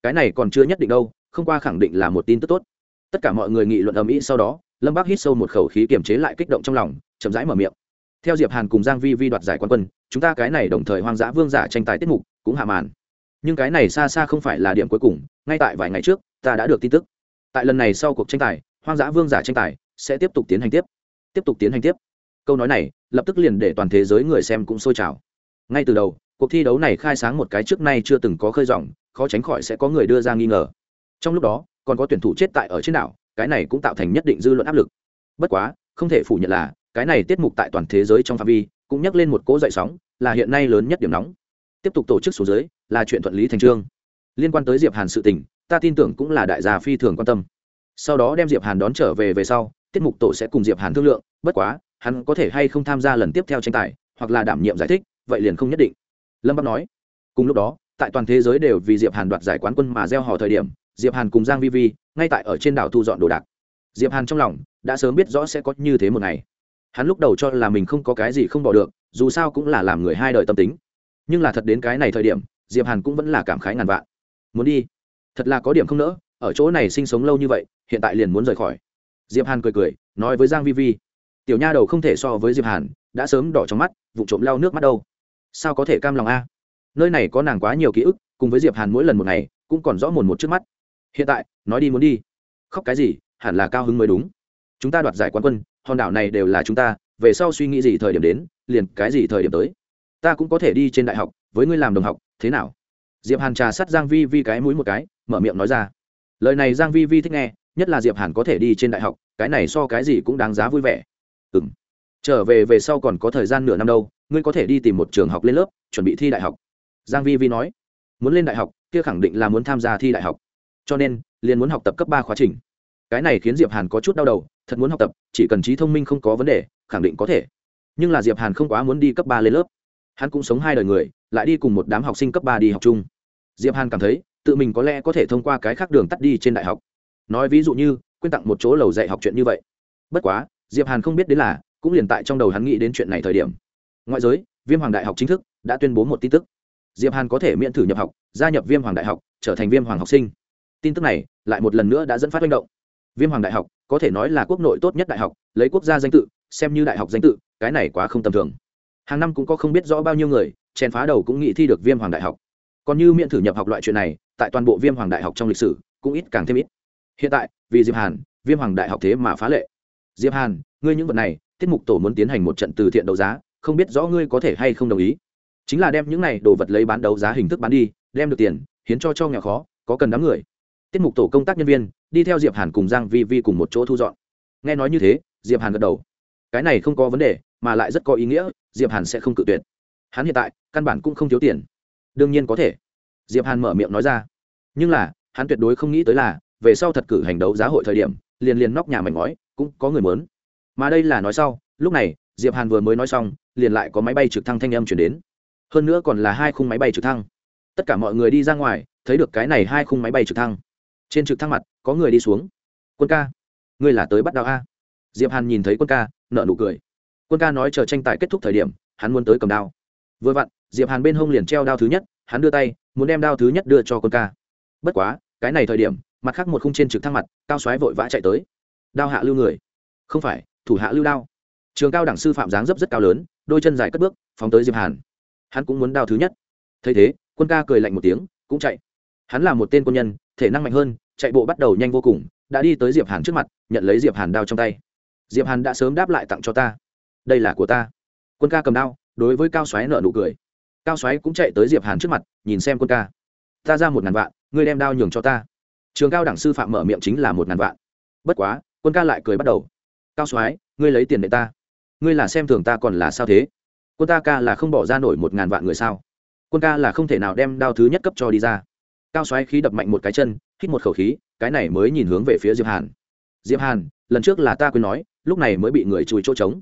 Cái này còn chưa nhất định đâu, không qua khẳng định là một tin tức tốt. Tất cả mọi người nghị luận ầm ĩ sau đó, lâm bắc hít sâu một khẩu khí kiềm chế lại kích động trong lòng, chậm rãi mở miệng. Theo diệp hàn cùng giang vi vi đoạt giải quán quân, chúng ta cái này đồng thời hoang dã vương giả tranh tài tiết mục, cũng hạ màn. Nhưng cái này xa xa không phải là điểm cuối cùng, ngay tại vài ngày trước, ta đã được tin tức. Tại lần này sau cuộc tranh tài, hoang dã vương giả tranh tài sẽ tiếp tục tiến hành tiếp. Tiếp tục tiến hành tiếp câu nói này lập tức liền để toàn thế giới người xem cũng sôi trào. Ngay từ đầu, cuộc thi đấu này khai sáng một cái trước nay chưa từng có khơi dòng, khó tránh khỏi sẽ có người đưa ra nghi ngờ. Trong lúc đó, còn có tuyển thủ chết tại ở trên đảo, cái này cũng tạo thành nhất định dư luận áp lực. Bất quá, không thể phủ nhận là, cái này tiết mục tại toàn thế giới trong phạm vi cũng nhắc lên một cỗ dậy sóng, là hiện nay lớn nhất điểm nóng. Tiếp tục tổ chức số giới là chuyện thuận lý thành trương. Liên quan tới diệp hàn sự tình, ta tin tưởng cũng là đại gia phi thường quan tâm. Sau đó đem diệp hàn đón trở về về sau, tiết mục tổ sẽ cùng diệp hàn thương lượng, bất quá hắn có thể hay không tham gia lần tiếp theo tranh tài, hoặc là đảm nhiệm giải thích, vậy liền không nhất định. Lâm bắc nói, cùng lúc đó, tại toàn thế giới đều vì diệp hàn đoạt giải quán quân mà gieo hò thời điểm, diệp hàn cùng giang vi vi, ngay tại ở trên đảo thu dọn đồ đạc. Diệp hàn trong lòng đã sớm biết rõ sẽ có như thế một ngày. Hắn lúc đầu cho là mình không có cái gì không bỏ được, dù sao cũng là làm người hai đời tâm tính. Nhưng là thật đến cái này thời điểm, diệp hàn cũng vẫn là cảm khái ngàn vạn. Muốn đi? Thật là có điểm không nỡ, ở chỗ này sinh sống lâu như vậy, hiện tại liền muốn rời khỏi. Diệp hàn cười cười, nói với giang vi vi tiểu nha đầu không thể so với diệp hàn, đã sớm đỏ trong mắt vụ trộm lau nước mắt đâu. Sao có thể cam lòng a? Nơi này có nàng quá nhiều ký ức, cùng với diệp hàn mỗi lần một ngày, cũng còn rõ mồn một trước mắt. Hiện tại, nói đi muốn đi. Khóc cái gì, hẳn là cao hứng mới đúng. Chúng ta đoạt giải quán quân, hòn đảo này đều là chúng ta, về sau suy nghĩ gì thời điểm đến, liền cái gì thời điểm tới. Ta cũng có thể đi trên đại học, với ngươi làm đồng học, thế nào? Diệp hàn trà sắt giang vi vi cái mũi một cái, mở miệng nói ra. Lời này giang vi vi thích nghe, nhất là diệp hàn có thể đi trên đại học, cái này so cái gì cũng đáng giá vui vẻ ừm. Trở về về sau còn có thời gian nửa năm đâu, ngươi có thể đi tìm một trường học lên lớp, chuẩn bị thi đại học. Giang vi vi nói. Muốn lên đại học, kia khẳng định là muốn tham gia thi đại học. Cho nên, liền muốn học tập cấp ba khóa trình. Cái này khiến diệp hàn có chút đau đầu, thật muốn học tập, chỉ cần trí thông minh không có vấn đề, khẳng định có thể. Nhưng là diệp hàn không quá muốn đi cấp ba lên lớp. Hắn cũng sống hai đời người, lại đi cùng một đám học sinh cấp ba đi học chung. Diệp hàn cảm thấy, tự mình có lẽ có thể thông qua cái khác đường tắt đi trên đại học. Nói ví dụ như quyên tặng một chỗ lầu dạy học chuyện như vậy. Bất quá diệp hàn không biết đến là, cũng liền tại trong đầu hắn nghĩ đến chuyện này thời điểm. Ngoại giới, viêm hoàng đại học chính thức đã tuyên bố một tin tức. Diệp hàn có thể miễn thử nhập học, gia nhập viêm hoàng đại học, trở thành viêm hoàng học sinh. Tin tức này lại một lần nữa đã dẫn phát manh động. Viêm hoàng đại học, có thể nói là quốc nội tốt nhất đại học, lấy quốc gia danh tự, xem như đại học danh tự, cái này quá không tầm thường. Hàng năm cũng có không biết rõ bao nhiêu người, chèn phá đầu cũng nghĩ thi được viêm hoàng đại học. Còn như miễn thử nhập học loại chuyện này, tại toàn bộ viêm hoàng đại học trong lịch sử, cũng ít càng thêm ít. Hiện tại, vì diệp hàn, viêm hoàng đại học thế mà phá lệ diệp hàn, ngươi những vật này, tiết mục tổ muốn tiến hành một trận từ thiện đấu giá, không biết rõ ngươi có thể hay không đồng ý. Chính là đem những này đồ vật lấy bán đấu giá hình thức bán đi, đem được tiền, hiến cho cho nghèo khó, có cần đám người. Tiết mục tổ công tác nhân viên, đi theo diệp hàn cùng giang vi vi cùng một chỗ thu dọn. Nghe nói như thế, diệp hàn gật đầu. Cái này không có vấn đề, mà lại rất có ý nghĩa, diệp hàn sẽ không cự tuyệt. Hắn hiện tại, căn bản cũng không thiếu tiền. Đương nhiên có thể. Diệp hàn mở miệng nói ra. Nhưng là, hắn tuyệt đối không nghĩ tới là, về sau thật cử hành đấu giá hội thời điểm, liền liền nóc nhà mảnh ngói cũng có người muốn mà đây là nói sau, lúc này, diệp hàn vừa mới nói xong, liền lại có máy bay trực thăng thanh âm chuyển đến. Hơn nữa còn là hai khung máy bay trực thăng. Tất cả mọi người đi ra ngoài, thấy được cái này hai khung máy bay trực thăng. Trên trực thăng mặt, có người đi xuống. Quân ca, ngươi là tới bắt đao a. Diệp hàn nhìn thấy quân ca nợ nụ cười. Quân ca nói chờ tranh tài kết thúc thời điểm, hắn muốn tới cầm đao. Vừa vặn, diệp hàn bên hông liền treo đao thứ nhất, hắn đưa tay, muốn đem đao thứ nhất đưa cho quân ca. Bất quá, cái này thời điểm, mặt khác một khung trên trực thăng mặt, cao xoáy vội vã chạy tới đao hạ lưu người. Không phải, thủ hạ lưu đao. Trường cao đẳng sư phạm dáng dấp rất cao lớn, đôi chân dài cất bước, phóng tới diệp hàn. Hắn cũng muốn đao thứ nhất. Thấy thế, quân ca cười lạnh một tiếng, cũng chạy. Hắn là một tên quân nhân, thể năng mạnh hơn, chạy bộ bắt đầu nhanh vô cùng, đã đi tới diệp hàn trước mặt, nhận lấy diệp hàn đao trong tay. Diệp hàn đã sớm đáp lại tặng cho ta. Đây là của ta. Quân ca cầm đao, đối với cao xoáy nợ nụ cười. Cao xoáy cũng chạy tới diệp hàn trước mặt, nhìn xem quân ca. Ta ra một ngàn vạn, ngươi đem đao nhường cho ta. Trường cao đẳng sư phạm mở miệng chính là một ngàn vạn. Bất quá quân ca lại cười bắt đầu. Cao xoáy ngươi lấy tiền để ta. Ngươi là xem thường ta còn là sao thế? Quân ta ca là không bỏ ra nổi một ngàn vạn người sao? Quân ca là không thể nào đem đao thứ nhất cấp cho đi ra. Cao xoáy khí đập mạnh một cái chân, hít một khẩu khí, cái này mới nhìn hướng về phía diệp hàn. Diệp hàn, lần trước là ta quên nói, lúc này mới bị người chùi chỗ trống.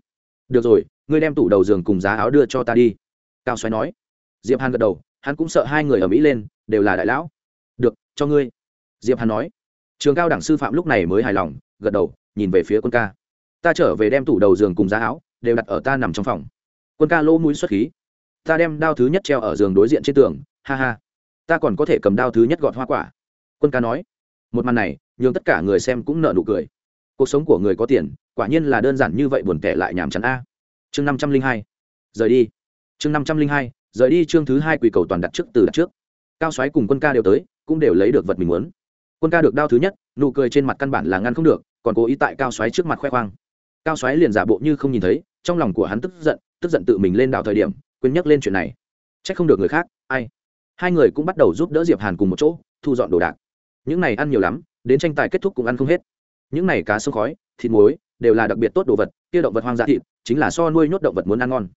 Được rồi, ngươi đem tủ đầu giường cùng giá áo đưa cho ta đi. Cao xoáy nói. Diệp hàn gật đầu, hắn cũng sợ hai người ở mỹ lên, đều là đại lão. Được, cho ngươi. Diệp hàn nói. Trường cao đẳng sư phạm lúc này mới hài lòng gật đầu, nhìn về phía quân ca. Ta trở về đem tủ đầu giường cùng giá áo đều đặt ở ta nằm trong phòng. Quân ca lỗ mũi xuất khí. Ta đem đao thứ nhất treo ở giường đối diện trên tường, ha ha. Ta còn có thể cầm đao thứ nhất gọt hoa quả. Quân ca nói. Một màn này, nhường tất cả người xem cũng nợ nụ cười. Cuộc sống của người có tiền, quả nhiên là đơn giản như vậy buồn kẻ lại nhàm chán a. Chương năm trăm linh hai. Rời đi. Chương năm trăm linh hai, rời đi chương thứ hai quỳ cầu toàn đặt trước từ đặt trước. Cao xoáy cùng quân ca đều tới, cũng đều lấy được vật mình muốn. Quân ca được đao thứ nhất, nụ cười trên mặt căn bản là ngăn không được còn cố ý tại cao xoáy trước mặt khoe khoang. Cao xoáy liền giả bộ như không nhìn thấy, trong lòng của hắn tức giận tức giận tự mình lên đảo thời điểm, quên nhắc lên chuyện này. C h ắ c không được người khác, ai? Hai người cũng bắt đầu giúp đỡ diệp hàn cùng một chỗ, thu dọn đồ đạc. Những này ăn nhiều lắm, đến tranh tài kết thúc cũng ăn không hết. Những này cá sông khói, thịt muối, đều là đặc biệt tốt đồ vật, kia động vật hoang dã thịt, chính là so nuôi nhốt động vật muốn ăn ngon.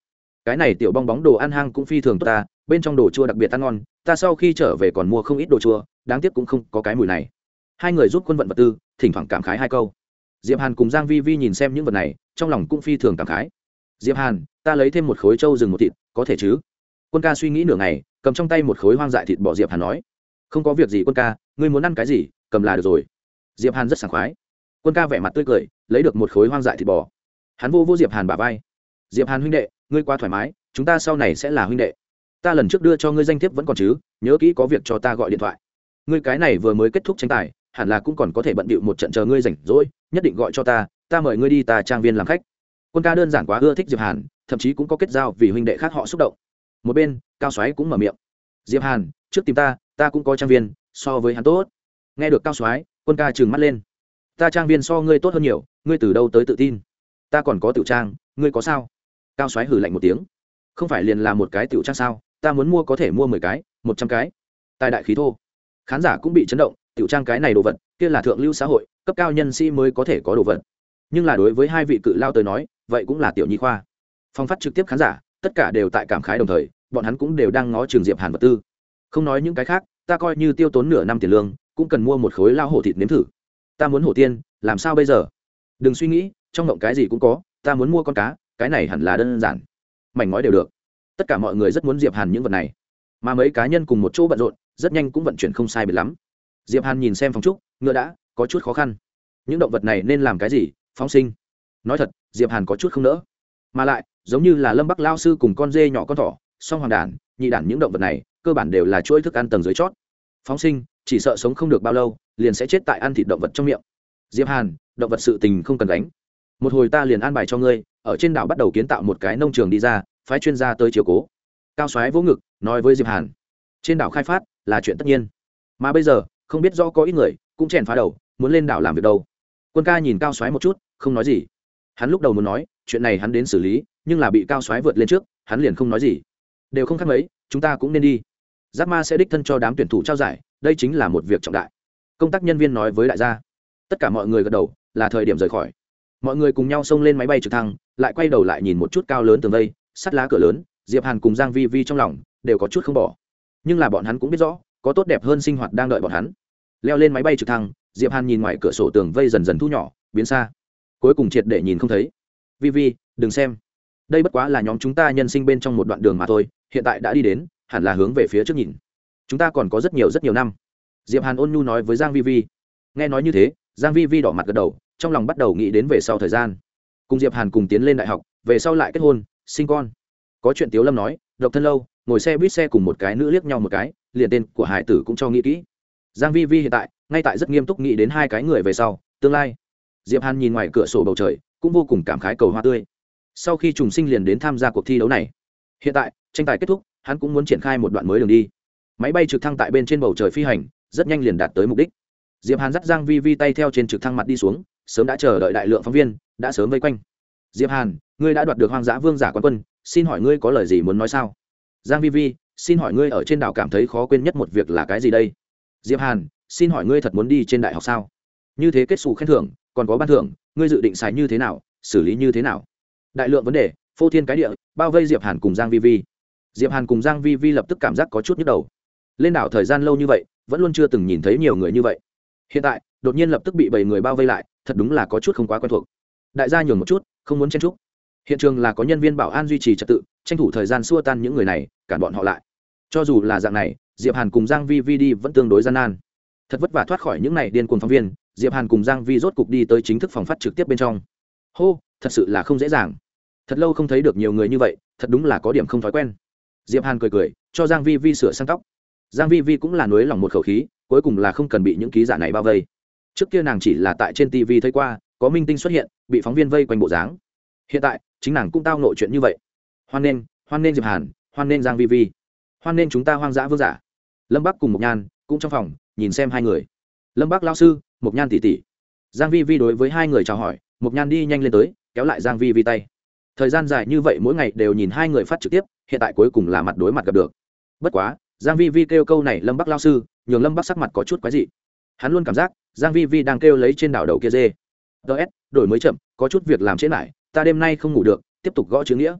Cái này tiểu bong bóng đồ ăn hang cũng phi thường tốt ta, bên trong đồ chua đặc biệt ăn ngon, ta sau khi trở về còn mua không ít đồ chua, đáng tiếc cũng không có cái mùi này hai người giúp quân vận vật tư, thỉnh thoảng cảm khái hai câu. Diệp hàn cùng giang vi vi nhìn xem những vật này, trong lòng cũng phi thường cảm khái. Diệp hàn, ta lấy thêm một khối trâu rừng một thịt, có thể chứ? Quân ca suy nghĩ nửa ngày, cầm trong tay một khối hoang dại thịt bò diệp hàn nói. Không có việc gì quân ca, ngươi muốn ăn cái gì, cầm là được rồi. Diệp hàn rất sảng khoái. Quân ca vẻ mặt tươi cười, lấy được một khối hoang dại thịt bò. Hắn vô vô diệp hàn bả vai. Diệp hàn huynh đệ, ngươi qua thoải mái, chúng ta sau này sẽ là huynh đệ. Ta lần trước đưa cho ngươi danh thiếp vẫn còn chứ, nhớ kỹ có việc cho ta gọi điện thoại. Ngươi cái này vừa mới kết thúc tranh tài hẳn là cũng còn có thể bận bịu một trận chờ ngươi rảnh rỗi, nhất định gọi cho ta ta mời ngươi đi ta trang viên làm khách. Quân ca đơn giản quá, ưa thích diệp hàn, thậm chí cũng có kết giao vì huynh đệ khác họ xúc động. Một bên, cao xoáy cũng mở miệng. Diệp hàn, trước tìm ta ta cũng có trang viên, so với hắn tốt. Nghe được cao xoáy, quân ca trừng mắt lên. Ta trang viên so ngươi tốt hơn nhiều, ngươi từ đâu tới tự tin? Ta còn có tiểu trang, ngươi có sao? Cao xoáy hử lạnh một tiếng. Không phải liền là một cái tiểu trang sao, ta muốn mua có thể mua mười cái, một trăm cái. Tài đại khí thô. Khán giả cũng bị chấn động tiểu trang cái này đồ vật, kia là thượng lưu xã hội, cấp cao nhân sĩ mới có thể có đồ vật. Nhưng là đối với hai vị cự lao tới nói, vậy cũng là tiểu nhi khoa. Phong phát trực tiếp khán giả, tất cả đều tại cảm khái đồng thời, bọn hắn cũng đều đang ngó trường diệp hàn vật tư. Không nói những cái khác, ta coi như tiêu tốn nửa năm tiền lương, cũng cần mua một khối lao hổ thịt nếm thử. Ta muốn hổ tiên, làm sao bây giờ? Đừng suy nghĩ, trong động cái gì cũng có, ta muốn mua con cá, cái này hẳn là đơn giản. Mảnh nói đều được. Tất cả mọi người rất muốn diệp hàn những vật này. Mà mấy cá nhân cùng một chỗ bận rộn, rất nhanh cũng vận chuyển không sai biệt lắm diệp hàn nhìn xem phong trúc, ngựa đã, có chút khó khăn. Những động vật này nên làm cái gì? Phóng sinh. Nói thật, diệp hàn có chút không nỡ. Mà lại, giống như là lâm bắc lao sư cùng con dê nhỏ con thỏ, song hoàng đản, nhị đản những động vật này, cơ bản đều là chuỗi thức ăn tầng dưới chót. Phóng sinh, chỉ sợ sống không được bao lâu, liền sẽ chết tại ăn thịt động vật trong miệng. Diệp hàn, động vật sự tình không cần đánh một hồi ta liền an bài cho ngươi, ở trên đảo bắt đầu kiến tạo một cái nông trường đi ra, phái chuyên gia tới chiều cố. Cao soái vỗ ngực, nói với diệp hàn, trên đảo khai phát là chuyện tất nhiên. Mà bây giờ không biết do có ít người, cũng chèn phá đầu, muốn lên đảo làm việc đâu. Quân ca nhìn cao soái một chút, không nói gì. Hắn lúc đầu muốn nói, chuyện này hắn đến xử lý, nhưng là bị cao soái vượt lên trước, hắn liền không nói gì. Đều không khác mấy, chúng ta cũng nên đi. Giáp ma sẽ đích thân cho đám tuyển thủ trao giải, đây chính là một việc trọng đại. Công tác nhân viên nói với đại gia. Tất cả mọi người gật đầu, là thời điểm rời khỏi. Mọi người cùng nhau xông lên máy bay trực thăng, lại quay đầu lại nhìn một chút cao lớn tường vây, sắt lá cửa lớn, diệp hàn cùng giang vi vi trong lòng, đều có chút không bỏ. Nhưng là bọn hắn cũng biết rõ, có tốt đẹp hơn sinh hoạt đang đợi bọn hắn leo lên máy bay trực thăng, diệp hàn nhìn ngoài cửa sổ tường vây dần dần thu nhỏ, biến xa. Cuối cùng triệt để nhìn không thấy. Vi vi, đừng xem. Đây bất quá là nhóm chúng ta nhân sinh bên trong một đoạn đường mà thôi, hiện tại đã đi đến, hẳn là hướng về phía trước nhìn. Chúng ta còn có rất nhiều rất nhiều năm. Diệp hàn ôn nhu nói với giang vi vi. Nghe nói như thế, giang vi vi đỏ mặt gật đầu, trong lòng bắt đầu nghĩ đến về sau thời gian. Cùng diệp hàn cùng tiến lên đại học, về sau lại kết hôn, sinh con. Có chuyện tiếu lâm nói, độc thân lâu, ngồi xe, buýt xe cùng một cái nữ liếc nhau một cái, liền tên của hải tử cũng cho nghĩ kỹ giang vi vi hiện tại, ngay tại rất nghiêm túc nghĩ đến hai cái người về sau, tương lai. Diệp hàn nhìn ngoài cửa sổ bầu trời, cũng vô cùng cảm khái cầu hoa tươi. Sau khi trùng sinh liền đến tham gia cuộc thi đấu này. Hiện tại, tranh tài kết thúc, hắn cũng muốn triển khai một đoạn mới đường đi. Máy bay trực thăng tại bên trên bầu trời phi hành, rất nhanh liền đạt tới mục đích. Diệp hàn dắt giang vi vi tay theo trên trực thăng mặt đi xuống, sớm đã chờ đợi đại lượng phóng viên, đã sớm vây quanh. Diệp hàn, ngươi đã đoạt được hoang dã vương giả quán quân, xin hỏi ngươi có lời gì muốn nói sao? Giang vi vi, xin hỏi ngươi ở trên đảo cảm thấy khó quên nhất một việc là cái gì đây? Diệp hàn, xin hỏi ngươi thật muốn đi trên đại học sao? Như thế kết xù khen thưởng, còn có ban thưởng, ngươi dự định xài như thế nào, xử lý như thế nào? Đại lượng vấn đề, phô thiên cái địa, bao vây diệp hàn cùng giang vi vi. Diệp hàn cùng giang vi vi lập tức cảm giác có chút nhức đầu. Lên đảo thời gian lâu như vậy, vẫn luôn chưa từng nhìn thấy nhiều người như vậy. Hiện tại, đột nhiên lập tức bị bảy người bao vây lại, thật đúng là có chút không quá quen thuộc. Đại gia nhường một chút, không muốn chen chúc. Hiện trường là có nhân viên bảo an duy trì trật tự, tranh thủ thời gian xua tan những người này, cản bọn họ lại. Cho dù là dạng này diệp hàn cùng giang vi vi đi vẫn tương đối gian nan. Thật vất vả thoát khỏi những này điên cuồng phóng viên, diệp hàn cùng giang vi rốt cục đi tới chính thức phòng phát trực tiếp bên trong. Hô, thật sự là không dễ dàng. Thật lâu không thấy được nhiều người như vậy, thật đúng là có điểm không thói quen. Diệp hàn cười cười, cho giang vi vi sửa sang tóc. Giang vi vi cũng là nuối lòng một khẩu khí, cuối cùng là không cần bị những ký giả này bao vây. Trước kia nàng chỉ là tại trên tv thấy qua, có minh tinh xuất hiện, bị phóng viên vây quanh bộ dáng. Hiện tại, chính nàng cũng tao nội chuyện như vậy. Hoan nghênh hoan nghênh diệp hàn, hoan nghênh giang vi vi hoan nên chúng ta hoang dã vương giả. Lâm bắc cùng mộc nhan cũng trong phòng nhìn xem hai người. Lâm bắc lao sư, mộc nhan tỷ tỷ. Giang vi vi đối với hai người chào hỏi, mộc nhan đi nhanh lên tới, kéo lại giang vi vi tay. Thời gian dài như vậy mỗi ngày đều nhìn hai người phát trực tiếp, hiện tại cuối cùng là mặt đối mặt gặp được. Bất quá, giang vi vi kêu câu này lâm bắc lao sư, nhường lâm bắc sắc mặt có chút quái dị. Hắn luôn cảm giác giang vi vi đang kêu lấy trên đảo đầu kia dê. Ts đổi mới chậm, có chút việc làm trễ lại ta đêm nay không ngủ được, tiếp tục gõ chữ nghĩa.